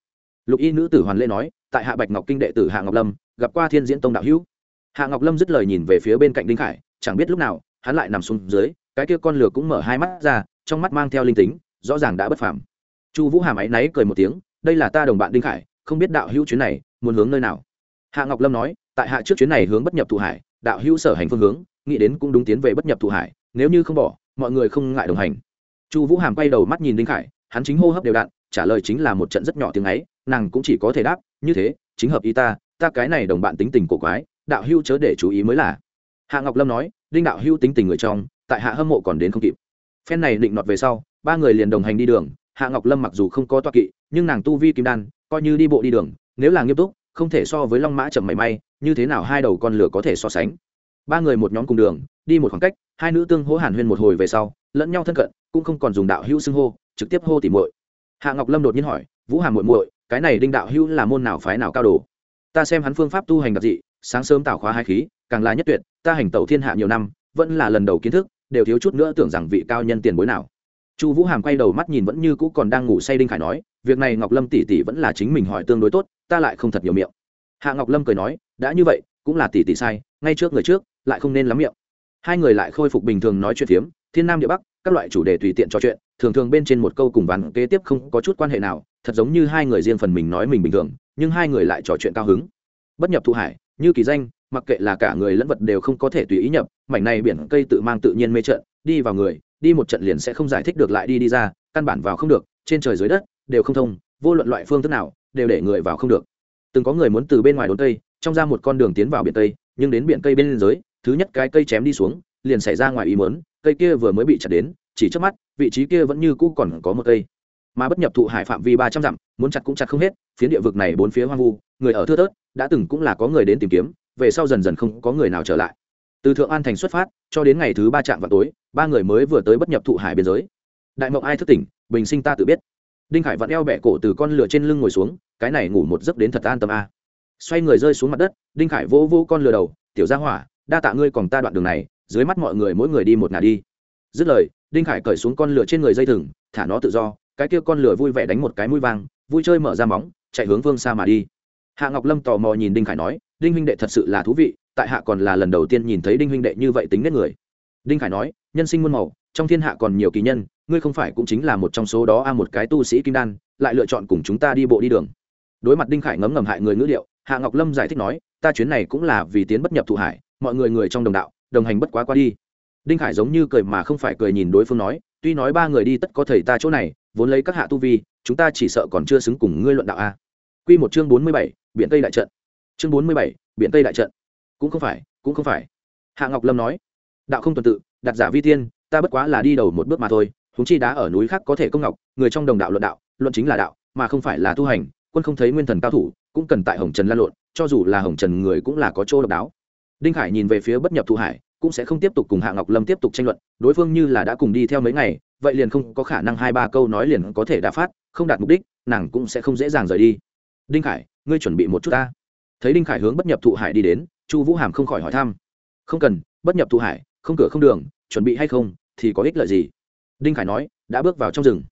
[SPEAKER 1] Lục y nữ tử hoàn lễ nói, tại hạ bạch ngọc kinh đệ tử hạ ngọc lâm, gặp qua thiên diễn tông đạo hữu. Hạ ngọc lâm dứt lời nhìn về phía bên cạnh đinh khải, chẳng biết lúc nào, hắn lại nằm xuống dưới, cái kia con lửa cũng mở hai mắt ra, trong mắt mang theo linh tính, rõ ràng đã bất phàm chu vũ hàm áy náy cười một tiếng, đây là ta đồng bạn đinh khải, không biết đạo hữu chuyến này muốn hướng nơi nào? Hạ ngọc lâm nói, tại hạ trước chuyến này hướng bất nhập thụ hải, đạo hữu sở hành phương hướng, nghĩ đến cũng đúng tiến về bất nhập thụ hải, nếu như không bỏ, mọi người không ngại đồng hành. Chu vũ hàm quay đầu mắt nhìn đinh khải, hắn chính hô hấp đều đặn, trả lời chính là một trận rất nhỏ tiếng ấy, nàng cũng chỉ có thể đáp, như thế, chính hợp ý ta ta cái này đồng bạn tính tình cổ quái, đạo hữu chớ để chú ý mới là. Hạ ngọc lâm nói, đinh đạo hữu tính tình người trong, tại hạ hâm mộ còn đến không kịp. Phen này định nọt về sau, ba người liền đồng hành đi đường hạ ngọc lâm mặc dù không có toa kỵ, nhưng nàng tu vi kim đan, coi như đi bộ đi đường, nếu là nghiêm túc, không thể so với long mã chậm mảy may, như thế nào hai đầu con lửa có thể so sánh? Ba người một nhóm cùng đường, đi một khoảng cách, hai nữ tương hỗ hàn huyên một hồi về sau, lẫn nhau thân cận, cũng không còn dùng đạo hữu xưng hô, trực tiếp hô tỉ muội. Hạ ngọc lâm đột nhiên hỏi, vũ hàm muội muội, cái này đinh đạo hữu là môn nào phái nào cao đồ? Ta xem hắn phương pháp tu hành đặc dị, sáng sớm tạo khóa hai khí, càng là nhất tuyệt, ta hành tẩu thiên hạ nhiều năm, vẫn là lần đầu kiến thức, đều thiếu chút nữa tưởng rằng vị cao nhân tiền bối nào chu vũ hàm quay đầu mắt nhìn vẫn như cũ còn đang ngủ say đinh khải nói, việc này ngọc lâm tỷ tỷ vẫn là chính mình hỏi tương đối tốt, ta lại không thật nhiều miệng. Hạ ngọc lâm cười nói, đã như vậy, cũng là tỷ tỷ sai, ngay trước người trước, lại không nên lắm miệng. Hai người lại khôi phục bình thường nói chuyện phiếm, thiên nam địa bắc, các loại chủ đề tùy tiện trò chuyện, thường thường bên trên một câu cùng ván kế tiếp không có chút quan hệ nào, thật giống như hai người riêng phần mình nói mình bình thường, nhưng hai người lại trò chuyện cao hứng. Bất nhập thụ hải, như kỳ danh, mặc kệ là cả người lẫn vật đều không có thể tùy ý nhập, mảnh này biển cây tự mang tự nhiên mê trận đi vào người đi một trận liền sẽ không giải thích được lại đi đi ra, căn bản vào không được, trên trời dưới đất, đều không thông, vô luận loại phương thức nào, đều để người vào không được. Từng có người muốn từ bên ngoài đốn cây, trong ra một con đường tiến vào biển tây, nhưng đến biển cây bên dưới, thứ nhất cái cây chém đi xuống, liền xảy ra ngoài ý mớn cây kia vừa mới bị chặt đến, chỉ trước mắt, vị trí kia vẫn như cũ còn có một cây. Mà bất nhập thụ hải phạm vi ba trăm dặm, muốn chặt cũng chặt không hết, phiến địa vực này bốn phía hoang vu, người ở thưa thớt, đã từng cũng là có người đến tìm kiếm, về sau dần dần không có người nào trở lại từ thượng an thành xuất phát, cho đến ngày thứ ba trạm vào tối, ba người mới vừa tới bất nhập thụ hải biên giới. Đại mộng ai thức tỉnh, bình sinh ta tự biết. Đinh khải vặn eo bẹ cổ từ con lửa trên lưng ngồi xuống, cái này ngủ một giấc đến thật an tâm a. Xoay người rơi xuống mặt đất, đinh khải vỗ vỗ con lửa đầu, tiểu ra hỏa, đa tạ ngươi còn ta đoạn đường này, dưới mắt mọi người mỗi người đi một ngả đi. Dứt lời, đinh khải cởi xuống con lửa trên người dây thừng, thả nó tự do, cái kia con lửa vui vẻ đánh một cái mũi vang, vui chơi mở ra móng, chạy hướng phương xa mà đi. Hạ ngọc lâm tò mò nhìn đinh khải nói, đinh huynh đệ thật sự là thú vị tại hạ còn là lần đầu tiên nhìn thấy đinh huynh đệ như vậy tính nết người. Đinh khải nói, nhân sinh muôn màu, trong thiên hạ còn nhiều kỳ nhân, ngươi không phải cũng chính là một trong số đó a, một cái tu sĩ kim đan, lại lựa chọn cùng chúng ta đi bộ đi đường. Đối mặt đinh khải ngấm ngầm hại người ngữ liệu, hạ ngọc lâm giải thích nói, ta chuyến này cũng là vì tiến bất nhập thụ hải, mọi người người trong đồng đạo, đồng hành bất quá qua đi. Đinh khải giống như cười mà không phải cười nhìn đối phương nói, tuy nói ba người đi tất có thầy ta chỗ này, vốn lấy các hạ tu vi, chúng ta chỉ sợ còn chưa xứng cùng ngươi luận đạo a. Q một chương bốn mươi bảy biện tây đại trận. Chương bốn mươi bảy biện tây đại trận cũng không phải, cũng không phải. Hạ ngọc lâm nói, đạo không tuần tự, đặt giả vi tiên, ta bất quá là đi đầu một bước mà thôi húng chi đá ở núi khác có thể công ngọc, người trong đồng đạo luận đạo, luận chính là đạo, mà không phải là tu hành, quân không thấy nguyên thần cao thủ, cũng cần tại hồng trần lan lộn, cho dù là hồng trần người cũng là có chỗ độc đáo. Đinh khải nhìn về phía bất nhập thụ hải, cũng sẽ không tiếp tục cùng hạ ngọc lâm tiếp tục tranh luận, đối phương như là đã cùng đi theo mấy ngày, vậy liền không có khả năng hai ba câu nói liền có thể đã phát, không đạt mục đích, nàng cũng sẽ không dễ dàng rời đi. Đinh khải, ngươi chuẩn bị một chút ta. Thấy đinh khải hướng bất nhập thụ hải đi đến chu vũ hàm không khỏi hỏi thăm. Không cần, bất nhập thụ hải, không cửa không đường, chuẩn bị hay không, thì có ích lợi gì? Đinh khải nói, đã bước vào trong rừng.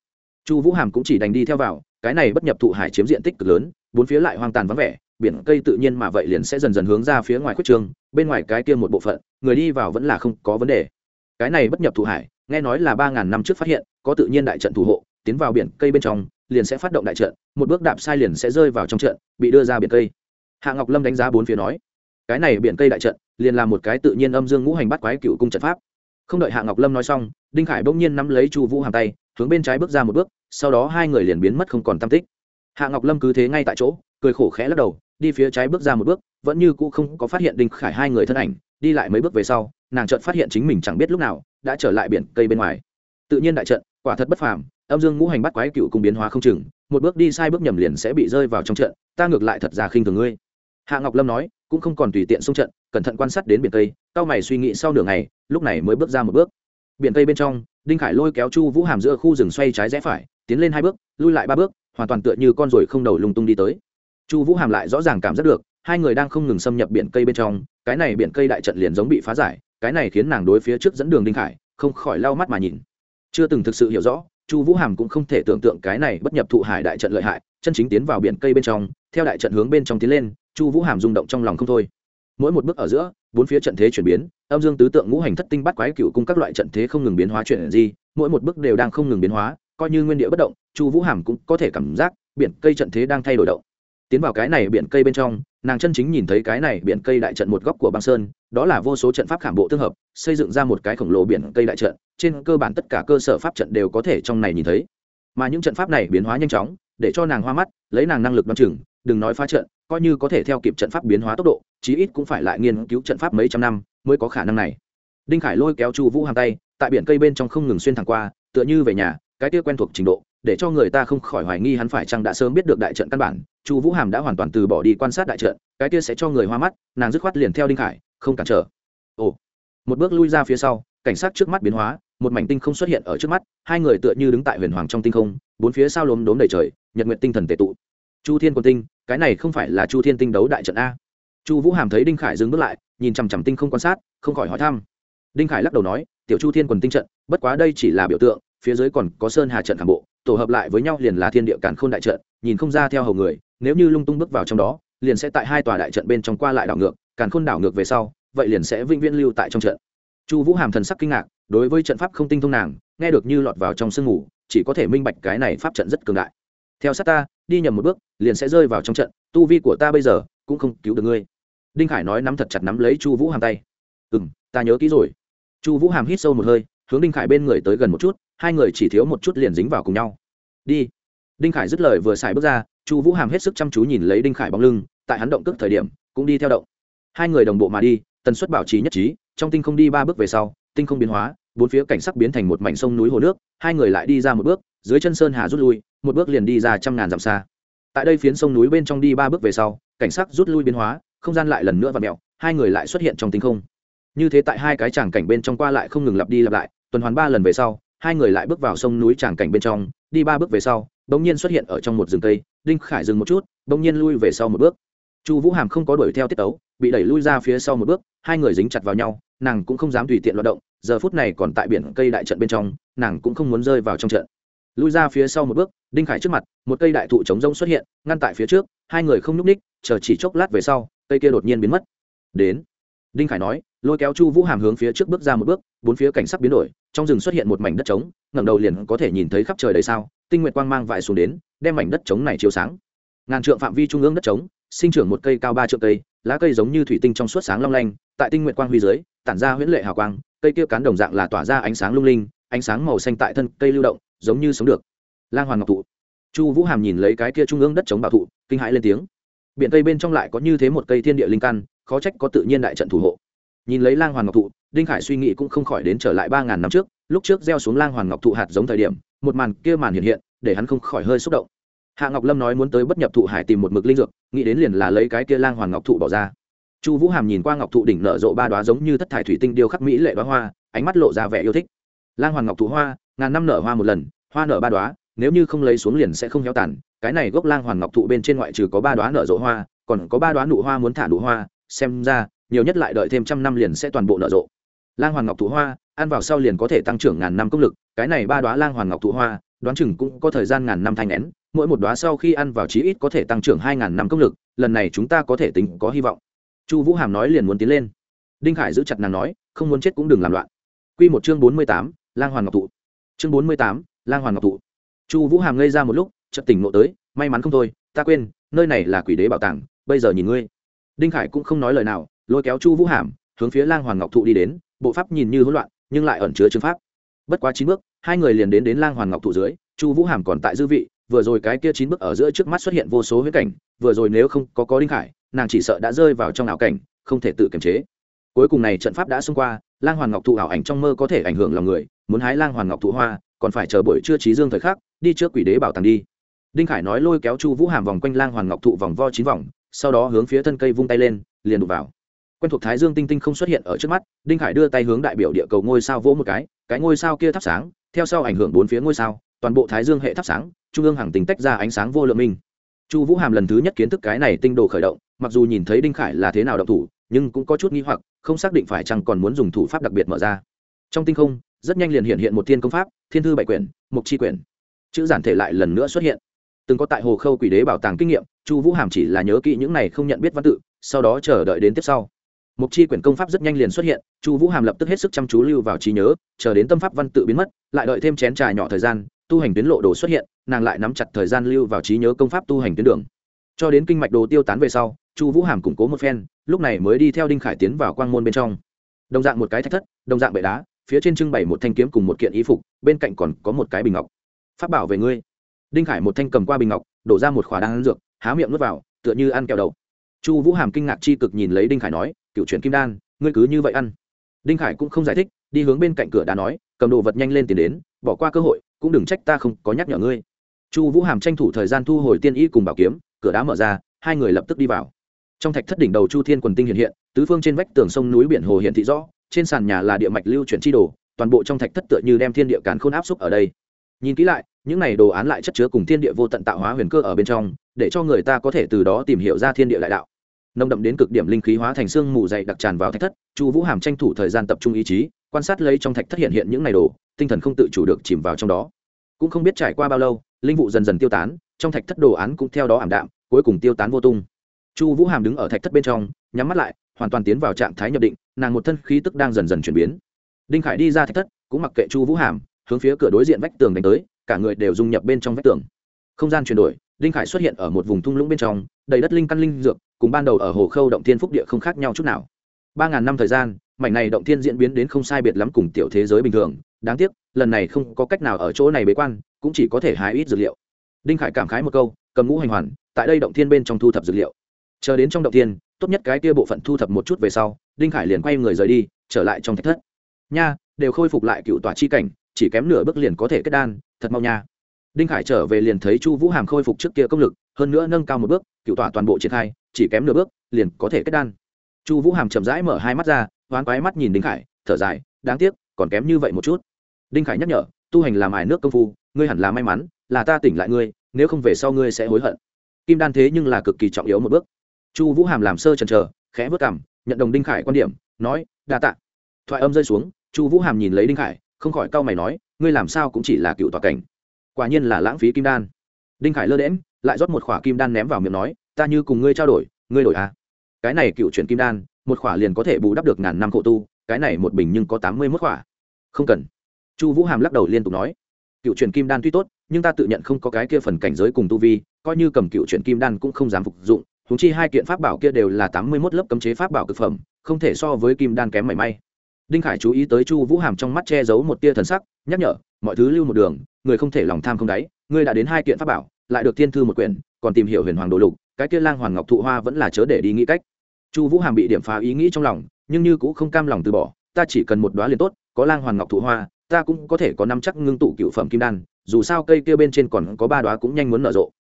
[SPEAKER 1] Chu vũ hàm cũng chỉ đành đi theo vào, cái này bất nhập thụ hải chiếm diện tích cực lớn, bốn phía lại hoang tàn vắng vẻ, biển cây tự nhiên mà vậy liền sẽ dần dần hướng ra phía ngoài khuất trường bên ngoài cái kia một bộ phận, người đi vào vẫn là không có vấn đề. Cái này bất nhập thụ hải, nghe nói là ba ngàn năm trước phát hiện, có tự nhiên đại trận thủ hộ, tiến vào biển cây bên trong, liền sẽ phát động đại trận, một bước đạp sai liền sẽ rơi vào trong trận, bị đưa ra biển cây. Hạ ngọc lâm đánh giá bốn phía nói cái này biển cây đại trận liền là một cái tự nhiên âm dương ngũ hành bắt quái cựu cung trận pháp. Không đợi hạ ngọc lâm nói xong, đinh khải bỗng nhiên nắm lấy chu vũ hàm tay, hướng bên trái bước ra một bước, sau đó hai người liền biến mất không còn tam tích. Hạ ngọc lâm cứ thế ngay tại chỗ, cười khổ khẽ lắc đầu, đi phía trái bước ra một bước, vẫn như cũ không có phát hiện đinh khải hai người thân ảnh, đi lại mấy bước về sau, nàng chợt phát hiện chính mình chẳng biết lúc nào đã trở lại biển cây bên ngoài. Tự nhiên đại trận, quả thật bất phàm, âm dương ngũ hành bắt quái cựu cùng biến hóa không chừng, một bước đi sai bước nhầm liền sẽ bị rơi vào trong trận, ta ngược lại thật ra khinh thường ngươi hạ ngọc lâm nói, cũng không còn tùy tiện xung trận, cẩn thận quan sát đến biển tây, cao mày suy nghĩ sau nửa ngày, lúc này mới bước ra một bước. Biển tây bên trong, đinh khải lôi kéo chu vũ hàm giữa khu rừng xoay trái rẽ phải, tiến lên hai bước, lui lại ba bước, hoàn toàn tựa như con ruồi không đầu lung tung đi tới. Chu vũ hàm lại rõ ràng cảm giác được, hai người đang không ngừng xâm nhập biển cây bên trong, cái này biển cây đại trận liền giống bị phá giải, cái này khiến nàng đối phía trước dẫn đường đinh khải, không khỏi lau mắt mà nhìn. Chưa từng thực sự hiểu rõ, chu vũ hàm cũng không thể tưởng tượng cái này bất nhập thụ hải đại trận lợi hại, chân chính tiến vào biển cây bên trong, theo đại trận hướng bên trong tiến lên chu vũ hàm rung động trong lòng không thôi. Mỗi một bước ở giữa, bốn phía trận thế chuyển biến, âm dương tứ tượng ngũ hành thất tinh bắt quái cựu cung các loại trận thế không ngừng biến hóa chuyển gì mỗi một bước đều đang không ngừng biến hóa, coi như nguyên địa bất động, chu vũ hàm cũng có thể cảm giác biển cây trận thế đang thay đổi động. Tiến vào cái này biển cây bên trong, nàng chân chính nhìn thấy cái này biển cây đại trận một góc của băng sơn, đó là vô số trận pháp khảm bộ tương hợp, xây dựng ra một cái khổng lồ biển cây đại trận, trên cơ bản tất cả cơ sở pháp trận đều có thể trong này nhìn thấy. Mà những trận pháp này biến hóa nhanh chóng, để cho nàng hoa mắt, lấy nàng năng lực đoán chừng đừng nói phá trận, coi như có thể theo kịp trận pháp biến hóa tốc độ, chí ít cũng phải lại nghiên cứu trận pháp mấy trăm năm mới có khả năng này. Đinh khải lôi kéo chu vũ hàng tay, tại biển cây bên trong không ngừng xuyên thẳng qua, tựa như về nhà, cái kia quen thuộc trình độ, để cho người ta không khỏi hoài nghi hắn phải chăng đã sớm biết được đại trận căn bản. Chu vũ hàm đã hoàn toàn từ bỏ đi quan sát đại trận, cái kia sẽ cho người hoa mắt, nàng dứt khoát liền theo đinh khải, không cản trở. Ồ, một bước lui ra phía sau, cảnh sát trước mắt biến hóa, một mảnh tinh không xuất hiện ở trước mắt, hai người tựa như đứng tại huyền hoàng trong tinh không, bốn phía sao lốm đốm đầy trời, nhật nguyện tinh thần tệ tụ chu thiên quân tinh, cái này không phải là chu thiên tinh đấu đại trận a. Chu vũ hàm thấy đinh khải dừng bước lại, nhìn chằm chằm tinh không quan sát, không khỏi hỏi thăm. Đinh khải lắc đầu nói, tiểu chu thiên quần tinh trận, bất quá đây chỉ là biểu tượng, phía dưới còn có sơn hà trận khảm bộ, tổ hợp lại với nhau liền là thiên địa cản k h ô n đại trận, nhìn không ra theo hầu người, nếu như lung tung bước vào trong đó, liền sẽ tại hai tòa đại trận bên trong qua lại đảo ngược, càn khôn đảo ngược về sau, vậy liền sẽ vĩnh viễn lưu tại trong trận. Chu vũ hàm thần sắc kinh ngạc, đối với trận pháp không tinh thông nàng, nghe được như lọt vào trong sương ngủ, chỉ có thể minh bạch cái này pháp trận rất cường đại. Theo sát ta đi nhầm một bước, liền sẽ rơi vào trong trận, tu vi của ta bây giờ cũng không cứu được ngươi. Đinh khải nói nắm thật chặt nắm lấy chu vũ hàm tay. Ừ m ta nhớ kỹ rồi. Chu vũ hàm hít sâu một hơi, hướng đinh khải bên người tới gần một chút, hai người chỉ thiếu một chút liền dính vào cùng nhau. Đi. Đinh khải dứt lời vừa xài bước ra, chu vũ hàm hết sức chăm chú nhìn lấy đinh khải bóng lưng, tại hắn động cước thời điểm, cũng đi theo động. Hai người đồng bộ mà đi, tần suất bảo trì nhất trí, trong tinh không đi ba bước về sau, tinh không biến hóa, bốn phía cảnh sắc biến thành một mảnh sông núi hồ nước, hai người lại đi ra một bước, dưới chân sơn hà rút lui một bước liền đi ra trăm ngàn dặm xa. Tại đây phiến sông núi bên trong đi ba bước về sau, cảnh sắc rút lui biến hóa, không gian lại lần nữa và mẹo hai người lại xuất hiện trong tinh không. Như thế tại hai cái tràng cảnh bên trong qua lại không ngừng lặp đi lặp lại, tuần hoàn ba lần về sau, hai người lại bước vào sông núi tràng cảnh bên trong, đi ba bước về sau, bỗng nhiên xuất hiện ở trong một rừng cây, đinh khải dừng một chút, bỗng nhiên lui về sau một bước. Chu vũ hàm không có đuổi theo tiết tấu, bị đẩy lui ra phía sau một bước, hai người dính chặt vào nhau, nàng cũng không dám tùy tiện loạt động, giờ phút này còn tại biển cây đại trận bên trong, nàng cũng không muốn rơi vào trong trận lui ra phía sau một bước, đinh khải trước mặt, một cây đại thụ trống rông xuất hiện, ngăn tại phía trước, hai người không nhúc ních chờ chỉ chốc lát về sau, cây kia đột nhiên biến mất. Đến, đinh khải nói, lôi kéo chu vũ hàm hướng phía trước bước ra một bước, bốn phía cảnh sắc biến đổi, trong rừng xuất hiện một mảnh đất trống, ngẩng đầu liền có thể nhìn thấy khắp trời đầy sao, tinh nguyệt quang mang vải xuống đến, đem mảnh đất trống này chiếu sáng. Ngàn trượng phạm vi trung ương đất trống, sinh trưởng một cây cao ba trượng cây, lá cây giống như thủy tinh trong suốt sáng long lanh, tại tinh nguyệt quang huy dưới, tản ra huyễn lệ hào quang, cây kia cán đồng dạng là tỏa ra ánh sáng lung linh ánh sáng màu xanh tại thân cây lưu động, giống như sống được. Lang hoàn ngọc thụ. Chu vũ hàm nhìn lấy cái kia trung ương đất chống bảo thụ, kinh hãi lên tiếng. Biện cây bên trong lại có như thế một cây thiên địa linh căn, khó trách có tự nhiên đại trận thủ hộ. Nhìn lấy lang hoàn ngọc thụ, đinh khải suy nghĩ cũng không khỏi đến trở lại ba ngàn năm trước, lúc trước gieo xuống lang hoàn ngọc thụ hạt giống thời điểm, một màn kia màn hiện hiện, để hắn không khỏi hơi xúc động. Hạ ngọc lâm nói muốn tới bất nhập thụ hải tìm một mực linh dược, nghĩ đến liền là lấy cái kia lang hoàn ngọc thụ bỏ ra. Chu vũ hàm nhìn qua ngọc thụ đỉnh nở rộ ba đoá giống như thất thải thủy tinh điêu khắc mỹ lệ đoá hoa, ánh mắt lộ ra vẻ yêu thích lang hoàn ngọc thụ hoa, ngàn năm nở hoa một lần, hoa nở ba đoá nếu như không lấy xuống liền sẽ không héo tàn. Cái này gốc lang hoàn ngọc thụ bên trên ngoại trừ có ba đoá nở rộ hoa, còn có ba đoá nụ hoa muốn thả nụ hoa, xem ra, nhiều nhất lại đợi thêm trăm năm liền sẽ toàn bộ nở rộ. Lang hoàn ngọc thụ hoa, ăn vào sau liền có thể tăng trưởng ngàn năm công lực, cái này ba đoá lang hoàn ngọc thụ hoa, đoán chừng cũng có thời gian ngàn năm thanh nén, mỗi một đoá sau khi ăn vào chí ít có thể tăng trưởng hai ngàn năm công lực, lần này chúng ta có thể tính có hy vọng. Chu vũ hàm nói liền muốn tiến lên. Đinh khải giữ chặt nàng nói, không muốn chết cũng đừng làm loạn. Q một chương bốn mươi tám lang hoàn ngọc thụ. Chương bốn mươi tám, lang hoàn ngọc thụ. Chu vũ hàm ngây ra một lúc, chợt tỉnh ngộ tới, may mắn không thôi, ta quên, nơi này là quỷ đế bảo tàng, bây giờ nhìn ngươi. Đinh khải cũng không nói lời nào, lôi kéo chu vũ hàm, hướng phía lang hoàn ngọc thụ đi đến, bộ pháp nhìn như hỗn loạn, nhưng lại ẩn chứa chứng pháp. Bất quá chín bước, hai người liền đến đến lang hoàn ngọc thụ dưới, chu vũ hàm còn tại dư vị, vừa rồi cái kia chín bước ở giữa trước mắt xuất hiện vô số huyết cảnh, vừa rồi nếu không có có đinh khải, nàng chỉ sợ đã rơi vào trong ảo cảnh, không thể tự kiềm chế. Cuối cùng này trận pháp đã xông qua lang hoàn ngọc thụ ảo ảnh trong mơ có thể ảnh hưởng lòng người, muốn hái lang hoàn ngọc thụ hoa, còn phải chờ buổi trưa trí dương thời khắc, đi trước quỷ đế bảo tàng đi. Đinh khải nói lôi kéo chu vũ hàm vòng quanh lang hoàn ngọc thụ vòng vo chín vòng, sau đó hướng phía thân cây vung tay lên, liền đục vào. Quen thuộc thái dương tinh tinh không xuất hiện ở trước mắt, đinh khải đưa tay hướng đại biểu địa cầu ngôi sao vỗ một cái cái ngôi sao kia thắp sáng, theo sau ảnh hưởng bốn phía ngôi sao, toàn bộ thái dương hệ thắp sáng, trung ương hàng tính tách ra ánh sáng vô lượng minh. Chu vũ hàm lần thứ nhất kiến thức cái này tinh đồ khởi động, mặc dù nhìn thấy đinh khải là thế nào động thủ nhưng cũng có chút nghi hoặc, không xác định phải chăng còn muốn dùng thủ pháp đặc biệt mở ra. Trong tinh không, rất nhanh liền hiện hiện một thiên công pháp, thiên thư bảy quyển mục chi quyển. Chữ giản thể lại lần nữa xuất hiện. Từng có tại hồ khâu quỷ đế bảo tàng kinh nghiệm, chu vũ hàm chỉ là nhớ kỹ những này không nhận biết văn tự, sau đó chờ đợi đến tiếp sau. Mục chi quyển công pháp rất nhanh liền xuất hiện, chu vũ hàm lập tức hết sức chăm chú lưu vào trí nhớ, chờ đến tâm pháp văn tự biến mất, lại đợi thêm chén trà nhỏ thời gian, tu hành tuyến lộ đồ xuất hiện, nàng lại nắm chặt thời gian lưu vào trí nhớ công pháp tu hành tuyến đường. Cho đến kinh mạch đồ tiêu tán về sau, chu vũ hàm củng cố một phen lúc này mới đi theo đinh khải tiến vào quang môn bên trong. Đồng dạng một cái thách thất, đồng dạng bệ đá, phía trên trưng bày một thanh kiếm cùng một kiện y phục, bên cạnh còn có một cái bình ngọc. Phát bảo về ngươi. Đinh khải một thanh cầm qua bình ngọc, đổ ra một khỏa đan dược, há miệng nuốt vào, tựa như ăn kẹo đầu chu vũ hàm kinh ngạc chi cực nhìn lấy đinh khải nói, cựu chuyển kim đan, ngươi cứ như vậy ăn. Đinh khải cũng không giải thích, đi hướng bên cạnh cửa đá nói, cầm đồ vật nhanh lên tiền đến, bỏ qua cơ hội, cũng đừng trách ta không có nhắc nhở ngươi. Chu vũ hàm tranh thủ thời gian thu hồi tiên y cùng bảo kiếm, cửa đá mở ra, hai người lập tức đi vào trong thạch thất đỉnh đầu chu thiên quần tinh hiện hiện, tứ phương trên vách tường sông núi biển hồ hiện thị rõ, trên sàn nhà là địa mạch lưu chuyển chi đồ, toàn bộ trong thạch thất tựa như đem thiên địa càn khôn áp xúc ở đây. Nhìn kỹ lại, những này đồ án lại chất chứa cùng thiên địa vô tận tạo hóa huyền cơ ở bên trong, để cho người ta có thể từ đó tìm hiểu ra thiên địa đại đạo. Nồng đậm đến cực điểm linh khí hóa thành xương mù dày đặc tràn vào thạch thất, chu vũ hàm tranh thủ thời gian tập trung ý chí, quan sát lấy trong thạch thất hiện hiện những này đồ, tinh thần không tự chủ được chìm vào trong đó. Cũng không biết trải qua bao lâu, linh vụ dần dần tiêu tán, trong thạch thất đồ án cũng theo đó ảm đạm, cuối cùng tiêu tán vô tung chu vũ hàm đứng ở thạch thất bên trong, nhắm mắt lại, hoàn toàn tiến vào trạng thái nhập định, nàng một thân khí tức đang dần dần chuyển biến. Đinh khải đi ra thạch thất, cũng mặc kệ chu vũ hàm, hướng phía cửa đối diện vách tường đánh tới, cả người đều dung nhập bên trong vách tường. Không gian chuyển đổi, đinh khải xuất hiện ở một vùng thung lũng bên trong, đầy đất linh căn linh dược, cùng ban đầu ở hồ khâu động thiên phúc địa không khác nhau chút nào. Ba ngàn năm thời gian, mảnh này động thiên diễn biến đến không sai biệt lắm cùng tiểu thế giới bình thường, đáng tiếc, lần này không có cách nào ở chỗ này bế quan, cũng chỉ có thể hái ít dược liệu. Đinh khải cảm khái một câu, cầm ngũ hành hoàn, tại đây động thiên bên trong thu thập dược liệu chờ đến trong động tiên tốt nhất cái kia bộ phận thu thập một chút về sau, đinh khải liền quay người rời đi, trở lại trong thạch thất. Nha, đều khôi phục lại cựu tòa chi cảnh, chỉ kém nửa bước liền có thể kết đan, thật mau nha. Đinh khải trở về liền thấy chu vũ hàm khôi phục trước kia công lực, hơn nữa nâng cao một bước, cựu tòa toàn bộ triển khai, chỉ kém nửa bước, liền có thể kết đan. Chu vũ hàm chậm rãi mở hai mắt ra, hoán quái mắt nhìn đinh khải, thở dài, đáng tiếc, còn kém như vậy một chút. Đinh khải nhắc nhở, tu hành làm ải nước công phu, ngươi hẳn là may mắn, là ta tỉnh lại ngươi, nếu không về sau ngươi sẽ hối hận. Kim đan thế nhưng là cực kỳ trọng yếu một bước chu vũ hàm làm sơ chần chờ, khẽ vớt cảm nhận đồng đinh khải quan điểm, nói, đa tạ. Thoại âm rơi xuống, chu vũ hàm nhìn lấy đinh khải, không khỏi cau mày nói, ngươi làm sao cũng chỉ là cựu tòa cảnh, quả nhiên là lãng phí kim đan. Đinh khải lơ đễm lại rót một khỏa kim đan ném vào miệng nói, ta như cùng ngươi trao đổi, ngươi đổi à. Cái này cựu chuyển kim đan, một khỏa liền có thể bù đắp được ngàn năm khổ tu, cái này một bình nhưng có tám mươi mốt khỏa. Không cần. Chu vũ hàm lắc đầu liên tục nói, cựu chuyển kim đan tuy tốt, nhưng ta tự nhận không có cái kia phần cảnh giới cùng tu vi, coi như cầm cựu chuyển kim đan cũng không dám phục dụng húng chi hai kiện pháp bảo kia đều là tám mươi mốt lớp cấm chế pháp bảo cực phẩm, không thể so với kim đan kém mảy may. Đinh khải chú ý tới chu vũ hàm trong mắt che giấu một tia thần sắc, nhắc nhở, mọi thứ lưu một đường, người không thể lòng tham không đáy, ngươi đã đến hai kiện pháp bảo, lại được thiên thư một quyển, còn tìm hiểu huyền hoàng đồ lục, cái kia lang hoàng ngọc thụ hoa vẫn là chớ để đi nghĩ cách. Chu vũ hàm bị điểm phá ý nghĩ trong lòng, nhưng như cũng không cam lòng từ bỏ, ta chỉ cần một đoá liền tốt, có lang hoàng ngọc thụ hoa, ta cũng có thể có năm chắc ngưng tụ cựu phẩm kim đan, dù sao cây kia bên trên còn có ba đoá cũng nhanh muốn nở rộ.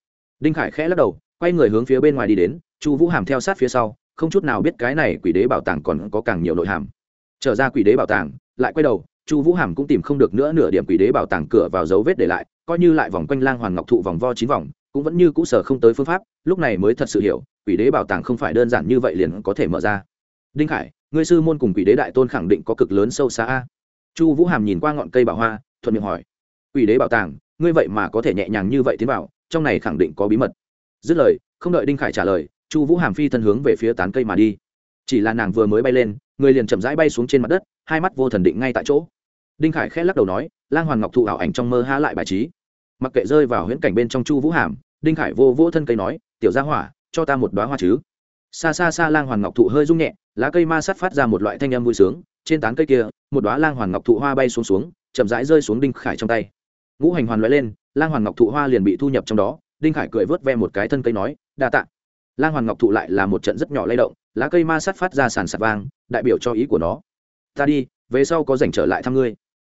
[SPEAKER 1] Đinh khải khẽ lắc đầu quay người hướng phía bên ngoài đi đến, chu vũ hàm theo sát phía sau, không chút nào biết cái này quỷ đế bảo tàng còn có càng nhiều nội hàm. Trở ra quỷ đế bảo tàng, lại quay đầu, chu vũ hàm cũng tìm không được nữa nửa điểm quỷ đế bảo tàng cửa vào dấu vết để lại, coi như lại vòng quanh lang hoàng ngọc thụ vòng vo chín vòng, cũng vẫn như cũ sở không tới phương pháp, lúc này mới thật sự hiểu, quỷ đế bảo tàng không phải đơn giản như vậy liền có thể mở ra. Đinh khải, ngươi sư môn cùng quỷ đế đại tôn khẳng định có cực lớn sâu xa a. Chu vũ hàm nhìn qua ngọn cây bảo hoa, thuận miệng hỏi. Quỷ đế bảo tàng, ngươi vậy mà có thể nhẹ nhàng như vậy tiến vào, trong này khẳng định có bí mật dứt lời, không đợi đinh khải trả lời, chu vũ hàm phi thân hướng về phía tán cây mà đi. Chỉ là nàng vừa mới bay lên, người liền chậm rãi bay xuống trên mặt đất, hai mắt vô thần định ngay tại chỗ. Đinh khải khẽ lắc đầu nói, lang hoàn ngọc thụ ảo ảnh trong mơ há lại bài trí. Mặc kệ rơi vào huyễn cảnh bên trong chu vũ hàm, đinh khải vô vỗ thân cây nói, tiểu gia hỏa, cho ta một đoá hoa chứ. Xa xa xa lang hoàn ngọc thụ hơi rung nhẹ, lá cây ma sát phát ra một loại thanh âm vui sướng, trên tán cây kia, một đoá lang hoàn ngọc thụ hoa bay xuống xuống, chậm rãi rơi xuống đinh khải trong tay. Ngũ hành hoàn loại lên, lang hoàn ngọc thụ hoa liền bị thu nhập trong đó đinh khải cười vớt ve một cái thân cây nói, đa tạ. Lang hoàn ngọc thụ lại là một trận rất nhỏ lay động, lá cây ma sát phát ra sàn sạt vang, đại biểu cho ý của nó. Ta đi, về sau có dành trở lại thăm ngươi.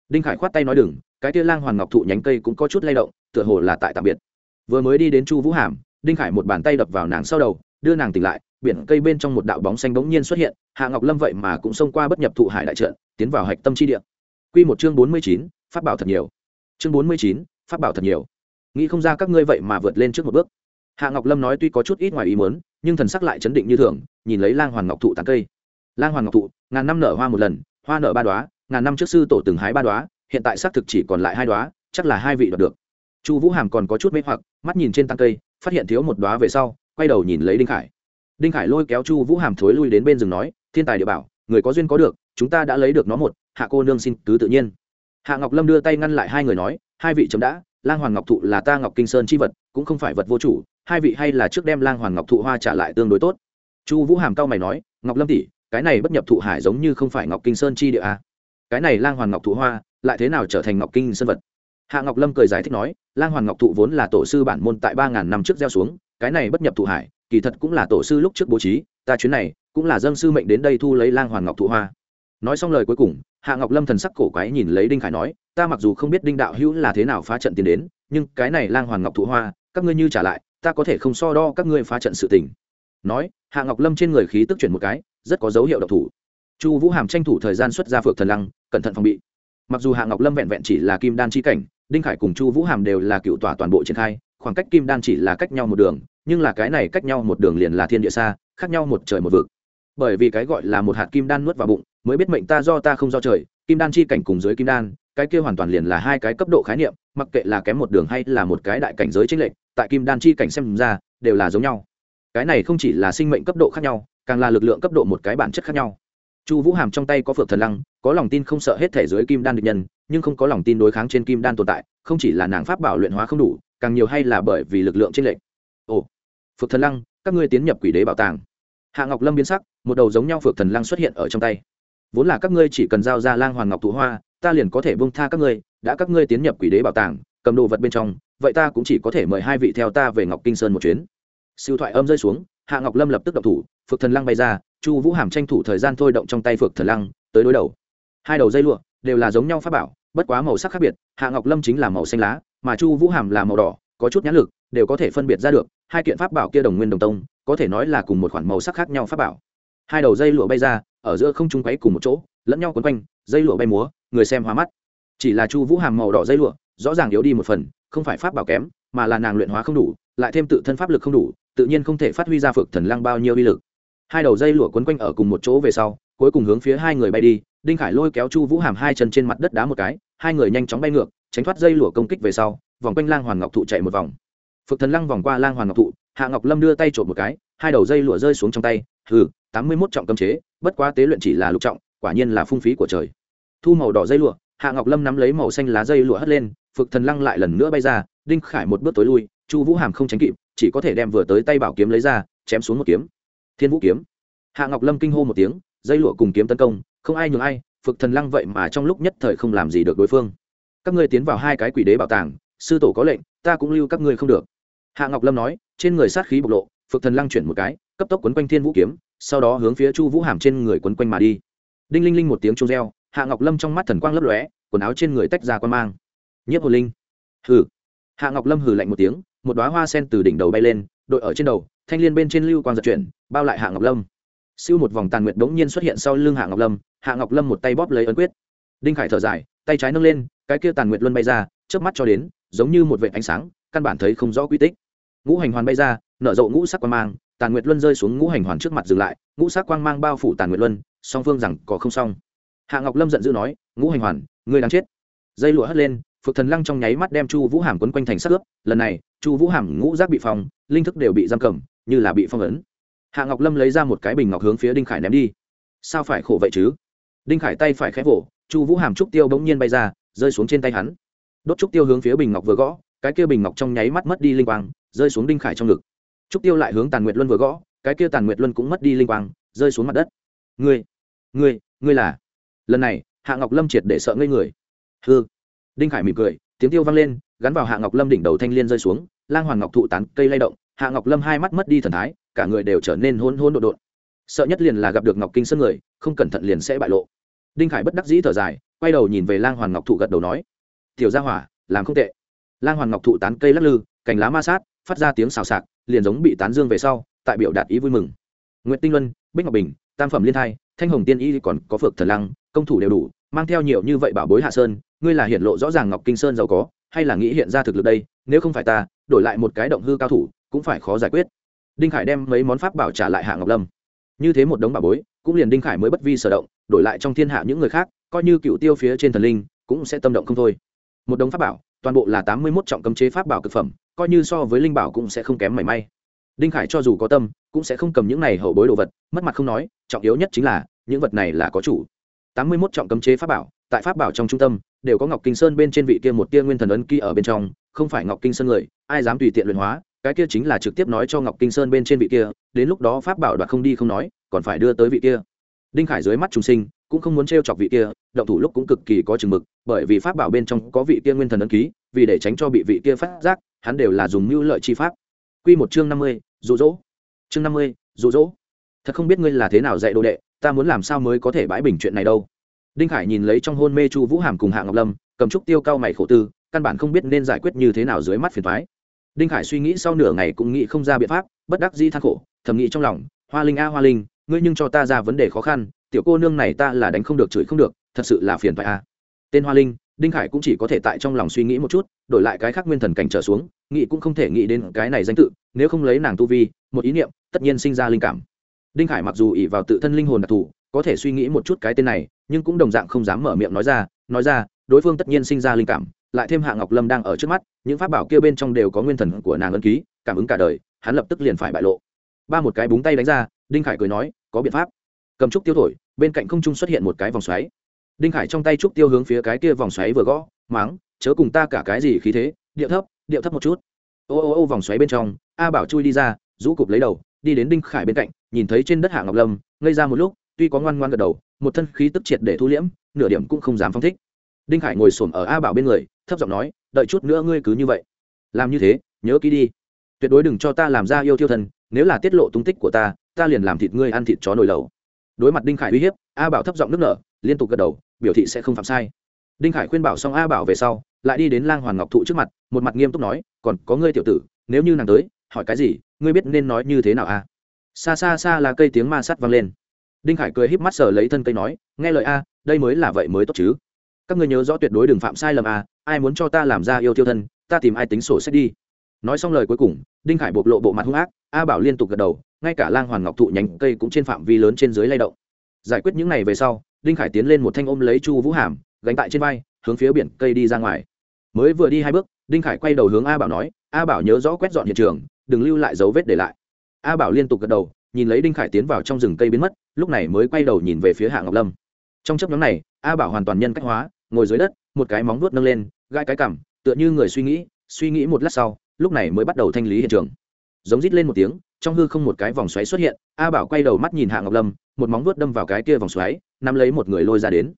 [SPEAKER 1] Đinh khải khoát tay nói, đừng, cái tia lang hoàn ngọc thụ nhánh cây cũng có chút lay động, tựa hồ là tại tạm biệt. Vừa mới đi đến chu vũ hàm, đinh khải một bàn tay đập vào nàng sau đầu, đưa nàng tỉnh lại, biển cây bên trong một đạo bóng xanh bỗng nhiên xuất hiện, hạ ngọc lâm vậy mà cũng xông qua bất nhập thụ hải đại trận, tiến vào hạch tâm chi địa. Q một chương bốn mươi chín phát bảo thật nhiều. Chương bốn mươi chín phát bảo thật nhiều nghĩ không ra các ngươi vậy mà vượt lên trước một bước. Hạ ngọc lâm nói tuy có chút ít ngoài ý muốn, nhưng thần sắc lại chấn định như thường, nhìn lấy lang hoàn ngọc thụ tàn cây. Lang hoàn ngọc thụ, ngàn năm nở hoa một lần, hoa nở ba đoá ngàn năm trước sư tổ từng hái ba đoá hiện tại xác thực chỉ còn lại hai đoá chắc là hai vị đoạt được. Chu vũ hàm còn có chút mê hoặc, mắt nhìn trên tăng cây, phát hiện thiếu một đoá về sau, quay đầu nhìn lấy đinh khải. Đinh khải lôi kéo chu vũ hàm thối lui đến bên rừng nói, thiên tài địa bảo, người có duyên có được, chúng ta đã lấy được nó một, hạ cô nương xin cứ tự nhiên. Hạ ngọc lâm đưa tay ngăn lại hai người nói, hai vị chấm đã lang hoàng ngọc thụ là ta ngọc kinh sơn chi vật, cũng không phải vật vô chủ, hai vị hay là trước đem lang hoàng ngọc thụ hoa trả lại tương đối tốt. Chu vũ hàm cao mày nói, ngọc lâm tỷ, cái này bất nhập thụ hải giống như không phải ngọc kinh sơn chi địa à? cái này lang hoàng ngọc thụ hoa, lại thế nào trở thành ngọc kinh sơn vật? Hạ ngọc lâm cười giải thích nói, lang hoàng ngọc thụ vốn là tổ sư bản môn tại ba ngàn năm trước gieo xuống, cái này bất nhập thụ hải, kỳ thật cũng là tổ sư lúc trước bố trí, ta chuyến này cũng là dân sư mệnh đến đây thu lấy lang hoàng ngọc thụ hoa. Nói xong lời cuối cùng, hạ ngọc lâm thần sắc cổ quái nhìn lấy đinh khải nói ta mặc dù không biết đinh đạo hữu là thế nào phá trận tiến đến, nhưng cái này lang hoàng ngọc thụ hoa, các ngươi như trả lại, ta có thể không so đo các ngươi phá trận sự tình. Nói, hạ ngọc lâm trên người khí tức chuyển một cái, rất có dấu hiệu độc thủ. Chu vũ hàm tranh thủ thời gian xuất ra phược thần lăng, cẩn thận phòng bị. Mặc dù hạ ngọc lâm vẹn vẹn chỉ là kim đan chi cảnh, đinh khải cùng chu vũ hàm đều là cựu tỏa toàn bộ triển khai, khoảng cách kim đan chỉ là cách nhau một đường, nhưng là cái này cách nhau một đường liền là thiên địa xa, khác nhau một trời một vực. Bởi vì cái gọi là một hạt kim đan nuốt vào bụng, mới biết mệnh ta do ta không do trời, kim đan chi cảnh cùng dưới kim đan cái kia hoàn toàn liền là hai cái cấp độ khái niệm, mặc kệ là kém một đường hay là một cái đại cảnh giới chính lệnh tại kim đan chi cảnh xem ra, đều là giống nhau. Cái này không chỉ là sinh mệnh cấp độ khác nhau, càng là lực lượng cấp độ một cái bản chất khác nhau. Chu vũ hàm trong tay có phượng thần lăng, có lòng tin không sợ hết thể dưới kim đan địch nhân, nhưng không có lòng tin đối kháng trên kim đan tồn tại, không chỉ là nàng pháp bảo luyện hóa không đủ, càng nhiều hay là bởi vì lực lượng trên lệnh ồ, phượng thần lăng, các ngươi tiến nhập quỷ đế bảo tàng. Hạ ngọc lâm biến sắc, một đầu giống nhau phượng thần lăng xuất hiện ở trong tay. Vốn là các ngươi chỉ cần giao ra lang hoàng ngọc thụ hoa ta liền có thể buông tha các ngươi, đã các ngươi tiến nhập quỷ đế bảo tàng, cầm đồ vật bên trong, vậy ta cũng chỉ có thể mời hai vị theo ta về ngọc kinh sơn một chuyến. Siêu thoại âm rơi xuống, hạ ngọc lâm lập tức động thủ phược thần lăng bay ra, chu vũ hàm tranh thủ thời gian thôi động trong tay phược thần lăng, tới đối đầu. Hai đầu dây lụa đều là giống nhau pháp bảo, bất quá màu sắc khác biệt, hạ ngọc lâm chính là màu xanh lá, mà chu vũ hàm là màu đỏ, có chút nhãn lực, đều có thể phân biệt ra được, hai kiện pháp bảo kia đồng nguyên đồng tông, có thể nói là cùng một khoản màu sắc khác nhau pháp bảo. Hai đầu dây lụa bay ra, ở giữa không trung quấy cùng một chỗ, lẫn nhau quấn quanh dây lụa bay múa, người xem hóa mắt. Chỉ là chu vũ hàm màu đỏ dây lụa, rõ ràng yếu đi một phần, không phải pháp bảo kém, mà là nàng luyện hóa không đủ, lại thêm tự thân pháp lực không đủ, tự nhiên không thể phát huy ra phược thần lăng bao nhiêu uy lực. Hai đầu dây lụa quấn quanh ở cùng một chỗ về sau, cuối cùng hướng phía hai người bay đi, đinh khải lôi kéo chu vũ hàm hai chân trên mặt đất đá một cái, hai người nhanh chóng bay ngược, tránh thoát dây lụa công kích về sau, vòng quanh lang hoàn ngọc thụ chạy một vòng. Phược thần lăng vòng qua lang hoàn ngọc thụ, hạ ngọc lâm đưa tay trộm một cái, hai đầu dây lụa rơi xuống trong tay, hừ, tám mươi mốt trọng cấm chế, bất quá tế luyện chỉ là lục trọng, quả nhiên là phung phí của trời thu màu đỏ dây lụa, hạ ngọc lâm nắm lấy màu xanh lá dây lụa hất lên phực thần lăng lại lần nữa bay ra, đinh khải một bước tối lui, chu vũ hàm không tránh kịp, chỉ có thể đem vừa tới tay bảo kiếm lấy ra, chém xuống một kiếm. Thiên vũ kiếm. Hạ ngọc lâm kinh hô một tiếng, dây lụa cùng kiếm tấn công, không ai nhường ai phực thần lăng vậy mà trong lúc nhất thời không làm gì được đối phương. Các ngươi tiến vào hai cái quỷ đế bảo tàng, sư tổ có lệnh, ta cũng lưu các ngươi không được. Hạ ngọc lâm nói, trên người sát khí bộc lộ phực thần lăng chuyển một cái, cấp tốc quấn quanh thiên vũ kiếm, sau đó hướng phía chu vũ hàm trên người quấn quanh mà đi. Đinh linh linh một tiếng chu reo hạ ngọc lâm trong mắt thần quang lấp lóe, quần áo trên người tách ra quan mang. Nhiếp hồn linh. Hừ. Hạ ngọc lâm hừ lạnh một tiếng, một đoá hoa sen từ đỉnh đầu bay lên, đội ở trên đầu, thanh l i ê n bên trên lưu quang giật chuyển, bao lại hạ ngọc lâm. Siêu một vòng tàn nguyệt đ ố n g nhiên xuất hiện sau lưng hạ ngọc lâm, hạ ngọc lâm một tay bóp lấy ấn quyết. Đinh khải thở dài, tay trái nâng lên, cái kia tàn nguyệt luân bay ra trước mắt cho đến, giống như một vệ ánh sáng, căn bản thấy không rõ quy tích. Ngũ hành hoàn bay ra, nở rộ ngũ sắc quang mang, tàn nguyệt luân rơi xuống ngũ hành hoàn trước mặt dừng lại, ngũ sắc quang mang bao phủ tàn nguyệt luân, song phương rằng có không xong hạ ngọc lâm giận dữ nói, ngũ hành hoàn, ngươi đang chết. Dây lụa hất lên, Phượng thần lăng trong nháy mắt đem chu vũ hàm quấn quanh thành sắc ướp. Lần này, chu vũ hàm ngũ giác bị phòng linh thức đều bị giam cầm, như là bị phong ấn. Hạ ngọc lâm lấy ra một cái bình ngọc hướng phía đinh khải ném đi. Sao phải khổ vậy chứ? Đinh khải tay phải khép vỗ, chu vũ hàm trúc tiêu bỗng nhiên bay ra, rơi xuống trên tay hắn. Đốt trúc tiêu hướng phía bình ngọc vừa gõ, cái kia bình ngọc trong nháy mắt mất đi linh quang, rơi xuống đinh khải trong ngực. Trúc tiêu lại hướng tàn nguyệt luân vừa gõ, cái kia tàn nguyệt luân cũng mất đi linh quang, rơi xuống mặt đất. Ngươi ngươi ngươi là lần này, hạ ngọc lâm triệt để sợ ngây người. Hư đinh khải mỉm cười, tiếng tiêu vang lên, gắn vào hạ ngọc lâm đỉnh đầu thanh liên rơi xuống, lang hoàng ngọc thụ tán, cây lay động, hạ ngọc lâm hai mắt mất đi thần thái, cả người đều trở nên hôn hôn đột đột sợ nhất liền là gặp được ngọc kinh sơn người, không cẩn thận liền sẽ bại lộ. Đinh khải bất đắc dĩ thở dài, quay đầu nhìn về lang hoàng ngọc thụ gật đầu nói, tiểu gia hỏa, làm không tệ. Lang hoàng ngọc thụ tán, cây lắc lư, cành lá ma sát, phát ra tiếng xào xạc, liền giống bị tán dương về sau, tại biểu đạt ý vui mừng. Nguyễn tinh luân, bích ngọc bình, tam phẩm liên thai, thanh hồng tiên y còn có phược thần lăng công thủ đều đủ, mang theo nhiều như vậy bảo bối hạ sơn, ngươi là hiện lộ rõ ràng ngọc kinh sơn giàu có, hay là nghĩ hiện ra thực lực đây? Nếu không phải ta, đổi lại một cái động hư cao thủ, cũng phải khó giải quyết. Đinh khải đem mấy món pháp bảo trả lại hạ ngọc lâm. Như thế một đống bảo bối, cũng liền đinh khải mới bất vi sở động, đổi lại trong thiên hạ những người khác, coi như cựu tiêu phía trên thần linh, cũng sẽ tâm động không thôi. Một đống pháp bảo, toàn bộ là tám mươi mốt trọng cấm chế pháp bảo cực phẩm, coi như so với linh bảo cũng sẽ không kém mảy may. Đinh khải cho dù có tâm, cũng sẽ không cầm những này hậu bối đồ vật, mất mặt không nói, trọng yếu nhất chính là, những vật này là có chủ tám mươi mốt trọng cấm chế pháp bảo, tại pháp bảo trong trung tâm, đều có ngọc kinh sơn bên trên vị kia một tia nguyên thần ấn ký ở bên trong, không phải ngọc kinh sơn người, ai dám tùy tiện luyện hóa, cái kia chính là trực tiếp nói cho ngọc kinh sơn bên trên vị kia, đến lúc đó pháp bảo đoạt không đi không nói, còn phải đưa tới vị kia. Đinh khải dưới mắt trùng sinh, cũng không muốn t chọc vị kia, động thủ lúc cũng cực kỳ có chừng mực, bởi vì pháp bảo bên trong có vị kia nguyên thần ấn ký, vì để tránh cho bị vị kia phát giác, hắn đều là dùng mưu lợi chi pháp. Q một chương năm mươi rụ rỗ chương năm mươi rụ rỗ thật không biết ngươi là thế nào dạy đồ đệ ta muốn làm sao mới có thể bãi bình chuyện này đâu? Đinh khải nhìn lấy trong hôn mê chu vũ hàm cùng hạ ngọc lâm, cầm trúc tiêu cao mày khổ tư, căn bản không biết nên giải quyết như thế nào dưới mắt phiền thoái đinh khải suy nghĩ sau nửa ngày cũng nghĩ không ra biện pháp, bất đắc dĩ than khổ, thầm nghĩ trong lòng, hoa linh a, hoa linh, ngươi nhưng cho ta ra vấn đề khó khăn, tiểu cô nương này ta là đánh không được, chửi không được, thật sự là phiền thoại a. Tên hoa linh, đinh khải cũng chỉ có thể tại trong lòng suy nghĩ một chút, đổi lại cái khác nguyên thần cảnh trở xuống, nghĩ cũng không thể nghĩ đến cái này danh tự, nếu không lấy nàng tu vi, một ý niệm, tất nhiên sinh ra linh cảm đinh khải mặc dù ỉ vào tự thân linh hồn đặc thù, có thể suy nghĩ một chút cái tên này, nhưng cũng đồng dạng không dám mở miệng nói ra nói ra, đối phương tất nhiên sinh ra linh cảm, lại thêm hạ ngọc lâm đang ở trước mắt, những pháp bảo kia bên trong đều có nguyên thần của nàng ân ký, cảm ứng cả đời, hắn lập tức liền phải bại lộ. Ba một cái búng tay đánh ra, đinh khải cười nói, có biện pháp. Cầm trúc tiêu thổi, bên cạnh không trung xuất hiện một cái vòng xoáy. Đinh khải trong tay trúc tiêu hướng phía cái kia vòng xoáy vừa gõ máng chớ cùng ta cả cái gì khí thế điệu thấp điệu thấp một chút. Ô ô ô vòng xoáy bên trong, a bảo chui đi ra, rũ cụp lấy đầu, đi đến đinh khải bên cạnh nhìn thấy trên đất hạ ngọc lâm, ngây ra một lúc, tuy có ngoan ngoan gật đầu, một thân khí tức triệt để thu liễm, nửa điểm cũng không dám phong thích. Đinh khải ngồi xổm ở a bảo bên người, thấp giọng nói, đợi chút nữa ngươi cứ như vậy. Làm như thế, nhớ kỹ đi. Tuyệt đối đừng cho ta làm ra yêu thiêu thân nếu là tiết lộ tung tích của ta ta liền làm thịt ngươi ăn thịt chó nồi lầu đối mặt đinh khải uy hiếp, a bảo thấp giọng nước nở, liên tục gật đầu, biểu thị sẽ không phạm sai. Đinh khải khuyên bảo xong a bảo về sau, lại đi đến lang hoàn ngọc thụ trước mặt, một mặt nghiêm túc nói, còn có ngươi tiểu tử, nếu như nàng tới, hỏi cái gì, ngươi biết nên nói như thế nào a xa xa xa là cây tiếng ma sắt vang lên. Đinh khải cười híp mắt sờ lấy thân cây nói, nghe lời a, đây mới là vậy mới tốt chứ. Các ngươi nhớ rõ tuyệt đối đừng phạm sai lầm a, ai muốn cho ta làm ra yêu tiêu thân, ta tìm ai tính sổ sách đi. Nói xong lời cuối cùng, đinh khải bộc lộ bộ mặt hung ác, a bảo liên tục gật đầu, ngay cả lang hoàn ngọc thụ nhánh cây cũng trên phạm vi lớn trên dưới lay động. Giải quyết những này về sau, đinh khải tiến lên một thanh ôm lấy chu vũ hàm, gánh tại trên vai, hướng phía biển cây đi ra ngoài. Mới vừa đi hai bước, đinh khải quay đầu hướng a bảo nói, a bảo nhớ rõ quét dọn hiện trường, đừng lưu lại dấu vết để lại a bảo liên tục gật đầu, nhìn lấy đinh khải tiến vào trong rừng cây biến mất, lúc này mới quay đầu nhìn về phía hạ ngọc lâm. Trong chấp nhóm này, a bảo hoàn toàn nhân cách hóa, ngồi dưới đất, một cái móng vuốt nâng lên gai cái cằm, tựa như người suy nghĩ suy nghĩ một lát sau, lúc này mới bắt đầu thanh lý hiện trường. Giống rít lên một tiếng, trong hư không một cái vòng xoáy xuất hiện, a bảo quay đầu mắt nhìn hạ ngọc lâm, một móng vuốt đâm vào cái kia vòng xoáy, nắm lấy một người lôi ra đến.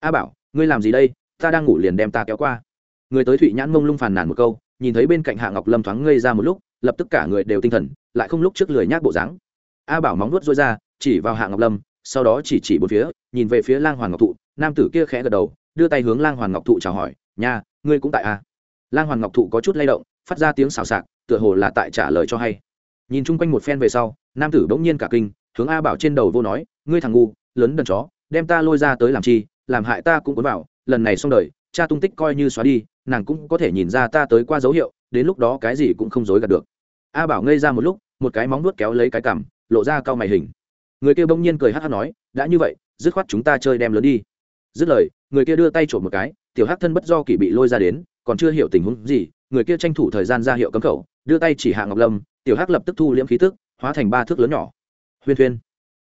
[SPEAKER 1] A bảo, ngươi làm gì đây? Ta đang ngủ liền đem ta kéo qua. Người tới thụy nhãn mông lung phàn nàn một câu, nhìn thấy bên cạnh hạ ngọc lâm thoáng ngây ra một lúc, lập tức cả người đều tinh thần lại không lúc trước lười nhác bộ dáng. A bảo móng vuốt rối ra, chỉ vào hạ ngọc lâm, sau đó chỉ chỉ bốn phía, nhìn về phía lang hoàng ngọc thụ. Nam tử kia khẽ gật đầu, đưa tay hướng lang hoàng ngọc thụ chào hỏi, nha, ngươi cũng tại a lang hoàng ngọc thụ có chút lay động, phát ra tiếng xào xạc, tựa hồ là tại trả lời cho hay. Nhìn chung quanh một phen về sau, nam tử bỗng nhiên cả kinh, hướng a bảo trên đầu vô nói, ngươi thằng ngu, lớn đần chó, đem ta lôi ra tới làm chi, làm hại ta cũng cuốn vào, lần này xong đời, cha tung tích coi như xóa đi, nàng cũng có thể nhìn ra ta tới qua dấu hiệu, đến lúc đó cái gì cũng không dối gạt được. A bảo ngây ra một lúc một cái móng nuốt kéo lấy cái cằm, lộ ra cao mày hình. Người kia bỗng nhiên cười hát hát nói, đã như vậy, dứt khoát chúng ta chơi đem lớn đi. Dứt lời, người kia đưa tay trộm một cái, tiểu hát thân bất do kỳ bị lôi ra đến, còn chưa hiểu tình huống gì, người kia tranh thủ thời gian ra hiệu cấm khẩu, đưa tay chỉ hạ ngọc lâm, tiểu hắc lập tức thu liễm khí tức, hóa thành ba thước lớn nhỏ. Huyên thuyên.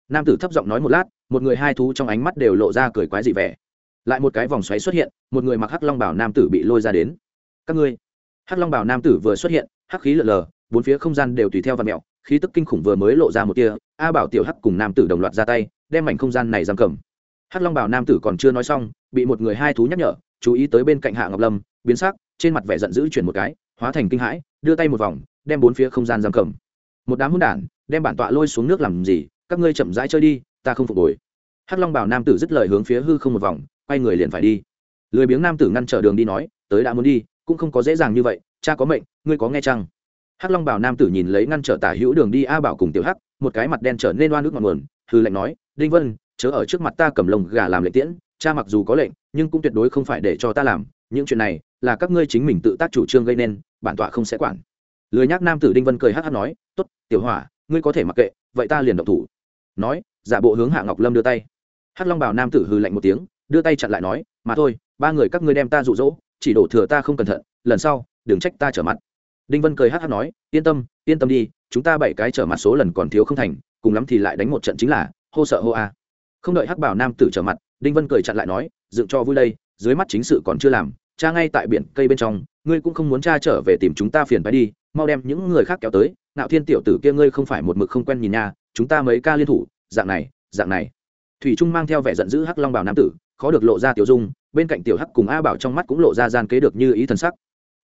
[SPEAKER 1] Nam tử thấp giọng nói một lát, một người hai thú trong ánh mắt đều lộ ra cười quái dị vẻ. Lại một cái vòng xoáy xuất hiện, một người mặc hắc long bảo nam tử bị lôi ra đến. Các ngươi. Hắc long bảo nam tử vừa xuất hiện, hắc khí lờ lờ bốn phía không gian đều tùy theo và mẹo, khí tức kinh khủng vừa mới lộ ra một tia, a bảo tiểu hắc cùng nam tử đồng loạt ra tay, đem mảnh không gian này giam cầm. Hắc long bảo nam tử còn chưa nói xong, bị một người hai thú nhắc nhở, chú ý tới bên cạnh hạ ngọc lâm, biến sắc, trên mặt vẻ giận dữ chuyển một cái, hóa thành kinh hãi, đưa tay một vòng, đem bốn phía không gian giam cầm. Một đám hôn đản, đem bản tọa lôi xuống nước làm gì, các ngươi chậm rãi chơi đi, ta không phục hồi. Hắc long bảo nam tử dứt lời hướng phía hư không một vòng, quay người liền phải đi. Lười biếng nam tử ngăn trở đường đi nói, tới đã muốn đi, cũng không có dễ dàng như vậy, cha có mệnh, ngươi có nghe chăng? Hắc long bảo nam tử nhìn lấy ngăn trở tả hữu đường đi a bảo cùng tiểu hắc một cái mặt đen trở nên oan nước ngọn nguồn hư lệnh nói đinh vân chớ ở trước mặt ta cầm lồng gà làm lệnh tiễn cha mặc dù có lệnh nhưng cũng tuyệt đối không phải để cho ta làm những chuyện này là các ngươi chính mình tự tác chủ trương gây nên bản tọa không sẽ quản. Lười nhác nam tử đinh vân cười hắc hắc nói tốt, tiểu hỏa ngươi có thể mặc kệ vậy ta liền động thủ. Nói giả bộ hướng hạ ngọc lâm đưa tay. Hắc long bảo nam tử hư lạnh một tiếng đưa tay chặn lại nói mà thôi ba người các ngươi đem ta rụ rỗ chỉ đổ thừa ta không cẩn thận lần sau đừng trách ta trở mặt đinh vân cười hát hát nói, yên tâm yên tâm đi, chúng ta bảy cái trở mặt số lần còn thiếu không thành, cùng lắm thì lại đánh một trận chính là, hô sợ hô a. Không đợi hắc bảo nam tử trở mặt, đinh vân cười chặn lại nói, dựng cho vui đây, dưới mắt chính sự còn chưa làm, cha ngay tại biển cây bên trong, ngươi cũng không muốn cha trở về tìm chúng ta phiền phải đi, mau đem những người khác kéo tới nạo thiên tiểu tử kia ngươi không phải một mực không quen nhìn nha, chúng ta mấy ca liên thủ, dạng này dạng này. Thủy trung mang theo vẻ giận dữ hắc long bảo nam tử, khó được lộ ra tiểu dung, bên cạnh tiểu hắc cùng a bảo trong mắt cũng lộ ra gian kế được như ý thần sắc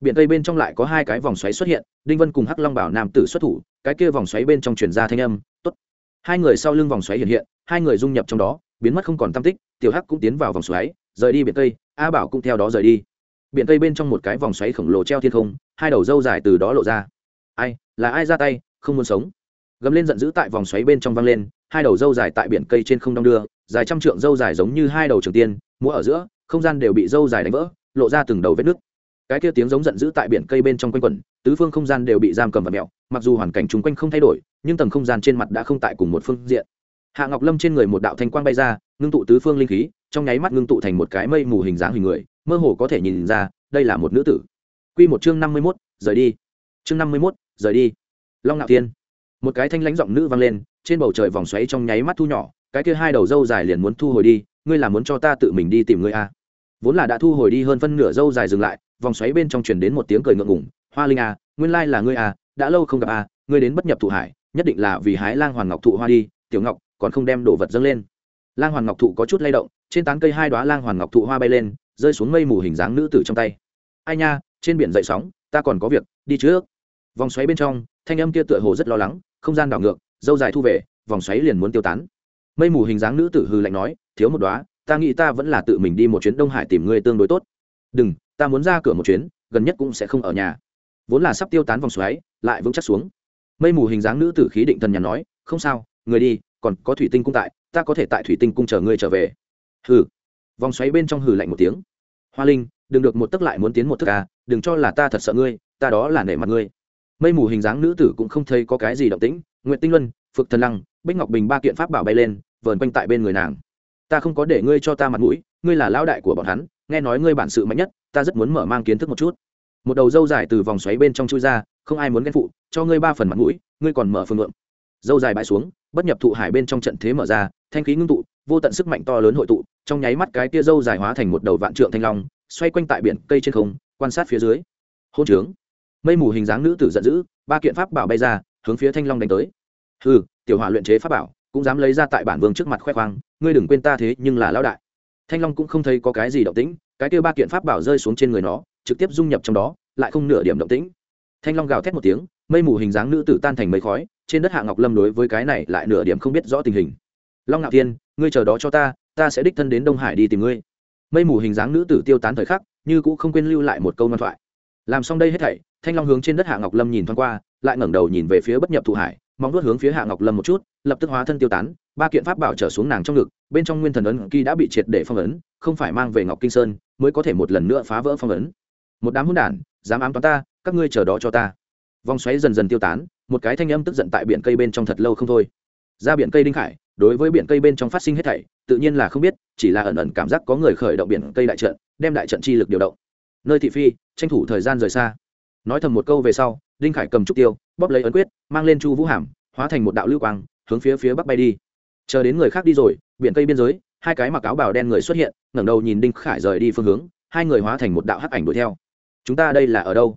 [SPEAKER 1] biển tây bên trong lại có hai cái vòng xoáy xuất hiện, đinh vân cùng hắc long bảo nam tử xuất thủ, cái kia vòng xoáy bên trong truyền ra thanh âm t ố t hai người sau lưng vòng xoáy hiện hiện, hai người dung nhập trong đó, biến mất không còn tam tích, tiểu hắc cũng tiến vào vòng xoáy, rời đi biển tây, a bảo cũng theo đó rời đi. Biển tây bên trong một cái vòng xoáy khổng lồ treo thiên không, hai đầu dâu dài từ đó lộ ra. Ai, là ai ra tay, không muốn sống? Gầm lên giận dữ tại vòng xoáy bên trong văng lên, hai đầu dâu dài tại biển cây trên không đong đưa, dài trăm trượng dâu dài giống như hai đầu trường tiên, múa ở giữa, không gian đều bị dâu dài đánh vỡ, lộ ra từng đầu vết nứt cái kia tiếng giống giận dữ tại biển cây bên trong quanh quẩn, tứ phương không gian đều bị giam cầm và mẹo mặc dù hoàn cảnh chung quanh không thay đổi, nhưng tầng không gian trên mặt đã không tại cùng một phương diện. Hạ ngọc lâm trên người một đạo thanh quang bay ra, ngưng tụ tứ phương linh khí, trong nháy mắt ngưng tụ thành một cái mây mù hình dáng hình người, mơ hồ có thể nhìn ra, đây là một nữ tử. Q một chương năm mươi mốt, rời đi. Chương năm mươi mốt, rời đi. Long ngạo thiên. Một cái thanh lãnh giọng nữ vang lên, trên bầu trời vòng xoáy trong nháy mắt thu nhỏ, cái kia hai đầu dâu dài liền muốn thu hồi đi, ngươi là muốn cho ta tự mình đi tìm ngươi à. vốn là đã thu hồi đi hơn phân nửa dâu dài dừng lại vòng xoáy bên trong truyền đến một tiếng cười ngượng ngùng. hoa linh à nguyên lai là ngươi à đã lâu không gặp à ngươi đến bất nhập thụ hải, nhất định là vì hái lang hoàng ngọc thụ hoa đi, tiểu ngọc, còn không đem đồ vật dâng lên. Lang hoàng ngọc thụ có chút lay động, trên tán cây hai đoá lang hoàng ngọc thụ hoa bay lên, rơi xuống mây mù hình dáng nữ tử trong tay. Ai nha, trên biển dậy sóng, ta còn có việc, đi trước. Vòng xoáy bên trong, thanh âm kia tựa hồ rất lo lắng, không gian đảo ngược, dâu dài thu về, vòng xoáy liền muốn tiêu tán. Mây mù hình dáng nữ tử hư lạnh nói, thiếu một đoá ta nghĩ ta vẫn là tự mình đi một chuyến đông hải tìm ngươi tương đối tốt. Đừng ta muốn ra cửa một chuyến, gần nhất cũng sẽ không ở nhà. Vốn là sắp tiêu tán vòng xoáy, lại vững chắc xuống. Mây mù hình dáng nữ tử khí định thần nhà nói, không sao, người đi, còn có thủy tinh cung tại, ta có thể tại thủy tinh cung chờ ngươi trở về. Hừ. Vòng xoáy bên trong hừ lạnh một tiếng. Hoa linh, đừng được một tấc lại muốn tiến một thức à đừng cho là ta thật sợ ngươi, ta đó là nể mặt ngươi. Mây mù hình dáng nữ tử cũng không thấy có cái gì động tĩnh nguyện tinh luân phực thần lăng, bích ngọc bình ba kiện pháp bảo bay lên, vờn quanh tại bên người nàng. Ta không có để ngươi cho ta mặt mũi, ngươi là lao đại của bọn hắn, nghe nói ngươi bản sự mạnh nhất ta rất muốn mở mang kiến thức một chút. Một đầu dâu dài từ vòng xoáy bên trong chui ra, không ai muốn ghen phụ, cho ngươi ba phần mặt mũi, ngươi còn mở phương ngượng. Dâu dài bãi xuống, bất nhập thụ hải bên trong trận thế mở ra, thanh khí ngưng tụ, vô tận sức mạnh to lớn hội tụ, trong nháy mắt cái tia dâu dài hóa thành một đầu vạn trượng thanh long, xoay quanh tại biển cây trên không, quan sát phía dưới. Hôn trướng. Mây mù hình dáng nữ tử giận dữ, ba kiện pháp bảo bay ra, hướng phía thanh long đánh tới. Ừ tiểu hỏa luyện chế pháp bảo, cũng dám lấy ra tại bản vương trước mặt khoe khoang, ngươi đừng quên ta thế nhưng là lão đại. Thanh long cũng không thấy có cái gì động tĩnh cái kia ba kiện pháp bảo rơi xuống trên người nó, trực tiếp dung nhập trong đó, lại không nửa điểm động tĩnh. Thanh long gào thét một tiếng, mây mù hình dáng nữ tử tan thành mây khói, trên đất hạ ngọc lâm đối với cái này lại nửa điểm không biết rõ tình hình. Long ngạo thiên, ngươi chờ đó cho ta ta sẽ đích thân đến đông hải đi tìm ngươi. Mây mù hình dáng nữ tử tiêu tán thời khắc, như cũng không quên lưu lại một câu ngoan thoại. Làm xong đây hết thảy, thanh long hướng trên đất hạ ngọc lâm nhìn thoáng qua, lại ngẩng đầu nhìn về phía bất nhập thụ hải mong nuốt hướng phía hạ ngọc lâm một chút, lập tức hóa thân tiêu tán, ba kiện pháp bảo trở xuống nàng trong ngực, bên trong nguyên thần ấn kỳ đã bị triệt để phong ấn, không phải mang về ngọc kinh sơn mới có thể một lần nữa phá vỡ phong ấn. Một đám hôn đản, dám ám toán ta, các ngươi chờ đó cho ta. Vòng xoáy dần dần tiêu tán, một cái thanh âm tức giận tại biển cây bên trong thật lâu không thôi. Ra biển cây đinh khải, đối với biển cây bên trong phát sinh hết thảy, tự nhiên là không biết, chỉ là ẩn ẩn cảm giác có người khởi động biển cây đại trận, đem đại trận chi lực điều động. Nơi thị phi, tranh thủ thời gian rời xa. Nói thầm một câu về sau, đinh khải cầm trúc tiêu, bóp lấy ấn quyết, mang lên chu vũ hàm, hóa thành một đạo lưu quang, hướng phía phía bắc bay đi. Chờ đến người khác đi rồi, biển cây biên giới hai cái mặc áo bào đen người xuất hiện, ngẩng đầu nhìn đinh khải rời đi phương hướng, hai người hóa thành một đạo hắc ảnh đuổi theo. Chúng ta đây là ở đâu?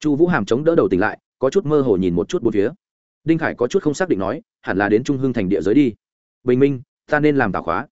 [SPEAKER 1] Chu vũ hàm chống đỡ đầu tỉnh lại, có chút mơ hồ nhìn một chút bốn phía. Đinh khải có chút không xác định nói, hẳn là đến trung hưng thành địa giới đi. Bình minh, ta nên làm tào khóa.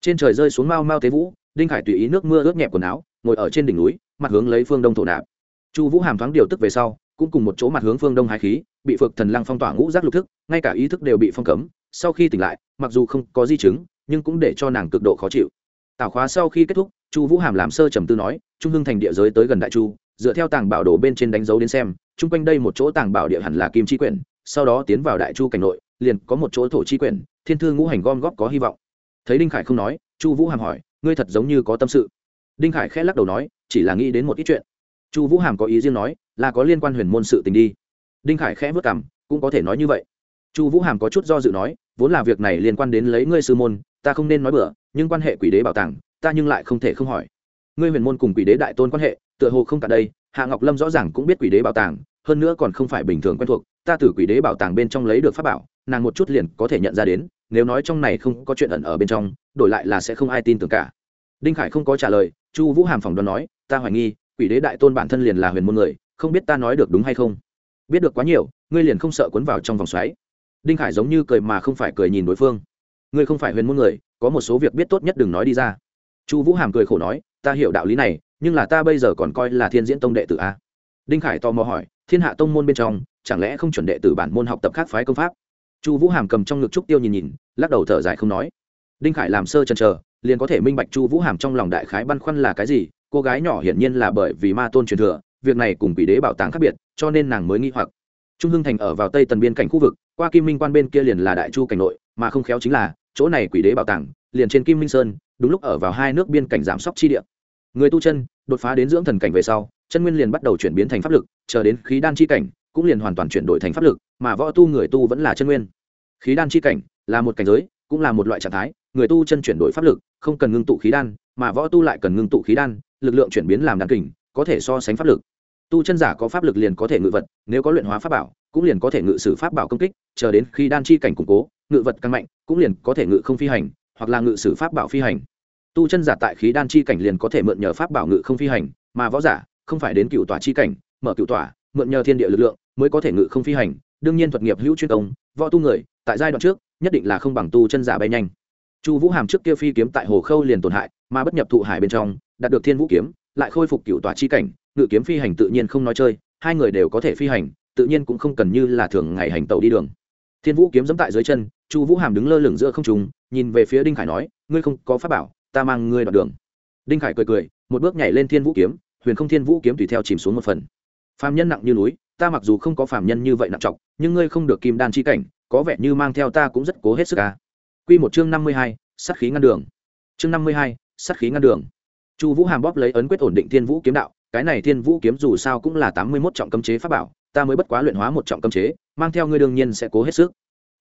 [SPEAKER 1] Trên trời rơi xuống mau mau tế vũ, đinh khải tùy ý nước mưa ướt nhẹp quần áo, ngồi ở trên đỉnh núi, mặt hướng lấy phương đông thổ nạp. Chu vũ hàm thoáng điều tức về sau, cũng cùng một chỗ mặt hướng phương đông hai khí, bị phược thần lăng phong tỏa ngũ giác lục thức, ngay cả ý thức đều bị phong cấm. Sau khi tỉnh lại, mặc dù không có di chứng nhưng cũng để cho nàng cực độ khó chịu. Tảo khóa sau khi kết thúc, chu vũ hàm làm sơ trầm tư nói, trung hưng thành địa giới tới gần đại chu, dựa theo tàng bảo đồ bên trên đánh dấu đến xem, chung quanh đây một chỗ tàng bảo địa hẳn là kim chi quyển, sau đó tiến vào đại chu cảnh nội, liền có một chỗ thổ chi quyển, thiên thư ngũ hành gom góp có hy vọng. Thấy đinh khải không nói, chu vũ hàm hỏi, ngươi thật giống như có tâm sự? Đinh khải khẽ lắc đầu nói, chỉ là nghĩ đến một ít chuyện. Chu vũ hàm có ý riêng nói, là có liên quan huyền môn sự tình đi. Đinh khải khẽ vất cảm cũng có thể nói như vậy. Chu vũ hàm có chút do dự nói, vốn là việc này liên quan đến lấy ngươi sư môn ta không nên nói bừa, nhưng quan hệ quỷ đế bảo tàng, ta nhưng lại không thể không hỏi. Ngươi huyền môn cùng quỷ đế đại tôn quan hệ, tựa hồ không cả đây, hạ ngọc lâm rõ ràng cũng biết quỷ đế bảo tàng, hơn nữa còn không phải bình thường quen thuộc, ta từ quỷ đế bảo tàng bên trong lấy được pháp bảo, nàng một chút liền có thể nhận ra đến, nếu nói trong này không có chuyện ẩn ở bên trong, đổi lại là sẽ không ai tin tưởng cả. Đinh khải không có trả lời, chu vũ hàm phỏng đoán nói, ta hoài nghi, quỷ đế đại tôn bản thân liền là huyền môn người, không biết ta nói được đúng hay không? Biết được quá nhiều, ngươi liền không sợ cuốn vào trong vòng xoáy. Đinh khải giống như cười mà không phải cười nhìn đối phương ngươi không phải huyền môn người, có một số việc biết tốt nhất đừng nói đi ra. Chu vũ hàm cười khổ nói, ta hiểu đạo lý này, nhưng là ta bây giờ còn coi là thiên diễn tông đệ tử a. Đinh khải tò mò hỏi, thiên hạ tông môn bên trong, chẳng lẽ không chuẩn đệ tử bản môn học tập khác phái công pháp? Chu vũ hàm cầm trong ngực trúc tiêu nhìn nhìn, lắc đầu thở dài không nói. Đinh khải làm sơ chần chờ, liền có thể minh bạch chu vũ hàm trong lòng đại khái băn khoăn là cái gì, cô gái nhỏ hiển nhiên là bởi vì ma tôn truyền thừa, việc này cùng quỷ đế bảo tàng khác biệt, cho nên nàng mới nghi hoặc. Trung hưng thành ở vào tây tần biên cảnh khu vực, qua kim minh quan bên kia liền là đại chu cảnh nội, mà không khéo chính là chỗ này quỷ đế bảo tàng, liền trên kim minh sơn, đúng lúc ở vào hai nước biên cảnh giảm sóc chi địa. Người tu chân, đột phá đến dưỡng thần cảnh về sau, chân nguyên liền bắt đầu chuyển biến thành pháp lực, chờ đến khí đan chi cảnh, cũng liền hoàn toàn chuyển đổi thành pháp lực, mà võ tu người tu vẫn là chân nguyên. Khí đan chi cảnh là một cảnh giới, cũng là một loại trạng thái, người tu chân chuyển đổi pháp lực, không cần ngưng tụ khí đan, mà võ tu lại cần ngưng tụ khí đan, lực lượng chuyển biến làm đan kình, có thể so sánh pháp lực. Tu chân giả có pháp lực liền có thể ngự vật, nếu có luyện hóa pháp bảo, cũng liền có thể ngự sử pháp bảo công kích, chờ đến khi đan chi cảnh củng cố ngự vật càng mạnh, cũng liền có thể ngự không phi hành, hoặc là ngự sử pháp bảo phi hành. Tu chân giả tại khí đan chi cảnh liền có thể mượn nhờ pháp bảo ngự không phi hành, mà võ giả không phải đến cựu tòa chi cảnh, mở cựu tòa, mượn nhờ thiên địa lực lượng mới có thể ngự không phi hành. Đương nhiên thuật nghiệp hữu chuyên công, võ tu người, tại giai đoạn trước, nhất định là không bằng tu chân giả bay nhanh. Chu vũ hàm trước kia phi kiếm tại hồ khâu liền tổn hại, mà bất nhập thụ hải bên trong, đạt được thiên vũ kiếm, lại khôi phục cựu tòa chi cảnh, ngự kiếm phi hành tự nhiên không nói chơi, hai người đều có thể phi hành, tự nhiên cũng không cần như là thường ngày hành tàu đi đường thiên vũ kiếm dẫm tại dưới chân chu vũ hàm đứng lơ lửng giữa không trùng nhìn về phía đinh khải nói ngươi không có pháp bảo ta mang ngươi đoạn đường đinh khải cười cười một bước nhảy lên thiên vũ kiếm huyền không thiên vũ kiếm tùy theo chìm xuống một phần phàm nhân nặng như núi ta mặc dù không có phàm nhân như vậy nặng trọng nhưng ngươi không được kim đan chi cảnh có vẻ như mang theo ta cũng rất cố hết sức ca Quy một chương năm mươi hai, sát khí ngăn đường. Chương năm mươi hai, sát khí ngăn đường. Chu Vũ Hàm bóp lấy ấn quyết ổn định Thiên Vũ kiếm đạo, cái này Thiên Vũ kiếm dù sao cũng là tám mươi mốt trọng cấm chế pháp bảo, ta mới bất quá luyện hóa một trọng cấm chế, mang theo ngươi đương nhiên sẽ cố hết sức.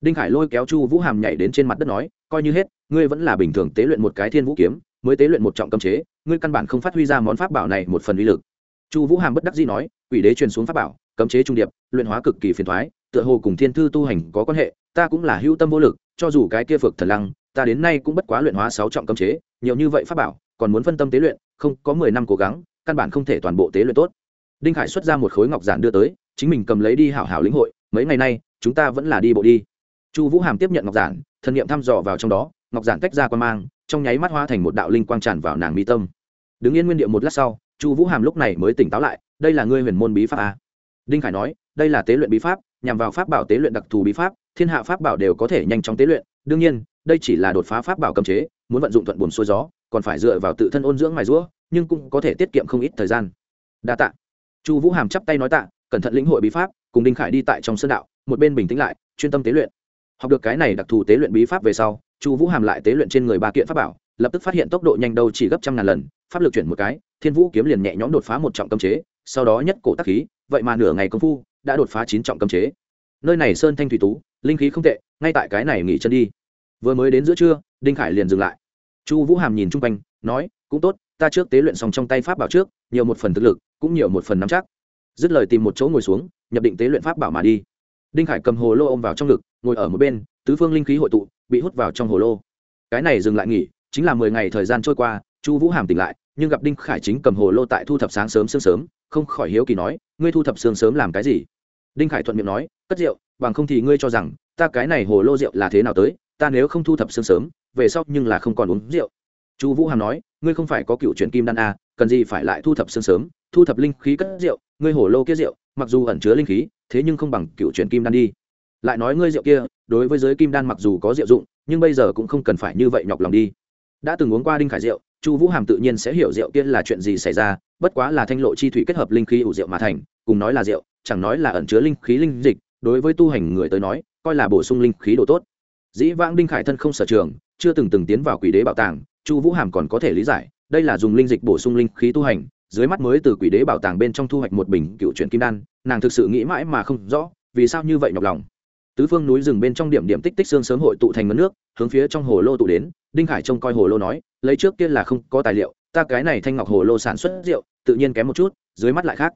[SPEAKER 1] Đinh Khải lôi kéo Chu Vũ Hàm nhảy đến trên mặt đất nói, coi như hết, ngươi vẫn là bình thường tế luyện một cái Thiên Vũ kiếm, mới tế luyện một trọng cấm chế, ngươi căn bản không phát huy ra món pháp bảo này một phần uy lực. Chu Vũ Hàm bất đắc dĩ nói, quỷ đế truyền xuống pháp bảo, cấm chế trung điệp, luyện hóa cực kỳ phiền toái, tựa hồ cùng thiên thư tu hành có quan hệ, ta cũng là hữu tâm vô lực, cho dù cái kia phược thần lăng, ta đến nay cũng bất quá luyện hóa sáu trọng cấm chế, nhiều như vậy pháp bảo, còn muốn phân tâm tế luyện, không, có mười năm cố gắng, căn bản không thể toàn bộ tế luyện tốt. Đinh Khải xuất ra một khối ngọc giản đưa tới, chính mình cầm lấy đi hảo hảo lĩnh hội, mấy ngày nay, chúng ta vẫn là đi bộ đi. Chu Vũ Hàm tiếp nhận ngọc giản, thần niệm thăm dò vào trong đó, ngọc giản tách ra qua mang, trong nháy mắt hóa thành một đạo linh quang tràn vào nàng mi tâm. Đứng yên nguyên địa một lát sau, Chu Vũ Hàm lúc này mới tỉnh táo lại, đây là ngươi huyền môn bí pháp a? Đinh Khải nói, đây là tế luyện bí pháp, nhằm vào pháp bảo tế luyện đặc thù bí pháp, thiên hạ pháp bảo đều có thể nhanh chóng tế luyện đương nhiên đây chỉ là đột phá pháp bảo cấm chế muốn vận dụng thuận buồn xuôi gió còn phải dựa vào tự thân ôn dưỡng mài rũa nhưng cũng có thể tiết kiệm không ít thời gian. Đa tạ. Chu vũ hàm chắp tay nói tạ, cẩn thận lĩnh hội bí pháp, cùng đinh khải đi tại trong sơn đạo, một bên bình tĩnh lại, chuyên tâm tế luyện. Học được cái này đặc thù tế luyện bí pháp về sau, chu vũ hàm lại tế luyện trên người ba kiện pháp bảo, lập tức phát hiện tốc độ nhanh đâu chỉ gấp trăm ngàn lần, pháp lực chuyển một cái, thiên vũ kiếm liền nhẹ nhõm đột phá một trọng cấm chế, sau đó nhất cổ tắc khí, vậy mà nửa ngày công phu, đã đột phá chín trọng cấm chế. Nơi này sơn thanh thủy tú, linh khí không tệ, ngay tại cái này nghỉ chân đi. Vừa mới đến giữa trưa, đinh khải liền dừng lại. Chu vũ hàm nhìn chung quanh, nói, cũng tốt ta trước tế luyện xong trong tay pháp bảo trước, nhiều một phần thực lực, cũng nhiều một phần nắm chắc. Dứt lời tìm một chỗ ngồi xuống, nhập định tế luyện pháp bảo mà đi. Đinh khải cầm hồ lô ôm vào trong ngực, ngồi ở một bên, tứ phương linh khí hội tụ, bị hút vào trong hồ lô. Cái này dừng lại nghỉ, chính là mười ngày thời gian trôi qua, chu vũ hàm tỉnh lại, nhưng gặp đinh khải chính cầm hồ lô tại thu thập sáng sớm sương sớm, không khỏi hiếu kỳ nói, ngươi thu thập sương sớm làm cái gì? Đinh khải thuận miệng nói, cất rượu, bằng không thì ngươi cho rằng, ta cái này hồ lô rượu là thế nào tới, ta nếu không thu thập sương sớm, về sau nhưng là không còn uống rượu chu vũ hàm nói ngươi không phải có cựu truyền kim đan a à, cần gì phải lại thu thập sương sớm thu thập linh khí cất rượu ngươi hồ lô kia rượu mặc dù ẩn chứa linh khí thế nhưng không bằng cựu truyền kim đan đi. Lại nói ngươi rượu kia đối với giới kim đan mặc dù có rượu dụng nhưng bây giờ cũng không cần phải như vậy nhọc lòng đi. Đã từng uống qua đinh khải rượu chu vũ hàm tự nhiên sẽ hiểu rượu kia là chuyện gì xảy ra bất quá là thanh lộ chi thủy kết hợp linh khí ủ rượu mà thành cùng nói là rượu chẳng nói là ẩn chứa linh khí linh dịch đối với tu hành người tới nói coi là bổ sung linh khí độ tốt. Dĩ vãng đinh khải thân không sở trường chưa từng từng tiến vào quỷ đế bảo tàng chu vũ hàm còn có thể lý giải, đây là dùng linh dịch bổ sung linh khí tu hành, dưới mắt mới từ quỷ đế bảo tàng bên trong thu hoạch một bình cựu truyện kim đan, nàng thực sự nghĩ mãi mà không rõ, vì sao như vậy nhọc lòng. Tứ phương núi rừng bên trong điểm điểm tích tích xương sớm hội tụ thành ngấn nước, hướng phía trong hồ lô tụ đến, đinh khải trông coi hồ lô nói, lấy trước kia là không có tài liệu, ta cái này thanh ngọc hồ lô sản xuất rượu, tự nhiên kém một chút, dưới mắt lại khác.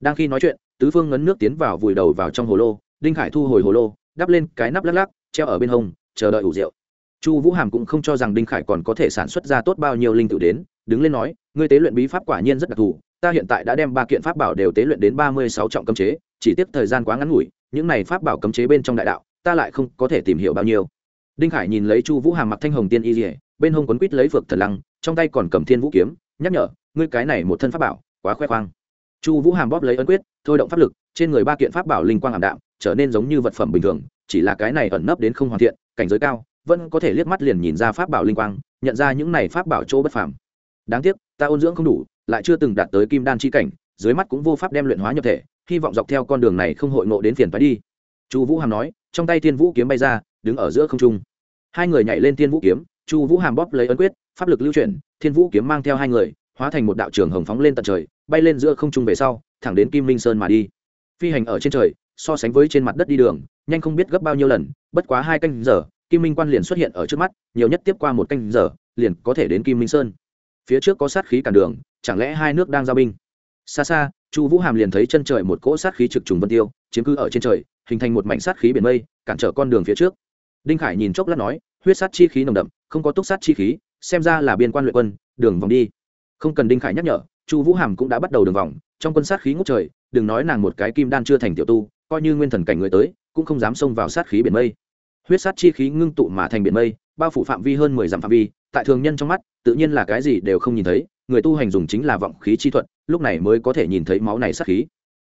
[SPEAKER 1] Đang khi nói chuyện, tứ phương ngấn nước tiến vào vùi đầu vào trong hồ lô, đinh khải thu hồi hồ lô, đắp lên cái nắp lắc lắc, treo ở bên hông, chờ đợi ủ rượu chu vũ hàm cũng không cho rằng đinh khải còn có thể sản xuất ra tốt bao nhiêu linh tự đến, đứng lên nói, ngươi tế luyện bí pháp quả nhiên rất đặc thù, ta hiện tại đã đem ba kiện pháp bảo đều tế luyện đến ba mươi sáu trọng cấm chế, chỉ tiếp thời gian quá ngắn ngủi, những này pháp bảo cấm chế bên trong đại đạo, ta lại không có thể tìm hiểu bao nhiêu. Đinh khải nhìn lấy chu vũ hàm mặc thanh hồng tiên y dỉa bên hông quấn quít lấy phược thần lăng, trong tay còn cầm thiên vũ kiếm, nhắc nhở, ngươi cái này một thân pháp bảo, quá khoe khoang. Chu vũ hàm bóp lấy ấn quyết, thôi động pháp lực, trên người ba kiện pháp bảo linh quang ảm đạm, trở nên giống như vật phẩm bình thường, chỉ là cái này ẩn nấp đến không hoàn thiện, cảnh giới cao vẫn có thể liếc mắt liền nhìn ra pháp bảo linh quang, nhận ra những này pháp bảo chỗ bất phàm. Đáng tiếc, ta ôn dưỡng không đủ, lại chưa từng đạt tới kim đan chi cảnh, dưới mắt cũng vô pháp đem luyện hóa nhập thể, hy vọng dọc theo con đường này không hội ngộ đến phiền phái đi. Chu vũ hàm nói, trong tay thiên vũ kiếm bay ra, đứng ở giữa không trung. Hai người nhảy lên thiên vũ kiếm, chu vũ hàm bóp lấy ấn quyết, pháp lực lưu chuyển, thiên vũ kiếm mang theo hai người, hóa thành một đạo trường hồng phóng lên tận trời, bay lên giữa không trung về sau, thẳng đến kim minh sơn mà đi. Phi hành ở trên trời, so sánh với trên mặt đất đi đường, nhanh không biết gấp bao nhiêu lần, bất quá hai canh giờ kim minh quan liền xuất hiện ở trước mắt, nhiều nhất tiếp qua một canh giờ, liền có thể đến kim minh sơn. Phía trước có sát khí cản đường, chẳng lẽ hai nước đang giao binh? Xa xa, chu vũ hàm liền thấy chân trời một cỗ sát khí trực trùng vân tiêu, chiếm cứ ở trên trời, hình thành một mảnh sát khí biển mây, cản trở con đường phía trước. Đinh khải nhìn chốc lát nói, huyết sát chi khí nồng đậm, không có túc sát chi khí, xem ra là biên quan luyện quân, đường vòng đi. Không cần đinh khải nhắc nhở, chu vũ hàm cũng đã bắt đầu đường vòng, trong quân sát khí ngút trời, đừng nói nàng một cái kim đan chưa thành tiểu tu, coi như nguyên thần cảnh người tới, cũng không dám xông vào sát khí biển mây huyết sát chi khí ngưng tụ mà thành biển mây, bao phủ phạm vi hơn mười dặm phạm vi, tại thường nhân trong mắt, tự nhiên là cái gì đều không nhìn thấy, người tu hành dùng chính là vọng khí chi thuật, lúc này mới có thể nhìn thấy máu này sát khí.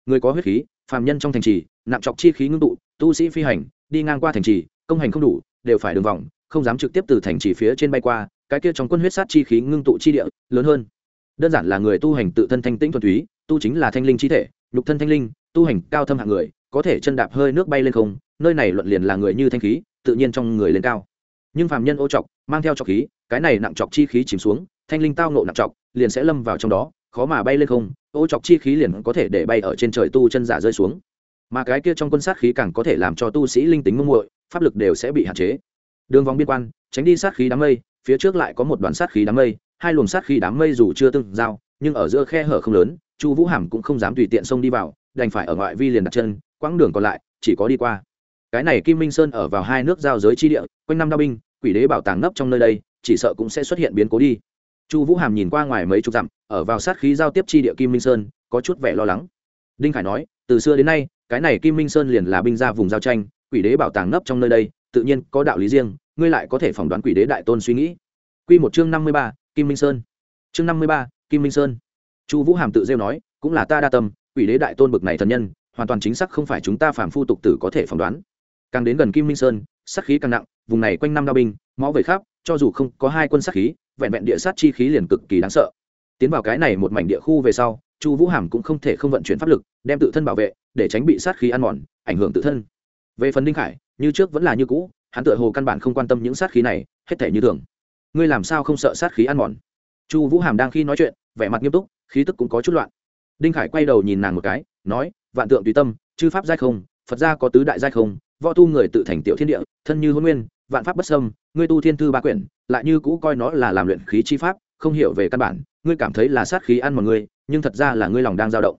[SPEAKER 1] Người có huyết khí, phàm nhân trong thành trì, nặng chọc chi khí ngưng tụ, tu sĩ phi hành, đi ngang qua thành trì, công hành không đủ, đều phải đường vòng, không dám trực tiếp từ thành trì phía trên bay qua, cái kia trong quân huyết sát chi khí ngưng tụ chi địa, lớn hơn. Đơn giản là người tu hành tự thân thanh tĩnh thuần túy, tu chính là thanh linh chi thể, nhục thân thanh linh, tu hành cao thâm hạng người, có thể chân đạp hơi nước bay lên không nơi này luận liền là người như thanh khí, tự nhiên trong người lên cao. Nhưng phàm nhân ô trọc, mang theo trọc khí, cái này nặng trọc chi khí chìm xuống, thanh linh tao nộ nặng trọc, liền sẽ lâm vào trong đó, khó mà bay lên không, ô trọc chi khí liền có thể để bay ở trên trời tu chân giả rơi xuống. Mà cái kia trong quân sát khí càng có thể làm cho tu sĩ linh tính mông muội, pháp lực đều sẽ bị hạn chế. Đường vòng biên quan, tránh đi sát khí đám mây, phía trước lại có một đoàn sát khí đám mây, hai luồng sát khí đám mây dù chưa tương giao, nhưng ở giữa khe hở không lớn, chu vũ hàm cũng không dám tùy tiện xông đi vào, đành phải ở ngoại vi liền đặt chân, quãng đường còn lại, chỉ có đi qua cái này kim minh sơn ở vào hai nước giao giới chi địa, quanh năm đao binh, quỷ đế bảo tàng nấp trong nơi đây, chỉ sợ cũng sẽ xuất hiện biến cố đi. Chu vũ hàm nhìn qua ngoài mấy chục dặm, ở vào sát khí giao tiếp chi địa kim minh sơn, có chút vẻ lo lắng. Đinh khải nói, từ xưa đến nay, cái này kim minh sơn liền là binh ra vùng giao tranh, quỷ đế bảo tàng nấp trong nơi đây, tự nhiên có đạo lý riêng, ngươi lại có thể phỏng đoán quỷ đế đại tôn suy nghĩ. Q một chương năm mươi ba, kim minh sơn. Chương năm mươi ba, kim minh sơn. Chu vũ hàm tự rêu nói, cũng là ta đa tâm, quỷ đế đại tôn bực này thần nhân, hoàn toàn chính xác không phải chúng ta phàm phu tục tử có thể phỏng đoán càng đến gần kim minh sơn, sát khí càng nặng, vùng này quanh năm đao binh, máu về khắp, cho dù không có hai quân sát khí, vẹn vẹn địa sát chi khí liền cực kỳ đáng sợ. Tiến vào cái này một mảnh địa khu về sau, chu vũ hàm cũng không thể không vận chuyển pháp lực, đem tự thân bảo vệ, để tránh bị sát khí ăn mòn, ảnh hưởng tự thân. Về phần đinh khải, như trước vẫn là như cũ, hắn tựa hồ căn bản không quan tâm những sát khí này, hết thể như thường. Ngươi làm sao không sợ sát khí ăn mòn? Chu vũ hàm đang khi nói chuyện, vẻ mặt nghiêm túc, khí tức cũng có chút loạn. Đinh khải quay đầu nhìn nàng một cái, nói, vạn tượng tùy tâm, chư pháp giai không, phật gia có tứ đại giai không võ tu người tự thành tiểu thiên địa, thân như hôn nguyên, vạn pháp bất sâm ngươi tu thiên thư ba quyển, lại như cũ coi nó là làm luyện khí chi pháp, không hiểu về căn bản, ngươi cảm thấy là sát khí ăn một ngươi, nhưng thật ra là ngươi lòng đang dao động.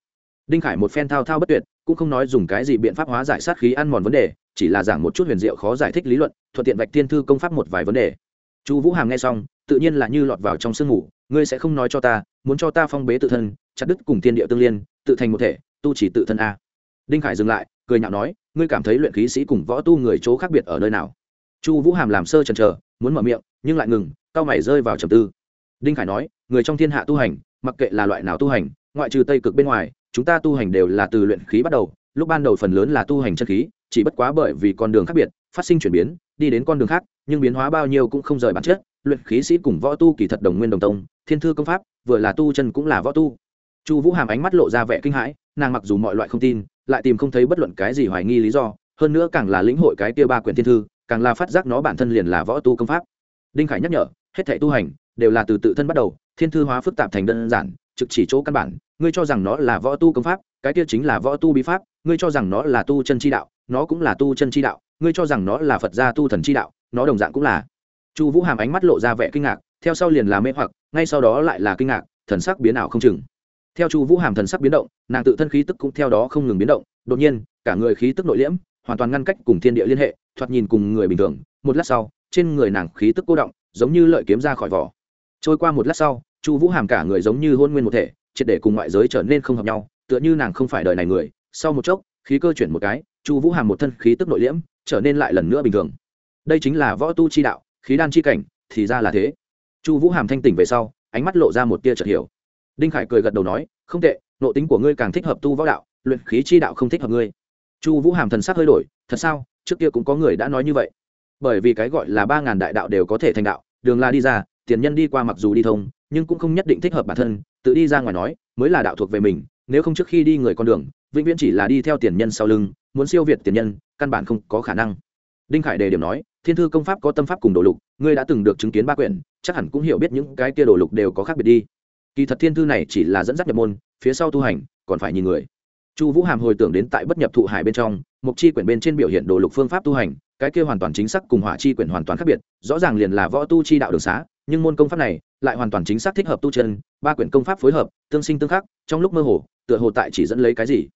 [SPEAKER 1] Đinh khải một phen thao thao bất tuyệt, cũng không nói dùng cái gì biện pháp hóa giải sát khí ăn mòn vấn đề, chỉ là giảng một chút huyền diệu khó giải thích lý luận, thuận tiện vạch thiên thư công pháp một vài vấn đề. Chu vũ hàm nghe xong, tự nhiên là như lọt vào trong sương ngủ ngươi sẽ không nói cho ta, muốn cho ta phong bế tự thân, chặt đứt cùng thiên địa tương liên, tự thành một thể, tu chỉ tự thân a. Đinh khải dừng lại cười nhạo nói, ngươi cảm thấy luyện khí sĩ cùng võ tu người chỗ khác biệt ở nơi nào? Chu vũ hàm làm sơ chần chờ, muốn mở miệng, nhưng lại ngừng, cao mày rơi vào trầm tư. Đinh khải nói, người trong thiên hạ tu hành, mặc kệ là loại nào tu hành, ngoại trừ tây cực bên ngoài, chúng ta tu hành đều là từ luyện khí bắt đầu. Lúc ban đầu phần lớn là tu hành chân khí, chỉ bất quá bởi vì con đường khác biệt, phát sinh chuyển biến, đi đến con đường khác, nhưng biến hóa bao nhiêu cũng không rời bản chất. Luyện khí sĩ cùng võ tu kỳ thật đồng nguyên đồng tông, thiên thư công pháp, vừa là tu chân cũng là võ tu. Chu vũ hàm ánh mắt lộ ra vẻ kinh hãi, nàng mặc dù mọi loại không tin lại tìm không thấy bất luận cái gì hoài nghi lý do, hơn nữa càng là lĩnh hội cái kia ba quyển thiên thư, càng là phát giác nó bản thân liền là võ tu công pháp. Đinh khải nhắc nhở, hết thể tu hành đều là từ tự thân bắt đầu, thiên thư hóa phức tạp thành đơn giản, trực chỉ chỗ căn bản, ngươi cho rằng nó là võ tu công pháp, cái kia chính là võ tu bí pháp, ngươi cho rằng nó là tu chân chi đạo, nó cũng là tu chân chi đạo, ngươi cho rằng nó là phật gia tu thần chi đạo, nó đồng dạng cũng là. Chu vũ hàm ánh mắt lộ ra vẻ kinh ngạc, theo sau liền là mê hoặc, ngay sau đó lại là kinh ngạc, thần sắc biến ảo không chừng theo chu vũ hàm thần sắc biến động, nàng tự thân khí tức cũng theo đó không ngừng biến động, đột nhiên, cả người khí tức nội liễm, hoàn toàn ngăn cách cùng thiên địa liên hệ, thoạt nhìn cùng người bình thường, một lát sau, trên người nàng khí tức cô động, giống như lợi kiếm ra khỏi vỏ. Trôi qua một lát sau, chu vũ hàm cả người giống như hôn nguyên một thể, triệt để cùng ngoại giới trở nên không hợp nhau, tựa như nàng không phải đời này người. Sau một chốc, khí cơ chuyển một cái, chu vũ hàm một thân khí tức nội liễm, trở nên lại lần nữa bình thường. Đây chính là võ tu chi đạo, khí đan chi cảnh, thì ra là thế. Chu vũ hàm thanh tỉnh về sau, ánh mắt lộ ra một tia chợt hiểu đinh khải cười gật đầu nói, không tệ, nội tính của ngươi càng thích hợp tu võ đạo, luyện khí chi đạo không thích hợp ngươi. Chu vũ hàm thần sắc hơi đổi, thật sao? Trước kia cũng có người đã nói như vậy. Bởi vì cái gọi là ba ngàn đại đạo đều có thể thành đạo, đường la đi ra, tiền nhân đi qua mặc dù đi thông, nhưng cũng không nhất định thích hợp bản thân, tự đi ra ngoài nói, mới là đạo thuộc về mình, nếu không trước khi đi người con đường, vĩnh viễn chỉ là đi theo tiền nhân sau lưng, muốn siêu việt tiền nhân, căn bản không có khả năng. Đinh khải đề điểm nói, thiên thư công pháp có tâm pháp cùng đồ lục, ngươi đã từng được chứng kiến ba quyển, chắc hẳn cũng hiểu biết những cái kia đồ lục đều có khác biệt đi kỳ thật thiên thư này chỉ là dẫn dắt nhập môn, phía sau tu hành, còn phải nhìn người. Chu vũ hàm hồi tưởng đến tại bất nhập thụ hải bên trong mục chi quyển bên trên biểu hiện đồ lục phương pháp tu hành, cái kia hoàn toàn chính xác cùng hỏa chi quyển hoàn toàn khác biệt, rõ ràng liền là võ tu chi đạo đường xá, nhưng môn công pháp này lại hoàn toàn chính xác thích hợp tu chân, ba quyển công pháp phối hợp, tương sinh tương khắc, trong lúc mơ hồ, tựa hồ tại chỉ dẫn lấy cái gì.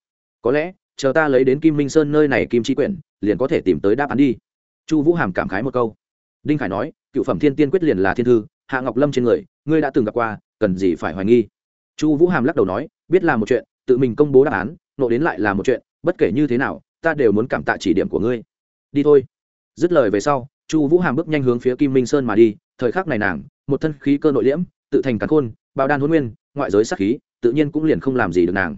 [SPEAKER 1] Có lẽ, chờ ta lấy đến kim minh sơn nơi này kim chi quyển, liền có thể tìm tới đáp án đi. Chu vũ hàm cảm khái một câu. Đinh khải nói, cựu phẩm thiên tiên quyết liền là thiên thư, hạ ngọc lâm trên người, ngươi đã từng gặp qua cần gì phải hoài nghi. Chu vũ hàm lắc đầu nói, biết là một chuyện, tự mình công bố đáp án, nộ đến lại là một chuyện, bất kể như thế nào, ta đều muốn cảm tạ chỉ điểm của ngươi. Đi thôi. Dứt lời về sau, chu vũ hàm bước nhanh hướng phía kim minh sơn mà đi, thời khắc này nàng, một thân khí cơ nội liễm, tự thành cắn khôn bao đan huấn nguyên, ngoại giới sắc khí, tự nhiên cũng liền không làm gì được nàng.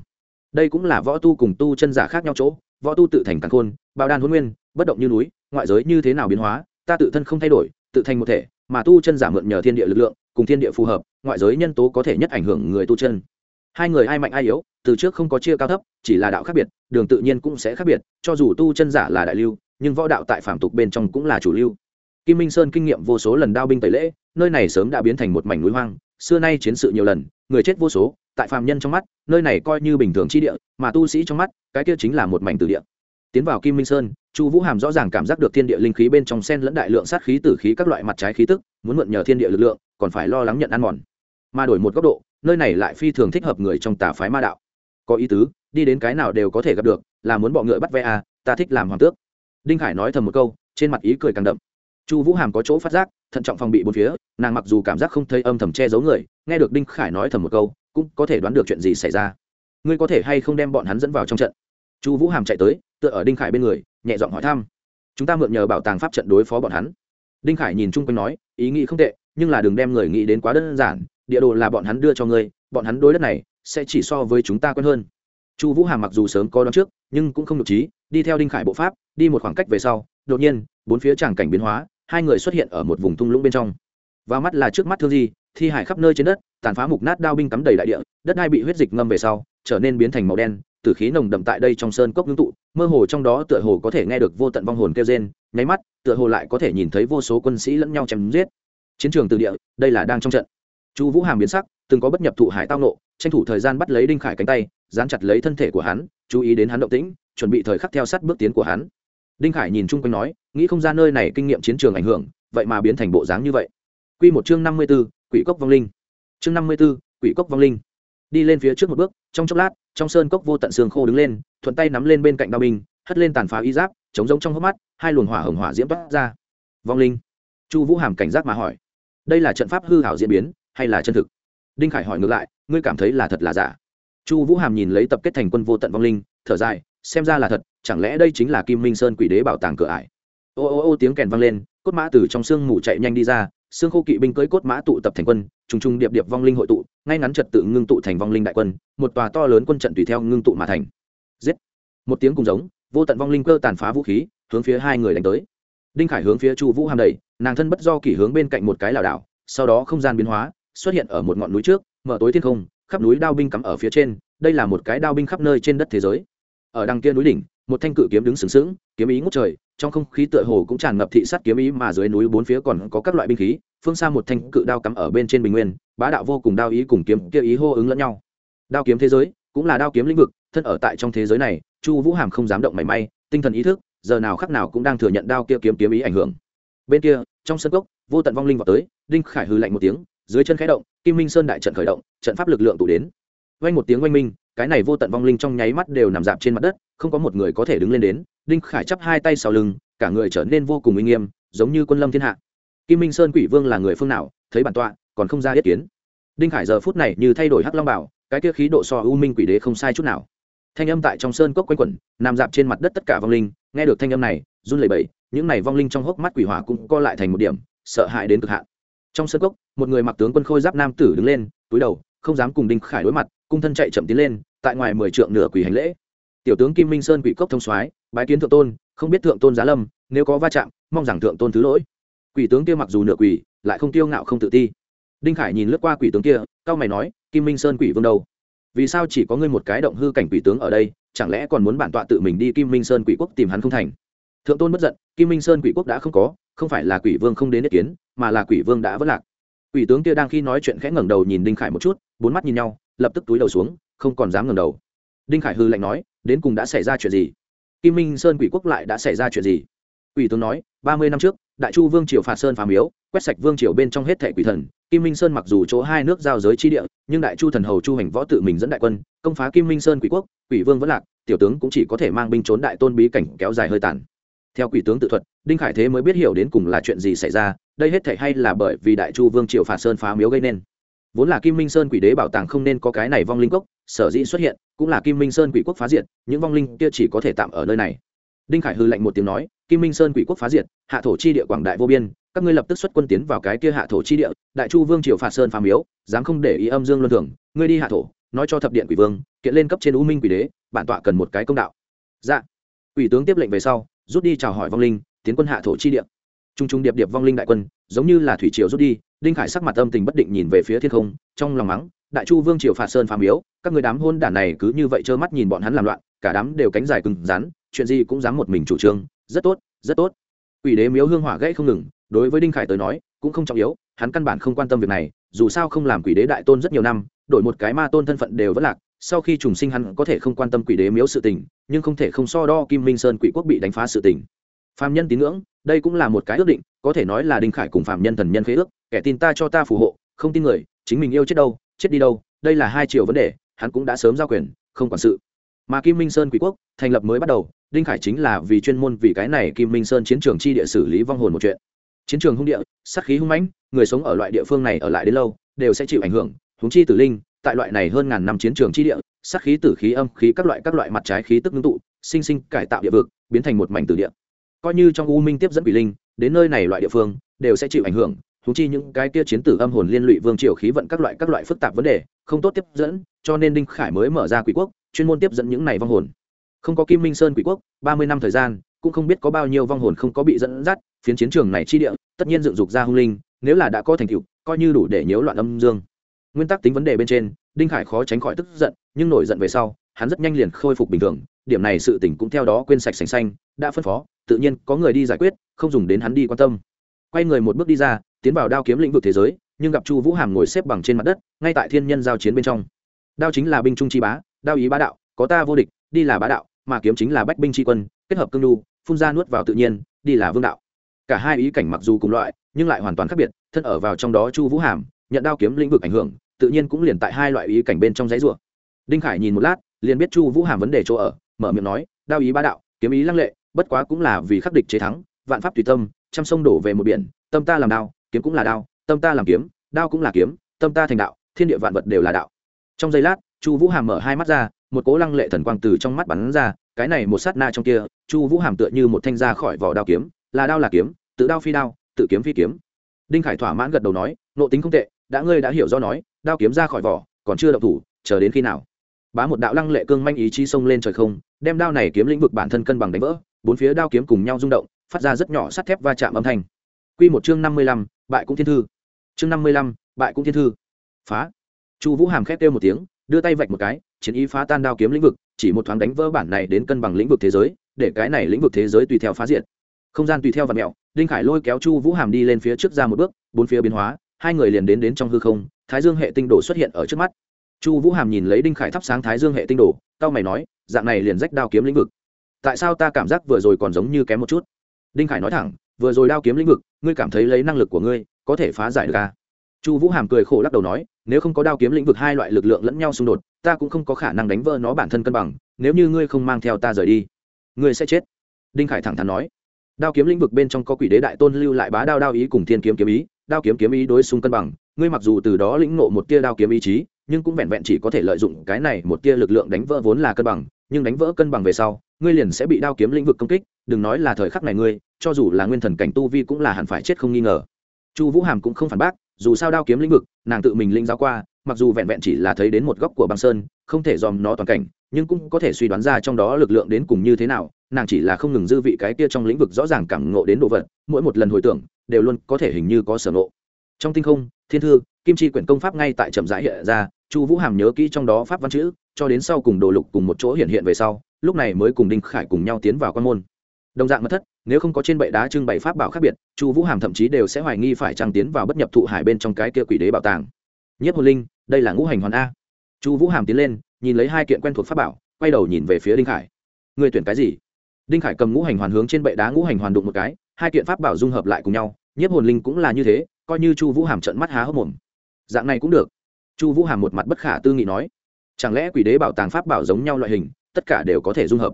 [SPEAKER 1] Đây cũng là võ tu cùng tu chân giả khác nhau chỗ, võ tu tự thành cắn khôn bao đan huấn nguyên, bất động như núi, ngoại giới như thế nào biến hóa, ta tự thân không thay đổi, tự thành một thể, mà tu chân giả mượn nhờ thiên địa lực lượng cùng thiên địa phù hợp, ngoại giới nhân tố có thể nhất ảnh hưởng người tu chân. Hai người ai mạnh ai yếu, từ trước không có chia cao thấp, chỉ là đạo khác biệt, đường tự nhiên cũng sẽ khác biệt, cho dù tu chân giả là đại lưu, nhưng võ đạo tại phạm tục bên trong cũng là chủ lưu. Kim minh sơn kinh nghiệm vô số lần đao binh tẩy lễ, nơi này sớm đã biến thành một mảnh núi hoang, xưa nay chiến sự nhiều lần, người chết vô số, tại phạm nhân trong mắt, nơi này coi như bình thường chi địa, mà tu sĩ trong mắt, cái kia chính là một mảnh từ địa. Tiến vào kim minh sơn chu vũ hàm rõ ràng cảm giác được thiên địa linh khí bên trong sen lẫn đại lượng sát khí tử khí các loại mặt trái khí tức muốn mượn nhờ thiên địa lực lượng còn phải lo lắng nhận ăn mòn. Mà đổi một góc độ nơi này lại phi thường thích hợp người trong tà phái ma đạo. Có ý tứ đi đến cái nào đều có thể gặp được là muốn bọ ngựa bắt ve à, ta thích làm hoàng tước. Đinh khải nói thầm một câu trên mặt ý cười càng đậm. Chu vũ hàm có chỗ phát giác thận trọng phòng bị bốn phía nàng mặc dù cảm giác không thấy âm thầm che giấu người nghe được đinh khải nói thầm một câu cũng có thể đoán được chuyện gì xảy ra. Ngươi có thể hay không đem bọn hắn dẫn vào trong trận? Chu vũ hàm chạy tới, tựa ở đinh khải bên người, nhẹ giọng hỏi thăm. Chúng ta mượn nhờ bảo tàng pháp trận đối phó bọn hắn. Đinh khải nhìn chung quanh nói, ý nghĩ không tệ, nhưng là đừng đem người nghĩ đến quá đơn giản, địa đồ là bọn hắn đưa cho ngươi, bọn hắn đối đất này, sẽ chỉ so với chúng ta quen hơn. Chu vũ hàm mặc dù sớm có đón trước, nhưng cũng không được trí, đi theo đinh khải bộ pháp, đi một khoảng cách về sau, đột nhiên, bốn phía tràng cảnh biến hóa, hai người xuất hiện ở một vùng thung lũng bên trong. Và mắt là trước mắt thương di, thi hải khắp nơi trên đất, tàn phá mục nát đao binh cắm đầy đại địa, đất đai bị huyết dịch ngâm về sau, trở nên biến thành màu đen tử khí nồng đậm tại đây trong sơn cốc ngưng tụ, mơ hồ trong đó tựa hồ có thể nghe được vô tận vong hồn kêu rên, nháy mắt, tựa hồ lại có thể nhìn thấy vô số quân sĩ lẫn nhau chém giết. Chiến trường từ địa, đây là đang trong trận. Chu vũ hàm biến sắc, từng có bất nhập thụ hải tao nộ, tranh thủ thời gian bắt lấy đinh khải cánh tay, dán chặt lấy thân thể của hắn, chú ý đến hắn động tĩnh, chuẩn bị thời khắc theo sát bước tiến của hắn. Đinh khải nhìn chung quanh nói, nghĩ không ra nơi này kinh nghiệm chiến trường ảnh hưởng, vậy mà biến thành bộ dáng như vậy. Q một chương năm mươi b ố quỷ cốc vong linh. Chương năm mươi b ố quỷ cốc vong linh. Đi lên phía trước một bước, trong chốc lát trong sơn cốc vô tận xương khô đứng lên, thuận tay nắm lên bên cạnh đao binh, hất lên tàn phá y giáp, chống giống trong hốc mắt, hai luồng hỏa hồng hỏa diễm toát ra. Vong linh. Chu vũ hàm cảnh giác mà hỏi, đây là trận pháp hư hảo diễn biến, hay là chân thực? Đinh khải hỏi ngược lại, ngươi cảm thấy là thật là giả? Chu vũ hàm nhìn lấy tập kết thành quân vô tận vong linh, thở dài, xem ra là thật, chẳng lẽ đây chính là kim minh sơn quỷ đế bảo tàng cửa ải? Ô ô ô tiếng kèn vang lên, cốt mã từ trong sương mù chạy nhanh đi ra xương khô kỵ binh cưới cốt mã tụ tập thành quân, trùng trùng điệp điệp vong linh hội tụ, ngay ngắn trật tự ngưng tụ thành vong linh đại quân, một tòa to lớn quân trận tùy theo ngưng tụ mà thành. Giết! Một tiếng cùng giống, vô tận vong linh cơ tàn phá vũ khí, hướng phía hai người đánh tới. Đinh khải hướng phía chu vũ hàm đầy nàng thân bất do kỷ hướng bên cạnh một cái lảo đảo, sau đó không gian biến hóa, xuất hiện ở một ngọn núi trước, mở tối thiên không, khắp núi đao binh cắm ở phía trên, đây là một cái đao binh khắp nơi trên đất thế giới. Ở đằng kia núi đỉnh, một thanh cự kiếm đứng sừng sững, kiếm ý ngút trời trong không khí tựa hồ cũng tràn ngập thị sát kiếm ý mà dưới núi bốn phía còn có các loại binh khí, phương xa một thanh cự đao cắm ở bên trên bình nguyên, bá đạo vô cùng đao ý cùng kiếm kia ý hô ứng lẫn nhau. Đao kiếm thế giới, cũng là đao kiếm lĩnh vực, thân ở tại trong thế giới này, chu vũ hàm không dám động mảy may, tinh thần ý thức, giờ nào khắc nào cũng đang thừa nhận đao kia kiếm kiếm ý ảnh hưởng. Bên kia, trong sân cốc, vô tận vong linh vào tới, đinh khải hư lạnh một tiếng, dưới chân khẽ động, kim minh sơn đại trận khởi động, trận pháp lực lượng tụ đến. Vang một tiếng oanh minh, cái này vô tận vong linh trong nháy mắt đều nằm dạp trên mặt đất không có một người có thể đứng lên đến, đinh khải chắp hai tay sau lưng, cả người trở nên vô cùng uy nghiêm, giống như quân lâm thiên hạ. Kim minh sơn quỷ vương là người phương nào, thấy bản tọa, còn không ra ý kiến. Đinh khải giờ phút này như thay đổi hắc long bảo, cái kia khí độ so u minh quỷ đế không sai chút nào. Thanh âm tại trong sơn cốc quanh quẩn, nằm dạp trên mặt đất tất cả vong linh, nghe được thanh âm này, run lẩy bẩy, những này vong linh trong hốc mắt quỷ hỏa cũng co lại thành một điểm, sợ hãi đến cực hạn. Trong sân cốc, một người mặc tướng quân khôi giáp nam tử đứng lên, túi đầu, không dám cùng đinh khải đối mặt, cung thân chạy chậm tiến lên, tại ngoài mười trượng nửa quỷ hành lễ tiểu tướng kim minh sơn quỷ cốc thông soái, bái kiến thượng tôn, không biết thượng tôn giá lâm, nếu có va chạm, mong rằng thượng tôn thứ lỗi. Quỷ tướng kia mặc dù nửa quỷ, lại không tiêu ngạo không tự ti. Đinh khải nhìn lướt qua quỷ tướng kia cao mày nói, kim minh sơn quỷ vương đâu? Vì sao chỉ có ngươi một cái động hư cảnh quỷ tướng ở đây, chẳng lẽ còn muốn bản tọa tự mình đi kim minh sơn quỷ quốc tìm hắn không thành? Thượng tôn bất giận, kim minh sơn quỷ quốc đã không có, không phải là quỷ vương không đến ý kiến, mà là quỷ vương đã vất lạc. Quỷ tướng kia đang khi nói chuyện khẽ ngẩng đầu nhìn đinh khải một chút, bốn mắt nhìn nhau, lập tức túi đầu xuống, không còn dám ngẩng đầu đinh khải hư lạnh nói, đến cùng đã xảy ra chuyện gì? Kim minh sơn quỷ quốc lại đã xảy ra chuyện gì? Quỷ tướng nói, ba mươi năm trước, đại chu vương triều phạt sơn phá miếu, quét sạch vương triều bên trong hết thẻ quỷ thần. Kim minh sơn mặc dù chỗ hai nước giao giới chi địa, nhưng đại chu thần hầu chu hành võ tự mình dẫn đại quân, công phá kim minh sơn quỷ quốc, quỷ vương vẫn lạc, tiểu tướng cũng chỉ có thể mang binh trốn đại tôn bí cảnh kéo dài hơi tàn. Theo quỷ tướng tự thuật, đinh khải thế mới biết hiểu đến cùng là chuyện gì xảy ra, đây hết thể hay là bởi vì đại chu vương triều phạt sơn phá miếu gây nên vốn là kim minh sơn quỷ đế bảo tàng không nên có cái này vong linh cốc, sở dĩ xuất hiện, cũng là kim minh sơn quỷ quốc phá diệt, những vong linh kia chỉ có thể tạm ở nơi này. Đinh khải hư lệnh một tiếng nói, kim minh sơn quỷ quốc phá diệt, hạ thổ chi địa quảng đại vô biên, các ngươi lập tức xuất quân tiến vào cái kia hạ thổ chi địa, đại chu vương triều phạt sơn phá miếu, dám không để ý âm dương luân thường, ngươi đi hạ thổ, nói cho thập điện quỷ vương, kiện lên cấp trên u minh quỷ đế, bản tọa cần một cái công đạo. Dạ. Quỷ tướng tiếp lệnh về sau, rút đi chào hỏi vong linh, tiến quân hạ thổ chi địa. Trung trung điệp điệp vong linh đại quân, giống như là thủy triều rút đi đinh khải sắc mặt âm tình bất định nhìn về phía thiên không trong lòng mắng đại chu vương triều phạt sơn phàm yếu, các người đám hôn đản này cứ như vậy trơ mắt nhìn bọn hắn làm loạn cả đám đều cánh dài cứng rắn chuyện gì cũng dám một mình chủ trương rất tốt rất tốt. Ủy đế miếu hương hỏa gãy không ngừng đối với đinh khải tới nói cũng không trọng yếu hắn căn bản không quan tâm việc này dù sao không làm quỷ đế đại tôn rất nhiều năm đổi một cái ma tôn thân phận đều vẫn lạc sau khi trùng sinh hắn có thể không quan tâm quỷ đế miếu sự tình nhưng không thể không so đo kim minh sơn quỷ quốc bị đánh phá sự tình phạm nhân tín ngưỡng, đây cũng là một cái ước định, có thể nói là đinh khải cùng phạm nhân thần nhân khế ước, kẻ tin ta cho ta phù hộ, không tin người, chính mình yêu chết đâu, chết đi đâu, đây là hai chiều vấn đề, hắn cũng đã sớm giao quyền, không quản sự. Mà kim minh sơn quỷ quốc, thành lập mới bắt đầu, đinh khải chính là vì chuyên môn vì cái này kim minh sơn chiến trường chi địa xử lý vong hồn một chuyện. Chiến trường hung địa, sát khí hung mãnh, người sống ở loại địa phương này ở lại đến lâu, đều sẽ chịu ảnh hưởng húng chi tử linh, tại loại này hơn ngàn năm chiến trường chi địa, sát khí, tử khí, âm khí, các loại các loại mặt trái khí tức ngưng tụ, sinh sinh cải tạo địa vực, biến thành một mảnh tử địa coi như trong u minh tiếp dẫn quỷ linh, đến nơi này loại địa phương, đều sẽ chịu ảnh hưởng thú chi những cái kia chiến tử âm hồn liên lụy vương triều khí vận các loại các loại phức tạp vấn đề, không tốt tiếp dẫn, cho nên đinh khải mới mở ra quỷ quốc, chuyên môn tiếp dẫn những này vong hồn. Không có kim minh sơn quỷ quốc, ba mươi năm thời gian, cũng không biết có bao nhiêu vong hồn không có bị dẫn dắt, phiến chiến trường này chi địa, tất nhiên dựng dục ra hung linh, nếu là đã có thành tựu, coi như đủ để nhiễu loạn âm dương. Nguyên tắc tính vấn đề bên trên, đinh khải khó tránh khỏi tức giận, nhưng nổi giận về sau, hắn rất nhanh liền khôi phục bình thường điểm này sự tỉnh cũng theo đó quên sạch sành xanh, đã phân phó, tự nhiên có người đi giải quyết, không dùng đến hắn đi quan tâm. Quay người một bước đi ra, tiến vào đao kiếm lĩnh vực thế giới, nhưng gặp chu vũ hàm ngồi xếp bằng trên mặt đất, ngay tại thiên nhân giao chiến bên trong. Đao chính là binh trung chi bá, đao ý bá đạo, có ta vô địch, đi là bá đạo, mà kiếm chính là bách binh tri quân, kết hợp cương đu phun ra nuốt vào tự nhiên, đi là vương đạo. Cả hai ý cảnh mặc dù cùng loại, nhưng lại hoàn toàn khác biệt, thân ở vào trong đó chu vũ hàm, nhận đao kiếm lĩnh vực ảnh hưởng, tự nhiên cũng liền tại hai loại ý cảnh bên trong giấy rùa đinh khải nhìn một lát, liền biết chu vũ hàm vấn đề chỗ ở mở miệng nói, đao ý bá đạo, kiếm ý lăng lệ, bất quá cũng là vì khắc địch chế thắng, vạn pháp tùy tâm, trăm sông đổ về một biển, tâm ta làm đao, kiếm cũng là đao, tâm ta làm kiếm, đao cũng là kiếm, tâm ta thành đạo, thiên địa vạn vật đều là đạo. Trong giây lát, chu vũ hàm mở hai mắt ra, một cố lăng lệ thần quang từ trong mắt bắn ra, cái này một sát na trong kia, chu vũ hàm tựa như một thanh ra khỏi vỏ đao kiếm, là đao là kiếm, tự đao phi đao, tự kiếm phi kiếm. Đinh khải thỏa mãn gật đầu nói, nộ tính không tệ, đã ngươi đã hiểu do nói, đao kiếm ra khỏi vỏ, còn chưa động thủ, chờ đến khi nào? Bá một đạo lăng lệ cương manh ý chí xông lên trời không đem đao này kiếm lĩnh vực bản thân cân bằng đánh vỡ bốn phía đao kiếm cùng nhau rung động phát ra rất nhỏ sắt thép va chạm âm thanh Quy một chương năm mươi lăm, bại cũng thiên thư. Chương năm mươi lăm, bại cũng thiên thư. Phá. chu vũ hàm khét kêu một tiếng đưa tay vạch một cái chiến ý phá tan đao kiếm lĩnh vực chỉ một thoáng đánh vỡ bản này đến cân bằng lĩnh vực thế giới để cái này lĩnh vực thế giới tùy theo phá diện không gian tùy theo và mẹo đinh khải lôi kéo chu vũ hàm đi lên phía trước ra một bước bốn phía biến hóa hai người liền đến đến trong hư không thái dương hệ tinh đồ xuất hiện ở trước mắt chu vũ hàm nhìn lấy đinh khải thắp sáng thái dương hệ tinh đồ tao mày nói dạng này liền rách đao kiếm lĩnh vực. Tại sao ta cảm giác vừa rồi còn giống như kém một chút? Đinh khải nói thẳng, vừa rồi đao kiếm lĩnh vực, ngươi cảm thấy lấy năng lực của ngươi có thể phá giải được à? chu vũ hàm cười khổ lắc đầu nói, nếu không có đao kiếm lĩnh vực hai loại lực lượng lẫn nhau xung đột, ta cũng không có khả năng đánh vỡ nó bản thân cân bằng, nếu như ngươi không mang theo ta rời đi, ngươi sẽ chết. Đinh khải thẳng thắn nói. Đao kiếm lĩnh vực bên trong có quỷ đế đại tôn lưu lại bá đao đao ý cùng thiên kiếm kiếm ý, đao kiếm kiếm ý đối xung cân bằng, ngươi mặc dù từ đó lĩnh ngộ một tia đao kiếm ý chí, nhưng cũng vẹn vẹn chỉ có thể lợi dụng cái này một tia lực lượng đánh vỡ vốn là cân bằng nhưng đánh vỡ cân bằng về sau, ngươi liền sẽ bị đao kiếm lĩnh vực công kích, đừng nói là thời khắc này ngươi, cho dù là nguyên thần cảnh tu vi cũng là hẳn phải chết không nghi ngờ. Chu vũ hàm cũng không phản bác, dù sao đao kiếm lĩnh vực, nàng tự mình linh giáo qua, mặc dù vẹn vẹn chỉ là thấy đến một góc của băng sơn, không thể dòm nó toàn cảnh, nhưng cũng có thể suy đoán ra trong đó lực lượng đến cùng như thế nào, nàng chỉ là không ngừng dư vị cái kia trong lĩnh vực rõ ràng cảm ngộ đến đồ vật, mỗi một lần hồi tưởng, đều luôn có thể hình như có sở ngộ. Trong tinh không, thiên thư, kim chi quyển công pháp ngay tại trầm rãi hiện ra, chu vũ hàm nhớ kỹ trong đó pháp văn chữ cho đến sau cùng đồ lục cùng một chỗ hiện hiện về sau, lúc này mới cùng đinh khải cùng nhau tiến vào quan môn. Đồng dạng mật thất, nếu không có trên bệ đá trưng bày pháp bảo khác biệt, chu vũ hàm thậm chí đều sẽ hoài nghi phải trang tiến vào bất nhập thụ hải bên trong cái kia quỷ đế bảo tàng. Nhất hồn linh, đây là ngũ hành hoàn a. Chu vũ hàm tiến lên, nhìn lấy hai kiện quen thuộc pháp bảo, quay đầu nhìn về phía đinh khải. Người tuyển cái gì? Đinh khải cầm ngũ hành hoàn hướng trên bệ đá ngũ hành hoàn đụng một cái, hai kiện pháp bảo dung hợp lại cùng nhau nhất hồn linh cũng là như thế, coi như chu vũ hàm trận mắt há hốc mồm. Dạng này cũng được. Chu vũ hàm một mặt bất khả tư nghị nói chẳng lẽ quỷ đế bảo tàng pháp bảo giống nhau loại hình, tất cả đều có thể dung hợp?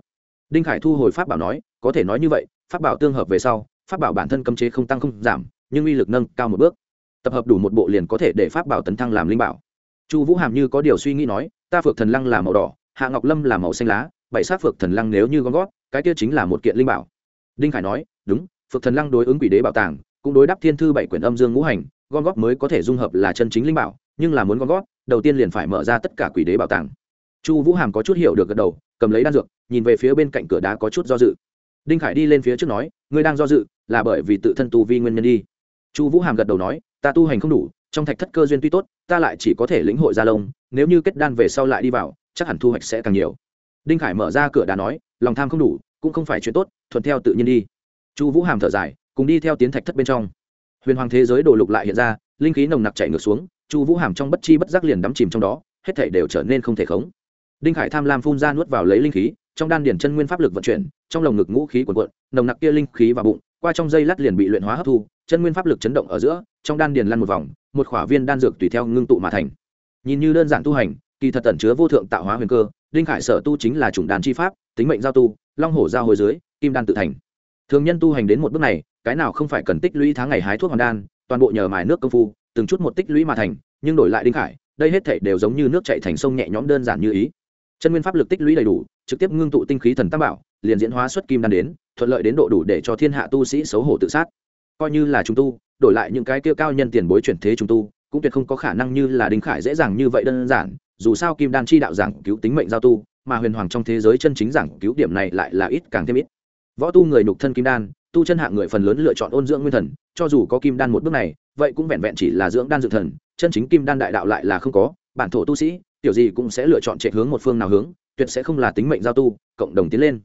[SPEAKER 1] Đinh khải thu hồi pháp bảo nói, có thể nói như vậy, pháp bảo tương hợp về sau, pháp bảo bản thân cấm chế không tăng không giảm, nhưng uy lực nâng cao một bước. Tập hợp đủ một bộ liền có thể để pháp bảo tấn thăng làm linh bảo. Chu vũ hàm như có điều suy nghĩ nói, ta phược thần lăng là màu đỏ, hạ ngọc lâm là màu xanh lá, bảy sát phược thần lăng nếu như gom gót cái kia chính là một kiện linh bảo. Đinh khải nói, đúng phược thần lăng đối ứng quỷ đế bảo tàng, cũng đối đáp thiên thư bảy quyển âm dương ngũ hành, gom góp mới có thể dung hợp là chân chính linh bảo, nhưng là muốn gom góp đầu tiên liền phải mở ra tất cả quỷ đế bảo tàng. Chu vũ hàm có chút hiểu được gật đầu, cầm lấy đan dược, nhìn về phía bên cạnh cửa đá có chút do dự. Đinh khải đi lên phía trước nói, ngươi đang do dự, là bởi vì tự thân tu vi nguyên nhân đi. Chu vũ hàm gật đầu nói, ta tu hành không đủ, trong thạch thất cơ duyên tuy tốt, ta lại chỉ có thể lĩnh hội gia lông, nếu như kết đan về sau lại đi vào, chắc hẳn thu hoạch sẽ càng nhiều. Đinh khải mở ra cửa đá nói, lòng tham không đủ, cũng không phải chuyện tốt, thuận theo tự nhiên đi. Chu vũ hàm thở dài, cùng đi theo tiến thạch thất bên trong. Huyền hoàng thế giới đổ lục lại hiện ra, linh khí nồng nặc chảy ngược xuống chu vũ hàm trong bất chi bất giác liền đắm chìm trong đó, hết thể đều trở nên không thể khống. Đinh khải tham lam phun ra nuốt vào lấy linh khí, trong đan điển chân nguyên pháp lực vận chuyển, trong lồng ngực ngũ khí quần quận nồng nặc kia linh khí vào bụng, qua trong dây lát liền bị luyện hóa hấp thu, chân nguyên pháp lực chấn động ở giữa, trong đan điền lăn một vòng, một khỏa viên đan dược tùy theo ngưng tụ mà thành. Nhìn như đơn giản tu hành, kỳ thật tẩn chứa vô thượng tạo hóa huyền cơ, đinh khải sở tu chính là chủng đàn chi pháp, tính mệnh giao tu, long hổ giao hồi dưới, kim đan tự thành. Thường nhân tu hành đến một bước này, cái nào không phải cần tích lũy tháng ngày hái thuốc hoàn đan, toàn bộ nhờ mài nước công phu từng chút một tích lũy mà thành, nhưng đổi lại đinh khải, đây hết thảy đều giống như nước chảy thành sông nhẹ nhõm đơn giản như ý. Chân nguyên pháp lực tích lũy đầy đủ, trực tiếp ngưng tụ tinh khí thần tam bảo, liền diễn hóa xuất kim đan đến, thuận lợi đến độ đủ để cho thiên hạ tu sĩ xấu hổ tự sát. Coi như là chúng tu, đổi lại những cái kia cao nhân tiền bối chuyển thế chúng tu, cũng tuyệt không có khả năng như là đinh khải dễ dàng như vậy đơn giản, dù sao kim đan chi đạo giảng cứu tính mệnh giao tu, mà huyền hoàng trong thế giới chân chính giảng cứu điểm này lại là ít càng thêm ít. Võ tu người nhục thân kim đan, tu chân hạng người phần lớn lựa chọn ôn dưỡng nguyên thần, cho dù có kim đan một bước này vậy cũng vẹn vẹn chỉ là dưỡng đan dự thần, chân chính kim đan đại đạo lại là không có, bản thổ tu sĩ, tiểu gì cũng sẽ lựa chọn chạy hướng một phương nào hướng, tuyệt sẽ không là tính mệnh giao tu, cộng đồng tiến lên.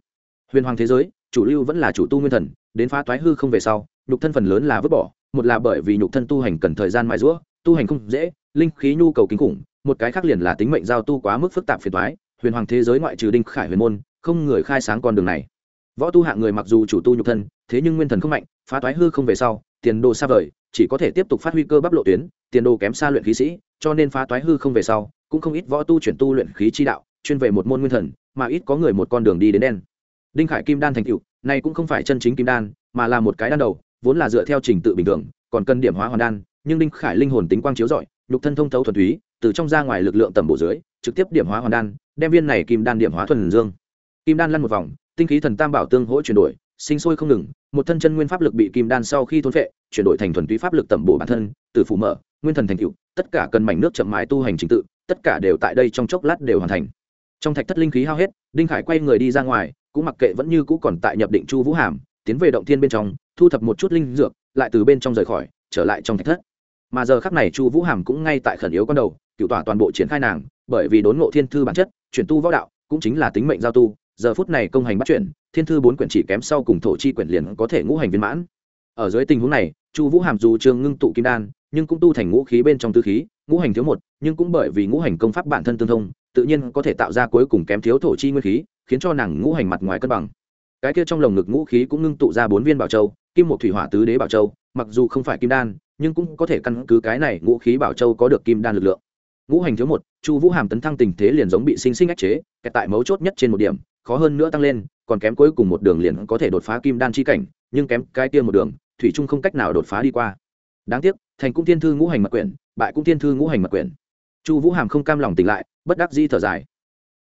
[SPEAKER 1] Huyền hoàng thế giới, chủ lưu vẫn là chủ tu nguyên thần, đến phá toái hư không về sau, nhục thân phần lớn là vứt bỏ, một là bởi vì nhục thân tu hành cần thời gian mài rũa tu hành không dễ, linh khí nhu cầu kinh khủng, một cái khác liền là tính mệnh giao tu quá mức phức tạp phiền toái, huyền hoàng thế giới ngoại trừ đinh khải huyền môn, không người khai sáng con đường này. Võ tu hạng người mặc dù chủ tu nhục thân, thế nhưng nguyên thần không mạnh, phá toái hư không về sau, tiền đồ xa vời chỉ có thể tiếp tục phát huy cơ bắp lộ tuyến, tiền đồ kém xa luyện khí sĩ, cho nên phá toái hư không về sau, cũng không ít võ tu chuyển tu luyện khí chi đạo, chuyên về một môn nguyên thần, mà ít có người một con đường đi đến đen. Đinh khải kim đan thành cựu này cũng không phải chân chính kim đan, mà là một cái đan đầu, vốn là dựa theo trình tự bình thường, còn cần điểm hóa hoàn đan, nhưng đinh khải linh hồn tính quang chiếu rọi, nhục thân thông thấu thuần túy, từ trong ra ngoài lực lượng tầm bổ dưới, trực tiếp điểm hóa hoàn đan, đem viên này kim đan điểm hóa thuần dương. Kim đan lăn một vòng, tinh khí thần tam bảo tương hỗ chuyển đổi sinh sôi không ngừng, một thân chân nguyên pháp lực bị kim đan sau khi thôn phệ, chuyển đổi thành thuần túy pháp lực tẩm bổ bản thân, từ phủ mở, nguyên thần thành cựu tất cả cần mảnh nước chậm mãi tu hành trình tự, tất cả đều tại đây trong chốc lát đều hoàn thành. Trong thạch thất linh khí hao hết, đinh khải quay người đi ra ngoài, cũng mặc kệ vẫn như cũ còn tại nhập định chu vũ hàm, tiến về động thiên bên trong, thu thập một chút linh dược, lại từ bên trong rời khỏi, trở lại trong thạch thất. Mà giờ khắc này chu vũ hàm cũng ngay tại khẩn yếu con đầu, cựu tỏa toàn bộ triển khai nàng, bởi vì đốn ngộ thiên thư bản chất, chuyển tu võ đạo, cũng chính là tính mệnh giao tu giờ phút này công hành bắt chuyển thiên thư bốn quyển chỉ kém sau cùng thổ chi quyển liền có thể ngũ hành viên mãn. Ở dưới tình huống này, chu vũ hàm dù trường ngưng tụ kim đan, nhưng cũng tu thành ngũ khí bên trong tư khí, ngũ hành thiếu một, nhưng cũng bởi vì ngũ hành công pháp bản thân tương thông, tự nhiên có thể tạo ra cuối cùng kém thiếu thổ chi nguyên khí, khiến cho nàng ngũ hành mặt ngoài cân bằng. Cái kia trong lồng ngực ngũ khí cũng ngưng tụ ra bốn viên bảo châu, kim một thủy hỏa tứ đế bảo châu, mặc dù không phải kim đan, nhưng cũng có thể căn cứ cái này ngũ khí bảo châu có được kim đan lực lượng. Ngũ hành thiếu một, chu vũ hàm tấn thăng tình thế liền giống bị sinh sinh ách chế, kẹt tại mấu chốt nhất trên một điểm khó hơn nữa tăng lên, còn kém cuối cùng một đường liền có thể đột phá kim đan chi cảnh, nhưng kém cái tiên một đường, thủy trung không cách nào đột phá đi qua. Đáng tiếc, thành cung thiên thư ngũ hành mật quyển, bại cung thiên thư ngũ hành mật quyển. Chu vũ hàm không cam lòng tỉnh lại, bất đắc di thở dài.